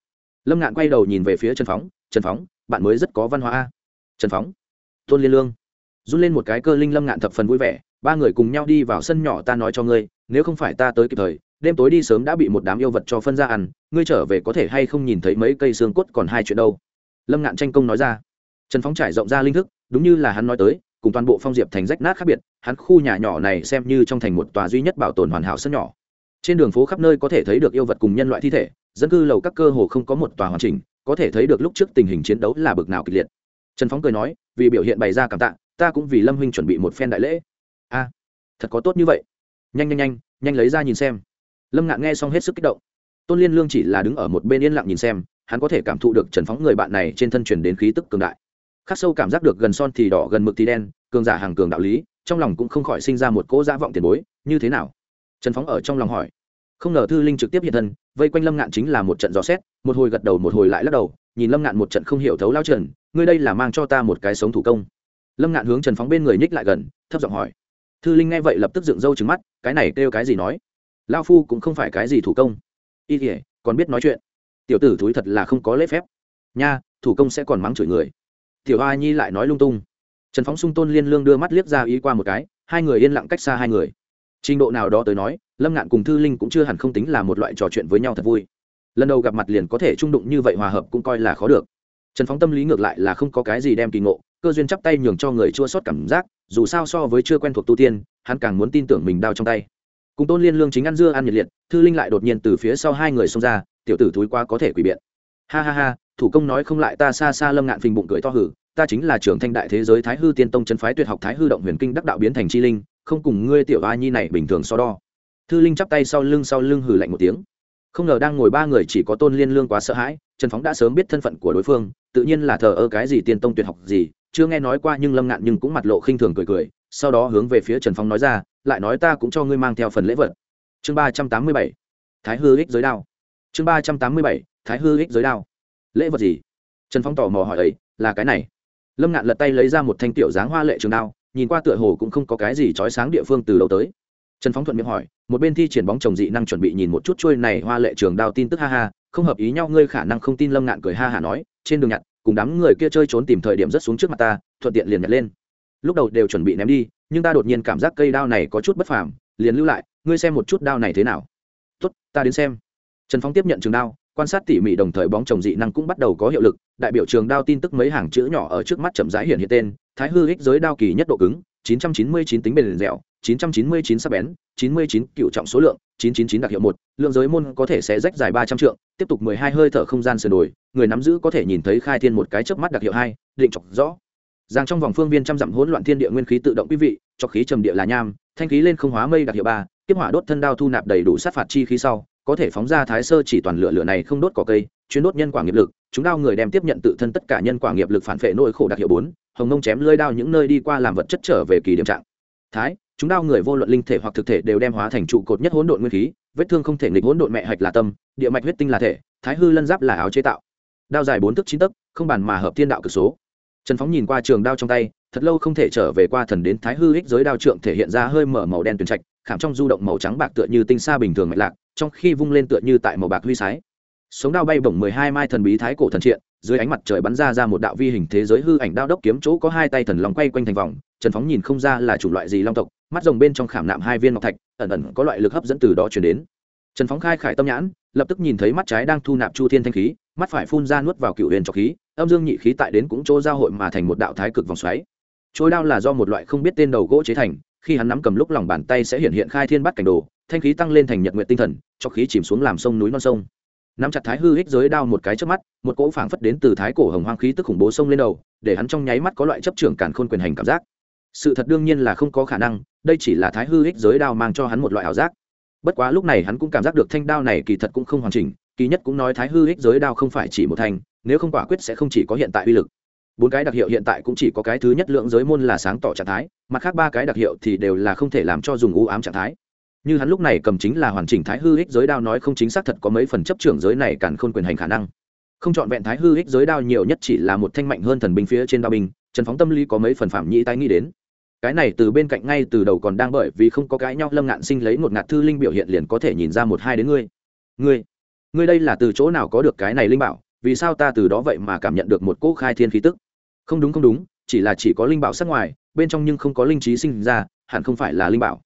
lâm ngạn quay đầu nhìn về phía trần phóng trần phóng bạn mới rất có văn hóa a trần phóng tôn liên lương run lên một cái cơ linh lâm ngạn thập phần vui vẻ, ba người cùng nhau đi vào sân nhỏ ta nói cho ngươi, nếu không phải ta tới kịp thời, đêm tối đi sớm đã bị một đám yêu vật cho phân ra ăn, ngươi trở về có thể hay không nhìn thấy mấy cây xương cốt còn hai chuyện đâu. Lâm ngạn tranh công nói ra. Trần phóng trải rộng ra linh thức, đúng như là hắn nói tới, cùng toàn bộ phong diệp thành rách nát khác biệt, hắn khu nhà nhỏ này xem như trong thành một tòa duy nhất bảo tồn hoàn hảo sân nhỏ. Trên đường phố khắp nơi có thể thấy được yêu vật cùng nhân loại thi thể, dân cư lầu các cơ hồ không có một tòa hoàn chỉnh, có thể thấy được lúc trước tình hình chiến đấu là bực nào kịch liệt. Trần phóng cười nói, vì biểu hiện bày ra cảm tạ ta cũng vì lâm huynh chuẩn bị một phen đại lễ. A, thật có tốt như vậy. Nhanh nhanh nhanh nhanh lấy ra nhìn xem. Lâm ngạn nghe xong hết sức kích động. Tôn liên lương chỉ là đứng ở một bên yên lặng nhìn xem, hắn có thể cảm thụ được trần phóng người bạn này trên thân truyền đến khí tức cường đại. Khắc sâu cảm giác được gần son thì đỏ, gần mực thì đen, cường giả hàng cường đạo lý, trong lòng cũng không khỏi sinh ra một cỗ dã vọng tiền bối, như thế nào? Trần phóng ở trong lòng hỏi. Không ngờ thư linh trực tiếp hiện thân, vây quanh lâm ngạn chính là một trận gió xét, một hồi gật đầu, một hồi lại lắc đầu, nhìn lâm ngạn một trận không hiểu thấu lao trần, ngươi đây là mang cho ta một cái sống thủ công lâm ngạn hướng trần phóng bên người nhích lại gần, thấp giọng hỏi. Thư linh nghe vậy lập tức dựng râu trứng mắt, cái này kêu cái gì nói? Lao phu cũng không phải cái gì thủ công. Y kỉa còn biết nói chuyện. Tiểu tử thúi thật là không có lễ phép. Nha, thủ công sẽ còn mắng chửi người. Tiểu a nhi lại nói lung tung. Trần phóng sung tôn liên lương đưa mắt liếc ra ý qua một cái, hai người yên lặng cách xa hai người. Trình độ nào đó tới nói, lâm ngạn cùng thư linh cũng chưa hẳn không tính là một loại trò chuyện với nhau thật vui. Lần đầu gặp mặt liền có thể trung đụng như vậy hòa hợp cũng coi là khó được trần phóng tâm lý ngược lại là không có cái gì đem kỳ ngộ, cơ duyên chắp tay nhường cho người chua sót cảm giác, dù sao so với chưa quen thuộc tu tiên, hắn càng muốn tin tưởng mình đau trong tay. Cùng tôn liên lương chính ăn dưa ăn nhiệt liệt, thư linh lại đột nhiên từ phía sau hai người xông ra, tiểu tử thúi quá có thể quỷ biện. Ha ha ha, thủ công nói không lại ta xa xa lâm ngạn phình bụng cười to hử, ta chính là trưởng thanh đại thế giới thái hư tiên tông chân phái tuyệt học thái hư động huyền kinh đắc đạo biến thành chi linh, không cùng ngươi tiểu a nhi này bình thường so đo. Thư linh chắp tay sau lưng sau lưng hử lạnh một tiếng không ngờ đang ngồi ba người chỉ có tôn liên lương quá sợ hãi, trần phóng đã sớm biết thân phận của đối phương, tự nhiên là thờ ơ cái gì tiên tông tuyệt học gì, chưa nghe nói qua nhưng lâm ngạn nhưng cũng mặt lộ khinh thường cười cười, sau đó hướng về phía trần phóng nói ra, lại nói ta cũng cho ngươi mang theo phần lễ vật. Chương ba trăm tám mươi bảy, thái hư ích giới đao. Chương ba trăm tám mươi bảy, thái hư ích giới đao. Lễ vật gì? Trần phóng tò mò hỏi ấy, là cái này. Lâm ngạn lật tay lấy ra một thanh tiểu dáng hoa lệ trường đao, nhìn qua tựa hồ cũng không có cái gì trói sáng địa phương từ đầu tới trần phóng thuận miệng hỏi, một bên thi triển bóng chồng dị năng chuẩn bị nhìn một chút trôi này hoa lệ trường đao tin tức ha ha, không hợp ý nhau, ngươi khả năng không tin lâm ngạn cười ha hả nói, trên đường nhặt, cùng đám người kia chơi trốn tìm thời điểm rất xuống trước mặt ta, thuận tiện liền nhặt lên. Lúc đầu đều chuẩn bị ném đi, nhưng ta đột nhiên cảm giác cây đao này có chút bất phàm, liền lưu lại, ngươi xem một chút đao này thế nào. Tốt, ta đến xem. Trần phóng tiếp nhận trường đao, quan sát tỉ mỉ đồng thời bóng chồng dị năng cũng bắt đầu có hiệu lực, đại biểu trường đao tin tức mấy hàng chữ nhỏ ở trước mắt chậm rãi hiện hiện tên, thái hư ích giới đao kỳ nhất độ cứng 999 tính bền dẻo 999 sắc bén 99 cựu trọng số lượng 999 đặc hiệu một, lượng giới môn có thể sẽ rách dài 300 trượng, tiếp tục 12 hơi thở không gian sửa đổi người nắm giữ có thể nhìn thấy khai thiên một cái chớp mắt đặc hiệu hai, định chọc rõ. Giang trong vòng phương viên trăm dặm hỗn loạn thiên địa nguyên khí tự động quý vị cho khí trầm địa là nham, thanh khí lên không hóa mây đặc hiệu ba tiếp hỏa đốt thân đao thu nạp đầy đủ sát phạt chi khí sau, có thể phóng ra thái sơ chỉ toàn lửa lửa này không đốt cỏ cây, chuyên đốt nhân quả nghiệp lực, chúng đao người đem tiếp nhận tự thân tất cả nhân quả nghiệp lực phản phệ nỗi khổ đặc hiệu bốn, hồng nông chém lưỡi đao những nơi đi qua làm vật chất trở về kỳ điểm trạng. Thái chúng đao người vô luận linh thể hoặc thực thể đều đem hóa thành trụ cột nhất hỗn độn nguyên khí, vết thương không thể nghịch hỗn độn mẹ hạch là tâm, địa mạch huyết tinh là thể, thái hư lân giáp là áo chế tạo. Đao dài bốn tấc chín tấc, không bàn mà hợp thiên đạo cực số. Trần phóng nhìn qua trường đao trong tay, thật lâu không thể trở về qua thần đến thái hư ích giới đao trượng thể hiện ra hơi mở màu đen tuyền trạch, khảm trong du động màu trắng bạc tựa như tinh xa bình thường mạch lạc, trong khi vung lên tựa như tại màu bạc huy sái. Sống đao bay bổng mười hai mai thần bí thái cổ thần triện, dưới ánh mặt trời bắn ra ra một đạo vi hình thế giới hư ảnh đao đốc kiếm chỗ có hai tay thần lòng quay quanh thành vòng, trần phóng nhìn không ra là chủng loại gì long tộc mắt rồng bên trong khảm nạm hai viên ngọc thạch, ẩn ẩn có loại lực hấp dẫn từ đó chuyển đến. Trần phóng khai khải tâm nhãn, lập tức nhìn thấy mắt trái đang thu nạp chu thiên thanh khí, mắt phải phun ra nuốt vào cựu huyền trọc khí, âm dương nhị khí tại đến cũng chỗ giao hội mà thành một đạo thái cực vòng xoáy. Trôi đao là do một loại không biết tên đầu gỗ chế thành, khi hắn nắm cầm lúc lòng bàn tay sẽ hiện hiện khai thiên bắt cảnh đồ, thanh khí tăng lên thành nhật nguyện tinh thần, cho khí chìm xuống làm sông núi non sông. Nắm chặt thái hư hích giới đao một cái trước mắt, một cỗ phảng phất đến từ thái cổ hồng hoang khí tức khủng bố sông lên đầu, để hắn trong nháy mắt có loại chấp trưởng cản khôn quyền hành cảm giác sự thật đương nhiên là không có khả năng, đây chỉ là thái hư hích giới đao mang cho hắn một loại ảo giác. Bất quá lúc này hắn cũng cảm giác được thanh đao này kỳ thật cũng không hoàn chỉnh, kỳ nhất cũng nói thái hư hích giới đao không phải chỉ một thanh nếu không quả quyết sẽ không chỉ có hiện tại uy lực. Bốn cái đặc hiệu hiện tại cũng chỉ có cái thứ nhất lượng giới môn là sáng tỏ trạng thái, mặt khác ba cái đặc hiệu thì đều là không thể làm cho dùng u ám trạng thái. Như hắn lúc này cầm chính là hoàn chỉnh thái hư ích giới đao nói không chính xác thật có mấy phần chấp trưởng giới này càn khôn quyền hành khả năng không chọn vẹn thái hư ích giới đao nhiều nhất chỉ là một thanh mạnh hơn thần binh phía trên đao binh, trần phóng tâm lý có mấy phần phạm nhĩ tái nghĩ đến. Cái này từ bên cạnh ngay từ đầu còn đang bởi vì không có cái nhau lâm ngạn sinh lấy một ngạt thư linh biểu hiện liền có thể nhìn ra một hai đến ngươi. Ngươi ngươi đây là từ chỗ nào có được cái này linh bảo, vì sao ta từ đó vậy mà cảm nhận được một cỗ khai thiên khí tức? Không đúng không đúng, chỉ là chỉ có linh bảo sắc ngoài, bên trong nhưng không có linh trí sinh ra, hẳn không phải là linh bảo.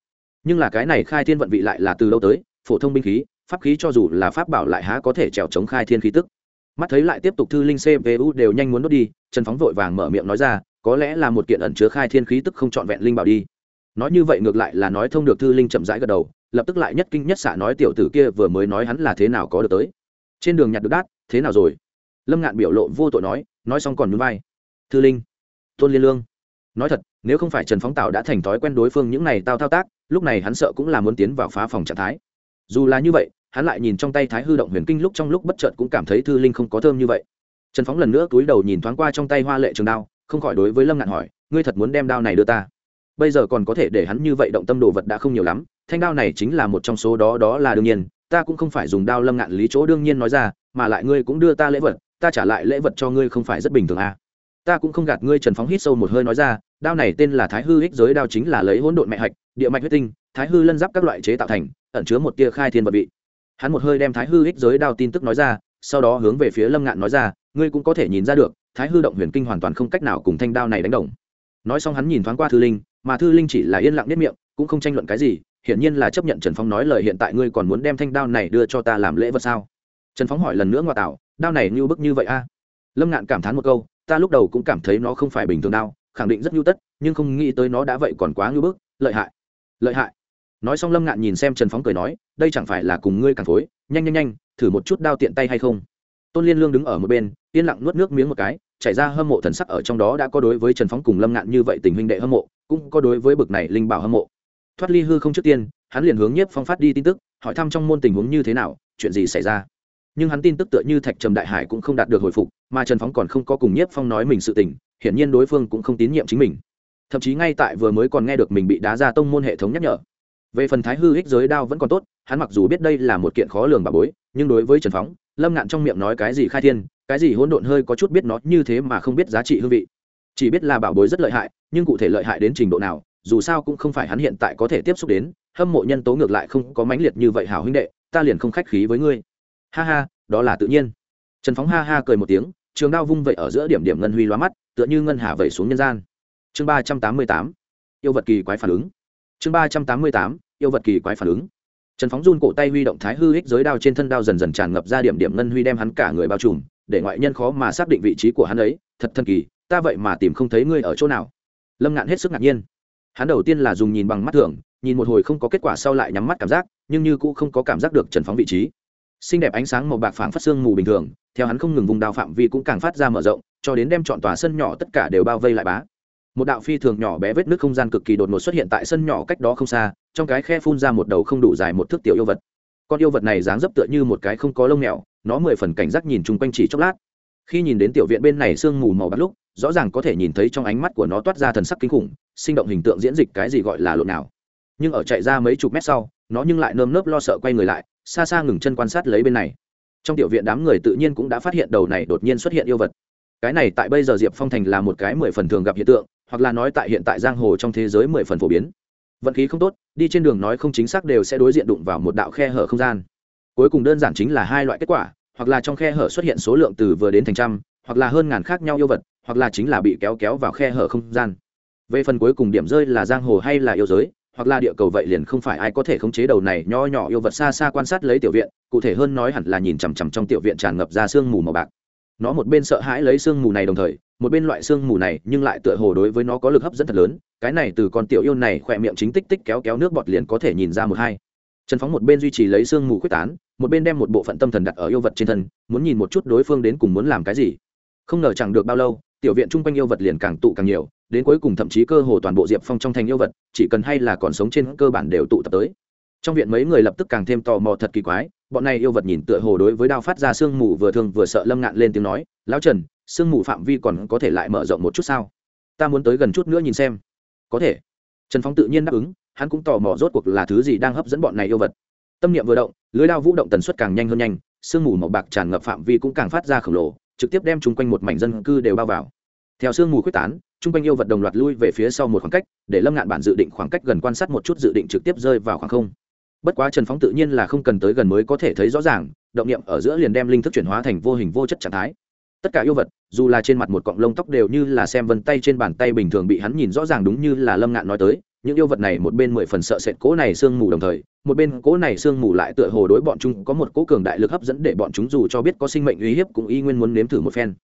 Nhưng là cái này khai thiên vận vị lại là từ lâu tới? Phổ thông binh khí, pháp khí cho dù là pháp bảo lại há có thể trèo chống khai thiên khí tức? Mắt thấy lại tiếp tục thư linh cpu đều nhanh muốn đốt đi, trần phóng vội vàng mở miệng nói ra, có lẽ là một kiện ẩn chứa khai thiên khí tức không trọn vẹn linh bảo đi. Nói như vậy ngược lại là nói thông được thư linh chậm rãi gật đầu, lập tức lại nhất kinh nhất xạ nói tiểu tử kia vừa mới nói hắn là thế nào có được tới. Trên đường nhặt được đát, thế nào rồi? Lâm ngạn biểu lộ vô tội nói nói xong còn núi vai. Thư linh, tôn liên lương. Nói thật, nếu không phải trần phóng tạo đã thành thói quen đối phương những này tao thao tác, lúc này hắn sợ cũng là muốn tiến vào phá phòng trạng thái. Dù là như vậy hắn lại nhìn trong tay thái hư động huyền kinh lúc trong lúc bất chợt cũng cảm thấy thư linh không có thơm như vậy. Trần phóng lần nữa túi đầu nhìn thoáng qua trong tay hoa lệ trường đao, không khỏi đối với lâm ngạn hỏi, ngươi thật muốn đem đao này đưa ta? Bây giờ còn có thể để hắn như vậy động tâm đồ vật đã không nhiều lắm, thanh đao này chính là một trong số đó đó là đương nhiên, ta cũng không phải dùng đao lâm ngạn lý chỗ đương nhiên nói ra, mà lại ngươi cũng đưa ta lễ vật, ta trả lại lễ vật cho ngươi không phải rất bình thường à. ta cũng không gạt ngươi. Trần phóng hít sâu một hơi nói ra, đao này tên là thái hư ích giới đao chính là lấy hỗn độn mẹ hạch, địa mạch huyết tinh, thái hư lân giáp các loại chế tạo thành, ẩn chứa một tia khai thiên vật vị hắn một hơi đem thái hư ích giới đao tin tức nói ra, sau đó hướng về phía lâm ngạn nói ra, ngươi cũng có thể nhìn ra được, thái hư động huyền kinh hoàn toàn không cách nào cùng thanh đao này đánh đồng. Nói xong hắn nhìn thoáng qua thư linh, mà thư linh chỉ là yên lặng nếp miệng, cũng không tranh luận cái gì, hiển nhiên là chấp nhận trần phong nói lời hiện tại ngươi còn muốn đem thanh đao này đưa cho ta làm lễ vật sao? Trần phóng hỏi lần nữa ngoại tạo, đao này như bức như vậy a? Lâm ngạn cảm thán một câu, ta lúc đầu cũng cảm thấy nó không phải bình thường đao, khẳng định rất nhu tất, nhưng không nghĩ tới nó đã vậy còn quá ngưu bức, lợi hại lợi hại nói xong lâm ngạn nhìn xem trần phóng cười nói, đây chẳng phải là cùng ngươi càng phối, nhanh nhanh nhanh, thử một chút đao tiện tay hay không? Tôn liên lương đứng ở một bên, yên lặng nuốt nước miếng một cái, chảy ra hâm mộ thần sắc ở trong đó đã có đối với trần phóng cùng lâm ngạn như vậy tình huynh đệ hâm mộ, cũng có đối với bực này linh bảo hâm mộ. Thoát ly hư không trước tiên, hắn liền hướng nhiếp phong phát đi tin tức, hỏi thăm trong môn tình huống như thế nào, chuyện gì xảy ra. Nhưng hắn tin tức tựa như thạch trầm đại hải cũng không đạt được hồi phục, mà trần phóng còn không có cùng nhiếp phong nói mình sự tình, hiển nhiên đối phương cũng không tín nhiệm chính mình. Thậm chí ngay tại vừa mới còn nghe được mình bị đá ra tông môn hệ thống nhắc nhở về phần thái hư ích giới đao vẫn còn tốt, hắn mặc dù biết đây là một kiện khó lường bà bối, nhưng đối với trần phóng, lâm ngạn trong miệng nói cái gì khai thiên, cái gì hỗn độn hơi có chút biết nó như thế mà không biết giá trị hương vị. Chỉ biết là bảo bối rất lợi hại, nhưng cụ thể lợi hại đến trình độ nào, dù sao cũng không phải hắn hiện tại có thể tiếp xúc đến, hâm mộ nhân tố ngược lại không có mãnh liệt như vậy hảo huynh đệ, ta liền không khách khí với ngươi. Ha ha, đó là tự nhiên. Trần phóng ha ha cười một tiếng, trường đao vung vậy ở giữa điểm điểm ngân huy lóa mắt, tựa như ngân hà vẩy xuống nhân gian. Chương ba trăm tám mươi tám, yêu vật kỳ quái phản ứng chương ba trăm tám mươi tám, yêu vật kỳ quái phản ứng. Trần phóng run cổ tay huy động thái hư hích giới đao trên thân đao dần dần tràn ngập ra điểm điểm ngân huy đem hắn cả người bao trùm, để ngoại nhân khó mà xác định vị trí của hắn ấy. Thật thần kỳ, ta vậy mà tìm không thấy ngươi ở chỗ nào. Lâm ngạn hết sức ngạc nhiên. Hắn đầu tiên là dùng nhìn bằng mắt thường, nhìn một hồi không có kết quả sau lại nhắm mắt cảm giác, nhưng như cũng không có cảm giác được trần phóng vị trí. Xinh đẹp ánh sáng màu bạc phảng phát xương mù bình thường, theo hắn không ngừng vùng đao phạm vi cũng càng phát ra mở rộng, cho đến đem chọn tòa sân nhỏ tất cả đều bao vây lại bá một đạo phi thường nhỏ bé vết nước không gian cực kỳ đột ngột xuất hiện tại sân nhỏ cách đó không xa, trong cái khe phun ra một đầu không đủ dài một thước tiểu yêu vật. Con yêu vật này dáng dấp tựa như một cái không có lông mèo, nó mười phần cảnh giác nhìn chung quanh chỉ chốc lát. Khi nhìn đến tiểu viện bên này sương mù màu bắt lúc, rõ ràng có thể nhìn thấy trong ánh mắt của nó toát ra thần sắc kinh khủng, sinh động hình tượng diễn dịch cái gì gọi là lộn nào. Nhưng ở chạy ra mấy chục mét sau, nó nhưng lại nơm nớp lo sợ quay người lại, xa xa ngừng chân quan sát lấy bên này. Trong tiểu viện đám người tự nhiên cũng đã phát hiện đầu này đột nhiên xuất hiện yêu vật. Cái này tại bây giờ diệp phong thành là một cái mười phần thường gặp hiện tượng hoặc là nói tại hiện tại giang hồ trong thế giới mười phần phổ biến. Vận khí không tốt, đi trên đường nói không chính xác đều sẽ đối diện đụng vào một đạo khe hở không gian. Cuối cùng đơn giản chính là hai loại kết quả, hoặc là trong khe hở xuất hiện số lượng từ vừa đến thành trăm, hoặc là hơn ngàn khác nhau yêu vật, hoặc là chính là bị kéo kéo vào khe hở không gian. Về phần cuối cùng điểm rơi là giang hồ hay là yêu giới, hoặc là địa cầu vậy liền không phải ai có thể khống chế đầu này nho nhỏ yêu vật xa xa quan sát lấy tiểu viện, cụ thể hơn nói hẳn là nhìn chằm chằm trong tiểu viện tràn ngập ra sương mù màu bạc. Nó một bên sợ hãi lấy sương mù này đồng thời một bên loại xương mù này, nhưng lại tựa hồ đối với nó có lực hấp dẫn thật lớn. Cái này từ con tiểu yêu này khỏe miệng chính tích tích kéo kéo nước bọt liền có thể nhìn ra một hai. Trần phóng một bên duy trì lấy xương mù quyết tán, một bên đem một bộ phận tâm thần đặt ở yêu vật trên thân, muốn nhìn một chút đối phương đến cùng muốn làm cái gì. Không ngờ chẳng được bao lâu, tiểu viện chung quanh yêu vật liền càng tụ càng nhiều, đến cuối cùng thậm chí cơ hồ toàn bộ diệp phong trong thành yêu vật, chỉ cần hay là còn sống trên cơ bản đều tụ tập tới. Trong viện mấy người lập tức càng thêm tò mò thật kỳ quái, bọn này yêu vật nhìn tựa hồ đối với đao phát ra sương mù vừa thương vừa sợ lâm ngạn lên tiếng nói, lão trần sương mù phạm vi còn có thể lại mở rộng một chút sao? Ta muốn tới gần chút nữa nhìn xem. Có thể. Trần phong tự nhiên đáp ứng, hắn cũng tò mò rốt cuộc là thứ gì đang hấp dẫn bọn này yêu vật. Tâm niệm vừa động, lưới đao vũ động tần suất càng nhanh hơn nhanh, sương mù màu bạc tràn ngập phạm vi cũng càng phát ra khổng lồ, trực tiếp đem chung quanh một mảnh dân cư đều bao vào. Theo sương mù quyết tán, chung quanh yêu vật đồng loạt lui về phía sau một khoảng cách, để lâm ngạn bản dự định khoảng cách gần quan sát một chút dự định trực tiếp rơi vào khoảng không. Bất quá trần phóng tự nhiên là không cần tới gần mới có thể thấy rõ ràng, động niệm ở giữa liền đem linh thức chuyển hóa thành vô hình vô chất trạng thái tất cả yêu vật, dù là trên mặt một cọng lông tóc đều như là xem vân tay trên bàn tay bình thường bị hắn nhìn rõ ràng đúng như là lâm ngạn nói tới, những yêu vật này một bên mười phần sợ sệt cỗ này sương mù đồng thời, một bên cỗ này sương mù lại tựa hồ đối bọn chúng có một cỗ cường đại lực hấp dẫn để bọn chúng dù cho biết có sinh mệnh uy hiếp cũng y nguyên muốn nếm thử một phen.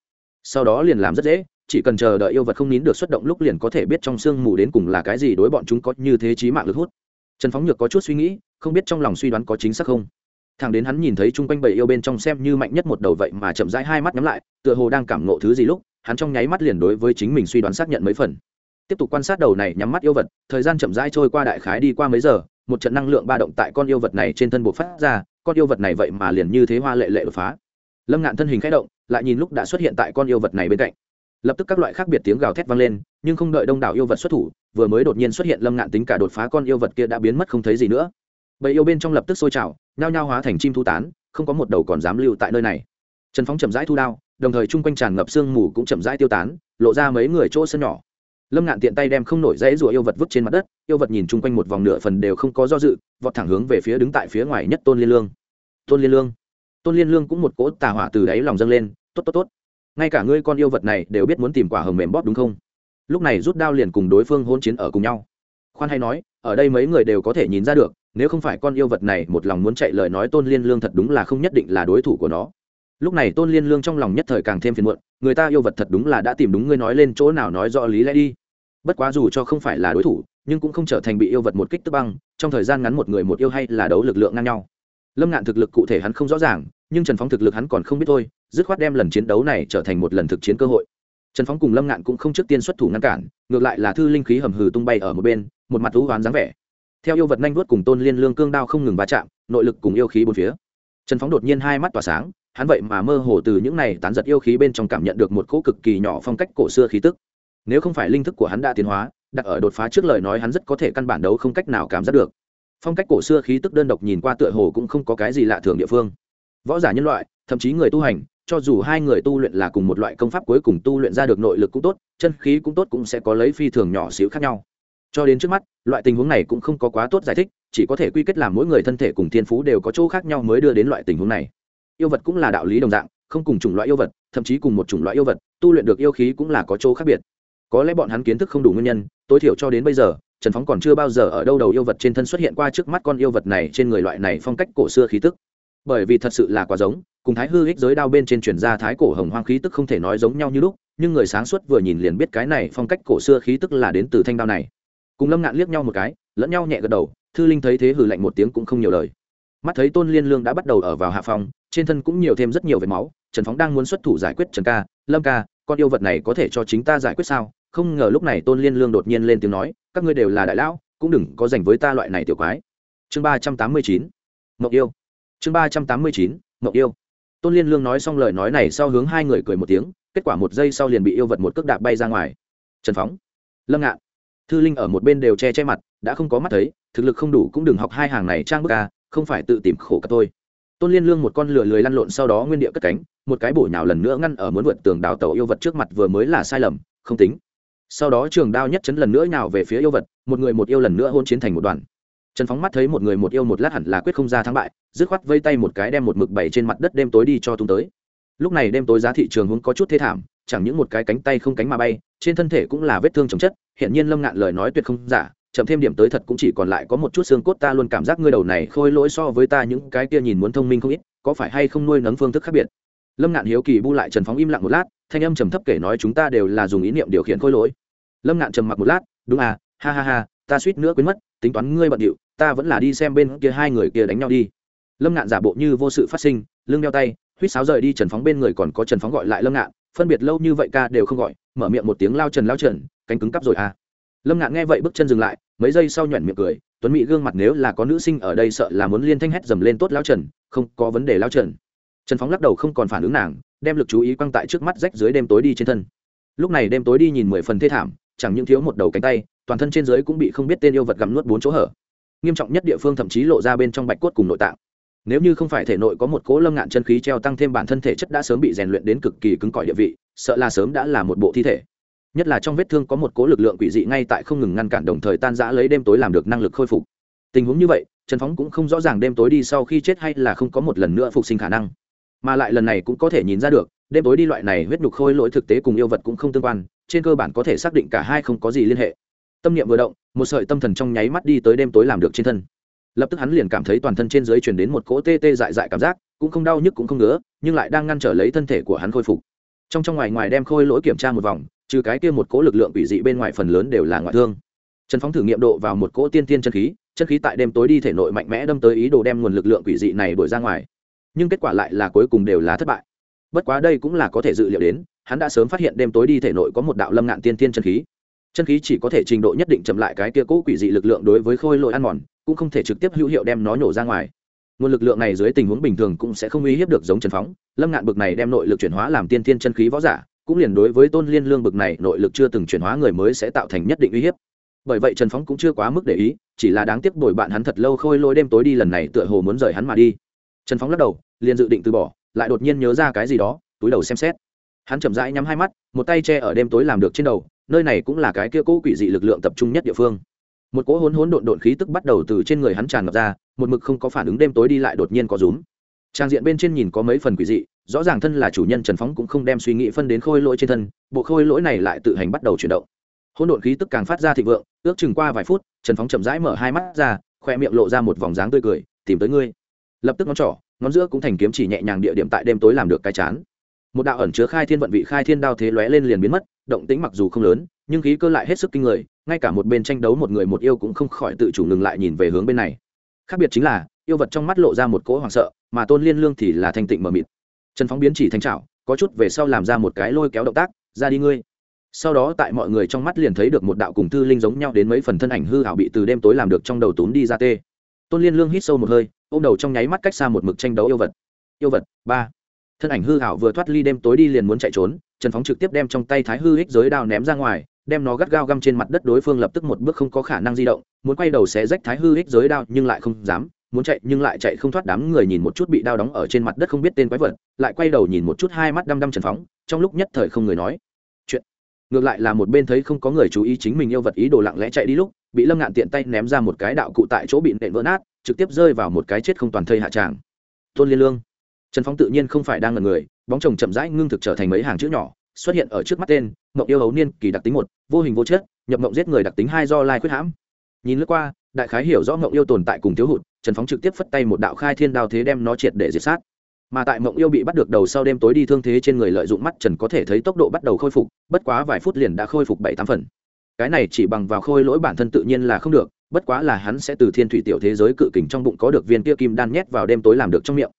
Sau đó liền làm rất dễ, chỉ cần chờ đợi yêu vật không nín được xuất động lúc liền có thể biết trong sương mù đến cùng là cái gì đối bọn chúng có như thế trí mạng lực hút. Trần phóng nhược có chút suy nghĩ, không biết trong lòng suy đoán có chính xác không thằng đến hắn nhìn thấy chung quanh bầy yêu bên trong xem như mạnh nhất một đầu vậy mà chậm rãi hai mắt nhắm lại, tựa hồ đang cảm ngộ thứ gì lúc, hắn trong nháy mắt liền đối với chính mình suy đoán xác nhận mấy phần. Tiếp tục quan sát đầu này nhắm mắt yêu vật, thời gian chậm rãi trôi qua đại khái đi qua mấy giờ, một trận năng lượng ba động tại con yêu vật này trên thân bộ phát ra, con yêu vật này vậy mà liền như thế hoa lệ lệ đột phá. Lâm ngạn thân hình k h ẽ động, lại nhìn lúc đã xuất hiện tại con yêu vật này bên cạnh. Lập tức các loại khác biệt tiếng gào thét vang lên, nhưng không đợi đông đảo yêu vật xuất thủ, vừa mới đột nhiên xuất hiện lâm ngạn tính cả đột phá con yêu vật kia đã biến mất không thấy gì nữa. Bầy yêu bên trong lập tức sôi trào nhao nhao hóa thành chim thu tán, không có một đầu còn dám lưu tại nơi này. Trần phóng chậm rãi thu đao, đồng thời chung quanh tràn ngập sương mù cũng chậm rãi tiêu tán, lộ ra mấy người chỗ sân nhỏ. Lâm ngạn tiện tay đem không nổi dãy rùa yêu vật vứt trên mặt đất, yêu vật nhìn chung quanh một vòng nửa phần đều không có do dự, vọt thẳng hướng về phía đứng tại phía ngoài nhất tôn liên lương. Tôn liên lương? Tôn liên lương cũng một cỗ tà hỏa từ đáy lòng dâng lên, tốt tốt tốt. Ngay cả ngươi con yêu vật này đều biết muốn tìm quả hầm mềm bóp đúng không? Lúc này rút đao liền cùng đối phương hôn chiến ở cùng nhau. Khoan hay nói, ở đây mấy người đều có thể nhìn ra được nếu không phải con yêu vật này một lòng muốn chạy lời nói tôn liên lương thật đúng là không nhất định là đối thủ của nó. Lúc này tôn liên lương trong lòng nhất thời càng thêm phiền muộn, người ta yêu vật thật đúng là đã tìm đúng ngươi nói lên chỗ nào nói rõ lý lẽ đi. Bất quá dù cho không phải là đối thủ, nhưng cũng không trở thành bị yêu vật một kích tức băng, trong thời gian ngắn một người một yêu hay là đấu lực lượng ngang nhau. Lâm ngạn thực lực cụ thể hắn không rõ ràng, nhưng trần phóng thực lực hắn còn không biết thôi, dứt khoát đem lần chiến đấu này trở thành một lần thực chiến cơ hội. Trần phóng cùng lâm ngạn cũng không trước tiên xuất thủ ngăn cản, ngược lại là thư linh khí hầm hừ tung bay ở một bên, một mặt thú hoán dáng vẻ theo yêu vật nhanh vuốt cùng tôn liên lương cương đao không ngừng va chạm, nội lực cùng yêu khí bốn phía. Trần phóng đột nhiên hai mắt tỏa sáng, hắn vậy mà mơ hồ từ những này tán giật yêu khí bên trong cảm nhận được một cỗ cực kỳ nhỏ phong cách cổ xưa khí tức. Nếu không phải linh thức của hắn đã tiến hóa, đặt ở đột phá trước lời nói hắn rất có thể căn bản đấu không cách nào cảm giác được. Phong cách cổ xưa khí tức đơn độc nhìn qua tựa hồ cũng không có cái gì lạ thường địa phương. Võ giả nhân loại, thậm chí người tu hành, cho dù hai người tu luyện là cùng một loại công pháp cuối cùng tu luyện ra được nội lực cũng tốt, chân khí cũng tốt cũng sẽ có lấy phi thường nhỏ xíu khác nhau cho đến trước mắt, loại tình huống này cũng không có quá tốt giải thích, chỉ có thể quy kết làm mỗi người thân thể cùng thiên phú đều có chỗ khác nhau mới đưa đến loại tình huống này. Yêu vật cũng là đạo lý đồng dạng, không cùng chủng loại yêu vật, thậm chí cùng một chủng loại yêu vật, tu luyện được yêu khí cũng là có chỗ khác biệt. Có lẽ bọn hắn kiến thức không đủ nguyên nhân, tối thiểu cho đến bây giờ, trần phóng còn chưa bao giờ ở đâu đầu yêu vật trên thân xuất hiện qua trước mắt con yêu vật này trên người loại này phong cách cổ xưa khí tức. Bởi vì thật sự là quá giống, cùng thái hư ích giới đao bên trên truyền ra thái cổ hồng hoang khí tức không thể nói giống nhau như lúc, nhưng người sáng suốt vừa nhìn liền biết cái này phong cách cổ xưa khí tức là đến từ thanh đao này cùng lâm ngạn liếc nhau một cái, lẫn nhau nhẹ gật đầu, thư linh thấy thế hử lạnh một tiếng cũng không nhiều lời. Mắt thấy tôn liên lương đã bắt đầu ở vào hạ phòng, trên thân cũng nhiều thêm rất nhiều vệt máu, trần phóng đang muốn xuất thủ giải quyết trần ca, lâm ca, con yêu vật này có thể cho chính ta giải quyết sao? Không ngờ lúc này tôn liên lương đột nhiên lên tiếng nói, các ngươi đều là đại lão, cũng đừng có dành với ta loại này tiểu quái. Chương ba trăm tám mươi chín mộng yêu. Chương ba trăm tám mươi chín mộng yêu. Tôn liên lương nói xong lời nói này sau hướng hai người cười một tiếng, kết quả một giây sau liền bị yêu vật một cước đạp bay ra ngoài. Trần phóng. Lâm ngạn thư linh ở một bên đều che che mặt, đã không có mắt thấy, thực lực không đủ cũng đừng học hai hàng này trang bức ca không phải tự tìm khổ cả tôi. Tôn liên lương một con lửa lười lăn lộn sau đó nguyên địa cất cánh, một cái bổ nhào lần nữa ngăn ở muốn vượt tường đào tàu yêu vật trước mặt vừa mới là sai lầm, không tính. Sau đó trường đao nhất chấn lần nữa nhào về phía yêu vật, một người một yêu lần nữa hôn chiến thành một đoàn. Trần phóng mắt thấy một người một yêu một lát hẳn là quyết không ra thắng bại, dứt khoát vây tay một cái đem một mực bảy trên mặt đất đêm tối đi cho tung tới. Lúc này đêm tối giá thị trường vốn có chút thế thảm chẳng những một cái cánh tay không cánh mà bay, trên thân thể cũng là vết thương chồng chất hiện nhiên lâm ngạn lời nói tuyệt không giả, chậm thêm điểm tới thật cũng chỉ còn lại có một chút xương cốt, ta luôn cảm giác ngươi đầu này khôi lỗi so với ta những cái kia nhìn muốn thông minh không ít, có phải hay không nuôi nấng phương thức khác biệt? Lâm ngạn hiếu kỳ bu lại trần phóng im lặng một lát, thanh âm trầm thấp kể nói chúng ta đều là dùng ý niệm điều khiển khôi lỗi. Lâm ngạn trầm mặc một lát, đúng à ha ha ha, ta suýt nữa quên mất, tính toán ngươi bận điệu, ta vẫn là đi xem bên kia hai người kia đánh nhau đi. Lâm ngạn giả bộ như vô sự phát sinh, lưng đeo tay, huýt sáo rời đi trần phóng bên người còn có trần phóng gọi lại lâm ngạn phân biệt lâu như vậy ca đều không gọi, mở miệng một tiếng lao trần lao trần, cánh cứng cắp rồi à. Lâm ngạn nghe vậy bước chân dừng lại, mấy giây sau nhoẻn miệng cười, tuấn mỹ gương mặt nếu là có nữ sinh ở đây sợ là muốn liên thanh hét dầm lên tốt lao trần, không có vấn đề lao trần. Trần phóng lắc đầu không còn phản ứng nàng, đem lực chú ý quăng tại trước mắt rách dưới đêm tối đi trên thân. Lúc này đêm tối đi nhìn mười phần thê thảm, chẳng những thiếu một đầu cánh tay, toàn thân trên dưới cũng bị không biết tên yêu vật gặm nuốt bốn chỗ hở. Nghiêm trọng nhất địa phương thậm chí lộ ra bên trong bạch cốt cùng nội tạng nếu như không phải thể nội có một cỗ lâm ngạn chân khí treo tăng thêm bản thân thể chất đã sớm bị rèn luyện đến cực kỳ cứng cỏi địa vị, sợ là sớm đã là một bộ thi thể. Nhất là trong vết thương có một cố lực lượng quỷ dị ngay tại không ngừng ngăn cản đồng thời tan giã lấy đêm tối làm được năng lực khôi phục. Tình huống như vậy, trần phóng cũng không rõ ràng đêm tối đi sau khi chết hay là không có một lần nữa phục sinh khả năng. Mà lại lần này cũng có thể nhìn ra được, đêm tối đi loại này huyết nhục khôi lỗi thực tế cùng yêu vật cũng không tương quan, trên cơ bản có thể xác định cả hai không có gì liên hệ. Tâm niệm vừa động, một sợi tâm thần trong nháy mắt đi tới đêm tối làm được trên thân lập tức hắn liền cảm thấy toàn thân trên dưới chuyển đến một cỗ tê tê dại dại cảm giác, cũng không đau nhức cũng không ngứa, nhưng lại đang ngăn trở lấy thân thể của hắn khôi phục. Trong trong ngoài ngoài đem khôi lỗi kiểm tra một vòng, trừ cái kia một cỗ lực lượng quỷ dị bên ngoài phần lớn đều là ngoại thương. Trần phóng thử nghiệm độ vào một cỗ tiên tiên chân khí chân khí tại đêm tối đi thể nội mạnh mẽ đâm tới ý đồ đem nguồn lực lượng quỷ dị này đuổi ra ngoài. Nhưng kết quả lại là cuối cùng đều là thất bại. Bất quá đây cũng là có thể dự liệu đến, hắn đã sớm phát hiện đêm tối đi thể nội có một đạo lâm ngạn tiên tiên chân khí. Chân khí chỉ có thể trình độ nhất định chậm lại cái kia cỗ quỷ dị lực lượng đối với khôi lỗi ăn mòn cũng không thể trực tiếp hữu hiệu đem nó nhổ ra ngoài. Nguồn lực lượng này dưới tình huống bình thường cũng sẽ không uy hiếp được giống trần phóng. Lâm ngạn bực này đem nội lực chuyển hóa làm tiên Thiên chân khí võ giả, cũng liền đối với tôn liên lương bực này nội lực chưa từng chuyển hóa người mới sẽ tạo thành nhất định uy hiếp. Bởi vậy trần phóng cũng chưa quá mức để ý, chỉ là đáng tiếc đổi bạn hắn thật lâu khôi lôi đêm tối đi lần này tựa hồ muốn rời hắn mà đi. Trần phóng lắc đầu, liền dự định từ bỏ, lại đột nhiên nhớ ra cái gì đó, túi đầu xem xét. Hắn chậm rãi nhắm hai mắt, một tay che ở đêm tối làm được trên đầu, nơi này cũng là cái kia cũ quỷ dị lực lượng tập trung nhất địa phương một cỗ hỗn hỗn độn độn khí tức bắt đầu từ trên người hắn tràn ngập ra, một mực không có phản ứng đêm tối đi lại đột nhiên có rúm. Trang diện bên trên nhìn có mấy phần quỷ dị, rõ ràng thân là chủ nhân trần phóng cũng không đem suy nghĩ phân đến khôi lỗi trên thân, bộ khôi lỗi này lại tự hành bắt đầu chuyển động. Hỗn độn khí tức càng phát ra thịnh vượng, ước chừng qua vài phút, trần phóng chậm rãi mở hai mắt ra, khoe miệng lộ ra một vòng dáng tươi cười, tìm tới ngươi. Lập tức ngón trỏ, ngón giữa cũng thành kiếm chỉ nhẹ nhàng địa điểm tại đêm tối làm được cái chán. Một đạo ẩn chứa khai thiên vận vị khai thiên đao thế lóe lên liền biến mất, động tĩnh mặc dù không lớn, nhưng khí cơ lại hết sức kinh người ngay cả một bên tranh đấu một người một yêu cũng không khỏi tự chủ ngừng lại nhìn về hướng bên này. Khác biệt chính là, yêu vật trong mắt lộ ra một cỗ hoảng sợ, mà tôn liên lương thì là thanh tịnh mờ mịt. Trần phóng biến chỉ thanh trào có chút về sau làm ra một cái lôi kéo động tác, ra đi ngươi. Sau đó tại mọi người trong mắt liền thấy được một đạo cùng thư linh giống nhau đến mấy phần thân ảnh hư hảo bị từ đêm tối làm được trong đầu túm đi ra tê. Tôn liên lương hít sâu một hơi, ôm đầu trong nháy mắt cách xa một mực tranh đấu yêu vật. Yêu vật, ba. Thân ảnh hư hảo vừa thoát ly đêm tối đi liền muốn chạy trốn, trần phóng trực tiếp đem trong tay thái hư hích giới đao ném ra ngoài đem nó gắt gao găm trên mặt đất đối phương lập tức một bước không có khả năng di động, muốn quay đầu xé rách thái hư ích giới đao nhưng lại không dám, muốn chạy nhưng lại chạy không thoát, đám người nhìn một chút bị đao đóng ở trên mặt đất không biết tên quái vật, lại quay đầu nhìn một chút hai mắt đăm đăm trần phóng, trong lúc nhất thời không người nói. Chuyện. Ngược lại là một bên thấy không có người chú ý chính mình yêu vật ý đồ lặng lẽ chạy đi lúc, bị lâm ngạn tiện tay ném ra một cái đạo cụ tại chỗ bị nện vỡ nát, trực tiếp rơi vào một cái chết không toàn thây hạ tràng. Tôn liên lương. Trần phóng tự nhiên không phải đang ngần người, bóng chồng chậm rãi ngưng thực trở thành mấy hàng chữ nhỏ, xuất hiện ở trước mắt tên, mộng yêu hấu niên, kỳ đặc tính một vô hình vô chất, nhập mộng giết người đặc tính hai do lai quyết hãm. Nhìn lướt qua, đại khái hiểu rõ mộng yêu tồn tại cùng thiếu hụt, trần phóng trực tiếp phất tay một đạo khai thiên đao thế đem nó triệt để diệt sát. Mà tại mộng yêu bị bắt được đầu sau đêm tối đi thương thế trên người lợi dụng mắt trần có thể thấy tốc độ bắt đầu khôi phục, bất quá vài phút liền đã khôi phục bảy tám phần. Cái này chỉ bằng vào khôi lỗi bản thân tự nhiên là không được, bất quá là hắn sẽ từ thiên thủy tiểu thế giới cự kình trong bụng có được viên kia kim đan nhét vào đêm tối làm được trong miệng.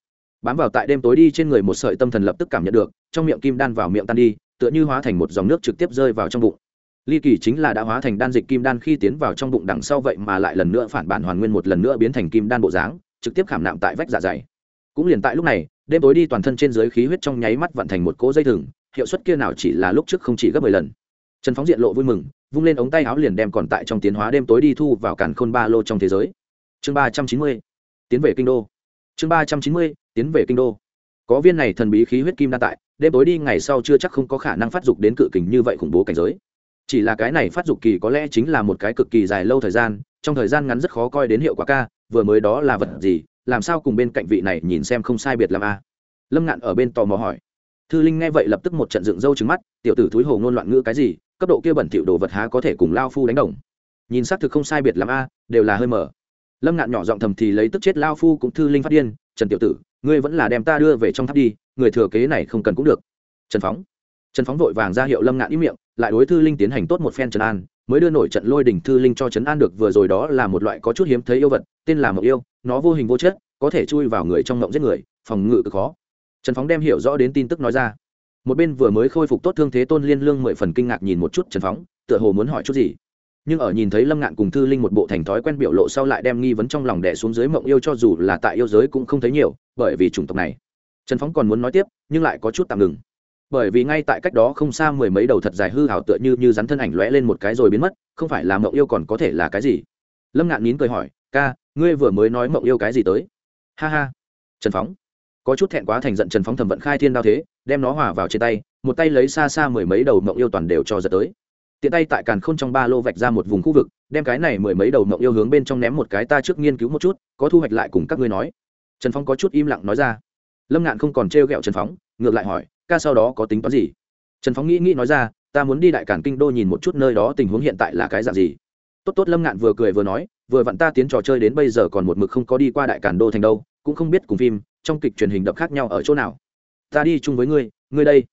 Bám vào tại đêm tối đi trên người một sợi tâm thần lập tức cảm nhận được, trong miệng kim đan vào miệng tan đi, tựa như hóa thành một dòng nước trực tiếp rơi vào trong bụng ly kỳ chính là đã hóa thành đan dịch kim đan khi tiến vào trong bụng đằng sau vậy mà lại lần nữa phản bản hoàn nguyên một lần nữa biến thành kim đan bộ dáng, trực tiếp khảm nạm tại vách dạ dày. Cũng liền tại lúc này, đêm tối đi toàn thân trên dưới khí huyết trong nháy mắt vận thành một cỗ dây thừng, hiệu suất kia nào chỉ là lúc trước không chỉ gấp mười lần. Trần phóng diện lộ vui mừng, vung lên ống tay áo liền đem còn tại trong tiến hóa đêm tối đi thu vào cản khôn ba lô trong thế giới. Chương ba trăm chín mươi, tiến về kinh đô. Chương ba trăm chín mươi, tiến về kinh đô. Có viên này thần bí khí huyết kim đan tại, đêm tối đi ngày sau chưa chắc không có khả năng phát dục đến cự kình như vậy khủng bố cảnh giới chỉ là cái này phát dục kỳ có lẽ chính là một cái cực kỳ dài lâu thời gian, trong thời gian ngắn rất khó coi đến hiệu quả ca, vừa mới đó là vật gì, làm sao cùng bên cạnh vị này nhìn xem không sai biệt làm a? Lâm ngạn ở bên tò mò hỏi. Thư linh nghe vậy lập tức một trận dựng râu trứng mắt, tiểu tử thúi hồ ngôn loạn ngữ cái gì, cấp độ kia bẩn thỉu đồ vật há có thể cùng lao phu đánh đồng? Nhìn xác thực không sai biệt làm a, đều là hơi mở. Lâm ngạn nhỏ giọng thầm thì lấy tức chết lao phu cũng thư linh phát điên, trần tiểu tử, ngươi vẫn là đem ta đưa về trong tháp đi, người thừa kế này không cần cũng được. Trần phóng. Trần phóng vội vàng ra hiệu lâm ngạn ý miệng lại đối thư linh tiến hành tốt một phen trần an, mới đưa nổi trận lôi đỉnh thư linh cho trấn an được vừa rồi đó là một loại có chút hiếm thấy yêu vật, tên là mộng yêu, nó vô hình vô chất, có thể chui vào người trong mộng giết người, phòng ngự cực khó. Trần phóng đem hiểu rõ đến tin tức nói ra. Một bên vừa mới khôi phục tốt thương thế tôn liên lương mười phần kinh ngạc nhìn một chút trần phóng, tựa hồ muốn hỏi chút gì. Nhưng ở nhìn thấy lâm ngạn cùng thư linh một bộ thành thói quen biểu lộ sau lại đem nghi vấn trong lòng đẻ xuống dưới mộng yêu cho dù là tại yêu giới cũng không thấy nhiều, bởi vì chủng tộc này. Trần phóng còn muốn nói tiếp, nhưng lại có chút tạm ngừng bởi vì ngay tại cách đó không xa mười mấy đầu thật dài hư hảo tựa như như rắn thân ảnh lóe lên một cái rồi biến mất, không phải là mộng yêu còn có thể là cái gì? Lâm ngạn nín cười hỏi, ca, ngươi vừa mới nói mộng yêu cái gì tới? Ha ha. Trần phóng. Có chút thẹn quá thành giận trần phóng thẩm vận khai thiên đao thế, đem nó hòa vào trên tay, một tay lấy xa xa mười mấy đầu mộng yêu toàn đều cho giật tới. Tiện tay tại càn khôn trong ba lô vạch ra một vùng khu vực, đem cái này mười mấy đầu mộng yêu hướng bên trong ném một cái ta trước nghiên cứu một chút, có thu hoạch lại cùng các ngươi nói. Trần phóng có chút im lặng nói ra lâm ngạn không còn trêu ghẹo trần phóng, ngược lại hỏi, ca sau đó có tính toán gì? Trần phóng nghĩ nghĩ nói ra, ta muốn đi đại cản kinh đô nhìn một chút nơi đó tình huống hiện tại là cái dạng gì. Tốt tốt, lâm ngạn vừa cười vừa nói, vừa vặn ta tiến trò chơi đến bây giờ còn một mực không có đi qua đại cản đô thành đâu, cũng không biết cùng phim, trong kịch truyền hình đập khác nhau ở chỗ nào. Ta đi chung với ngươi ngươi đây.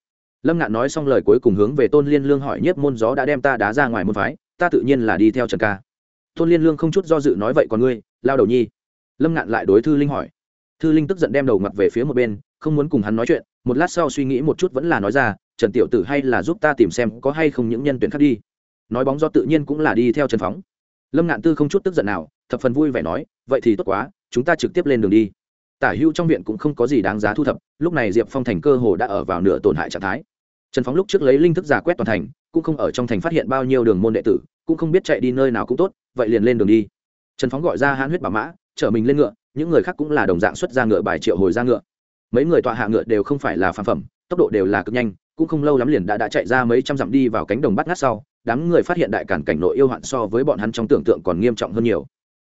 Lâm ngạn nói xong lời cuối cùng hướng về tôn liên lương hỏi nhất môn gió đã đem ta đá ra ngoài môn phái, ta tự nhiên là đi theo trần ca. Tôn liên lương không chút do dự nói, vậy còn ngươi, lao đầu nhi? Lâm ngạn lại đối thư linh hỏi thư linh tức giận đem đầu mặt về phía một bên, không muốn cùng hắn nói chuyện, một lát sau suy nghĩ một chút vẫn là nói ra, trần tiểu tử hay là giúp ta tìm xem có hay không những nhân tuyển khác đi. Nói bóng do tự nhiên cũng là đi theo trần phóng. Lâm ngạn tư không chút tức giận nào, thập phần vui vẻ nói, vậy thì tốt quá, chúng ta trực tiếp lên đường đi. Tả hữu trong viện cũng không có gì đáng giá thu thập, lúc này diệp phong thành cơ hồ đã ở vào nửa tổn hại trạng thái. Trần phóng lúc trước lấy linh thức giả quét toàn thành, cũng không ở trong thành phát hiện bao nhiêu đường môn đệ tử, cũng không biết chạy đi nơi nào cũng tốt, vậy liền lên đường đi. Trần phóng gọi ra hãn huyết bà mã, chở mình lên ngựa những người khác cũng là đồng dạng xuất ra ngựa, bài triệu hồi ra ngựa. Mấy người tọa hạ ngựa đều không phải là phản phẩm, tốc độ đều là cực nhanh, cũng không lâu lắm liền đã đã chạy ra mấy trăm dặm đi vào cánh đồng bắt ngát sau, đám người phát hiện đại cản cảnh nội yêu hoạn so với bọn hắn trong tưởng tượng còn nghiêm trọng hơn nhiều.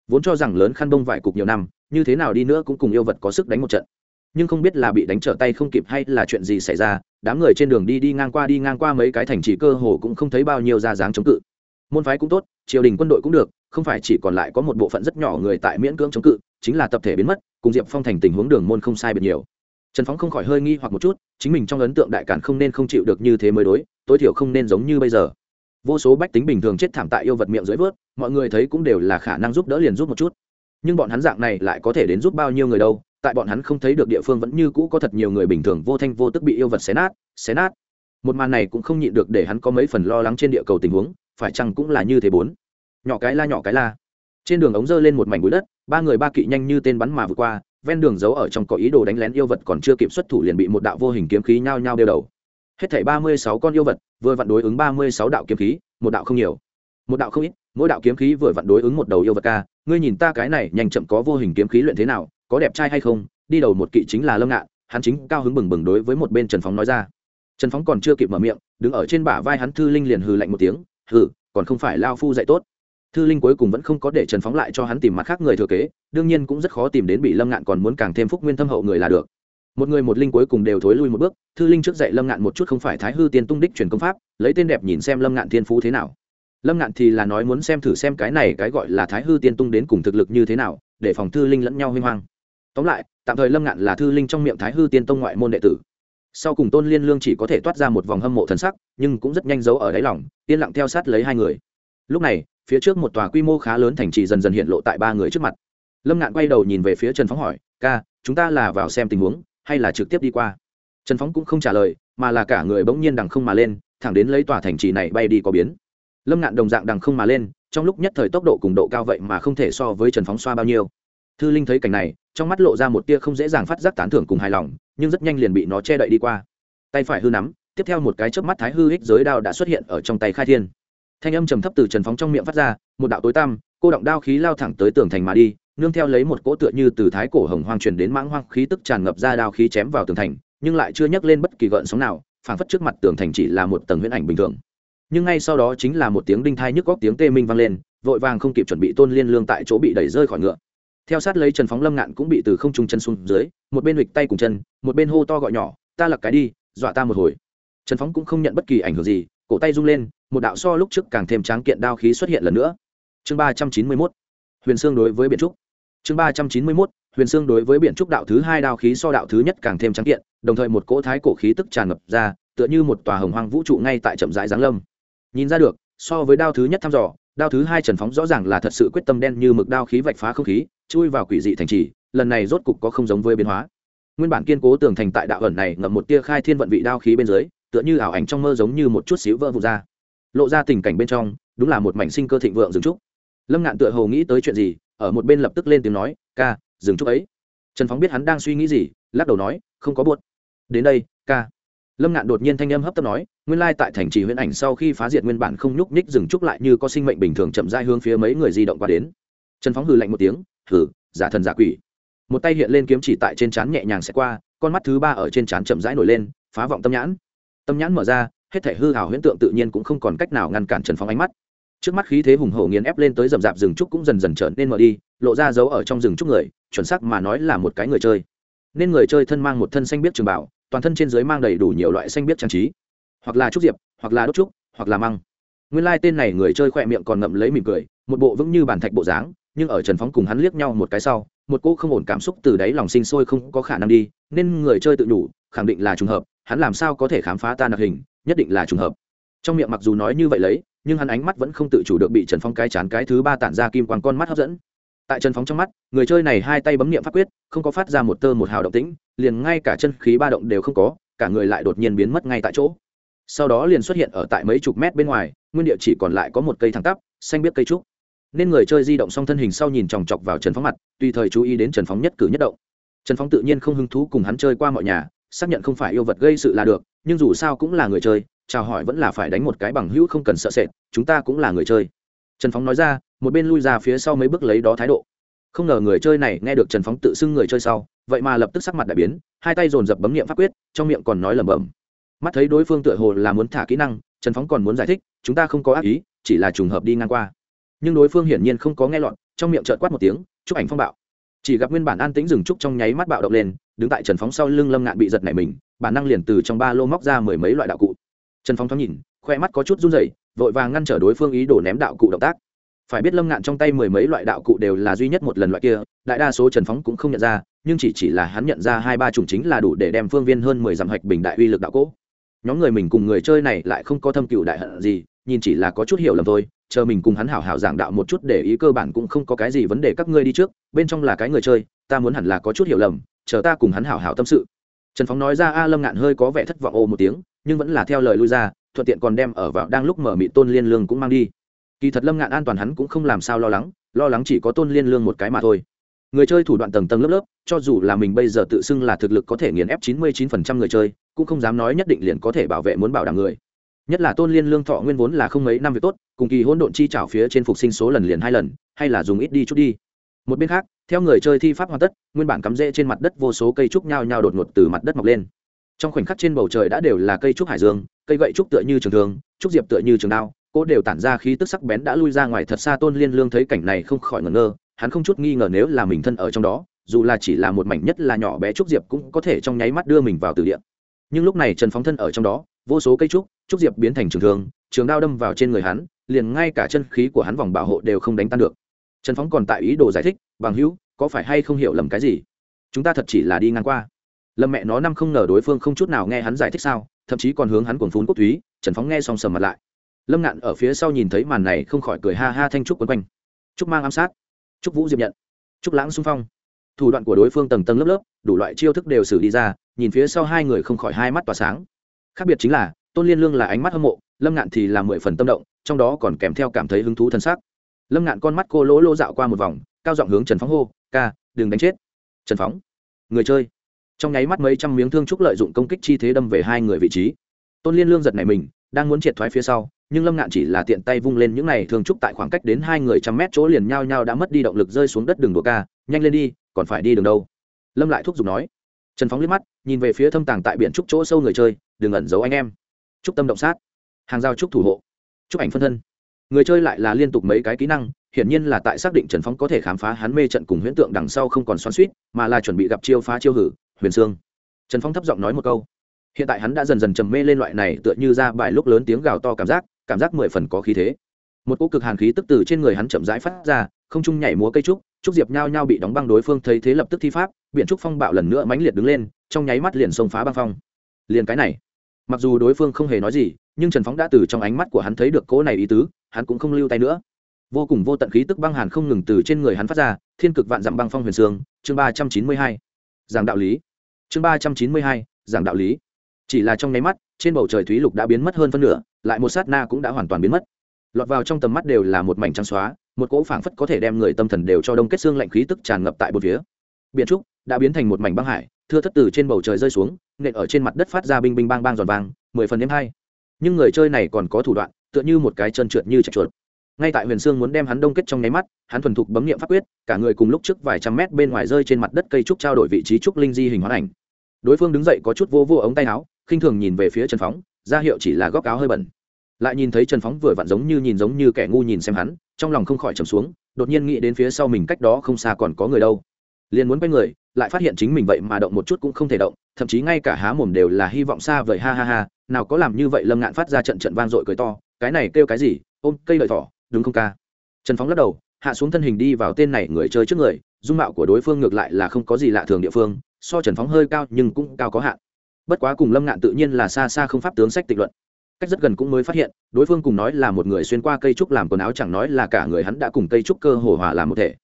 Vốn cho rằng lớn khăn bông vải cục nhiều năm, như thế nào đi nữa cũng cùng yêu vật có sức đánh một trận. Nhưng không biết là bị đánh trở tay không kịp hay là chuyện gì xảy ra, đám người trên đường đi đi ngang qua đi ngang qua mấy cái thành trì cơ hồ cũng không thấy bao nhiêu ra dáng chống cự. Môn phái cũng tốt, triều đình quân đội cũng được, không phải chỉ còn lại có một bộ phận rất nhỏ người tại miễn cưỡng chống cự chính là tập thể biến mất, cùng diệp phong thành tình huống đường môn không sai biệt nhiều. Trần phóng không khỏi hơi nghi hoặc một chút, chính mình trong ấn tượng đại cản không nên không chịu được như thế mới đối, tối thiểu không nên giống như bây giờ. Vô số bách tính bình thường chết thảm tại yêu vật miệng dưới vớt, mọi người thấy cũng đều là khả năng giúp đỡ liền giúp một chút. Nhưng bọn hắn dạng này lại có thể đến giúp bao nhiêu người đâu, tại bọn hắn không thấy được địa phương vẫn như cũ có thật nhiều người bình thường vô thanh vô tức bị yêu vật xé nát xé nát. Một màn này cũng không nhịn được để hắn có mấy phần lo lắng trên địa cầu tình huống, phải chăng cũng là như thế bốn? Nhỏ cái la, nhỏ cái la trên đường ống dơ lên một mảnh bụi đất, ba người ba kỵ nhanh như tên bắn mà vượt qua, ven đường giấu ở trong có ý đồ đánh lén yêu vật còn chưa kịp xuất thủ liền bị một đạo vô hình kiếm khí nhao nhao đeo đầu. Hết thảy ba mươi sáu con yêu vật vừa vặn đối ứng ba mươi sáu đạo kiếm khí, một đạo không nhiều. Một đạo không ít, mỗi đạo kiếm khí vừa vặn đối ứng một đầu yêu vật ca. Ngươi nhìn ta cái này, nhanh chậm có vô hình kiếm khí luyện thế nào, có đẹp trai hay không? Đi đầu một kỵ chính là lâm ngạn, hắn chính cao hứng bừng bừng đối với một bên trần phóng nói ra. Trần phóng còn chưa kịp mở miệng, đứng ở trên bả vai hắn thư linh liền hừ lạnh một tiếng, hừ, còn không phải lao phu dạy tốt thư linh cuối cùng vẫn không có để trần phóng lại cho hắn tìm mặt khác người thừa kế, đương nhiên cũng rất khó tìm đến bị lâm ngạn còn muốn càng thêm phúc nguyên thâm hậu người là được. Một người một linh cuối cùng đều thối lui một bước, thư linh trước dạy lâm ngạn một chút không phải thái hư tiên tung đích truyền công pháp, lấy tên đẹp nhìn xem lâm ngạn thiên phú thế nào. Lâm ngạn thì là nói muốn xem thử xem cái này cái gọi là thái hư tiên tung đến cùng thực lực như thế nào, để phòng thư linh lẫn nhau huy hoang tóm lại, tạm thời lâm ngạn là thư linh trong miệng thái hư tiên tông ngoại môn đệ tử. Sau cùng tôn liên lương chỉ có thể toát ra một vòng hâm mộ thần sắc, nhưng cũng rất nhanh giấu ở đáy lòng, yên lặng theo sát lấy hai người. Lúc này phía trước một tòa quy mô khá lớn thành trì dần dần hiện lộ tại ba người trước mặt. Lâm ngạn quay đầu nhìn về phía trần phóng hỏi, ca, chúng ta là vào xem tình huống, hay là trực tiếp đi qua? Trần phóng cũng không trả lời, mà là cả người bỗng nhiên đằng không mà lên, thẳng đến lấy tòa thành trì này bay đi có biến. Lâm ngạn đồng dạng đằng không mà lên, trong lúc nhất thời tốc độ cùng độ cao vậy mà không thể so với trần phóng xoa bao nhiêu. Thư linh thấy cảnh này, trong mắt lộ ra một tia không dễ dàng phát giác tán thưởng cùng hài lòng, nhưng rất nhanh liền bị nó che đậy đi qua. Tay phải hư nắm, tiếp theo một cái chớp mắt thái hư hích giới đao đã xuất hiện ở trong tay khai thiên thanh âm trầm thấp từ trần phóng trong miệng phát ra, một đạo tối tăm, cô động đao khí lao thẳng tới tường thành mà đi, nương theo lấy một cỗ tựa như từ thái cổ hồng hoang truyền đến mãng hoang khí tức tràn ngập ra đao khí chém vào tường thành, nhưng lại chưa nhấc lên bất kỳ gợn sóng nào, phảng phất trước mặt tường thành chỉ là một tầng huyễn ảnh bình thường. Nhưng ngay sau đó chính là một tiếng đinh thai nhức góc tiếng tê minh vang lên, vội vàng không kịp chuẩn bị tôn liên lương tại chỗ bị đẩy rơi khỏi ngựa. Theo sát lấy trần phóng lâm ngạn cũng bị từ không trung chân xuống dưới, một bên hịch tay cùng chân, một bên hô to gọi nhỏ, ta lặc cái đi, dọa ta một hồi. Trần phóng cũng không nhận bất kỳ ảnh hưởng gì cổ tay rung lên, một đạo so lúc trước càng thêm tráng kiện đao khí xuất hiện lần nữa. Chương ba trăm chín mươi mốt, huyền sương đối với biện trúc. Chương ba trăm chín mươi mốt, huyền sương đối với biện trúc đạo thứ hai đao khí so đạo thứ nhất càng thêm tráng kiện, đồng thời một cỗ thái cổ khí tức tràn ngập ra, tựa như một tòa hồng hoang vũ trụ ngay tại chậm rãi giáng lâm. Nhìn ra được, so với đao thứ nhất thăm dò, đao thứ hai trần phóng rõ ràng là thật sự quyết tâm đen như mực đao khí vạch phá không khí, chui vào quỷ dị thành trì, lần này rốt cục có không giống với biến hóa. Nguyên bản kiên cố tường thành tại đạo ẩn này ngậm một tia khai thiên vận vị đao khí bên dưới tựa như ảo ảnh trong mơ giống như một chút xíu vỡ vụt ra. Lộ ra tình cảnh bên trong, đúng là một mảnh sinh cơ thịnh vượng dừng trúc. Lâm ngạn tựa hồ nghĩ tới chuyện gì, ở một bên lập tức lên tiếng nói, ca dừng trúc ấy. Trần phóng biết hắn đang suy nghĩ gì, lắc đầu nói, không có buốt. Đến đây, ca. Lâm ngạn đột nhiên thanh âm hấp tấp nói, nguyên lai tại thành trì huyễn ảnh sau khi phá diệt nguyên bản không nhúc nhích dừng trúc lại như có sinh mệnh bình thường chậm dai hướng phía mấy người di động qua đến. Trần phóng hừ lạnh một tiếng, hừ, giả thần giả quỷ. Một tay hiện lên kiếm chỉ tại trên trán nhẹ nhàng sẽ qua, con mắt thứ ba ở trên trán chậm rãi nổi lên, phá vọng tâm nhãn tâm nhãn mở ra, hết thể hư hảo huyễn tượng tự nhiên cũng không còn cách nào ngăn cản trần phong ánh mắt. Trước mắt khí thế hùng hổ nghiền ép lên tới rậm rạp rừng trúc cũng dần dần trở nên mở đi, lộ ra dấu ở trong rừng trúc người, chuẩn sắc mà nói là một cái người chơi. Nên người chơi thân mang một thân xanh biết trường bảo, toàn thân trên dưới mang đầy đủ nhiều loại xanh biết trang trí. Hoặc là trúc diệp, hoặc là đốt trúc, hoặc là măng. Nguyên lai、like、tên này người chơi khỏe miệng còn ngậm lấy mỉm cười, một bộ vững như bàn thạch bộ dáng, nhưng ở trần phóng cùng hắn liếc nhau một cái sau, một cô không ổn cảm xúc từ đáy lòng sinh sôi không có khả năng đi, nên người chơi tự đủ khẳng định là trùng hợp hắn làm sao có thể khám phá ta nạc hình, nhất định là trùng hợp. Trong miệng mặc dù nói như vậy lấy, nhưng hắn ánh mắt vẫn không tự chủ được bị trần phong cái chán cái thứ ba tản ra kim quang con mắt hấp dẫn. Tại trần phóng trong mắt, người chơi này hai tay bấm nghiệm pháp quyết, không có phát ra một tơ một hào động tĩnh, liền ngay cả chân khí ba động đều không có, cả người lại đột nhiên biến mất ngay tại chỗ. Sau đó liền xuất hiện ở tại mấy chục mét bên ngoài, nguyên địa chỉ còn lại có một cây thẳng tắp, xanh biết cây trúc. Nên người chơi di động xong thân hình sau nhìn chòng chọc vào trần phóng mặt, tùy thời chú ý đến trần phóng nhất cử nhất động. Trần phóng tự nhiên không hứng thú cùng hắn chơi qua mọi nhà xác nhận không phải yêu vật gây sự là được, nhưng dù sao cũng là người chơi, chào hỏi vẫn là phải đánh một cái bằng hữu không cần sợ sệt, chúng ta cũng là người chơi. Trần phóng nói ra, một bên lui ra phía sau mấy bước lấy đó thái độ. Không ngờ người chơi này nghe được trần phóng tự xưng người chơi sau, vậy mà lập tức sắc mặt đại biến, hai tay dồn dập bấm nghiệm pháp quyết, trong miệng còn nói lẩm bẩm. Mắt thấy đối phương tựa hồ là muốn thả kỹ năng, trần phóng còn muốn giải thích, chúng ta không có ác ý, chỉ là trùng hợp đi ngang qua. Nhưng đối phương hiển nhiên không có nghe lọt, trong miệng trợt quát một tiếng, chụp ảnh phong bạo. Chỉ gặp nguyên bản an tĩnh dừng trúc trong nháy mắt bạo động lên đứng tại trần phóng sau lưng lâm ngạn bị giật nảy mình, bản năng liền từ trong ba lô móc ra mười mấy loại đạo cụ. Trần phóng thoáng nhìn, khoe mắt có chút run rẩy, vội vàng ngăn trở đối phương ý đổ ném đạo cụ động tác. Phải biết lâm ngạn trong tay mười mấy loại đạo cụ đều là duy nhất một lần loại kia, đại đa số trần phóng cũng không nhận ra, nhưng chỉ chỉ là hắn nhận ra hai ba chủng chính là đủ để đem phương viên hơn mười dặm hạch bình đại uy lực đạo cỗ. Nhóm người mình cùng người chơi này lại không có thâm cựu đại hận gì, nhìn chỉ là có chút hiểu lầm thôi, chờ mình cùng hắn hảo hảo giảng đạo một chút để ý cơ bản cũng không có cái gì vấn đề các ngươi đi trước, bên trong là cái người chơi, ta muốn hẳn là có chút hiểu lầm chờ ta cùng hắn hảo hảo tâm sự. Trần phóng nói ra, a lâm ngạn hơi có vẻ thất vọng ô một tiếng, nhưng vẫn là theo lời lui ra, thuận tiện còn đem ở vào đang lúc mở mị tôn liên lương cũng mang đi. Kỳ thật lâm ngạn an toàn hắn cũng không làm sao lo lắng lo lắng chỉ có tôn liên lương một cái mà thôi. Người chơi thủ đoạn tầng tầng lớp lớp, cho dù là mình bây giờ tự xưng là thực lực có thể nghiền ép chín mươi chín phần trăm người chơi, cũng không dám nói nhất định liền có thể bảo vệ muốn bảo đảm người. Nhất là tôn liên lương thọ nguyên vốn là không mấy năm việc tốt, cùng kỳ hỗn độn chi trảo phía trên phục sinh số lần liền hai lần, hay là dùng ít đi chút đi một bên khác, theo người chơi thi pháp hoàn tất, nguyên bản cắm rễ trên mặt đất vô số cây trúc nhao nhao đột ngột từ mặt đất mọc lên. Trong khoảnh khắc trên bầu trời đã đều là cây trúc hải dương, cây gậy trúc tựa như trường thường trúc diệp tựa như trường đao cô đều tản ra khí tức sắc bén đã lui ra ngoài thật xa tôn liên lương thấy cảnh này không khỏi ngẩn ngơ, hắn không chút nghi ngờ nếu là mình thân ở trong đó, dù là chỉ là một mảnh nhất là nhỏ bé trúc diệp cũng có thể trong nháy mắt đưa mình vào từ địa. Nhưng lúc này trần phóng thân ở trong đó, vô số cây trúc trúc diệp biến thành trường thường trường đao đâm vào trên người hắn, liền ngay cả chân khí của hắn vòng bảo hộ đều không đánh tan được trần phóng còn tại ý đồ giải thích, bằng hữu, có phải hay không hiểu lầm cái gì? Chúng ta thật chỉ là đi ngang qua. Lâm mẹ nó năm không ngờ đối phương không chút nào nghe hắn giải thích sao, thậm chí còn hướng hắn cuồng phún quốc túy trần phóng nghe xong sầm mặt lại. Lâm ngạn ở phía sau nhìn thấy màn này không khỏi cười ha ha thanh trúc quấn quanh. Trúc mang ám sát trúc vũ diệp nhận trúc lãng xung phong. Thủ đoạn của đối phương tầng tầng lớp lớp, đủ loại chiêu thức đều xử đi ra, nhìn phía sau hai người không khỏi hai mắt tỏa sáng. Khác biệt chính là, tôn liên lương là ánh mắt hâm mộ, lâm ngạn thì là mười phần tâm động, trong đó còn kèm theo cảm thấy hứng thú thân xác lâm ngạn con mắt cô lỗ lỗ dạo qua một vòng, cao giọng hướng trần phóng hô, ca, đừng đánh chết. Trần phóng, người chơi. Trong nháy mắt mấy trăm miếng thương trúc lợi dụng công kích chi thế đâm về hai người vị trí. Tôn liên lương giật này mình, đang muốn triệt thoái phía sau, nhưng lâm ngạn chỉ là tiện tay vung lên những này thương trúc tại khoảng cách đến hai người trăm mét chỗ liền nhau nhau đã mất đi động lực rơi xuống đất đường đùa ca, nhanh lên đi, còn phải đi đường đâu? Lâm lại thúc giục nói. Trần phóng liếc mắt, nhìn về phía thâm tàng tại biển trúc chỗ sâu người chơi, đừng ẩn giấu anh em. Trúc tâm động sát. Hàng giao trúc thủ hộ. Trúc ảnh phân thân người chơi lại là liên tục mấy cái kỹ năng, hiển nhiên là tại xác định trần phóng có thể khám phá hắn mê trận cùng huyễn tượng đằng sau không còn xoắn suýt mà là chuẩn bị gặp chiêu phá chiêu hử, huyền sương trần phóng thấp giọng nói một câu. Hiện tại hắn đã dần dần trầm mê lên loại này tựa như ra bài lúc lớn tiếng gào to cảm giác cảm giác mười phần có khí thế. Một cỗ cực hàn khí tức từ trên người hắn chậm rãi phát ra, không trung nhảy múa cây trúc trúc diệp nhao nhao bị đóng băng đối phương thấy thế lập tức thi pháp biện trúc phong bạo lần nữa mãnh liệt đứng lên, trong nháy mắt liền xông phá băng phong. Liền cái này, mặc dù đối phương không hề nói gì nhưng trần phóng đã từ trong ánh mắt của hắn thấy được cỗ này ý tứ, hắn cũng không lưu tay nữa. Vô cùng vô tận khí tức băng hàn không ngừng từ trên người hắn phát ra, thiên cực vạn dặm băng phong huyền sương, chương ba trăm chín mươi hai. Giảng đạo lý. Chương ba trăm chín mươi hai, giảng đạo lý. Chỉ là trong nháy mắt, trên bầu trời thúy lục đã biến mất hơn phân nửa, lại một sát na cũng đã hoàn toàn biến mất. Lọt vào trong tầm mắt đều là một mảnh trắng xóa, một cỗ phảng phất có thể đem người tâm thần đều cho đông kết xương lạnh khí tức tràn ngập tại bốn phía. Biển trúc đã biến thành một mảnh băng hải, thưa thất từ trên bầu trời rơi xuống, nện ở trên mặt đất phát ra binh binh bang bang giòn vàng mười phần đêm hai nhưng người chơi này còn có thủ đoạn, tựa như một cái chân trượt như chạy chuột. Ngay tại huyền sương muốn đem hắn đông kết trong nháy mắt, hắn thuần thục bấm nghiệm pháp quyết, cả người cùng lúc trước vài trăm mét bên ngoài rơi trên mặt đất cây trúc trao đổi vị trí trúc linh di hình hóa ảnh. Đối phương đứng dậy có chút vô vô ống tay áo, khinh thường nhìn về phía trần phóng, ra hiệu chỉ là góc áo hơi bẩn. Lại nhìn thấy trần phóng vừa vặn giống như nhìn giống như kẻ ngu nhìn xem hắn, trong lòng không khỏi trầm xuống, đột nhiên nghĩ đến phía sau mình cách đó không xa còn có người đâu. Liền muốn quay người, lại phát hiện chính mình vậy mà động một chút cũng không thể động, thậm chí ngay cả há mồm đều là hy vọng xa vời, ha ha ha nào có làm như vậy lâm ngạn phát ra trận trận vang dội cười to, cái này kêu cái gì, ôm cây lợi thỏ, đúng không ca? Trần phóng lắc đầu, hạ xuống thân hình đi vào tên này người chơi trước người, dung mạo của đối phương ngược lại là không có gì lạ thường địa phương, so trần phóng hơi cao nhưng cũng cao có hạn. Bất quá cùng lâm ngạn tự nhiên là xa xa không pháp tướng sách tịch luận. Cách rất gần cũng mới phát hiện, đối phương cùng nói là một người xuyên qua cây trúc làm quần áo chẳng nói là cả người hắn đã cùng cây trúc cơ hồ hòa làm một thể.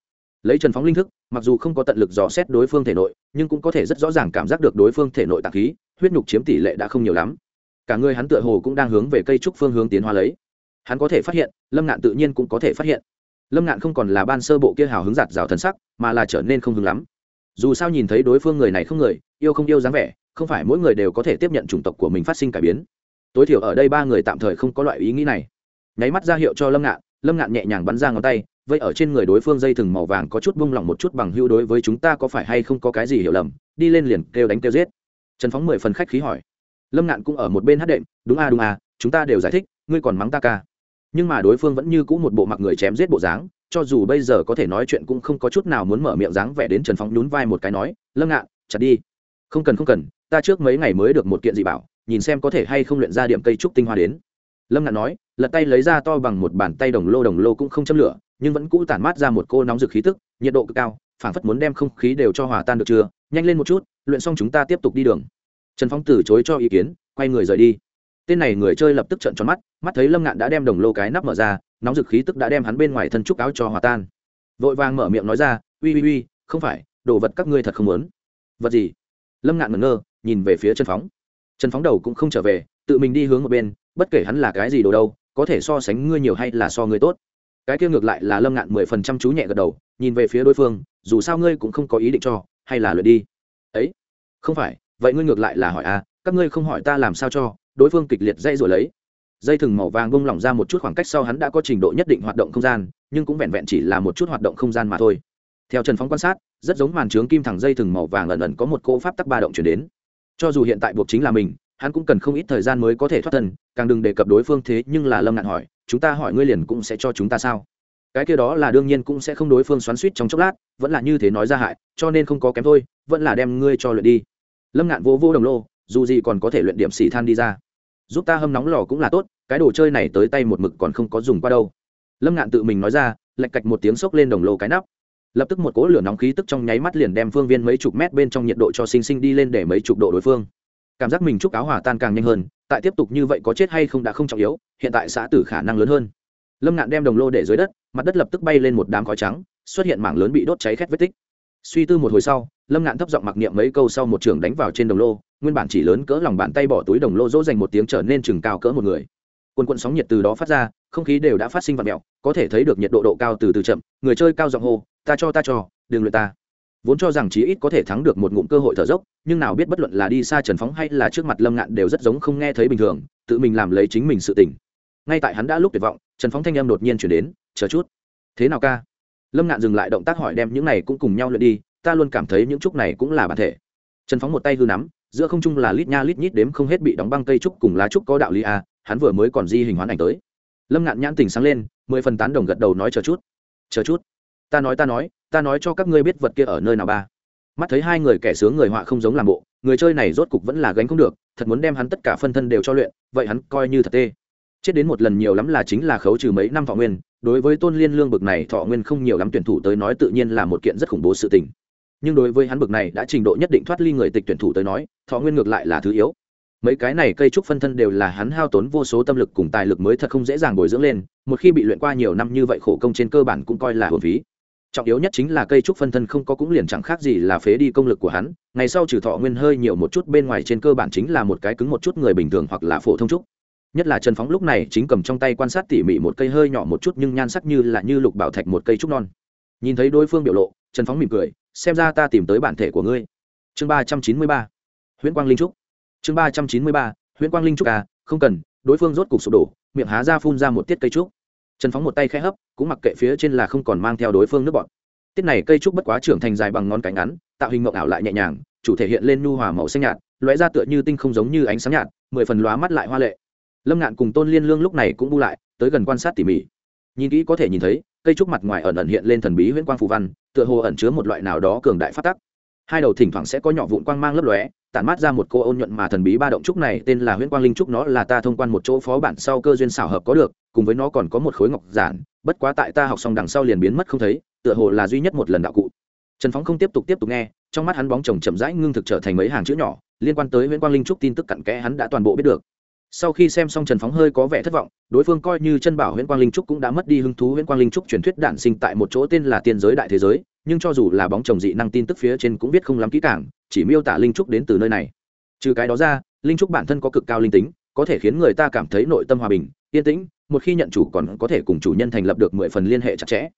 Lấy trần phóng linh thức, mặc dù không có tận lực dò xét đối phương thể nội, nhưng cũng có thể rất rõ ràng cảm giác được đối phương thể nội tạc khí, huyết nhục chiếm tỷ lệ đã không nhiều lắm cả người hắn tựa hồ cũng đang hướng về cây trúc phương hướng tiến hóa lấy. Hắn có thể phát hiện, lâm ngạn tự nhiên cũng có thể phát hiện. Lâm ngạn không còn là ban sơ bộ kia hào hứng giạt rào thần sắc, mà là trở nên không hứng lắm. Dù sao nhìn thấy đối phương người này không người, yêu không yêu dáng vẻ, không phải mỗi người đều có thể tiếp nhận chủng tộc của mình phát sinh cải biến. Tối thiểu ở đây ba người tạm thời không có loại ý nghĩ này. Nháy mắt ra hiệu cho lâm ngạn lâm ngạn nhẹ nhàng bắn ra ngón tay, vậy ở trên người đối phương dây thừng màu vàng có chút bung lỏng một chút bằng hữu đối với chúng ta có phải hay không có cái gì hiểu lầm, đi lên liền kêu đánh kêu giết. Trần phóng mười phần khách khí hỏi lâm ngạn cũng ở một bên hát đệm đúng a à, đúng a à, chúng ta đều giải thích ngươi còn mắng ta ca. Nhưng mà đối phương vẫn như cũ một bộ mặc người chém giết bộ dáng cho dù bây giờ có thể nói chuyện cũng không có chút nào muốn mở miệng dáng vẻ đến trần phóng nhún vai một cái nói lâm ngạn chặt đi. Không cần không cần ta trước mấy ngày mới được một kiện dị bảo nhìn xem có thể hay không luyện ra điểm cây trúc tinh hoa đến. Lâm ngạn nói lật tay lấy ra to bằng một bàn tay đồng lô đồng lô cũng không châm lửa nhưng vẫn cũ tản mát ra một cô nóng rực khí tức nhiệt độ cực cao phảng phất muốn đem không khí đều cho hòa tan được chưa? Nhanh lên một chút luyện xong chúng ta tiếp tục đi đường trần phong từ chối cho ý kiến, quay người rời đi. Tên này người chơi lập tức trợn tròn mắt mắt thấy lâm ngạn đã đem đồng lô cái nắp mở ra, nóng rực khí tức đã đem hắn bên ngoài thân trúc áo cho hòa tan. Vội vàng mở miệng nói ra, uy uy uy, không phải, đồ vật các ngươi thật không muốn. Vật gì? Lâm ngạn ngẩn ngơ, nhìn về phía trần phóng trần phóng đầu cũng không trở về, tự mình đi hướng một bên, bất kể hắn là cái gì đồ đâu, có thể so sánh ngươi nhiều hay là so ngươi tốt. Cái kia ngược lại là lâm ngạn mười phần trăm chú nhẹ gật đầu, nhìn về phía đối phương, dù sao ngươi cũng không có ý định cho, hay là luyện đi. Ấy, không phải vậy ngươi ngược lại là hỏi a à, các ngươi không hỏi ta làm sao cho? Đối phương kịch liệt dây rồi lấy. Dây thừng màu vàng bông lỏng ra một chút khoảng cách sau hắn đã có trình độ nhất định hoạt động không gian nhưng cũng vẹn vẹn chỉ là một chút hoạt động không gian mà thôi. Theo trần phóng quan sát rất giống màn trướng kim thẳng dây thừng màu vàng ẩn ẩn có một cỗ pháp tắc ba động chuyển đến. Cho dù hiện tại buộc chính là mình hắn cũng cần không ít thời gian mới có thể thoát thân càng đừng đề cập đối phương thế nhưng là lâm ngạn hỏi chúng ta hỏi ngươi liền cũng sẽ cho chúng ta sao? Cái kia đó là đương nhiên cũng sẽ không đối phương xoắn suýt trong chốc lát vẫn là như thế nói ra hại cho nên không có kém thôi vẫn là đem ngươi cho luyện đi lâm ngạn vô vô đồng lô, dù gì còn có thể luyện điểm xỉ than đi ra. Giúp ta hâm nóng lò cũng là tốt, cái đồ chơi này tới tay một mực còn không có dùng qua đâu. Lâm ngạn tự mình nói ra, lạch cạch một tiếng xốc lên đồng lô cái nắp. Lập tức một cỗ lửa nóng khí tức trong nháy mắt liền đem phương viên mấy chục mét bên trong nhiệt độ cho sinh sinh đi lên để mấy chục độ đối phương. Cảm giác mình chúc áo hỏa tan càng nhanh hơn, tại tiếp tục như vậy có chết hay không đã không trọng yếu, hiện tại xã tử khả năng lớn hơn. Lâm ngạn đem đồng lô để dưới đất, mặt đất lập tức bay lên một đám khói trắng, xuất hiện mảng lớn bị đốt cháy khét vết tích suy tư một hồi sau, lâm ngạn thấp giọng mặc niệm mấy câu sau một trường đánh vào trên đồng lô, nguyên bản chỉ lớn cỡ lòng bàn tay bỏ túi đồng lô dỗ dành một tiếng trở nên chừng cao cỡ một người. Quần quận sóng nhiệt từ đó phát ra, không khí đều đã phát sinh vật mẹo có thể thấy được nhiệt độ độ cao từ từ chậm, người chơi cao giọng hô, ta cho ta cho, đừng luyện ta. Vốn cho rằng chí ít có thể thắng được một ngụm cơ hội thở dốc, nhưng nào biết bất luận là đi xa trần phóng hay là trước mặt lâm ngạn đều rất giống không nghe thấy bình thường, tự mình làm lấy chính mình sự tỉnh ngay tại hắn đã lúc tuyệt vọng, trần phóng thanh em đột nhiên chuyển đến, chờ chút. Thế nào ca? Lâm ngạn dừng lại động tác hỏi đem những này cũng cùng nhau luyện đi, ta luôn cảm thấy những trúc này cũng là bản thể. Trần phóng một tay hư nắm, giữa không trung là lít nha lít nhít đếm không hết bị đóng băng cây trúc cùng lá trúc có đạo lý a, hắn vừa mới còn di hình hoán ảnh tới. Lâm ngạn nhãn tình sáng lên, mười phần tán đồng gật đầu nói, chờ chút chờ chút. Ta nói ta nói ta nói cho các ngươi biết vật kia ở nơi nào ba. Mắt thấy hai người kẻ sướng người họa không giống làm bộ, người chơi này rốt cục vẫn là gánh không được, thật muốn đem hắn tất cả phân thân đều cho luyện, vậy hắn coi như thật tê chết đến một lần nhiều lắm là chính là khấu trừ mấy năm thọ nguyên, đối với tôn liên lương bực này thọ nguyên không nhiều lắm tuyển thủ tới nói tự nhiên là một kiện rất khủng bố sự tình. Nhưng đối với hắn bực này đã trình độ nhất định thoát ly người tịch tuyển thủ tới nói, thọ nguyên ngược lại là thứ yếu. Mấy cái này cây trúc phân thân đều là hắn hao tốn vô số tâm lực cùng tài lực mới thật không dễ dàng bồi dưỡng lên, một khi bị luyện qua nhiều năm như vậy khổ công trên cơ bản cũng coi là hồn phí. Trọng yếu nhất chính là cây trúc phân thân không có cũng liền chẳng khác gì là phế đi công lực của hắn, ngày sau trừ thọ nguyên hơi nhiều một chút bên ngoài trên cơ bản chính là một cái cứng một chút người bình thường hoặc là phổ thông trúc nhất là trần phóng lúc này chính cầm trong tay quan sát tỉ mỉ một cây hơi nhỏ một chút nhưng nhan sắc như là như lục bảo thạch một cây trúc non. Nhìn thấy đối phương biểu lộ, trần phóng mỉm cười, xem ra ta tìm tới bản thể của ngươi. Chương ba trăm chín mươi ba. Huyễn quang linh trúc. Chương ba trăm chín mươi ba, huyễn quang linh trúc à không cần, đối phương rốt cục sụp đổ, miệng há ra phun ra một tiết cây trúc. Trần phóng một tay khẽ hấp, cũng mặc kệ phía trên là không còn mang theo đối phương nước bọt. Tiết này cây trúc bất quá trưởng thành dài bằng ngón cánh ngắn, tạo hình mộng ảo lại nhẹ nhàng, chủ thể hiện lên nhu hòa màu xanh nhạt, lóe ra tựa như tinh không giống như ánh sáng nhạt, mười phần lóa mắt lại hoa lệ lâm ngạn cùng tôn liên lương lúc này cũng bu lại, tới gần quan sát tỉ mỉ. Nhìn kỹ có thể nhìn thấy, cây trúc mặt ngoài ẩn ẩn hiện lên thần bí huyễn quang phù văn, tựa hồ ẩn chứa một loại nào đó cường đại phát tắc. Hai đầu thỉnh thoảng sẽ có nhỏ vụn quang mang lấp lóe, tản mát ra một cô ôn nhuận mà thần bí ba động trúc này, tên là huyễn quang linh trúc nó là ta thông quan một chỗ phó bản sau cơ duyên xảo hợp có được, cùng với nó còn có một khối ngọc giản, bất quá tại ta học xong đằng sau liền biến mất không thấy, tựa hồ là duy nhất một lần đạo cụ. Trần phóng không tiếp tục tiếp tục nghe, trong mắt hắn bóng chồng chậm rãi ngưng thực trở thành mấy hàng chữ nhỏ, liên quan tới huyễn quang linh trúc tin tức cặn kẽ hắn đã toàn bộ biết được sau khi xem xong trần phóng hơi có vẻ thất vọng, đối phương coi như chân bảo huyễn quang linh trúc cũng đã mất đi hứng thú. Huyễn quang linh trúc truyền thuyết đản sinh tại một chỗ tên là tiên giới đại thế giới, nhưng cho dù là bóng chồng dị năng tin tức phía trên cũng biết không lắm kỹ cảng chỉ miêu tả linh trúc đến từ nơi này. Trừ cái đó ra, linh trúc bản thân có cực cao linh tính, có thể khiến người ta cảm thấy nội tâm hòa bình, yên tĩnh, một khi nhận chủ còn có thể cùng chủ nhân thành lập được mười phần liên hệ chặt chẽ.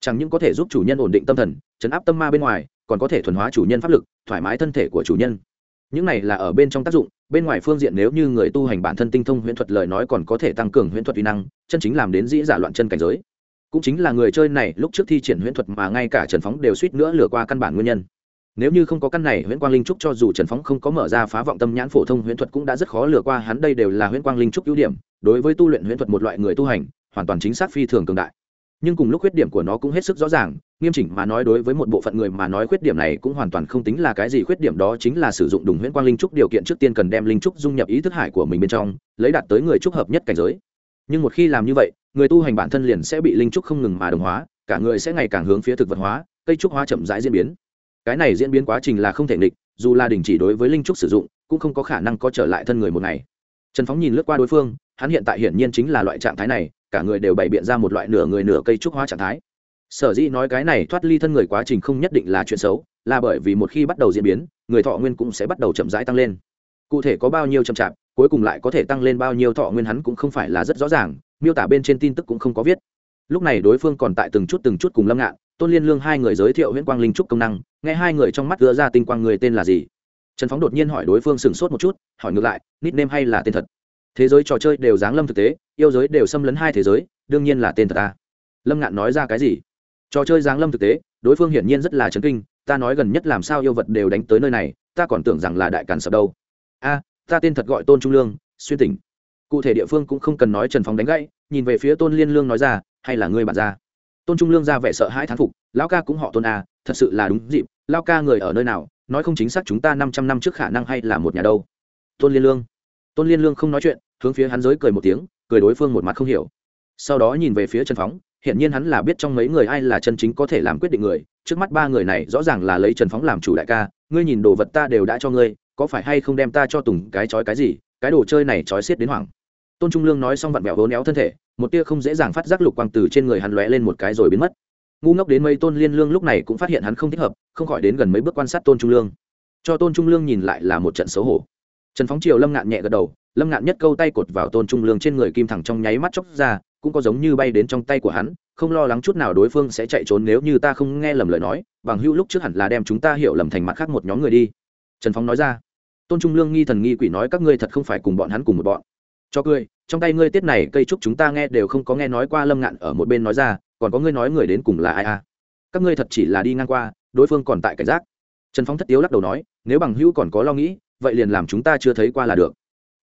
Chẳng những có thể giúp chủ nhân ổn định tâm thần, chấn áp tâm ma bên ngoài, còn có thể thuần hóa chủ nhân pháp lực, thoải mái thân thể của chủ nhân những này là ở bên trong tác dụng, bên ngoài phương diện nếu như người tu hành bản thân tinh thông huyễn thuật lời nói còn có thể tăng cường huyễn thuật uy năng, chân chính làm đến dĩ giả loạn chân cảnh giới. Cũng chính là người chơi này lúc trước thi triển huyễn thuật mà ngay cả trần phóng đều suýt nữa lừa qua căn bản nguyên nhân. Nếu như không có căn này, huyễn quang linh trúc cho dù trần phóng không có mở ra phá vọng tâm nhãn phổ thông huyễn thuật cũng đã rất khó lừa qua, hắn đây đều là huyễn quang linh trúc ưu điểm, đối với tu luyện huyễn thuật một loại người tu hành, hoàn toàn chính xác phi thường cường đại. Nhưng cùng lúc khuyết điểm của nó cũng hết sức rõ ràng nghiêm chỉnh mà nói đối với một bộ phận người mà nói khuyết điểm này cũng hoàn toàn không tính là cái gì khuyết điểm đó chính là sử dụng đùng huyễn quang linh trúc điều kiện trước tiên cần đem linh trúc dung nhập ý thức hải của mình bên trong, lấy đạt tới người trúc hợp nhất cảnh giới. Nhưng một khi làm như vậy, người tu hành bản thân liền sẽ bị linh trúc không ngừng mà đồng hóa, cả người sẽ ngày càng hướng phía thực vật hóa, cây trúc hóa chậm rãi diễn biến. Cái này diễn biến quá trình là không thể nghịch, dù là đình chỉ đối với linh trúc sử dụng, cũng không có khả năng có trở lại thân người một ngày. Trần phóng nhìn lướt qua đối phương, hắn hiện tại hiển nhiên chính là loại trạng thái này, cả người đều bày biện ra một loại nửa người nửa cây trúc hóa trạng thái sở dĩ nói cái này thoát ly thân người quá trình không nhất định là chuyện xấu, là bởi vì một khi bắt đầu diễn biến, người thọ nguyên cũng sẽ bắt đầu chậm rãi tăng lên. Cụ thể có bao nhiêu chậm chạp, cuối cùng lại có thể tăng lên bao nhiêu thọ nguyên hắn cũng không phải là rất rõ ràng, miêu tả bên trên tin tức cũng không có viết. Lúc này đối phương còn tại từng chút từng chút cùng lâm ngạn, tôn liên lương hai người giới thiệu huyễn quang linh trúc công năng, nghe hai người trong mắt gỡ ra tinh quang người tên là gì. Trần phóng đột nhiên hỏi đối phương sửng sốt một chút, hỏi ngược lại nít nêm hay là tên thật? Thế giới trò chơi đều giáng lâm thực tế, yêu giới đều xâm lấn hai thế giới, đương nhiên là tên thật ta. Lâm ngạn nói ra cái gì? Trò chơi giáng lâm thực tế, đối phương hiển nhiên rất là chấn kinh, ta nói gần nhất làm sao yêu vật đều đánh tới nơi này, ta còn tưởng rằng là đại càn sập đâu. A, ta tên thật gọi tôn trung lương, xuyên tỉnh. Cụ thể địa phương cũng không cần nói trần phóng đánh gãy, nhìn về phía tôn liên lương nói ra, hay là ngươi bạn ra? Tôn trung lương ra vẻ sợ hãi thán phục, lão ca cũng họ tôn a, thật sự là đúng dịp lao ca người ở nơi nào, nói không chính xác chúng ta năm trăm năm trước khả năng hay là một nhà đâu. Tôn liên lương. Tôn liên lương không nói chuyện, hướng phía hắn giới cười một tiếng, cười đối phương một mặt không hiểu. Sau đó nhìn về phía trần phóng hiện nhiên hắn là biết trong mấy người ai là chân chính có thể làm quyết định người. Trước mắt ba người này rõ ràng là lấy trần phóng làm chủ đại ca. Ngươi nhìn đồ vật ta đều đã cho ngươi, có phải hay không đem ta cho tùng cái chói cái gì? Cái đồ chơi này chói xiết đến hoảng. Tôn trung lương nói xong vặn vẹo hố néo thân thể, một tia không dễ dàng phát giác lục quang từ trên người hắn lóe lên một cái rồi biến mất. Ngu ngốc đến mấy tôn liên lương lúc này cũng phát hiện hắn không thích hợp, không khỏi đến gần mấy bước quan sát tôn trung lương. Cho tôn trung lương nhìn lại là một trận xấu hổ. Trần phóng triều lâm ngạn nhẹ gật đầu lâm ngạn nhất câu tay cột vào tôn trung lương trên người kim thẳng trong nháy mắt chóc ra, cũng có giống như bay đến trong tay của hắn, không lo lắng chút nào đối phương sẽ chạy trốn nếu như ta không nghe lầm lời nói, bằng hữu lúc trước hẳn là đem chúng ta hiểu lầm thành mặt khác một nhóm người đi. Trần phóng nói ra. Tôn trung lương nghi thần nghi quỷ nói các ngươi thật không phải cùng bọn hắn cùng một bọn. Cho cười, trong tay ngươi tiết này cây trúc chúng ta nghe đều không có nghe nói qua, lâm ngạn ở một bên nói ra, còn có ngươi nói người đến cùng là ai à? Các ngươi thật chỉ là đi ngang qua, đối phương còn tại cảnh giác. Trần phóng thất tiếu lắc đầu nói, nếu bằng hữu còn có lo nghĩ, vậy liền làm chúng ta chưa thấy qua là được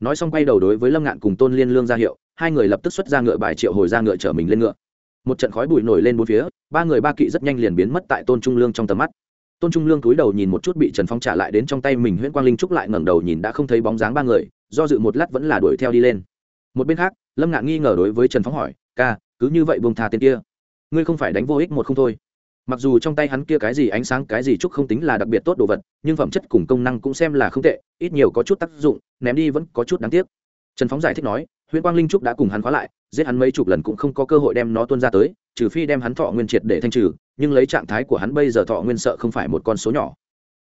nói xong quay đầu đối với lâm ngạn cùng tôn liên lương ra hiệu, hai người lập tức xuất ra ngựa bài triệu hồi ra ngựa chở mình lên ngựa. Một trận khói bụi nổi lên bốn phía, ba người ba kỵ rất nhanh liền biến mất tại tôn trung lương trong tầm mắt. Tôn trung lương túi đầu nhìn một chút bị trần phong trả lại đến trong tay mình nguyễn quang linh trúc lại ngẩng đầu nhìn đã không thấy bóng dáng ba người, do dự một lát vẫn là đuổi theo đi lên. Một bên khác, lâm ngạn nghi ngờ đối với trần phong hỏi, ca, cứ như vậy buông thà tên kia, ngươi không phải đánh vô ích một không thôi mặc dù trong tay hắn kia cái gì ánh sáng, cái gì trúc không tính là đặc biệt tốt đồ vật, nhưng phẩm chất cùng công năng cũng xem là không tệ, ít nhiều có chút tác dụng, ném đi vẫn có chút đáng tiếc. Trần phóng giải thích nói, huyễn quang linh trúc đã cùng hắn khóa lại, giết hắn mấy chục lần cũng không có cơ hội đem nó tuôn ra tới, trừ phi đem hắn thọ nguyên triệt để thanh trừ, nhưng lấy trạng thái của hắn bây giờ thọ nguyên sợ không phải một con số nhỏ.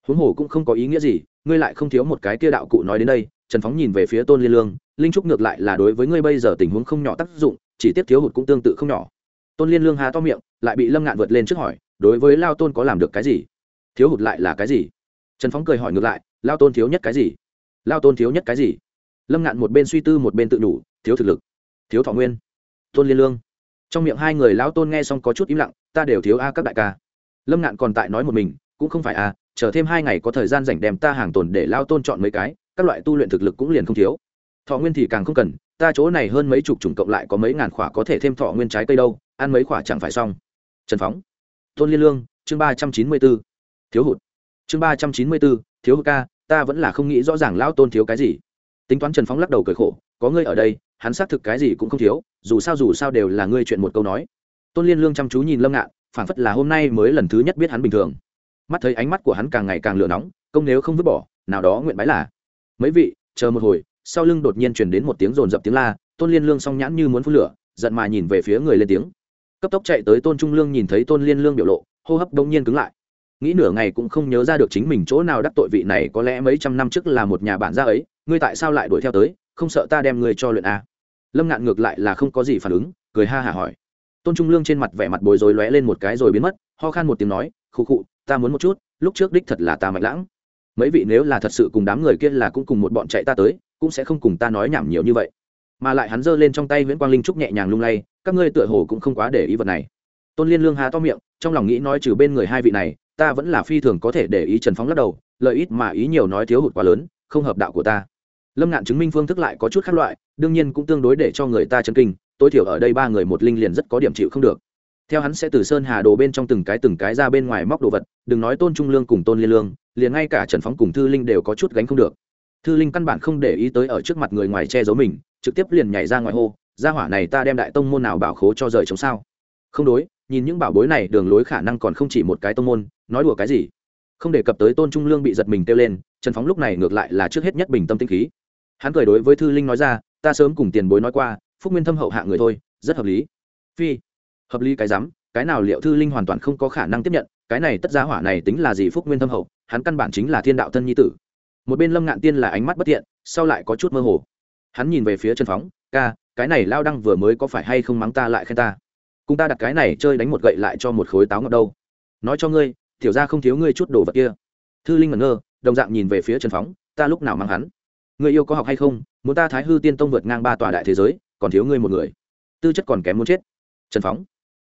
Huống hồ cũng không có ý nghĩa gì, ngươi lại không thiếu một cái kia đạo cụ nói đến đây, trần phóng nhìn về phía tôn liên lương, linh trúc ngược lại là đối với ngươi bây giờ tình huống không nhỏ tác dụng, chỉ tiếp thiếu hụt cũng tương tự không nhỏ. Tôn liên lương há to miệng, lại bị lâm ngạn vượt lên trước hỏi đối với lao tôn có làm được cái gì? Thiếu hụt lại là cái gì? Trần phóng cười hỏi ngược lại, lao tôn thiếu nhất cái gì? Lao tôn thiếu nhất cái gì? Lâm ngạn một bên suy tư một bên tự đủ thiếu thực lực, thiếu thọ nguyên, tôn liên lương. Trong miệng hai người lão tôn nghe xong có chút im lặng, ta đều thiếu a các đại ca. Lâm ngạn còn tại nói một mình, cũng không phải a, chờ thêm hai ngày có thời gian dành đem ta hàng tồn để lao tôn chọn mấy cái, các loại tu luyện thực lực cũng liền không thiếu. Thọ nguyên thì càng không cần, ta chỗ này hơn mấy chục chủng cộng lại có mấy ngàn khỏa có thể thêm thọ nguyên trái cây đâu, ăn mấy khỏa chẳng phải xong. Trần phóng tôn liên lương, chương ba trăm chín mươi b ố thiếu hụt. Chương ba trăm chín mươi b ố thiếu hụt ca, ta vẫn là không nghĩ rõ ràng lão tôn thiếu cái gì. Tính toán trần phóng lắc đầu cười khổ, có ngươi ở đây, hắn xác thực cái gì cũng không thiếu, dù sao dù sao đều là ngươi chuyện một câu nói. Tôn liên lương chăm chú nhìn lâm ngạn, phảng phất là hôm nay mới lần thứ nhất biết hắn bình thường. Mắt thấy ánh mắt của hắn càng ngày càng lửa nóng, công nếu không vứt bỏ, nào đó nguyện bái là. Mấy vị, chờ một hồi, sau lưng đột nhiên truyền đến một tiếng rồn rập tiếng la, tôn liên lương song nhãn như muốn phun lửa, giận mà nhìn về phía người lên tiếng cấp tốc chạy tới tôn trung lương nhìn thấy tôn liên lương biểu lộ, hô hấp đông nhiên cứng lại. Nghĩ nửa ngày cũng không nhớ ra được chính mình chỗ nào đắc tội vị này có lẽ mấy trăm năm trước là một nhà bản gia ấy, ngươi tại sao lại đuổi theo tới, không sợ ta đem ngươi cho luyện a? Lâm ngạn ngược lại là không có gì phản ứng, cười ha hả hỏi. Tôn trung lương trên mặt vẻ mặt bồi rối lóe lên một cái rồi biến mất, ho khan một tiếng nói, khụ khụ, ta muốn một chút, lúc trước đích thật là ta mạnh lãng. Mấy vị nếu là thật sự cùng đám người kia là cũng cùng một bọn chạy ta tới, cũng sẽ không cùng ta nói nhảm nhiều như vậy mà lại hắn giơ lên trong tay nguyễn quang linh trúc nhẹ nhàng lung lay, các ngươi tựa hồ cũng không quá để ý vật này. Tôn liên lương há to miệng, trong lòng nghĩ nói trừ bên người hai vị này, ta vẫn là phi thường có thể để ý trần phóng lắc đầu, lợi ít mà ý nhiều nói thiếu hụt quá lớn, không hợp đạo của ta. Lâm ngạn chứng minh phương thức lại có chút khác loại, đương nhiên cũng tương đối để cho người ta chấn kinh, tối thiểu ở đây ba người một linh liền rất có điểm chịu không được. Theo hắn sẽ từ sơn hà đồ bên trong từng cái từng cái ra bên ngoài móc đồ vật, đừng nói tôn trung lương cùng tôn liên lương, liền ngay cả trần phóng cùng thư linh đều có chút gánh không được. Thư linh căn bản không để ý tới ở trước mặt người ngoài che giấu mình trực tiếp liền nhảy ra ngoài hô ra hỏa này ta đem đại tông môn nào bảo khố cho rời chống sao? Không đối, nhìn những bảo bối này, đường lối khả năng còn không chỉ một cái tông môn, nói đùa cái gì? Không đề cập tới tôn trung lương bị giật mình kêu lên, trần phóng lúc này ngược lại là trước hết nhất bình tâm tinh khí. Hắn cười đối với thư linh nói ra, ta sớm cùng tiền bối nói qua, phúc nguyên thâm hậu hạ người thôi, rất hợp lý. Phi, hợp lý cái rắm, cái nào liệu thư linh hoàn toàn không có khả năng tiếp nhận, cái này tất giá hỏa này tính là gì phúc nguyên thâm hậu, hắn căn bản chính là thiên đạo thân nhi tử. Một bên lâm ngạn tiên là ánh mắt bất thiện, sau lại có chút mơ hồ hắn nhìn về phía trần phóng, ca, cái này lao đăng vừa mới có phải hay không mắng ta lại khen ta? Cùng ta đặt cái này chơi đánh một gậy lại cho một khối táo ngọt đâu. Nói cho ngươi, tiểu ra không thiếu ngươi chút đồ vật kia. Thư linh ngẩn ngơ, đồng dạng nhìn về phía trần phóng, ta lúc nào mang hắn? Người yêu có học hay không? Muốn ta thái hư tiên tông vượt ngang ba tòa đại thế giới, còn thiếu ngươi một người. Tư chất còn kém muốn chết. Trần phóng,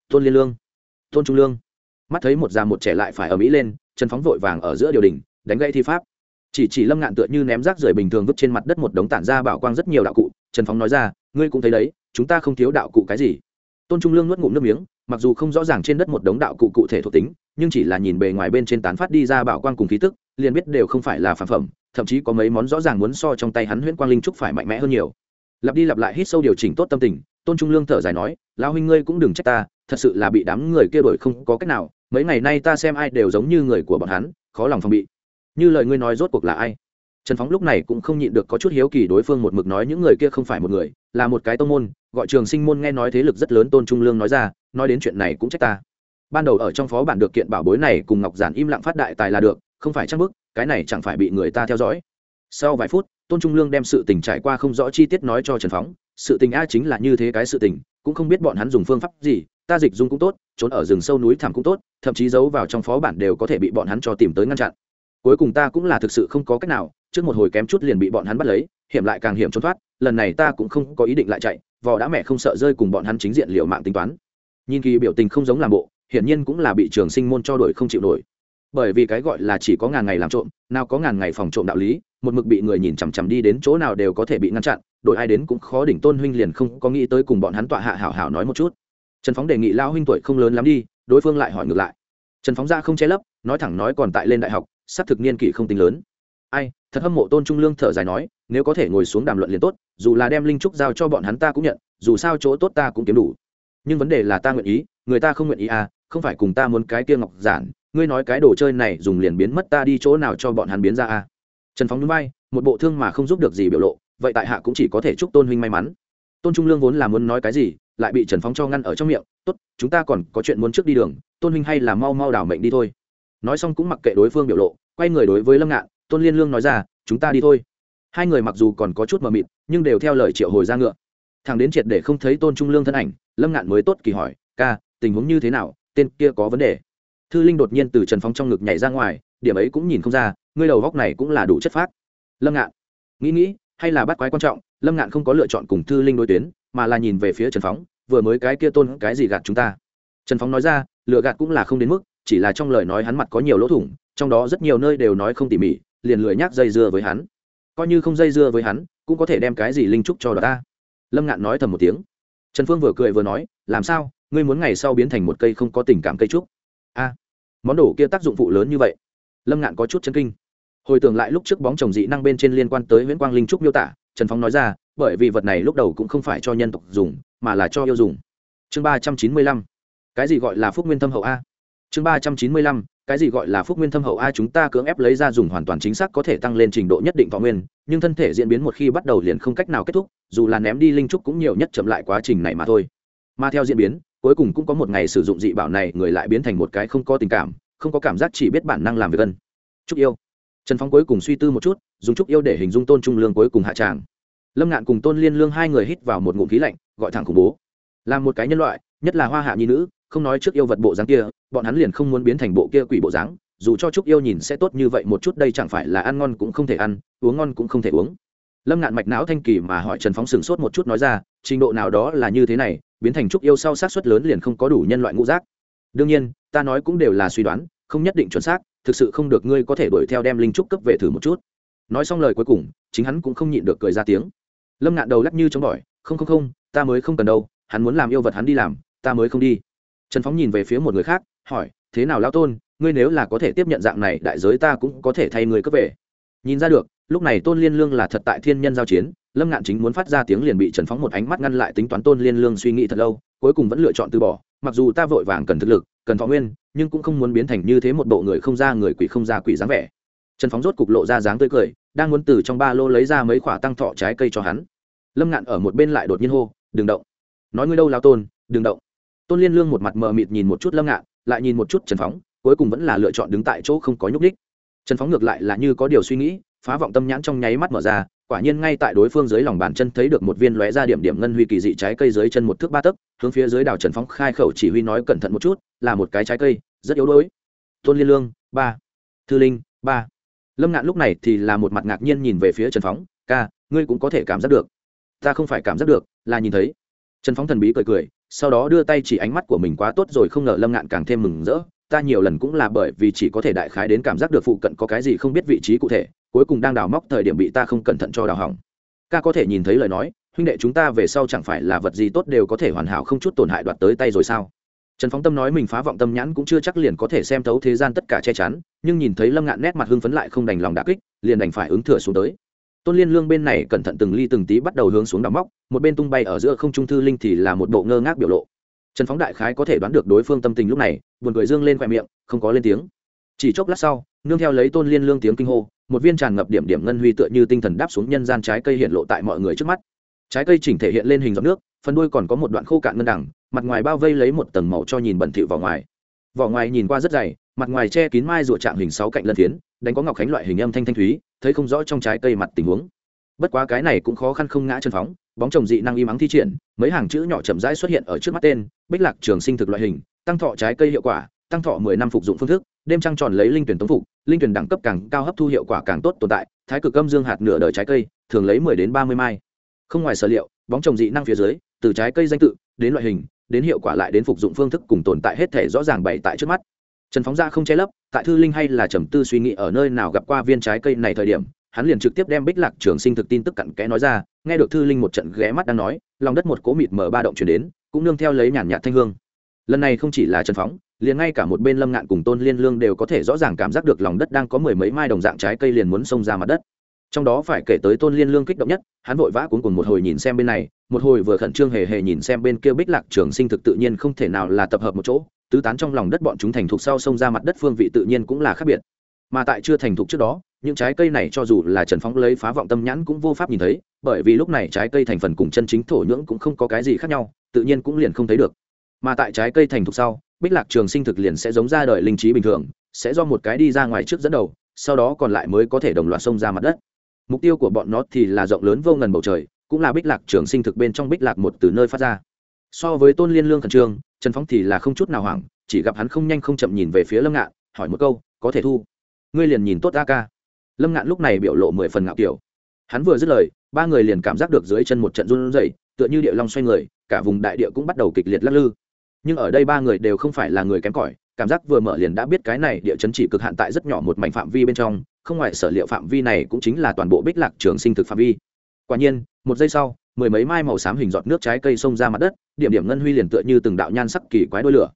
tôn liên lương, tôn trung lương. Mắt thấy một già một trẻ lại phải ở mỹ lên, trần phóng vội vàng ở giữa điều đình, đánh gãy thi pháp chỉ chỉ lâm ngạn tựa như ném rác rưởi bình thường vứt trên mặt đất một đống tản ra bảo quang rất nhiều đạo cụ, trần phóng nói ra, ngươi cũng thấy đấy, chúng ta không thiếu đạo cụ cái gì. Tôn trung lương nuốt ngụm nước miếng, mặc dù không rõ ràng trên đất một đống đạo cụ cụ thể thuộc tính, nhưng chỉ là nhìn bề ngoài bên trên tán phát đi ra bảo quang cùng khí tức, liền biết đều không phải là phản phẩm, thậm chí có mấy món rõ ràng muốn so trong tay hắn huyễn quang linh trúc phải mạnh mẽ hơn nhiều. Lặp đi lặp lại hít sâu điều chỉnh tốt tâm tình, tôn trung lương thở dài nói, lão huynh ngươi cũng đừng trách ta, thật sự là bị đám người kia đổi không có cách nào, mấy ngày nay ta xem ai đều giống như người của bọn hắn, khó lòng phòng bị như lời ngươi nói rốt cuộc là ai? Trần phóng lúc này cũng không nhịn được có chút hiếu kỳ đối phương một mực nói những người kia không phải một người, là một cái tông môn, gọi trường sinh môn nghe nói thế lực rất lớn tôn trung lương nói ra, nói đến chuyện này cũng trách ta. Ban đầu ở trong phó bản được kiện bảo bối này cùng ngọc giản im lặng phát đại tài là được, không phải trang bức, cái này chẳng phải bị người ta theo dõi. Sau vài phút, tôn trung lương đem sự tình trải qua không rõ chi tiết nói cho trần phóng, sự tình a chính là như thế cái sự tình, cũng không biết bọn hắn dùng phương pháp gì, ta dịch dung cũng tốt, trốn ở rừng sâu núi thẳm cũng tốt, thậm chí giấu vào trong phó bản đều có thể bị bọn hắn cho tìm tới ngăn chặn cuối cùng ta cũng là thực sự không có cách nào, trước một hồi kém chút liền bị bọn hắn bắt lấy, hiểm lại càng hiểm trốn thoát, lần này ta cũng không có ý định lại chạy, vò đã mẹ không sợ rơi cùng bọn hắn chính diện liều mạng tính toán. Nhìn kỳ biểu tình không giống làm bộ, hiển nhiên cũng là bị trường sinh môn cho đổi không chịu nổi. Bởi vì cái gọi là chỉ có ngàn ngày làm trộm, nào có ngàn ngày phòng trộm đạo lý, một mực bị người nhìn chằm chằm đi đến chỗ nào đều có thể bị ngăn chặn, đổi ai đến cũng khó đỉnh tôn huynh liền không có nghĩ tới cùng bọn hắn tọa hạ hảo hảo nói một chút. Trần phóng đề nghị lao huynh tuổi không lớn lắm đi, đối phương lại hỏi ngược lại. Trần phóng ra không che lấp, nói thẳng nói còn tại lên đại học sắp thực niên kỷ không tính lớn. Ai, thật hâm mộ tôn trung lương thở dài nói, nếu có thể ngồi xuống đàm luận liền tốt, dù là đem linh trúc giao cho bọn hắn ta cũng nhận, dù sao chỗ tốt ta cũng kiếm đủ. Nhưng vấn đề là ta nguyện ý, người ta không nguyện ý à không phải cùng ta muốn cái kia ngọc giản, ngươi nói cái đồ chơi này dùng liền biến mất ta đi chỗ nào cho bọn hắn biến ra à. Trần phóng núi bay một bộ thương mà không giúp được gì biểu lộ, vậy tại hạ cũng chỉ có thể chúc tôn huynh may mắn. Tôn trung lương vốn là muốn nói cái gì, lại bị trần phóng cho ngăn ở trong miệng, tốt, chúng ta còn có chuyện muốn trước đi đường, tôn huynh hay là mau mau đảo mệnh đi thôi nói xong cũng mặc kệ đối phương biểu lộ, quay người đối với lâm ngạn, tôn liên lương nói ra, chúng ta đi thôi. Hai người mặc dù còn có chút mờ mịt, nhưng đều theo lời triệu hồi ra ngựa. Thằng đến triệt để không thấy tôn trung lương thân ảnh, lâm ngạn mới tốt kỳ hỏi, ca, tình huống như thế nào? Tên kia có vấn đề? Thư linh đột nhiên từ trần phong trong ngực nhảy ra ngoài, điểm ấy cũng nhìn không ra, ngươi đầu góc này cũng là đủ chất phác. Lâm ngạn, nghĩ nghĩ, hay là bắt quái quan trọng, lâm ngạn không có lựa chọn cùng thư linh đối tuyến, mà là nhìn về phía trần phóng, vừa mới cái kia tôn, cái gì gạt chúng ta? Trần phóng nói ra lựa gạt cũng là không đến mức chỉ là trong lời nói hắn mặt có nhiều lỗ thủng, trong đó rất nhiều nơi đều nói không tỉ mỉ, liền lười nhác dây dưa với hắn. Coi như không dây dưa với hắn, cũng có thể đem cái gì linh trúc cho đó ta. Lâm ngạn nói thầm một tiếng. Trần phương vừa cười vừa nói, làm sao? Ngươi muốn ngày sau biến thành một cây không có tình cảm cây trúc? A, món đồ kia tác dụng phụ lớn như vậy. Lâm ngạn có chút chân kinh. Hồi tưởng lại lúc trước bóng chồng dị năng bên trên liên quan tới nguyễn quang linh trúc miêu tả, trần phóng nói ra, bởi vì vật này lúc đầu cũng không phải cho nhân tộc dùng, mà là cho yêu dùng. Chương ba trăm chín mươi lăm. Cái gì gọi là phúc nguyên thâm hậu a? Chương ba trăm chín mươi lăm, cái gì gọi là phúc nguyên thâm hậu a, chúng ta cưỡng ép lấy ra dùng hoàn toàn chính xác có thể tăng lên trình độ nhất định thọ nguyên, nhưng thân thể diễn biến một khi bắt đầu liền không cách nào kết thúc, dù là ném đi linh trúc cũng nhiều nhất chậm lại quá trình này mà thôi. Mà theo diễn biến, cuối cùng cũng có một ngày sử dụng dị bảo này, người lại biến thành một cái không có tình cảm, không có cảm giác chỉ biết bản năng làm việc ân. Chúc yêu. Trần phong cuối cùng suy tư một chút, dùng chúc yêu để hình dung tôn trung lương cuối cùng hạ tràng. Lâm ngạn cùng tôn liên lương hai người hít vào một ngụm khí lạnh, gọi thẳng khủng bố. Là một cái nhân loại, nhất là hoa hạ nhi nữ, không nói trước yêu vật bộ dáng kia bọn hắn liền không muốn biến thành bộ kia quỷ bộ dáng, dù cho chúc yêu nhìn sẽ tốt như vậy một chút đây chẳng phải là ăn ngon cũng không thể ăn, uống ngon cũng không thể uống. Lâm ngạn mạch não thanh kỳ mà hỏi trần phóng sửng sốt một chút nói ra, trình độ nào đó là như thế này, biến thành trúc yêu sau sát xuất lớn liền không có đủ nhân loại ngũ giác. Đương nhiên, ta nói cũng đều là suy đoán, không nhất định chuẩn xác, thực sự không được ngươi có thể đuổi theo đem linh trúc cấp về thử một chút. Nói xong lời cuối cùng, chính hắn cũng không nhịn được cười ra tiếng. Lâm ngạn đầu lắc như chống bỏi, không không không, ta mới không cần đâu, hắn muốn làm yêu vật hắn đi làm, ta mới không đi. Trần phóng nhìn về phía một người khác hỏi, thế nào lao tôn, ngươi nếu là có thể tiếp nhận dạng này, đại giới ta cũng có thể thay ngươi cấp về. Nhìn ra được, lúc này tôn liên lương là thật tại thiên nhân giao chiến, lâm ngạn chính muốn phát ra tiếng liền bị trần phóng một ánh mắt ngăn lại tính toán tôn liên lương suy nghĩ thật lâu, cuối cùng vẫn lựa chọn từ bỏ. Mặc dù ta vội vàng cần thực lực, cần thọ nguyên, nhưng cũng không muốn biến thành như thế một bộ người không ra người quỷ không ra quỷ dáng vẻ. Trần phóng rốt cục lộ ra dáng tươi cười, đang muốn từ trong ba lô lấy ra mấy khoả tăng thọ trái cây cho hắn. Lâm ngạn ở một bên lại đột nhiên hô, đừng động. Nói ngươi đâu lao tôn, đừng động. Tôn liên lương một mặt mờ mịt nhìn một chút lâm ngạn lại nhìn một chút trần phóng, cuối cùng vẫn là lựa chọn đứng tại chỗ không có nhúc ních trần phóng ngược lại là như có điều suy nghĩ, phá vọng tâm nhãn trong nháy mắt mở ra, quả nhiên ngay tại đối phương dưới lòng bàn chân thấy được một viên lóe ra điểm điểm ngân huy kỳ dị trái cây dưới chân một thước ba tấc, hướng phía dưới đảo trần phóng khai khẩu chỉ huy nói cẩn thận một chút, là một cái trái cây, rất yếu đuối. Tôn liên lương, ba. Thư linh, ba. Lâm ngạn lúc này thì là một mặt ngạc nhiên nhìn về phía trần phóng, ca, ngươi cũng có thể cảm giác được. Ta không phải cảm giác được, là nhìn thấy. Trần phóng thần bí cười cười sau đó đưa tay chỉ ánh mắt của mình quá tốt rồi không ngờ lâm ngạn càng thêm mừng rỡ. Ta nhiều lần cũng là bởi vì chỉ có thể đại khái đến cảm giác được phụ cận có cái gì không biết vị trí cụ thể, cuối cùng đang đào móc thời điểm bị ta không cẩn thận cho đào hỏng. Ca có thể nhìn thấy lời nói, huynh đệ chúng ta về sau chẳng phải là vật gì tốt đều có thể hoàn hảo không chút tổn hại đoạt tới tay rồi sao? Trần phóng tâm nói mình phá vọng tâm nhãn cũng chưa chắc liền có thể xem thấu thế gian tất cả che chắn, nhưng nhìn thấy lâm ngạn nét mặt hưng phấn lại không đành lòng đà kích, liền đành phải ứng thừa xuống tới tôn liên lương bên này cẩn thận từng ly từng tí bắt đầu hướng xuống đào móc, một bên tung bay ở giữa không trung thư linh thì là một bộ ngơ ngác biểu lộ. Trần phóng đại khái có thể đoán được đối phương tâm tình lúc này, buồn cười dương lên khoe miệng, không có lên tiếng. Chỉ chốc lát sau, nương theo lấy tôn liên lương tiếng kinh hô, một viên tràn ngập điểm điểm ngân huy tựa như tinh thần đáp xuống nhân gian trái cây hiện lộ tại mọi người trước mắt. Trái cây chỉnh thể hiện lên hình giọt nước, phần đuôi còn có một đoạn khô cạn ngân đẳng mặt ngoài bao vây lấy một tầng màu cho nhìn bẩn thỉu vào ngoài. Vỏ ngoài nhìn qua rất dày mặt ngoài che kín mai ruột trạng hình sáu cạnh lân phiến, đánh có ngọc khánh loại hình âm thanh thanh thúy, thấy không rõ trong trái cây mặt tình huống. Bất quá cái này cũng khó khăn không ngã chân phóng, bóng trồng dị năng y mắng thi triển, mấy hàng chữ nhỏ chậm rãi xuất hiện ở trước mắt tên, bích lạc trường sinh thực loại hình, tăng thọ trái cây hiệu quả, tăng thọ mười năm phục dụng phương thức, đêm trăng tròn lấy linh tuyển tống phục, linh tuyển đẳng cấp càng cao hấp thu hiệu quả càng tốt tồn tại, thái cực âm dương hạt nửa đời trái cây, thường lấy mười đến ba mươi mai. Không ngoài sở liệu, bóng trồng dị năng phía dưới, từ trái cây danh tự, đến loại hình, đến hiệu quả lại đến phục dụng phương thức cùng tồn tại hết thể rõ ràng bày tại trước mắt trần phóng ra không che lấp, tại thư linh hay là trầm tư suy nghĩ ở nơi nào gặp qua viên trái cây này thời điểm, hắn liền trực tiếp đem bích lạc trường sinh thực tin tức cặn kẽ nói ra, nghe được thư linh một trận ghé mắt đang nói, lòng đất một cố mịt mở ba động chuyển đến, cũng nương theo lấy nhàn nhạt thanh hương. Lần này không chỉ là trần phóng, liền ngay cả một bên lâm ngạn cùng tôn liên lương đều có thể rõ ràng cảm giác được lòng đất đang có mười mấy mai đồng dạng trái cây liền muốn xông ra mặt đất. Trong đó phải kể tới tôn liên lương kích động nhất, hắn vội vã cuốn cùng một hồi nhìn xem bên này, một hồi vừa khẩn trương hề hề nhìn xem bên kia bích lạc trường sinh thực tự nhiên không thể nào là tập hợp một chỗ tứ tán trong lòng đất bọn chúng thành thục sau xông ra mặt đất phương vị tự nhiên cũng là khác biệt. Mà tại chưa thành thục trước đó, những trái cây này cho dù là trần phóng lấy phá vọng tâm nhãn cũng vô pháp nhìn thấy, bởi vì lúc này trái cây thành phần cùng chân chính thổ nhưỡng cũng không có cái gì khác nhau, tự nhiên cũng liền không thấy được. Mà tại trái cây thành thục sau, bích lạc trường sinh thực liền sẽ giống ra đời linh trí bình thường, sẽ do một cái đi ra ngoài trước dẫn đầu, sau đó còn lại mới có thể đồng loạt xông ra mặt đất. Mục tiêu của bọn nó thì là rộng lớn vô ngần bầu trời, cũng là bích lạc trường sinh thực bên trong bích lạc một từ nơi phát ra. So với tôn liên lương khẩn trương trần phóng thì là không chút nào hoảng, chỉ gặp hắn không nhanh không chậm nhìn về phía lâm ngạn, hỏi một câu, có thể thu? Ngươi liền nhìn tốt a ca. Lâm ngạn lúc này biểu lộ mười phần ngạo kiểu. Hắn vừa dứt lời, ba người liền cảm giác được dưới chân một trận run rẩy, tựa như địa long xoay người, cả vùng đại địa cũng bắt đầu kịch liệt lắc lư. Nhưng ở đây ba người đều không phải là người kém cỏi, cảm giác vừa mở liền đã biết cái này địa chấn chỉ cực hạn tại rất nhỏ một mảnh phạm vi bên trong, không ngoài sở liệu phạm vi này cũng chính là toàn bộ bích lạc trường sinh thực phạm vi. Quả nhiên, một giây sau mười mấy mai màu xám hình giọt nước trái cây xông ra mặt đất, điểm điểm ngân huy liền tựa như từng đạo nhan sắc kỳ quái đôi lửa.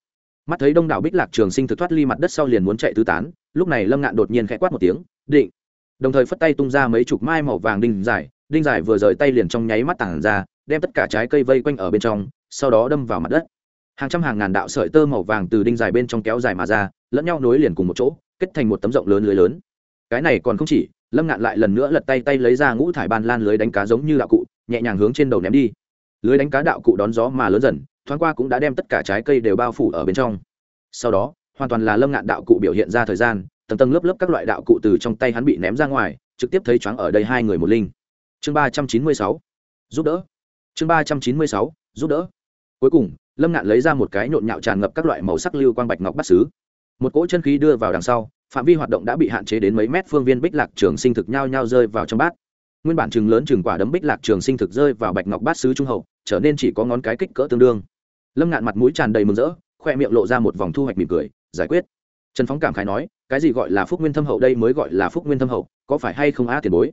Mắt thấy đông đảo bích lạc trường sinh thực thoát ly mặt đất sau liền muốn chạy tứ tán, lúc này lâm ngạn đột nhiên khẽ quát một tiếng, định! Đồng thời phất tay tung ra mấy chục mai màu vàng đinh dài đinh dài vừa rời tay liền trong nháy mắt tản ra, đem tất cả trái cây vây quanh ở bên trong, sau đó đâm vào mặt đất. Hàng trăm hàng ngàn đạo sợi tơ màu vàng từ đinh dài bên trong kéo dài mà ra, lẫn nhau nối liền cùng một chỗ, kết thành một tấm rộng lớn lưới lớn. Cái này còn không chỉ, lâm ngạn lại lần nữa lật tay tay lấy ra ngũ thải ban lan lưới đánh cá giống như đạo cụ nhẹ nhàng hướng trên đầu ném đi. Lưới đánh cá đạo cụ đón gió mà lớn dần, thoáng qua cũng đã đem tất cả trái cây đều bao phủ ở bên trong. Sau đó, hoàn toàn là lâm ngạn đạo cụ biểu hiện ra thời gian, tầng tầng lớp lớp các loại đạo cụ từ trong tay hắn bị ném ra ngoài, trực tiếp thấy choáng ở đây hai người một linh. Chương ba trăm chín mươi sáu, giúp đỡ. Chương ba trăm chín mươi sáu, giúp đỡ. Cuối cùng, lâm ngạn lấy ra một cái nhộn nhạo tràn ngập các loại màu sắc lưu quang bạch ngọc bắt xứ. Một cỗ chân khí đưa vào đằng sau, phạm vi hoạt động đã bị hạn chế đến mấy mét, phương viên bích lạc trường sinh thực nhao nhao rơi vào trong bát nguyên bản chừng lớn chừng quả đấm bích lạc trường sinh thực rơi vào bạch ngọc bát sứ trung hậu, trở nên chỉ có ngón cái kích cỡ tương đương. Lâm ngạn mặt mũi tràn đầy mừng rỡ, khoe miệng lộ ra một vòng thu hoạch mỉm cười, giải quyết. Trần phóng cảm khái nói, cái gì gọi là phúc nguyên thâm hậu đây mới gọi là phúc nguyên thâm hậu, có phải hay không á tiền bối?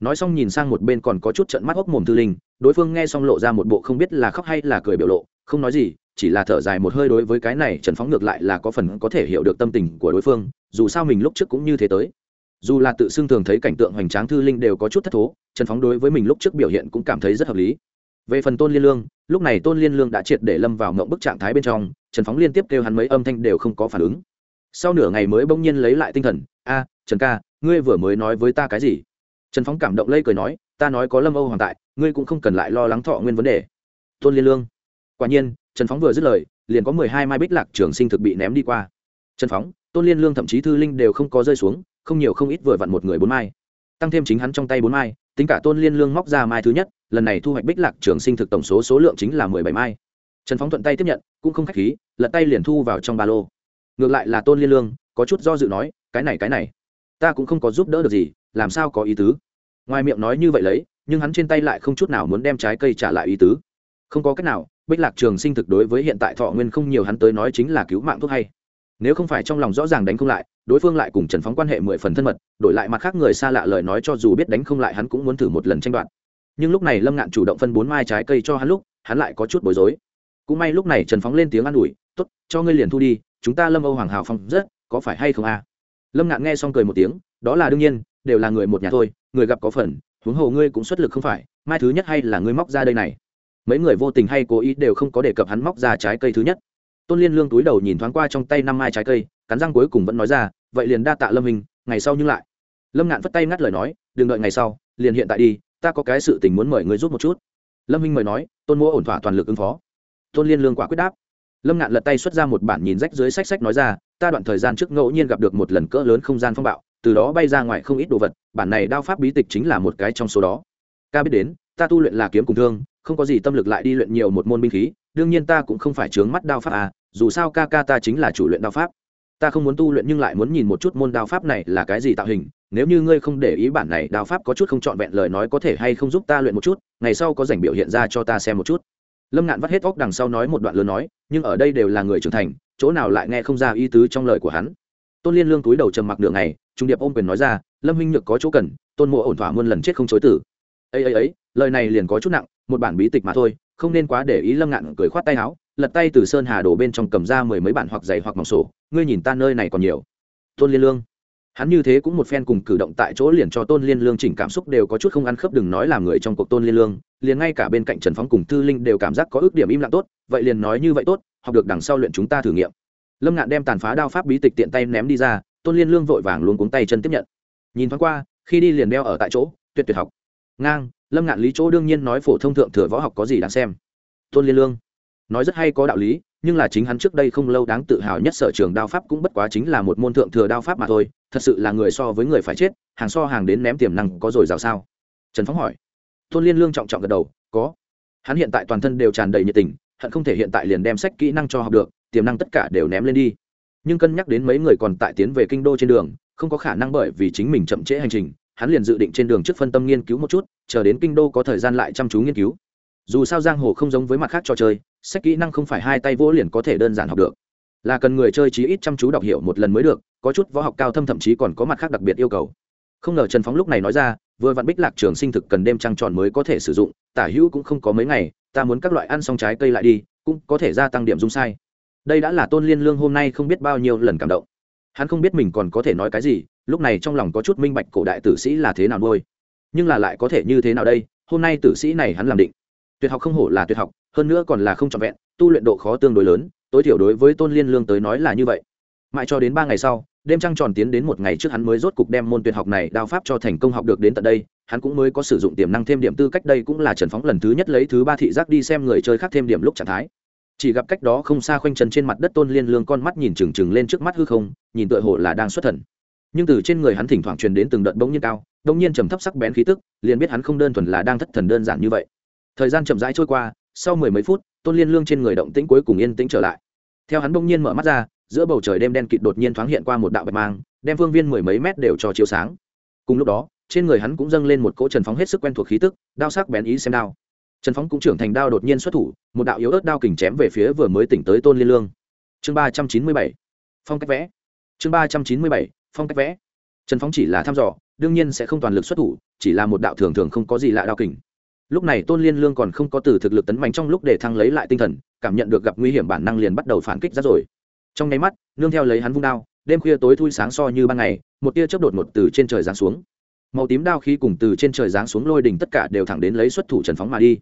Nói xong nhìn sang một bên còn có chút trận mắt hốc mồm thư linh, đối phương nghe xong lộ ra một bộ không biết là khóc hay là cười biểu lộ, không nói gì, chỉ là thở dài một hơi đối với cái này trần phóng ngược lại là có phần có thể hiểu được tâm tình của đối phương, dù sao mình lúc trước cũng như thế tới dù là tự xưng thường thấy cảnh tượng hoành tráng thư linh đều có chút thất thố, trần phóng đối với mình lúc trước biểu hiện cũng cảm thấy rất hợp lý. Về phần tôn liên lương, lúc này tôn liên lương đã triệt để lâm vào mộng bức trạng thái bên trong, trần phóng liên tiếp kêu hắn mấy âm thanh đều không có phản ứng. Sau nửa ngày mới bỗng nhiên lấy lại tinh thần, a, trần ca, ngươi vừa mới nói với ta cái gì? Trần phóng cảm động lây cười nói, ta nói có lâm âu hoàng tại, ngươi cũng không cần lại lo lắng thọ nguyên vấn đề. Tôn liên lương, quả nhiên, trần phóng vừa dứt lời, liền có mười hai mai bích lạc trường sinh thực bị ném đi qua. Trần phóng, tôn liên lương thậm chí thư linh đều không có rơi xuống không nhiều không ít vừa vặn một người bốn mai. Tăng thêm chính hắn trong tay bốn mai, tính cả tôn liên lương móc ra mai thứ nhất, lần này thu hoạch bích lạc trường sinh thực tổng số số lượng chính là mười bảy mai. Trần phóng thuận tay tiếp nhận, cũng không k h á c h khí, lật tay liền thu vào trong ba lô. Ngược lại là tôn liên lương, có chút do dự nói, cái này cái này, ta cũng không có giúp đỡ được gì, làm sao có ý tứ? Ngoài miệng nói như vậy lấy, nhưng hắn trên tay lại không chút nào muốn đem trái cây trả lại ý tứ. Không có cách nào, bích lạc trường sinh thực đối với hiện tại thọ nguyên không nhiều hắn tới nói chính là cứu mạng thuốc hay nếu không phải trong lòng rõ ràng đánh không lại, đối phương lại cùng trần phóng quan hệ mười phần thân mật, đổi lại mặt khác người xa lạ lời nói cho dù biết đánh không lại hắn cũng muốn thử một lần tranh đoạt. Nhưng lúc này lâm ngạn chủ động phân bốn mai trái cây cho hắn lúc, hắn lại có chút bối rối. Cũng may lúc này trần phóng lên tiếng an ủi t ố t cho ngươi liền thu đi, chúng ta lâm âu hoàng hào phong rất, có phải hay không a? À? lâm ngạn nghe xong cười một tiếng, đó là đương nhiên, đều là người một nhà thôi, người gặp có phần, huống hồ ngươi cũng xuất lực không phải, mai thứ nhất hay là ngươi móc ra đây này? Mấy người vô tình hay cố ý đều không có đề cập hắn móc ra trái cây thứ nhất tôn liên lương túi đầu nhìn thoáng qua trong tay năm mai trái cây, cắn răng cuối cùng vẫn nói ra, vậy liền đa tạ lâm hình, ngày sau nhưng lại. Lâm ngạn vất tay ngắt lời nói, đừng đợi ngày sau, liền hiện tại đi, ta có cái sự tình muốn mời ngươi giúp một chút. Lâm minh mời nói, tôn mua ổn thỏa toàn lực ứng phó. Tôn liên lương quả quyết đáp. Lâm ngạn lật tay xuất ra một bản nhìn rách dưới sách sách nói ra, ta đoạn thời gian trước ngẫu nhiên gặp được một lần cỡ lớn không gian phong bạo, từ đó bay ra ngoài không ít đồ vật, bản này đao pháp bí tịch chính là một cái trong số đó. Ca biết đến, ta tu luyện là kiếm cùng thương không có gì tâm lực lại đi luyện nhiều một môn binh khí, đương nhiên ta cũng không phải chướng mắt đao pháp à dù sao ca ca ta chính là chủ luyện đao pháp. Ta không muốn tu luyện nhưng lại muốn nhìn một chút môn đao pháp này là cái gì tạo hình, nếu như ngươi không để ý bản này đao pháp có chút không trọn vẹn lời nói có thể hay không giúp ta luyện một chút, ngày sau có dành biểu hiện ra cho ta xem một chút. Lâm ngạn vắt hết óc đằng sau nói một đoạn lớn nói, nhưng ở đây đều là người trưởng thành, chỗ nào lại nghe không ra ý tứ trong lời của hắn. Tôn liên lương túi đầu trầm mặc đường này trung điệp ôm quyền nói ra, lâm huynh nhược có chỗ cần, tôn mộ ổn thỏa muôn lần chết không chối tử ấy ấy ấy, lời này liền có chút nặng một bản bí tịch mà thôi, không nên quá để ý lâm ngạn cười khoát tay áo, lật tay từ sơn hà đổ bên trong cầm ra mười mấy bản hoặc dày hoặc mỏng sổ, ngươi nhìn ta nơi này còn nhiều. Tôn liên lương. Hắn như thế cũng một phen cùng cử động tại chỗ liền cho tôn liên lương chỉnh cảm xúc đều có chút không ăn khớp đừng nói làm người trong cuộc tôn liên lương, liền ngay cả bên cạnh trần phóng cùng thư linh đều cảm giác có ước điểm im lặng tốt, vậy liền nói như vậy tốt, học được đằng sau luyện chúng ta thử nghiệm. Lâm ngạn đem tàn phá đao pháp bí tịch tiện tay ném đi ra, tôn liên lương vội vàng luôn cuống tay chân tiếp nhận. Nhìn thoáng qua, khi đi liền đeo ở tại chỗ, tuyệt tuyệt học. Ngang lâm ngạn lý chỗ đương nhiên nói phổ thông thượng thừa võ học có gì đáng xem. Tôn liên lương nói rất hay có đạo lý, nhưng là chính hắn trước đây không lâu đáng tự hào nhất sở trường đao pháp cũng bất quá chính là một môn thượng thừa đao pháp mà thôi, thật sự là người so với người phải chết, hàng so hàng đến ném tiềm năng có rồi rào sao? Trần phóng hỏi. Tôn liên lương trọng trọng gật đầu, có. Hắn hiện tại toàn thân đều tràn đầy nhiệt tình, hận không thể hiện tại liền đem sách kỹ năng cho học được, tiềm năng tất cả đều ném lên đi. Nhưng cân nhắc đến mấy người còn tại tiến về kinh đô trên đường, không có khả năng bởi vì chính mình chậm trễ hành trình hắn liền dự định trên đường trước phân tâm nghiên cứu một chút, chờ đến kinh đô có thời gian lại chăm chú nghiên cứu. Dù sao giang hồ không giống với mặt khác trò chơi, sách kỹ năng không phải hai tay vỗ liền có thể đơn giản học được. Là cần người chơi chí ít chăm chú đọc hiểu một lần mới được, có chút võ học cao thâm thậm chí còn có mặt khác đặc biệt yêu cầu. Không ngờ trần phóng lúc này nói ra, vừa vặn bích lạc trường sinh thực cần đêm trăng tròn mới có thể sử dụng, tả hữu cũng không có mấy ngày, ta muốn các loại ăn xong trái cây lại đi, cũng có thể gia tăng điểm dung sai. Đây đã là tôn liên lương hôm nay không biết bao nhiêu lần cảm động hắn không biết mình còn có thể nói cái gì, lúc này trong lòng có chút minh bạch cổ đại tử sĩ là thế nào nuôi. Nhưng là lại có thể như thế nào đây, hôm nay tử sĩ này hắn làm định. Tuyệt học không hổ là tuyệt học, hơn nữa còn là không trọn vẹn, tu luyện độ khó tương đối lớn, tối thiểu đối với tôn liên lương tới nói là như vậy. Mãi cho đến ba ngày sau, đêm trăng tròn tiến đến một ngày trước hắn mới rốt cục đem môn tuyệt học này đao pháp cho thành công học được đến tận đây, hắn cũng mới có sử dụng tiềm năng thêm điểm tư cách đây cũng là trần phóng lần thứ nhất lấy thứ ba thị giác đi xem người chơi khác thêm điểm lúc trạng thái chỉ gặp cách đó không xa khoanh chân trên mặt đất tôn liên lương con mắt nhìn trừng trừng lên trước mắt hư không, nhìn tựa hồ là đang xuất thần. Nhưng từ trên người hắn thỉnh thoảng truyền đến từng đợt bỗng nhiên cao, bỗng nhiên trầm thấp sắc bén khí tức, liền biết hắn không đơn thuần là đang thất thần đơn giản như vậy. Thời gian chậm rãi trôi qua, sau mười mấy phút, tôn liên lương trên người động tĩnh cuối cùng yên tĩnh trở lại. Theo hắn bỗng nhiên mở mắt ra, giữa bầu trời đêm đen kịt đột nhiên thoáng hiện qua một đạo bạch mang, đem phương viên mười mấy mét đều cho chiếu sáng. Cùng lúc đó, trên người hắn cũng dâng lên một cỗ trần phóng hết sức quen thuộc khí tức, đao sắc bén ý xem đao trần phóng cũng trưởng thành đao đột nhiên xuất thủ, một đạo yếu ớt đao kình chém về phía vừa mới tỉnh tới tôn liên lương. Chương ba trăm chín mươi bảy, phong cách vẽ. Chương ba trăm chín mươi bảy, phong cách vẽ. Trần phóng chỉ là thăm dò, đương nhiên sẽ không toàn lực xuất thủ, chỉ là một đạo thường thường không có gì lạ đao kình. Lúc này tôn liên lương còn không có từ thực lực tấn mạnh trong lúc để thăng lấy lại tinh thần, cảm nhận được gặp nguy hiểm bản năng liền bắt đầu phản kích ra rồi. Trong nháy mắt, nương theo lấy hắn vung đao, đêm khuya tối thui sáng so như ban ngày, một tia chớp đột ngột từ trên trời giáng xuống. Màu tím đao khí cùng từ trên trời giáng xuống lôi đỉnh tất cả đều thẳng đến lấy xuất thủ trần phóng mà đi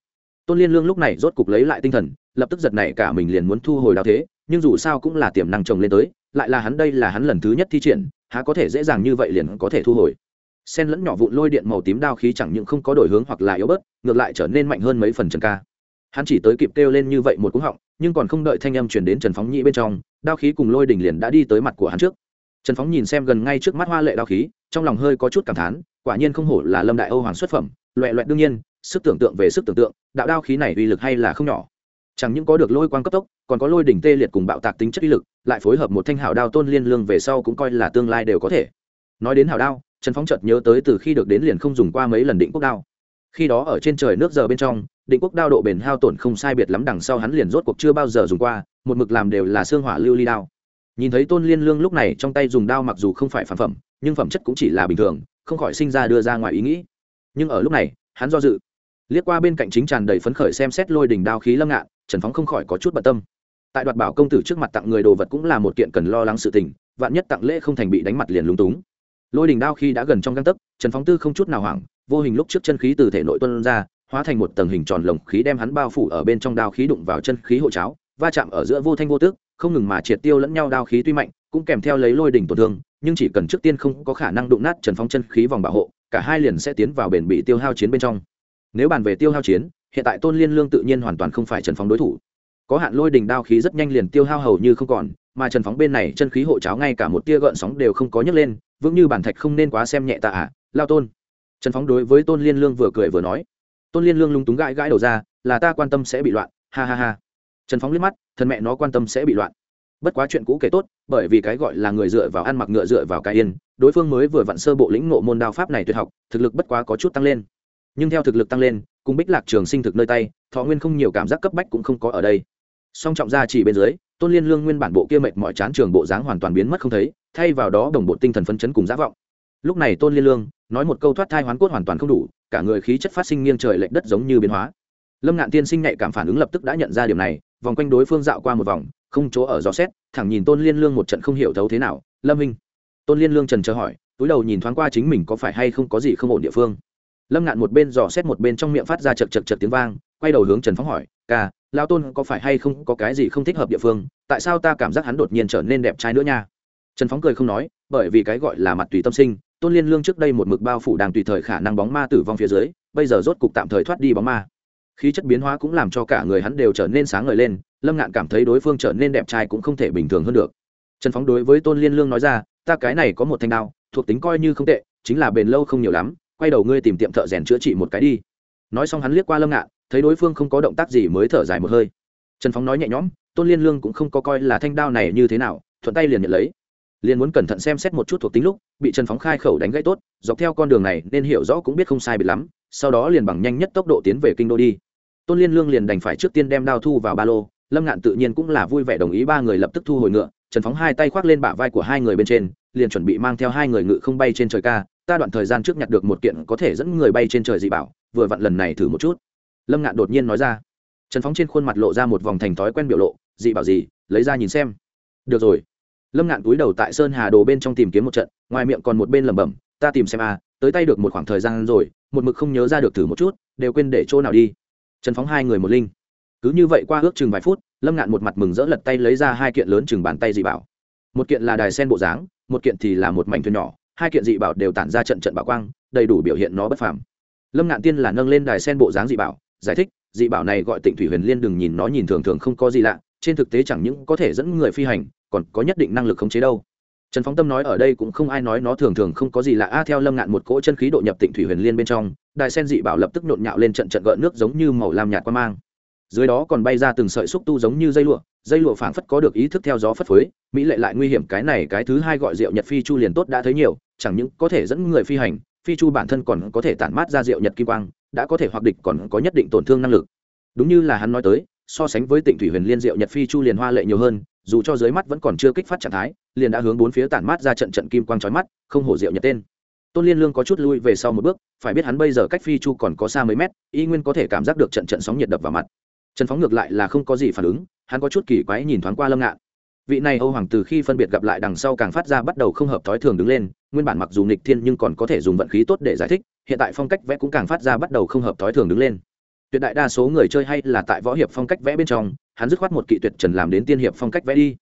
tôn liên lương lúc này rốt cục lấy lại tinh thần, lập tức giật này cả mình liền muốn thu hồi đạo thế, nhưng dù sao cũng là tiềm năng trồng lên tới, lại là hắn đây là hắn lần thứ nhất thi triển, há có thể dễ dàng như vậy liền có thể thu hồi. Sen lẫn nhỏ vụn lôi điện màu tím đao khí chẳng những không có đổi hướng hoặc là yếu bớt, ngược lại trở nên mạnh hơn mấy phần trần ca. Hắn chỉ tới kịp kêu lên như vậy một cú họng, nhưng còn không đợi thanh âm chuyển đến trần phóng nhĩ bên trong, đao khí cùng lôi đỉnh liền đã đi tới mặt của hắn trước. Trần phóng nhìn xem gần ngay trước mắt hoa lệ đao khí, trong lòng hơi có chút cảm thán, quả nhiên không hổ là lâm đại âu hoàng xuất phẩm loẹ loẹt đương nhiên sức tưởng tượng về sức tưởng tượng, đạo đao khí này uy lực hay là không nhỏ. Chẳng những có được lôi quang cấp tốc, còn có lôi đỉnh tê liệt cùng bạo tạc tính chất uy lực, lại phối hợp một thanh hảo đao tôn liên lương về sau cũng coi là tương lai đều có thể. Nói đến hảo đao, trần phóng chợt nhớ tới từ khi được đến liền không dùng qua mấy lần định quốc đao. Khi đó ở trên trời nước giờ bên trong, định quốc đao độ bền hao tổn không sai biệt lắm đằng sau hắn liền rốt cuộc chưa bao giờ dùng qua, một mực làm đều là xương hỏa lưu ly đao. Nhìn thấy tôn liên lương lúc này trong tay dùng đao mặc dù không phải phản phẩm, nhưng phẩm chất cũng chỉ là bình thường, không khỏi sinh ra đưa ra ngoài ý nghĩ. Nhưng ở lúc này, hắn do dự liếc qua bên cạnh chính tràn đầy phấn khởi xem xét lôi đỉnh đao khí lâm ngạn, trần phóng không khỏi có chút bận tâm. Tại đoạt bảo công tử trước mặt tặng người đồ vật cũng là một kiện cần lo lắng sự tình, vạn nhất tặng lễ không thành bị đánh mặt liền lúng túng. Lôi đỉnh đao khi đã gần trong găng tấc, trần phóng tư không chút nào hoảng, vô hình lúc trước chân khí từ thể nội tuân ra, hóa thành một tầng hình tròn lồng khí đem hắn bao phủ ở bên trong đao khí đụng vào chân khí hộ cháo, va chạm ở giữa vô thanh vô tước, không ngừng mà triệt tiêu lẫn nhau đao khí tuy mạnh, cũng kèm theo lấy lôi đỉnh tổn thương, nhưng chỉ cần trước tiên không có khả năng đụng nát trần phóng chân khí vòng bảo hộ, cả hai liền sẽ tiến vào bền bị tiêu hao chiến bên trong nếu bàn về tiêu hao chiến, hiện tại tôn liên lương tự nhiên hoàn toàn không phải trần phóng đối thủ. Có hạn lôi đỉnh đao khí rất nhanh liền tiêu hao hầu như không còn, mà trần phóng bên này chân khí hộ cháo ngay cả một tia gợn sóng đều không có nhấc lên, vững như bản thạch không nên quá xem nhẹ tạ ả à, lao tôn. Trần phóng đối với tôn liên lương vừa cười vừa nói. Tôn liên lương lung túng gãi gãi đầu ra, là ta quan tâm sẽ bị loạn, ha ha ha. Trần phóng liếc mắt, thân mẹ nó quan tâm sẽ bị loạn. Bất quá chuyện cũ kể tốt, bởi vì cái gọi là người dựa vào ăn mặc ngựa dựa vào cái yên, đối phương mới vừa vặn sơ bộ lĩnh ngộ môn đao pháp này tuyệt học, thực lực bất quá có chút tăng lên nhưng theo thực lực tăng lên, cùng bích lạc trường sinh thực nơi tay, thọ nguyên không nhiều cảm giác cấp bách cũng không có ở đây. Song trọng ra chỉ bên dưới, tôn liên lương nguyên bản bộ kia mệt mọi chán trường bộ dáng hoàn toàn biến mất không thấy, thay vào đó đồng bộ tinh thần phấn chấn cùng giá vọng. Lúc này tôn liên lương nói một câu thoát thai hoán cốt hoàn toàn không đủ, cả người khí chất phát sinh nghiêng trời lệch đất giống như biến hóa. Lâm ngạn tiên sinh nhạy cảm phản ứng lập tức đã nhận ra điểm này, vòng quanh đối phương dạo qua một vòng, không chỗ ở gió xét, thẳng nhìn tôn liên lương một trận không hiểu thấu thế nào. Lâm minh. Tôn liên lương trần chờ hỏi, túi đầu nhìn thoáng qua chính mình có phải hay không có gì không ổn địa phương lâm ngạn một bên dò xét một bên trong miệng phát ra chật chật chật tiếng vang, quay đầu hướng trần phóng hỏi, ca lao tôn có phải hay không có cái gì không thích hợp địa phương? Tại sao ta cảm giác hắn đột nhiên trở nên đẹp trai nữa nha? Trần phóng cười không nói, bởi vì cái gọi là mặt tùy tâm sinh, tôn liên lương trước đây một mực bao phủ đang tùy thời khả năng bóng ma tử vong phía dưới, bây giờ rốt cục tạm thời thoát đi bóng ma. Khí chất biến hóa cũng làm cho cả người hắn đều trở nên sáng ngời lên, lâm ngạn cảm thấy đối phương trở nên đẹp trai cũng không thể bình thường hơn được. Trần phóng đối với tôn liên lương nói ra, ta cái này có một thanh đao, thuộc tính coi như không tệ, chính là bền lâu không nhiều lắm quay đầu ngươi tìm tiệm thợ rèn chữa trị một cái đi. Nói xong hắn liếc qua lâm ngạn, thấy đối phương không có động tác gì mới thở dài một hơi. Trần phóng nói nhẹ nhõm, tôn liên lương cũng không có coi là thanh đao này như thế nào, thuận tay liền nhận lấy. Liền muốn cẩn thận xem xét một chút thuộc tính lúc, bị trần phóng khai khẩu đánh gãy tốt, dọc theo con đường này nên hiểu rõ cũng biết không sai biệt lắm, sau đó liền bằng nhanh nhất tốc độ tiến về kinh đô đi. Tôn liên lương liền đành phải trước tiên đem đao thu vào ba lô, lâm ngạn tự nhiên cũng là vui vẻ đồng ý ba người lập tức thu hồi ngựa trần phóng hai tay khoác lên bả vai của hai người bên trên liền chuẩn bị mang theo hai người ngự không bay trên trời ca. Ta đoạn thời gian trước nhặt được một kiện có thể dẫn người bay trên trời dị bảo vừa vặn lần này thử một chút. Lâm ngạn đột nhiên nói ra. Trần phóng trên khuôn mặt lộ ra một vòng thành thói quen biểu lộ dị bảo gì lấy ra nhìn xem. Được rồi. Lâm ngạn túi đầu tại sơn hà đồ bên trong tìm kiếm một trận ngoài miệng còn một bên lẩm bẩm ta tìm xem à, tới tay được một khoảng thời gian rồi một mực không nhớ ra được thử một chút đều quên để chỗ nào đi. Trần phóng hai người một linh cứ như vậy qua ước chừng vài phút, lâm ngạn một mặt mừng rỡ lật tay lấy ra hai kiện lớn chừng bàn tay dị bảo. Một kiện là đài sen bộ dáng, một kiện thì là một mảnh thuyền nhỏ, hai kiện dị bảo đều tản ra trận trận bảo quang, đầy đủ biểu hiện nó bất phàm. Lâm ngạn tiên là nâng lên đài sen bộ dáng dị bảo, giải thích, dị bảo này gọi tịnh thủy huyền liên đừng nhìn nó nhìn thường thường không có gì lạ, trên thực tế chẳng những có thể dẫn người phi hành, còn có nhất định năng lực khống chế đâu. Trần phóng tâm nói ở đây cũng không ai nói nó thường thường không có gì lạ. A, theo lâm ngạn một cỗ chân khí độ nhập tịnh thủy huyền liên bên trong, đài sen dị bảo lập tức nhộn nhạo lên trận trận gợn nước giống như màu lam nhạt qua mang dưới đó còn bay ra từng sợi xúc tu giống như dây lụa dây lụa phảng phất có được ý thức theo gió phất phới, mỹ lệ lại nguy hiểm, cái này, cái thứ hai gọi rượu nhật phi chu liền tốt đã thấy nhiều, chẳng những có thể dẫn người phi hành, phi chu bản thân còn có thể tản mát ra rượu nhật kim quang, đã có thể hoặc địch còn có nhất định tổn thương năng lực. Đúng như là hắn nói tới, so sánh với tịnh thủy huyền liên diệu nhật phi chu liền hoa lệ nhiều hơn, dù cho dưới mắt vẫn còn chưa kích phát trạng thái, liền đã hướng bốn phía tản mát ra trận trận kim quang trói mắt, không hổ diệu nhật tên. Tôn liên lương có chút lui về sau một bước, phải biết hắn bây giờ cách phi chu còn có xa mấy mét, y nguyên có thể cảm giác được trận trận sóng nhiệt đập vào mặt trần phóng ngược lại là không có gì phản ứng, hắn có chút kỳ quái nhìn thoáng qua lâm ngạn. Vị này âu hoàng từ khi phân biệt gặp lại đằng sau càng phát ra bắt đầu không hợp thói thường đứng lên, nguyên bản mặc dù nghịch thiên nhưng còn có thể dùng vận khí tốt để giải thích, hiện tại phong cách vẽ cũng càng phát ra bắt đầu không hợp thói thường đứng lên. Tuyệt đại đa số người chơi hay là tại võ hiệp phong cách vẽ bên trong, hắn dứt khoát một kỵ tuyệt trần làm đến tiên hiệp phong cách vẽ đi.